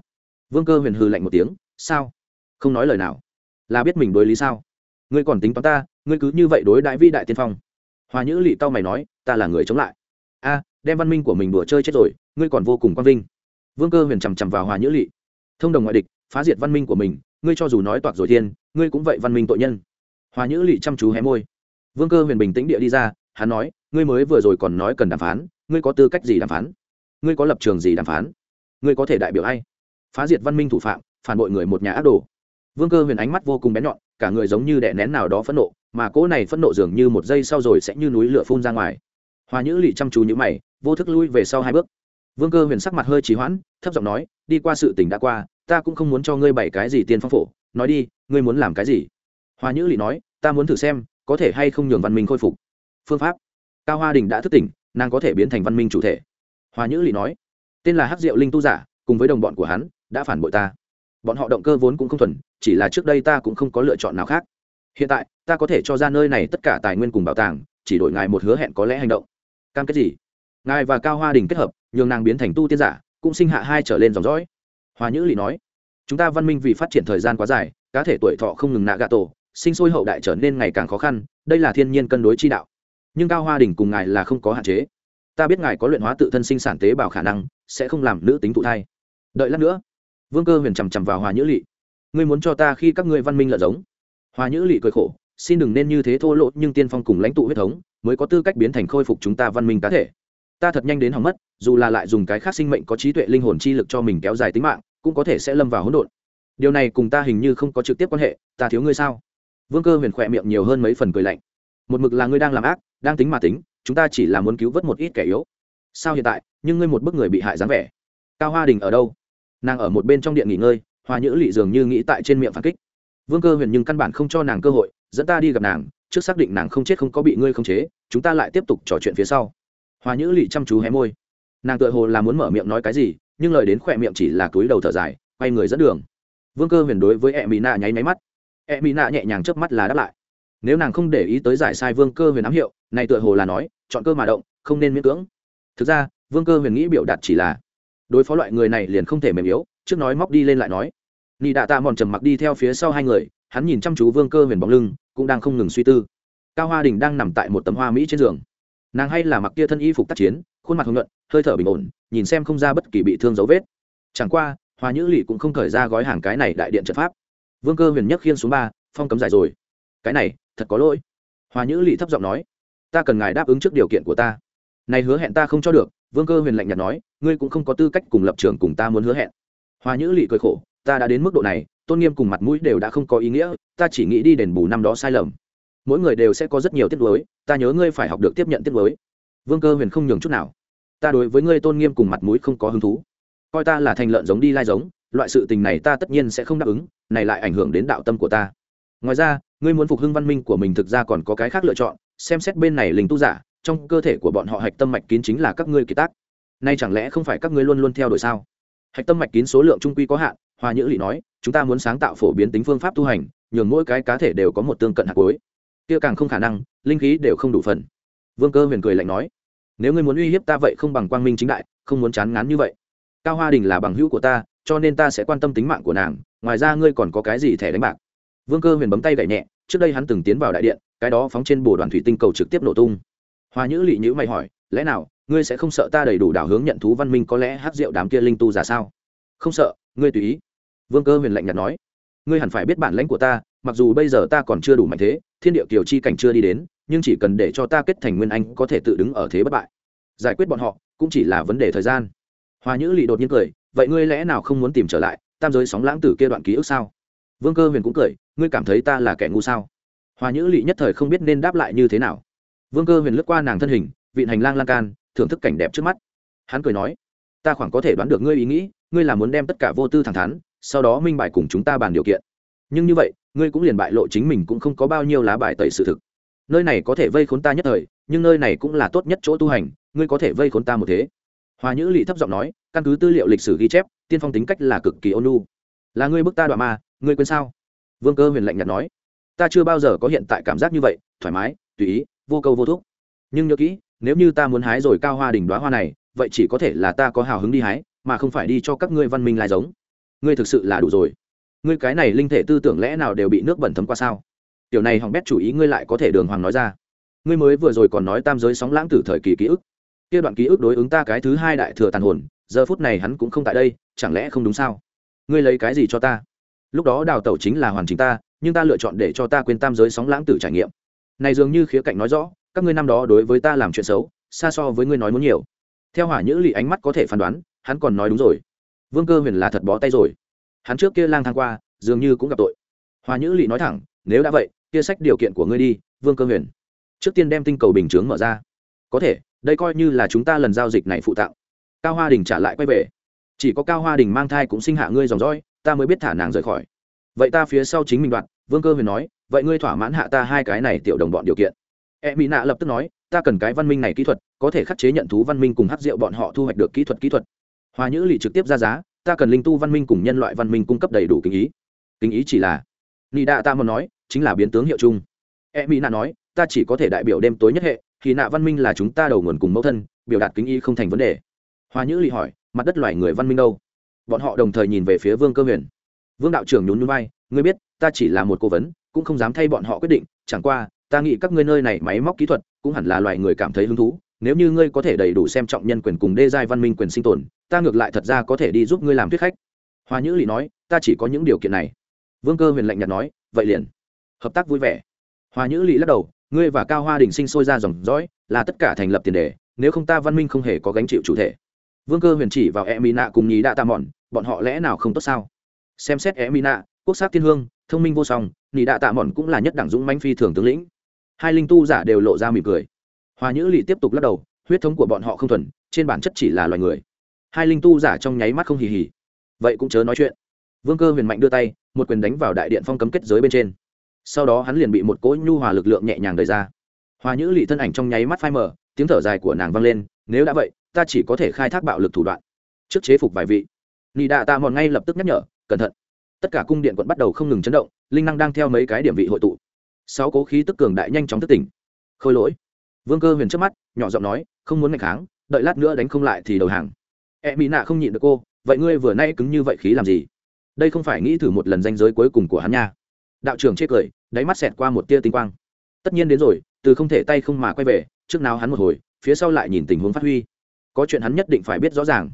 Vương cơ huyền hư lạnh một tiếng, sao? Không nói lời nào. Là biết mình đối lý sao? Ngươi còn tính toán ta, ngươi cứ như vậy đối đại vi đại tiên phong. Hòa nhữ lị tao mày nói, ta là người chống lại a, đem văn minh của mình đùa chơi chết rồi, ngươi còn vô cùng quang vinh. Vương cơ huyền chằm chằm vào hòa nhữ lỵ thông đồng ngoại địch, phá diệt văn minh của mình, ngươi cho dù nói toạc rồi thiên, ngươi cũng vậy văn minh tội nhân. Hòa nhữ lỵ chăm chú hé môi. Vương cơ huyền bình tĩnh địa đi ra, hắn nói, ngươi mới vừa rồi còn nói cần đàm phán, ngươi có tư cách gì đàm phán? Ngươi có lập trường gì đàm phán? Ngươi có thể đại biểu ai? Phá diệt văn minh thủ phạm, phản bội người một nhà ác đồ. Vương cơ huyền ánh mắt vô cùng bén nhọn, cả người giống như đè nén nào đó phẫn nộ, mà cỗ này phẫn nộ dường như một giây sau rồi sẽ như núi lửa phun ra ngoài hòa nhữ lị chăm chú nhữ mày, vô thức lui về sau hai bước. Vương cơ huyền sắc mặt hơi trì hoãn, thấp giọng nói, đi qua sự tình đã qua, ta cũng không muốn cho ngươi bày cái gì tiên phong phổ. Nói đi, ngươi muốn làm cái gì? Hòa nhữ lị nói, ta muốn thử xem, có thể hay không nhường văn minh khôi phục. Phương pháp. Cao hoa đình đã thức tỉnh, nàng có thể biến thành văn minh chủ thể. Hòa nhữ lị nói, tên là hắc diệu linh tu giả, cùng với đồng bọn của hắn, đã phản bội ta. Bọn họ động cơ vốn cũng không thuần, chỉ là trước đây ta cũng không có lựa chọn nào khác. Hiện tại, ta có thể cho ra nơi này tất cả tài nguyên cùng bảo tàng, chỉ đổi ngài một hứa hẹn có lẽ hành động cam kết gì? Ngài và cao hoa đình kết hợp, nhường nàng biến thành tu tiên giả, cũng sinh hạ hai trở lên dòng dõi. Hòa nhữ lỵ nói, chúng ta văn minh vì phát triển thời gian quá dài, cá thể tuổi thọ không ngừng nạ gà tổ, sinh sôi hậu đại trở nên ngày càng khó khăn, đây là thiên nhiên cân đối chi đạo. Nhưng cao hoa đình cùng ngài là không có hạn chế. Ta biết ngài có luyện hóa tự thân sinh sản tế bào khả năng, sẽ không làm nữ tính thụ thai. Đợi lát nữa, vương cơ huyền chằm chằm vào hòa nhữ lỵ ngươi muốn cho ta khi các ngươi văn minh lợn giống? Hòa nhữ lỵ cười khổ xin đừng nên như thế thô lỗ, nhưng tiên phong cùng lãnh tụ huyết thống mới có tư cách biến thành khôi phục chúng ta văn minh cá thể. Ta thật nhanh đến hỏng mất, dù là lại dùng cái khác sinh mệnh có trí tuệ linh hồn chi lực cho mình kéo dài tính mạng, cũng có thể sẽ lâm vào hỗn độn. Điều này cùng ta hình như không có trực tiếp quan hệ, ta thiếu ngươi sao? Vương cơ huyền khỏe miệng nhiều hơn mấy phần cười lạnh. Một mực là ngươi đang làm ác, đang tính mà tính, chúng ta chỉ là muốn cứu vớt một ít kẻ yếu. Sao hiện tại, nhưng ngươi một bức người bị hại dáng vẻ. Cao hoa đình ở đâu? Nàng ở một bên trong điện nghỉ ngơi, hoa nhữ lị dường như nghĩ tại trên miệng phản kích. Vương cơ huyền nhưng căn bản không cho nàng cơ hội dẫn ta đi gặp nàng, trước xác định nàng không chết không có bị ngươi không chế, chúng ta lại tiếp tục trò chuyện phía sau. Hoa nhữ lị chăm chú hé môi. Nàng tựa hồ là muốn mở miệng nói cái gì, nhưng lời đến khỏe miệng chỉ là túi đầu thở dài, quay người dẫn đường. Vương cơ huyền đối với e mỹ nạ nháy máy mắt. E mỹ nạ nhẹ nhàng chớp mắt là đáp lại. Nếu nàng không để ý tới giải sai vương cơ huyền ám hiệu, này tựa hồ là nói, chọn cơ mà động, không nên miễn cưỡng. Thực ra, vương cơ huyền nghĩ biểu đạt chỉ là, đối phó loại người này liền không thể mềm yếu, trước nói móc đi lên lại nói. Nị đạ tạ mòn trầm mặc đi theo phía sau hai người hắn nhìn chăm chú vương cơ huyền bóng lưng, cũng đang không ngừng suy tư. Cao hoa đình đang nằm tại một tấm hoa mỹ trên giường. Nàng hay là mặc kia thân y phục tác chiến, khuôn mặt hồng nhuận, hơi thở bình ổn, nhìn xem không ra bất kỳ bị thương dấu vết. Chẳng qua, hoa nhữ lỵ cũng không khởi ra gói hàng cái này đại điện trận pháp. Vương cơ huyền nhất khiên xuống ba, phong cấm giải rồi. Cái này, thật có lỗi. Hoa nhữ lỵ thấp giọng nói, ta cần ngài đáp ứng trước điều kiện của ta. Này hứa hẹn ta không cho được. Vương cơ huyền lạnh nhạt nói, ngươi cũng không có tư cách cùng lập trường cùng ta muốn hứa hẹn. Hoa nhữ lỵ cười khổ ta đã đến mức độ này, tôn nghiêm cùng mặt mũi đều đã không có ý nghĩa, ta chỉ nghĩ đi đền bù năm đó sai lầm. Mỗi người đều sẽ có rất nhiều tiết lối ta nhớ ngươi phải học được tiếp nhận tiết lối vương cơ huyền không nhường chút nào. Ta đối với ngươi tôn nghiêm cùng mặt mũi không có hứng thú. Coi ta là thành lợn giống đi lai giống, loại sự tình này ta tất nhiên sẽ không đáp ứng, này lại ảnh hưởng đến đạo tâm của ta. Ngoài ra, ngươi muốn phục hưng văn minh của mình thực ra còn có cái khác lựa chọn, xem xét bên này linh tu giả, trong cơ thể của bọn họ hạch tâm mạch kín chính là các ngươi kỳ tác. Nay chẳng lẽ không phải các ngươi luôn luôn theo đuổi sao? Hạch tâm mạch kín số lượng trung quy có hạn hoa nhữ Lệ nói, chúng ta muốn sáng tạo phổ biến tính phương pháp tu hành, nhường mỗi cái cá thể đều có một tương cận hạt cuối. Kia càng không khả năng, linh khí đều không đủ phần. Vương cơ huyền cười lạnh nói, nếu ngươi muốn uy hiếp ta vậy không bằng quang minh chính đại, không muốn chán ngán như vậy. Cao hoa đình là bằng hữu của ta, cho nên ta sẽ quan tâm tính mạng của nàng, ngoài ra ngươi còn có cái gì thẻ đánh bạc? Vương cơ huyền bấm tay gậy nhẹ, trước đây hắn từng tiến vào đại điện, cái đó phóng trên bồ đoàn thủy tinh cầu trực tiếp nổ tung. Hoa nhữ Lệ nhữ mày hỏi, lẽ nào, ngươi sẽ không sợ ta đầy đủ đảo hướng nhận thú văn minh có lẽ hát rượu đám kia linh tu giả sao? Không sợ, ngươi tùy ý vương cơ huyền lạnh nhạt nói, ngươi hẳn phải biết bản lãnh của ta, mặc dù bây giờ ta còn chưa đủ mạnh thế, thiên địa kiều chi cảnh chưa đi đến, nhưng chỉ cần để cho ta kết thành nguyên anh có thể tự đứng ở thế bất bại. Giải quyết bọn họ cũng chỉ là vấn đề thời gian. Hoa nhữ lị đột nhiên cười, vậy ngươi lẽ nào không muốn tìm trở lại, tam giới sóng lãng tử kia đoạn ký ức sao? Vương cơ huyền cũng cười, ngươi cảm thấy ta là kẻ ngu sao? Hoa nhữ lị nhất thời không biết nên đáp lại như thế nào. Vương cơ huyền lướt qua nàng thân hình, vịn hành lang lan can, thưởng thức cảnh đẹp trước mắt. Hắn cười nói, ta khoảng có thể đoán được ngươi ý nghĩ, ngươi là muốn đem tất cả vô tư thẳng thắn sau đó minh bài cùng chúng ta bàn điều kiện. Nhưng như vậy, ngươi cũng liền bại lộ chính mình cũng không có bao nhiêu lá bài tẩy sự thực. Nơi này có thể vây khốn ta nhất thời, nhưng nơi này cũng là tốt nhất chỗ tu hành, ngươi có thể vây khốn ta một thế. Hòa nhữ lỵ thấp giọng nói, căn cứ tư liệu lịch sử ghi chép, tiên phong tính cách là cực kỳ ôn lu là ngươi bức ta đoạn ma, ngươi quên sao? Vương cơ huyền lạnh nhạt nói, ta chưa bao giờ có hiện tại cảm giác như vậy, thoải mái, tùy ý, vô câu vô thúc. Nhưng nhớ kỹ, nếu như ta muốn hái rồi cao hoa đỉnh đoá hoa này, vậy chỉ có thể là ta có hào hứng đi hái, mà không phải đi cho các ngươi văn minh lai giống ngươi thực sự là đủ rồi. Ngươi cái này linh thể tư tưởng lẽ nào đều bị nước bẩn thấm qua sao? Tiểu này hỏng bét chủ ý ngươi lại có thể đường hoàng nói ra. Ngươi mới vừa rồi còn nói tam giới sóng lãng tử thời kỳ ký ức. Kia đoạn ký ức đối ứng ta cái thứ hai đại thừa tàn hồn, giờ phút này hắn cũng không tại đây, chẳng lẽ không đúng sao? Ngươi lấy cái gì cho ta? Lúc đó đào tẩu chính là hoàn chính ta, nhưng ta lựa chọn để cho ta quên tam giới sóng lãng tử trải nghiệm. Này dường như khía cạnh nói rõ, các ngươi năm đó đối với ta làm chuyện xấu, xa so với ngươi nói muốn nhiều. Theo hỏa nhữ lì ánh mắt có thể phán đoán, hắn còn nói đúng rồi vương cơ huyền là thật bó tay rồi. Hắn trước kia lang thang qua, dường như cũng gặp tội. Hoa nhữ lị nói thẳng, nếu đã vậy, kia sách điều kiện của ngươi đi, vương cơ huyền. Trước tiên đem tinh cầu bình chướng mở ra. Có thể, đây coi như là chúng ta lần giao dịch này phụ tạo. Cao hoa đình trả lại quay về. Chỉ có cao hoa đình mang thai cũng sinh hạ ngươi dòng dõi, ta mới biết thả nàng rời khỏi. Vậy ta phía sau chính mình đoạn, vương cơ huyền nói, vậy ngươi thỏa mãn hạ ta hai cái này tiểu đồng bọn điều kiện. E mỹ nạ lập tức nói, ta cần cái văn minh này kỹ thuật, có thể khắc chế nhận thú văn minh cùng hát rượu bọn họ thu hoạch được kỹ thuật kỹ thuật hòa nhữ lì trực tiếp ra giá, ta cần linh tu văn minh cùng nhân loại văn minh cung cấp đầy đủ kinh ý. Kinh ý chỉ là nị đạ ta muốn nói, chính là biến tướng hiệu chung. E mỹ nạ nói, ta chỉ có thể đại biểu đêm tối nhất hệ, thì nạ văn minh là chúng ta đầu nguồn cùng mẫu thân, biểu đạt kính ý không thành vấn đề. Hoa nhữ lì hỏi, mặt đất loài người văn minh đâu? Bọn họ đồng thời nhìn về phía vương cơ huyền. Vương đạo trưởng nhún nhún vai, ngươi biết, ta chỉ là một cố vấn, cũng không dám thay bọn họ quyết định, chẳng qua, ta nghĩ các ngươi nơi này máy móc kỹ thuật cũng hẳn là loài người cảm thấy hứng thú, nếu như ngươi có thể đầy đủ xem trọng nhân quyền cùng đê giai văn minh quyền sinh tồn ta ngược lại thật ra có thể đi giúp ngươi làm thuyết khách. Hoa nhữ lỵ nói, ta chỉ có những điều kiện này. Vương cơ huyền lạnh nhạt nói, vậy liền. Hợp tác vui vẻ. Hoa nhữ lỵ lắc đầu, ngươi và cao hoa đình sinh sôi ra dòng dõi, là tất cả thành lập tiền đề, nếu không ta văn minh không hề có gánh chịu chủ thể. Vương cơ huyền chỉ vào e mỹ nạ cùng nhí đạ tam mòn bọn họ lẽ nào không tốt sao? Xem xét e mỹ nạ quốc sắc thiên hương, thông minh vô song nhí đạ tạ mòn cũng là nhất đẳng dũng manh phi thường tướng lĩnh. Hai linh tu giả đều lộ ra mỉm cười. Hoa nhữ lỵ tiếp tục lắc đầu, huyết thống của bọn họ không thuần, trên bản chất chỉ là loài người hai linh tu giả trong nháy mắt không hì hì. Vậy cũng chớ nói chuyện. Vương cơ huyền mạnh đưa tay, một quyền đánh vào đại điện phong cấm kết giới bên trên. Sau đó hắn liền bị một cỗ nhu hòa lực lượng nhẹ nhàng đời ra. Hoa nhữ lị thân ảnh trong nháy mắt phai mờ, tiếng thở dài của nàng vang lên, nếu đã vậy, ta chỉ có thể khai thác bạo lực thủ đoạn. Trước chế phục vài vị. Nị đạ ta mòn ngay lập tức nhắc nhở, cẩn thận. Tất cả cung điện quận bắt đầu không ngừng chấn động, linh năng đang theo mấy cái điểm vị hội tụ. Sáu cố khí tức cường đại nhanh chóng thức tỉnh. Khôi lỗi. Vương cơ huyền trước mắt, nhỏ giọng nói, không muốn ngày kháng, đợi lát nữa đánh không lại thì đầu hàng e mỹ nạ không nhịn được cô, vậy ngươi vừa nay cứng như vậy khí làm gì? Đây không phải nghĩ thử một lần danh giới cuối cùng của hắn nha. Đạo trưởng chê cười, đáy mắt xẹt qua một tia tinh quang. Tất nhiên đến rồi, từ không thể tay không mà quay về, trước nào hắn một hồi, phía sau lại nhìn tình huống phát huy. Có chuyện hắn nhất định phải biết rõ ràng.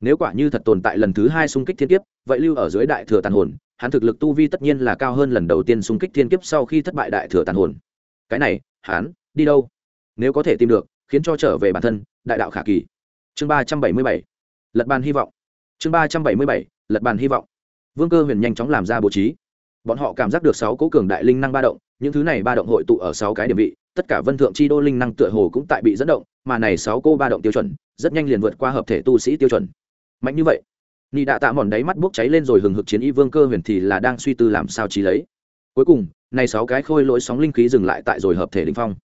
Nếu quả như thật tồn tại lần thứ hai xung kích thiên kiếp, vậy lưu ở dưới đại thừa tàn hồn, hắn thực lực tu vi tất nhiên là cao hơn lần đầu tiên xung kích thiên kiếp sau khi thất bại đại thừa tàn hồn. Cái này, hắn, đi đâu? Nếu có thể tìm được, khiến cho trở về bản thân, đại đạo khả kỳ. Chương ba trăm bảy mươi bảy lật bàn hy vọng. Chương ba trăm bảy mươi bảy, lật bàn hy vọng. Vương cơ huyền nhanh chóng làm ra bố trí. Bọn họ cảm giác được sáu cố cường đại linh năng ba động, những thứ này ba động hội tụ ở sáu cái điểm vị, tất cả vân thượng chi đô linh năng tựa hồ cũng tại bị dẫn động, mà này sáu cô ba động tiêu chuẩn, rất nhanh liền vượt qua hợp thể tu sĩ tiêu chuẩn. Mạnh như vậy, nị đạ tạ mòn đáy mắt bốc cháy lên rồi hừng hực chiến y vương cơ huyền thì là đang suy tư làm sao trí lấy. Cuối cùng, này sáu cái khôi lỗi sóng linh khí dừng lại tại rồi hợp thể linh phong.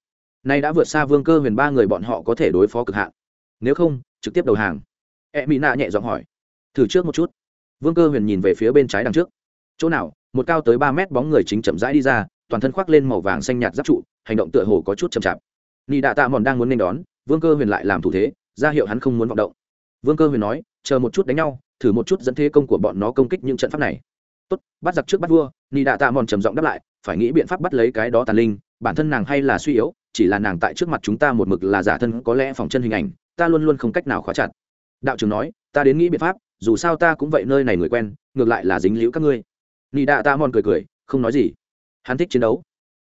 Nay đã vượt xa vương cơ huyền ba người bọn họ có thể đối phó cực hạn. Nếu không, trực tiếp đầu hàng e mỹ nạ nhẹ giọng hỏi. Thử trước một chút. Vương cơ huyền nhìn về phía bên trái đằng trước. Chỗ nào? Một cao tới ba mét bóng người chính chậm rãi đi ra, toàn thân khoác lên màu vàng xanh nhạt giáp trụ, hành động tựa hồ có chút chậm chạp. Nị đạ tạ mòn đang muốn nên đón, vương cơ huyền lại làm thủ thế, ra hiệu hắn không muốn vọng động. Vương cơ huyền nói, chờ một chút đánh nhau, thử một chút dẫn thế công của bọn nó công kích những trận pháp này. Tốt, bắt giặc trước bắt vua. Nị đạ tạ mòn trầm giọng đáp lại, phải nghĩ biện pháp bắt lấy cái đó tàn linh, bản thân nàng hay là suy yếu, chỉ là nàng tại trước mặt chúng ta một mực là giả thân, có lẽ phòng chân hình ảnh, ta luôn luôn không cách nào khóa chặt đạo trưởng nói, ta đến nghĩ biện pháp, dù sao ta cũng vậy nơi này người quen, ngược lại là dính liễu các ngươi. Nị đạ ta mòn cười cười, không nói gì. Hắn thích chiến đấu.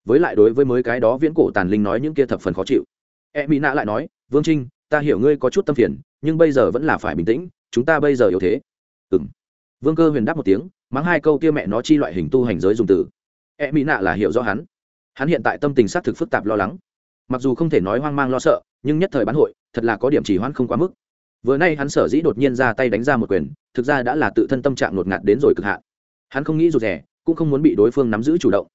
Với lại đối với mới cái đó viễn cổ tàn linh nói những kia thập phần khó chịu. E mỹ nạ lại nói, vương trinh, ta hiểu ngươi có chút tâm phiền, nhưng bây giờ vẫn là phải bình tĩnh, chúng ta bây giờ yếu thế. Ừ m vương cơ huyền đáp một tiếng, mắng hai câu kia mẹ nó chi loại hình tu hành giới dùng từ. E mỹ nạ là hiểu rõ hắn. Hắn hiện tại tâm tình xác thực phức tạp lo lắng. Mặc dù không thể nói hoang mang lo sợ, nhưng nhất thời bán hội, thật là có điểm chỉ hoãn không quá mức vừa nay hắn sở dĩ đột nhiên ra tay đánh ra một quyền, thực ra đã là tự thân tâm trạng ngột ngạt đến rồi cực hạn. Hắn không nghĩ rụt rè cũng không muốn bị đối phương nắm giữ chủ động.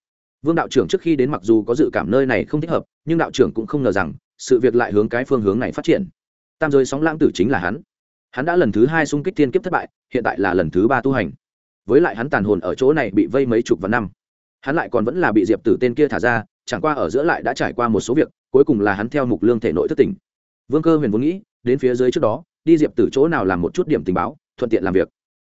Vương đạo trưởng trước khi đến mặc dù có dự cảm nơi này không thích hợp, nhưng đạo trưởng cũng không ngờ rằng, sự việc lại hướng cái phương hướng này phát triển. Tam giới sóng lãng tử chính là hắn. Hắn đã lần thứ hai xung kích thiên kiếp thất bại, hiện tại là lần thứ ba tu hành. Với lại hắn tàn hồn ở chỗ này bị vây mấy chục vạn năm. Hắn lại còn vẫn là bị diệp tử tên kia thả ra, chẳng qua ở giữa lại đã trải qua một số việc, cuối cùng là hắn theo mục lương thể nội thất tỉnh. Vương cơ huyền vốn nghĩ, đến phía dưới trước đó đi diệp tử chỗ nào làm một chút điểm tình báo, thuận tiện làm việc.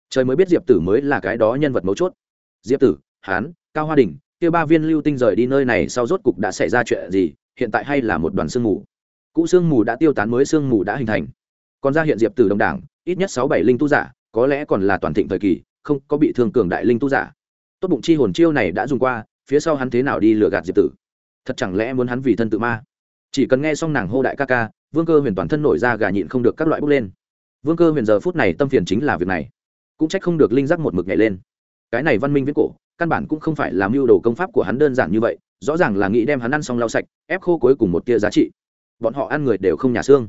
Trời mới biết diệp tử mới là cái đó nhân vật mấu chốt. Diệp tử, hán, cao hoa đình, kia ba viên lưu tinh rời đi nơi này sau rốt cục đã xảy ra chuyện gì, hiện tại hay là một đoàn sương mù. Cũ sương mù đã tiêu tán mới sương mù đã hình thành. Còn ra hiện diệp tử đồng đảng, ít nhất sáu bảy linh tu giả, có lẽ còn là toàn thịnh thời kỳ, không có bị thương cường đại linh tu giả. Tốt bụng chi hồn chiêu này đã dùng qua, phía sau hắn thế nào đi lừa gạt diệp tử? Thật chẳng lẽ muốn hắn vì thân tự ma? Chỉ cần nghe xong nàng hô đại ca ca vương cơ huyền toàn thân nổi ra gà nhịn không được các loại bốc lên. Vương cơ huyền giờ phút này tâm phiền chính là việc này. Cũng trách không được linh giác một mực nhảy lên. Cái này văn minh viễn cổ, căn bản cũng không phải là mưu đồ công pháp của hắn đơn giản như vậy, rõ ràng là nghĩ đem hắn ăn xong lau sạch, ép khô cuối cùng một tia giá trị. Bọn họ ăn người đều không nhà xương.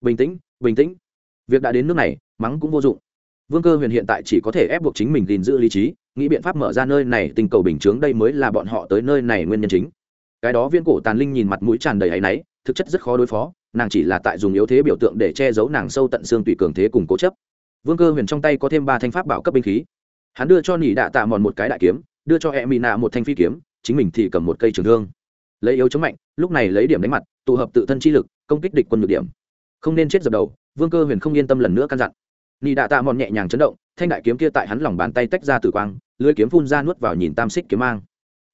Bình tĩnh bình tĩnh. Việc đã đến nước này, mắng cũng vô dụng. Vương cơ huyền hiện tại chỉ có thể ép buộc chính mình gìn giữ lý trí, nghĩ biện pháp mở ra nơi này, tình cầu bình chướng đây mới là bọn họ tới nơi này nguyên nhân chính. Cái đó viên cổ tàn linh nhìn mặt mũi tràn đầy áy náy, thực chất rất khó đối phó nàng chỉ là tại dùng yếu thế biểu tượng để che giấu nàng sâu tận xương tùy cường thế cùng cố chấp. Vương cơ huyền trong tay có thêm ba thanh pháp bảo cấp binh khí. Hắn đưa cho nỉ đạ tạ mòn một cái đại kiếm, đưa cho e mỹ nạ một thanh phi kiếm, chính mình thì cầm một cây trường thương. Lấy yếu chống mạnh, lúc này lấy điểm đánh mặt, tụ hợp tự thân chi lực, công kích địch quân ngược điểm. Không nên chết dập đầu, vương cơ huyền không yên tâm lần nữa căn dặn. Nị đạ tạ mòn nhẹ nhàng chấn động, thanh đại kiếm kia tại hắn lòng bàn tay tách ra tử quang lưới kiếm phun ra nuốt vào nhìn tam xích kiếm mang.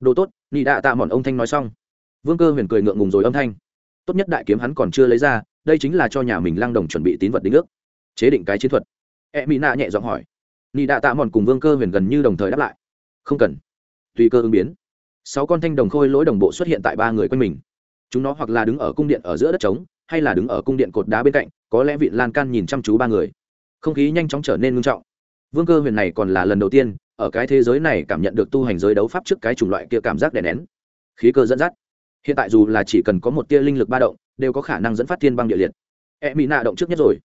Đồ tốt nị đạ tạ mòn ông thanh nói xong. Vương cơ huyền cười ngượng ngùng rồi âm thanh tốt nhất đại kiếm hắn còn chưa lấy ra, đây chính là cho nhà mình lang đồng chuẩn bị tín vật đính ước. Chế định cái chiến thuật. E mỹ nạ nhẹ giọng hỏi. Nị đạ tạ mòn cùng vương cơ huyền gần như đồng thời đáp lại. Không cần. Tùy cơ ứng biến. Sáu con thanh đồng khôi lỗi đồng bộ xuất hiện tại ba người quanh mình. Chúng nó hoặc là đứng ở cung điện ở giữa đất trống, hay là đứng ở cung điện cột đá bên cạnh, có lẽ vị lan can nhìn chăm chú ba người. Không khí nhanh chóng trở nên ngưng trọng. Vương cơ huyền này còn là lần đầu tiên, ở cái thế giới này cảm nhận được tu hành giới đấu pháp trước cái chủng loại kia cảm giác đè nén. Khí cơ dẫn dắt hiện tại dù là chỉ cần có một tia linh lực ba động, đều có khả năng dẫn phát thiên băng địa liệt. E mỹ nạ động trước nhất rồi.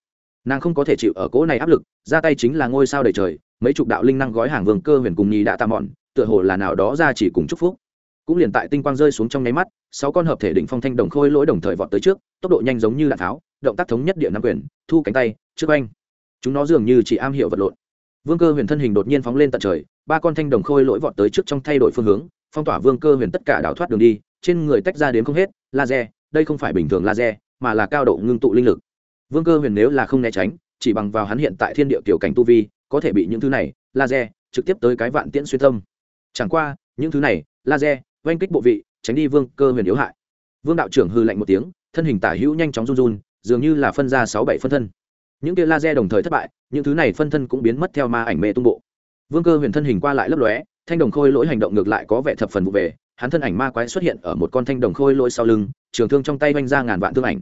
Nàng không có thể chịu ở cỗ này áp lực, ra tay chính là ngôi sao đầy trời, mấy chục đạo linh năng gói hàng vương cơ huyền cùng nhì đã tạm mòn tựa hồ là nào đó ra chỉ cùng chúc phúc. Cũng liền tại tinh quang rơi xuống trong nháy mắt, sáu con hợp thể đỉnh phong thanh đồng khôi lỗi đồng thời vọt tới trước, tốc độ nhanh giống như đạn tháo, động tác thống nhất địa nam quyền, thu cánh tay, trước anh chúng nó dường như chỉ am hiểu vật lộn. Vương cơ huyền thân hình đột nhiên phóng lên tận trời, ba con thanh đồng khôi lỗi vọt tới trước trong thay đổi phương hướng, phong tỏa vương cơ huyền tất cả đảo thoát đường đi trên người tách ra đến không hết, laser, đây không phải bình thường laser, mà là cao độ ngưng tụ linh lực. Vương cơ huyền nếu là không né tránh, chỉ bằng vào hắn hiện tại thiên địa kiểu cảnh tu vi, có thể bị những thứ này, laser, trực tiếp tới cái vạn tiễn xuyên tâm chẳng qua, những thứ này, laser, oanh kích bộ vị, tránh đi vương cơ huyền yếu hại. Vương đạo trưởng hư lạnh một tiếng, thân hình tả hữu nhanh chóng run run, dường như là phân ra sáu bảy phân thân. Những kia laser đồng thời thất bại, những thứ này phân thân cũng biến mất theo ma ảnh mê tung bộ. Vương cơ huyền thân hình qua lại lấp lóe, thanh đồng khôi lỗi hành động ngược lại có vẻ thập phần vụ về hắn thân ảnh ma quái xuất hiện ở một con thanh đồng khôi lỗi sau lưng, trường thương trong tay oanh ra ngàn vạn thương ảnh.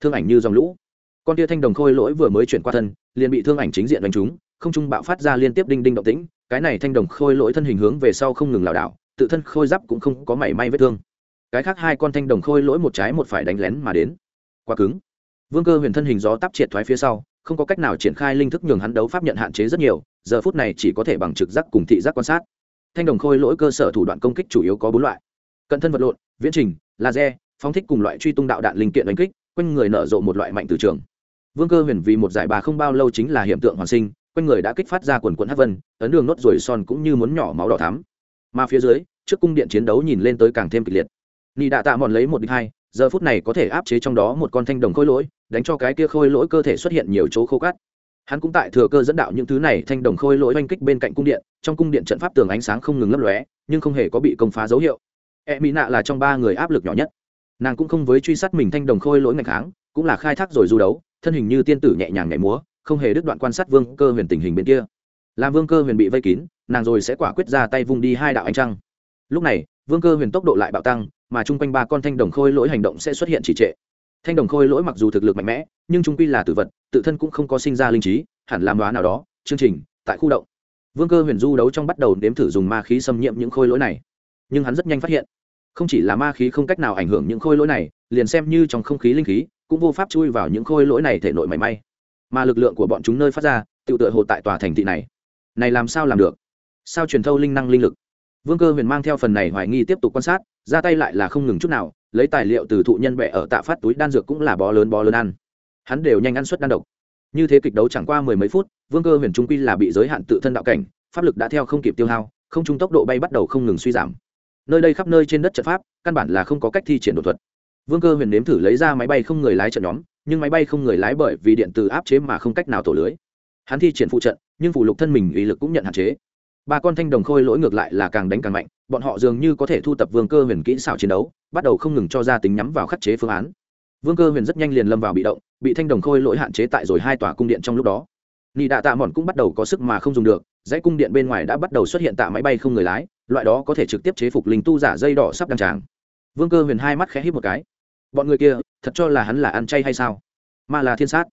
Thương ảnh như dòng lũ. Con tia thanh đồng khôi lỗi vừa mới chuyển qua thân, liền bị thương ảnh chính diện đánh trúng, không trung bạo phát ra liên tiếp đinh đinh động tĩnh, cái này thanh đồng khôi lỗi thân hình hướng về sau không ngừng lảo đảo, tự thân khôi giáp cũng không có mảy may vết thương. Cái khác hai con thanh đồng khôi lỗi một trái một phải đánh lén mà đến. Quá cứng. Vương cơ huyền thân hình gió tắp triệt thoái phía sau, không có cách nào triển khai linh thức nhường hắn đấu pháp nhận hạn chế rất nhiều, giờ phút này chỉ có thể bằng trực giác cùng thị giác quan sát thanh đồng khôi lỗi cơ sở thủ đoạn công kích chủ yếu có bốn loại. Cận thân vật lộn, viễn trình, laser, phóng thích cùng loại truy tung đạo đạn linh kiện đánh kích, quanh người nở rộ một loại mạnh từ trường. Vương cơ huyền vì một giải bà không bao lâu chính là hiện tượng hoàn sinh, quanh người đã kích phát ra quần quận hát vân, ấn đường nốt ruồi son cũng như muốn nhỏ máu đỏ thắm. Mà phía dưới, trước cung điện chiến đấu nhìn lên tới càng thêm kịch liệt. Nị đạ tạ mòn lấy một đích hai, giờ phút này có thể áp chế trong đó một con thanh đồng khôi lỗi, đánh cho cái kia khôi lỗi cơ thể xuất hiện nhiều chỗ khô cát hắn cũng tại thừa cơ dẫn đạo những thứ này thanh đồng khôi lỗi oanh kích bên cạnh cung điện, trong cung điện trận pháp tường ánh sáng không ngừng lấp lóe, nhưng không hề có bị công phá dấu hiệu. E mỹ nạ là trong ba người áp lực nhỏ nhất. Nàng cũng không với truy sát mình thanh đồng khôi lỗi ngày kháng, cũng là khai thác rồi du đấu, thân hình như tiên tử nhẹ nhàng nhảy múa, không hề đứt đoạn quan sát vương cơ huyền tình hình bên kia. Làm vương cơ huyền bị vây kín, nàng rồi sẽ quả quyết ra tay vung đi hai đạo ánh trăng. Lúc này, vương cơ huyền tốc độ lại bạo tăng, mà chung quanh ba con thanh đồng khôi lỗi hành động sẽ xuất hiện trì trệ thanh đồng khôi lỗi mặc dù thực lực mạnh mẽ, nhưng trung quy là tử vật, tự thân cũng không có sinh ra linh trí, hẳn làm đoán nào đó, chương trình, tại khu động. Vương cơ huyền du đấu trong bắt đầu đếm thử dùng ma khí xâm nhiễm những khôi lỗi này. Nhưng hắn rất nhanh phát hiện, không chỉ là ma khí không cách nào ảnh hưởng những khôi lỗi này, liền xem như trong không khí linh khí, cũng vô pháp chui vào những khôi lỗi này thể nội mảy may. Mà lực lượng của bọn chúng nơi phát ra tự tựa hồ tại tòa thành thị này. Này làm sao làm được? Sao truyền thâu linh năng linh lực? Vương cơ huyền mang theo phần này hoài nghi tiếp tục quan sát ra tay lại là không ngừng chút nào, lấy tài liệu từ thụ nhân bệ ở tạ phát túi đan dược cũng là bó lớn bó lớn ăn. Hắn đều nhanh ăn suất đan độc. Như thế kịch đấu chẳng qua mười mấy phút, vương cơ huyền trung quy là bị giới hạn tự thân đạo cảnh, pháp lực đã theo không kịp tiêu hao, không trung tốc độ bay bắt đầu không ngừng suy giảm. Nơi đây khắp nơi trên đất trận pháp, căn bản là không có cách thi triển đột thuật. Vương cơ huyền nếm thử lấy ra máy bay không người lái trận nhóm, nhưng máy bay không người lái bởi vì điện từ áp chế mà không cách nào tổ lưới. Hắn thi triển phụ trận, nhưng phụ lục thân mình uy lực cũng nhận hạn chế. Ba con thanh đồng khôi lỗi ngược lại là càng đánh càng mạnh bọn họ dường như có thể thu tập vương cơ huyền kỹ xảo chiến đấu, bắt đầu không ngừng cho ra tính nhắm vào khắc chế phương án. Vương cơ huyền rất nhanh liền lâm vào bị động, bị thanh đồng khôi lỗi hạn chế tại rồi hai tòa cung điện trong lúc đó. Nị đạ tạ mòn cũng bắt đầu có sức mà không dùng được, dãy cung điện bên ngoài đã bắt đầu xuất hiện tạ máy bay không người lái, loại đó có thể trực tiếp chế phục linh tu giả dây đỏ sắp đăng tràng. Vương cơ huyền hai mắt khẽ hít một cái. Bọn người kia, thật cho là hắn là ăn chay hay sao? Mà là thiên sát.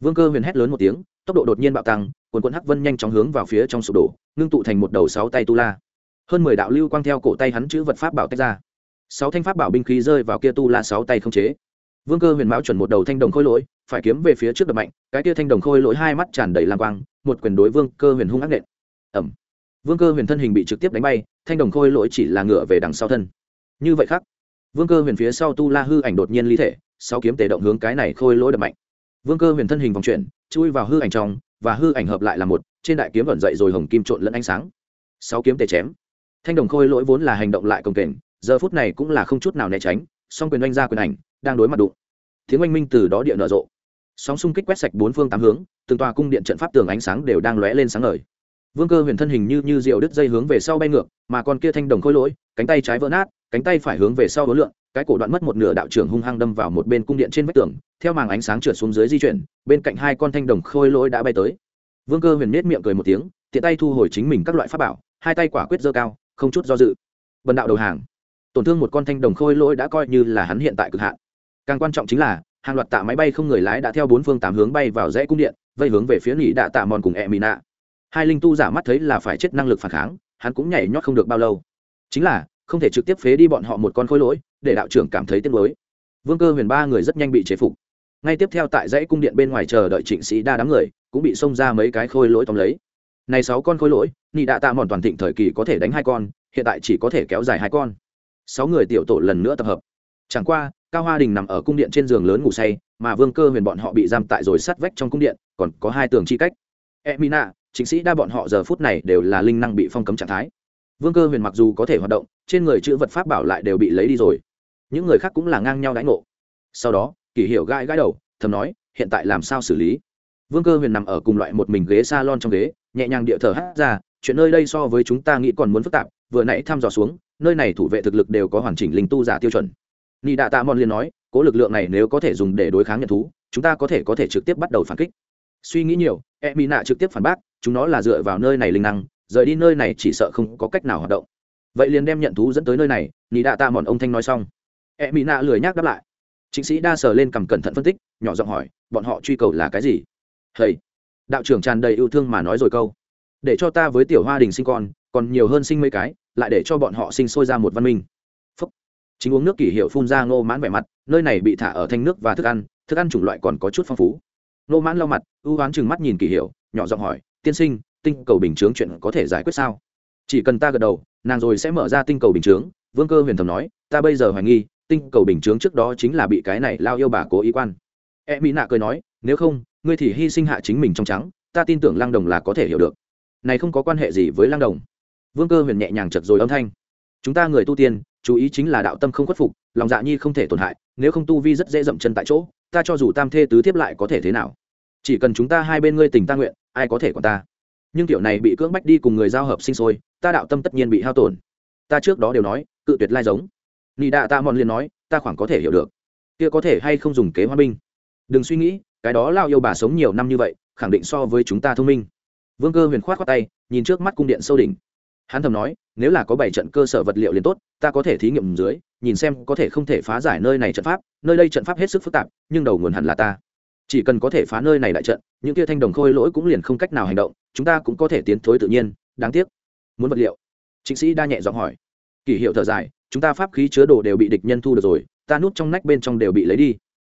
Vương cơ huyền hét lớn một tiếng, tốc độ đột nhiên bạo tăng, quần quận hắc vân nhanh chóng hướng vào phía trong sụp đổ, ngưng tụ thành một đầu sáu tay tu la hơn mười đạo lưu quang theo cổ tay hắn chữ vật pháp bảo tách ra. Sáu thanh pháp bảo binh khí rơi vào kia tu la sáu tay không chế. Vương cơ huyền mão chuẩn một đầu thanh đồng khôi lỗi, phải kiếm về phía trước đập mạnh, cái kia thanh đồng khôi lỗi hai mắt tràn đầy lang quang, một quyền đối vương cơ huyền hung ác nện. Ẩm vương cơ huyền thân hình bị trực tiếp đánh bay, thanh đồng khôi lỗi chỉ là ngựa về đằng sau thân. Như vậy khác, vương cơ huyền phía sau tu la hư ảnh đột nhiên ly thể sau kiếm tể động hướng cái này khôi lỗi đập mạnh. Vương cơ huyền thân hình vòng chuyển, chui vào hư ảnh trong, và hư ảnh hợp lại là một, trên đại kiếm vẩn dậy rồi hồng kim trộn lẫn ánh sáng. Sáu kiếm tể chém thanh đồng khôi lỗi vốn là hành động lại công kềnh, giờ phút này cũng là không chút nào né tránh, song quyền oanh ra quyền ảnh, đang đối mặt đụng. Tiếng oanh minh từ đó địa nở rộ. Sóng xung kích quét sạch bốn phương tám hướng, từng tòa cung điện trận pháp tường ánh sáng đều đang lóe lên sáng ngời. Vương cơ huyền thân hình như như rượu đứt dây hướng về sau bay ngược, mà con kia thanh đồng khôi lỗi, cánh tay trái vỡ nát, cánh tay phải hướng về sau hối lượng cái cổ đoạn mất một nửa đạo trưởng hung hăng đâm vào một bên cung điện trên vách tường, theo màng ánh sáng trượt xuống dưới di chuyển, bên cạnh hai con thanh đồng khôi lỗi đã bay tới. Vương cơ huyền nết miệng cười một tiếng, tiện tay thu hồi chính mình các loại pháp bảo, hai tay quả quyết dơ cao không chút do dự. Vận đạo đầu hàng. Tổn thương một con thanh đồng khôi lỗi đã coi như là hắn hiện tại cực hạn. Càng quan trọng chính là, hàng loạt tạ máy bay không người lái đã theo bốn phương tám hướng bay vào rẽ cung điện, vây hướng về phía nghỉ đạ tạ mòn cùng e mỹ nạ. Hai linh tu giả mắt thấy là phải chết năng lực phản kháng, hắn cũng nhảy nhót không được bao lâu. Chính là, không thể trực tiếp phế đi bọn họ một con khôi lỗi, để đạo trưởng cảm thấy tiếc nuối. Vương cơ huyền ba người rất nhanh bị chế phục. Ngay tiếp theo tại dãy cung điện bên ngoài chờ đợi trịnh sĩ đa đám người, cũng bị xông ra mấy cái khôi lỗi tóm lấy này sáu con khối lỗi, nị đạ tạ mòn toàn thịnh thời kỳ có thể đánh hai con, hiện tại chỉ có thể kéo dài hai con. Sáu người tiểu tổ lần nữa tập hợp. Chẳng qua, cao hoa đình nằm ở cung điện trên giường lớn ngủ say, mà vương cơ huyền bọn họ bị giam tại rồi sát vách trong cung điện, còn có hai tường chi cách. E mina chính sĩ đa bọn họ giờ phút này đều là linh năng bị phong cấm trạng thái. Vương cơ huyền mặc dù có thể hoạt động, trên người chữ vật pháp bảo lại đều bị lấy đi rồi. Những người khác cũng là ngang nhau đãi ngộ. Sau đó kỷ hiểu gãi gãi đầu, thầm nói, hiện tại làm sao xử lý? Vương cơ huyền nằm ở cùng loại một mình ghế s a lon trong ghế nhẹ nhàng địa thở hát ra, chuyện nơi đây so với chúng ta nghĩ còn muốn phức tạp, vừa nãy thăm dò xuống, nơi này thủ vệ thực lực đều có hoàn chỉnh linh tu giả tiêu chuẩn. Nị đạ tạ mòn liền nói, cố lực lượng này nếu có thể dùng để đối kháng nhận thú, chúng ta có thể có thể trực tiếp bắt đầu phản kích. Suy nghĩ nhiều e mỹ nạ trực tiếp phản bác, chúng nó là dựa vào nơi này linh năng, rời đi nơi này chỉ sợ không có cách nào hoạt động. Vậy liền đem nhận thú dẫn tới nơi này, nị đạ tạ mòn ông thanh nói xong. E mỹ nạ lười nhác đáp lại. Chính sĩ đa sờ lên cầm cẩn thận phân tích, nhỏ giọng hỏi, bọn họ truy cầu là cái gì? Thầy đạo trưởng tràn đầy yêu thương mà nói rồi câu. Để cho ta với tiểu hoa đình sinh con, còn nhiều hơn sinh mấy cái, lại để cho bọn họ sinh sôi ra một văn minh. Phúc. chính uống nước kỷ hiệu phun ra ngô mãn vẻ mặt, nơi này bị thả ở thanh nước và thức ăn thức ăn chủng loại còn có chút phong phú. Ngô mãn lau mặt, ưu oán chừng mắt nhìn kỷ hiệu, nhỏ giọng hỏi, tiên sinh, tinh cầu bình chướng chuyện có thể giải quyết sao? Chỉ cần ta gật đầu, nàng rồi sẽ mở ra tinh cầu bình chướng. Vương cơ huyền thầm nói, ta bây giờ hoài nghi, tinh cầu bình chướng trước đó chính là bị cái này lao yêu bà cố ý quan. E mỹ nạ cười nói, nếu không ngươi thì hy sinh hạ chính mình trong trắng, ta tin tưởng lang đồng là có thể hiểu được. Này không có quan hệ gì với lang đồng. Vương cơ huyền nhẹ nhàng chật rồi âm thanh. Chúng ta người tu tiên, chú ý chính là đạo tâm không khuất phục, lòng dạ nhi không thể tổn hại, nếu không tu vi rất dễ dậm chân tại chỗ, ta cho dù tam thê tứ tiếp lại có thể thế nào? Chỉ cần chúng ta hai bên ngươi tình ta nguyện, ai có thể còn ta? Nhưng tiểu này bị cưỡng bách đi cùng người giao hợp sinh sôi, ta đạo tâm tất nhiên bị hao tổn. Ta trước đó đều nói, cự tuyệt lai giống. Nị đạ ta mòn liền nói, ta khoảng có thể hiểu được. Kia có thể hay không dùng kế hoa binh? Đừng suy nghĩ cái đó lao yêu bà sống nhiều năm như vậy, khẳng định so với chúng ta thông minh. Vương cơ huyền khoát khoác tay, nhìn trước mắt cung điện sâu đỉnh. Hắn thầm nói, nếu là có bảy trận cơ sở vật liệu liền tốt, ta có thể thí nghiệm dưới, nhìn xem có thể không thể phá giải nơi này trận pháp, nơi đây trận pháp hết sức phức tạp, nhưng đầu nguồn hẳn là ta. Chỉ cần có thể phá nơi này đại trận, những kia thanh đồng khôi lỗi cũng liền không cách nào hành động, chúng ta cũng có thể tiến thối tự nhiên, đáng tiếc. Muốn vật liệu? Chính sĩ đa nhẹ giọng hỏi. Kỷ hiệu thở dài, chúng ta pháp khí chứa đồ đều bị địch nhân thu được rồi, ta nút trong nách bên trong đều bị lấy đi.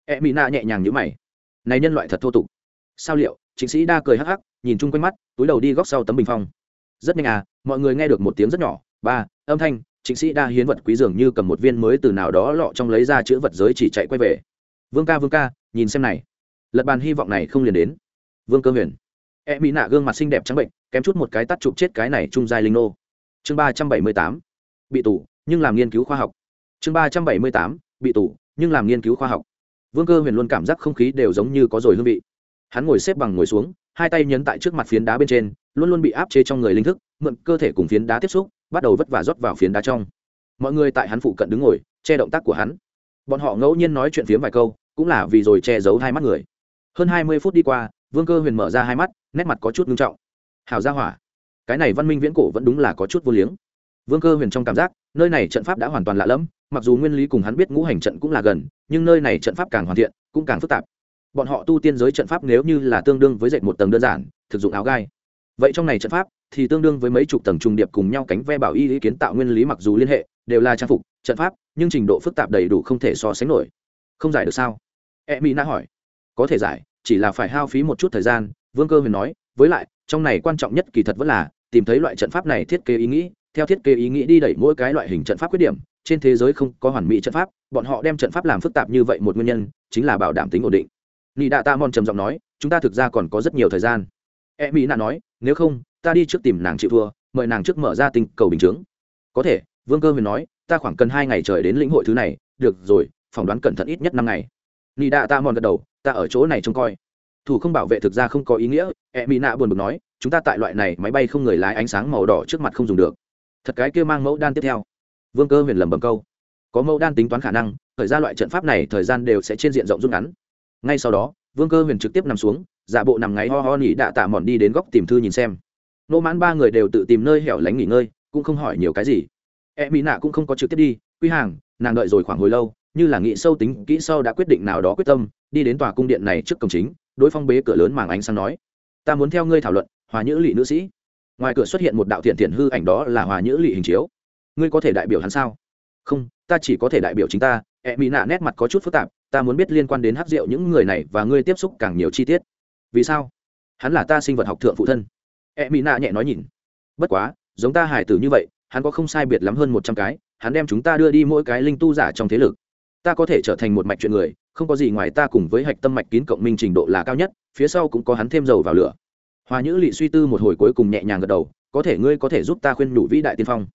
E mỹ na nhẹ nhàng như mày này nhân loại thật thô tục. Sao liệu? Chính sĩ đa cười hắc hắc, nhìn chung quanh mắt, túi đầu đi góc sau tấm bình phong. Rất nhanh à mọi người nghe được một tiếng rất nhỏ. Ba, âm thanh chính sĩ đa hiến vật quý dường như cầm một viên mới từ nào đó lọ trong lấy ra chữ vật giới chỉ chạy quay về. Vương ca vương ca, nhìn xem này. Lật bàn hy vọng này không liền đến. Vương cơ huyền. E mỹ nạ gương mặt xinh đẹp trắng bệnh, kém chút một cái tắt chụp chết cái này trung giai linh nô. Chương ba trăm bảy mươi tám. Bị tù, nhưng làm nghiên cứu khoa học. Chương ba trăm bảy mươi tám. Bị tù, nhưng làm nghiên cứu khoa học vương cơ huyền luôn cảm giác không khí đều giống như có rồi hương vị. Hắn ngồi xếp bằng ngồi xuống, hai tay nhấn tại trước mặt phiến đá bên trên, luôn luôn bị áp chế trong người linh thức, mượn cơ thể cùng phiến đá tiếp xúc, bắt đầu vất vả rót vào phiến đá trong. Mọi người tại hắn phụ cận đứng ngồi, che động tác của hắn. Bọn họ ngẫu nhiên nói chuyện phiếm vài câu, cũng là vì rồi che giấu hai mắt người. Hơn hai mươi phút đi qua, vương cơ huyền mở ra hai mắt, nét mặt có chút nghiêm trọng. Hào ra hỏa, cái này văn minh viễn cổ vẫn đúng là có chút vô liếng. Vương cơ huyền trong cảm giác nơi này trận pháp đã hoàn toàn lạ lẫm, mặc dù nguyên lý cùng hắn biết ngũ hành trận cũng là gần, nhưng nơi này trận pháp càng hoàn thiện, cũng càng phức tạp. Bọn họ tu tiên giới trận pháp nếu như là tương đương với dệt một tầng đơn giản, thực dụng áo gai. Vậy trong này trận pháp thì tương đương với mấy chục tầng trùng điệp cùng nhau cánh ve bảo y ý kiến tạo nguyên lý mặc dù liên hệ, đều là trang phục, trận pháp, nhưng trình độ phức tạp đầy đủ không thể so sánh nổi. Không giải được sao? E mỹ na hỏi. Có thể giải, chỉ là phải hao phí một chút thời gian, vương cơ huyền nói, với lại, trong này quan trọng nhất kỳ thật vẫn là tìm thấy loại trận pháp này thiết kế ý nghĩ theo thiết kế ý nghĩ đi đẩy mỗi cái loại hình trận pháp khuyết điểm, trên thế giới không có hoàn mỹ trận pháp, bọn họ đem trận pháp làm phức tạp như vậy một nguyên nhân, chính là bảo đảm tính ổn định. Nị đạ ta mòn trầm giọng nói, chúng ta thực ra còn có rất nhiều thời gian. E mỹ nạ nói, nếu không, ta đi trước tìm nàng chịu thua, mời nàng trước mở ra tinh cầu bình chướng. Có thể, vương cơ huyền nói, ta khoảng cần hai ngày trời đến lĩnh hội thứ này, được rồi, phỏng đoán cẩn thận ít nhất năm ngày. Nị đạ ta mòn gật đầu, ta ở chỗ này trông coi. Thủ không bảo vệ thực ra không có ý nghĩa e mỹ nạ buồn bực nói, chúng ta tại loại này máy bay không người lái ánh sáng màu đỏ trước mặt không dùng được thật cái kia mang mẫu đan tiếp theo. Vương cơ huyền lầm bầm câu, có mẫu đan tính toán khả năng thời gian loại trận pháp này thời gian đều sẽ trên diện rộng rút ngắn. Ngay sau đó, vương cơ huyền trực tiếp nằm xuống, giả bộ nằm ngáy ho ho nỉ đạ tạ mòn đi đến góc tìm thư nhìn xem. Nô mãn ba người đều tự tìm nơi hẻo lánh nghỉ ngơi, cũng không hỏi nhiều cái gì. E mỹ nạ cũng không có trực tiếp đi, quy hàng, nàng đợi rồi khoảng hồi lâu, như là nghĩ sâu tính, kỹ sau đã quyết định nào đó quyết tâm, đi đến tòa cung điện này trước cổng chính, đối phong bế cửa lớn màng ánh sáng nói, ta muốn theo ngươi thảo luận, hòa nhữ lỵ nữ sĩ ngoài cửa xuất hiện một đạo thiện thiện hư ảnh đó là hòa nhữ lỵ hình chiếu. Ngươi có thể đại biểu hắn sao? Không, ta chỉ có thể đại biểu chính ta. E mỹ nạ nét mặt có chút phức tạp, ta muốn biết liên quan đến hát rượu những người này và ngươi tiếp xúc càng nhiều chi tiết. Vì sao? Hắn là ta sinh vật học thượng phụ thân. E mỹ nạ nhẹ nói nhìn. Bất quá, giống ta hải tử như vậy, hắn có không sai biệt lắm hơn một trăm cái, hắn đem chúng ta đưa đi mỗi cái linh tu giả trong thế lực. Ta có thể trở thành một mạch chuyện người, không có gì ngoài ta cùng với hạch tâm mạch kín cộng minh trình độ là cao nhất, phía sau cũng có hắn thêm dầu vào lửa hòa nhữ lị suy tư một hồi cuối cùng nhẹ nhàng gật đầu, có thể ngươi có thể giúp ta khuyên nhủ vĩ đại tiên phong.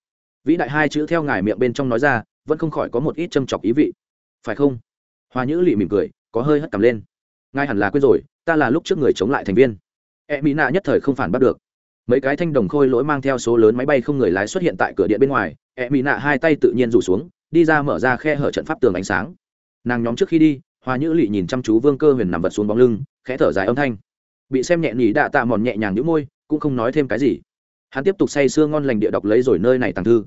Vĩ đại hai chữ theo ngài miệng bên trong nói ra, vẫn không khỏi có một ít châm chọc ý vị. Phải không? Hòa nhữ lị mỉm cười, có hơi hất cầm lên. Ngài hẳn là quên rồi, ta là lúc trước người chống lại thành viên. E mỹ nạ nhất thời không phản bắt được. Mấy cái thanh đồng khôi lỗi mang theo số lớn máy bay không người lái xuất hiện tại cửa điện bên ngoài e mỹ nạ hai tay tự nhiên rủ xuống, đi ra mở ra khe hở trận pháp tường ánh sáng. Nàng nhóm trước khi đi, hoa nhữ lị nhìn chăm chú vương cơ huyền nằm vật xuống bóng lưng, khẽ thở dài âm thanh bị xem nhẹ nhỉ đạ tạ mòn nhẹ nhàng nhũ môi, cũng không nói thêm cái gì. Hắn tiếp tục say sưa ngon lành địa đọc lấy rồi nơi này tàng thư.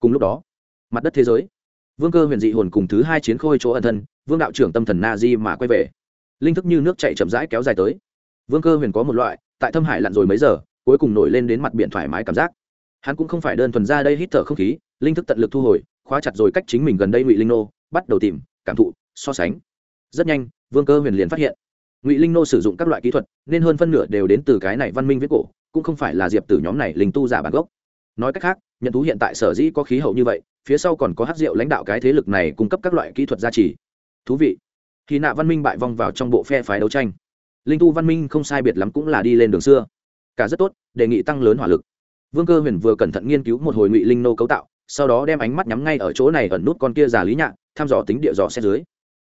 Cùng lúc đó, mặt đất thế giới. Vương cơ huyền dị hồn cùng thứ hai chiến khôi chỗ ẩn thân, vương đạo trưởng tâm thần na di mà quay về. Linh thức như nước chạy chậm rãi kéo dài tới. Vương cơ huyền có một loại, tại thâm hải lặn rồi mấy giờ, cuối cùng nổi lên đến mặt biển thoải mái cảm giác. Hắn cũng không phải đơn thuần ra đây hít thở không khí, linh thức tận lực thu hồi, khóa chặt rồi cách chính mình gần đây ngụy linh nô, bắt đầu tìm, cảm thụ, so sánh. Rất nhanh, vương cơ huyền liền phát hiện ngụy linh nô sử dụng các loại kỹ thuật nên hơn phân nửa đều đến từ cái này văn minh viết cổ cũng không phải là diệp Tử nhóm này linh tu giả bản gốc nói cách khác nhận thú hiện tại sở dĩ có khí hậu như vậy phía sau còn có hát rượu lãnh đạo cái thế lực này cung cấp các loại kỹ thuật gia trì thú vị khi nạ văn minh bại vong vào trong bộ phe phái đấu tranh linh tu văn minh không sai biệt lắm cũng là đi lên đường xưa cả rất tốt đề nghị tăng lớn hỏa lực vương cơ huyền vừa cẩn thận nghiên cứu một hồi ngụy linh nô cấu tạo sau đó đem ánh mắt nhắm ngay ở chỗ này ẩn nút con kia già lý nhạc thăm dò tính địa dò xét dưới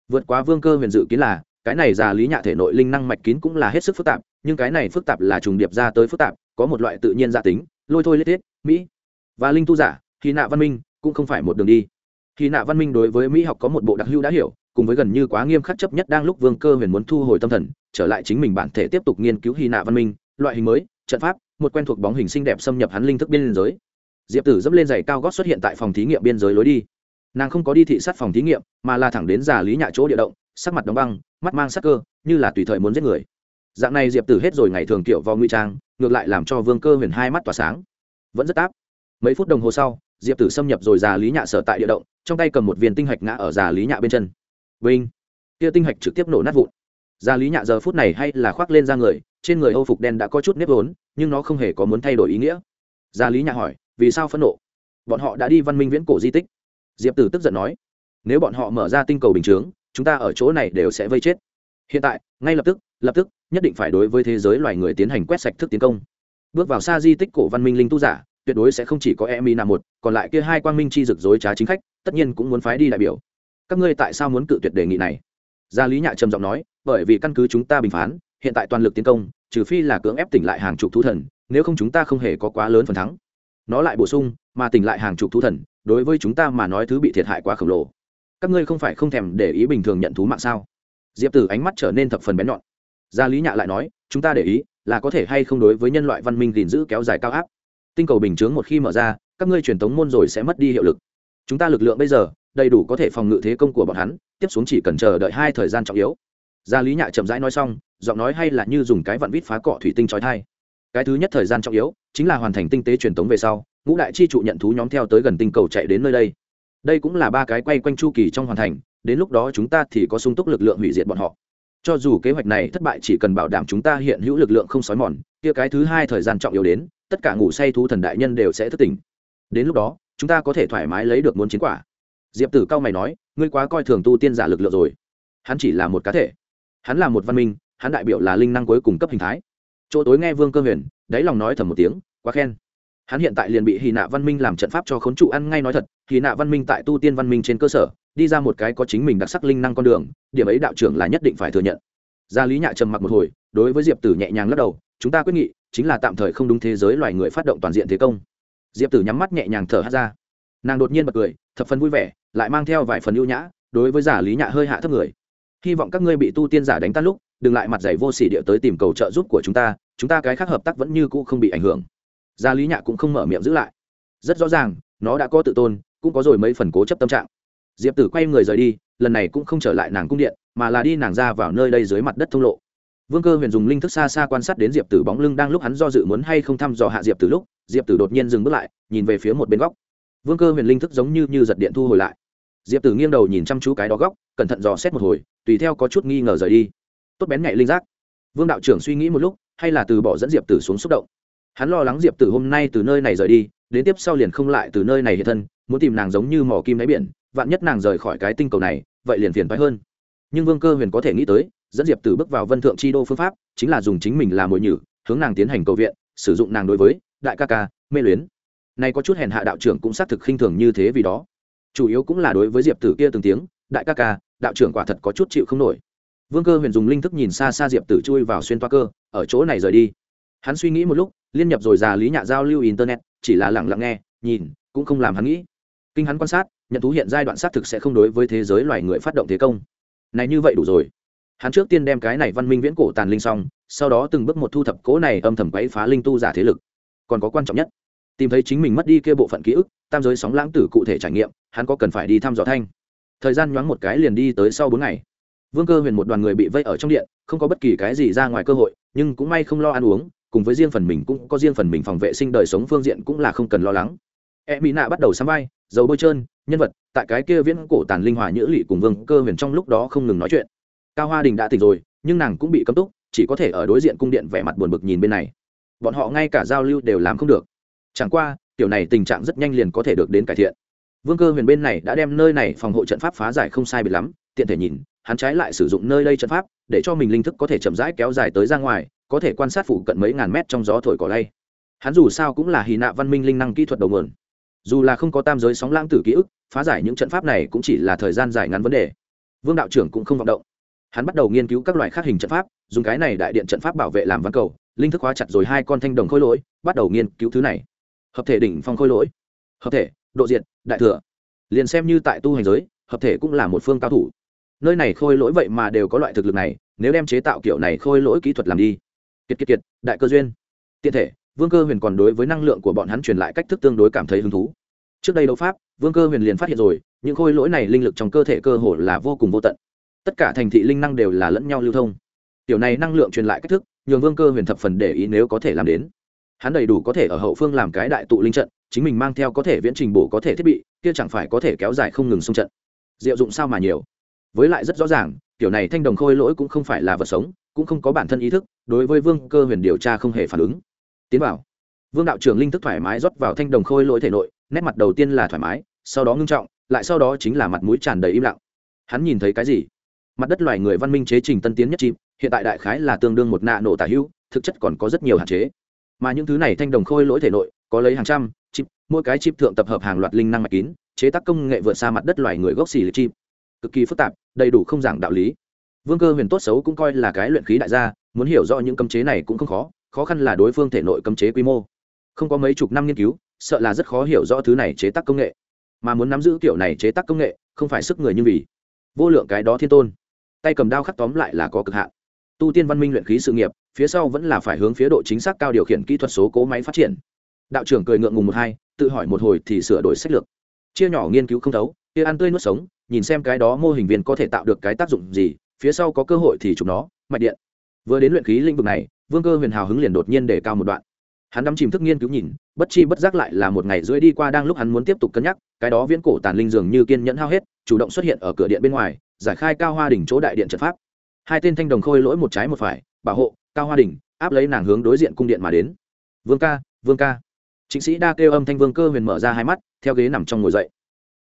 vượt qua vương cơ huyền dự kiến là cái này già lý nhạ thể nội linh năng mạch kín cũng là hết sức phức tạp, nhưng cái này phức tạp là trùng điệp ra tới phức tạp, có một loại tự nhiên gia tính, lôi thôi lết thiết, mỹ. Và linh tu giả khi nạ văn minh, cũng không phải một đường đi. Khi nạ văn minh đối với mỹ học có một bộ đặc hữu đã hiểu, cùng với gần như quá nghiêm khắc chấp nhất đang lúc vương cơ huyền muốn thu hồi tâm thần, trở lại chính mình bản thể tiếp tục nghiên cứu hy nạ văn minh, loại hình mới, trận pháp, một quen thuộc bóng hình xinh đẹp xâm nhập hắn linh thức biên giới. Diệp tử dẫm lên giày cao gót xuất hiện tại phòng thí nghiệm biên giới lối đi. Nàng không có đi thị sát phòng thí nghiệm, mà là thẳng đến già lý nhạ chỗ địa động sắc mặt đóng băng, mắt mang sắc cơ, như là tùy thời muốn giết người. Dạng này diệp tử hết rồi ngày thường kiểu vào ngụy trang, ngược lại làm cho vương cơ huyền hai mắt tỏa sáng. Vẫn rất áp mấy phút đồng hồ sau, diệp tử xâm nhập rồi già lý nhạ sở tại địa động, trong tay cầm một viên tinh hạch ngã ở già lý nhạ bên chân. Vinh! Kia tinh hạch trực tiếp nổ nát vụn. Già lý nhạ giờ phút này hay là khoác lên ra người, trên người âu phục đen đã có chút nếp vốn, nhưng nó không hề có muốn thay đổi ý nghĩa. Già lý nhạ hỏi, vì sao phẫn nộ? Bọn họ đã đi văn minh viễn cổ di tích. Diệp tử tức giận nói, nếu bọn họ mở ra tinh cầu bình chướng chúng ta ở chỗ này đều sẽ vây chết. Hiện tại, ngay lập tức lập tức, nhất định phải đối với thế giới loài người tiến hành quét sạch thức tiến công. Bước vào xa di tích cổ văn minh linh tu giả, tuyệt đối sẽ không chỉ có em nam một, còn lại kia hai quang minh chi rực rối trá chính khách, tất nhiên cũng muốn phái đi đại biểu. Các ngươi tại sao muốn cự tuyệt đề nghị này? Gia lý nhạ trầm giọng nói, bởi vì căn cứ chúng ta bình phán, hiện tại toàn lực tiến công, trừ phi là cưỡng ép tỉnh lại hàng chục thú thần, nếu không chúng ta không hề có quá lớn phần thắng. Nó lại bổ sung, mà tỉnh lại hàng chục thú thần, đối với chúng ta mà nói thứ bị thiệt hại quá khổng lồ các ngươi không phải không thèm để ý bình thường nhận thú mạng sao? Diệp tử ánh mắt trở nên thập phần bén nhọn. Gia lý nhạ lại nói, chúng ta để ý, là có thể hay không đối với nhân loại văn minh gìn giữ kéo dài cao áp. Tinh cầu bình chướng một khi mở ra, các ngươi truyền thống môn rồi sẽ mất đi hiệu lực. Chúng ta lực lượng bây giờ, đầy đủ có thể phòng ngự thế công của bọn hắn, tiếp xuống chỉ cần chờ đợi hai thời gian trọng yếu. Gia lý nhạ chậm rãi nói xong, giọng nói hay là như dùng cái vặn vít phá cọ thủy tinh trói thai cái thứ nhất thời gian trọng yếu, chính là hoàn thành tinh tế truyền thống về sau, ngũ đại chi trụ nhận thú nhóm theo tới gần tinh cầu chạy đến nơi đây đây cũng là ba cái quay quanh chu kỳ trong hoàn thành, đến lúc đó chúng ta thì có sung túc lực lượng hủy diệt bọn họ. Cho dù kế hoạch này thất bại chỉ cần bảo đảm chúng ta hiện hữu lực lượng không sói mòn, kia cái thứ hai thời gian trọng yếu đến, tất cả ngủ say thú thần đại nhân đều sẽ thức tỉnh. Đến lúc đó, chúng ta có thể thoải mái lấy được muốn chiến quả. Diệp tử cao mày nói, ngươi quá coi thường tu tiên giả lực lượng rồi. Hắn chỉ là một cá thể. Hắn là một văn minh, hắn đại biểu là linh năng cuối cùng cấp hình thái. Chỗ tối nghe vương cơ huyền, đáy lòng nói thầm một tiếng, quá khen. Hắn hiện tại liền bị hy nạ văn minh làm trận pháp cho khốn trụ ăn ngay nói thật hy nạ văn minh tại tu tiên văn minh trên cơ sở, đi ra một cái có chính mình đặc sắc linh năng con đường, điểm ấy đạo trưởng là nhất định phải thừa nhận. Gia lý nhạ trầm mặc một hồi, đối với diệp tử nhẹ nhàng lắc đầu, chúng ta quyết nghị, chính là tạm thời không đúng thế giới loài người phát động toàn diện thế công. Diệp tử nhắm mắt nhẹ nhàng thở hát ra. Nàng đột nhiên bật cười, thập phần vui vẻ, lại mang theo vài phần ưu nhã, đối với giả lý nhạ hơi hạ thấp người. Hy vọng các ngươi bị tu tiên giả đánh tan lúc, đừng lại mặt giày vô sỉ địa tới tìm cầu trợ giúp của chúng ta chúng ta cái khác hợp tác vẫn như cũ không bị ảnh hưởng. Gia lý nhạ cũng không mở miệng giữ lại. Rất rõ ràng, nó đã có tự tôn cũng có rồi mấy phần cố chấp tâm trạng. Diệp tử quay người rời đi lần này cũng không trở lại nàng cung điện mà là đi nàng ra vào nơi đây dưới mặt đất thông lộ. Vương cơ huyền dùng linh thức xa xa quan sát đến diệp tử bóng lưng đang lúc hắn do dự muốn hay không thăm dò hạ diệp tử lúc diệp tử đột nhiên dừng bước lại nhìn về phía một bên góc. Vương cơ huyền linh thức giống như, như giật điện thu hồi lại. Diệp tử nghiêng đầu nhìn chăm chú cái đó góc cẩn thận dò xét một hồi tùy theo có chút nghi ngờ rời đi. Tốt bén nhạy linh giác. Vương đạo trưởng suy nghĩ một lúc hay là từ bỏ dẫn diệp tử xuống xúc động. Hắn lo lắng diệp tử hôm nay từ nơi này rời đi đến tiếp sau liền không lại từ nơi này hiện thân muốn tìm nàng giống như mỏ kim đáy biển, vạn nhất nàng rời khỏi cái tinh cầu này, vậy liền phiền thoái hơn. Nhưng vương cơ huyền có thể nghĩ tới, dẫn diệp tử bước vào vân thượng chi đô phương pháp, chính là dùng chính mình làm mồi nhử, hướng nàng tiến hành cầu viện, sử dụng nàng đối với đại ca ca, mê luyến. Nay có chút hèn hạ đạo trưởng cũng xác thực khinh thường như thế vì đó. Chủ yếu cũng là đối với diệp tử kia từng tiếng, đại ca ca, đạo trưởng quả thật có chút chịu không nổi. Vương cơ huyền dùng linh thức nhìn xa xa diệp tử chui vào xuyên toa cơ, ở chỗ này rời đi. Hắn suy nghĩ một lúc, liên nhập rồi già lý nhạ giao lưu internet, chỉ là lẳng lặng nghe, nhìn, cũng không làm hắn nghĩ kinh hắn quan sát, nhận thú hiện giai đoạn xác thực sẽ không đối với thế giới loài người phát động thế công. Này như vậy đủ rồi. Hắn trước tiên đem cái này văn minh viễn cổ tàn linh xong, sau đó từng bước một thu thập cố này âm thầm quấy phá linh tu giả thế lực. Còn có quan trọng nhất, tìm thấy chính mình mất đi kia bộ phận ký ức, tam giới sóng lãng tử cụ thể trải nghiệm, hắn có cần phải đi thăm dò thanh. Thời gian nhoáng một cái liền đi tới sau bốn ngày. Vương cơ huyền một đoàn người bị vây ở trong điện, không có bất kỳ cái gì ra ngoài cơ hội, nhưng cũng may không lo ăn uống, cùng với riêng phần mình cũng có riêng phần mình phòng vệ sinh đời sống phương diện cũng là không cần lo lắng. E mỹ nạ bắt đầu sắm vai dầu bôi trơn, nhân vật, tại cái kia viễn cổ tàn linh hòa nhữ lỵ cùng vương cơ huyền trong lúc đó không ngừng nói chuyện. Cao hoa đình đã tỉnh rồi, nhưng nàng cũng bị cấm túc, chỉ có thể ở đối diện cung điện vẻ mặt buồn bực nhìn bên này. Bọn họ ngay cả giao lưu đều làm không được. Chẳng qua, tiểu này tình trạng rất nhanh liền có thể được đến cải thiện. Vương cơ huyền bên này đã đem nơi này phòng hộ trận pháp phá giải không sai biệt lắm, tiện thể nhìn, hắn trái lại sử dụng nơi đây trận pháp, để cho mình linh thức có thể chậm rãi kéo dài tới ra ngoài, có thể quan sát phụ cận mấy ngàn mét trong gió thổi cỏ lay. Hắn dù sao cũng là hy nạ văn minh linh năng kỹ thuật đầu nguồn dù là không có tam giới sóng lãng tử ký ức, phá giải những trận pháp này cũng chỉ là thời gian dài ngắn vấn đề. Vương đạo trưởng cũng không vọng động. Hắn bắt đầu nghiên cứu các loại khác hình trận pháp, dùng cái này đại điện trận pháp bảo vệ làm văn cầu, linh thức hóa chặt rồi hai con thanh đồng khôi lỗi, bắt đầu nghiên cứu thứ này. Hợp thể đỉnh phong khôi lỗi. Hợp thể, độ diện đại thừa. Liền xem như tại tu hành giới, hợp thể cũng là một phương cao thủ. Nơi này khôi lỗi vậy mà đều có loại thực lực này, nếu đem chế tạo kiểu này khôi lỗi kỹ thuật làm đi. Kiệt kiệt kiệt, đại cơ duyên. Tiện thể vương cơ huyền còn đối với năng lượng của bọn hắn truyền lại cách thức tương đối cảm thấy hứng thú. Trước đây đấu pháp, vương cơ huyền liền phát hiện rồi, những khôi lỗi này linh lực trong cơ thể cơ hồ là vô cùng vô tận. Tất cả thành thị linh năng đều là lẫn nhau lưu thông. Tiểu này năng lượng truyền lại cách thức, nhường vương cơ huyền thập phần để ý nếu có thể làm đến. Hắn đầy đủ có thể ở hậu phương làm cái đại tụ linh trận, chính mình mang theo có thể viễn trình bổ có thể thiết bị, kia chẳng phải có thể kéo dài không ngừng xung trận. Diệu dụng sao mà nhiều? Với lại rất rõ ràng kiểu này thanh đồng khôi lỗi cũng không phải là vật sống, cũng không có bản thân ý thức, đối với vương cơ huyền điều tra không hề phản ứng tiến vào. Vương đạo trưởng linh thức thoải mái rót vào thanh đồng khôi lỗi thể nội, nét mặt đầu tiên là thoải mái, sau đó ngưng trọng, lại sau đó chính là mặt mũi tràn đầy im lặng. Hắn nhìn thấy cái gì? Mặt đất loài người văn minh chế trình tân tiến nhất chìm hiện tại đại khái là tương đương một nạ nổ tả hữu, thực chất còn có rất nhiều hạn chế. Mà những thứ này thanh đồng khôi lỗi thể nội, có lấy hàng trăm chip mỗi cái chip thượng tập hợp hàng loạt linh năng mạch kín, chế tác công nghệ vượt xa mặt đất loài người gốc xì lịch chip cực kỳ phức tạp, đầy đủ không giảng đạo lý. Vương cơ huyền tốt xấu cũng coi là cái luyện khí đại gia, muốn hiểu rõ những cấm chế này cũng không khó khó khăn là đối phương thể nội cấm chế quy mô. Không có mấy chục năm nghiên cứu, sợ là rất khó hiểu rõ thứ này chế tác công nghệ. Mà muốn nắm giữ kiểu này chế tác công nghệ, không phải sức người như vì. Vô lượng cái đó thiên tôn. Tay cầm đao khắc tóm lại là có cực hạn. Tu tiên văn minh luyện khí sự nghiệp, phía sau vẫn là phải hướng phía độ chính xác cao điều khiển kỹ thuật số cố máy phát triển. Đạo trưởng cười ngượng ngùng một hai, tự hỏi một hồi thì sửa đổi sách lược. Chia nhỏ nghiên cứu không thấu, kia ăn tươi nuốt sống, nhìn xem cái đó mô hình viên có thể tạo được cái tác dụng gì, phía sau có cơ hội thì chụp nó, mạch điện. Vừa đến luyện khí lĩnh vực này vương cơ huyền hào hứng liền đột nhiên để cao một đoạn. Hắn đắm chìm thức nghiên cứu nhìn, bất chi bất giác lại là một ngày rưỡi đi qua đang lúc hắn muốn tiếp tục cân nhắc, cái đó viễn cổ tàn linh dường như kiên nhẫn hao hết, chủ động xuất hiện ở cửa điện bên ngoài, giải khai cao hoa đỉnh chỗ đại điện trận pháp. Hai tên thanh đồng khôi lỗi một trái một phải, bảo hộ, cao hoa đỉnh, áp lấy nàng hướng đối diện cung điện mà đến. Vương ca vương ca. Chính sĩ đa kêu âm thanh vương cơ huyền mở ra hai mắt, theo ghế nằm trong ngồi dậy.